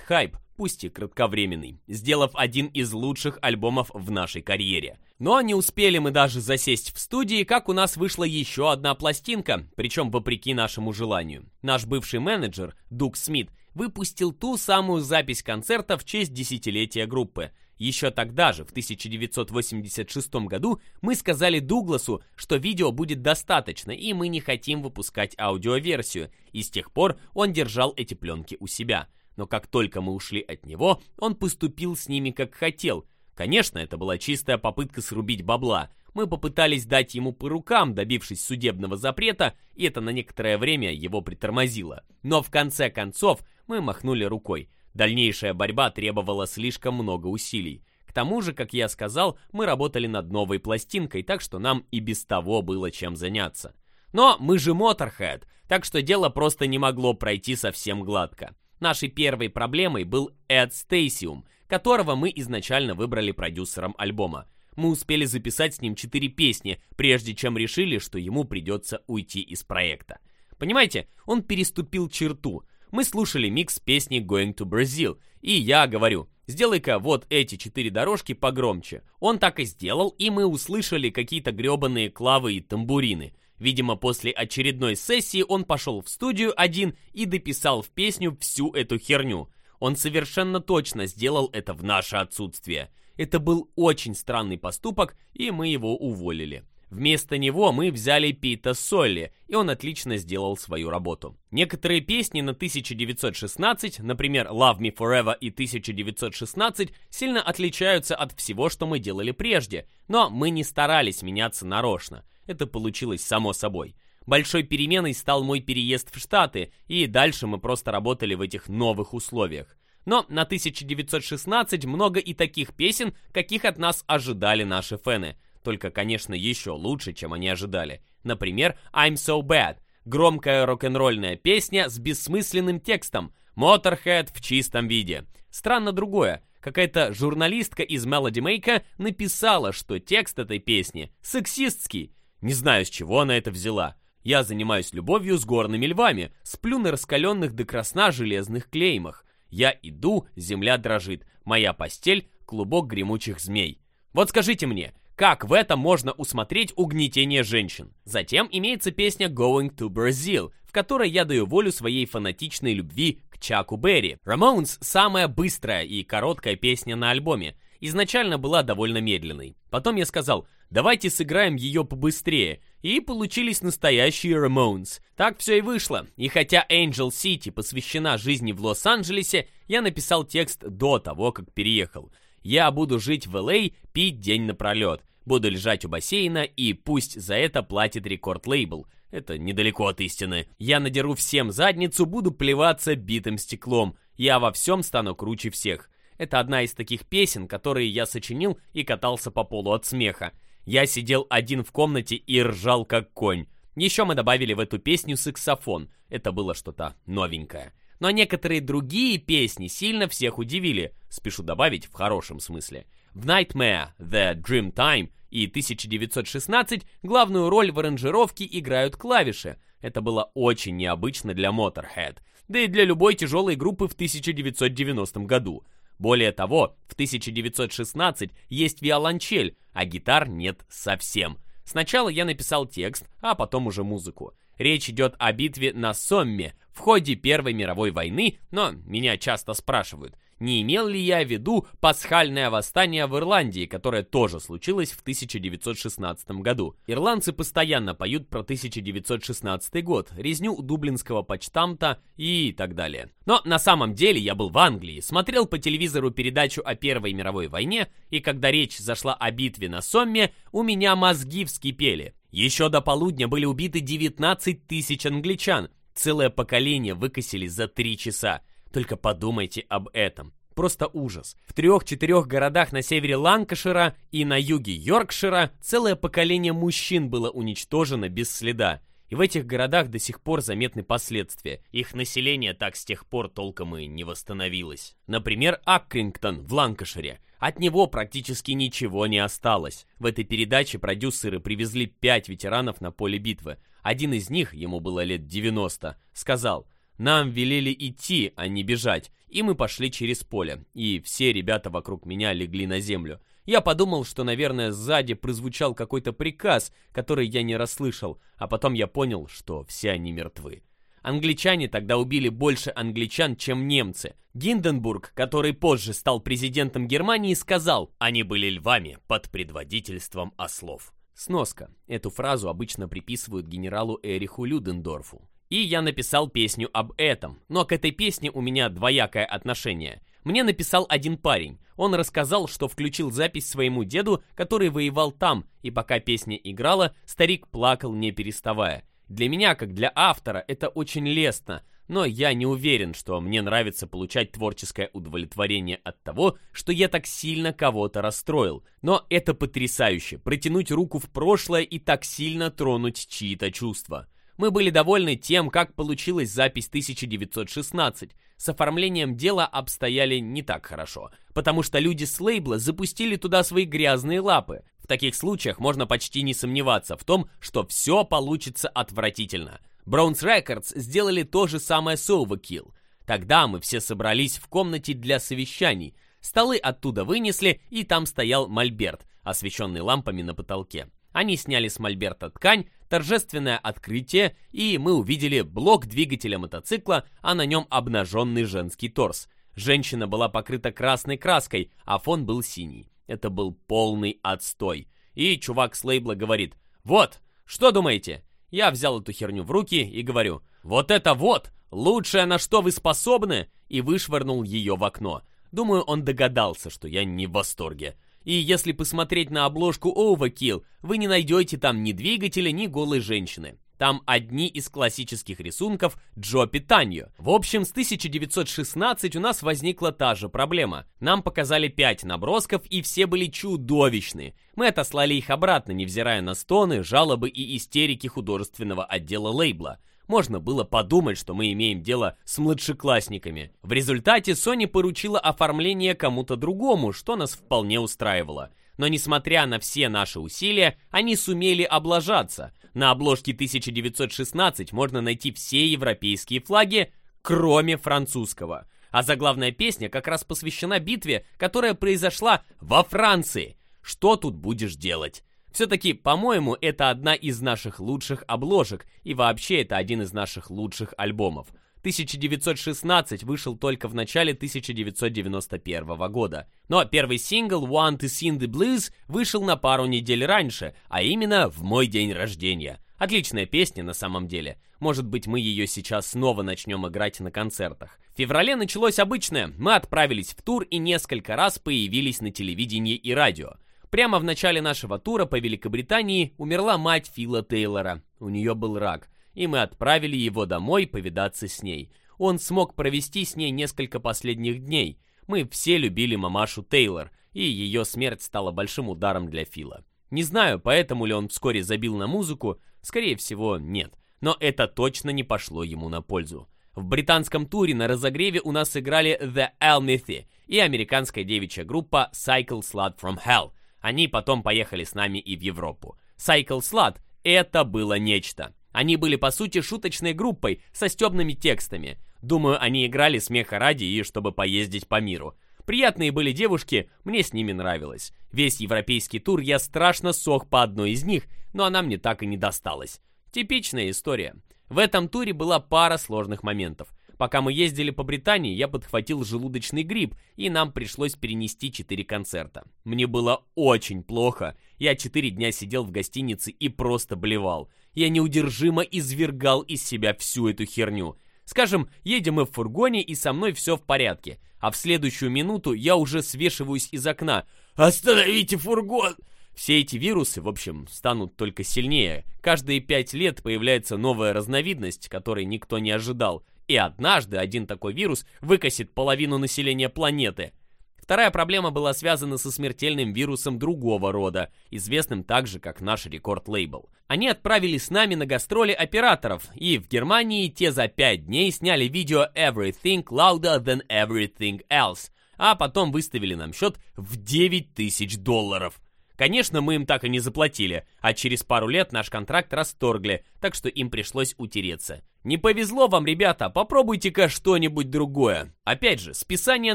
Speaker 1: хайп, пусть и кратковременный, сделав один из лучших альбомов в нашей карьере. Но не успели мы даже засесть в студии, как у нас вышла еще одна пластинка, причем вопреки нашему желанию. Наш бывший менеджер, Дук Смит, выпустил ту самую запись концерта в честь десятилетия группы – еще тогда же, в 1986 году, мы сказали Дугласу, что видео будет достаточно, и мы не хотим выпускать аудиоверсию, и с тех пор он держал эти пленки у себя. Но как только мы ушли от него, он поступил с ними как хотел. Конечно, это была чистая попытка срубить бабла. Мы попытались дать ему по рукам, добившись судебного запрета, и это на некоторое время его притормозило. Но в конце концов мы махнули рукой – Дальнейшая борьба требовала слишком много усилий. К тому же, как я сказал, мы работали над новой пластинкой, так что нам и без того было чем заняться. Но мы же Motorhead, так что дело просто не могло пройти совсем гладко. Нашей первой проблемой был Эд Стейсиум, которого мы изначально выбрали продюсером альбома. Мы успели записать с ним четыре песни, прежде чем решили, что ему придется уйти из проекта. Понимаете, он переступил черту – мы слушали микс песни «Going to Brazil», и я говорю «Сделай-ка вот эти четыре дорожки погромче». Он так и сделал, и мы услышали какие-то гребаные клавы и тамбурины. Видимо, после очередной сессии он пошел в студию один и дописал в песню всю эту херню. Он совершенно точно сделал это в наше отсутствие. Это был очень странный поступок, и мы его уволили. Вместо него мы взяли Пита Солли, и он отлично сделал свою работу. Некоторые песни на 1916, например «Love Me Forever» и «1916», сильно отличаются от всего, что мы делали прежде, но мы не старались меняться нарочно. Это получилось само собой. Большой переменой стал мой переезд в Штаты, и дальше мы просто работали в этих новых условиях. Но на 1916 много и таких песен, каких от нас ожидали наши фэны только, конечно, еще лучше, чем они ожидали. Например, «I'm so bad» — громкая рок-н-ролльная песня с бессмысленным текстом, Motorhead в чистом виде. Странно другое. Какая-то журналистка из Melody Maker написала, что текст этой песни сексистский. Не знаю, с чего она это взяла. Я занимаюсь любовью с горными львами, сплю на раскаленных до красна железных клеймах. Я иду, земля дрожит, моя постель — клубок гремучих змей. Вот скажите мне, как в этом можно усмотреть угнетение женщин? Затем имеется песня «Going to Brazil», в которой я даю волю своей фанатичной любви к Чаку Берри. «Ramones» — самая быстрая и короткая песня на альбоме. Изначально была довольно медленной. Потом я сказал «давайте сыграем ее побыстрее», и получились настоящие Ramones. Так все и вышло. И хотя Angel City посвящена жизни в Лос-Анджелесе, я написал текст до того, как переехал. Я буду жить в Л.А., пить день напролет. Буду лежать у бассейна, и пусть за это платит рекорд-лейбл. Это недалеко от истины. Я надеру всем задницу, буду плеваться битым стеклом. Я во всем стану круче всех. Это одна из таких песен, которые я сочинил и катался по полу от смеха. Я сидел один в комнате и ржал как конь. Еще мы добавили в эту песню саксофон. Это было что-то новенькое. Но некоторые другие песни сильно всех удивили, спешу добавить в хорошем смысле. В Nightmare, The Dream Time и 1916 главную роль в аранжировке играют клавиши. Это было очень необычно для Motorhead, да и для любой тяжелой группы в 1990 году. Более того, в 1916 есть виолончель, а гитар нет совсем. Сначала я написал текст, а потом уже музыку. Речь идет о битве на Сомме, в ходе Первой мировой войны, но меня часто спрашивают, не имел ли я в виду пасхальное восстание в Ирландии, которое тоже случилось в 1916 году. Ирландцы постоянно поют про 1916 год, резню у дублинского почтамта и так далее. Но на самом деле я был в Англии, смотрел по телевизору передачу о Первой мировой войне, и когда речь зашла о битве на Сомме, у меня мозги вскипели. Еще до полудня были убиты 19 тысяч англичан, Целое поколение выкосили за три часа. Только подумайте об этом. Просто ужас. В трех-четырех городах на севере Ланкашира и на юге Йоркшира целое поколение мужчин было уничтожено без следа. И в этих городах до сих пор заметны последствия. Их население так с тех пор толком и не восстановилось. Например, Аккрингтон в Ланкашире. От него практически ничего не осталось. В этой передаче продюсеры привезли пять ветеранов на поле битвы. Один из них, ему было лет 90, сказал «Нам велели идти, а не бежать». И мы пошли через поле, и все ребята вокруг меня легли на землю. Я подумал, что, наверное, сзади прозвучал какой-то приказ, который я не расслышал, а потом я понял, что все они мертвы. Англичане тогда убили больше англичан, чем немцы. Гинденбург, который позже стал президентом Германии, сказал «Они были львами под предводительством ослов». Сноска. Эту фразу обычно приписывают генералу Эриху Людендорфу. И я написал песню об этом, но к этой песне у меня двоякое отношение. Мне написал один парень. Он рассказал, что включил запись своему деду, который воевал там, и пока песня играла, старик плакал не переставая. Для меня, как для автора, это очень лестно, но я не уверен, что мне нравится получать творческое удовлетворение от того, что я так сильно кого-то расстроил. Но это потрясающе, протянуть руку в прошлое и так сильно тронуть чьи-то чувства. Мы были довольны тем, как получилась запись 1916. С оформлением дела обстояли не так хорошо, потому что люди с лейбла запустили туда свои грязные лапы. В таких случаях можно почти не сомневаться в том, что все получится отвратительно. Browns Records сделали то же самое с Overkill. Тогда мы все собрались в комнате для совещаний. Столы оттуда вынесли, и там стоял мольберт, освещенный лампами на потолке. Они сняли с мольберта ткань, торжественное открытие, и мы увидели блок двигателя мотоцикла, а на нем обнаженный женский торс. Женщина была покрыта красной краской, а фон был синий. Это был полный отстой. И чувак с лейбла говорит «Вот, что думаете?» Я взял эту херню в руки и говорю «Вот это вот! Лучшее, на что вы способны!» и вышвырнул ее в окно. Думаю, он догадался, что я не в восторге. И если посмотреть на обложку Overkill, вы не найдете там ни двигателя, ни голой женщины. Там одни из классических рисунков Джо Питаньо. В общем, с 1916 у нас возникла та же проблема. Нам показали пять набросков, и все были чудовищны. Мы отослали их обратно, невзирая на стоны, жалобы и истерики художественного отдела лейбла. Можно было подумать, что мы имеем дело с младшеклассниками. В результате Sony поручила оформление кому-то другому, что нас вполне устраивало. Но несмотря на все наши усилия, они сумели облажаться. На обложке 1916 можно найти все европейские флаги, кроме французского. А заглавная песня как раз посвящена битве, которая произошла во Франции. Что тут будешь делать? Все-таки, по-моему, это одна из наших лучших обложек, и вообще это один из наших лучших альбомов. 1916 вышел только в начале 1991 года. Но первый сингл «Want to Sing the Blues» вышел на пару недель раньше, а именно в мой день рождения. Отличная песня на самом деле. Может быть, мы ее сейчас снова начнем играть на концертах. В феврале началось обычное. Мы отправились в тур и несколько раз появились на телевидении и радио. Прямо в начале нашего тура по Великобритании умерла мать Фила Тейлора. У нее был рак, и мы отправили его домой повидаться с ней. Он смог провести с ней несколько последних дней. Мы все любили мамашу Тейлор, и ее смерть стала большим ударом для Фила. Не знаю, поэтому ли он вскоре забил на музыку, скорее всего, нет. Но это точно не пошло ему на пользу. В британском туре на разогреве у нас играли The Almithy и американская девичья группа Cycle Slut From Hell – они потом поехали с нами и в Европу. Cycle Slut — это было нечто. Они были, по сути, шуточной группой со стебными текстами. Думаю, они играли смеха ради и чтобы поездить по миру. Приятные были девушки, мне с ними нравилось. Весь европейский тур я страшно сох по одной из них, но она мне так и не досталась. Типичная история. В этом туре была пара сложных моментов. Пока мы ездили по Британии, я подхватил желудочный грипп, и нам пришлось перенести четыре концерта. Мне было очень плохо. Я четыре дня сидел в гостинице и просто блевал. Я неудержимо извергал из себя всю эту херню. Скажем, едем мы в фургоне, и со мной все в порядке. А в следующую минуту я уже свешиваюсь из окна. «Остановите фургон!» Все эти вирусы, в общем, станут только сильнее. Каждые пять лет появляется новая разновидность, которой никто не ожидал и однажды один такой вирус выкосит половину населения планеты. Вторая проблема была связана со смертельным вирусом другого рода, известным также как наш рекорд-лейбл. Они отправили с нами на гастроли операторов, и в Германии те за пять дней сняли видео «Everything Louder Than Everything Else», а потом выставили нам счет в 9 тысяч долларов – Конечно, мы им так и не заплатили, а через пару лет наш контракт расторгли, так что им пришлось утереться. Не повезло вам, ребята, попробуйте-ка что-нибудь другое. Опять же, списание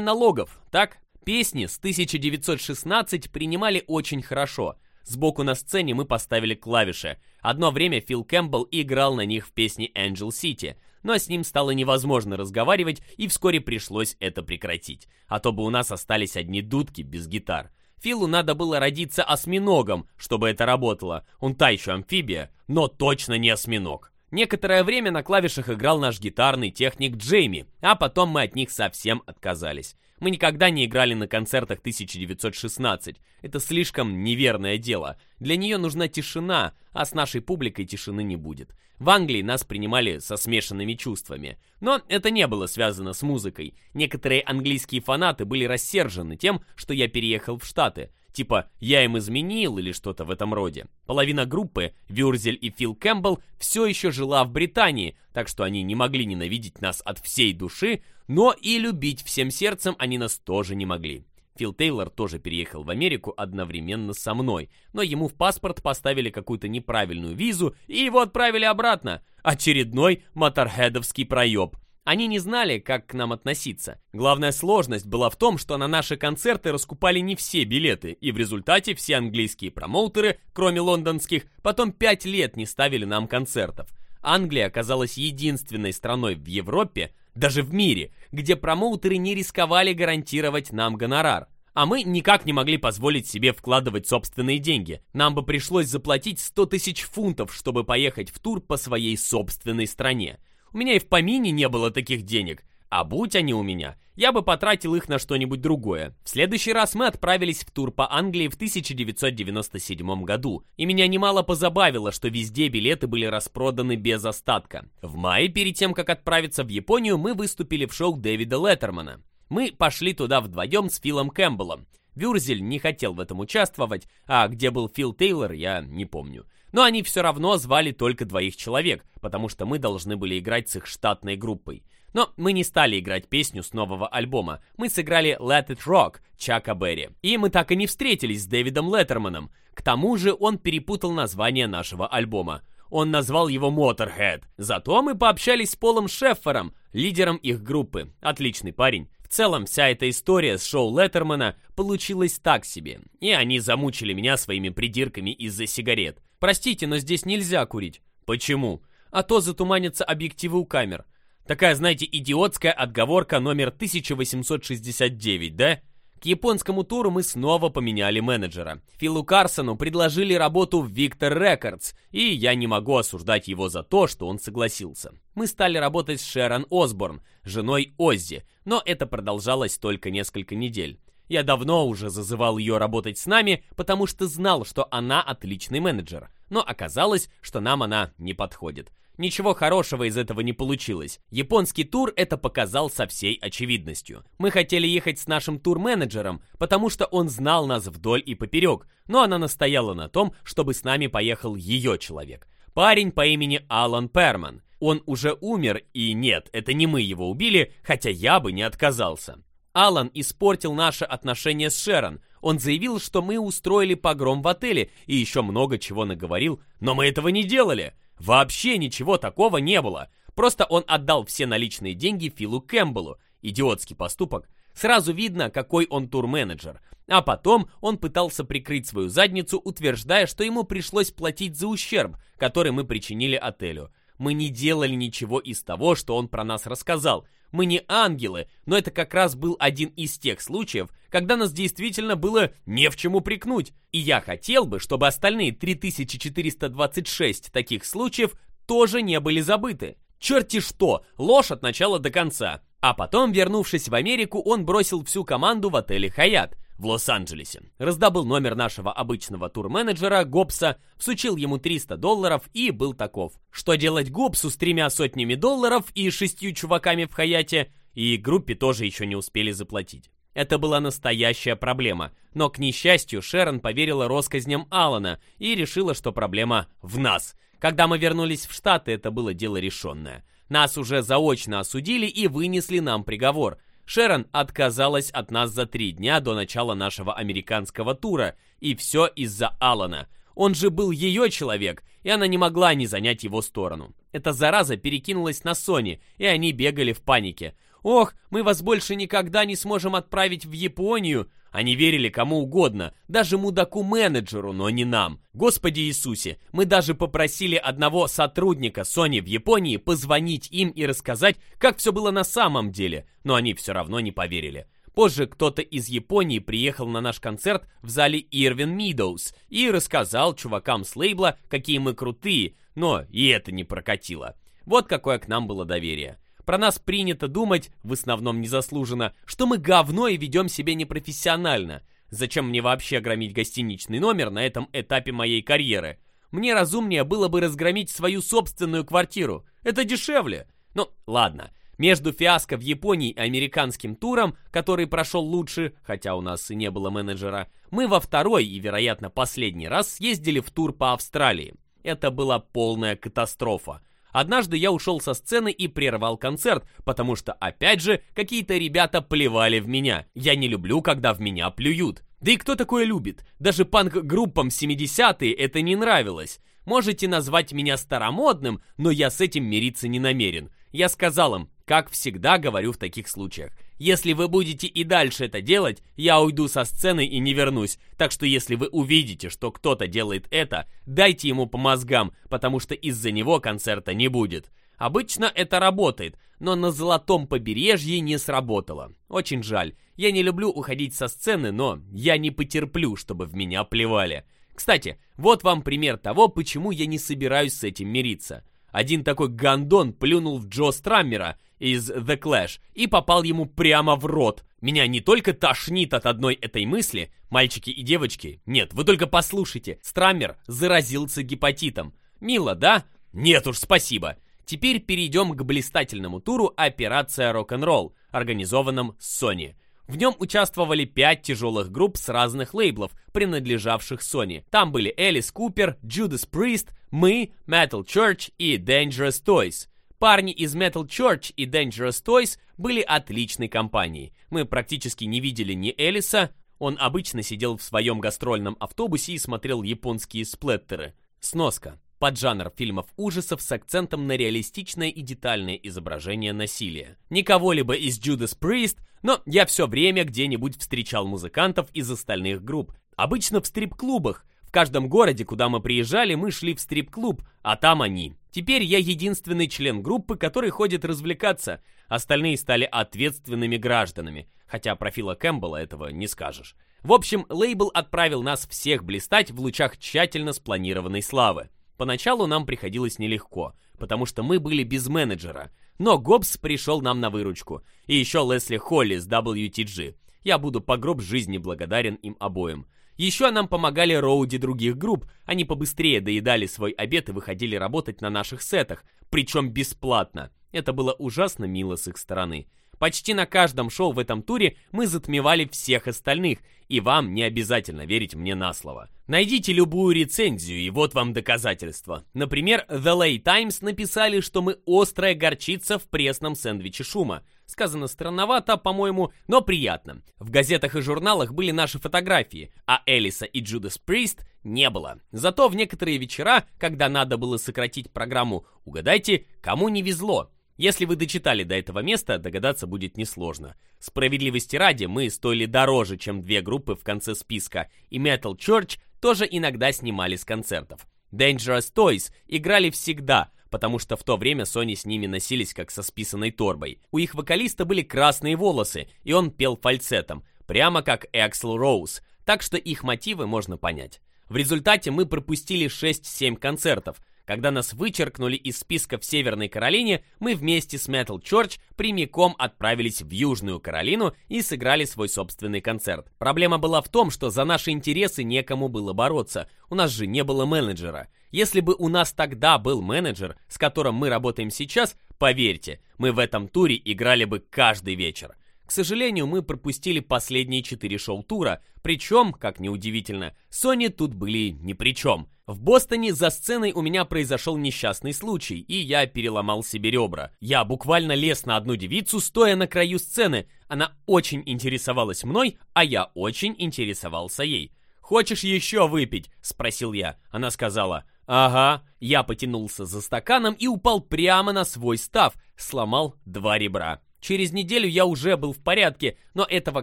Speaker 1: налогов, так? Песни с 1916 принимали очень хорошо. Сбоку на сцене мы поставили клавиши. Одно время Фил Кэмпбелл играл на них в песне Angel City, но с ним стало невозможно разговаривать, и вскоре пришлось это прекратить. А то бы у нас остались одни дудки без гитар. Филу надо было родиться осьминогом, чтобы это работало. Он та еще амфибия, но точно не осьминог. Некоторое время на клавишах играл наш гитарный техник Джейми, а потом мы от них совсем отказались. Мы никогда не играли на концертах 1916. Это слишком неверное дело. Для нее нужна тишина, а с нашей публикой тишины не будет. В Англии нас принимали со смешанными чувствами. Но это не было связано с музыкой. Некоторые английские фанаты были рассержены тем, что я переехал в Штаты типа «я им изменил» или что-то в этом роде. Половина группы, Вюрзель и Фил Кэмпбелл, все еще жила в Британии, так что они не могли ненавидеть нас от всей души, но и любить всем сердцем они нас тоже не могли. Фил Тейлор тоже переехал в Америку одновременно со мной, но ему в паспорт поставили какую-то неправильную визу и его отправили обратно. Очередной моторхедовский проеб – они не знали, как к нам относиться. Главная сложность была в том, что на наши концерты раскупали не все билеты, и в результате все английские промоутеры, кроме лондонских, потом пять лет не ставили нам концертов. Англия оказалась единственной страной в Европе, даже в мире, где промоутеры не рисковали гарантировать нам гонорар. А мы никак не могли позволить себе вкладывать собственные деньги. Нам бы пришлось заплатить 100 тысяч фунтов, чтобы поехать в тур по своей собственной стране. У меня и в помине не было таких денег, а будь они у меня, я бы потратил их на что-нибудь другое. В следующий раз мы отправились в тур по Англии в 1997 году, и меня немало позабавило, что везде билеты были распроданы без остатка. В мае, перед тем, как отправиться в Японию, мы выступили в шоу Дэвида Леттермана. Мы пошли туда вдвоем с Филом Кэмпбеллом. Вюрзель не хотел в этом участвовать, а где был Фил Тейлор, я не помню. Но они все равно звали только двоих человек, потому что мы должны были играть с их штатной группой. Но мы не стали играть песню с нового альбома. Мы сыграли Let It Rock Чака Берри. И мы так и не встретились с Дэвидом Леттерманом. К тому же он перепутал название нашего альбома. Он назвал его Motorhead. Зато мы пообщались с Полом Шеффером, лидером их группы. Отличный парень. В целом, вся эта история с шоу Леттермана получилась так себе. И они замучили меня своими придирками из-за сигарет. «Простите, но здесь нельзя курить». «Почему?» «А то затуманятся объективы у камер». Такая, знаете, идиотская отговорка номер 1869, да? К японскому туру мы снова поменяли менеджера. Филу Карсону предложили работу в Victor Records, и я не могу осуждать его за то, что он согласился. Мы стали работать с Шерон Осборн, женой Оззи, но это продолжалось только несколько недель. Я давно уже зазывал ее работать с нами, потому что знал, что она отличный менеджер. Но оказалось, что нам она не подходит. Ничего хорошего из этого не получилось. Японский тур это показал со всей очевидностью. Мы хотели ехать с нашим тур-менеджером, потому что он знал нас вдоль и поперек, но она настояла на том, чтобы с нами поехал ее человек. Парень по имени Алан Перман. Он уже умер, и нет, это не мы его убили, хотя я бы не отказался. Алан испортил наши отношения с Шерон. Он заявил, что мы устроили погром в отеле и еще много чего наговорил, но мы этого не делали. Вообще ничего такого не было. Просто он отдал все наличные деньги Филу Кэмпбеллу. Идиотский поступок. Сразу видно, какой он турменеджер. А потом он пытался прикрыть свою задницу, утверждая, что ему пришлось платить за ущерб, который мы причинили отелю. Мы не делали ничего из того, что он про нас рассказал. Мы не ангелы, но это как раз был один из тех случаев, когда нас действительно было не в чем упрекнуть. И я хотел бы, чтобы остальные 3426 таких случаев тоже не были забыты. Черти что, ложь от начала до конца. А потом, вернувшись в Америку, он бросил всю команду в отеле «Хаят» в Лос-Анджелесе. Раздобыл номер нашего обычного турменеджера Гобса, всучил ему 300 долларов и был таков. Что делать Гобсу с тремя сотнями долларов и шестью чуваками в Хаяте, и группе тоже еще не успели заплатить. Это была настоящая проблема, но, к несчастью, Шерон поверила россказням Алана и решила, что проблема в нас. Когда мы вернулись в Штаты, это было дело решенное. Нас уже заочно осудили и вынесли нам приговор – Шерон отказалась от нас за три дня до начала нашего американского тура, и все из-за Алана. Он же был ее человек, и она не могла не занять его сторону. Эта зараза перекинулась на Сони, и они бегали в панике. «Ох, мы вас больше никогда не сможем отправить в Японию!» Они верили кому угодно, даже мудаку-менеджеру, но не нам. Господи Иисусе, мы даже попросили одного сотрудника Sony в Японии позвонить им и рассказать, как все было на самом деле, но они все равно не поверили. Позже кто-то из Японии приехал на наш концерт в зале Ирвин Мидоуз и рассказал чувакам с лейбла, какие мы крутые, но и это не прокатило. Вот какое к нам было доверие про нас принято думать, в основном незаслуженно, что мы говно и ведем себя непрофессионально. Зачем мне вообще громить гостиничный номер на этом этапе моей карьеры? Мне разумнее было бы разгромить свою собственную квартиру. Это дешевле. Ну, ладно. Между фиаско в Японии и американским туром, который прошел лучше, хотя у нас и не было менеджера, мы во второй и, вероятно, последний раз съездили в тур по Австралии. Это была полная катастрофа. Однажды я ушел со сцены и прервал концерт, потому что, опять же, какие-то ребята плевали в меня. Я не люблю, когда в меня плюют. Да и кто такое любит? Даже панк-группам 70-е это не нравилось. Можете назвать меня старомодным, но я с этим мириться не намерен. Я сказал им, как всегда говорю в таких случаях – если вы будете и дальше это делать, я уйду со сцены и не вернусь. Так что если вы увидите, что кто-то делает это, дайте ему по мозгам, потому что из-за него концерта не будет. Обычно это работает, но на золотом побережье не сработало. Очень жаль. Я не люблю уходить со сцены, но я не потерплю, чтобы в меня плевали. Кстати, вот вам пример того, почему я не собираюсь с этим мириться. Один такой гандон плюнул в Джо Страммера, из The Clash и попал ему прямо в рот. Меня не только тошнит от одной этой мысли, мальчики и девочки, нет, вы только послушайте, Страмер заразился гепатитом. Мило, да? Нет уж, спасибо. Теперь перейдем к блистательному туру «Операция рок-н-ролл», организованном Sony. В нем участвовали пять тяжелых групп с разных лейблов, принадлежавших Sony. Там были Элис Купер, Judas Priest, мы, Metal Church и Dangerous Toys. Парни из Metal Church и Dangerous Toys были отличной компанией. Мы практически не видели ни Элиса, он обычно сидел в своем гастрольном автобусе и смотрел японские сплеттеры. Сноска. Поджанр фильмов ужасов с акцентом на реалистичное и детальное изображение насилия. Никого-либо из Judas Priest, но я все время где-нибудь встречал музыкантов из остальных групп. Обычно в стрип-клубах. В каждом городе, куда мы приезжали, мы шли в стрип-клуб, а там они. Теперь я единственный член группы, который ходит развлекаться. Остальные стали ответственными гражданами. Хотя про Фила Кэмпбелла этого не скажешь. В общем, лейбл отправил нас всех блистать в лучах тщательно спланированной славы. Поначалу нам приходилось нелегко, потому что мы были без менеджера. Но Гоббс пришел нам на выручку. И еще Лесли Холли с WTG. Я буду по гроб жизни благодарен им обоим. Еще нам помогали роуди других групп, они побыстрее доедали свой обед и выходили работать на наших сетах, причем бесплатно. Это было ужасно мило с их стороны. Почти на каждом шоу в этом туре мы затмевали всех остальных, и вам не обязательно верить мне на слово. Найдите любую рецензию, и вот вам доказательства. Например, The Late Times написали, что мы острая горчица в пресном сэндвиче шума. Сказано странновато, по-моему, но приятно. В газетах и журналах были наши фотографии, а Элиса и Джудас Прист не было. Зато в некоторые вечера, когда надо было сократить программу «Угадайте, кому не везло», если вы дочитали до этого места, догадаться будет несложно. Справедливости ради, мы стоили дороже, чем две группы в конце списка, и Metal Church тоже иногда снимали с концертов. Dangerous Toys играли всегда, потому что в то время Сони с ними носились как со списанной торбой. У их вокалиста были красные волосы, и он пел фальцетом, прямо как Эксел Роуз, так что их мотивы можно понять. В результате мы пропустили 6-7 концертов. Когда нас вычеркнули из списка в Северной Каролине, мы вместе с Metal Church прямиком отправились в Южную Каролину и сыграли свой собственный концерт. Проблема была в том, что за наши интересы некому было бороться, у нас же не было менеджера. Если бы у нас тогда был менеджер, с которым мы работаем сейчас, поверьте, мы в этом туре играли бы каждый вечер. К сожалению, мы пропустили последние четыре шоу-тура, причем, как неудивительно, Sony тут были ни при чем. В Бостоне за сценой у меня произошел несчастный случай, и я переломал себе ребра. Я буквально лез на одну девицу, стоя на краю сцены. Она очень интересовалась мной, а я очень интересовался ей. «Хочешь еще выпить?» – спросил я. Она сказала – Ага, я потянулся за стаканом и упал прямо на свой став, сломал два ребра. Через неделю я уже был в порядке, но этого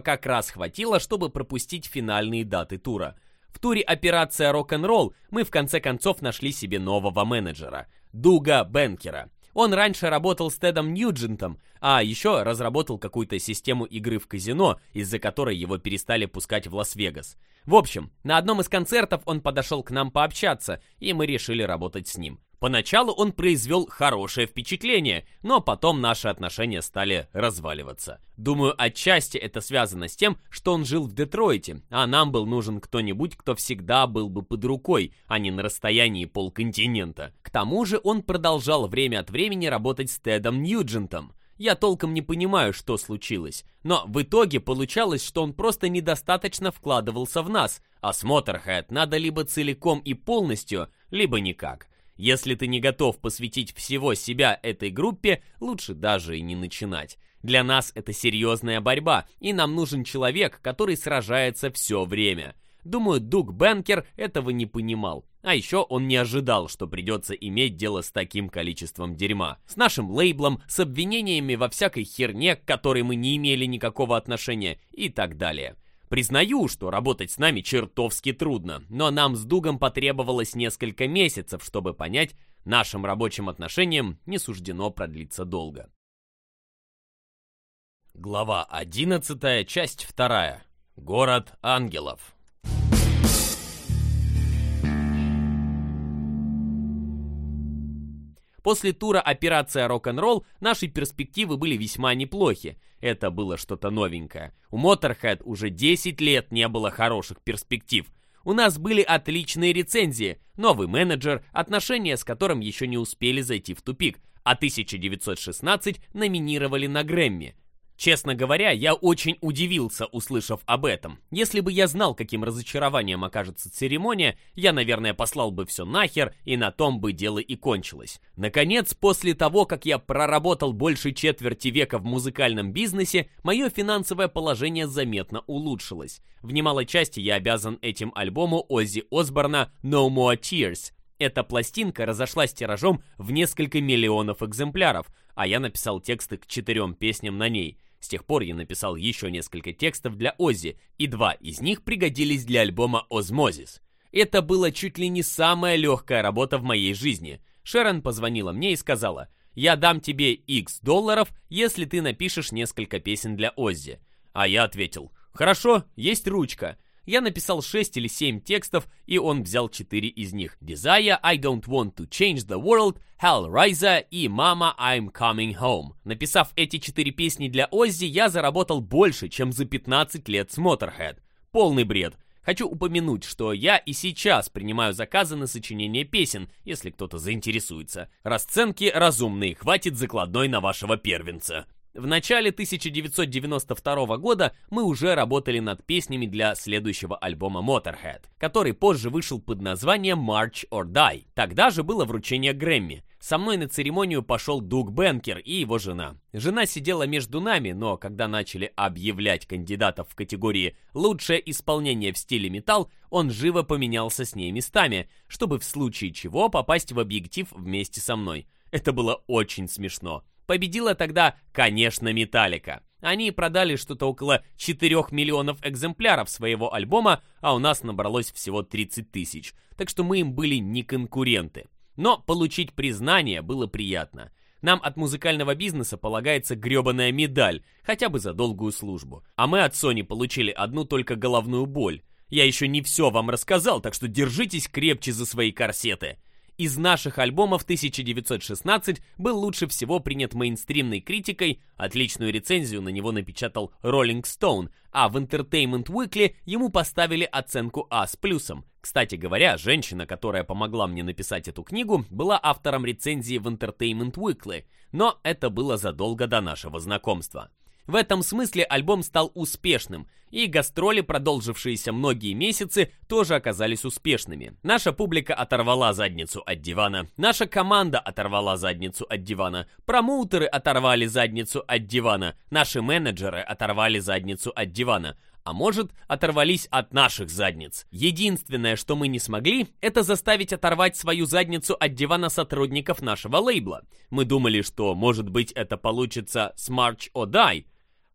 Speaker 1: как раз хватило, чтобы пропустить финальные даты тура. В туре «Операция рок-н-ролл» мы в конце концов нашли себе нового менеджера – Дуга Бенкера. Он раньше работал с Тедом Ньюджентом, а еще разработал какую-то систему игры в казино, из-за которой его перестали пускать в Лас-Вегас. В общем, на одном из концертов он подошел к нам пообщаться, и мы решили работать с ним. Поначалу он произвел хорошее впечатление, но потом наши отношения стали разваливаться. Думаю, отчасти это связано с тем, что он жил в Детройте, а нам был нужен кто-нибудь, кто всегда был бы под рукой, а не на расстоянии полконтинента. К тому же он продолжал время от времени работать с Тедом Ньюджентом. Я толком не понимаю, что случилось, но в итоге получалось, что он просто недостаточно вкладывался в нас, а с надо либо целиком и полностью, либо никак. Если ты не готов посвятить всего себя этой группе, лучше даже и не начинать. Для нас это серьезная борьба, и нам нужен человек, который сражается все время. Думаю, Дуг Бенкер этого не понимал. А еще он не ожидал, что придется иметь дело с таким количеством дерьма. С нашим лейблом, с обвинениями во всякой херне, к которой мы не имели никакого отношения и так далее. Признаю, что работать с нами чертовски трудно, но нам с Дугом потребовалось несколько месяцев, чтобы понять, нашим рабочим отношениям не суждено продлиться долго. Глава 11, часть 2. Город ангелов. После тура «Операция Рок-н-ролл» наши перспективы были весьма неплохи. Это было что-то новенькое. У Motorhead уже 10 лет не было хороших перспектив. У нас были отличные рецензии, новый менеджер, отношения с которым еще не успели зайти в тупик, а 1916 номинировали на Грэмми. Честно говоря, я очень удивился, услышав об этом. Если бы я знал, каким разочарованием окажется церемония, я, наверное, послал бы все нахер, и на том бы дело и кончилось. Наконец, после того, как я проработал больше четверти века в музыкальном бизнесе, мое финансовое положение заметно улучшилось. В немалой части я обязан этим альбому Оззи Осборна «No More Tears», эта пластинка разошлась тиражом в несколько миллионов экземпляров, а я написал тексты к четырем песням на ней. С тех пор я написал еще несколько текстов для Оззи, и два из них пригодились для альбома «Озмозис». Это было чуть ли не самая легкая работа в моей жизни. Шерон позвонила мне и сказала, «Я дам тебе X долларов, если ты напишешь несколько песен для Оззи». А я ответил, «Хорошо, есть ручка» я написал 6 или 7 текстов, и он взял 4 из них. Desire, I don't want to change the world, Hellraiser и Mama, I'm coming home. Написав эти 4 песни для Оззи, я заработал больше, чем за 15 лет с Motorhead. Полный бред. Хочу упомянуть, что я и сейчас принимаю заказы на сочинение песен, если кто-то заинтересуется. Расценки разумные, хватит закладной на вашего первенца. В начале 1992 года мы уже работали над песнями для следующего альбома Motorhead, который позже вышел под названием March or Die. Тогда же было вручение Грэмми. Со мной на церемонию пошел Дуг Бенкер и его жена. Жена сидела между нами, но когда начали объявлять кандидатов в категории «Лучшее исполнение в стиле металл», он живо поменялся с ней местами, чтобы в случае чего попасть в объектив вместе со мной. Это было очень смешно победила тогда, конечно, Металлика. Они продали что-то около 4 миллионов экземпляров своего альбома, а у нас набралось всего 30 тысяч, так что мы им были не конкуренты. Но получить признание было приятно. Нам от музыкального бизнеса полагается гребаная медаль, хотя бы за долгую службу. А мы от Sony получили одну только головную боль. Я еще не все вам рассказал, так что держитесь крепче за свои корсеты. Из наших альбомов 1916 был лучше всего принят мейнстримной критикой, отличную рецензию на него напечатал Rolling Stone, а в Entertainment Weekly ему поставили оценку А с плюсом. Кстати говоря, женщина, которая помогла мне написать эту книгу, была автором рецензии в Entertainment Weekly, но это было задолго до нашего знакомства. В этом смысле альбом стал успешным, и гастроли, продолжившиеся многие месяцы, тоже оказались успешными. Наша публика оторвала задницу от дивана, наша команда оторвала задницу от дивана, промоутеры оторвали задницу от дивана, наши менеджеры оторвали задницу от дивана, а может, оторвались от наших задниц. Единственное, что мы не смогли, это заставить оторвать свою задницу от дивана сотрудников нашего лейбла. Мы думали, что, может быть, это получится с March or Die»,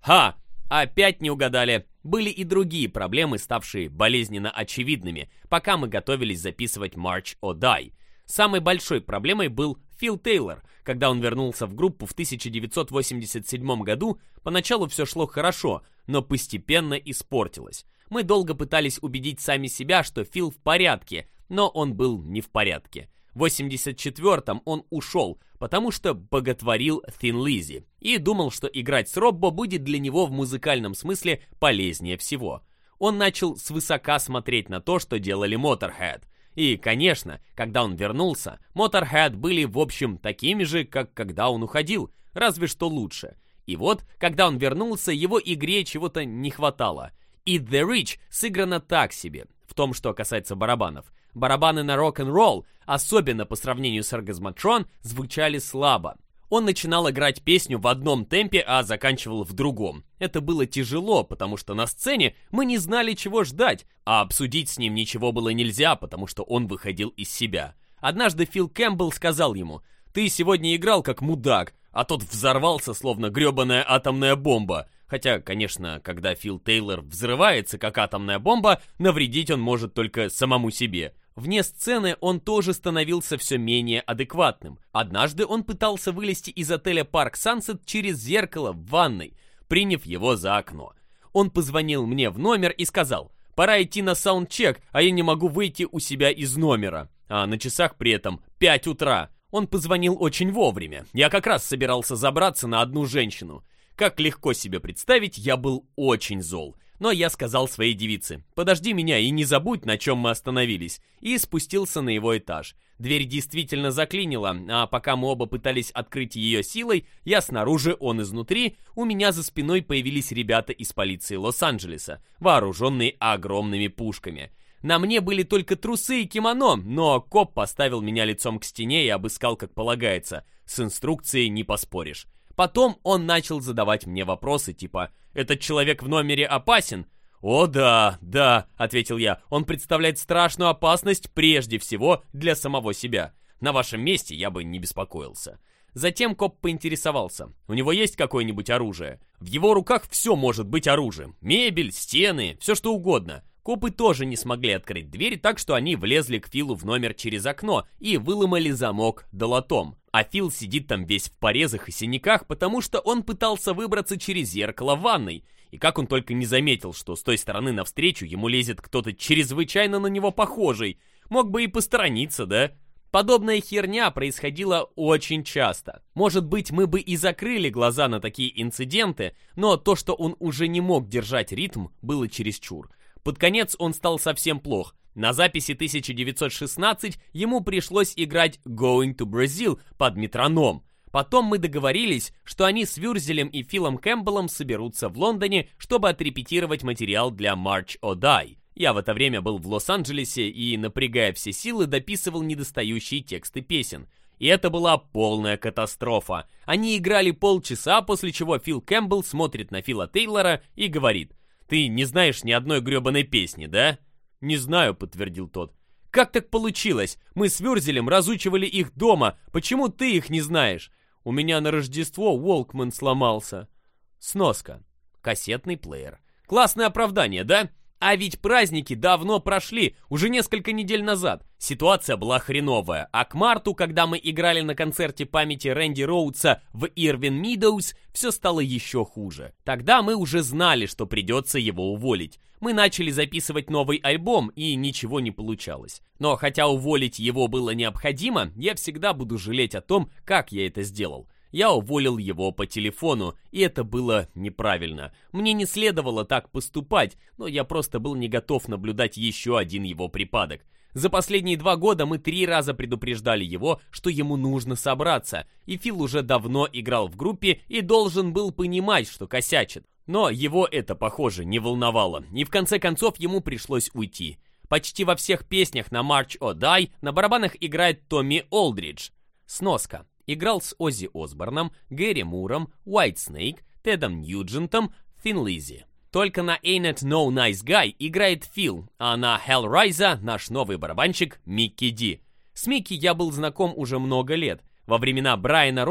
Speaker 1: Ха! Опять не угадали. Были и другие проблемы, ставшие болезненно очевидными, пока мы готовились записывать March or Die. Самой большой проблемой был Фил Тейлор. Когда он вернулся в группу в 1987 году, поначалу все шло хорошо, но постепенно испортилось. Мы долго пытались убедить сами себя, что Фил в порядке, но он был не в порядке. В 84-м он ушел, потому что боготворил Thin Lizzy и думал, что играть с Роббо будет для него в музыкальном смысле полезнее всего. Он начал свысока смотреть на то, что делали Motorhead. И, конечно, когда он вернулся, Motorhead были, в общем, такими же, как когда он уходил, разве что лучше. И вот, когда он вернулся, его игре чего-то не хватало. И The Rich сыграно так себе, в том, что касается барабанов – Барабаны на рок-н-ролл, особенно по сравнению с оргазматрон, звучали слабо. Он начинал играть песню в одном темпе, а заканчивал в другом. Это было тяжело, потому что на сцене мы не знали, чего ждать, а обсудить с ним ничего было нельзя, потому что он выходил из себя. Однажды Фил Кэмпбелл сказал ему, «Ты сегодня играл как мудак», а тот взорвался, словно гребаная атомная бомба. Хотя, конечно, когда Фил Тейлор взрывается, как атомная бомба, навредить он может только самому себе. Вне сцены он тоже становился все менее адекватным. Однажды он пытался вылезти из отеля Парк Сансет через зеркало в ванной, приняв его за окно. Он позвонил мне в номер и сказал, «Пора идти на саундчек, а я не могу выйти у себя из номера». А на часах при этом 5 утра. Он позвонил очень вовремя. Я как раз собирался забраться на одну женщину. Как легко себе представить, я был очень зол. Но я сказал своей девице, подожди меня и не забудь, на чем мы остановились, и спустился на его этаж. Дверь действительно заклинила, а пока мы оба пытались открыть ее силой, я снаружи, он изнутри, у меня за спиной появились ребята из полиции Лос-Анджелеса, вооруженные огромными пушками. На мне были только трусы и кимоно, но коп поставил меня лицом к стене и обыскал как полагается. С инструкцией не поспоришь. Потом он начал задавать мне вопросы типа «Этот человек в номере опасен?» «О да, да», — ответил я, — «он представляет страшную опасность прежде всего для самого себя. На вашем месте я бы не беспокоился». Затем коп поинтересовался. У него есть какое-нибудь оружие? В его руках все может быть оружием. Мебель, стены, все что угодно. Копы тоже не смогли открыть дверь, так что они влезли к Филу в номер через окно и выломали замок долотом. А Фил сидит там весь в порезах и синяках, потому что он пытался выбраться через зеркало ванной. И как он только не заметил, что с той стороны навстречу ему лезет кто-то чрезвычайно на него похожий. Мог бы и посторониться, да? Подобная херня происходила очень часто. Может быть, мы бы и закрыли глаза на такие инциденты, но то, что он уже не мог держать ритм, было чересчур. Под конец он стал совсем плох, на записи 1916 ему пришлось играть «Going to Brazil» под метроном. Потом мы договорились, что они с Вюрзелем и Филом Кэмпбеллом соберутся в Лондоне, чтобы отрепетировать материал для «March or Die». Я в это время был в Лос-Анджелесе и, напрягая все силы, дописывал недостающие тексты песен. И это была полная катастрофа. Они играли полчаса, после чего Фил Кэмпбелл смотрит на Фила Тейлора и говорит «Ты не знаешь ни одной гребаной песни, да?» «Не знаю», — подтвердил тот. «Как так получилось? Мы с Вюрзелем разучивали их дома. Почему ты их не знаешь? У меня на Рождество Уолкман сломался». Сноска. Кассетный плеер. Классное оправдание, да? А ведь праздники давно прошли, уже несколько недель назад. Ситуация была хреновая, а к марту, когда мы играли на концерте памяти Рэнди Роудса в Ирвин Мидоуз, все стало еще хуже. Тогда мы уже знали, что придется его уволить. Мы начали записывать новый альбом, и ничего не получалось. Но хотя уволить его было необходимо, я всегда буду жалеть о том, как я это сделал. Я уволил его по телефону, и это было неправильно. Мне не следовало так поступать, но я просто был не готов наблюдать еще один его припадок. За последние два года мы три раза предупреждали его, что ему нужно собраться, и Фил уже давно играл в группе и должен был понимать, что косячит. Но его это, похоже, не волновало, и в конце концов ему пришлось уйти. Почти во всех песнях на March or Die на барабанах играет Томми Олдридж. Сноска. Играл с Оззи Осборном, Гэри Муром, Уайт Снейк, Тедом Ньюджентом, Фин Только на Ain't It No Nice Guy играет Фил, а на Hellraiser наш новый барабанщик Микки Ди. С Микки я был знаком уже много лет. Во времена Брайана на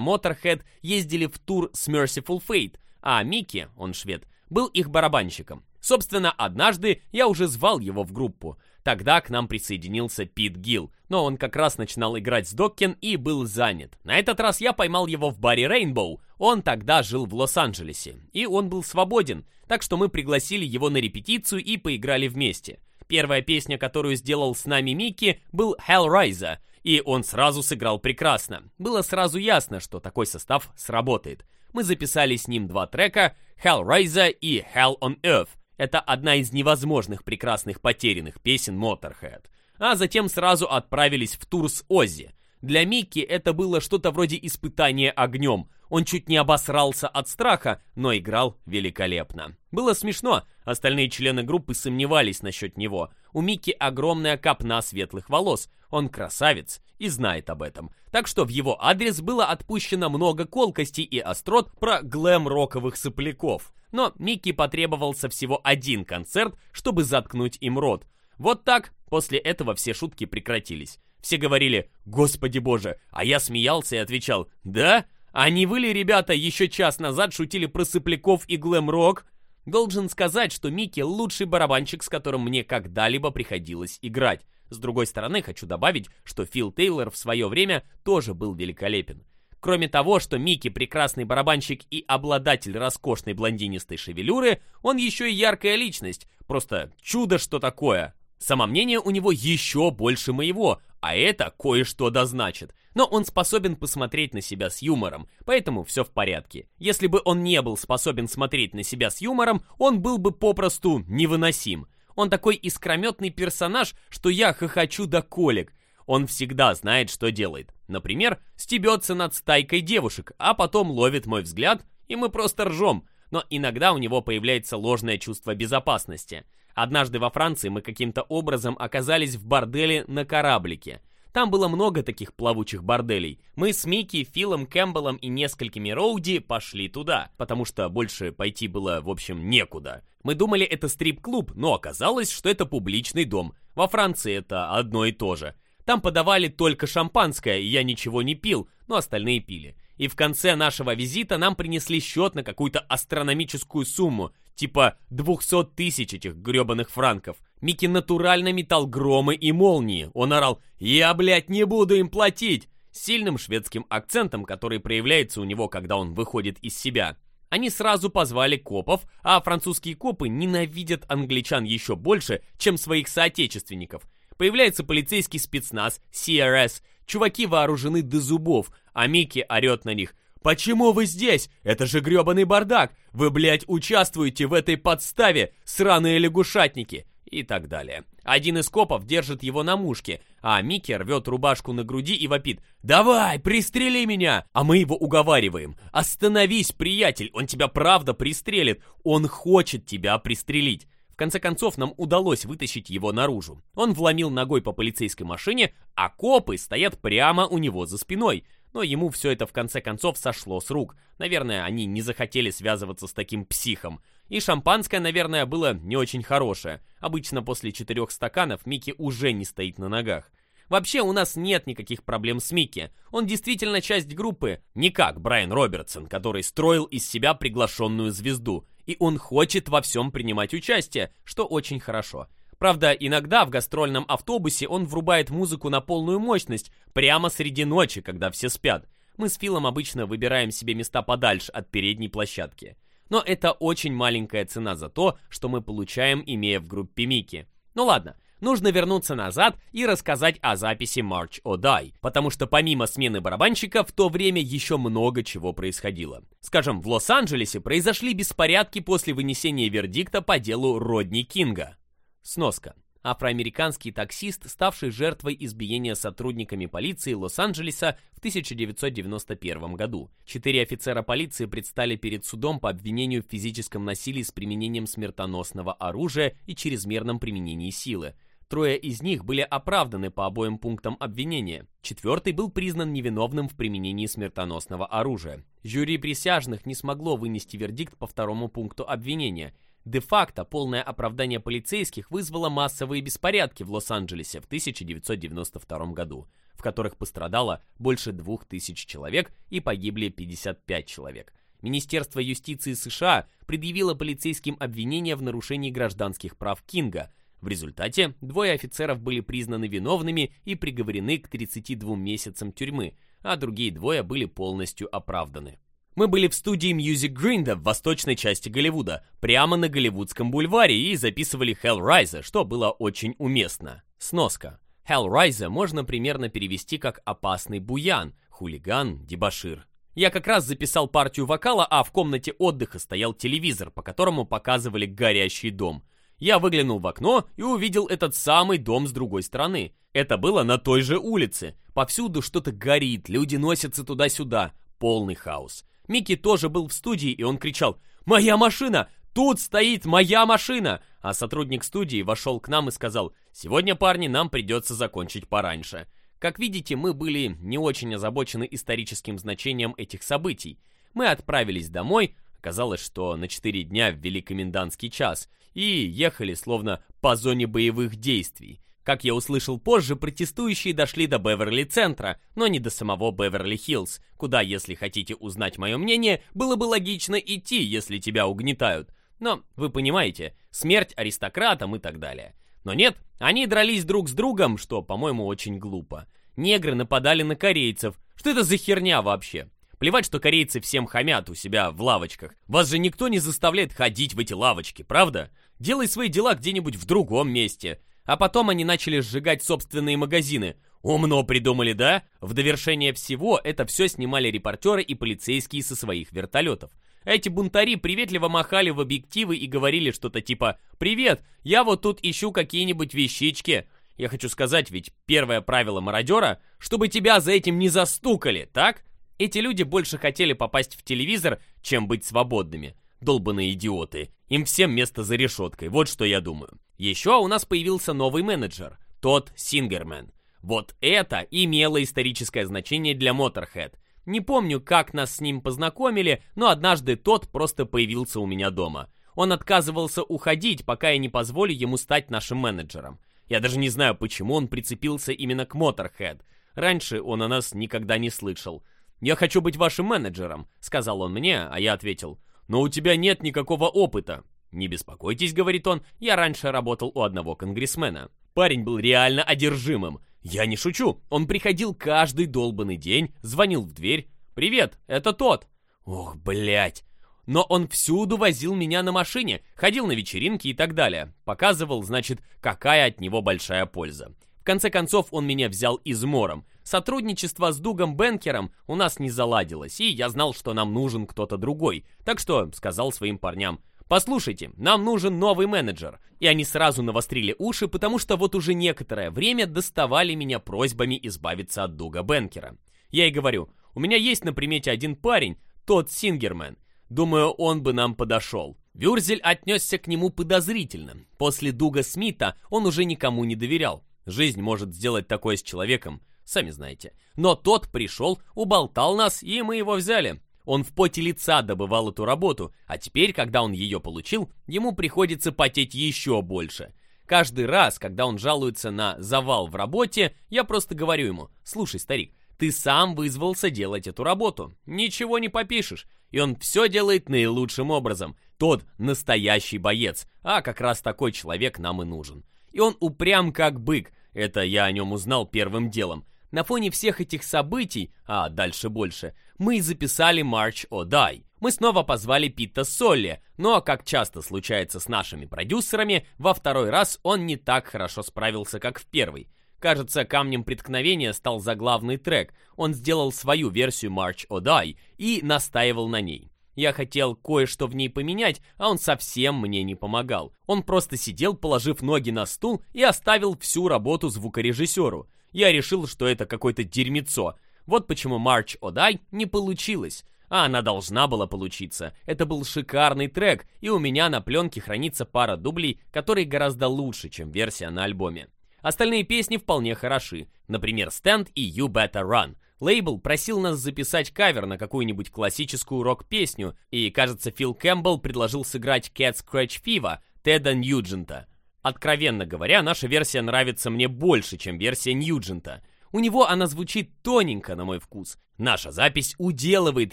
Speaker 1: Motorhead ездили в тур с Merciful Fate, а Микки, он швед, был их барабанщиком. Собственно, однажды я уже звал его в группу. Тогда к нам присоединился Пит Гилл, но он как раз начинал играть с Доккин и был занят. На этот раз я поймал его в баре Рейнбоу, он тогда жил в Лос-Анджелесе, и он был свободен, так что мы пригласили его на репетицию и поиграли вместе. Первая песня, которую сделал с нами Микки, был Hellraiser, и он сразу сыграл прекрасно. Было сразу ясно, что такой состав сработает. Мы записали с ним два трека Hellraiser и Hell on Earth, это одна из невозможных прекрасных потерянных песен Motorhead. А затем сразу отправились в тур с Оззи. Для Микки это было что-то вроде испытания огнем. Он чуть не обосрался от страха, но играл великолепно. Было смешно, остальные члены группы сомневались насчет него. У Микки огромная копна светлых волос, он красавец и знает об этом. Так что в его адрес было отпущено много колкостей и острот про глэм-роковых сопляков но Микки потребовался всего один концерт, чтобы заткнуть им рот. Вот так, после этого все шутки прекратились. Все говорили «Господи боже», а я смеялся и отвечал «Да? А не вы ли, ребята, еще час назад шутили про сыпляков и глэм-рок?» Должен сказать, что Микки лучший барабанщик, с которым мне когда-либо приходилось играть. С другой стороны, хочу добавить, что Фил Тейлор в свое время тоже был великолепен. Кроме того, что Микки прекрасный барабанщик и обладатель роскошной блондинистой шевелюры, он еще и яркая личность, просто чудо что такое. Самомнение у него еще больше моего, а это кое-что дозначит. Но он способен посмотреть на себя с юмором, поэтому все в порядке. Если бы он не был способен смотреть на себя с юмором, он был бы попросту невыносим. Он такой искрометный персонаж, что я хохочу до колик, он всегда знает, что делает. Например, стебется над стайкой девушек, а потом ловит мой взгляд, и мы просто ржем. Но иногда у него появляется ложное чувство безопасности. Однажды во Франции мы каким-то образом оказались в борделе на кораблике. Там было много таких плавучих борделей. Мы с Микки, Филом Кэмпбеллом и несколькими Роуди пошли туда, потому что больше пойти было, в общем, некуда. Мы думали, это стрип-клуб, но оказалось, что это публичный дом. Во Франции это одно и то же. Там подавали только шампанское, и я ничего не пил, но остальные пили. И в конце нашего визита нам принесли счет на какую-то астрономическую сумму, типа 200 тысяч этих грёбаных франков. Микки натурально метал громы и молнии. Он орал «Я, блядь, не буду им платить!» сильным шведским акцентом, который проявляется у него, когда он выходит из себя. Они сразу позвали копов, а французские копы ненавидят англичан еще больше, чем своих соотечественников – Появляется полицейский спецназ, CRS. Чуваки вооружены до зубов, а Микки орет на них. «Почему вы здесь? Это же грёбаный бардак! Вы, блядь, участвуете в этой подставе, сраные лягушатники!» И так далее. Один из копов держит его на мушке, а Микки рвет рубашку на груди и вопит «Давай, пристрели меня!» А мы его уговариваем «Остановись, приятель, он тебя правда пристрелит, он хочет тебя пристрелить!» конце концов, нам удалось вытащить его наружу. Он вломил ногой по полицейской машине, а копы стоят прямо у него за спиной. Но ему все это в конце концов сошло с рук. Наверное, они не захотели связываться с таким психом. И шампанское, наверное, было не очень хорошее. Обычно после четырех стаканов Микки уже не стоит на ногах. Вообще у нас нет никаких проблем с Микки. Он действительно часть группы. Не как Брайан Робертсон, который строил из себя приглашенную звезду и он хочет во всем принимать участие, что очень хорошо. Правда, иногда в гастрольном автобусе он врубает музыку на полную мощность, прямо среди ночи, когда все спят. Мы с Филом обычно выбираем себе места подальше от передней площадки. Но это очень маленькая цена за то, что мы получаем, имея в группе Мики. Ну ладно, нужно вернуться назад и рассказать о записи March or Die, потому что помимо смены барабанщика в то время еще много чего происходило. Скажем, в Лос-Анджелесе произошли беспорядки после вынесения вердикта по делу Родни Кинга. Сноска. Афроамериканский таксист, ставший жертвой избиения сотрудниками полиции Лос-Анджелеса в 1991 году. Четыре офицера полиции предстали перед судом по обвинению в физическом насилии с применением смертоносного оружия и чрезмерном применении силы. Трое из них были оправданы по обоим пунктам обвинения. Четвертый был признан невиновным в применении смертоносного оружия. Жюри присяжных не смогло вынести вердикт по второму пункту обвинения. Де-факто полное оправдание полицейских вызвало массовые беспорядки в Лос-Анджелесе в 1992 году, в которых пострадало больше 2000 человек и погибли 55 человек. Министерство юстиции США предъявило полицейским обвинения в нарушении гражданских прав Кинга – в результате двое офицеров были признаны виновными и приговорены к 32 месяцам тюрьмы, а другие двое были полностью оправданы. Мы были в студии Music Grinda в восточной части Голливуда, прямо на Голливудском бульваре и записывали Hellraiser, что было очень уместно. Сноска. Hellraiser можно примерно перевести как «опасный буян», «хулиган», «дебошир». Я как раз записал партию вокала, а в комнате отдыха стоял телевизор, по которому показывали «Горящий дом». Я выглянул в окно и увидел этот самый дом с другой стороны. Это было на той же улице. Повсюду что-то горит, люди носятся туда-сюда. Полный хаос. Микки тоже был в студии, и он кричал «Моя машина! Тут стоит моя машина!» А сотрудник студии вошел к нам и сказал «Сегодня, парни, нам придется закончить пораньше». Как видите, мы были не очень озабочены историческим значением этих событий. Мы отправились домой, оказалось, что на 4 дня ввели комендантский час – и ехали словно по зоне боевых действий. Как я услышал позже, протестующие дошли до Беверли-центра, но не до самого Беверли-Хиллз, куда, если хотите узнать мое мнение, было бы логично идти, если тебя угнетают. Но, вы понимаете, смерть аристократам и так далее. Но нет, они дрались друг с другом, что, по-моему, очень глупо. Негры нападали на корейцев. Что это за херня вообще? Плевать, что корейцы всем хамят у себя в лавочках. Вас же никто не заставляет ходить в эти лавочки, правда? Делай свои дела где-нибудь в другом месте. А потом они начали сжигать собственные магазины. Умно придумали, да? В довершение всего это все снимали репортеры и полицейские со своих вертолетов. Эти бунтари приветливо махали в объективы и говорили что-то типа «Привет, я вот тут ищу какие-нибудь вещички». Я хочу сказать, ведь первое правило мародера, чтобы тебя за этим не застукали, так? Эти люди больше хотели попасть в телевизор, чем быть свободными долбанные идиоты. Им всем место за решеткой, вот что я думаю. Еще у нас появился новый менеджер, тот Сингермен. Вот это имело историческое значение для Моторхед. Не помню, как нас с ним познакомили, но однажды тот просто появился у меня дома. Он отказывался уходить, пока я не позволю ему стать нашим менеджером. Я даже не знаю, почему он прицепился именно к Моторхед. Раньше он о нас никогда не слышал. «Я хочу быть вашим менеджером», — сказал он мне, а я ответил — но у тебя нет никакого опыта. «Не беспокойтесь», — говорит он, — «я раньше работал у одного конгрессмена». Парень был реально одержимым. Я не шучу, он приходил каждый долбанный день, звонил в дверь. «Привет, это тот». Ох, блядь. Но он всюду возил меня на машине, ходил на вечеринки и так далее. Показывал, значит, какая от него большая польза. В конце концов, он меня взял измором. Сотрудничество с Дугом Бенкером у нас не заладилось, и я знал, что нам нужен кто-то другой. Так что сказал своим парням, «Послушайте, нам нужен новый менеджер». И они сразу навострили уши, потому что вот уже некоторое время доставали меня просьбами избавиться от Дуга Бенкера. Я и говорю, «У меня есть на примете один парень, тот Сингермен. Думаю, он бы нам подошел». Вюрзель отнесся к нему подозрительно. После Дуга Смита он уже никому не доверял. Жизнь может сделать такое с человеком сами знаете. Но тот пришел, уболтал нас, и мы его взяли. Он в поте лица добывал эту работу, а теперь, когда он ее получил, ему приходится потеть еще больше. Каждый раз, когда он жалуется на завал в работе, я просто говорю ему, слушай, старик, ты сам вызвался делать эту работу, ничего не попишешь, и он все делает наилучшим образом. Тот настоящий боец, а как раз такой человек нам и нужен. И он упрям как бык, это я о нем узнал первым делом. На фоне всех этих событий, а дальше больше, мы и записали March or Die. Мы снова позвали Пита Солли, но, ну, а как часто случается с нашими продюсерами, во второй раз он не так хорошо справился, как в первый. Кажется, камнем преткновения стал заглавный трек. Он сделал свою версию March or Die и настаивал на ней. Я хотел кое-что в ней поменять, а он совсем мне не помогал. Он просто сидел, положив ноги на стул и оставил всю работу звукорежиссеру я решил, что это какое-то дерьмецо. Вот почему March or Die не получилось. А она должна была получиться. Это был шикарный трек, и у меня на пленке хранится пара дублей, которые гораздо лучше, чем версия на альбоме. Остальные песни вполне хороши. Например, Stand и You Better Run. Лейбл просил нас записать кавер на какую-нибудь классическую рок-песню, и, кажется, Фил Кэмпбелл предложил сыграть Cat Scratch Fever Теда Ньюджента. Откровенно говоря, наша версия нравится мне больше, чем версия Ньюджента. У него она звучит тоненько, на мой вкус. Наша запись уделывает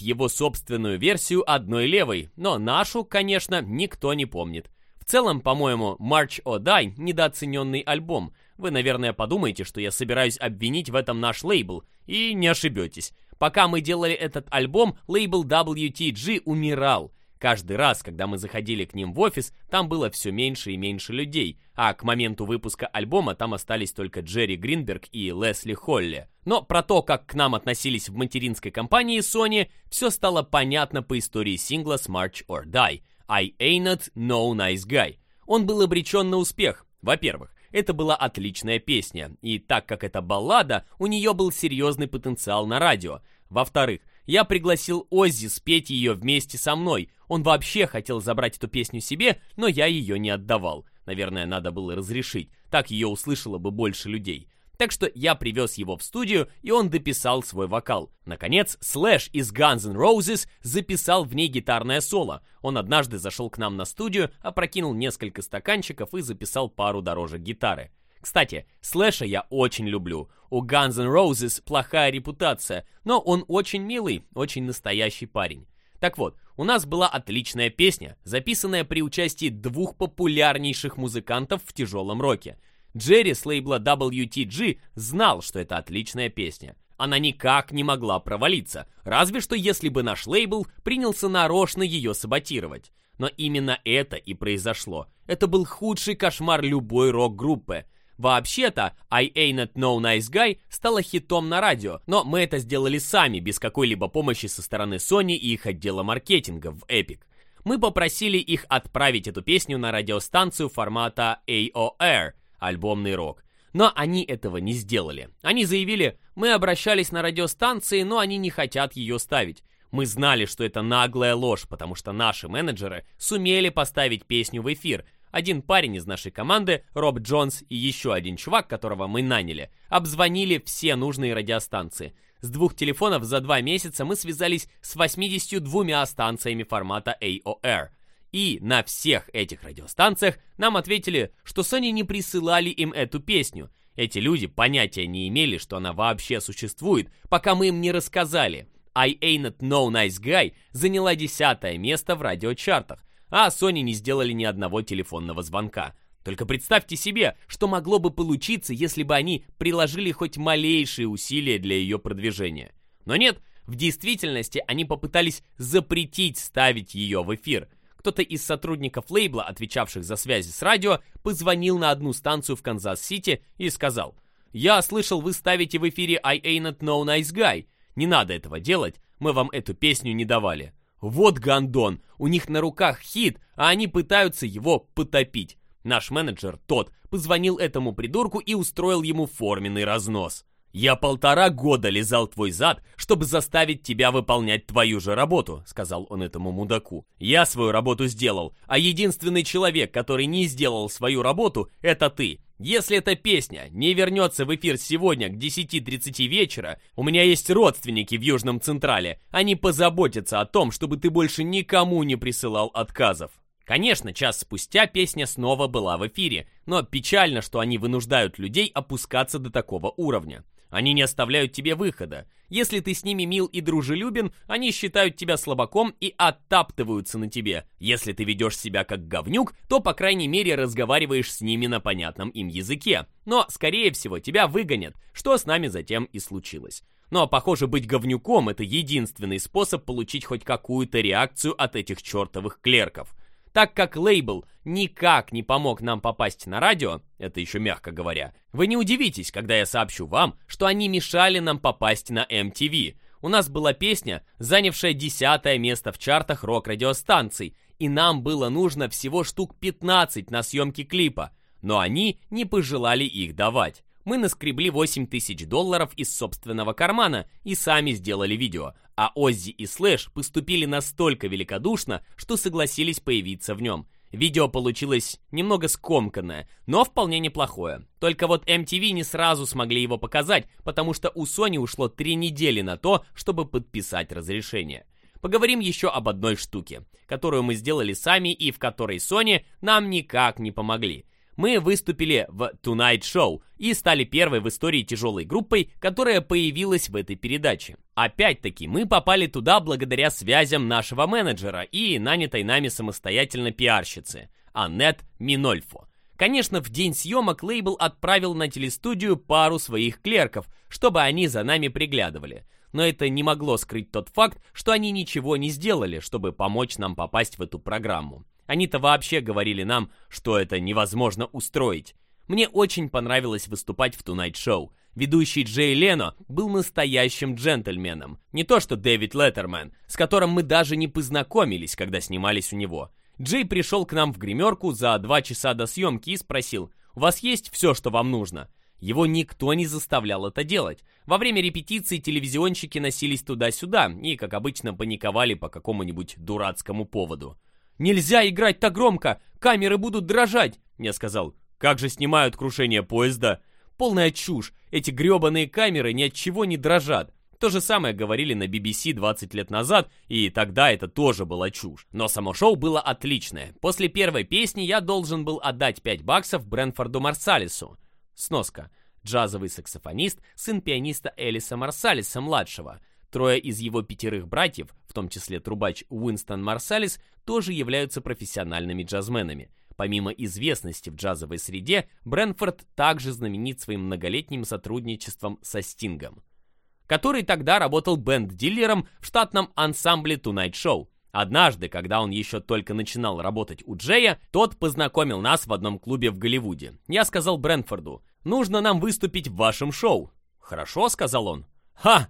Speaker 1: его собственную версию одной левой, но нашу, конечно, никто не помнит. В целом, по-моему, March or Die – недооцененный альбом. Вы, наверное, подумаете, что я собираюсь обвинить в этом наш лейбл, и не ошибетесь. Пока мы делали этот альбом, лейбл WTG умирал – Каждый раз, когда мы заходили к ним в офис, там было все меньше и меньше людей, а к моменту выпуска альбома там остались только Джерри Гринберг и Лесли Холли. Но про то, как к нам относились в материнской компании Sony, все стало понятно по истории сингла «Smarch or Die» «I ain't no nice guy». Он был обречен на успех. Во-первых, это была отличная песня, и так как это баллада, у нее был серьезный потенциал на радио. Во-вторых, я пригласил Оззи спеть ее вместе со мной. Он вообще хотел забрать эту песню себе, но я ее не отдавал. Наверное, надо было разрешить, так ее услышало бы больше людей. Так что я привез его в студию, и он дописал свой вокал. Наконец, Слэш из Guns N' Roses записал в ней гитарное соло. Он однажды зашел к нам на студию, опрокинул несколько стаканчиков и записал пару дорожек гитары. Кстати, Слэша я очень люблю. У Guns N' Roses плохая репутация, но он очень милый, очень настоящий парень. Так вот, у нас была отличная песня, записанная при участии двух популярнейших музыкантов в тяжелом роке. Джерри с лейбла WTG знал, что это отличная песня. Она никак не могла провалиться, разве что если бы наш лейбл принялся нарочно ее саботировать. Но именно это и произошло. Это был худший кошмар любой рок-группы – Вообще-то, I Ain't No Nice Guy стала хитом на радио, но мы это сделали сами, без какой-либо помощи со стороны Sony и их отдела маркетинга в Epic. Мы попросили их отправить эту песню на радиостанцию формата AOR, альбомный рок. Но они этого не сделали. Они заявили, мы обращались на радиостанции, но они не хотят ее ставить. Мы знали, что это наглая ложь, потому что наши менеджеры сумели поставить песню в эфир, один парень из нашей команды, Роб Джонс и еще один чувак, которого мы наняли, обзвонили все нужные радиостанции. С двух телефонов за два месяца мы связались с 82 станциями формата AOR. И на всех этих радиостанциях нам ответили, что Sony не присылали им эту песню. Эти люди понятия не имели, что она вообще существует, пока мы им не рассказали. I Ain't No Nice Guy заняла десятое место в радиочартах, а Sony не сделали ни одного телефонного звонка. Только представьте себе, что могло бы получиться, если бы они приложили хоть малейшие усилия для ее продвижения. Но нет, в действительности они попытались запретить ставить ее в эфир. Кто-то из сотрудников лейбла, отвечавших за связи с радио, позвонил на одну станцию в Канзас-Сити и сказал «Я слышал, вы ставите в эфире I Ain't No Nice Guy. Не надо этого делать, мы вам эту песню не давали». Вот гандон, у них на руках хит, а они пытаются его потопить. Наш менеджер, тот, позвонил этому придурку и устроил ему форменный разнос. «Я полтора года лизал твой зад, чтобы заставить тебя выполнять твою же работу», — сказал он этому мудаку. «Я свою работу сделал, а единственный человек, который не сделал свою работу, это ты. Если эта песня не вернется в эфир сегодня к 10.30 вечера, у меня есть родственники в Южном Централе. Они позаботятся о том, чтобы ты больше никому не присылал отказов. Конечно, час спустя песня снова была в эфире, но печально, что они вынуждают людей опускаться до такого уровня. Они не оставляют тебе выхода. Если ты с ними мил и дружелюбен, они считают тебя слабаком и оттаптываются на тебе. Если ты ведешь себя как говнюк, то, по крайней мере, разговариваешь с ними на понятном им языке. Но, скорее всего, тебя выгонят, что с нами затем и случилось. Но, похоже, быть говнюком — это единственный способ получить хоть какую-то реакцию от этих чертовых клерков. Так как лейбл никак не помог нам попасть на радио, это еще мягко говоря, вы не удивитесь, когда я сообщу вам, что они мешали нам попасть на MTV. У нас была песня, занявшая десятое место в чартах рок-радиостанций, и нам было нужно всего штук 15 на съемки клипа, но они не пожелали их давать мы наскребли 8 тысяч долларов из собственного кармана и сами сделали видео, а Оззи и Слэш поступили настолько великодушно, что согласились появиться в нем. Видео получилось немного скомканное, но вполне неплохое. Только вот MTV не сразу смогли его показать, потому что у Sony ушло 3 недели на то, чтобы подписать разрешение. Поговорим еще об одной штуке, которую мы сделали сами и в которой Sony нам никак не помогли – мы выступили в Tonight Show и стали первой в истории тяжелой группой, которая появилась в этой передаче. Опять-таки, мы попали туда благодаря связям нашего менеджера и нанятой нами самостоятельно пиарщицы, Аннет Минольфо. Конечно, в день съемок лейбл отправил на телестудию пару своих клерков, чтобы они за нами приглядывали. Но это не могло скрыть тот факт, что они ничего не сделали, чтобы помочь нам попасть в эту программу. Они-то вообще говорили нам, что это невозможно устроить. Мне очень понравилось выступать в Tonight Show. Ведущий Джей Лено был настоящим джентльменом. Не то что Дэвид Леттерман, с которым мы даже не познакомились, когда снимались у него. Джей пришел к нам в гримерку за два часа до съемки и спросил, «У вас есть все, что вам нужно?» Его никто не заставлял это делать. Во время репетиции телевизионщики носились туда-сюда и, как обычно, паниковали по какому-нибудь дурацкому поводу. «Нельзя играть так громко! Камеры будут дрожать!» Я сказал, «Как же снимают крушение поезда?» Полная чушь! Эти грёбаные камеры ни от чего не дрожат. То же самое говорили на BBC 20 лет назад, и тогда это тоже была чушь. Но само шоу было отличное. После первой песни я должен был отдать 5 баксов Бренфорду Марсалису. Сноска. Джазовый саксофонист, сын пианиста Элиса Марсалиса-младшего. Трое из его пятерых братьев, в том числе трубач Уинстон Марсалис, тоже являются профессиональными джазменами. Помимо известности в джазовой среде, Брэнфорд также знаменит своим многолетним сотрудничеством со Стингом, который тогда работал бенд-дилером в штатном ансамбле Tonight Show. Однажды, когда он еще только начинал работать у Джея, тот познакомил нас в одном клубе в Голливуде. Я сказал Брэнфорду, «Нужно нам выступить в вашем шоу». «Хорошо», — сказал он. «Ха,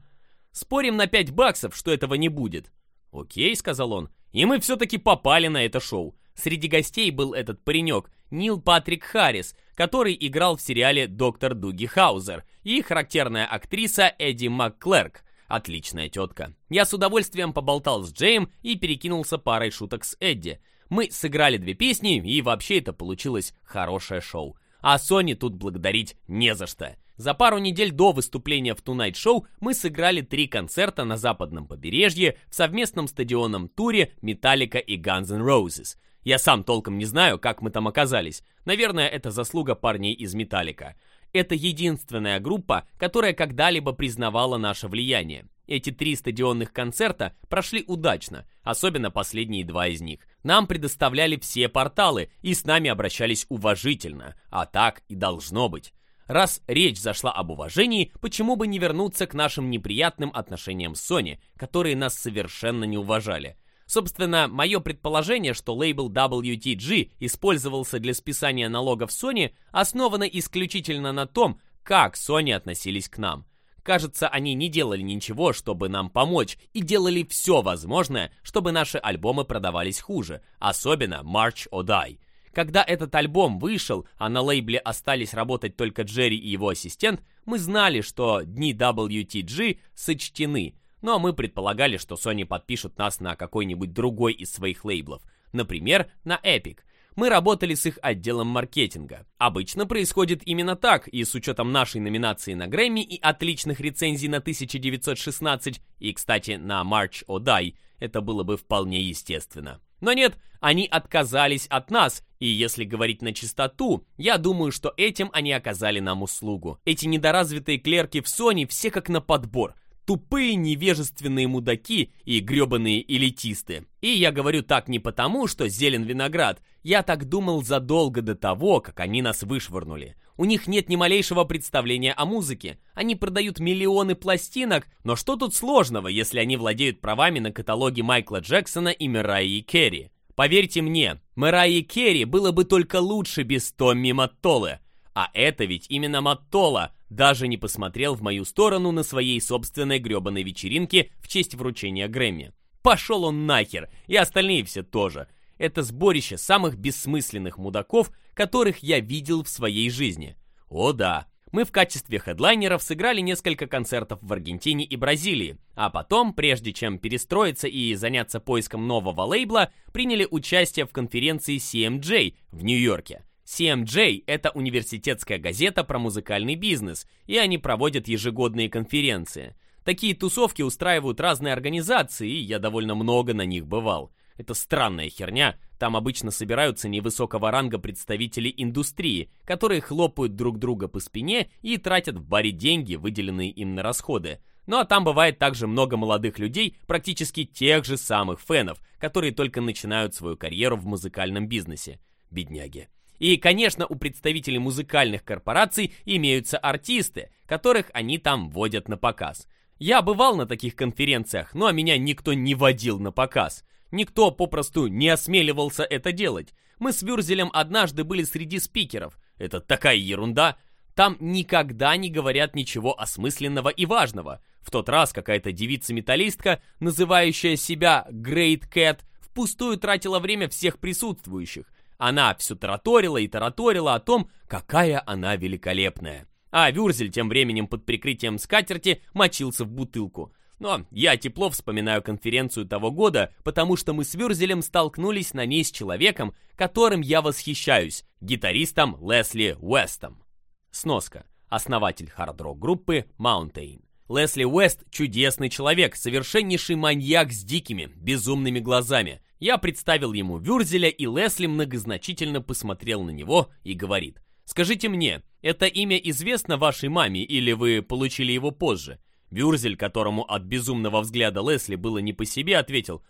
Speaker 1: Спорим на 5 баксов, что этого не будет». «Окей», — сказал он. «И мы все-таки попали на это шоу. Среди гостей был этот паренек, Нил Патрик Харрис, который играл в сериале «Доктор Дуги Хаузер», и характерная актриса Эдди МакКлерк. Отличная тетка. Я с удовольствием поболтал с Джейм и перекинулся парой шуток с Эдди. Мы сыграли две песни, и вообще это получилось хорошее шоу. А Сони тут благодарить не за что. За пару недель до выступления в Tonight Show мы сыграли три концерта на западном побережье в совместном стадионном туре Металлика и Guns N' Roses. Я сам толком не знаю, как мы там оказались. Наверное, это заслуга парней из Металлика. Это единственная группа, которая когда-либо признавала наше влияние. Эти три стадионных концерта прошли удачно, особенно последние два из них. Нам предоставляли все порталы и с нами обращались уважительно, а так и должно быть. Раз речь зашла об уважении, почему бы не вернуться к нашим неприятным отношениям с Sony, которые нас совершенно не уважали. Собственно, мое предположение, что лейбл WTG использовался для списания налогов Sony, основано исключительно на том, как Sony относились к нам. Кажется, они не делали ничего, чтобы нам помочь, и делали все возможное, чтобы наши альбомы продавались хуже, особенно March or Die. Когда этот альбом вышел, а на лейбле остались работать только Джерри и его ассистент, мы знали, что дни WTG сочтены, но ну, а мы предполагали, что Sony подпишут нас на какой-нибудь другой из своих лейблов, например, на Epic. Мы работали с их отделом маркетинга. Обычно происходит именно так, и с учетом нашей номинации на Грэмми и отличных рецензий на 1916, и, кстати, на March O'Die, это было бы вполне естественно. Но нет, они отказались от нас, и если говорить на чистоту, я думаю, что этим они оказали нам услугу. Эти недоразвитые клерки в Sony все как на подбор. Тупые невежественные мудаки и гребаные элитисты. И я говорю так не потому, что зелен виноград. Я так думал задолго до того, как они нас вышвырнули. У них нет ни малейшего представления о музыке. Они продают миллионы пластинок, но что тут сложного, если они владеют правами на каталоги Майкла Джексона и Мираи Керри? Поверьте мне, Мираи Керри было бы только лучше без Томми Маттолы. А это ведь именно Маттола даже не посмотрел в мою сторону на своей собственной гребаной вечеринке в честь вручения Грэмми. Пошел он нахер, и остальные все тоже. — это сборище самых бессмысленных мудаков, которых я видел в своей жизни. О да, мы в качестве хедлайнеров сыграли несколько концертов в Аргентине и Бразилии, а потом, прежде чем перестроиться и заняться поиском нового лейбла, приняли участие в конференции CMJ в Нью-Йорке. CMJ – это университетская газета про музыкальный бизнес, и они проводят ежегодные конференции. Такие тусовки устраивают разные организации, и я довольно много на них бывал. Это странная херня, там обычно собираются невысокого ранга представители индустрии, которые хлопают друг друга по спине и тратят в баре деньги, выделенные им на расходы. Ну а там бывает также много молодых людей, практически тех же самых фенов, которые только начинают свою карьеру в музыкальном бизнесе. Бедняги. И, конечно, у представителей музыкальных корпораций имеются артисты, которых они там водят на показ. Я бывал на таких конференциях, ну меня никто не водил на показ. Никто попросту не осмеливался это делать. Мы с Вюрзелем однажды были среди спикеров. Это такая ерунда. Там никогда не говорят ничего осмысленного и важного. В тот раз какая-то девица-металлистка, называющая себя Great Cat, впустую тратила время всех присутствующих. Она все тараторила и тараторила о том, какая она великолепная. А Вюрзель тем временем под прикрытием скатерти мочился в бутылку. Но я тепло вспоминаю конференцию того года, потому что мы с Вюрзелем столкнулись на ней с человеком, которым я восхищаюсь, гитаристом Лесли Уэстом. Сноска. Основатель хард-рок группы Mountain. Лесли Уэст – чудесный человек, совершеннейший маньяк с дикими, безумными глазами. Я представил ему Вюрзеля, и Лесли многозначительно посмотрел на него и говорит. «Скажите мне, это имя известно вашей маме или вы получили его позже?» Бюрзель, которому от безумного взгляда Лесли было не по себе, ответил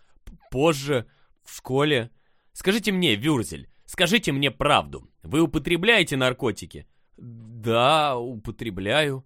Speaker 1: «Позже, в школе». «Скажите мне, Вюрзель, скажите мне правду. Вы употребляете наркотики?» «Да, употребляю».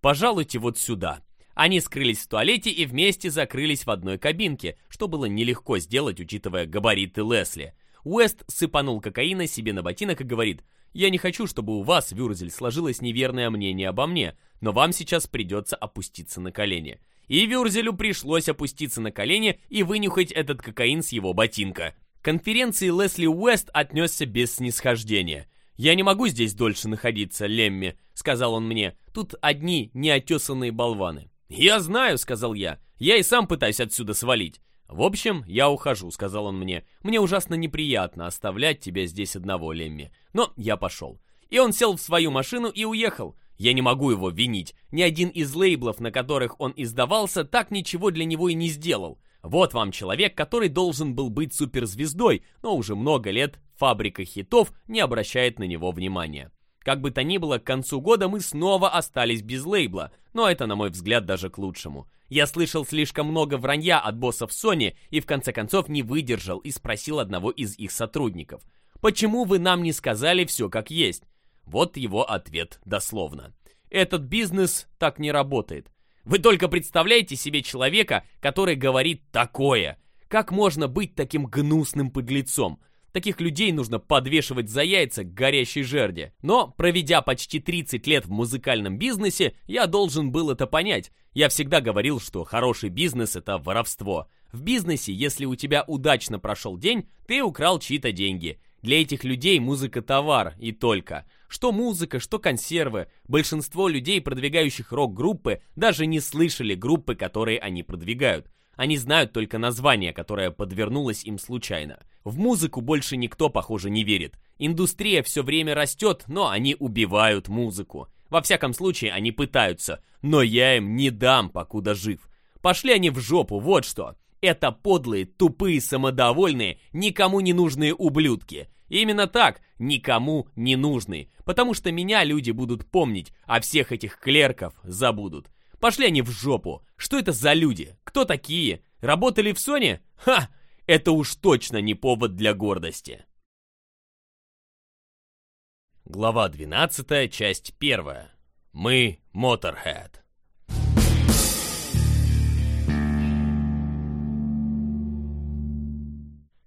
Speaker 1: «Пожалуйте вот сюда». Они скрылись в туалете и вместе закрылись в одной кабинке, что было нелегко сделать, учитывая габариты Лесли. Уэст сыпанул кокаина себе на ботинок и говорит «Я не хочу, чтобы у вас, Вюрзель, сложилось неверное мнение обо мне но вам сейчас придется опуститься на колени. И Вюрзелю пришлось опуститься на колени и вынюхать этот кокаин с его ботинка. конференции Лесли Уэст отнесся без снисхождения. «Я не могу здесь дольше находиться, Лемми», — сказал он мне. «Тут одни неотесанные болваны». «Я знаю», — сказал я. «Я и сам пытаюсь отсюда свалить». «В общем, я ухожу», — сказал он мне. «Мне ужасно неприятно оставлять тебя здесь одного, Лемми. Но я пошел». И он сел в свою машину и уехал. Я не могу его винить. Ни один из лейблов, на которых он издавался, так ничего для него и не сделал. Вот вам человек, который должен был быть суперзвездой, но уже много лет фабрика хитов не обращает на него внимания. Как бы то ни было, к концу года мы снова остались без лейбла, но это, на мой взгляд, даже к лучшему. Я слышал слишком много вранья от боссов Sony и в конце концов не выдержал и спросил одного из их сотрудников. «Почему вы нам не сказали все как есть? Вот его ответ дословно. Этот бизнес так не работает. Вы только представляете себе человека, который говорит такое. Как можно быть таким гнусным подлецом? Таких людей нужно подвешивать за яйца к горящей жерде. Но, проведя почти 30 лет в музыкальном бизнесе, я должен был это понять. Я всегда говорил, что хороший бизнес – это воровство. В бизнесе, если у тебя удачно прошел день, ты украл чьи-то деньги – для этих людей музыка – товар, и только. Что музыка, что консервы. Большинство людей, продвигающих рок-группы, даже не слышали группы, которые они продвигают. Они знают только название, которое подвернулось им случайно. В музыку больше никто, похоже, не верит. Индустрия все время растет, но они убивают музыку. Во всяком случае, они пытаются. Но я им не дам, покуда жив. Пошли они в жопу, вот что. Это подлые, тупые, самодовольные, никому не нужные ублюдки. Именно так, никому не нужные. Потому что меня люди будут помнить, а всех этих клерков забудут. Пошли они в жопу. Что это за люди? Кто такие? Работали в Sony? Ха! Это уж точно не повод для гордости. Глава 12, часть 1. Мы Motorhead.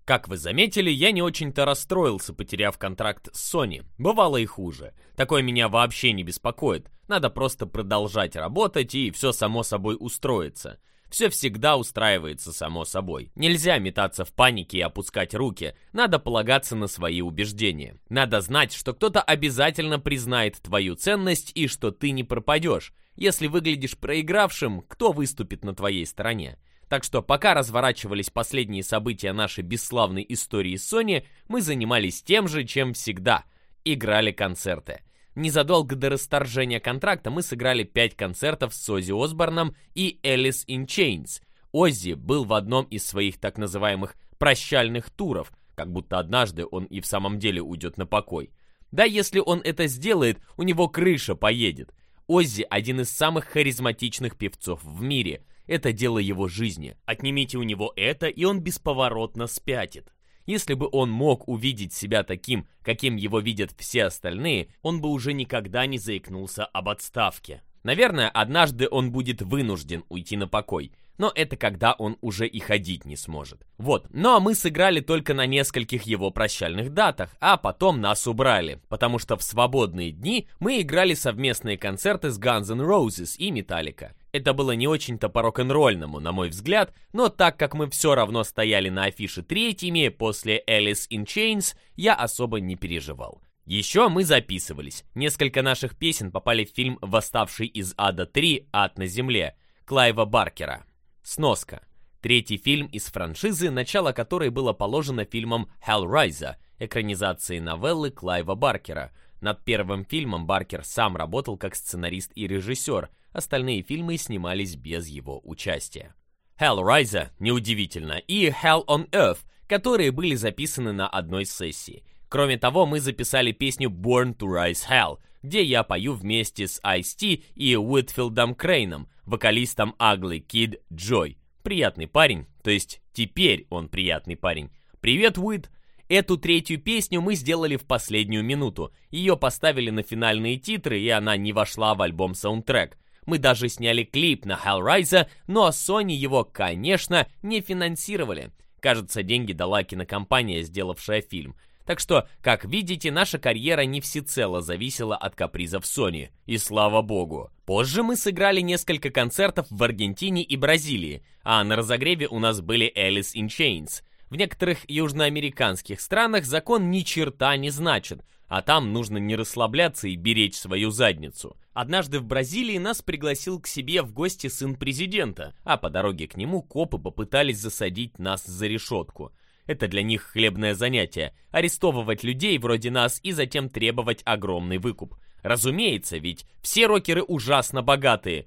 Speaker 1: Как вы заметили, я не очень-то расстроился, потеряв контракт с Sony. Бывало и хуже. Такое меня вообще не беспокоит. Надо просто продолжать работать, и все само собой устроится. Все всегда устраивается само собой. Нельзя метаться в панике и опускать руки. Надо полагаться на свои убеждения. Надо знать, что кто-то обязательно признает твою ценность и что ты не пропадешь. Если выглядишь проигравшим, кто выступит на твоей стороне? Так что пока разворачивались последние события нашей бесславной истории Sony, мы занимались тем же, чем всегда – играли концерты. Незадолго до расторжения контракта мы сыграли пять концертов с Оззи Осборном и Alice in Chains. Оззи был в одном из своих так называемых «прощальных туров», как будто однажды он и в самом деле уйдет на покой. Да, если он это сделает, у него крыша поедет. Оззи один из самых харизматичных певцов в мире – это дело его жизни. Отнимите у него это, и он бесповоротно спятит. Если бы он мог увидеть себя таким, каким его видят все остальные, он бы уже никогда не заикнулся об отставке. Наверное, однажды он будет вынужден уйти на покой, но это когда он уже и ходить не сможет. Вот, ну а мы сыграли только на нескольких его прощальных датах, а потом нас убрали, потому что в свободные дни мы играли совместные концерты с Guns N' Roses и Metallica. Это было не очень-то по рок-н-ролльному, на мой взгляд, но так как мы все равно стояли на афише третьими после Alice in Chains, я особо не переживал. Еще мы записывались. Несколько наших песен попали в фильм «Восставший из ада 3. Ад на земле» Клайва Баркера. Сноска. Третий фильм из франшизы, начало которой было положено фильмом «Hellraiser», экранизации новеллы Клайва Баркера. Над первым фильмом Баркер сам работал как сценарист и режиссер – остальные фильмы снимались без его участия. Hellraiser, неудивительно, и Hell on Earth, которые были записаны на одной сессии. Кроме того, мы записали песню Born to Rise Hell, где я пою вместе с Ice-T и Уитфилдом Крейном, вокалистом Ugly Kid Joy. Приятный парень, то есть теперь он приятный парень. Привет, Уит! Эту третью песню мы сделали в последнюю минуту. Ее поставили на финальные титры, и она не вошла в альбом-саундтрек. Мы даже сняли клип на Hellraiser, но Sony его, конечно, не финансировали. Кажется, деньги дала кинокомпания, сделавшая фильм. Так что, как видите, наша карьера не всецело зависела от капризов Sony. И слава богу. Позже мы сыграли несколько концертов в Аргентине и Бразилии, а на разогреве у нас были Alice in Chains. В некоторых южноамериканских странах закон ни черта не значит, а там нужно не расслабляться и беречь свою задницу. Однажды в Бразилии нас пригласил к себе в гости сын президента, а по дороге к нему копы попытались засадить нас за решетку. Это для них хлебное занятие – арестовывать людей вроде нас и затем требовать огромный выкуп. Разумеется, ведь все рокеры ужасно богатые.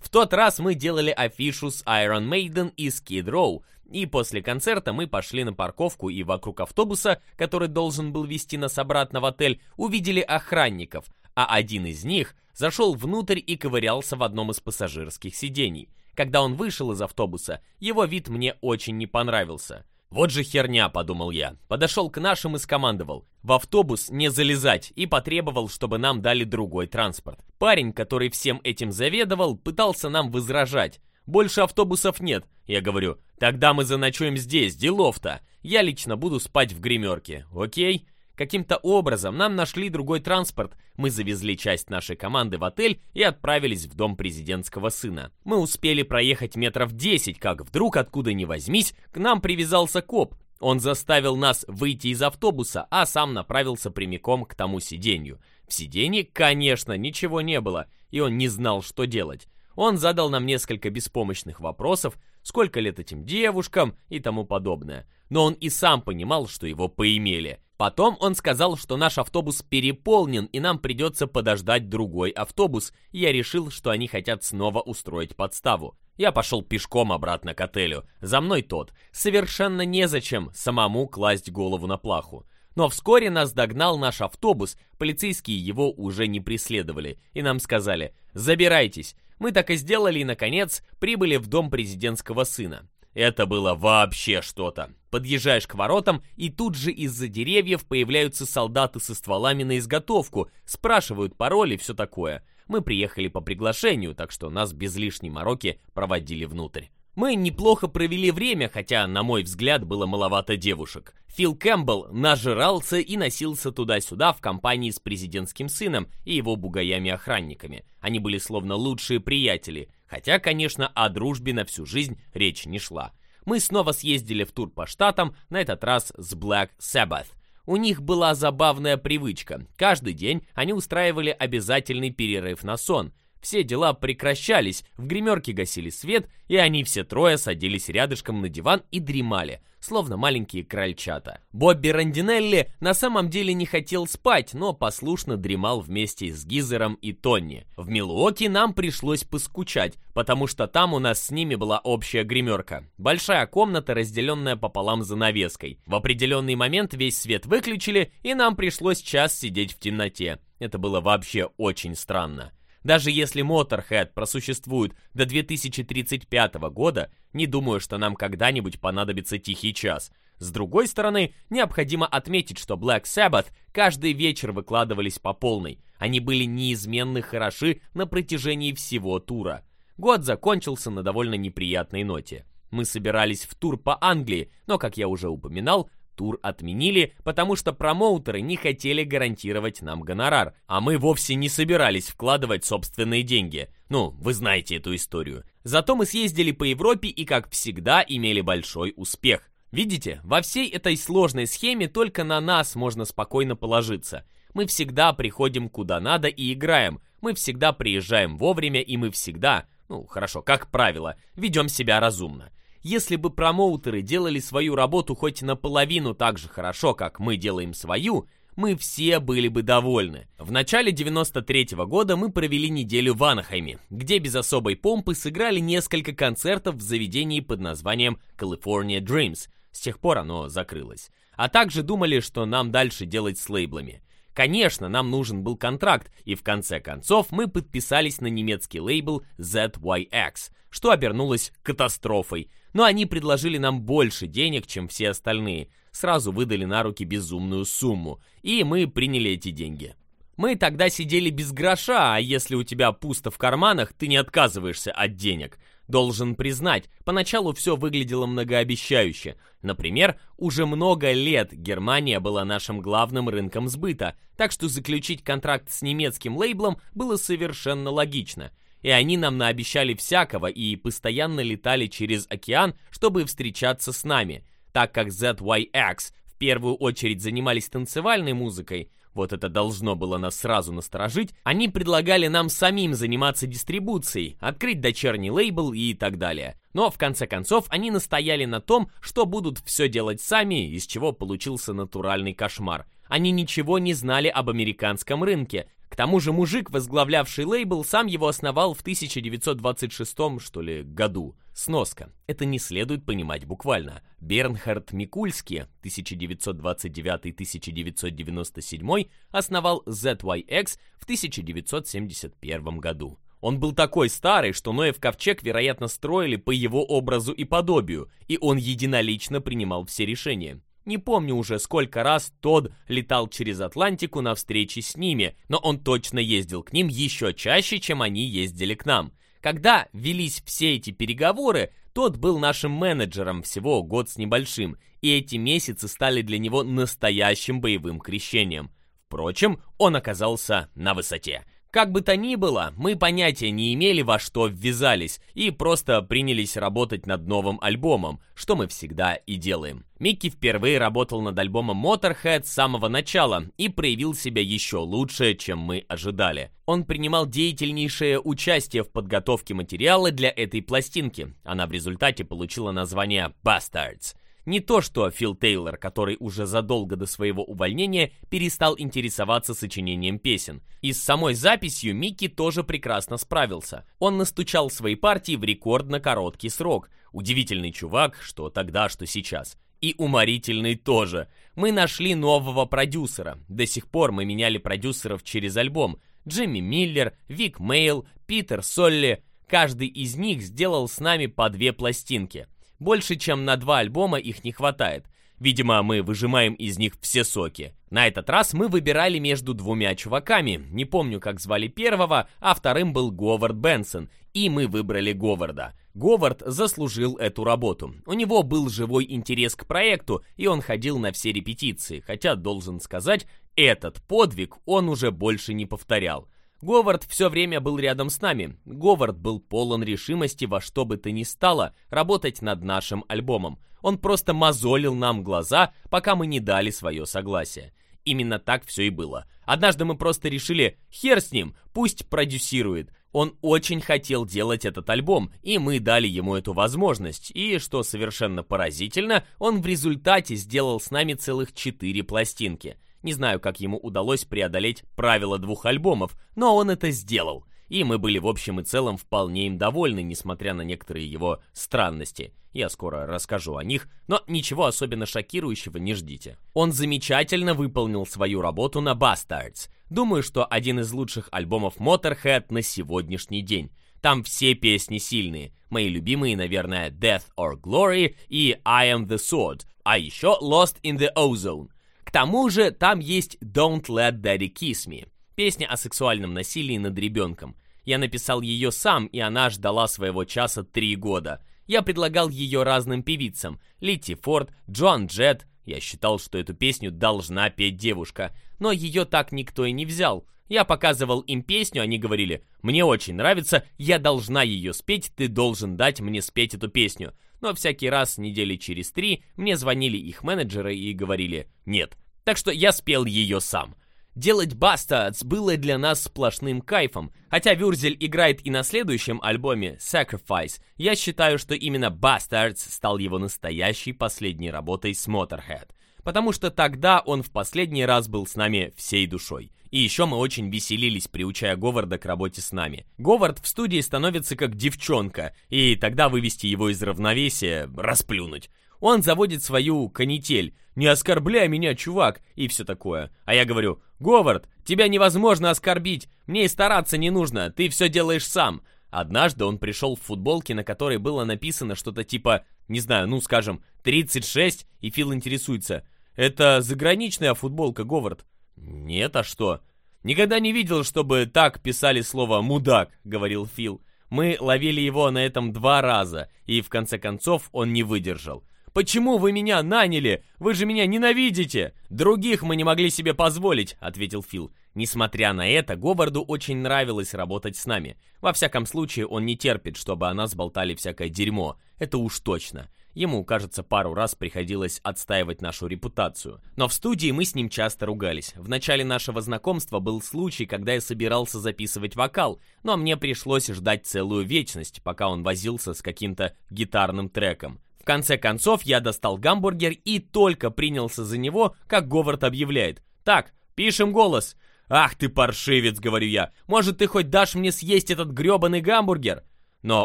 Speaker 1: В тот раз мы делали афишу с Iron Maiden и Skid Row, и после концерта мы пошли на парковку и вокруг автобуса, который должен был вести нас обратно в отель, увидели охранников – а один из них зашел внутрь и ковырялся в одном из пассажирских сидений. Когда он вышел из автобуса, его вид мне очень не понравился. «Вот же херня», — подумал я. Подошел к нашим и скомандовал. «В автобус не залезать» и потребовал, чтобы нам дали другой транспорт. Парень, который всем этим заведовал, пытался нам возражать. «Больше автобусов нет», — я говорю. «Тогда мы заночуем здесь, делов-то. Я лично буду спать в гримерке, окей?» Каким-то образом нам нашли другой транспорт, мы завезли часть нашей команды в отель и отправились в дом президентского сына. Мы успели проехать метров 10, как вдруг, откуда ни возьмись, к нам привязался коп. Он заставил нас выйти из автобуса, а сам направился прямиком к тому сиденью. В сиденье, конечно, ничего не было, и он не знал, что делать. Он задал нам несколько беспомощных вопросов, сколько лет этим девушкам и тому подобное. Но он и сам понимал, что его поимели. Потом он сказал, что наш автобус переполнен и нам придется подождать другой автобус. Я решил, что они хотят снова устроить подставу. Я пошел пешком обратно к отелю. За мной тот. Совершенно незачем самому класть голову на плаху. Но вскоре нас догнал наш автобус, полицейские его уже не преследовали, и нам сказали «Забирайтесь». Мы так и сделали и, наконец, прибыли в дом президентского сына. Это было вообще что-то. Подъезжаешь к воротам, и тут же из-за деревьев появляются солдаты со стволами на изготовку, спрашивают пароли и все такое. Мы приехали по приглашению, так что нас без лишней мороки проводили внутрь. Мы неплохо провели время, хотя, на мой взгляд, было маловато девушек. Фил Кэмпбелл нажирался и носился туда-сюда в компании с президентским сыном и его бугаями-охранниками. Они были словно лучшие приятели – Хотя, конечно, о дружбе на всю жизнь речь не шла. Мы снова съездили в тур по штатам, на этот раз с Black Sabbath. У них была забавная привычка. Каждый день они устраивали обязательный перерыв на сон все дела прекращались, в гримерке гасили свет, и они все трое садились рядышком на диван и дремали, словно маленькие крольчата. Бобби Рандинелли на самом деле не хотел спать, но послушно дремал вместе с Гизером и Тонни. В Милуоке нам пришлось поскучать, потому что там у нас с ними была общая гримерка. Большая комната, разделенная пополам занавеской. В определенный момент весь свет выключили, и нам пришлось час сидеть в темноте. Это было вообще очень странно. Даже если Motorhead просуществует до 2035 года, не думаю, что нам когда-нибудь понадобится тихий час. С другой стороны, необходимо отметить, что Black Sabbath каждый вечер выкладывались по полной. Они были неизменно хороши на протяжении всего тура. Год закончился на довольно неприятной ноте. Мы собирались в тур по Англии, но, как я уже упоминал, Тур отменили, потому что промоутеры не хотели гарантировать нам гонорар, а мы вовсе не собирались вкладывать собственные деньги. Ну, вы знаете эту историю. Зато мы съездили по Европе и, как всегда, имели большой успех. Видите, во всей этой сложной схеме только на нас можно спокойно положиться. Мы всегда приходим куда надо и играем. Мы всегда приезжаем вовремя и мы всегда, ну хорошо, как правило, ведем себя разумно. Если бы промоутеры делали свою работу хоть наполовину так же хорошо, как мы делаем свою, мы все были бы довольны. В начале 93 -го года мы провели неделю в Анахайме, где без особой помпы сыграли несколько концертов в заведении под названием California Dreams. С тех пор оно закрылось. А также думали, что нам дальше делать с лейблами. Конечно, нам нужен был контракт, и в конце концов мы подписались на немецкий лейбл ZYX, что обернулось катастрофой но они предложили нам больше денег, чем все остальные, сразу выдали на руки безумную сумму, и мы приняли эти деньги. Мы тогда сидели без гроша, а если у тебя пусто в карманах, ты не отказываешься от денег. Должен признать, поначалу все выглядело многообещающе. Например, уже много лет Германия была нашим главным рынком сбыта, так что заключить контракт с немецким лейблом было совершенно логично – и они нам наобещали всякого и постоянно летали через океан, чтобы встречаться с нами. Так как ZYX в первую очередь занимались танцевальной музыкой, вот это должно было нас сразу насторожить, они предлагали нам самим заниматься дистрибуцией, открыть дочерний лейбл и так далее. Но в конце концов они настояли на том, что будут все делать сами, из чего получился натуральный кошмар. Они ничего не знали об американском рынке, к тому же мужик, возглавлявший лейбл, сам его основал в 1926 что ли, году. Сноска. Это не следует понимать буквально. Бернхард Микульский 1929-1997 основал ZYX в 1971 году. Он был такой старый, что Ноев ковчег, вероятно, строили по его образу и подобию, и он единолично принимал все решения. Не помню уже, сколько раз Тод летал через Атлантику на встречи с ними, но он точно ездил к ним еще чаще, чем они ездили к нам. Когда велись все эти переговоры, тот был нашим менеджером всего год с небольшим, и эти месяцы стали для него настоящим боевым крещением. Впрочем, он оказался на высоте. Как бы то ни было, мы понятия не имели, во что ввязались, и просто принялись работать над новым альбомом, что мы всегда и делаем. Микки впервые работал над альбомом Motorhead с самого начала и проявил себя еще лучше, чем мы ожидали. Он принимал деятельнейшее участие в подготовке материала для этой пластинки. Она в результате получила название «Bastards». Не то что Фил Тейлор, который уже задолго до своего увольнения перестал интересоваться сочинением песен. И с самой записью Микки тоже прекрасно справился. Он настучал свои партии в рекордно короткий срок. Удивительный чувак, что тогда, что сейчас и уморительный тоже. Мы нашли нового продюсера. До сих пор мы меняли продюсеров через альбом. Джимми Миллер, Вик Мейл, Питер Солли. Каждый из них сделал с нами по две пластинки. Больше, чем на два альбома их не хватает. Видимо, мы выжимаем из них все соки. На этот раз мы выбирали между двумя чуваками. Не помню, как звали первого, а вторым был Говард Бенсон. И мы выбрали Говарда. Говард заслужил эту работу. У него был живой интерес к проекту, и он ходил на все репетиции, хотя, должен сказать, этот подвиг он уже больше не повторял. Говард все время был рядом с нами. Говард был полон решимости во что бы то ни стало работать над нашим альбомом. Он просто мозолил нам глаза, пока мы не дали свое согласие. Именно так все и было. Однажды мы просто решили, хер с ним, пусть продюсирует. Он очень хотел делать этот альбом, и мы дали ему эту возможность. И, что совершенно поразительно, он в результате сделал с нами целых четыре пластинки – не знаю, как ему удалось преодолеть правило двух альбомов, но он это сделал. И мы были в общем и целом вполне им довольны, несмотря на некоторые его странности. Я скоро расскажу о них, но ничего особенно шокирующего не ждите. Он замечательно выполнил свою работу на Bastards. Думаю, что один из лучших альбомов Motorhead на сегодняшний день. Там все песни сильные. Мои любимые, наверное, Death or Glory и I Am The Sword, а еще Lost in the Ozone тому же там есть «Don't Let Daddy Kiss Me» — песня о сексуальном насилии над ребенком. Я написал ее сам, и она ждала своего часа три года. Я предлагал ее разным певицам — Литти Форд, Джоан Джет. Я считал, что эту песню должна петь девушка, но ее так никто и не взял. Я показывал им песню, они говорили «Мне очень нравится, я должна ее спеть, ты должен дать мне спеть эту песню». Но всякий раз недели через три мне звонили их менеджеры и говорили «Нет, так что я спел ее сам. Делать «Bastards» было для нас сплошным кайфом, хотя Вюрзель играет и на следующем альбоме «Sacrifice», я считаю, что именно «Bastards» стал его настоящей последней работой с Motorhead, потому что тогда он в последний раз был с нами всей душой. И еще мы очень веселились, приучая Говарда к работе с нами. Говард в студии становится как девчонка, и тогда вывести его из равновесия — расплюнуть. Он заводит свою канитель, «Не оскорбляй меня, чувак!» и все такое. А я говорю, «Говард, тебя невозможно оскорбить! Мне и стараться не нужно, ты все делаешь сам!» Однажды он пришел в футболке, на которой было написано что-то типа, не знаю, ну скажем, 36, и Фил интересуется. «Это заграничная футболка, Говард?» «Нет, а что?» «Никогда не видел, чтобы так писали слово «мудак», — говорил Фил. Мы ловили его на этом два раза, и в конце концов он не выдержал. «Почему вы меня наняли? Вы же меня ненавидите!» «Других мы не могли себе позволить», — ответил Фил. Несмотря на это, Говарду очень нравилось работать с нами. Во всяком случае, он не терпит, чтобы о нас болтали всякое дерьмо. Это уж точно. Ему, кажется, пару раз приходилось отстаивать нашу репутацию. Но в студии мы с ним часто ругались. В начале нашего знакомства был случай, когда я собирался записывать вокал, но мне пришлось ждать целую вечность, пока он возился с каким-то гитарным треком. В конце концов, я достал гамбургер и только принялся за него, как Говард объявляет. «Так, пишем голос!» «Ах ты паршивец!» — говорю я. «Может, ты хоть дашь мне съесть этот грёбаный гамбургер?» Но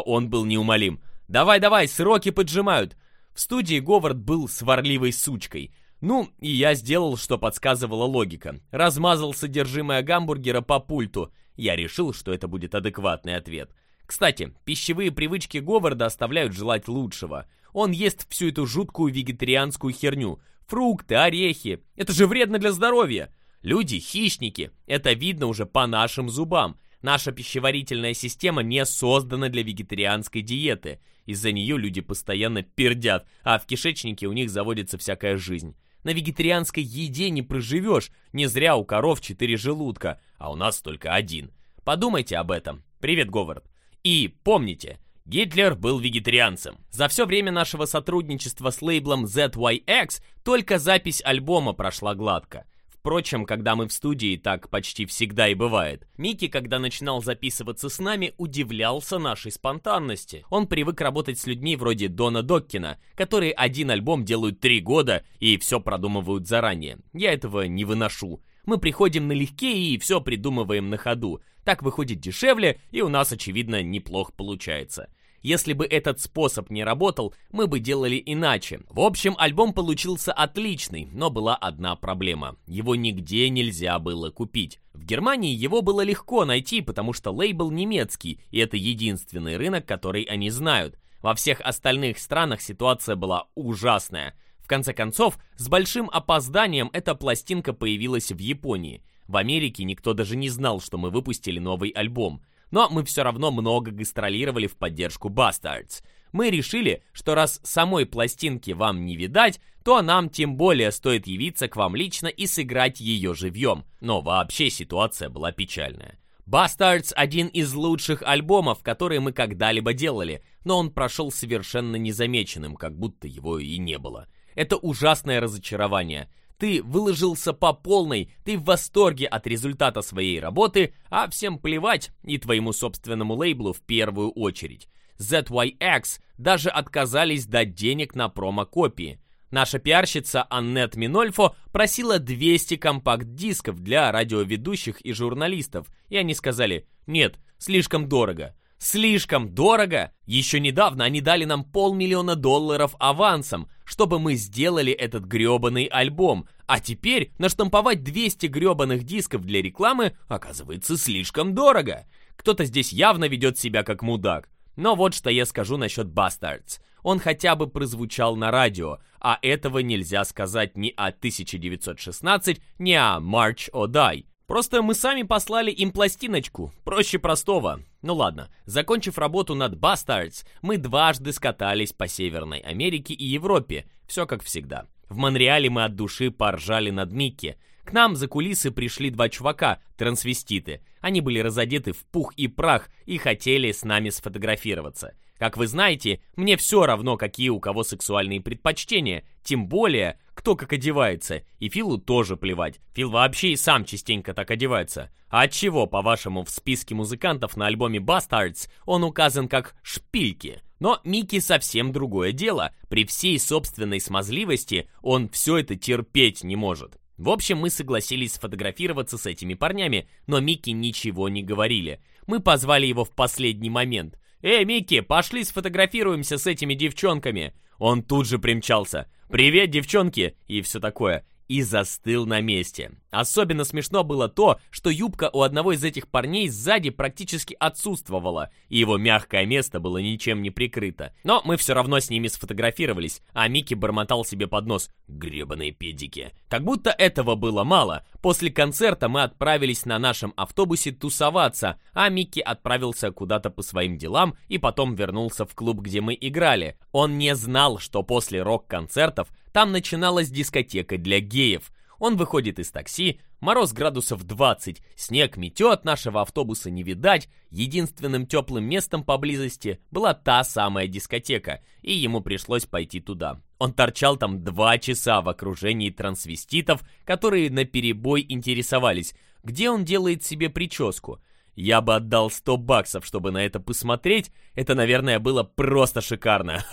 Speaker 1: он был неумолим. «Давай-давай, сроки поджимают!» В студии Говард был сварливой сучкой. Ну, и я сделал, что подсказывала логика. Размазал содержимое гамбургера по пульту. Я решил, что это будет адекватный ответ. Кстати, пищевые привычки Говарда оставляют желать лучшего. Он ест всю эту жуткую вегетарианскую херню. Фрукты, орехи. Это же вредно для здоровья. Люди – хищники. Это видно уже по нашим зубам. Наша пищеварительная система не создана для вегетарианской диеты. Из-за нее люди постоянно пердят, а в кишечнике у них заводится всякая жизнь. На вегетарианской еде не проживешь. Не зря у коров четыре желудка, а у нас только один. Подумайте об этом. Привет, Говард. И помните – Гитлер был вегетарианцем. За все время нашего сотрудничества с лейблом ZYX только запись альбома прошла гладко. Впрочем, когда мы в студии, так почти всегда и бывает. Микки, когда начинал записываться с нами, удивлялся нашей спонтанности. Он привык работать с людьми вроде Дона Доккина, которые один альбом делают три года и все продумывают заранее. Я этого не выношу. Мы приходим налегке и все придумываем на ходу. Так выходит дешевле, и у нас, очевидно, неплохо получается. Если бы этот способ не работал, мы бы делали иначе. В общем, альбом получился отличный, но была одна проблема. Его нигде нельзя было купить. В Германии его было легко найти, потому что лейбл немецкий, и это единственный рынок, который они знают. Во всех остальных странах ситуация была ужасная. В конце концов, с большим опозданием эта пластинка появилась в Японии. В Америке никто даже не знал, что мы выпустили новый альбом но мы все равно много гастролировали в поддержку Bastards. Мы решили, что раз самой пластинки вам не видать, то нам тем более стоит явиться к вам лично и сыграть ее живьем. Но вообще ситуация была печальная. Bastards один из лучших альбомов, которые мы когда-либо делали, но он прошел совершенно незамеченным, как будто его и не было. Это ужасное разочарование ты выложился по полной, ты в восторге от результата своей работы, а всем плевать и твоему собственному лейблу в первую очередь. ZYX даже отказались дать денег на промо-копии. Наша пиарщица Аннет Минольфо просила 200 компакт-дисков для радиоведущих и журналистов, и они сказали «Нет, слишком дорого». Слишком дорого? Еще недавно они дали нам полмиллиона долларов авансом, чтобы мы сделали этот грёбаный альбом, а теперь наштамповать 200 грёбаных дисков для рекламы оказывается слишком дорого. Кто-то здесь явно ведет себя как мудак. Но вот что я скажу насчет Bastards. Он хотя бы прозвучал на радио, а этого нельзя сказать ни о 1916, ни о March or Die. Просто мы сами послали им пластиночку, проще простого. Ну ладно, закончив работу над Bastards, мы дважды скатались по Северной Америке и Европе, все как всегда. В Монреале мы от души поржали над Микки. К нам за кулисы пришли два чувака, трансвеститы. Они были разодеты в пух и прах и хотели с нами сфотографироваться. Как вы знаете, мне все равно, какие у кого сексуальные предпочтения, тем более, кто как одевается, и Филу тоже плевать. Фил вообще и сам частенько так одевается. А от по-вашему, в списке музыкантов на альбоме Bastards он указан как «шпильки»? Но Микки совсем другое дело. При всей собственной смазливости он все это терпеть не может. В общем, мы согласились сфотографироваться с этими парнями, но Микки ничего не говорили. Мы позвали его в последний момент. «Эй, Микки, пошли сфотографируемся с этими девчонками!» Он тут же примчался. «Привет, девчонки!» и все такое. И застыл на месте. Особенно смешно было то, что юбка у одного из этих парней сзади практически отсутствовала, и его мягкое место было ничем не прикрыто. Но мы все равно с ними сфотографировались, а Микки бормотал себе под нос «гребаные педики». Как будто этого было мало. После концерта мы отправились на нашем автобусе тусоваться, а Микки отправился куда-то по своим делам и потом вернулся в клуб, где мы играли. Он не знал, что после рок-концертов там начиналась дискотека для геев – он выходит из такси, мороз градусов 20, снег метет, нашего автобуса не видать. Единственным теплым местом поблизости была та самая дискотека, и ему пришлось пойти туда. Он торчал там два часа в окружении трансвеститов, которые наперебой интересовались, где он делает себе прическу. Я бы отдал 100 баксов, чтобы на это посмотреть. Это, наверное, было просто шикарно.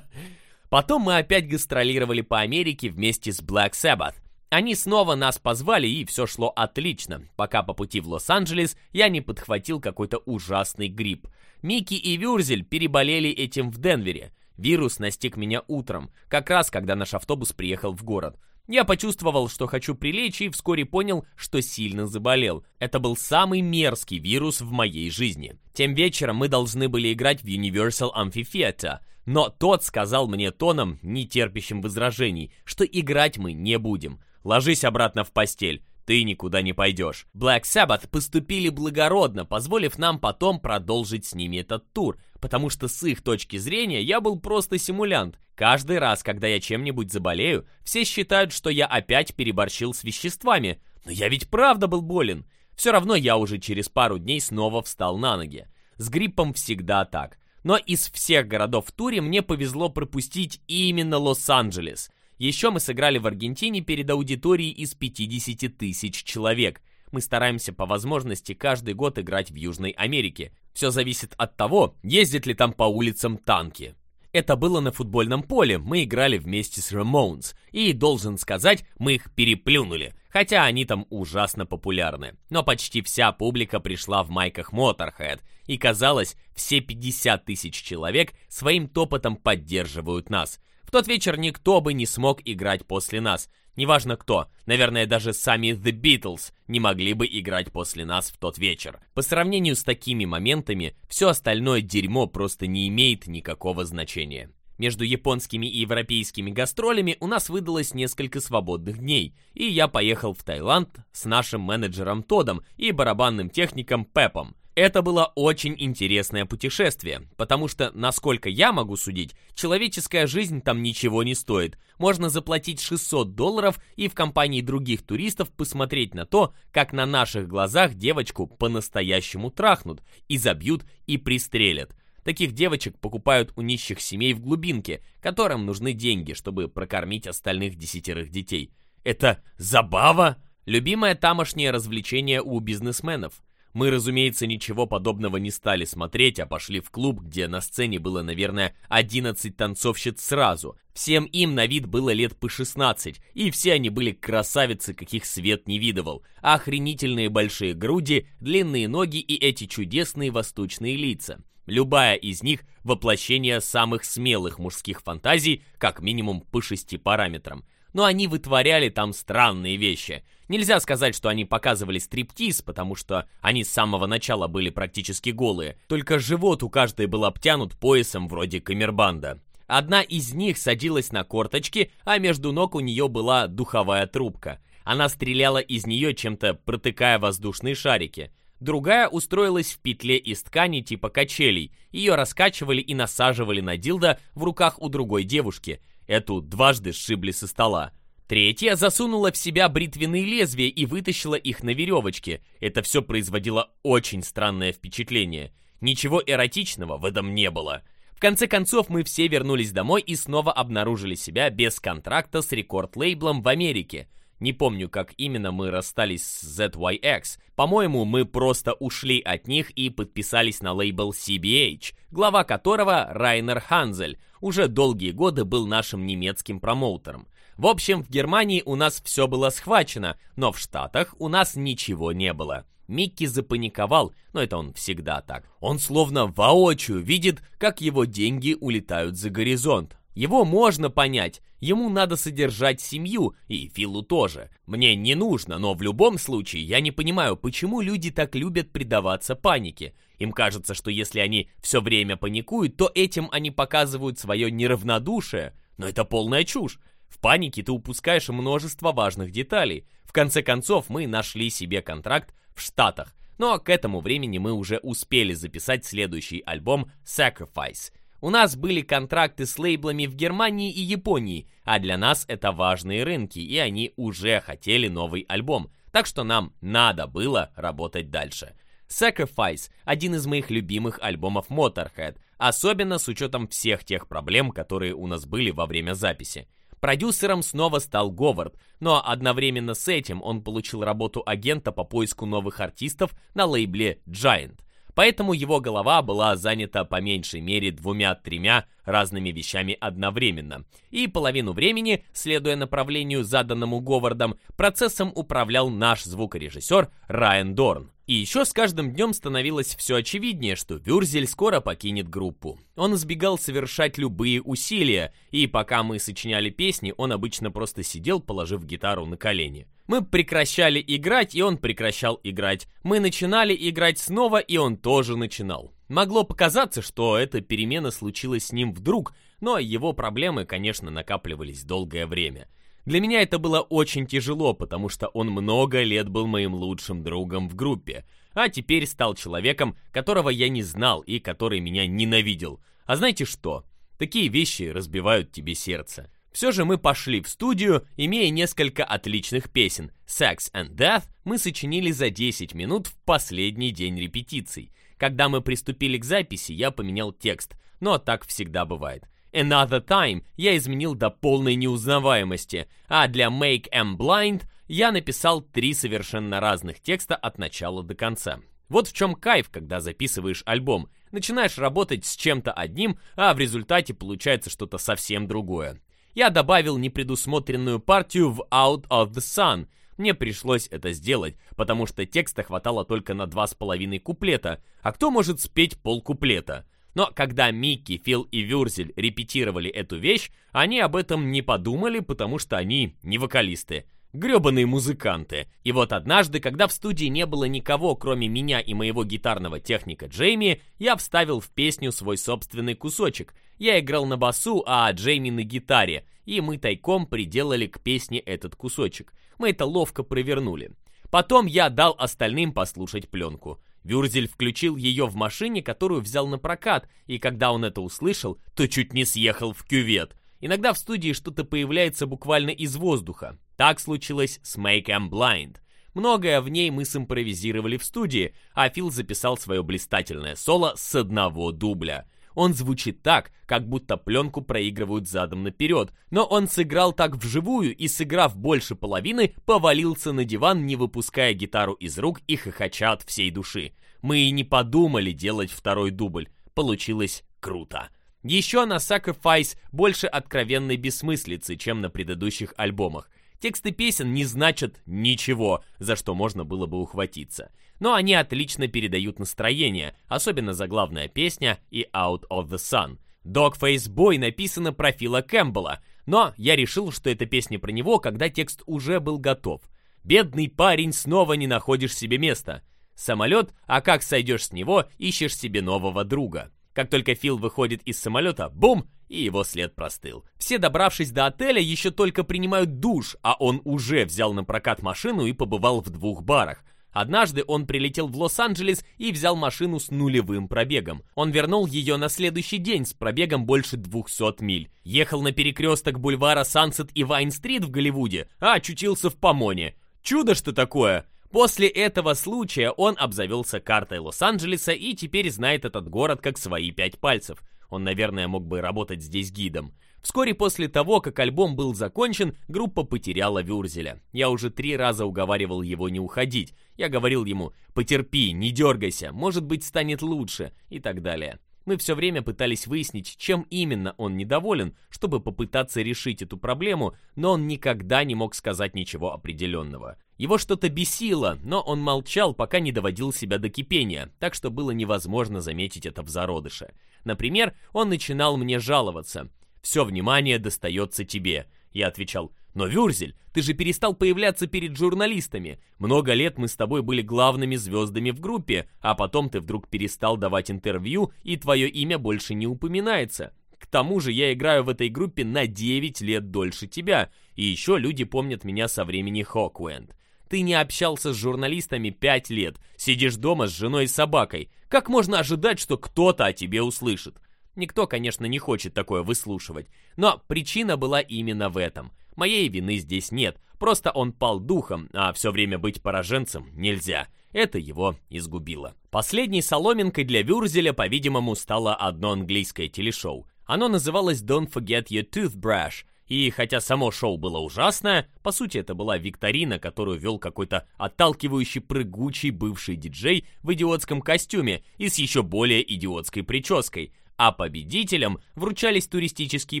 Speaker 1: Потом мы опять гастролировали по Америке вместе с Black Sabbath. Они снова нас позвали, и все шло отлично, пока по пути в Лос-Анджелес я не подхватил какой-то ужасный грипп. Микки и Вюрзель переболели этим в Денвере. Вирус настиг меня утром, как раз когда наш автобус приехал в город. Я почувствовал, что хочу прилечь, и вскоре понял, что сильно заболел. Это был самый мерзкий вирус в моей жизни. Тем вечером мы должны были играть в Universal Amphitheater, но тот сказал мне тоном, не терпящим возражений, что играть мы не будем. Ложись обратно в постель, ты никуда не пойдешь. Black Sabbath поступили благородно, позволив нам потом продолжить с ними этот тур, потому что с их точки зрения я был просто симулянт. Каждый раз, когда я чем-нибудь заболею, все считают, что я опять переборщил с веществами, но я ведь правда был болен. Все равно я уже через пару дней снова встал на ноги. С гриппом всегда так. Но из всех городов в туре мне повезло пропустить именно Лос-Анджелес. Еще мы сыграли в Аргентине перед аудиторией из 50 тысяч человек. Мы стараемся по возможности каждый год играть в Южной Америке. Все зависит от того, ездят ли там по улицам танки. Это было на футбольном поле, мы играли вместе с Ramones, и, должен сказать, мы их переплюнули, хотя они там ужасно популярны. Но почти вся публика пришла в майках Motorhead, и казалось, все 50 тысяч человек своим топотом поддерживают нас. В тот вечер никто бы не смог играть после нас. Неважно кто, наверное, даже сами The Beatles не могли бы играть после нас в тот вечер. По сравнению с такими моментами, все остальное дерьмо просто не имеет никакого значения. Между японскими и европейскими гастролями у нас выдалось несколько свободных дней, и я поехал в Таиланд с нашим менеджером Тодом и барабанным техником Пепом. Это было очень интересное путешествие, потому что, насколько я могу судить, человеческая жизнь там ничего не стоит. Можно заплатить 600 долларов и в компании других туристов посмотреть на то, как на наших глазах девочку по-настоящему трахнут, и забьют, и пристрелят. Таких девочек покупают у нищих семей в глубинке, которым нужны деньги, чтобы прокормить остальных десятерых детей. Это забава! Любимое тамошнее развлечение у бизнесменов. Мы, разумеется, ничего подобного не стали смотреть, а пошли в клуб, где на сцене было, наверное, 11 танцовщиц сразу. Всем им на вид было лет по 16, и все они были красавицы, каких свет не видывал. Охренительные большие груди, длинные ноги и эти чудесные восточные лица. Любая из них – воплощение самых смелых мужских фантазий, как минимум по шести параметрам – но они вытворяли там странные вещи. Нельзя сказать, что они показывали стриптиз, потому что они с самого начала были практически голые, только живот у каждой был обтянут поясом вроде камербанда. Одна из них садилась на корточки, а между ног у нее была духовая трубка. Она стреляла из нее чем-то, протыкая воздушные шарики. Другая устроилась в петле из ткани типа качелей. Ее раскачивали и насаживали на дилда в руках у другой девушки. Эту дважды сшибли со стола. Третья засунула в себя бритвенные лезвия и вытащила их на веревочке. Это все производило очень странное впечатление. Ничего эротичного в этом не было. В конце концов, мы все вернулись домой и снова обнаружили себя без контракта с рекорд-лейблом в Америке. Не помню, как именно мы расстались с ZYX. По-моему, мы просто ушли от них и подписались на лейбл CBH, глава которого Райнер Ханзель, уже долгие годы был нашим немецким промоутером. В общем, в Германии у нас все было схвачено, но в Штатах у нас ничего не было. Микки запаниковал, но это он всегда так. Он словно воочию видит, как его деньги улетают за горизонт, его можно понять, ему надо содержать семью, и Филу тоже. Мне не нужно, но в любом случае я не понимаю, почему люди так любят предаваться панике. Им кажется, что если они все время паникуют, то этим они показывают свое неравнодушие. Но это полная чушь. В панике ты упускаешь множество важных деталей. В конце концов, мы нашли себе контракт в Штатах. Но ну, а к этому времени мы уже успели записать следующий альбом «Sacrifice», у нас были контракты с лейблами в Германии и Японии, а для нас это важные рынки, и они уже хотели новый альбом, так что нам надо было работать дальше. Sacrifice – один из моих любимых альбомов Motorhead, особенно с учетом всех тех проблем, которые у нас были во время записи. Продюсером снова стал Говард, но одновременно с этим он получил работу агента по поиску новых артистов на лейбле Giant поэтому его голова была занята по меньшей мере двумя-тремя разными вещами одновременно, и половину времени, следуя направлению, заданному Говардом, процессом управлял наш звукорежиссер Райан Дорн. И еще с каждым днем становилось все очевиднее, что Вюрзель скоро покинет группу. Он избегал совершать любые усилия, и пока мы сочиняли песни, он обычно просто сидел, положив гитару на колени. Мы прекращали играть, и он прекращал играть. Мы начинали играть снова, и он тоже начинал. Могло показаться, что эта перемена случилась с ним вдруг, но его проблемы, конечно, накапливались долгое время. Для меня это было очень тяжело, потому что он много лет был моим лучшим другом в группе, а теперь стал человеком, которого я не знал и который меня ненавидел. А знаете что? Такие вещи разбивают тебе сердце. Все же мы пошли в студию, имея несколько отличных песен. Sex and Death мы сочинили за 10 минут в последний день репетиций. Когда мы приступили к записи, я поменял текст, но так всегда бывает. Another Time я изменил до полной неузнаваемости, а для Make Em Blind я написал три совершенно разных текста от начала до конца. Вот в чем кайф, когда записываешь альбом. Начинаешь работать с чем-то одним, а в результате получается что-то совсем другое. Я добавил непредусмотренную партию в Out of the Sun. Мне пришлось это сделать, потому что текста хватало только на два с половиной куплета, а кто может спеть полкуплета? Но когда Микки, Фил и Вюрзель репетировали эту вещь, они об этом не подумали, потому что они не вокалисты. Грёбаные музыканты. И вот однажды, когда в студии не было никого, кроме меня и моего гитарного техника Джейми, я вставил в песню свой собственный кусочек, я играл на басу, а Джейми на гитаре, и мы тайком приделали к песне этот кусочек. Мы это ловко провернули. Потом я дал остальным послушать пленку. Вюрзель включил ее в машине, которую взял на прокат, и когда он это услышал, то чуть не съехал в кювет. Иногда в студии что-то появляется буквально из воздуха. Так случилось с Make Em Blind. Многое в ней мы симпровизировали в студии, а Фил записал свое блистательное соло с одного дубля. Он звучит так, как будто пленку проигрывают задом наперед, но он сыграл так вживую и, сыграв больше половины, повалился на диван, не выпуская гитару из рук и хохоча от всей души. Мы и не подумали делать второй дубль. Получилось круто. Еще на Sacrifice больше откровенной бессмыслицы, чем на предыдущих альбомах. Тексты песен не значат ничего, за что можно было бы ухватиться но они отлично передают настроение, особенно заглавная песня и Out of the Sun. Dogface Boy написано про Фила Кэмпбелла, но я решил, что это песня про него, когда текст уже был готов. «Бедный парень, снова не находишь себе места. Самолет, а как сойдешь с него, ищешь себе нового друга». Как только Фил выходит из самолета, бум, и его след простыл. Все, добравшись до отеля, еще только принимают душ, а он уже взял на прокат машину и побывал в двух барах – Однажды он прилетел в Лос-Анджелес и взял машину с нулевым пробегом. Он вернул ее на следующий день с пробегом больше 200 миль. Ехал на перекресток бульвара Сансет и Вайн-стрит в Голливуде, а очутился в Помоне. Чудо что такое! После этого случая он обзавелся картой Лос-Анджелеса и теперь знает этот город как свои пять пальцев. Он, наверное, мог бы работать здесь гидом. Вскоре после того, как альбом был закончен, группа потеряла Вюрзеля. Я уже три раза уговаривал его не уходить. Я говорил ему «Потерпи, не дергайся, может быть станет лучше» и так далее. Мы все время пытались выяснить, чем именно он недоволен, чтобы попытаться решить эту проблему, но он никогда не мог сказать ничего определенного. Его что-то бесило, но он молчал, пока не доводил себя до кипения, так что было невозможно заметить это в зародыше. Например, он начинал мне жаловаться все внимание достается тебе». Я отвечал, «Но, Вюрзель, ты же перестал появляться перед журналистами. Много лет мы с тобой были главными звездами в группе, а потом ты вдруг перестал давать интервью, и твое имя больше не упоминается. К тому же я играю в этой группе на 9 лет дольше тебя, и еще люди помнят меня со времени Хоквенд. Ты не общался с журналистами 5 лет, сидишь дома с женой и собакой. Как можно ожидать, что кто-то о тебе услышит?» Никто, конечно, не хочет такое выслушивать, но причина была именно в этом. Моей вины здесь нет, просто он пал духом, а все время быть пораженцем нельзя. Это его изгубило. Последней соломинкой для Вюрзеля, по-видимому, стало одно английское телешоу. Оно называлось «Don't Forget Your Toothbrush», и хотя само шоу было ужасное, по сути это была викторина, которую вел какой-то отталкивающий прыгучий бывший диджей в идиотском костюме и с еще более идиотской прической а победителям вручались туристические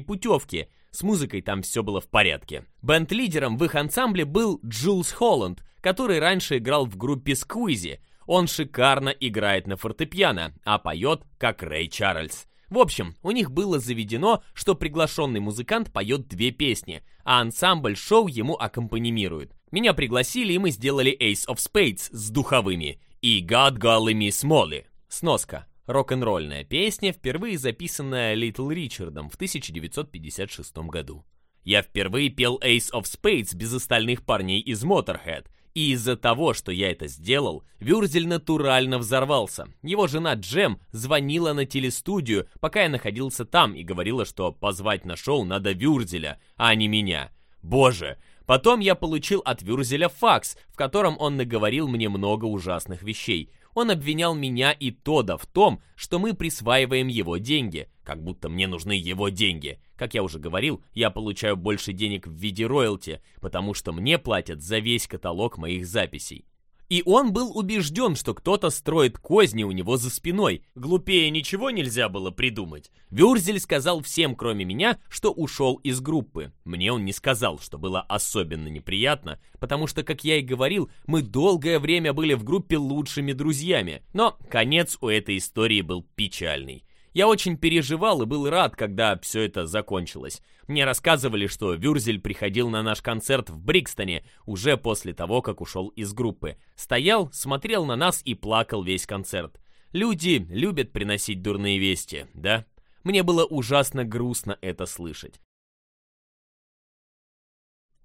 Speaker 1: путевки. С музыкой там все было в порядке. Бенд-лидером в их ансамбле был Джулс Холланд, который раньше играл в группе Сквизи. Он шикарно играет на фортепиано, а поет как Рэй Чарльз. В общем, у них было заведено, что приглашенный музыкант поет две песни, а ансамбль шоу ему аккомпанимирует. Меня пригласили, и мы сделали Ace of Spades с духовыми и God Golly Miss Molly. Сноска. Рок-н-ролльная песня, впервые записанная Литл Ричардом в 1956 году. Я впервые пел Ace of Spades без остальных парней из Motorhead, и из-за того, что я это сделал, Вюрзель натурально взорвался. Его жена Джем звонила на телестудию, пока я находился там, и говорила, что позвать на шоу надо Вюрзеля, а не меня. Боже! Потом я получил от Вюрзеля факс, в котором он наговорил мне много ужасных вещей. Он обвинял меня и Тода в том, что мы присваиваем его деньги, как будто мне нужны его деньги. Как я уже говорил, я получаю больше денег в виде роялти, потому что мне платят за весь каталог моих записей. И он был убежден, что кто-то строит козни у него за спиной. Глупее ничего нельзя было придумать. Вюрзель сказал всем, кроме меня, что ушел из группы. Мне он не сказал, что было особенно неприятно, потому что, как я и говорил, мы долгое время были в группе лучшими друзьями. Но конец у этой истории был печальный. Я очень переживал и был рад, когда все это закончилось. Мне рассказывали, что Вюрзель приходил на наш концерт в Брикстоне уже после того, как ушел из группы. Стоял, смотрел на нас и плакал весь концерт. Люди любят приносить дурные вести, да? Мне было ужасно грустно это слышать.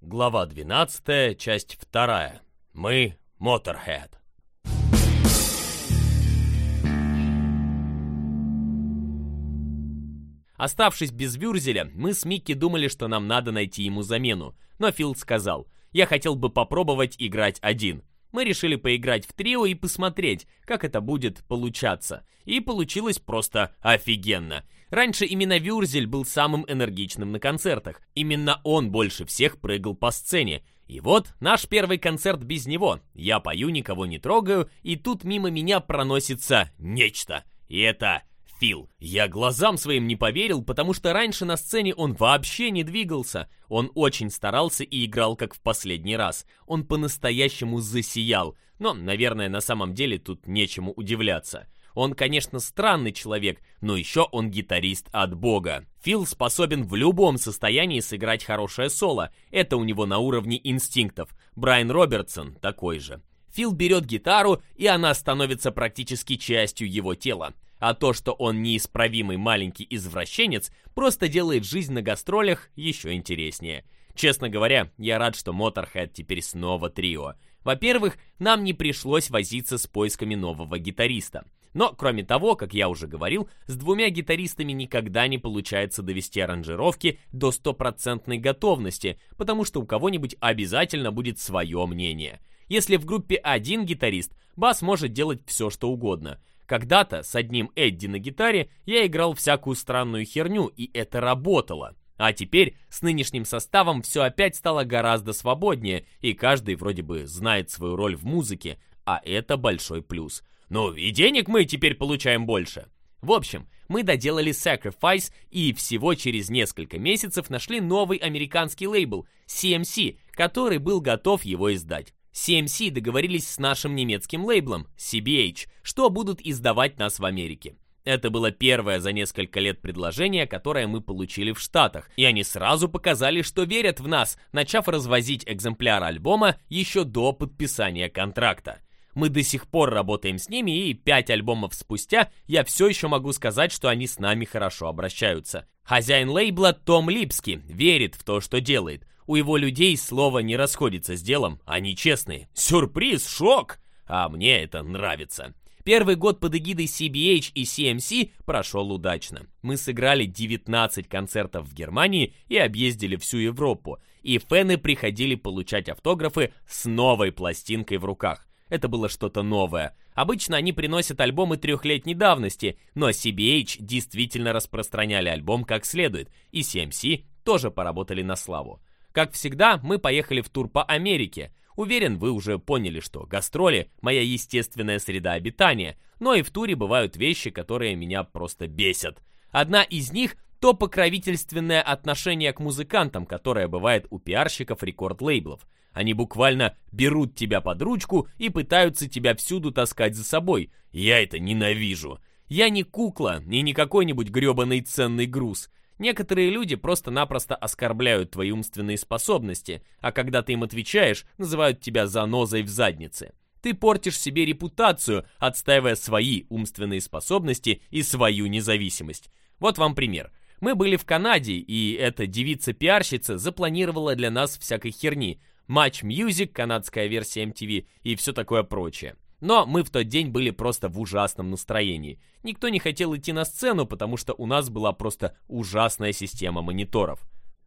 Speaker 1: Глава 12, часть 2. Мы Motorhead. Оставшись без Вюрзеля, мы с Микки думали, что нам надо найти ему замену. Но Филд сказал, я хотел бы попробовать играть один. Мы решили поиграть в трио и посмотреть, как это будет получаться. И получилось просто офигенно. Раньше именно Вюрзель был самым энергичным на концертах. Именно он больше всех прыгал по сцене. И вот наш первый концерт без него. Я пою, никого не трогаю, и тут мимо меня проносится нечто. И это Фил. Я глазам своим не поверил, потому что раньше на сцене он вообще не двигался. Он очень старался и играл как в последний раз. Он по-настоящему засиял. Но, наверное, на самом деле тут нечему удивляться. Он, конечно, странный человек, но еще он гитарист от бога. Фил способен в любом состоянии сыграть хорошее соло. Это у него на уровне инстинктов. Брайан Робертсон такой же. Фил берет гитару, и она становится практически частью его тела. А то, что он неисправимый маленький извращенец, просто делает жизнь на гастролях еще интереснее. Честно говоря, я рад, что Motorhead теперь снова трио. Во-первых, нам не пришлось возиться с поисками нового гитариста. Но, кроме того, как я уже говорил, с двумя гитаристами никогда не получается довести аранжировки до стопроцентной готовности, потому что у кого-нибудь обязательно будет свое мнение. Если в группе один гитарист, бас может делать все, что угодно. Когда-то с одним Эдди на гитаре я играл всякую странную херню, и это работало. А теперь с нынешним составом все опять стало гораздо свободнее, и каждый вроде бы знает свою роль в музыке, а это большой плюс. Ну и денег мы теперь получаем больше. В общем, мы доделали Sacrifice и всего через несколько месяцев нашли новый американский лейбл CMC, который был готов его издать. CMC договорились с нашим немецким лейблом CBH, что будут издавать нас в Америке. Это было первое за несколько лет предложение, которое мы получили в Штатах, и они сразу показали, что верят в нас, начав развозить экземпляр альбома еще до подписания контракта. Мы до сих пор работаем с ними, и пять альбомов спустя я все еще могу сказать, что они с нами хорошо обращаются. Хозяин лейбла Том Липский верит в то, что делает. У его людей слово не расходится с делом, они честные. Сюрприз, шок! А мне это нравится. Первый год под эгидой CBH и CMC прошел удачно. Мы сыграли 19 концертов в Германии и объездили всю Европу. И фэны приходили получать автографы с новой пластинкой в руках. Это было что-то новое. Обычно они приносят альбомы трехлетней давности, но CBH действительно распространяли альбом как следует, и CMC тоже поработали на славу. Как всегда, мы поехали в тур по Америке. Уверен, вы уже поняли, что гастроли – моя естественная среда обитания, но и в туре бывают вещи, которые меня просто бесят. Одна из них – то покровительственное отношение к музыкантам, которое бывает у пиарщиков рекорд-лейблов. Они буквально берут тебя под ручку и пытаются тебя всюду таскать за собой. Я это ненавижу. Я не кукла и не какой-нибудь гребаный ценный груз – Некоторые люди просто-напросто оскорбляют твои умственные способности, а когда ты им отвечаешь, называют тебя занозой в заднице. Ты портишь себе репутацию, отстаивая свои умственные способности и свою независимость. Вот вам пример. Мы были в Канаде, и эта девица-пиарщица запланировала для нас всякой херни. Матч Мьюзик, канадская версия MTV и все такое прочее. Но мы в тот день были просто в ужасном настроении. Никто не хотел идти на сцену, потому что у нас была просто ужасная система мониторов.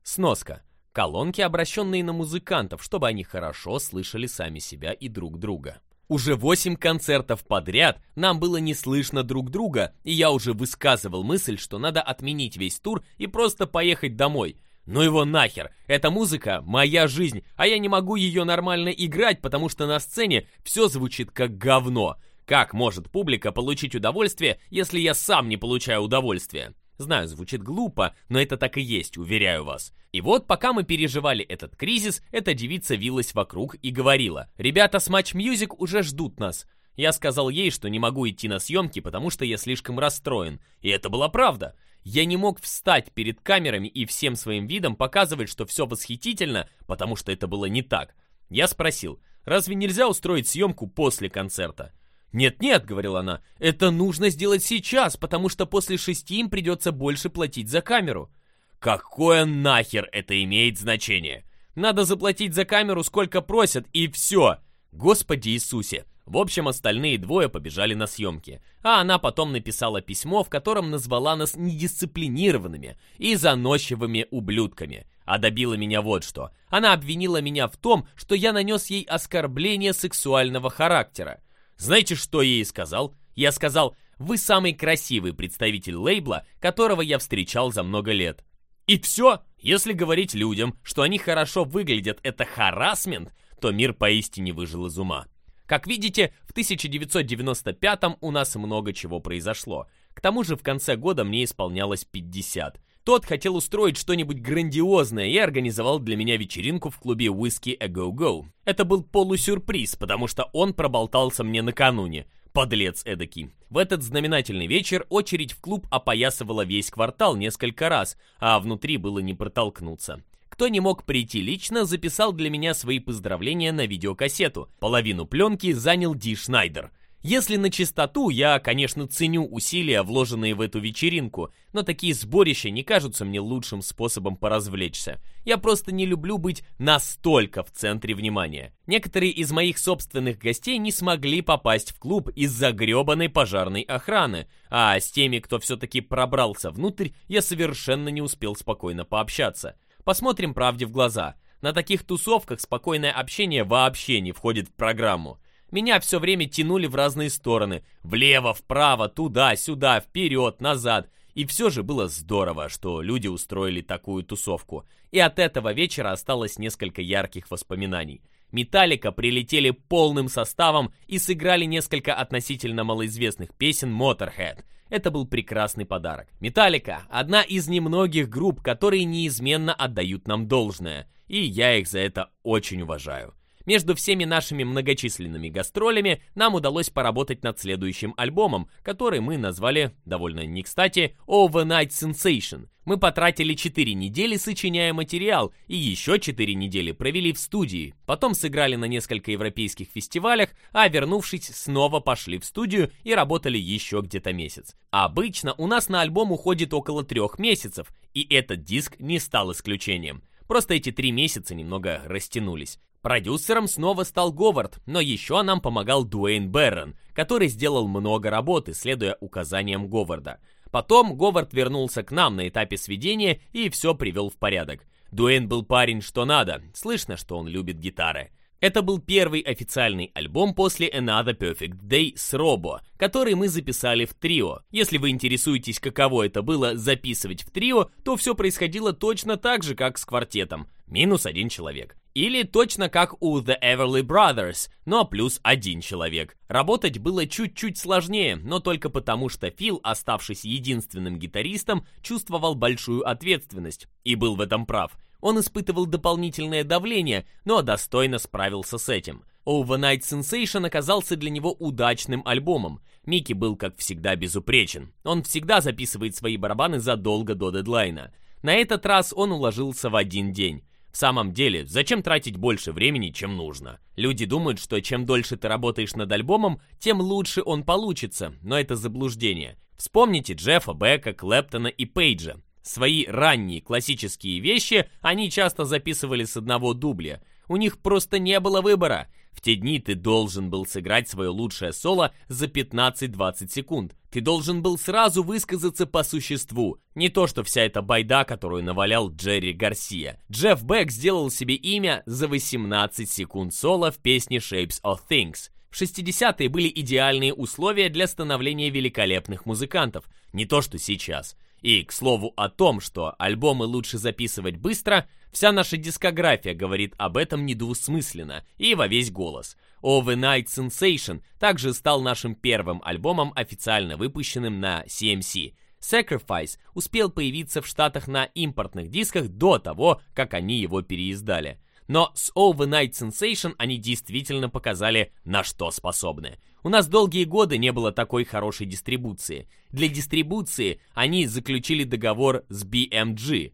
Speaker 1: Сноска. Колонки, обращенные на музыкантов, чтобы они хорошо слышали сами себя и друг друга. Уже восемь концертов подряд нам было не слышно друг друга, и я уже высказывал мысль, что надо отменить весь тур и просто поехать домой, «Ну его нахер! Эта музыка — моя жизнь, а я не могу ее нормально играть, потому что на сцене все звучит как говно. Как может публика получить удовольствие, если я сам не получаю удовольствия?» Знаю, звучит глупо, но это так и есть, уверяю вас. И вот, пока мы переживали этот кризис, эта девица вилась вокруг и говорила, «Ребята с Match Music уже ждут нас. Я сказал ей, что не могу идти на съемки, потому что я слишком расстроен. И это была правда. Я не мог встать перед камерами и всем своим видом показывать, что все восхитительно, потому что это было не так. Я спросил, разве нельзя устроить съемку после концерта? «Нет-нет», — говорила она, — «это нужно сделать сейчас, потому что после шести им придется больше платить за камеру». «Какое нахер это имеет значение? Надо заплатить за камеру, сколько просят, и все!» «Господи Иисусе, в общем, остальные двое побежали на съемки, а она потом написала письмо, в котором назвала нас недисциплинированными и заносчивыми ублюдками. А добила меня вот что. Она обвинила меня в том, что я нанес ей оскорбление сексуального характера. Знаете, что я ей сказал? Я сказал, вы самый красивый представитель лейбла, которого я встречал за много лет. И все, если говорить людям, что они хорошо выглядят, это харасмент, то мир поистине выжил из ума. Как видите, в 1995 у нас много чего произошло. К тому же в конце года мне исполнялось 50. Тот хотел устроить что-нибудь грандиозное и организовал для меня вечеринку в клубе Whiskey A Go Go. Это был полусюрприз, потому что он проболтался мне накануне. Подлец эдакий. В этот знаменательный вечер очередь в клуб опоясывала весь квартал несколько раз, а внутри было не протолкнуться кто не мог прийти лично, записал для меня свои поздравления на видеокассету. Половину пленки занял Ди Шнайдер. Если на чистоту, я, конечно, ценю усилия, вложенные в эту вечеринку, но такие сборища не кажутся мне лучшим способом поразвлечься. Я просто не люблю быть настолько в центре внимания. Некоторые из моих собственных гостей не смогли попасть в клуб из-за гребаной пожарной охраны, а с теми, кто все-таки пробрался внутрь, я совершенно не успел спокойно пообщаться. Посмотрим правде в глаза. На таких тусовках спокойное общение вообще не входит в программу. Меня все время тянули в разные стороны. Влево, вправо, туда, сюда, вперед, назад. И все же было здорово, что люди устроили такую тусовку. И от этого вечера осталось несколько ярких воспоминаний. Металлика прилетели полным составом и сыграли несколько относительно малоизвестных песен Motorhead – это был прекрасный подарок. Металлика — одна из немногих групп, которые неизменно отдают нам должное, и я их за это очень уважаю. Между всеми нашими многочисленными гастролями нам удалось поработать над следующим альбомом, который мы назвали, довольно не кстати, Overnight Sensation мы потратили 4 недели, сочиняя материал, и еще 4 недели провели в студии. Потом сыграли на несколько европейских фестивалях, а вернувшись, снова пошли в студию и работали еще где-то месяц. Обычно у нас на альбом уходит около трех месяцев, и этот диск не стал исключением. Просто эти три месяца немного растянулись. Продюсером снова стал Говард, но еще нам помогал Дуэйн Беррон, который сделал много работы, следуя указаниям Говарда. Потом Говард вернулся к нам на этапе сведения и все привел в порядок. Дуэйн был парень что надо, слышно, что он любит гитары. Это был первый официальный альбом после Another Perfect Day с Робо, который мы записали в трио. Если вы интересуетесь, каково это было записывать в трио, то все происходило точно так же, как с квартетом. Минус один человек. Или точно как у The Everly Brothers, но плюс один человек. Работать было чуть-чуть сложнее, но только потому, что Фил, оставшись единственным гитаристом, чувствовал большую ответственность и был в этом прав. Он испытывал дополнительное давление, но достойно справился с этим. Overnight Sensation оказался для него удачным альбомом. Микки был, как всегда, безупречен. Он всегда записывает свои барабаны задолго до дедлайна. На этот раз он уложился в один день. В самом деле, зачем тратить больше времени, чем нужно? Люди думают, что чем дольше ты работаешь над альбомом, тем лучше он получится, но это заблуждение. Вспомните Джеффа Бека, Клэптона и Пейджа. Свои ранние классические вещи они часто записывали с одного дубля. У них просто не было выбора. В те дни ты должен был сыграть свое лучшее соло за 15-20 секунд. Ты должен был сразу высказаться по существу. Не то, что вся эта байда, которую навалял Джерри Гарсия. Джефф Бек сделал себе имя за 18 секунд соло в песне Shapes of Things. 60-е были идеальные условия для становления великолепных музыкантов, не то что сейчас. И, к слову о том, что альбомы лучше записывать быстро, Вся наша дискография говорит об этом недвусмысленно и во весь голос. Overnight Sensation также стал нашим первым альбомом, официально выпущенным на CMC. Sacrifice успел появиться в Штатах на импортных дисках до того, как они его переиздали. Но с Overnight Sensation они действительно показали, на что способны. У нас долгие годы не было такой хорошей дистрибуции. Для дистрибуции они заключили договор с BMG.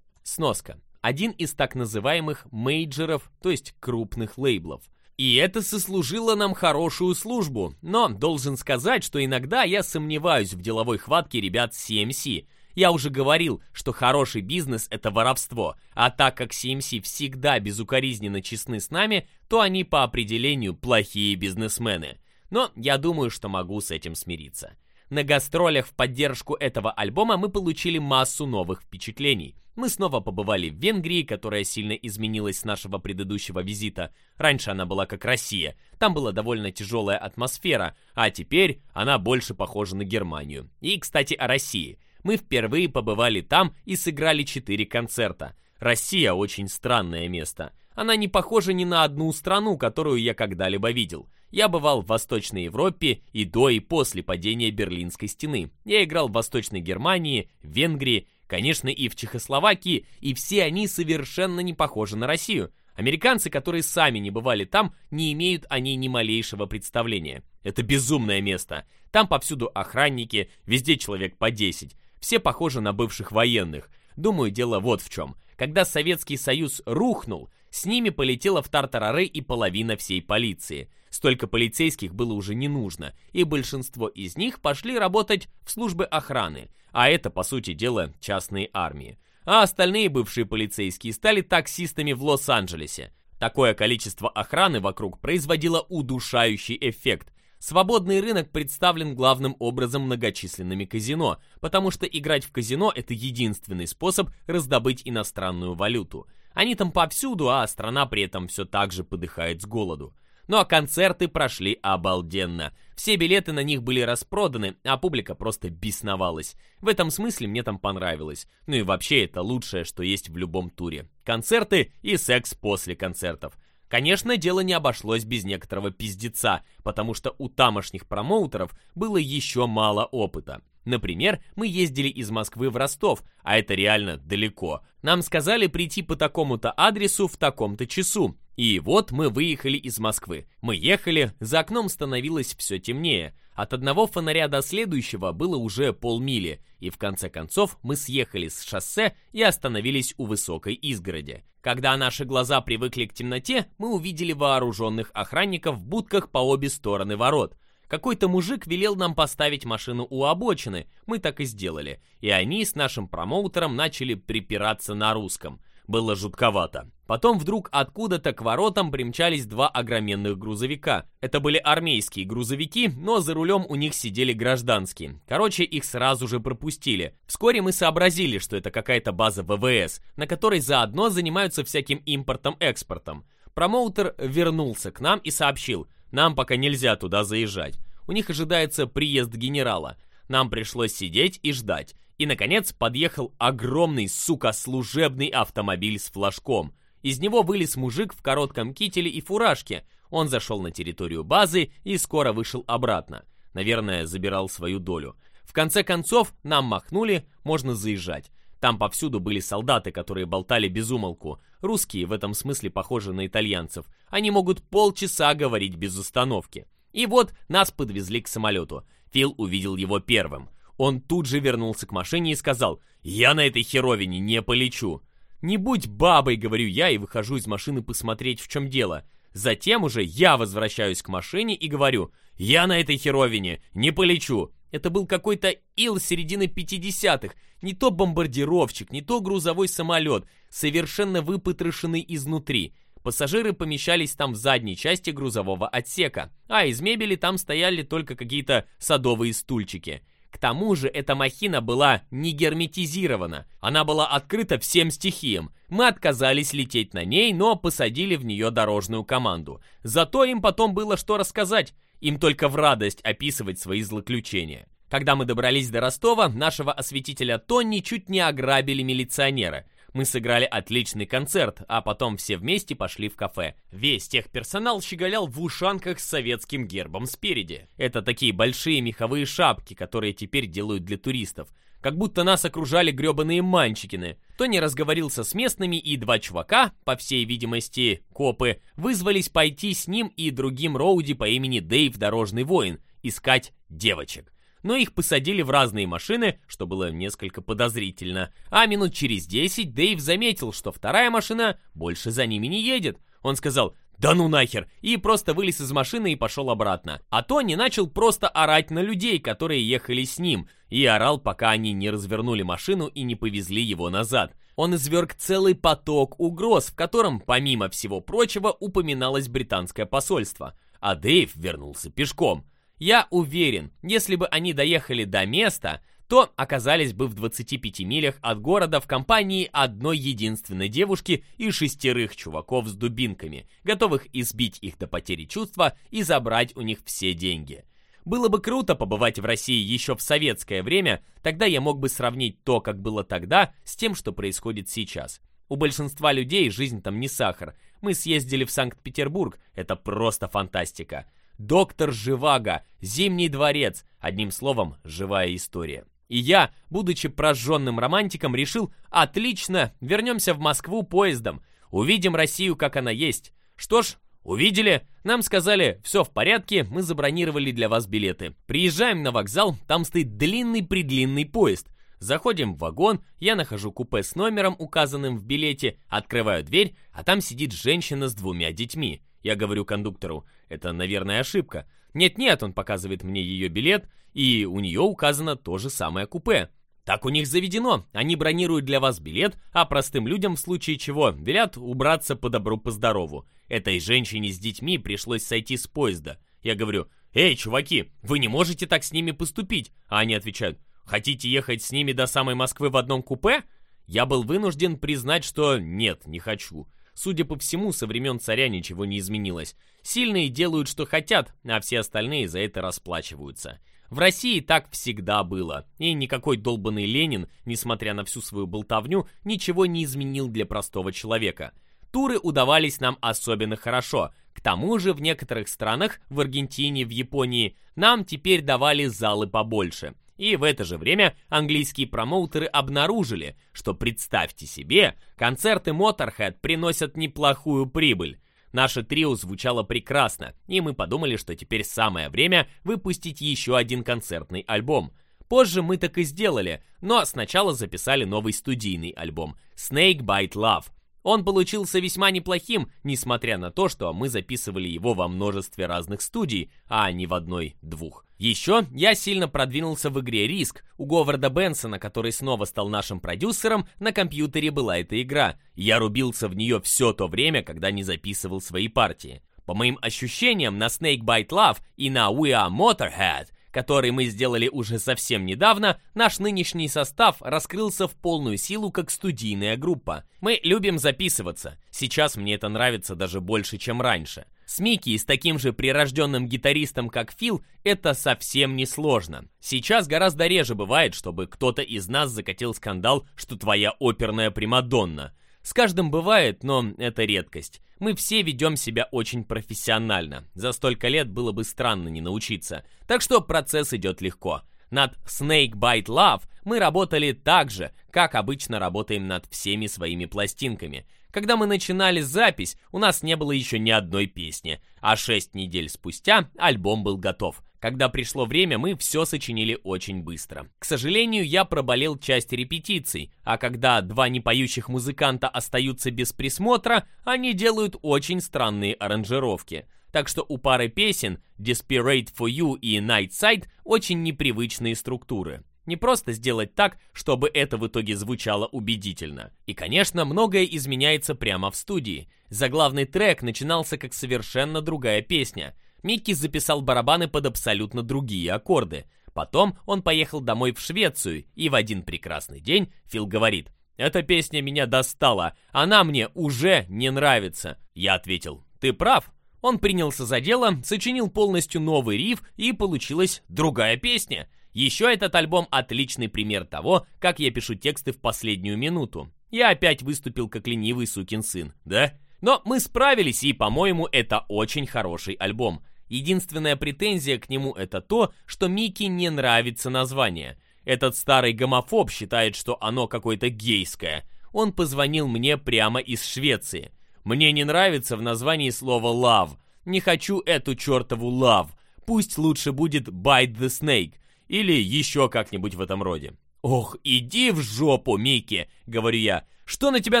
Speaker 1: Сноска один из так называемых мейджеров, то есть крупных лейблов. И это сослужило нам хорошую службу, но должен сказать, что иногда я сомневаюсь в деловой хватке ребят CMC. Я уже говорил, что хороший бизнес – это воровство, а так как CMC всегда безукоризненно честны с нами, то они по определению плохие бизнесмены. Но я думаю, что могу с этим смириться. На гастролях в поддержку этого альбома мы получили массу новых впечатлений мы снова побывали в Венгрии, которая сильно изменилась с нашего предыдущего визита. Раньше она была как Россия, там была довольно тяжелая атмосфера, а теперь она больше похожа на Германию. И, кстати, о России. Мы впервые побывали там и сыграли четыре концерта. Россия очень странное место. Она не похожа ни на одну страну, которую я когда-либо видел. Я бывал в Восточной Европе и до и после падения Берлинской стены. Я играл в Восточной Германии, Венгрии, Конечно, и в Чехословакии, и все они совершенно не похожи на Россию. Американцы, которые сами не бывали там, не имеют о ней ни малейшего представления. Это безумное место. Там повсюду охранники, везде человек по 10. Все похожи на бывших военных. Думаю, дело вот в чем. Когда Советский Союз рухнул, с ними полетела в Тартарары и половина всей полиции. Столько полицейских было уже не нужно, и большинство из них пошли работать в службы охраны а это, по сути дела, частные армии. А остальные бывшие полицейские стали таксистами в Лос-Анджелесе. Такое количество охраны вокруг производило удушающий эффект. Свободный рынок представлен главным образом многочисленными казино, потому что играть в казино – это единственный способ раздобыть иностранную валюту. Они там повсюду, а страна при этом все так же подыхает с голоду. Ну а концерты прошли обалденно – все билеты на них были распроданы, а публика просто бесновалась. В этом смысле мне там понравилось. Ну и вообще это лучшее, что есть в любом туре. Концерты и секс после концертов. Конечно, дело не обошлось без некоторого пиздеца, потому что у тамошних промоутеров было еще мало опыта. Например, мы ездили из Москвы в Ростов, а это реально далеко. Нам сказали прийти по такому-то адресу в таком-то часу. И вот мы выехали из Москвы. Мы ехали, за окном становилось все темнее. От одного фонаря до следующего было уже полмили, и в конце концов мы съехали с шоссе и остановились у высокой изгороди. Когда наши глаза привыкли к темноте, мы увидели вооруженных охранников в будках по обе стороны ворот. Какой-то мужик велел нам поставить машину у обочины, мы так и сделали, и они с нашим промоутером начали припираться на русском. Было жутковато. Потом вдруг откуда-то к воротам примчались два огроменных грузовика. Это были армейские грузовики, но за рулем у них сидели гражданские. Короче, их сразу же пропустили. Вскоре мы сообразили, что это какая-то база ВВС, на которой заодно занимаются всяким импортом-экспортом. Промоутер вернулся к нам и сообщил – нам пока нельзя туда заезжать. У них ожидается приезд генерала. Нам пришлось сидеть и ждать. И, наконец, подъехал огромный, сука, служебный автомобиль с флажком. Из него вылез мужик в коротком кителе и фуражке. Он зашел на территорию базы и скоро вышел обратно. Наверное, забирал свою долю. В конце концов, нам махнули, можно заезжать. Там повсюду были солдаты, которые болтали без умолку. Русские в этом смысле похожи на итальянцев. Они могут полчаса говорить без остановки. И вот нас подвезли к самолету. Фил увидел его первым. Он тут же вернулся к машине и сказал «Я на этой херовине не полечу». «Не будь бабой», — говорю я и выхожу из машины посмотреть, в чем дело. Затем уже я возвращаюсь к машине и говорю «Я на этой херовине не полечу». Это был какой-то ил середины 50-х, не то бомбардировщик, не то грузовой самолет, совершенно выпотрошенный изнутри. Пассажиры помещались там в задней части грузового отсека, а из мебели там стояли только какие-то садовые стульчики. К тому же эта махина была не герметизирована, она была открыта всем стихиям. Мы отказались лететь на ней, но посадили в нее дорожную команду. Зато им потом было что рассказать. Им только в радость описывать свои злоключения. Когда мы добрались до Ростова, нашего осветителя Тонни чуть не ограбили милиционера. Мы сыграли отличный концерт, а потом все вместе пошли в кафе. Весь техперсонал щеголял в ушанках с советским гербом спереди. Это такие большие меховые шапки, которые теперь делают для туристов как будто нас окружали гребаные манчикины. Тони разговорился с местными, и два чувака, по всей видимости, копы, вызвались пойти с ним и другим Роуди по имени Дэйв Дорожный Воин искать девочек. Но их посадили в разные машины, что было несколько подозрительно. А минут через десять Дэйв заметил, что вторая машина больше за ними не едет. Он сказал «Да ну нахер!» и просто вылез из машины и пошел обратно. А Тони начал просто орать на людей, которые ехали с ним – и орал, пока они не развернули машину и не повезли его назад. Он изверг целый поток угроз, в котором, помимо всего прочего, упоминалось британское посольство. А Дэйв вернулся пешком. Я уверен, если бы они доехали до места, то оказались бы в 25 милях от города в компании одной единственной девушки и шестерых чуваков с дубинками, готовых избить их до потери чувства и забрать у них все деньги. Было бы круто побывать в России еще в советское время, тогда я мог бы сравнить то, как было тогда, с тем, что происходит сейчас. У большинства людей жизнь там не сахар. Мы съездили в Санкт-Петербург, это просто фантастика. Доктор Живаго, Зимний дворец, одним словом, живая история. И я, будучи прожженным романтиком, решил, отлично, вернемся в Москву поездом, увидим Россию, как она есть. Что ж, Увидели, нам сказали, все в порядке, мы забронировали для вас билеты. Приезжаем на вокзал, там стоит длинный-предлинный поезд. Заходим в вагон, я нахожу купе с номером, указанным в билете, открываю дверь, а там сидит женщина с двумя детьми. Я говорю кондуктору, это, наверное, ошибка. Нет-нет, он показывает мне ее билет, и у нее указано то же самое купе. Так у них заведено, они бронируют для вас билет, а простым людям в случае чего велят убраться по добру по здорову. Этой женщине с детьми пришлось сойти с поезда. Я говорю, «Эй, чуваки, вы не можете так с ними поступить!» А они отвечают, «Хотите ехать с ними до самой Москвы в одном купе?» Я был вынужден признать, что нет, не хочу. Судя по всему, со времен царя ничего не изменилось. Сильные делают, что хотят, а все остальные за это расплачиваются. В России так всегда было, и никакой долбанный Ленин, несмотря на всю свою болтовню, ничего не изменил для простого человека – туры удавались нам особенно хорошо. К тому же в некоторых странах, в Аргентине, в Японии, нам теперь давали залы побольше. И в это же время английские промоутеры обнаружили, что, представьте себе, концерты Motorhead приносят неплохую прибыль. Наше трио звучало прекрасно, и мы подумали, что теперь самое время выпустить еще один концертный альбом. Позже мы так и сделали, но сначала записали новый студийный альбом «Snake Bite Love», он получился весьма неплохим, несмотря на то, что мы записывали его во множестве разных студий, а не в одной-двух. Еще я сильно продвинулся в игре «Риск». У Говарда Бенсона, который снова стал нашим продюсером, на компьютере была эта игра. Я рубился в нее все то время, когда не записывал свои партии. По моим ощущениям, на Snakebite Love и на We Are Motorhead – который мы сделали уже совсем недавно, наш нынешний состав раскрылся в полную силу как студийная группа. Мы любим записываться. Сейчас мне это нравится даже больше, чем раньше. С Микки и с таким же прирожденным гитаристом, как Фил, это совсем не сложно. Сейчас гораздо реже бывает, чтобы кто-то из нас закатил скандал, что твоя оперная Примадонна. С каждым бывает, но это редкость. Мы все ведем себя очень профессионально. За столько лет было бы странно не научиться. Так что процесс идет легко. Над Snake Bite Love мы работали так же, как обычно работаем над всеми своими пластинками. Когда мы начинали запись, у нас не было еще ни одной песни, а шесть недель спустя альбом был готов – когда пришло время, мы все сочинили очень быстро. К сожалению, я проболел часть репетиций, а когда два непоющих музыканта остаются без присмотра, они делают очень странные аранжировки. Так что у пары песен «Desperate for You» и "Night Side" очень непривычные структуры. Не просто сделать так, чтобы это в итоге звучало убедительно. И, конечно, многое изменяется прямо в студии. Заглавный трек начинался как совершенно другая песня – Микки записал барабаны под абсолютно другие аккорды. Потом он поехал домой в Швецию, и в один прекрасный день Фил говорит, «Эта песня меня достала, она мне уже не нравится». Я ответил, «Ты прав». Он принялся за дело, сочинил полностью новый риф, и получилась другая песня. Еще этот альбом отличный пример того, как я пишу тексты в последнюю минуту. Я опять выступил как ленивый сукин сын, да? Но мы справились, и, по-моему, это очень хороший альбом. Единственная претензия к нему это то, что Микки не нравится название. Этот старый гомофоб считает, что оно какое-то гейское. Он позвонил мне прямо из Швеции. Мне не нравится в названии слово «love». Не хочу эту чертову «love». Пусть лучше будет «bite the snake» или еще как-нибудь в этом роде. «Ох, иди в жопу, Микки!» — говорю я. «Что на тебя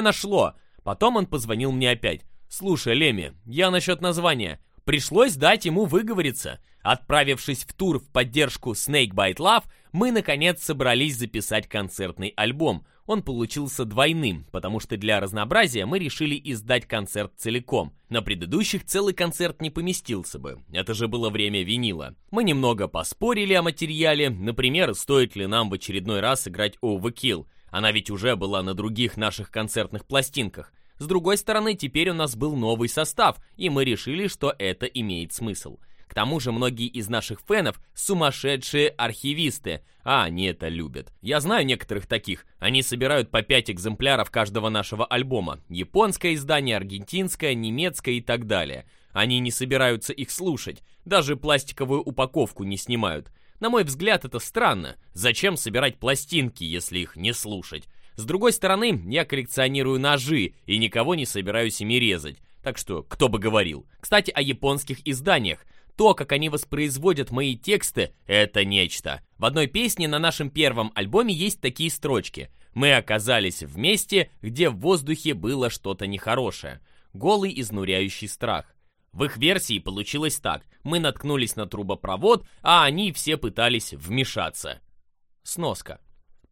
Speaker 1: нашло?» Потом он позвонил мне опять. «Слушай, Леми, я насчет названия. Пришлось дать ему выговориться. Отправившись в тур в поддержку Snakebite Love, мы, наконец, собрались записать концертный альбом. Он получился двойным, потому что для разнообразия мы решили издать концерт целиком. На предыдущих целый концерт не поместился бы. Это же было время винила. Мы немного поспорили о материале, например, стоит ли нам в очередной раз играть Overkill. Она ведь уже была на других наших концертных пластинках. С другой стороны, теперь у нас был новый состав, и мы решили, что это имеет смысл. К тому же многие из наших фенов – сумасшедшие архивисты, а они это любят. Я знаю некоторых таких. Они собирают по 5 экземпляров каждого нашего альбома. Японское издание, аргентинское, немецкое и так далее. Они не собираются их слушать. Даже пластиковую упаковку не снимают. На мой взгляд, это странно. Зачем собирать пластинки, если их не слушать? С другой стороны, я коллекционирую ножи и никого не собираюсь ими резать. Так что, кто бы говорил. Кстати, о японских изданиях. То, как они воспроизводят мои тексты, это нечто. В одной песне на нашем первом альбоме есть такие строчки. «Мы оказались в месте, где в воздухе было что-то нехорошее». Голый изнуряющий страх. В их версии получилось так. Мы наткнулись на трубопровод, а они все пытались вмешаться. Сноска.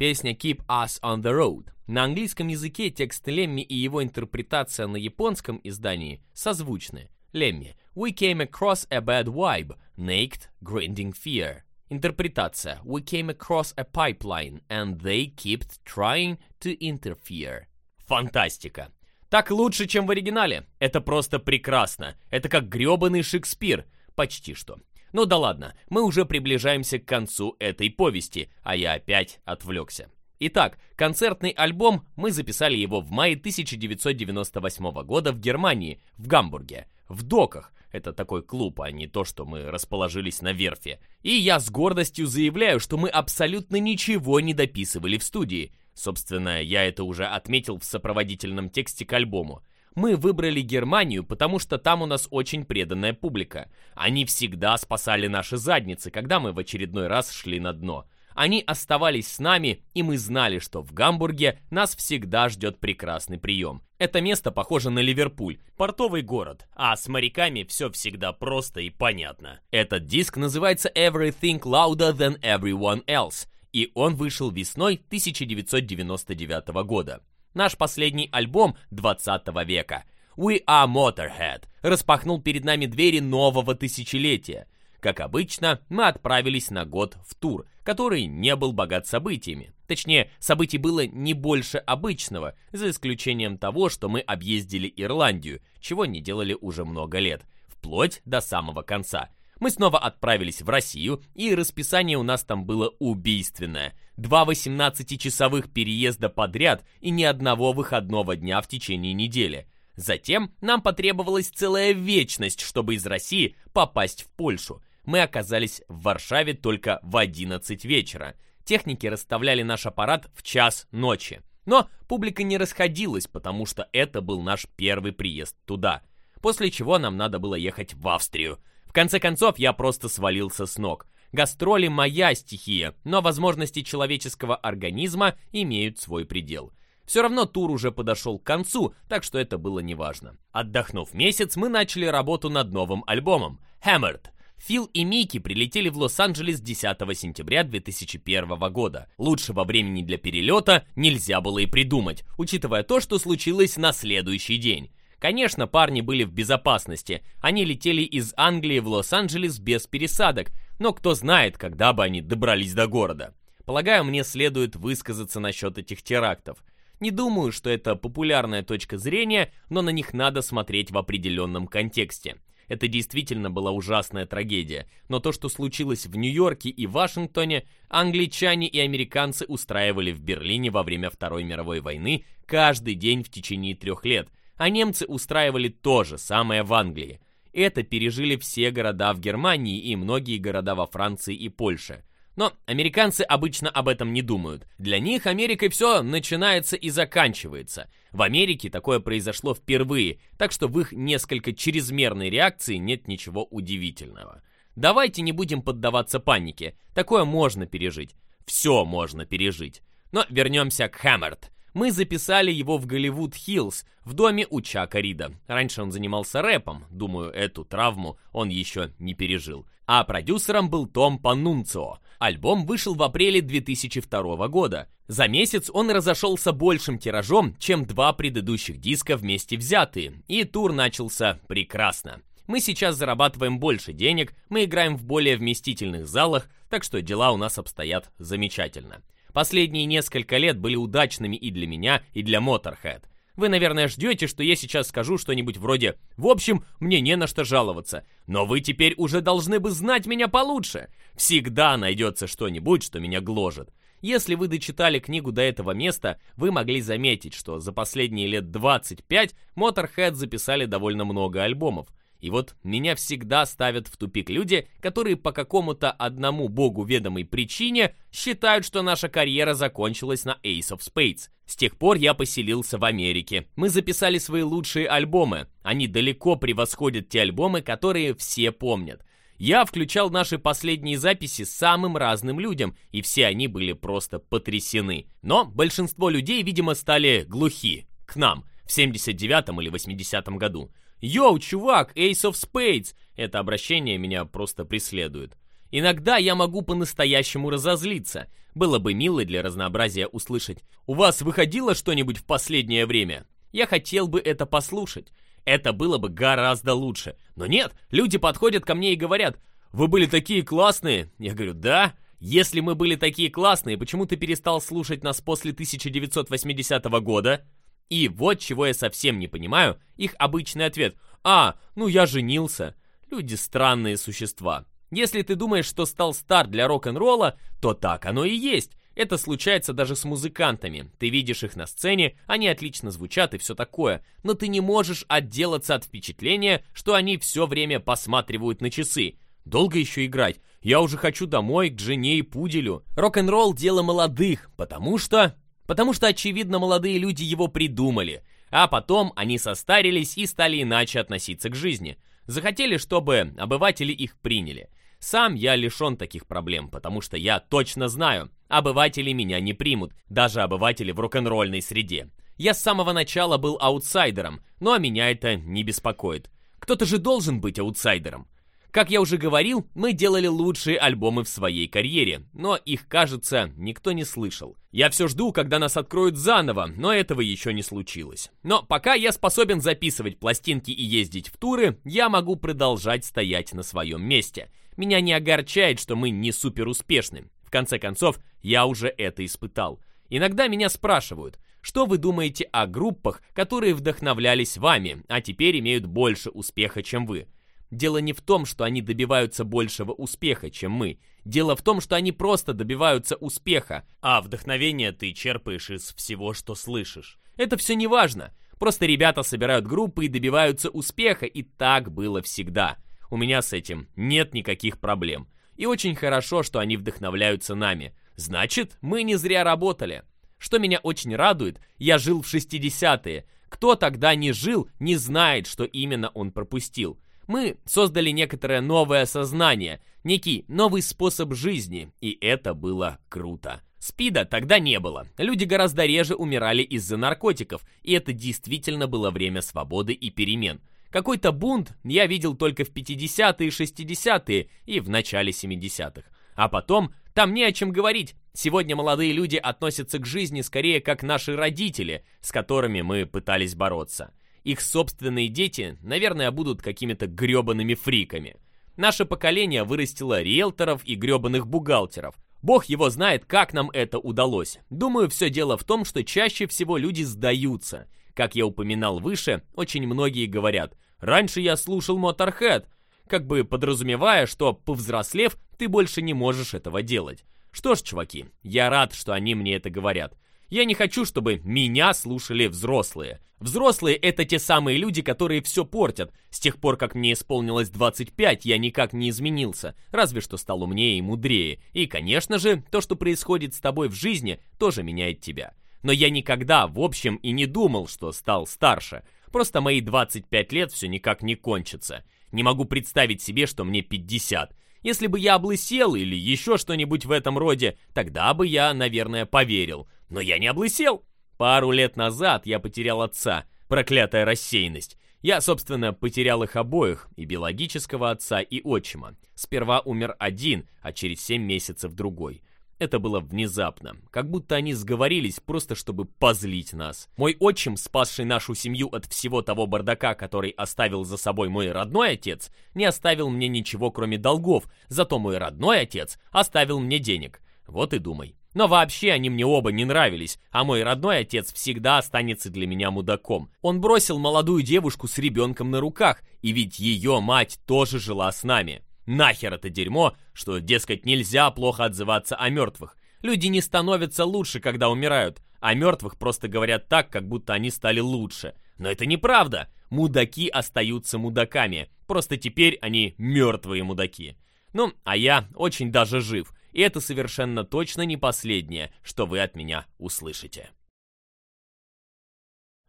Speaker 1: Песня Keep Us on the Road. На английском языке текст Лемми и его интерпретация на японском издании созвучны. Лемми. We came across a bad vibe, naked, grinding fear. Интерпретация. We came across a pipeline, and they kept trying to interfere. Фантастика. Так лучше, чем в оригинале. Это просто прекрасно. Это как грёбаный Шекспир. Почти что. Ну да ладно, мы уже приближаемся к концу этой повести, а я опять отвлекся. Итак, концертный альбом мы записали его в мае 1998 года в Германии, в Гамбурге, в Доках. Это такой клуб, а не то, что мы расположились на верфи. И я с гордостью заявляю, что мы абсолютно ничего не дописывали в студии. Собственно, я это уже отметил в сопроводительном тексте к альбому. Мы выбрали Германию, потому что там у нас очень преданная публика. Они всегда спасали наши задницы, когда мы в очередной раз шли на дно. Они оставались с нами, и мы знали, что в Гамбурге нас всегда ждет прекрасный прием. Это место похоже на Ливерпуль, портовый город, а с моряками все всегда просто и понятно. Этот диск называется Everything Louder Than Everyone Else, и он вышел весной 1999 года. Наш последний альбом 20 века. We are Motorhead распахнул перед нами двери нового тысячелетия. Как обычно, мы отправились на год в тур, который не был богат событиями. Точнее, событий было не больше обычного, за исключением того, что мы объездили Ирландию, чего не делали уже много лет, вплоть до самого конца. Мы снова отправились в Россию, и расписание у нас там было убийственное два 18-часовых переезда подряд и ни одного выходного дня в течение недели. Затем нам потребовалась целая вечность, чтобы из России попасть в Польшу. Мы оказались в Варшаве только в 11 вечера. Техники расставляли наш аппарат в час ночи. Но публика не расходилась, потому что это был наш первый приезд туда. После чего нам надо было ехать в Австрию. В конце концов, я просто свалился с ног. Гастроли – моя стихия, но возможности человеческого организма имеют свой предел. Все равно тур уже подошел к концу, так что это было неважно. Отдохнув месяц, мы начали работу над новым альбомом «Hammered», Фил и Микки прилетели в Лос-Анджелес 10 сентября 2001 года. Лучшего времени для перелета нельзя было и придумать, учитывая то, что случилось на следующий день. Конечно, парни были в безопасности. Они летели из Англии в Лос-Анджелес без пересадок, но кто знает, когда бы они добрались до города. Полагаю, мне следует высказаться насчет этих терактов. Не думаю, что это популярная точка зрения, но на них надо смотреть в определенном контексте. Это действительно была ужасная трагедия, но то, что случилось в Нью-Йорке и Вашингтоне, англичане и американцы устраивали в Берлине во время Второй мировой войны каждый день в течение трех лет, а немцы устраивали то же самое в Англии. Это пережили все города в Германии и многие города во Франции и Польше. Но американцы обычно об этом не думают. Для них Америкой все начинается и заканчивается. В Америке такое произошло впервые, так что в их несколько чрезмерной реакции нет ничего удивительного. Давайте не будем поддаваться панике. Такое можно пережить. Все можно пережить. Но вернемся к Хэммерт мы записали его в Голливуд Хиллз, в доме у Чака Рида. Раньше он занимался рэпом, думаю, эту травму он еще не пережил. А продюсером был Том Панунцио. Альбом вышел в апреле 2002 года. За месяц он разошелся большим тиражом, чем два предыдущих диска вместе взятые, и тур начался прекрасно. Мы сейчас зарабатываем больше денег, мы играем в более вместительных залах, так что дела у нас обстоят замечательно. Последние несколько лет были удачными и для меня, и для Motorhead. Вы, наверное, ждете, что я сейчас скажу что-нибудь вроде «В общем, мне не на что жаловаться». Но вы теперь уже должны бы знать меня получше. Всегда найдется что-нибудь, что меня гложет. Если вы дочитали книгу до этого места, вы могли заметить, что за последние лет 25 Motorhead записали довольно много альбомов. И вот меня всегда ставят в тупик люди, которые по какому-то одному богу ведомой причине считают, что наша карьера закончилась на Ace of Spades. С тех пор я поселился в Америке. Мы записали свои лучшие альбомы. Они далеко превосходят те альбомы, которые все помнят. Я включал наши последние записи самым разным людям, и все они были просто потрясены. Но большинство людей, видимо, стали глухи к нам в 79 или 80 году. «Йоу, чувак, Ace of Spades!» Это обращение меня просто преследует. Иногда я могу по-настоящему разозлиться. Было бы мило для разнообразия услышать. «У вас выходило что-нибудь в последнее время?» Я хотел бы это послушать. Это было бы гораздо лучше. Но нет, люди подходят ко мне и говорят, «Вы были такие классные!» Я говорю, «Да». Если мы были такие классные, почему ты перестал слушать нас после 1980 года? И вот чего я совсем не понимаю, их обычный ответ «А, ну я женился». Люди странные существа. Если ты думаешь, что стал стар для рок-н-ролла, то так оно и есть. Это случается даже с музыкантами. Ты видишь их на сцене, они отлично звучат и все такое, но ты не можешь отделаться от впечатления, что они все время посматривают на часы. Долго еще играть? Я уже хочу домой, к жене и пуделю. Рок-н-ролл – дело молодых, потому что потому что, очевидно, молодые люди его придумали, а потом они состарились и стали иначе относиться к жизни. Захотели, чтобы обыватели их приняли. Сам я лишен таких проблем, потому что я точно знаю, обыватели меня не примут, даже обыватели в рок-н-ролльной среде. Я с самого начала был аутсайдером, но меня это не беспокоит. Кто-то же должен быть аутсайдером. Как я уже говорил, мы делали лучшие альбомы в своей карьере, но их, кажется, никто не слышал. Я все жду, когда нас откроют заново, но этого еще не случилось. Но пока я способен записывать пластинки и ездить в туры, я могу продолжать стоять на своем месте. Меня не огорчает, что мы не супер успешны. В конце концов, я уже это испытал. Иногда меня спрашивают – что вы думаете о группах, которые вдохновлялись вами, а теперь имеют больше успеха, чем вы? Дело не в том, что они добиваются большего успеха, чем мы. Дело в том, что они просто добиваются успеха, а вдохновение ты черпаешь из всего, что слышишь. Это все не важно. Просто ребята собирают группы и добиваются успеха, и так было всегда. У меня с этим нет никаких проблем. И очень хорошо, что они вдохновляются нами. Значит, мы не зря работали. Что меня очень радует, я жил в 60-е. Кто тогда не жил, не знает, что именно он пропустил мы создали некоторое новое сознание, некий новый способ жизни, и это было круто. СПИДа тогда не было, люди гораздо реже умирали из-за наркотиков, и это действительно было время свободы и перемен. Какой-то бунт я видел только в 50-е, 60-е и в начале 70-х. А потом, там не о чем говорить. Сегодня молодые люди относятся к жизни скорее как наши родители, с которыми мы пытались бороться. Их собственные дети, наверное, будут какими-то гребаными фриками. Наше поколение вырастило риэлторов и гребаных бухгалтеров. Бог его знает, как нам это удалось. Думаю, все дело в том, что чаще всего люди сдаются. Как я упоминал выше, очень многие говорят «Раньше я слушал Моторхед», как бы подразумевая, что, повзрослев, ты больше не можешь этого делать. Что ж, чуваки, я рад, что они мне это говорят. Я не хочу, чтобы меня слушали взрослые. Взрослые — это те самые люди, которые все портят. С тех пор, как мне исполнилось 25, я никак не изменился, разве что стал умнее и мудрее. И, конечно же, то, что происходит с тобой в жизни, тоже меняет тебя. Но я никогда, в общем, и не думал, что стал старше. Просто мои 25 лет все никак не кончатся. Не могу представить себе, что мне 50. Если бы я облысел или еще что-нибудь в этом роде, тогда бы я, наверное, поверил но я не облысел. Пару лет назад я потерял отца, проклятая рассеянность. Я, собственно, потерял их обоих, и биологического отца, и отчима. Сперва умер один, а через семь месяцев другой. Это было внезапно, как будто они сговорились просто, чтобы позлить нас. Мой отчим, спасший нашу семью от всего того бардака, который оставил за собой мой родной отец, не оставил мне ничего, кроме долгов, зато мой родной отец оставил мне денег. Вот и думай. Но вообще они мне оба не нравились, а мой родной отец всегда останется для меня мудаком. Он бросил молодую девушку с ребенком на руках, и ведь ее мать тоже жила с нами. Нахер это дерьмо, что, дескать, нельзя плохо отзываться о мертвых. Люди не становятся лучше, когда умирают, а мертвых просто говорят так, как будто они стали лучше. Но это неправда. Мудаки остаются мудаками, просто теперь они мертвые мудаки. Ну, а я очень даже жив – и это совершенно точно не последнее, что вы от меня услышите.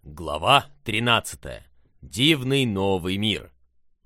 Speaker 1: Глава 13. Дивный новый мир.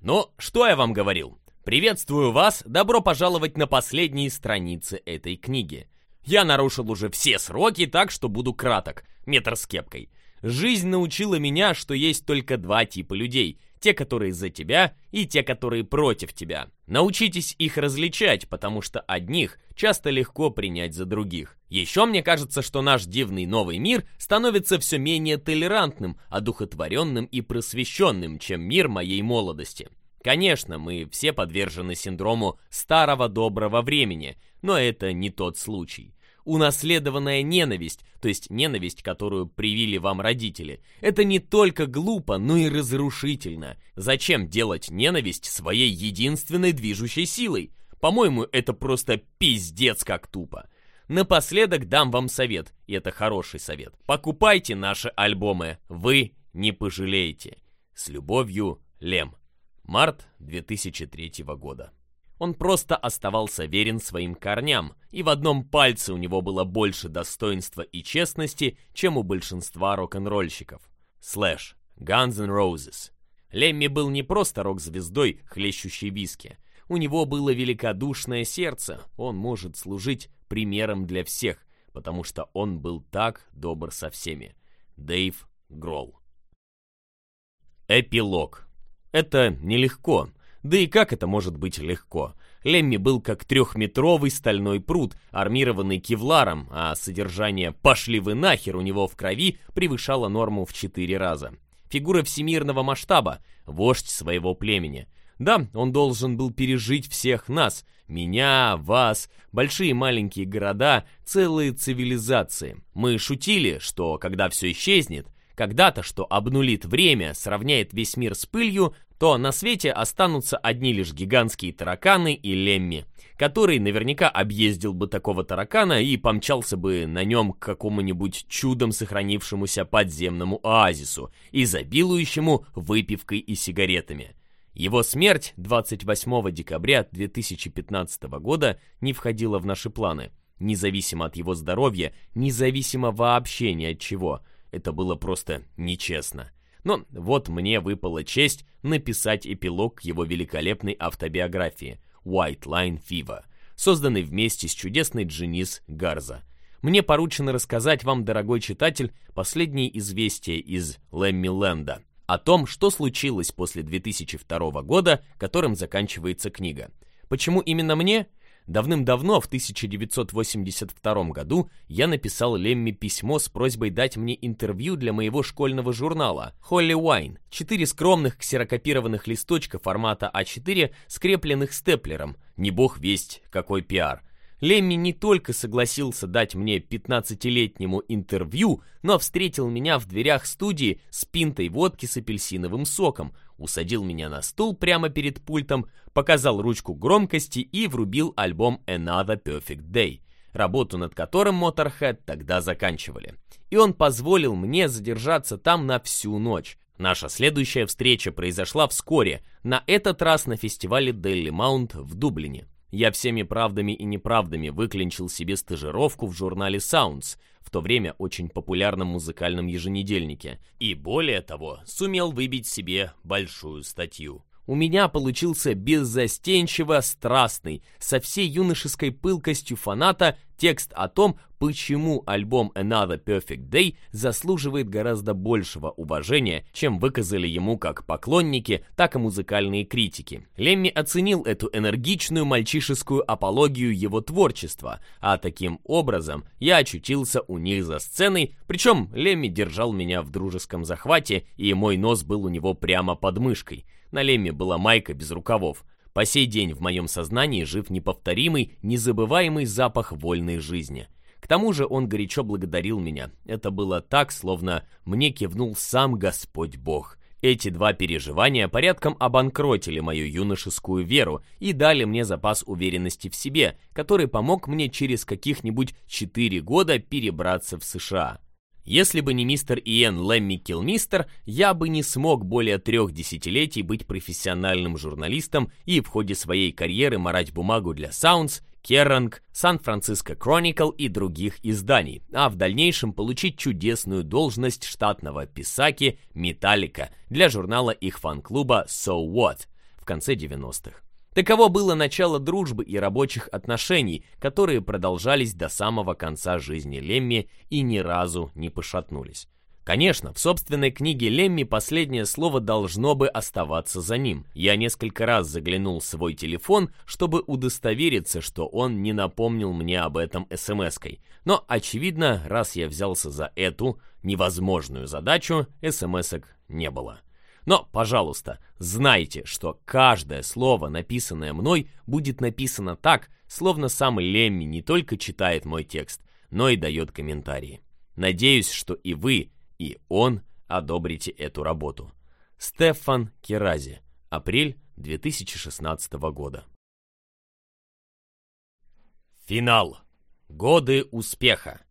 Speaker 1: Ну, что я вам говорил? Приветствую вас, добро пожаловать на последние страницы этой книги. Я нарушил уже все сроки, так что буду краток, метр с кепкой. Жизнь научила меня, что есть только два типа людей те, которые за тебя, и те, которые против тебя. Научитесь их различать, потому что одних часто легко принять за других. Еще мне кажется, что наш дивный новый мир становится все менее толерантным, одухотворенным и просвещенным, чем мир моей молодости. Конечно, мы все подвержены синдрому старого доброго времени, но это не тот случай унаследованная ненависть, то есть ненависть, которую привили вам родители, это не только глупо, но и разрушительно. Зачем делать ненависть своей единственной движущей силой? По-моему, это просто пиздец как тупо. Напоследок дам вам совет, и это хороший совет. Покупайте наши альбомы, вы не пожалеете. С любовью, Лем. Март 2003 года. Он просто оставался верен своим корням, и в одном пальце у него было больше достоинства и честности, чем у большинства рок-н-ролльщиков. Слэш, Guns N' Roses. Лемми был не просто рок-звездой, хлещущей виски. У него было великодушное сердце, он может служить примером для всех, потому что он был так добр со всеми. Дэйв Гролл. Эпилог. Это нелегко, да и как это может быть легко? Лемми был как трехметровый стальной пруд, армированный кевларом, а содержание «пошли вы нахер» у него в крови превышало норму в четыре раза. Фигура всемирного масштаба, вождь своего племени. Да, он должен был пережить всех нас, меня, вас, большие и маленькие города, целые цивилизации. Мы шутили, что когда все исчезнет, когда-то, что обнулит время, сравняет весь мир с пылью, то на свете останутся одни лишь гигантские тараканы и Лемми, который наверняка объездил бы такого таракана и помчался бы на нем к какому-нибудь чудом сохранившемуся подземному оазису, изобилующему выпивкой и сигаретами. Его смерть 28 декабря 2015 года не входила в наши планы, независимо от его здоровья, независимо вообще ни от чего – это было просто нечестно. Но вот мне выпала честь написать эпилог его великолепной автобиографии «White Line Fever», созданный вместе с чудесной Дженис Гарза. Мне поручено рассказать вам, дорогой читатель, последние известия из Лэмми Лэнда о том, что случилось после 2002 года, которым заканчивается книга. Почему именно мне? Давным-давно, в 1982 году, я написал Лемми письмо с просьбой дать мне интервью для моего школьного журнала «Холли Уайн». Четыре скромных ксерокопированных листочка формата А4, скрепленных степлером. Не бог весть, какой пиар. Лемми не только согласился дать мне 15-летнему интервью, но встретил меня в дверях студии с пинтой водки с апельсиновым соком, усадил меня на стул прямо перед пультом, показал ручку громкости и врубил альбом Another Perfect Day, работу над которым Motorhead тогда заканчивали. И он позволил мне задержаться там на всю ночь. Наша следующая встреча произошла вскоре, на этот раз на фестивале Daily Mount в Дублине. Я всеми правдами и неправдами выклинчил себе стажировку в журнале Sounds, в то время очень популярном музыкальном еженедельнике, и более того, сумел выбить себе большую статью у меня получился беззастенчиво страстный, со всей юношеской пылкостью фаната, текст о том, почему альбом Another Perfect Day заслуживает гораздо большего уважения, чем выказали ему как поклонники, так и музыкальные критики. Лемми оценил эту энергичную мальчишескую апологию его творчества, а таким образом я очутился у них за сценой, причем Лемми держал меня в дружеском захвате, и мой нос был у него прямо под мышкой. На Лемме была майка без рукавов. По сей день в моем сознании жив неповторимый, незабываемый запах вольной жизни. К тому же он горячо благодарил меня. Это было так, словно мне кивнул сам Господь Бог. Эти два переживания порядком обанкротили мою юношескую веру и дали мне запас уверенности в себе, который помог мне через каких-нибудь 4 года перебраться в США. Если бы не мистер Иэн Лэмми Килмистер, я бы не смог более трех десятилетий быть профессиональным журналистом и в ходе своей карьеры морать бумагу для Sounds, Керранг, Сан-Франциско Chronicle и других изданий, а в дальнейшем получить чудесную должность штатного писаки Металлика для журнала их фан-клуба So What в конце 90-х. Таково было начало дружбы и рабочих отношений, которые продолжались до самого конца жизни Лемми и ни разу не пошатнулись. Конечно, в собственной книге Лемми последнее слово должно бы оставаться за ним. Я несколько раз заглянул в свой телефон, чтобы удостовериться, что он не напомнил мне об этом смс-кой. Но, очевидно, раз я взялся за эту невозможную задачу, смс-ок не было. Но, пожалуйста, знайте, что каждое слово, написанное мной, будет написано так, словно сам Лемми не только читает мой текст, но и дает комментарии. Надеюсь, что и вы, и он одобрите эту работу. Стефан Керази. Апрель 2016 года. Финал. Годы успеха.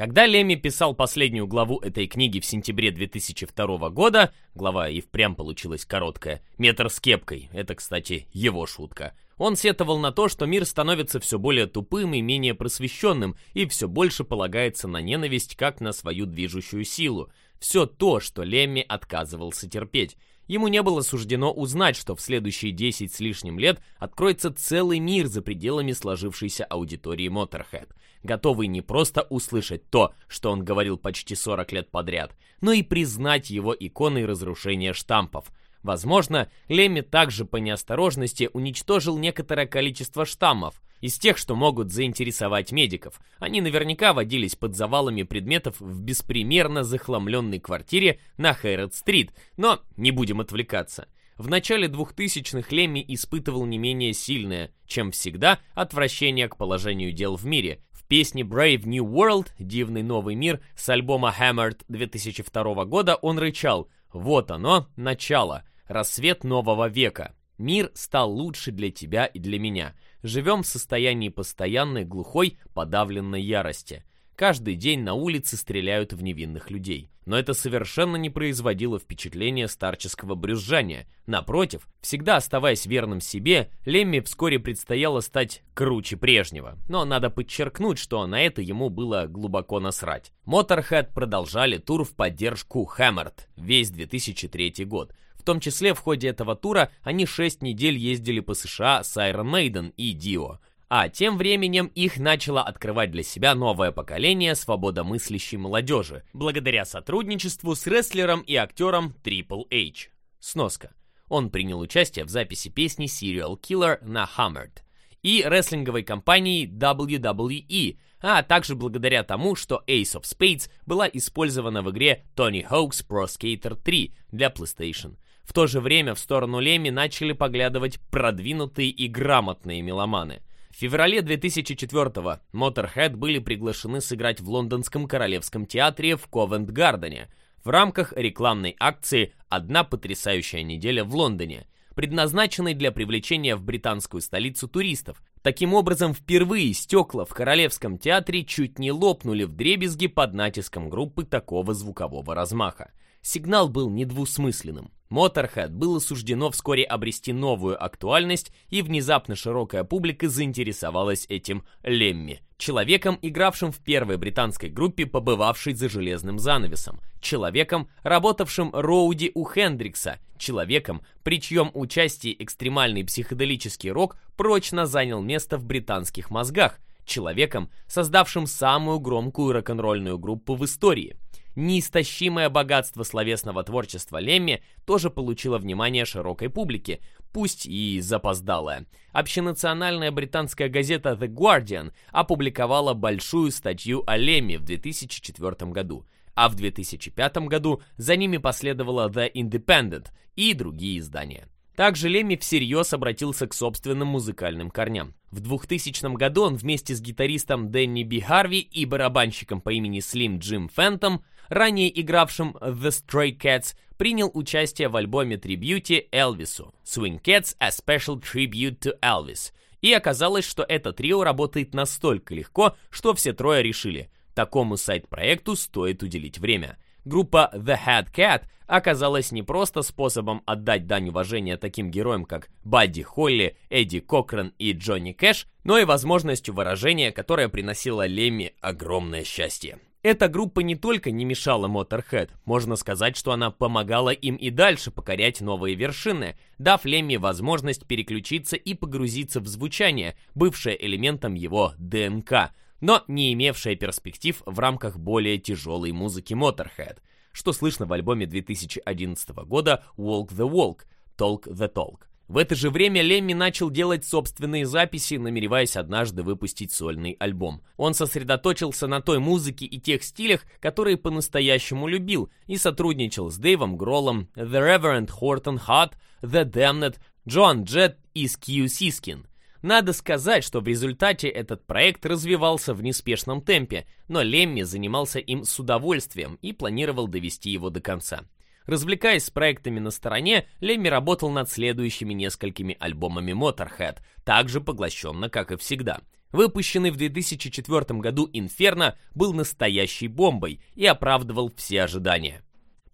Speaker 1: Когда Леми писал последнюю главу этой книги в сентябре 2002 года, глава и впрямь получилась короткая, метр с кепкой, это, кстати, его шутка, он сетовал на то, что мир становится все более тупым и менее просвещенным, и все больше полагается на ненависть как на свою движущую силу. Все то, что Лемми отказывался терпеть. Ему не было суждено узнать, что в следующие десять с лишним лет откроется целый мир за пределами сложившейся аудитории Motorhead готовый не просто услышать то, что он говорил почти 40 лет подряд, но и признать его иконой разрушения штампов. Возможно, Лемми также по неосторожности уничтожил некоторое количество штаммов, из тех, что могут заинтересовать медиков. Они наверняка водились под завалами предметов в беспримерно захламленной квартире на Хэррод-стрит, но не будем отвлекаться. В начале 2000-х Лемми испытывал не менее сильное, чем всегда, отвращение к положению дел в мире, песни Brave New World, Дивный Новый Мир с альбома Hammered 2002 года он рычал «Вот оно, начало, рассвет нового века». Мир стал лучше для тебя и для меня. Живем в состоянии постоянной глухой, подавленной ярости. Каждый день на улице стреляют в невинных людей. Но это совершенно не производило впечатления старческого брюзжания. Напротив, всегда оставаясь верным себе, Лемми вскоре предстояло стать круче прежнего. Но надо подчеркнуть, что на это ему было глубоко насрать. Моторхед продолжали тур в поддержку Hammered весь 2003 год. В том числе в ходе этого тура они 6 недель ездили по США с Iron Maiden и Dio. А тем временем их начало открывать для себя новое поколение свободомыслящей молодежи, благодаря сотрудничеству с рестлером и актером Triple H. Сноска. Он принял участие в записи песни Serial Killer на Hammered и рестлинговой компании WWE, а также благодаря тому, что Ace of Spades была использована в игре Tony Hawk's Pro Skater 3 для PlayStation. В то же время в сторону Леми начали поглядывать продвинутые и грамотные меломаны – феврале 2004-го Motorhead были приглашены сыграть в лондонском Королевском театре в Ковент-Гардене в рамках рекламной акции «Одна потрясающая неделя в Лондоне», предназначенной для привлечения в британскую столицу туристов. Таким образом, впервые стекла в Королевском театре чуть не лопнули в дребезги под натиском группы такого звукового размаха. Сигнал был недвусмысленным. Моторхед было суждено вскоре обрести новую актуальность, и внезапно широкая публика заинтересовалась этим Лемми, человеком, игравшим в первой британской группе, побывавшей за железным занавесом, человеком, работавшим роуди у Хендрикса, человеком, при чьем участии экстремальный психоделический рок прочно занял место в британских мозгах, человеком, создавшим самую громкую рок-н-ролльную группу в истории – Неистощимое богатство словесного творчества Лемми тоже получило внимание широкой публики, пусть и запоздалое. Общенациональная британская газета The Guardian опубликовала большую статью о Лемми в 2004 году, а в 2005 году за ними последовала The Independent и другие издания. Также Лемми всерьез обратился к собственным музыкальным корням. В 2000 году он вместе с гитаристом Дэнни Би Харви и барабанщиком по имени Слим Джим Фентом ранее игравшим The Stray Cats, принял участие в альбоме трибьюти Элвису Swing Cats – A Special Tribute to Elvis. И оказалось, что это трио работает настолько легко, что все трое решили – такому сайт-проекту стоит уделить время – группа The Head Cat оказалась не просто способом отдать дань уважения таким героям, как Бадди Холли, Эдди Кокран и Джонни Кэш, но и возможностью выражения, которое приносило Лемми огромное счастье. Эта группа не только не мешала Motorhead, можно сказать, что она помогала им и дальше покорять новые вершины, дав Лемми возможность переключиться и погрузиться в звучание, бывшее элементом его ДНК, но не имевшее перспектив в рамках более тяжелой музыки Motorhead, что слышно в альбоме 2011 года Walk the Walk, Talk the Talk. В это же время Лемми начал делать собственные записи, намереваясь однажды выпустить сольный альбом. Он сосредоточился на той музыке и тех стилях, которые по-настоящему любил, и сотрудничал с Дэйвом Гроллом, The Reverend Horton Hutt, The Damned, Джон Джет и Скью Сискин. Надо сказать, что в результате этот проект развивался в неспешном темпе, но Лемми занимался им с удовольствием и планировал довести его до конца. Развлекаясь с проектами на стороне, Лемми работал над следующими несколькими альбомами Motorhead, также поглощенно, как и всегда. Выпущенный в 2004 году «Инферно» был настоящей бомбой и оправдывал все ожидания.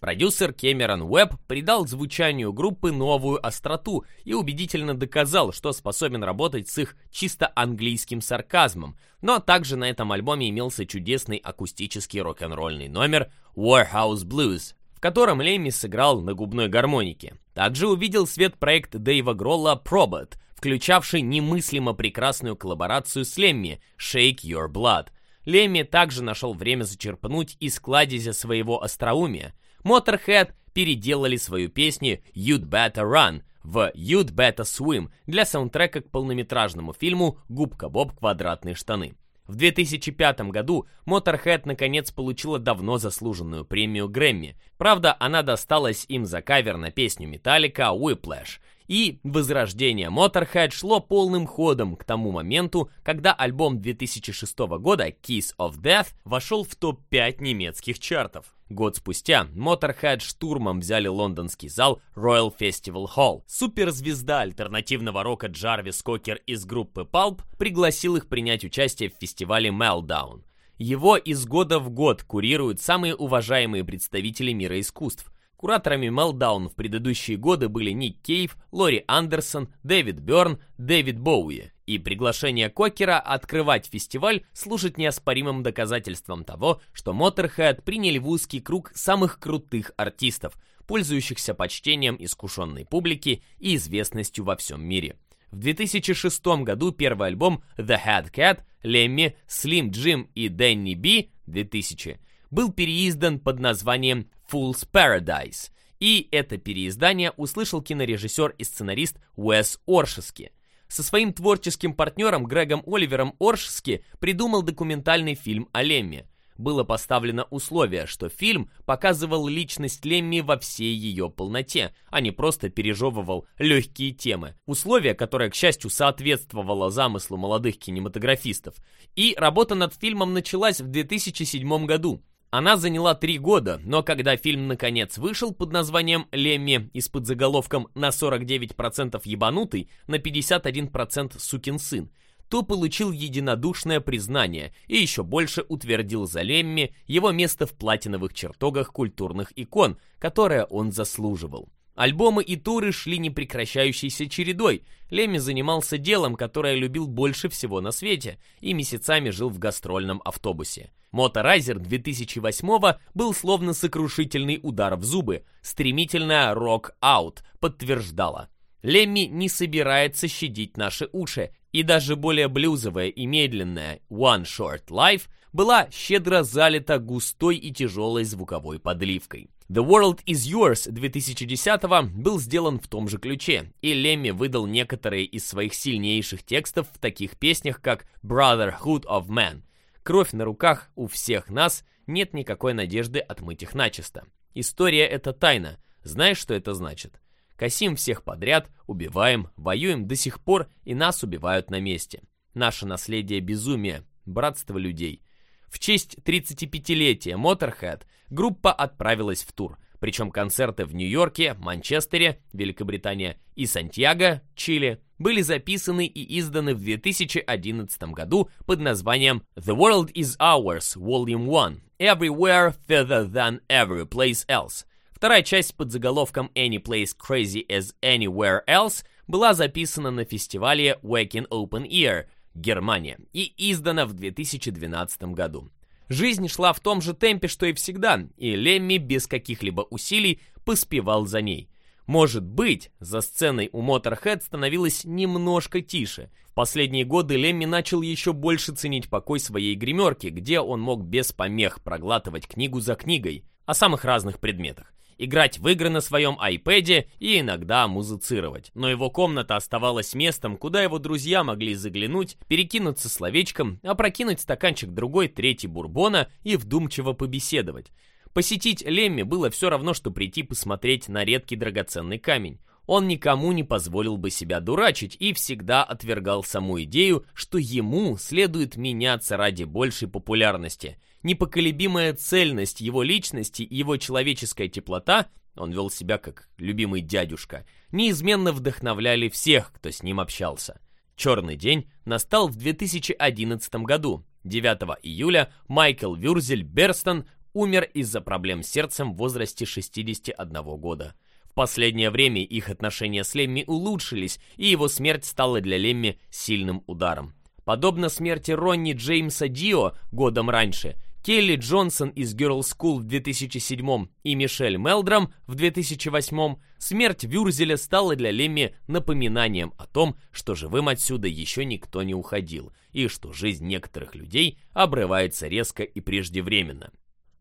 Speaker 1: Продюсер Кэмерон Уэбб придал звучанию группы новую остроту и убедительно доказал, что способен работать с их чисто английским сарказмом, но ну, а также на этом альбоме имелся чудесный акустический рок-н-ролльный номер «Warehouse Blues», в котором Лемми сыграл на губной гармонике. Также увидел свет проект Дэйва Гролла «Probot», включавший немыслимо прекрасную коллаборацию с Лемми «Shake Your Blood». Лемми также нашел время зачерпнуть из кладезя своего остроумия. Motorhead переделали свою песню «You'd Better Run» в «You'd Better Swim» для саундтрека к полнометражному фильму «Губка Боб. Квадратные штаны». В 2005 году Motorhead наконец получила давно заслуженную премию Грэмми. Правда, она досталась им за кавер на песню Металлика «Whiplash». И возрождение Motorhead шло полным ходом к тому моменту, когда альбом 2006 года Kiss of Death вошел в топ-5 немецких чартов. Год спустя Motorhead штурмом взяли лондонский зал Royal Festival Hall. Суперзвезда альтернативного рока Джарвис Кокер из группы Pulp пригласил их принять участие в фестивале Meltdown. Его из года в год курируют самые уважаемые представители мира искусств. Кураторами Meltdown в предыдущие годы были Ник Кейв, Лори Андерсон, Дэвид Бёрн, Дэвид Боуи и приглашение Кокера открывать фестиваль служит неоспоримым доказательством того, что Моторхед приняли в узкий круг самых крутых артистов, пользующихся почтением искушенной публики и известностью во всем мире. В 2006 году первый альбом The Head Cat, Лемми, Slim Jim и Дэнни Би 2000 был переиздан под названием Fool's Paradise, и это переиздание услышал кинорежиссер и сценарист Уэс Оршески – со своим творческим партнером Грегом Оливером Оршски придумал документальный фильм о Лемме. Было поставлено условие, что фильм показывал личность Лемми во всей ее полноте, а не просто пережевывал легкие темы. Условие, которое, к счастью, соответствовало замыслу молодых кинематографистов. И работа над фильмом началась в 2007 году. Она заняла три года, но когда фильм наконец вышел под названием «Лемми» и с подзаголовком «На 49% ебанутый, на 51% сукин сын», то получил единодушное признание и еще больше утвердил за Лемми его место в платиновых чертогах культурных икон, которое он заслуживал. Альбомы и туры шли непрекращающейся чередой. Лемми занимался делом, которое любил больше всего на свете, и месяцами жил в гастрольном автобусе. Моторайзер 2008 был словно сокрушительный удар в зубы, Стремительная рок-аут, подтверждала. Лемми не собирается щадить наши уши, и даже более блюзовая и медленная «One Short Life» была щедро залита густой и тяжелой звуковой подливкой. «The World Is Yours» 2010 был сделан в том же ключе, и Лемми выдал некоторые из своих сильнейших текстов в таких песнях, как «Brotherhood of Man», кровь на руках у всех нас, нет никакой надежды отмыть их начисто. История — это тайна. Знаешь, что это значит? Косим всех подряд, убиваем, воюем до сих пор, и нас убивают на месте. Наше наследие — безумие, братство людей. В честь 35-летия Motorhead группа отправилась в тур — причем концерты в Нью-Йорке, Манчестере, Великобритания и Сантьяго, Чили, были записаны и изданы в 2011 году под названием «The World is Ours, Volume 1. Everywhere Further Than Every Place Else». Вторая часть под заголовком «Any Place Crazy As Anywhere Else» была записана на фестивале Wacken Open Ear, Германия, и издана в 2012 году. Жизнь шла в том же темпе, что и всегда, и Лемми без каких-либо усилий поспевал за ней. Может быть, за сценой у Motorhead становилось немножко тише. В последние годы Лемми начал еще больше ценить покой своей гримерки, где он мог без помех проглатывать книгу за книгой о самых разных предметах играть в игры на своем iPad и иногда музыцировать. Но его комната оставалась местом, куда его друзья могли заглянуть, перекинуться словечком, опрокинуть стаканчик другой, третий бурбона и вдумчиво побеседовать. Посетить Лемми было все равно, что прийти посмотреть на редкий драгоценный камень. Он никому не позволил бы себя дурачить и всегда отвергал саму идею, что ему следует меняться ради большей популярности – непоколебимая цельность его личности и его человеческая теплота, он вел себя как любимый дядюшка, неизменно вдохновляли всех, кто с ним общался. «Черный день» настал в 2011 году. 9 июля Майкл Вюрзель Берстон умер из-за проблем с сердцем в возрасте 61 года. В последнее время их отношения с Лемми улучшились, и его смерть стала для Лемми сильным ударом. Подобно смерти Ронни Джеймса Дио годом раньше, Келли Джонсон из Girl School в 2007 и Мишель Мелдрам в 2008, смерть Вюрзеля стала для Лемми напоминанием о том, что живым отсюда еще никто не уходил, и что жизнь некоторых людей обрывается резко и преждевременно.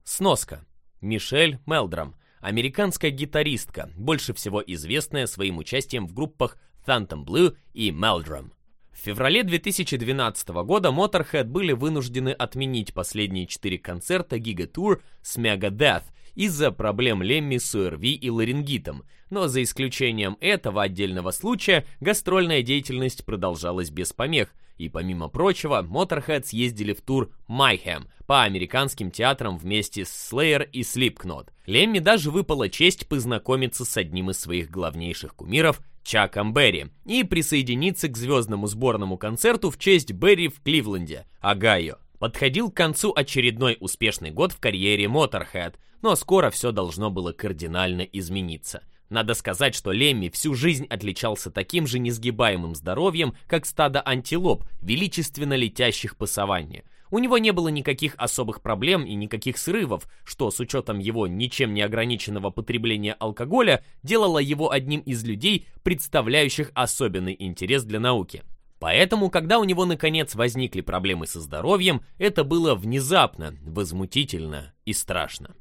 Speaker 1: Сноска. Мишель Мелдрам. Американская гитаристка, больше всего известная своим участием в группах Phantom Blue и Meldrum. В феврале 2012 года Motorhead были вынуждены отменить последние четыре концерта Giga Tour с Megadeth из-за проблем Лемми с урви и ларингитом, но за исключением этого отдельного случая гастрольная деятельность продолжалась без помех, и помимо прочего Motorhead съездили в тур Майхэм по американским театрам вместе с Slayer и Slipknot. Лемми даже выпала честь познакомиться с одним из своих главнейших кумиров Чаком Берри и присоединиться к звездному сборному концерту в честь Берри в Кливленде, Огайо. Подходил к концу очередной успешный год в карьере Motorhead, но скоро все должно было кардинально измениться. Надо сказать, что Лемми всю жизнь отличался таким же несгибаемым здоровьем, как стадо антилоп, величественно летящих по саванне – у него не было никаких особых проблем и никаких срывов, что с учетом его ничем не ограниченного потребления алкоголя делало его одним из людей, представляющих особенный интерес для науки. Поэтому, когда у него наконец возникли проблемы со здоровьем, это было внезапно, возмутительно и страшно.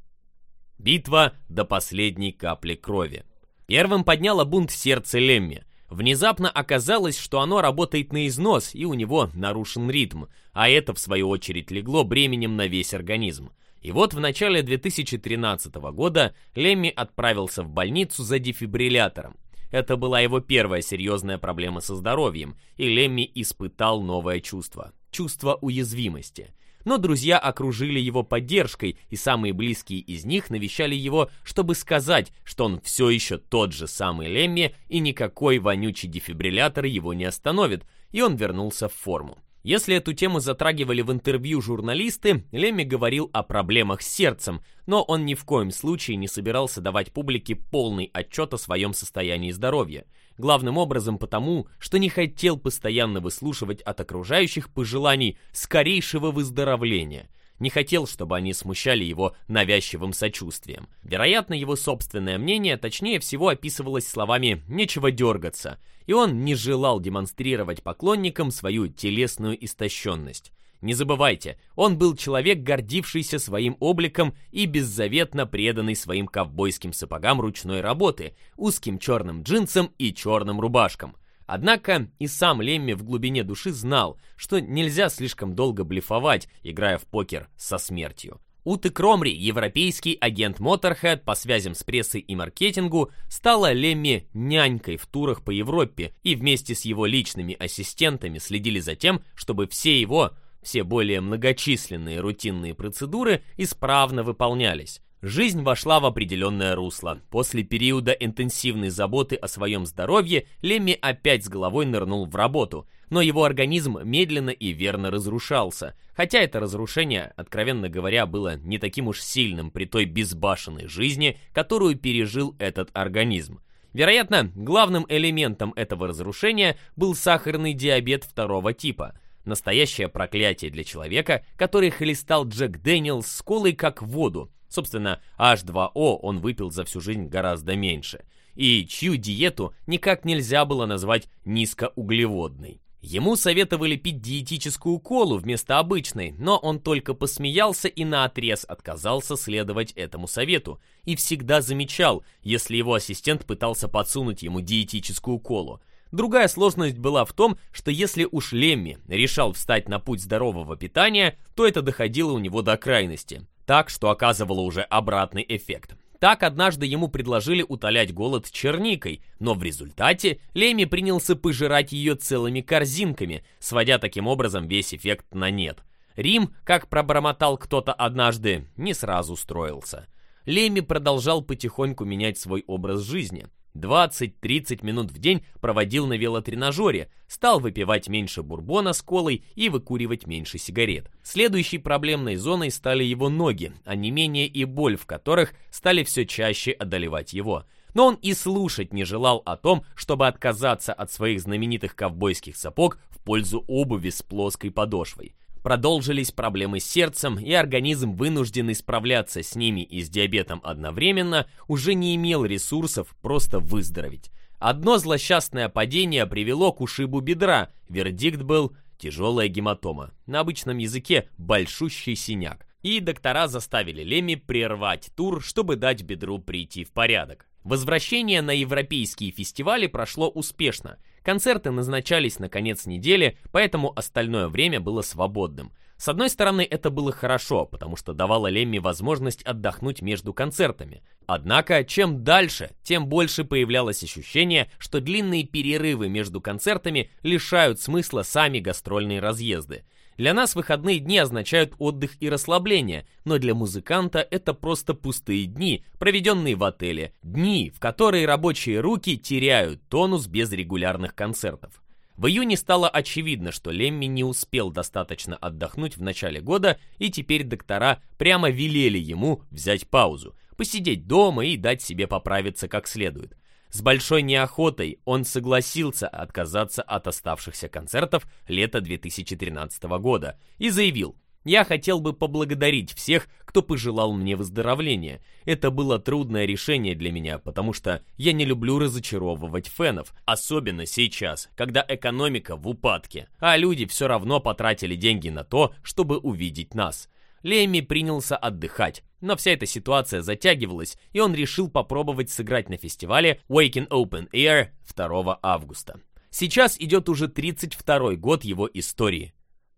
Speaker 1: Битва до последней капли крови. Первым подняло бунт сердце Лемми – Внезапно оказалось, что оно работает на износ, и у него нарушен ритм, а это, в свою очередь, легло бременем на весь организм. И вот в начале 2013 года Лемми отправился в больницу за дефибриллятором. Это была его первая серьезная проблема со здоровьем, и Лемми испытал новое чувство – чувство уязвимости – но друзья окружили его поддержкой, и самые близкие из них навещали его, чтобы сказать, что он все еще тот же самый Лемми, и никакой вонючий дефибриллятор его не остановит, и он вернулся в форму. Если эту тему затрагивали в интервью журналисты, Лемми говорил о проблемах с сердцем, но он ни в коем случае не собирался давать публике полный отчет о своем состоянии здоровья. Главным образом потому, что не хотел постоянно выслушивать от окружающих пожеланий скорейшего выздоровления не хотел, чтобы они смущали его навязчивым сочувствием. Вероятно, его собственное мнение точнее всего описывалось словами «нечего дергаться», и он не желал демонстрировать поклонникам свою телесную истощенность. Не забывайте, он был человек, гордившийся своим обликом и беззаветно преданный своим ковбойским сапогам ручной работы, узким черным джинсам и черным рубашкам – Однако и сам Лемми в глубине души знал, что нельзя слишком долго блефовать, играя в покер со смертью. Уты Кромри, европейский агент Моторхед по связям с прессой и маркетингу, стала Лемми нянькой в турах по Европе и вместе с его личными ассистентами следили за тем, чтобы все его, все более многочисленные рутинные процедуры исправно выполнялись. Жизнь вошла в определенное русло. После периода интенсивной заботы о своем здоровье Лемми опять с головой нырнул в работу, но его организм медленно и верно разрушался, хотя это разрушение, откровенно говоря, было не таким уж сильным при той безбашенной жизни, которую пережил этот организм. Вероятно, главным элементом этого разрушения был сахарный диабет второго типа – Настоящее проклятие для человека, который хлестал Джек Дэниелс с колой как воду, Собственно, H2O он выпил за всю жизнь гораздо меньше, и чью диету никак нельзя было назвать низкоуглеводной. Ему советовали пить диетическую колу вместо обычной, но он только посмеялся и наотрез отказался следовать этому совету и всегда замечал, если его ассистент пытался подсунуть ему диетическую колу. Другая сложность была в том, что если уж Лемми решал встать на путь здорового питания, то это доходило у него до крайности так, что оказывало уже обратный эффект. Так однажды ему предложили утолять голод черникой, но в результате Леми принялся пожирать ее целыми корзинками, сводя таким образом весь эффект на нет. Рим, как пробормотал кто-то однажды, не сразу строился. Леми продолжал потихоньку менять свой образ жизни. 20-30 минут в день проводил на велотренажере, стал выпивать меньше бурбона с колой и выкуривать меньше сигарет. Следующей проблемной зоной стали его ноги, а не менее и боль в которых стали все чаще одолевать его. Но он и слушать не желал о том, чтобы отказаться от своих знаменитых ковбойских сапог в пользу обуви с плоской подошвой продолжились проблемы с сердцем, и организм, вынужденный справляться с ними и с диабетом одновременно, уже не имел ресурсов просто выздороветь. Одно злосчастное падение привело к ушибу бедра, вердикт был «тяжелая гематома», на обычном языке «большущий синяк». И доктора заставили Леми прервать тур, чтобы дать бедру прийти в порядок. Возвращение на европейские фестивали прошло успешно – Концерты назначались на конец недели, поэтому остальное время было свободным. С одной стороны, это было хорошо, потому что давало Лемми возможность отдохнуть между концертами. Однако, чем дальше, тем больше появлялось ощущение, что длинные перерывы между концертами лишают смысла сами гастрольные разъезды. Для нас выходные дни означают отдых и расслабление, но для музыканта это просто пустые дни, проведенные в отеле, дни, в которые рабочие руки теряют тонус без регулярных концертов. В июне стало очевидно, что Лемми не успел достаточно отдохнуть в начале года, и теперь доктора прямо велели ему взять паузу, посидеть дома и дать себе поправиться как следует – с большой неохотой он согласился отказаться от оставшихся концертов лета 2013 года и заявил, «Я хотел бы поблагодарить всех, кто пожелал мне выздоровления. Это было трудное решение для меня, потому что я не люблю разочаровывать фенов, особенно сейчас, когда экономика в упадке, а люди все равно потратили деньги на то, чтобы увидеть нас». Леми принялся отдыхать, но вся эта ситуация затягивалась, и он решил попробовать сыграть на фестивале Waking Open Air 2 августа. Сейчас идет уже 32-й год его истории.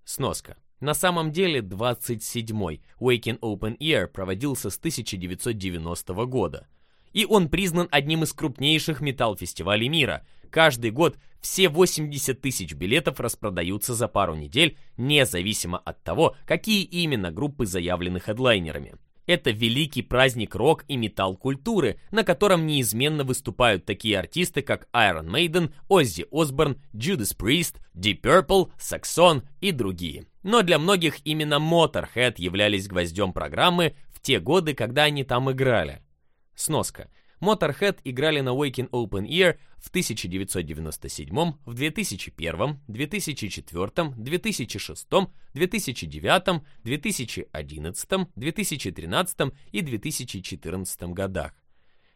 Speaker 1: Сноска. На самом деле 27-й Waken Open Air проводился с 1990 года. И он признан одним из крупнейших метал фестивалей мира. Каждый год все 80 тысяч билетов распродаются за пару недель, независимо от того, какие именно группы заявлены хедлайнерами. Это великий праздник рок и метал культуры на котором неизменно выступают такие артисты, как Iron Maiden, Ozzy Osbourne, Judas Priest, Deep Purple, Saxon и другие. Но для многих именно Motorhead являлись гвоздем программы в те годы, когда они там играли. Сноска. Motorhead играли на Waking Open Air в 1997, в 2001, 2004, 2006, 2009, 2011, 2013 и 2014 годах.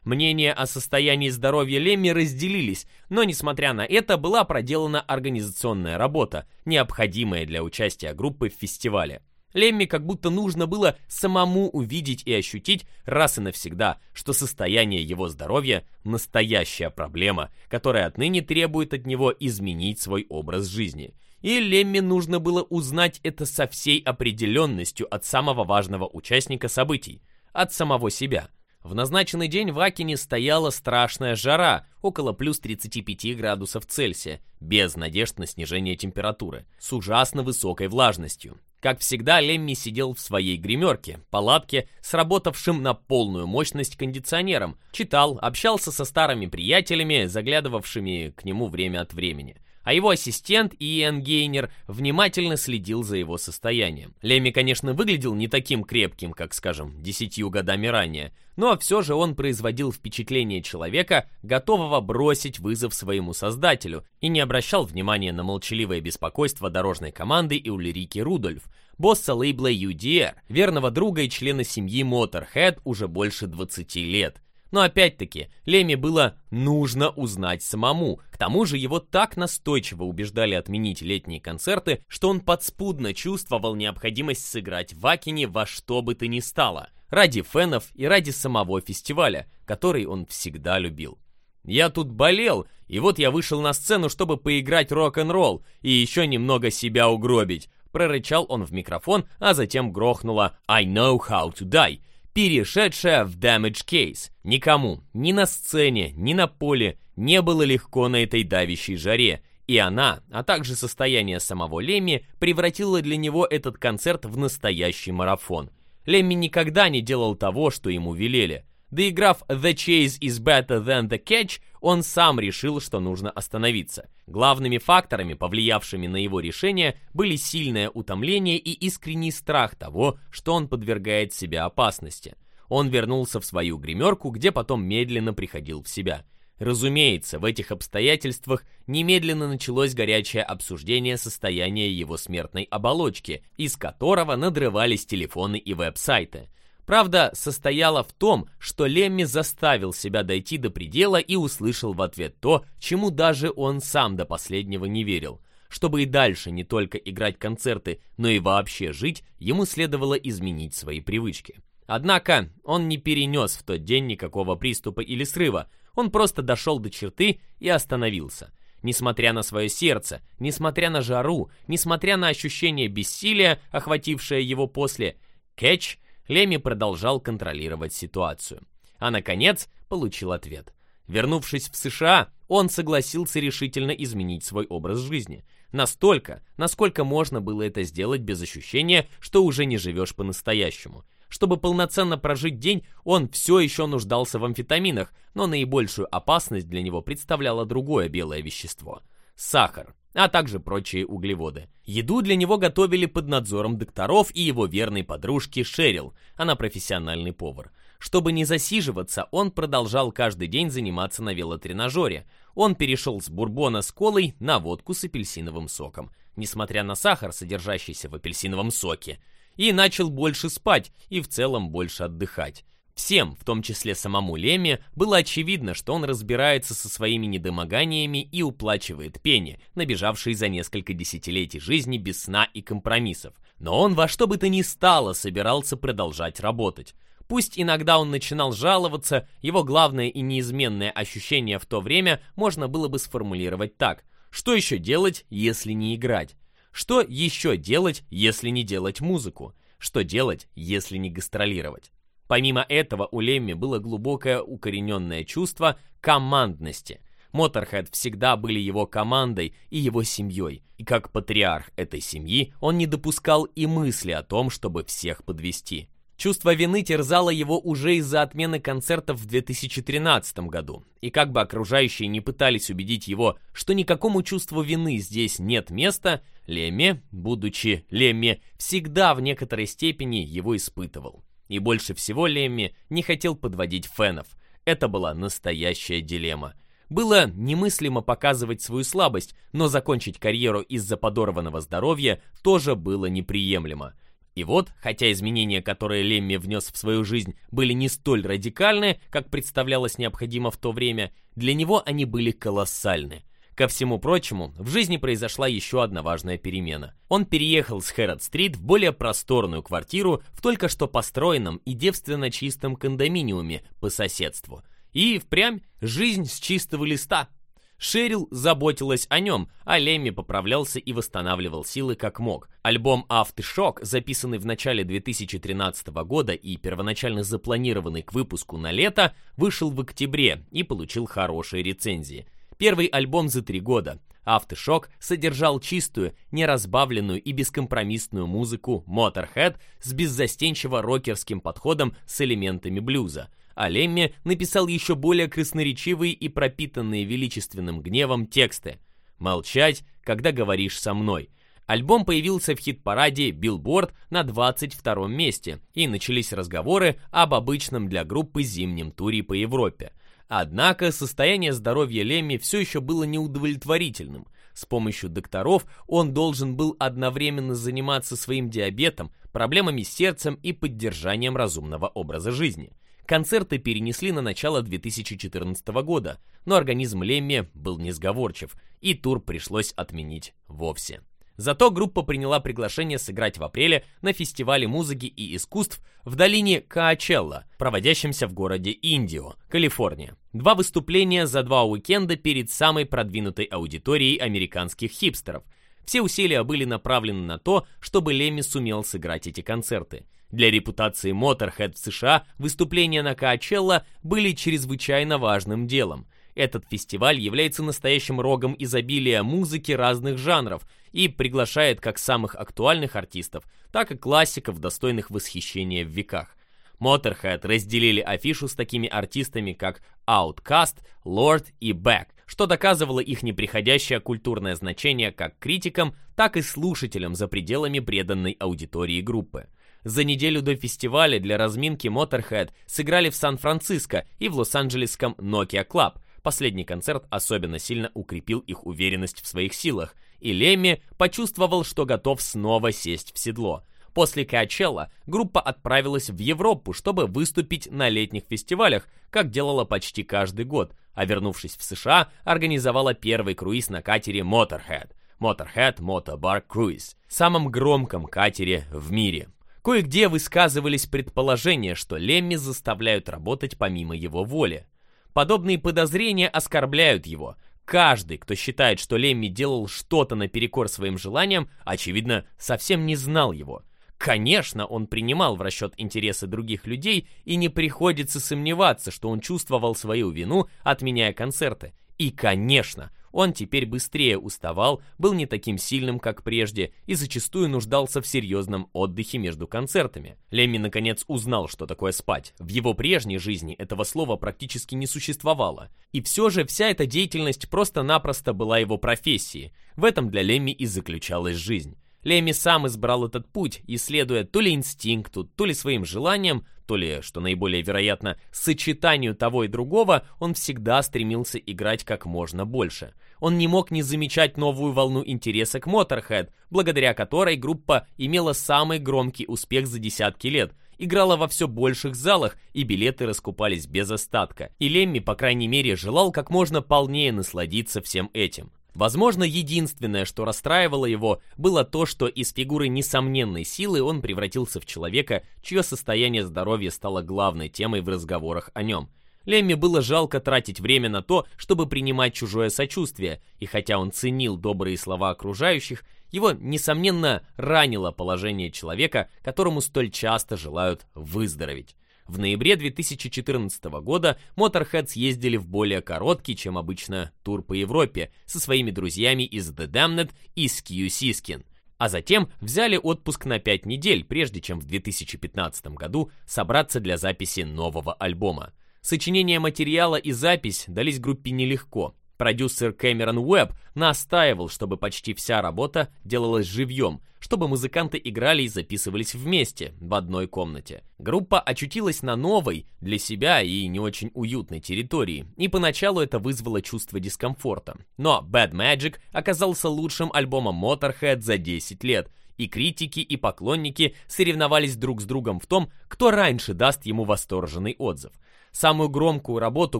Speaker 1: Мнения о состоянии здоровья Лемми разделились, но, несмотря на это, была проделана организационная работа, необходимая для участия группы в фестивале. Лемми как будто нужно было самому увидеть и ощутить раз и навсегда, что состояние его здоровья – настоящая проблема, которая отныне требует от него изменить свой образ жизни. И Лемми нужно было узнать это со всей определенностью от самого важного участника событий – от самого себя – в назначенный день в Акине стояла страшная жара, около плюс 35 градусов Цельсия, без надежд на снижение температуры, с ужасно высокой влажностью. Как всегда, Лемми сидел в своей гримерке, палатке, сработавшим на полную мощность кондиционером, читал, общался со старыми приятелями, заглядывавшими к нему время от времени а его ассистент Иэн Гейнер внимательно следил за его состоянием. Леми, конечно, выглядел не таким крепким, как, скажем, десятью годами ранее, но все же он производил впечатление человека, готового бросить вызов своему создателю, и не обращал внимания на молчаливое беспокойство дорожной команды и Улерики Рудольф, босса лейбла UDR, верного друга и члена семьи Motorhead уже больше 20 лет. Но опять-таки, Леме было нужно узнать самому. К тому же его так настойчиво убеждали отменить летние концерты, что он подспудно чувствовал необходимость сыграть в Акине во что бы то ни стало. Ради фенов и ради самого фестиваля, который он всегда любил. Я тут болел, и вот я вышел на сцену, чтобы поиграть рок-н-ролл и еще немного себя угробить. Прорычал он в микрофон, а затем грохнуло «I know how to die», перешедшая в Damage Case. Никому, ни на сцене, ни на поле не было легко на этой давящей жаре, и она, а также состояние самого Лемми, превратило для него этот концерт в настоящий марафон. Лемми никогда не делал того, что ему велели. Доиграв «The chase is better than the catch», он сам решил, что нужно остановиться. Главными факторами, повлиявшими на его решение, были сильное утомление и искренний страх того, что он подвергает себя опасности. Он вернулся в свою гримерку, где потом медленно приходил в себя. Разумеется, в этих обстоятельствах немедленно началось горячее обсуждение состояния его смертной оболочки, из которого надрывались телефоны и веб-сайты – Правда, состояла в том, что Лемми заставил себя дойти до предела и услышал в ответ то, чему даже он сам до последнего не верил. Чтобы и дальше не только играть концерты, но и вообще жить, ему следовало изменить свои привычки. Однако он не перенес в тот день никакого приступа или срыва, он просто дошел до черты и остановился. Несмотря на свое сердце, несмотря на жару, несмотря на ощущение бессилия, охватившее его после, Кэтч – Леми продолжал контролировать ситуацию. А, наконец, получил ответ. Вернувшись в США, он согласился решительно изменить свой образ жизни. Настолько, насколько можно было это сделать без ощущения, что уже не живешь по-настоящему. Чтобы полноценно прожить день, он все еще нуждался в амфетаминах, но наибольшую опасность для него представляло другое белое вещество – сахар а также прочие углеводы. Еду для него готовили под надзором докторов и его верной подружки Шерил, она профессиональный повар. Чтобы не засиживаться, он продолжал каждый день заниматься на велотренажере. Он перешел с бурбона с колой на водку с апельсиновым соком, несмотря на сахар, содержащийся в апельсиновом соке, и начал больше спать и в целом больше отдыхать. Всем, в том числе самому Леме, было очевидно, что он разбирается со своими недомоганиями и уплачивает пени, набежавшие за несколько десятилетий жизни без сна и компромиссов. Но он во что бы то ни стало собирался продолжать работать. Пусть иногда он начинал жаловаться, его главное и неизменное ощущение в то время можно было бы сформулировать так. Что еще делать, если не играть? Что еще делать, если не делать музыку? Что делать, если не гастролировать? Помимо этого у Лемми было глубокое укорененное чувство командности. Моторхед всегда были его командой и его семьей, и как патриарх этой семьи он не допускал и мысли о том, чтобы всех подвести. Чувство вины терзало его уже из-за отмены концертов в 2013 году, и как бы окружающие не пытались убедить его, что никакому чувству вины здесь нет места, Леме, будучи Леме, всегда в некоторой степени его испытывал. И больше всего Лемми не хотел подводить фенов. Это была настоящая дилемма. Было немыслимо показывать свою слабость, но закончить карьеру из-за подорванного здоровья тоже было неприемлемо. И вот, хотя изменения, которые Лемми внес в свою жизнь, были не столь радикальны, как представлялось необходимо в то время, для него они были колоссальны – Ко всему прочему, в жизни произошла еще одна важная перемена. Он переехал с Хэррод-стрит в более просторную квартиру в только что построенном и девственно чистом кондоминиуме по соседству. И впрямь жизнь с чистого листа. Шерил заботилась о нем, а Лемми поправлялся и восстанавливал силы как мог. Альбом «Автошок», записанный в начале 2013 года и первоначально запланированный к выпуску на лето, вышел в октябре и получил хорошие рецензии – Первый альбом за три года. Автошок содержал чистую, неразбавленную и бескомпромиссную музыку Motorhead с беззастенчиво рокерским подходом с элементами блюза. А Лемми написал еще более красноречивые и пропитанные величественным гневом тексты. «Молчать, когда говоришь со мной», Альбом появился в хит-параде Billboard на 22 месте, и начались разговоры об обычном для группы зимнем туре по Европе. Однако состояние здоровья Лемми все еще было неудовлетворительным. С помощью докторов он должен был одновременно заниматься своим диабетом, проблемами с сердцем и поддержанием разумного образа жизни. Концерты перенесли на начало 2014 года, но организм Лемми был несговорчив, и тур пришлось отменить вовсе. Зато группа приняла приглашение сыграть в апреле на фестивале музыки и искусств в долине Каачелла, проводящемся в городе Индио, Калифорния. Два выступления за два уикенда перед самой продвинутой аудиторией американских хипстеров. Все усилия были направлены на то, чтобы Леми сумел сыграть эти концерты. Для репутации Motorhead в США выступления на Каачелла были чрезвычайно важным делом – этот фестиваль является настоящим рогом изобилия музыки разных жанров, и приглашает как самых актуальных артистов, так и классиков, достойных восхищения в веках. Motorhead разделили афишу с такими артистами, как Outcast, Lord и Beck, что доказывало их неприходящее культурное значение как критикам, так и слушателям за пределами преданной аудитории группы. За неделю до фестиваля для разминки Motorhead сыграли в Сан-Франциско и в лос-анджелесском Nokia Club. Последний концерт особенно сильно укрепил их уверенность в своих силах – и Лемми почувствовал, что готов снова сесть в седло. После Качелла группа отправилась в Европу, чтобы выступить на летних фестивалях, как делала почти каждый год, а вернувшись в США, организовала первый круиз на катере Motorhead. Motorhead Motobar Cruise, самом громком катере в мире. Кое-где высказывались предположения, что Лемми заставляют работать помимо его воли. Подобные подозрения оскорбляют его, Каждый, кто считает, что Лемми делал что-то наперекор своим желаниям, очевидно, совсем не знал его. Конечно, он принимал в расчет интересы других людей, и не приходится сомневаться, что он чувствовал свою вину, отменяя концерты. И, конечно, он теперь быстрее уставал, был не таким сильным, как прежде, и зачастую нуждался в серьезном отдыхе между концертами. Лемми наконец узнал, что такое спать. В его прежней жизни этого слова практически не существовало. И все же вся эта деятельность просто-напросто была его профессией. В этом для Лемми и заключалась жизнь. Лемми сам избрал этот путь, исследуя то ли инстинкту, то ли своим желаниям, то ли, что наиболее вероятно, сочетанию того и другого, он всегда стремился играть как можно больше. Он не мог не замечать новую волну интереса к Motorhead, благодаря которой группа имела самый громкий успех за десятки лет, играла во все больших залах, и билеты раскупались без остатка. И Лемми, по крайней мере, желал как можно полнее насладиться всем этим. Возможно, единственное, что расстраивало его, было то, что из фигуры несомненной силы он превратился в человека, чье состояние здоровья стало главной темой в разговорах о нем. Лемми было жалко тратить время на то, чтобы принимать чужое сочувствие, и хотя он ценил добрые слова окружающих, его, несомненно, ранило положение человека, которому столь часто желают выздороветь. В ноябре 2014 года Motorhead съездили в более короткий, чем обычно, тур по Европе со своими друзьями из The Damned и Skyu Siskin а затем взяли отпуск на 5 недель, прежде чем в 2015 году собраться для записи нового альбома. Сочинение материала и запись дались группе нелегко, Продюсер Кэмерон Уэбб настаивал, чтобы почти вся работа делалась живьем, чтобы музыканты играли и записывались вместе, в одной комнате. Группа очутилась на новой, для себя и не очень уютной территории, и поначалу это вызвало чувство дискомфорта. Но Bad Magic оказался лучшим альбомом Motorhead за 10 лет – и критики, и поклонники соревновались друг с другом в том, кто раньше даст ему восторженный отзыв. Самую громкую работу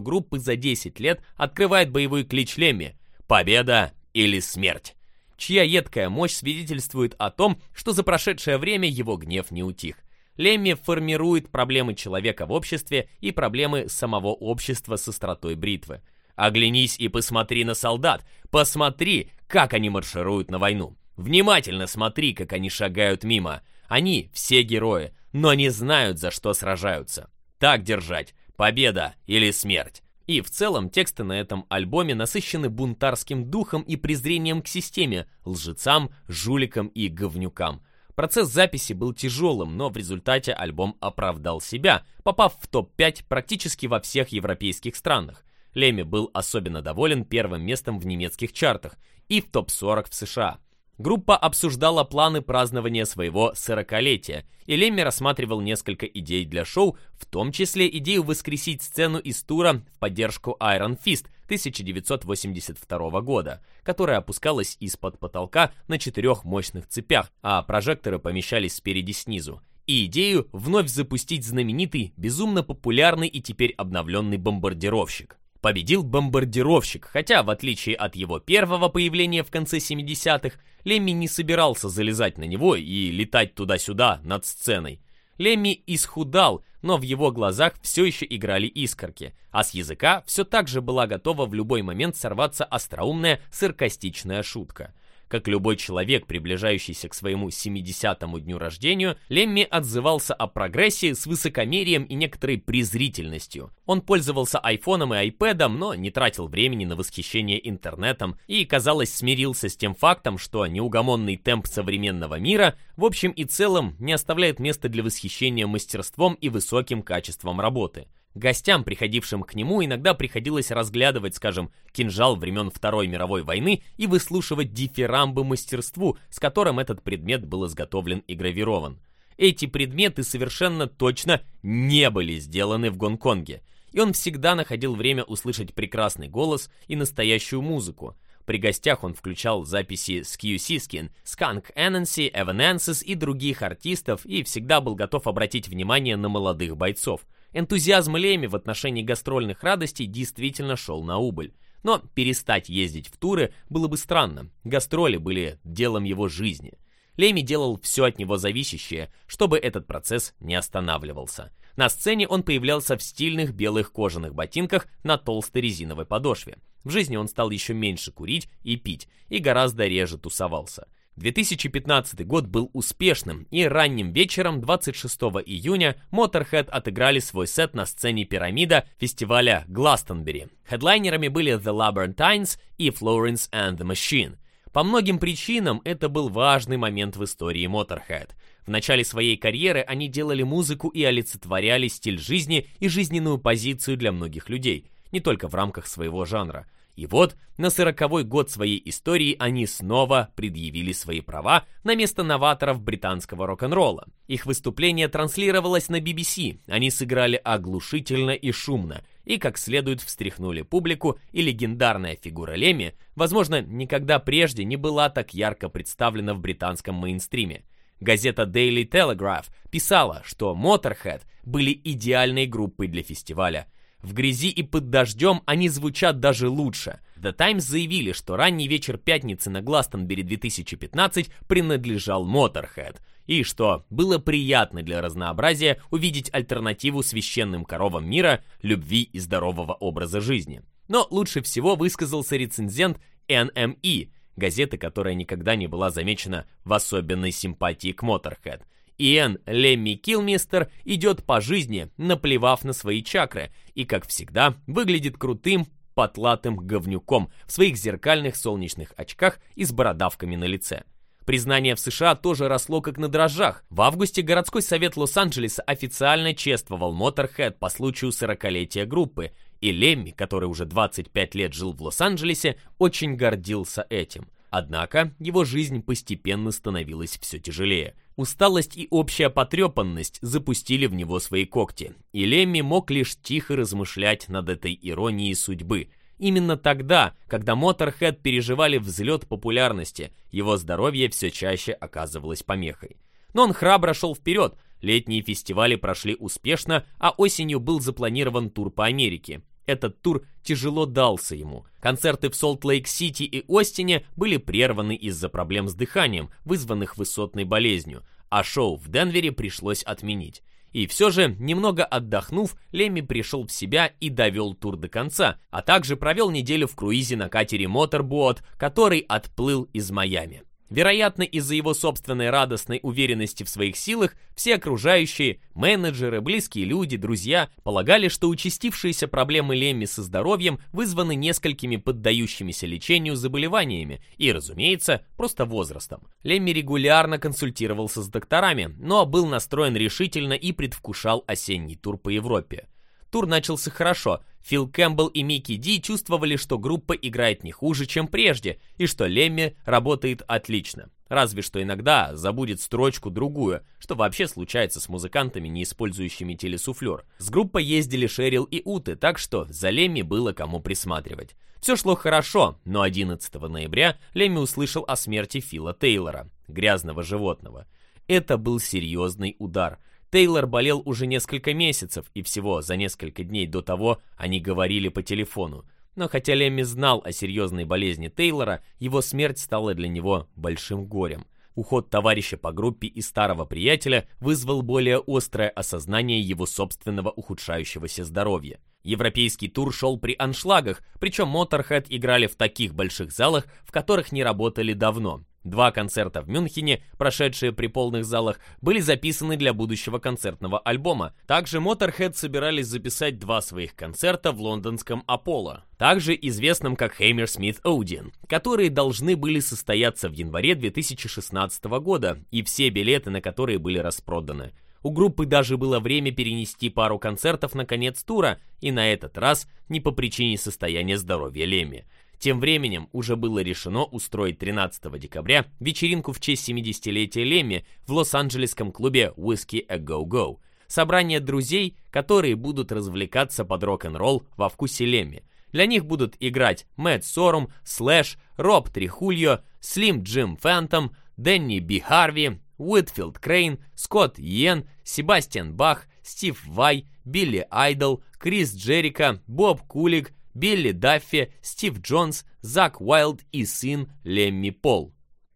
Speaker 1: группы за 10 лет открывает боевой клич Лемми «Победа или смерть», чья едкая мощь свидетельствует о том, что за прошедшее время его гнев не утих. Лемми формирует проблемы человека в обществе и проблемы самого общества с остротой бритвы. Оглянись и посмотри на солдат, посмотри, как они маршируют на войну. Внимательно смотри, как они шагают мимо. Они все герои, но не знают, за что сражаются. Так держать. Победа или смерть. И в целом тексты на этом альбоме насыщены бунтарским духом и презрением к системе, лжецам, жуликам и говнюкам. Процесс записи был тяжелым, но в результате альбом оправдал себя, попав в топ-5 практически во всех европейских странах. Леми был особенно доволен первым местом в немецких чартах и в топ-40 в США. Группа обсуждала планы празднования своего сорокалетия. летия и Лемми рассматривал несколько идей для шоу, в том числе идею воскресить сцену из тура в поддержку Iron Fist 1982 года, которая опускалась из-под потолка на четырех мощных цепях, а прожекторы помещались спереди снизу и идею вновь запустить знаменитый, безумно популярный и теперь обновленный бомбардировщик победил бомбардировщик, хотя, в отличие от его первого появления в конце 70-х, Лемми не собирался залезать на него и летать туда-сюда над сценой. Лемми исхудал, но в его глазах все еще играли искорки, а с языка все так же была готова в любой момент сорваться остроумная саркастичная шутка. Как любой человек, приближающийся к своему 70-му дню рождения, Лемми отзывался о прогрессе с высокомерием и некоторой презрительностью. Он пользовался айфоном и айпэдом, но не тратил времени на восхищение интернетом и, казалось, смирился с тем фактом, что неугомонный темп современного мира в общем и целом не оставляет места для восхищения мастерством и высоким качеством работы. Гостям, приходившим к нему, иногда приходилось разглядывать, скажем, кинжал времен Второй мировой войны и выслушивать дифирамбы мастерству, с которым этот предмет был изготовлен и гравирован. Эти предметы совершенно точно не были сделаны в Гонконге, и он всегда находил время услышать прекрасный голос и настоящую музыку. При гостях он включал записи Скью Сискин, Сканк Энненси, Эван Энсис и других артистов и всегда был готов обратить внимание на молодых бойцов – Энтузиазм Леми в отношении гастрольных радостей действительно шел на убыль. Но перестать ездить в туры было бы странно. Гастроли были делом его жизни. Леми делал все от него зависящее, чтобы этот процесс не останавливался. На сцене он появлялся в стильных белых кожаных ботинках на толстой резиновой подошве. В жизни он стал еще меньше курить и пить, и гораздо реже тусовался. 2015 год был успешным, и ранним вечером 26 июня Motorhead отыграли свой сет на сцене «Пирамида» фестиваля Гластонбери. Хедлайнерами были The Labyrinthines и Florence and the Machine. По многим причинам это был важный момент в истории Motorhead. В начале своей карьеры они делали музыку и олицетворяли стиль жизни и жизненную позицию для многих людей, не только в рамках своего жанра – и вот на сороковой год своей истории они снова предъявили свои права на место новаторов британского рок-н-ролла. Их выступление транслировалось на BBC, они сыграли оглушительно и шумно, и как следует встряхнули публику, и легендарная фигура Леми, возможно, никогда прежде не была так ярко представлена в британском мейнстриме. Газета Daily Telegraph писала, что Motorhead были идеальной группой для фестиваля, в грязи и под дождем они звучат даже лучше. The Times заявили, что ранний вечер пятницы на Гластонбери 2015 принадлежал Motorhead. И что было приятно для разнообразия увидеть альтернативу священным коровам мира, любви и здорового образа жизни. Но лучше всего высказался рецензент NME, газеты, которая никогда не была замечена в особенной симпатии к Motorhead. Иэн Лемми Килмистер идет по жизни, наплевав на свои чакры, и, как всегда, выглядит крутым, потлатым говнюком в своих зеркальных солнечных очках и с бородавками на лице. Признание в США тоже росло как на дрожжах. В августе городской совет Лос-Анджелеса официально чествовал Motorhead по случаю 40-летия группы, и Лемми, который уже 25 лет жил в Лос-Анджелесе, очень гордился этим. Однако его жизнь постепенно становилась все тяжелее. Усталость и общая потрепанность запустили в него свои когти, и Лемми мог лишь тихо размышлять над этой иронией судьбы. Именно тогда, когда Моторхед переживали взлет популярности, его здоровье все чаще оказывалось помехой. Но он храбро шел вперед, летние фестивали прошли успешно, а осенью был запланирован тур по Америке этот тур тяжело дался ему. Концерты в Солт-Лейк-Сити и Остине были прерваны из-за проблем с дыханием, вызванных высотной болезнью, а шоу в Денвере пришлось отменить. И все же, немного отдохнув, Лемми пришел в себя и довел тур до конца, а также провел неделю в круизе на катере Motorboat, который отплыл из Майами. Вероятно, из-за его собственной радостной уверенности в своих силах, все окружающие, менеджеры, близкие люди, друзья, полагали, что участившиеся проблемы Лемми со здоровьем вызваны несколькими поддающимися лечению заболеваниями и, разумеется, просто возрастом. Лемми регулярно консультировался с докторами, но был настроен решительно и предвкушал осенний тур по Европе. Тур начался хорошо. Фил Кэмпбелл и Микки Ди чувствовали, что группа играет не хуже, чем прежде, и что Лемми работает отлично. Разве что иногда забудет строчку-другую, что вообще случается с музыкантами, не использующими телесуфлер. С группой ездили Шерил и Уты, так что за Лемми было кому присматривать. Все шло хорошо, но 11 ноября Лемми услышал о смерти Фила Тейлора, грязного животного. Это был серьезный удар – Тейлор болел уже несколько месяцев, и всего за несколько дней до того они говорили по телефону. Но хотя Лемми знал о серьезной болезни Тейлора, его смерть стала для него большим горем. Уход товарища по группе и старого приятеля вызвал более острое осознание его собственного ухудшающегося здоровья. Европейский тур шел при аншлагах, причем моторхед играли в таких больших залах, в которых не работали давно. Два концерта в Мюнхене, прошедшие при полных залах, были записаны для будущего концертного альбома. Также Motorhead собирались записать два своих концерта в лондонском Аполло, также известном как Hammer Smith Odeon, которые должны были состояться в январе 2016 года, и все билеты на которые были распроданы. У группы даже было время перенести пару концертов на конец тура, и на этот раз не по причине состояния здоровья Леми. Тем временем уже было решено устроить 13 декабря вечеринку в честь 70-летия Лемми в лос-анджелесском клубе Whiskey A Go Go. Собрание друзей, которые будут развлекаться под рок-н-ролл во вкусе Лемми. Для них будут играть Мэтт Сорум, Слэш, Роб Трихульо, Слим Джим Фэнтом, Дэнни Би Харви, Уитфилд Крейн, Скотт Йен, Себастьян Бах, Стив Вай, Билли Айдол, Крис Джерика, Боб Кулик, Билли Даффи, Стив Джонс, Зак Уайлд и сын Лемми Пол.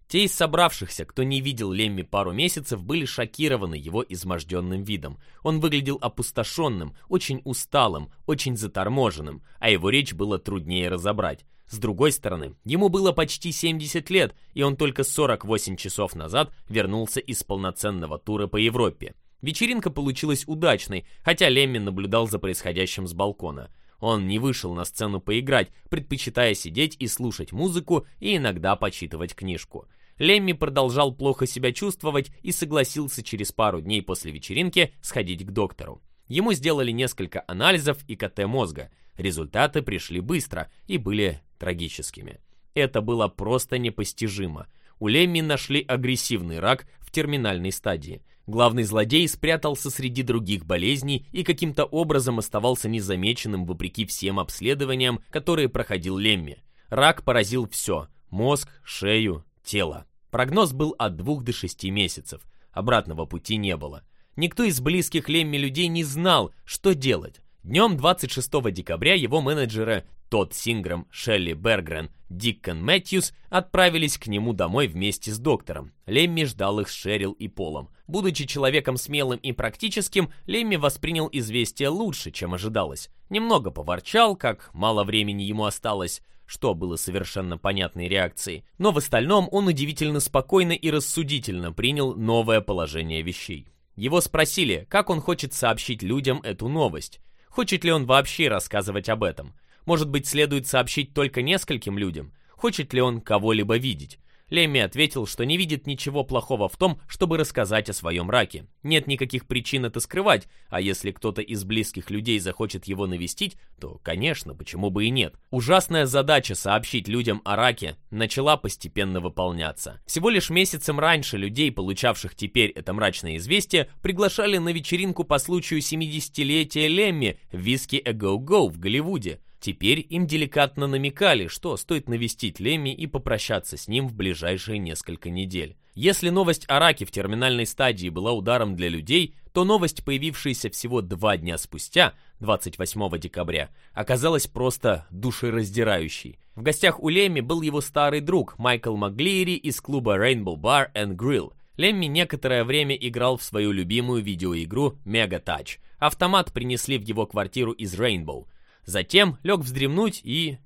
Speaker 1: Те из собравшихся, кто не видел Лемми пару месяцев, были шокированы его изможденным видом. Он выглядел опустошенным, очень усталым, очень заторможенным, а его речь было труднее разобрать. С другой стороны, ему было почти 70 лет, и он только 48 часов назад вернулся из полноценного тура по Европе. Вечеринка получилась удачной, хотя Лемми наблюдал за происходящим с балкона – он не вышел на сцену поиграть, предпочитая сидеть и слушать музыку и иногда почитывать книжку. Лемми продолжал плохо себя чувствовать и согласился через пару дней после вечеринки сходить к доктору. Ему сделали несколько анализов и КТ мозга. Результаты пришли быстро и были трагическими. Это было просто непостижимо. У Лемми нашли агрессивный рак в терминальной стадии – Главный злодей спрятался среди других болезней и каким-то образом оставался незамеченным вопреки всем обследованиям, которые проходил Лемми. Рак поразил все – мозг, шею, тело. Прогноз был от двух до шести месяцев. Обратного пути не было. Никто из близких Лемми людей не знал, что делать. Днем 26 декабря его менеджера Тодд Синграм, Шелли Бергрен, Диккен Мэтьюс отправились к нему домой вместе с доктором. Лемми ждал их с Шерил и Полом. Будучи человеком смелым и практическим, Лемми воспринял известие лучше, чем ожидалось. Немного поворчал, как мало времени ему осталось, что было совершенно понятной реакцией. Но в остальном он удивительно спокойно и рассудительно принял новое положение вещей. Его спросили, как он хочет сообщить людям эту новость. Хочет ли он вообще рассказывать об этом? Может быть, следует сообщить только нескольким людям? Хочет ли он кого-либо видеть? Лемми ответил, что не видит ничего плохого в том, чтобы рассказать о своем раке. Нет никаких причин это скрывать, а если кто-то из близких людей захочет его навестить, то, конечно, почему бы и нет. Ужасная задача сообщить людям о раке начала постепенно выполняться. Всего лишь месяцем раньше людей, получавших теперь это мрачное известие, приглашали на вечеринку по случаю 70-летия Лемми в виски A Go Go в Голливуде. Теперь им деликатно намекали, что стоит навестить Леми и попрощаться с ним в ближайшие несколько недель. Если новость о раке в терминальной стадии была ударом для людей, то новость, появившаяся всего два дня спустя, 28 декабря, оказалась просто душераздирающей. В гостях у Лемми был его старый друг Майкл Маглири из клуба Rainbow Bar and Grill. Лемми некоторое время играл в свою любимую видеоигру Mega Touch. Автомат принесли в его квартиру из Rainbow. Затем лег вздремнуть и...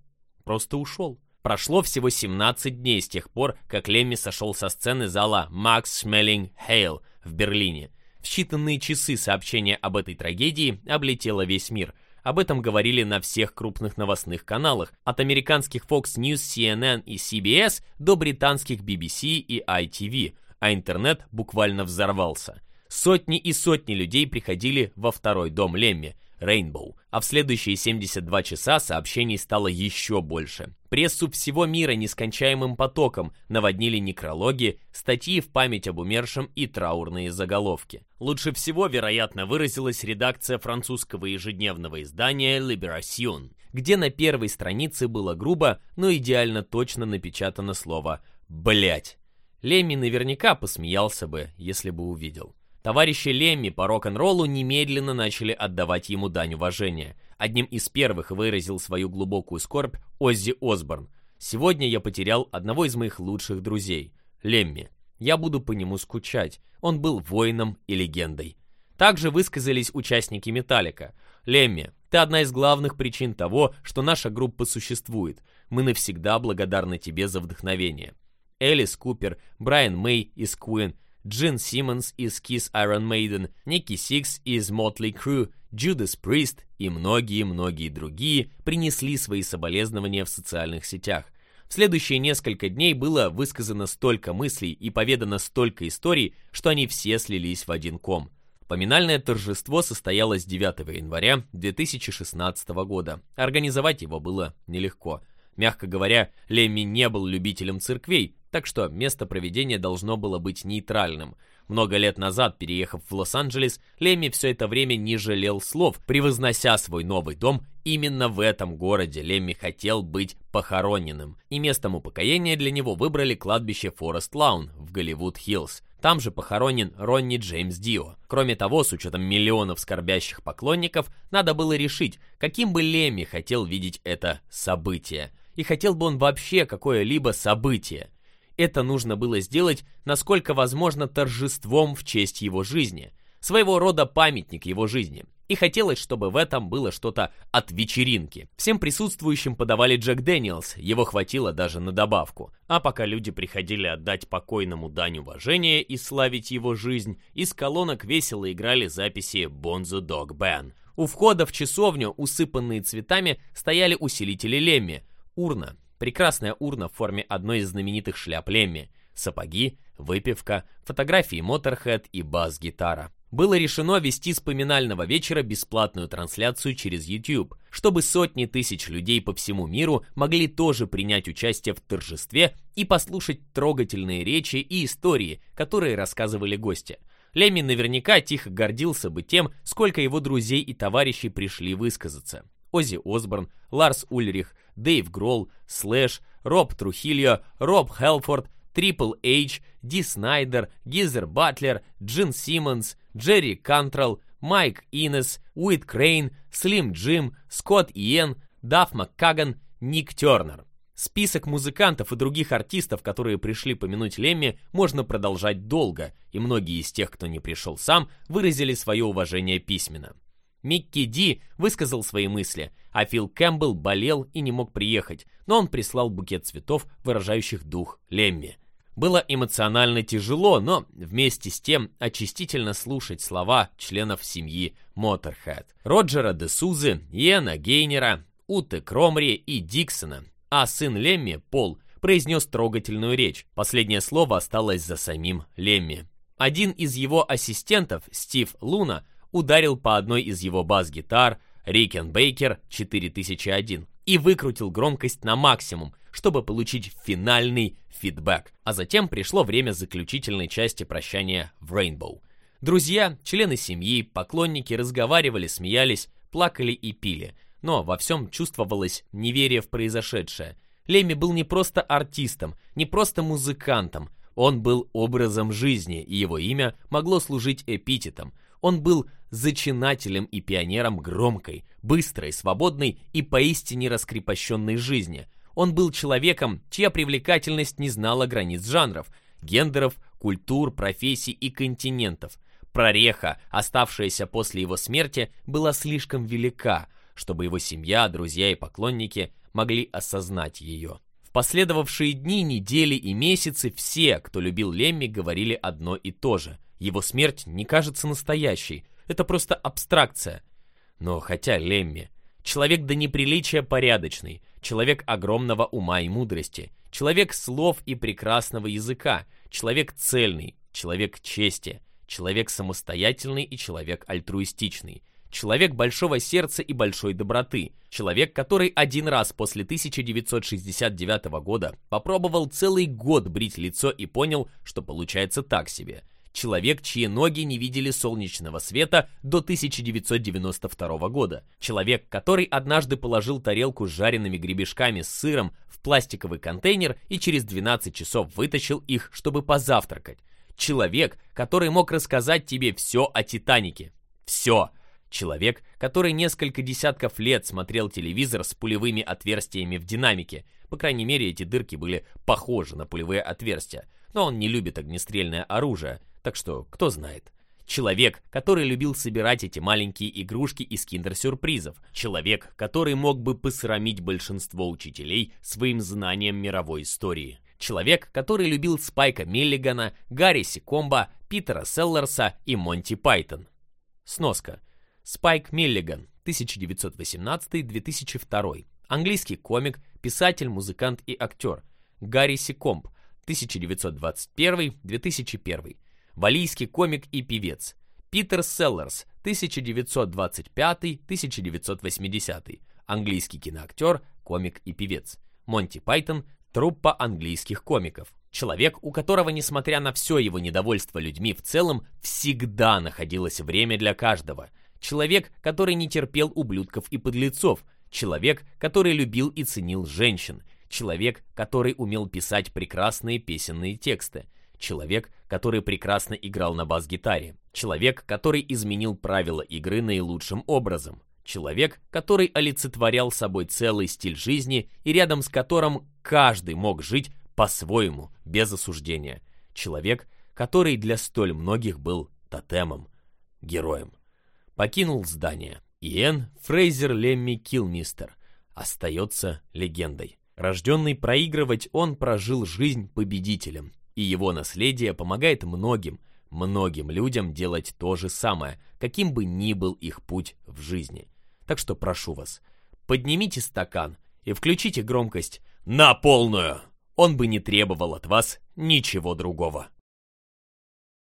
Speaker 1: просто ушел. Прошло всего 17 дней с тех пор, как Лемми сошел со сцены зала «Макс Шмеллинг Хейл» в Берлине. В считанные часы сообщение об этой трагедии облетело весь мир. Об этом говорили на всех крупных новостных каналах, от американских Fox News, CNN и CBS до британских BBC и ITV, а интернет буквально взорвался. Сотни и сотни людей приходили во второй дом Лемми – Rainbow, а в следующие 72 часа сообщений стало еще больше. Прессу всего мира нескончаемым потоком наводнили некрологи, статьи в память об умершем и траурные заголовки. Лучше всего, вероятно, выразилась редакция французского ежедневного издания «Liberation», где на первой странице было грубо, но идеально точно напечатано слово «блять». Леми наверняка посмеялся бы, если бы увидел. Товарищи Лемми по рок-н-роллу немедленно начали отдавать ему дань уважения. Одним из первых выразил свою глубокую скорбь Оззи Осборн. «Сегодня я потерял одного из моих лучших друзей, Лемми. Я буду по нему скучать. Он был воином и легендой». Также высказались участники «Металлика». «Лемми, ты одна из главных причин того, что наша группа существует. Мы навсегда благодарны тебе за вдохновение». Элис Купер, Брайан Мэй из Куин – Джин Симмонс из Kiss Iron Maiden, Ники Сикс из Motley Crue, Judas Priest и многие-многие другие принесли свои соболезнования в социальных сетях. В следующие несколько дней было высказано столько мыслей и поведано столько историй, что они все слились в один ком. Поминальное торжество состоялось 9 января 2016 года. Организовать его было нелегко. Мягко говоря, Лемми не был любителем церквей, так что место проведения должно было быть нейтральным. Много лет назад, переехав в Лос-Анджелес, Леми все это время не жалел слов, превознося свой новый дом именно в этом городе. Леми хотел быть похороненным, и местом упокоения для него выбрали кладбище Форест Лаун в Голливуд-Хиллз. Там же похоронен Ронни Джеймс Дио. Кроме того, с учетом миллионов скорбящих поклонников, надо было решить, каким бы Леми хотел видеть это событие. И хотел бы он вообще какое-либо событие – это нужно было сделать, насколько возможно, торжеством в честь его жизни, своего рода памятник его жизни. И хотелось, чтобы в этом было что-то от вечеринки. Всем присутствующим подавали Джек Дэниелс, его хватило даже на добавку. А пока люди приходили отдать покойному дань уважения и славить его жизнь, из колонок весело играли записи «Бонзо Дог Бен». У входа в часовню, усыпанные цветами, стояли усилители Лемми, урна, прекрасная урна в форме одной из знаменитых шляп Лемми, сапоги, выпивка, фотографии Motorhead и бас-гитара. Было решено вести с поминального вечера бесплатную трансляцию через YouTube, чтобы сотни тысяч людей по всему миру могли тоже принять участие в торжестве и послушать трогательные речи и истории, которые рассказывали гости. Лемми наверняка тихо гордился бы тем, сколько его друзей и товарищей пришли высказаться. Оззи Осборн, Ларс Ульрих, Дэйв Гролл, Слэш, Роб Трухильо, Роб Хелфорд, Трипл Эйч, Ди Снайдер, Гизер Батлер, Джин Симмонс, Джерри Кантрелл, Майк Инес, Уит Крейн, Слим Джим, Скотт Иен, Даф МакКаган, Ник Тернер. Список музыкантов и других артистов, которые пришли помянуть Лемми, можно продолжать долго, и многие из тех, кто не пришел сам, выразили свое уважение письменно. Микки Ди высказал свои мысли, а Фил Кэмпбелл болел и не мог приехать, но он прислал букет цветов, выражающих дух Лемми. Было эмоционально тяжело, но вместе с тем очистительно слушать слова членов семьи Моторхед. Роджера де Сузы, Иэна Гейнера, Уты Кромри и Диксона, а сын Лемми, Пол, произнес трогательную речь. Последнее слово осталось за самим Лемми. Один из его ассистентов, Стив Луна, ударил по одной из его бас-гитар Rickenbacker 4001 и выкрутил громкость на максимум, чтобы получить финальный фидбэк. А затем пришло время заключительной части прощания в Rainbow. Друзья, члены семьи, поклонники разговаривали, смеялись, плакали и пили, но во всем чувствовалось неверие в произошедшее. Леми был не просто артистом, не просто музыкантом, он был образом жизни, и его имя могло служить эпитетом. Он был зачинателем и пионером громкой, быстрой, свободной и поистине раскрепощенной жизни. Он был человеком, чья привлекательность не знала границ жанров, гендеров, культур, профессий и континентов. Прореха, оставшаяся после его смерти, была слишком велика, чтобы его семья, друзья и поклонники могли осознать ее. В последовавшие дни, недели и месяцы все, кто любил Лемми, говорили одно и то же. Его смерть не кажется настоящей, это просто абстракция. Но хотя Лемми, человек до неприличия порядочный, человек огромного ума и мудрости, человек слов и прекрасного языка, человек цельный, человек чести, человек самостоятельный и человек альтруистичный, человек большого сердца и большой доброты, человек, который один раз после 1969 года попробовал целый год брить лицо и понял, что получается так себе – Человек, чьи ноги не видели солнечного света до 1992 года. Человек, который однажды положил тарелку с жареными гребешками с сыром в пластиковый контейнер и через 12 часов вытащил их, чтобы позавтракать. Человек, который мог рассказать тебе все о Титанике. Все. Человек, который несколько десятков лет смотрел телевизор с пулевыми отверстиями в динамике. По крайней мере, эти дырки были похожи на пулевые отверстия. Но он не любит огнестрельное оружие. Так что, кто знает. Человек, который любил собирать эти маленькие игрушки из киндер-сюрпризов. Человек, который мог бы посрамить большинство учителей своим знанием мировой истории. Человек, который любил Спайка Миллигана, Гарри Секомба, Питера Селлерса и Монти Пайтон. Сноска. Спайк Миллиган, 1918-2002. Английский комик, писатель, музыкант и актер. Гарри Секомб, 1921-2001. Валийский комик и певец. Питер Селлерс, 1925-1980. Английский киноактер, комик и певец. Монти Пайтон, труппа английских комиков. Человек, у которого, несмотря на все его недовольство людьми в целом, всегда находилось время для каждого. Человек, который не терпел ублюдков и подлецов. Человек, который любил и ценил женщин. Человек, который умел писать прекрасные песенные тексты. Человек, который прекрасно играл на бас-гитаре. Человек, который изменил правила игры наилучшим образом. Человек, который олицетворял собой целый стиль жизни и рядом с которым каждый мог жить по-своему, без осуждения. Человек, который для столь многих был тотемом, героем. Покинул здание. Иэн Фрейзер Лемми Килмистер остается легендой. Рожденный проигрывать, он прожил жизнь победителем, и его наследие помогает многим, многим людям делать то же самое, каким бы ни был их путь в жизни. Так что прошу вас, поднимите стакан и включите громкость на полную. Он бы не требовал от вас ничего другого.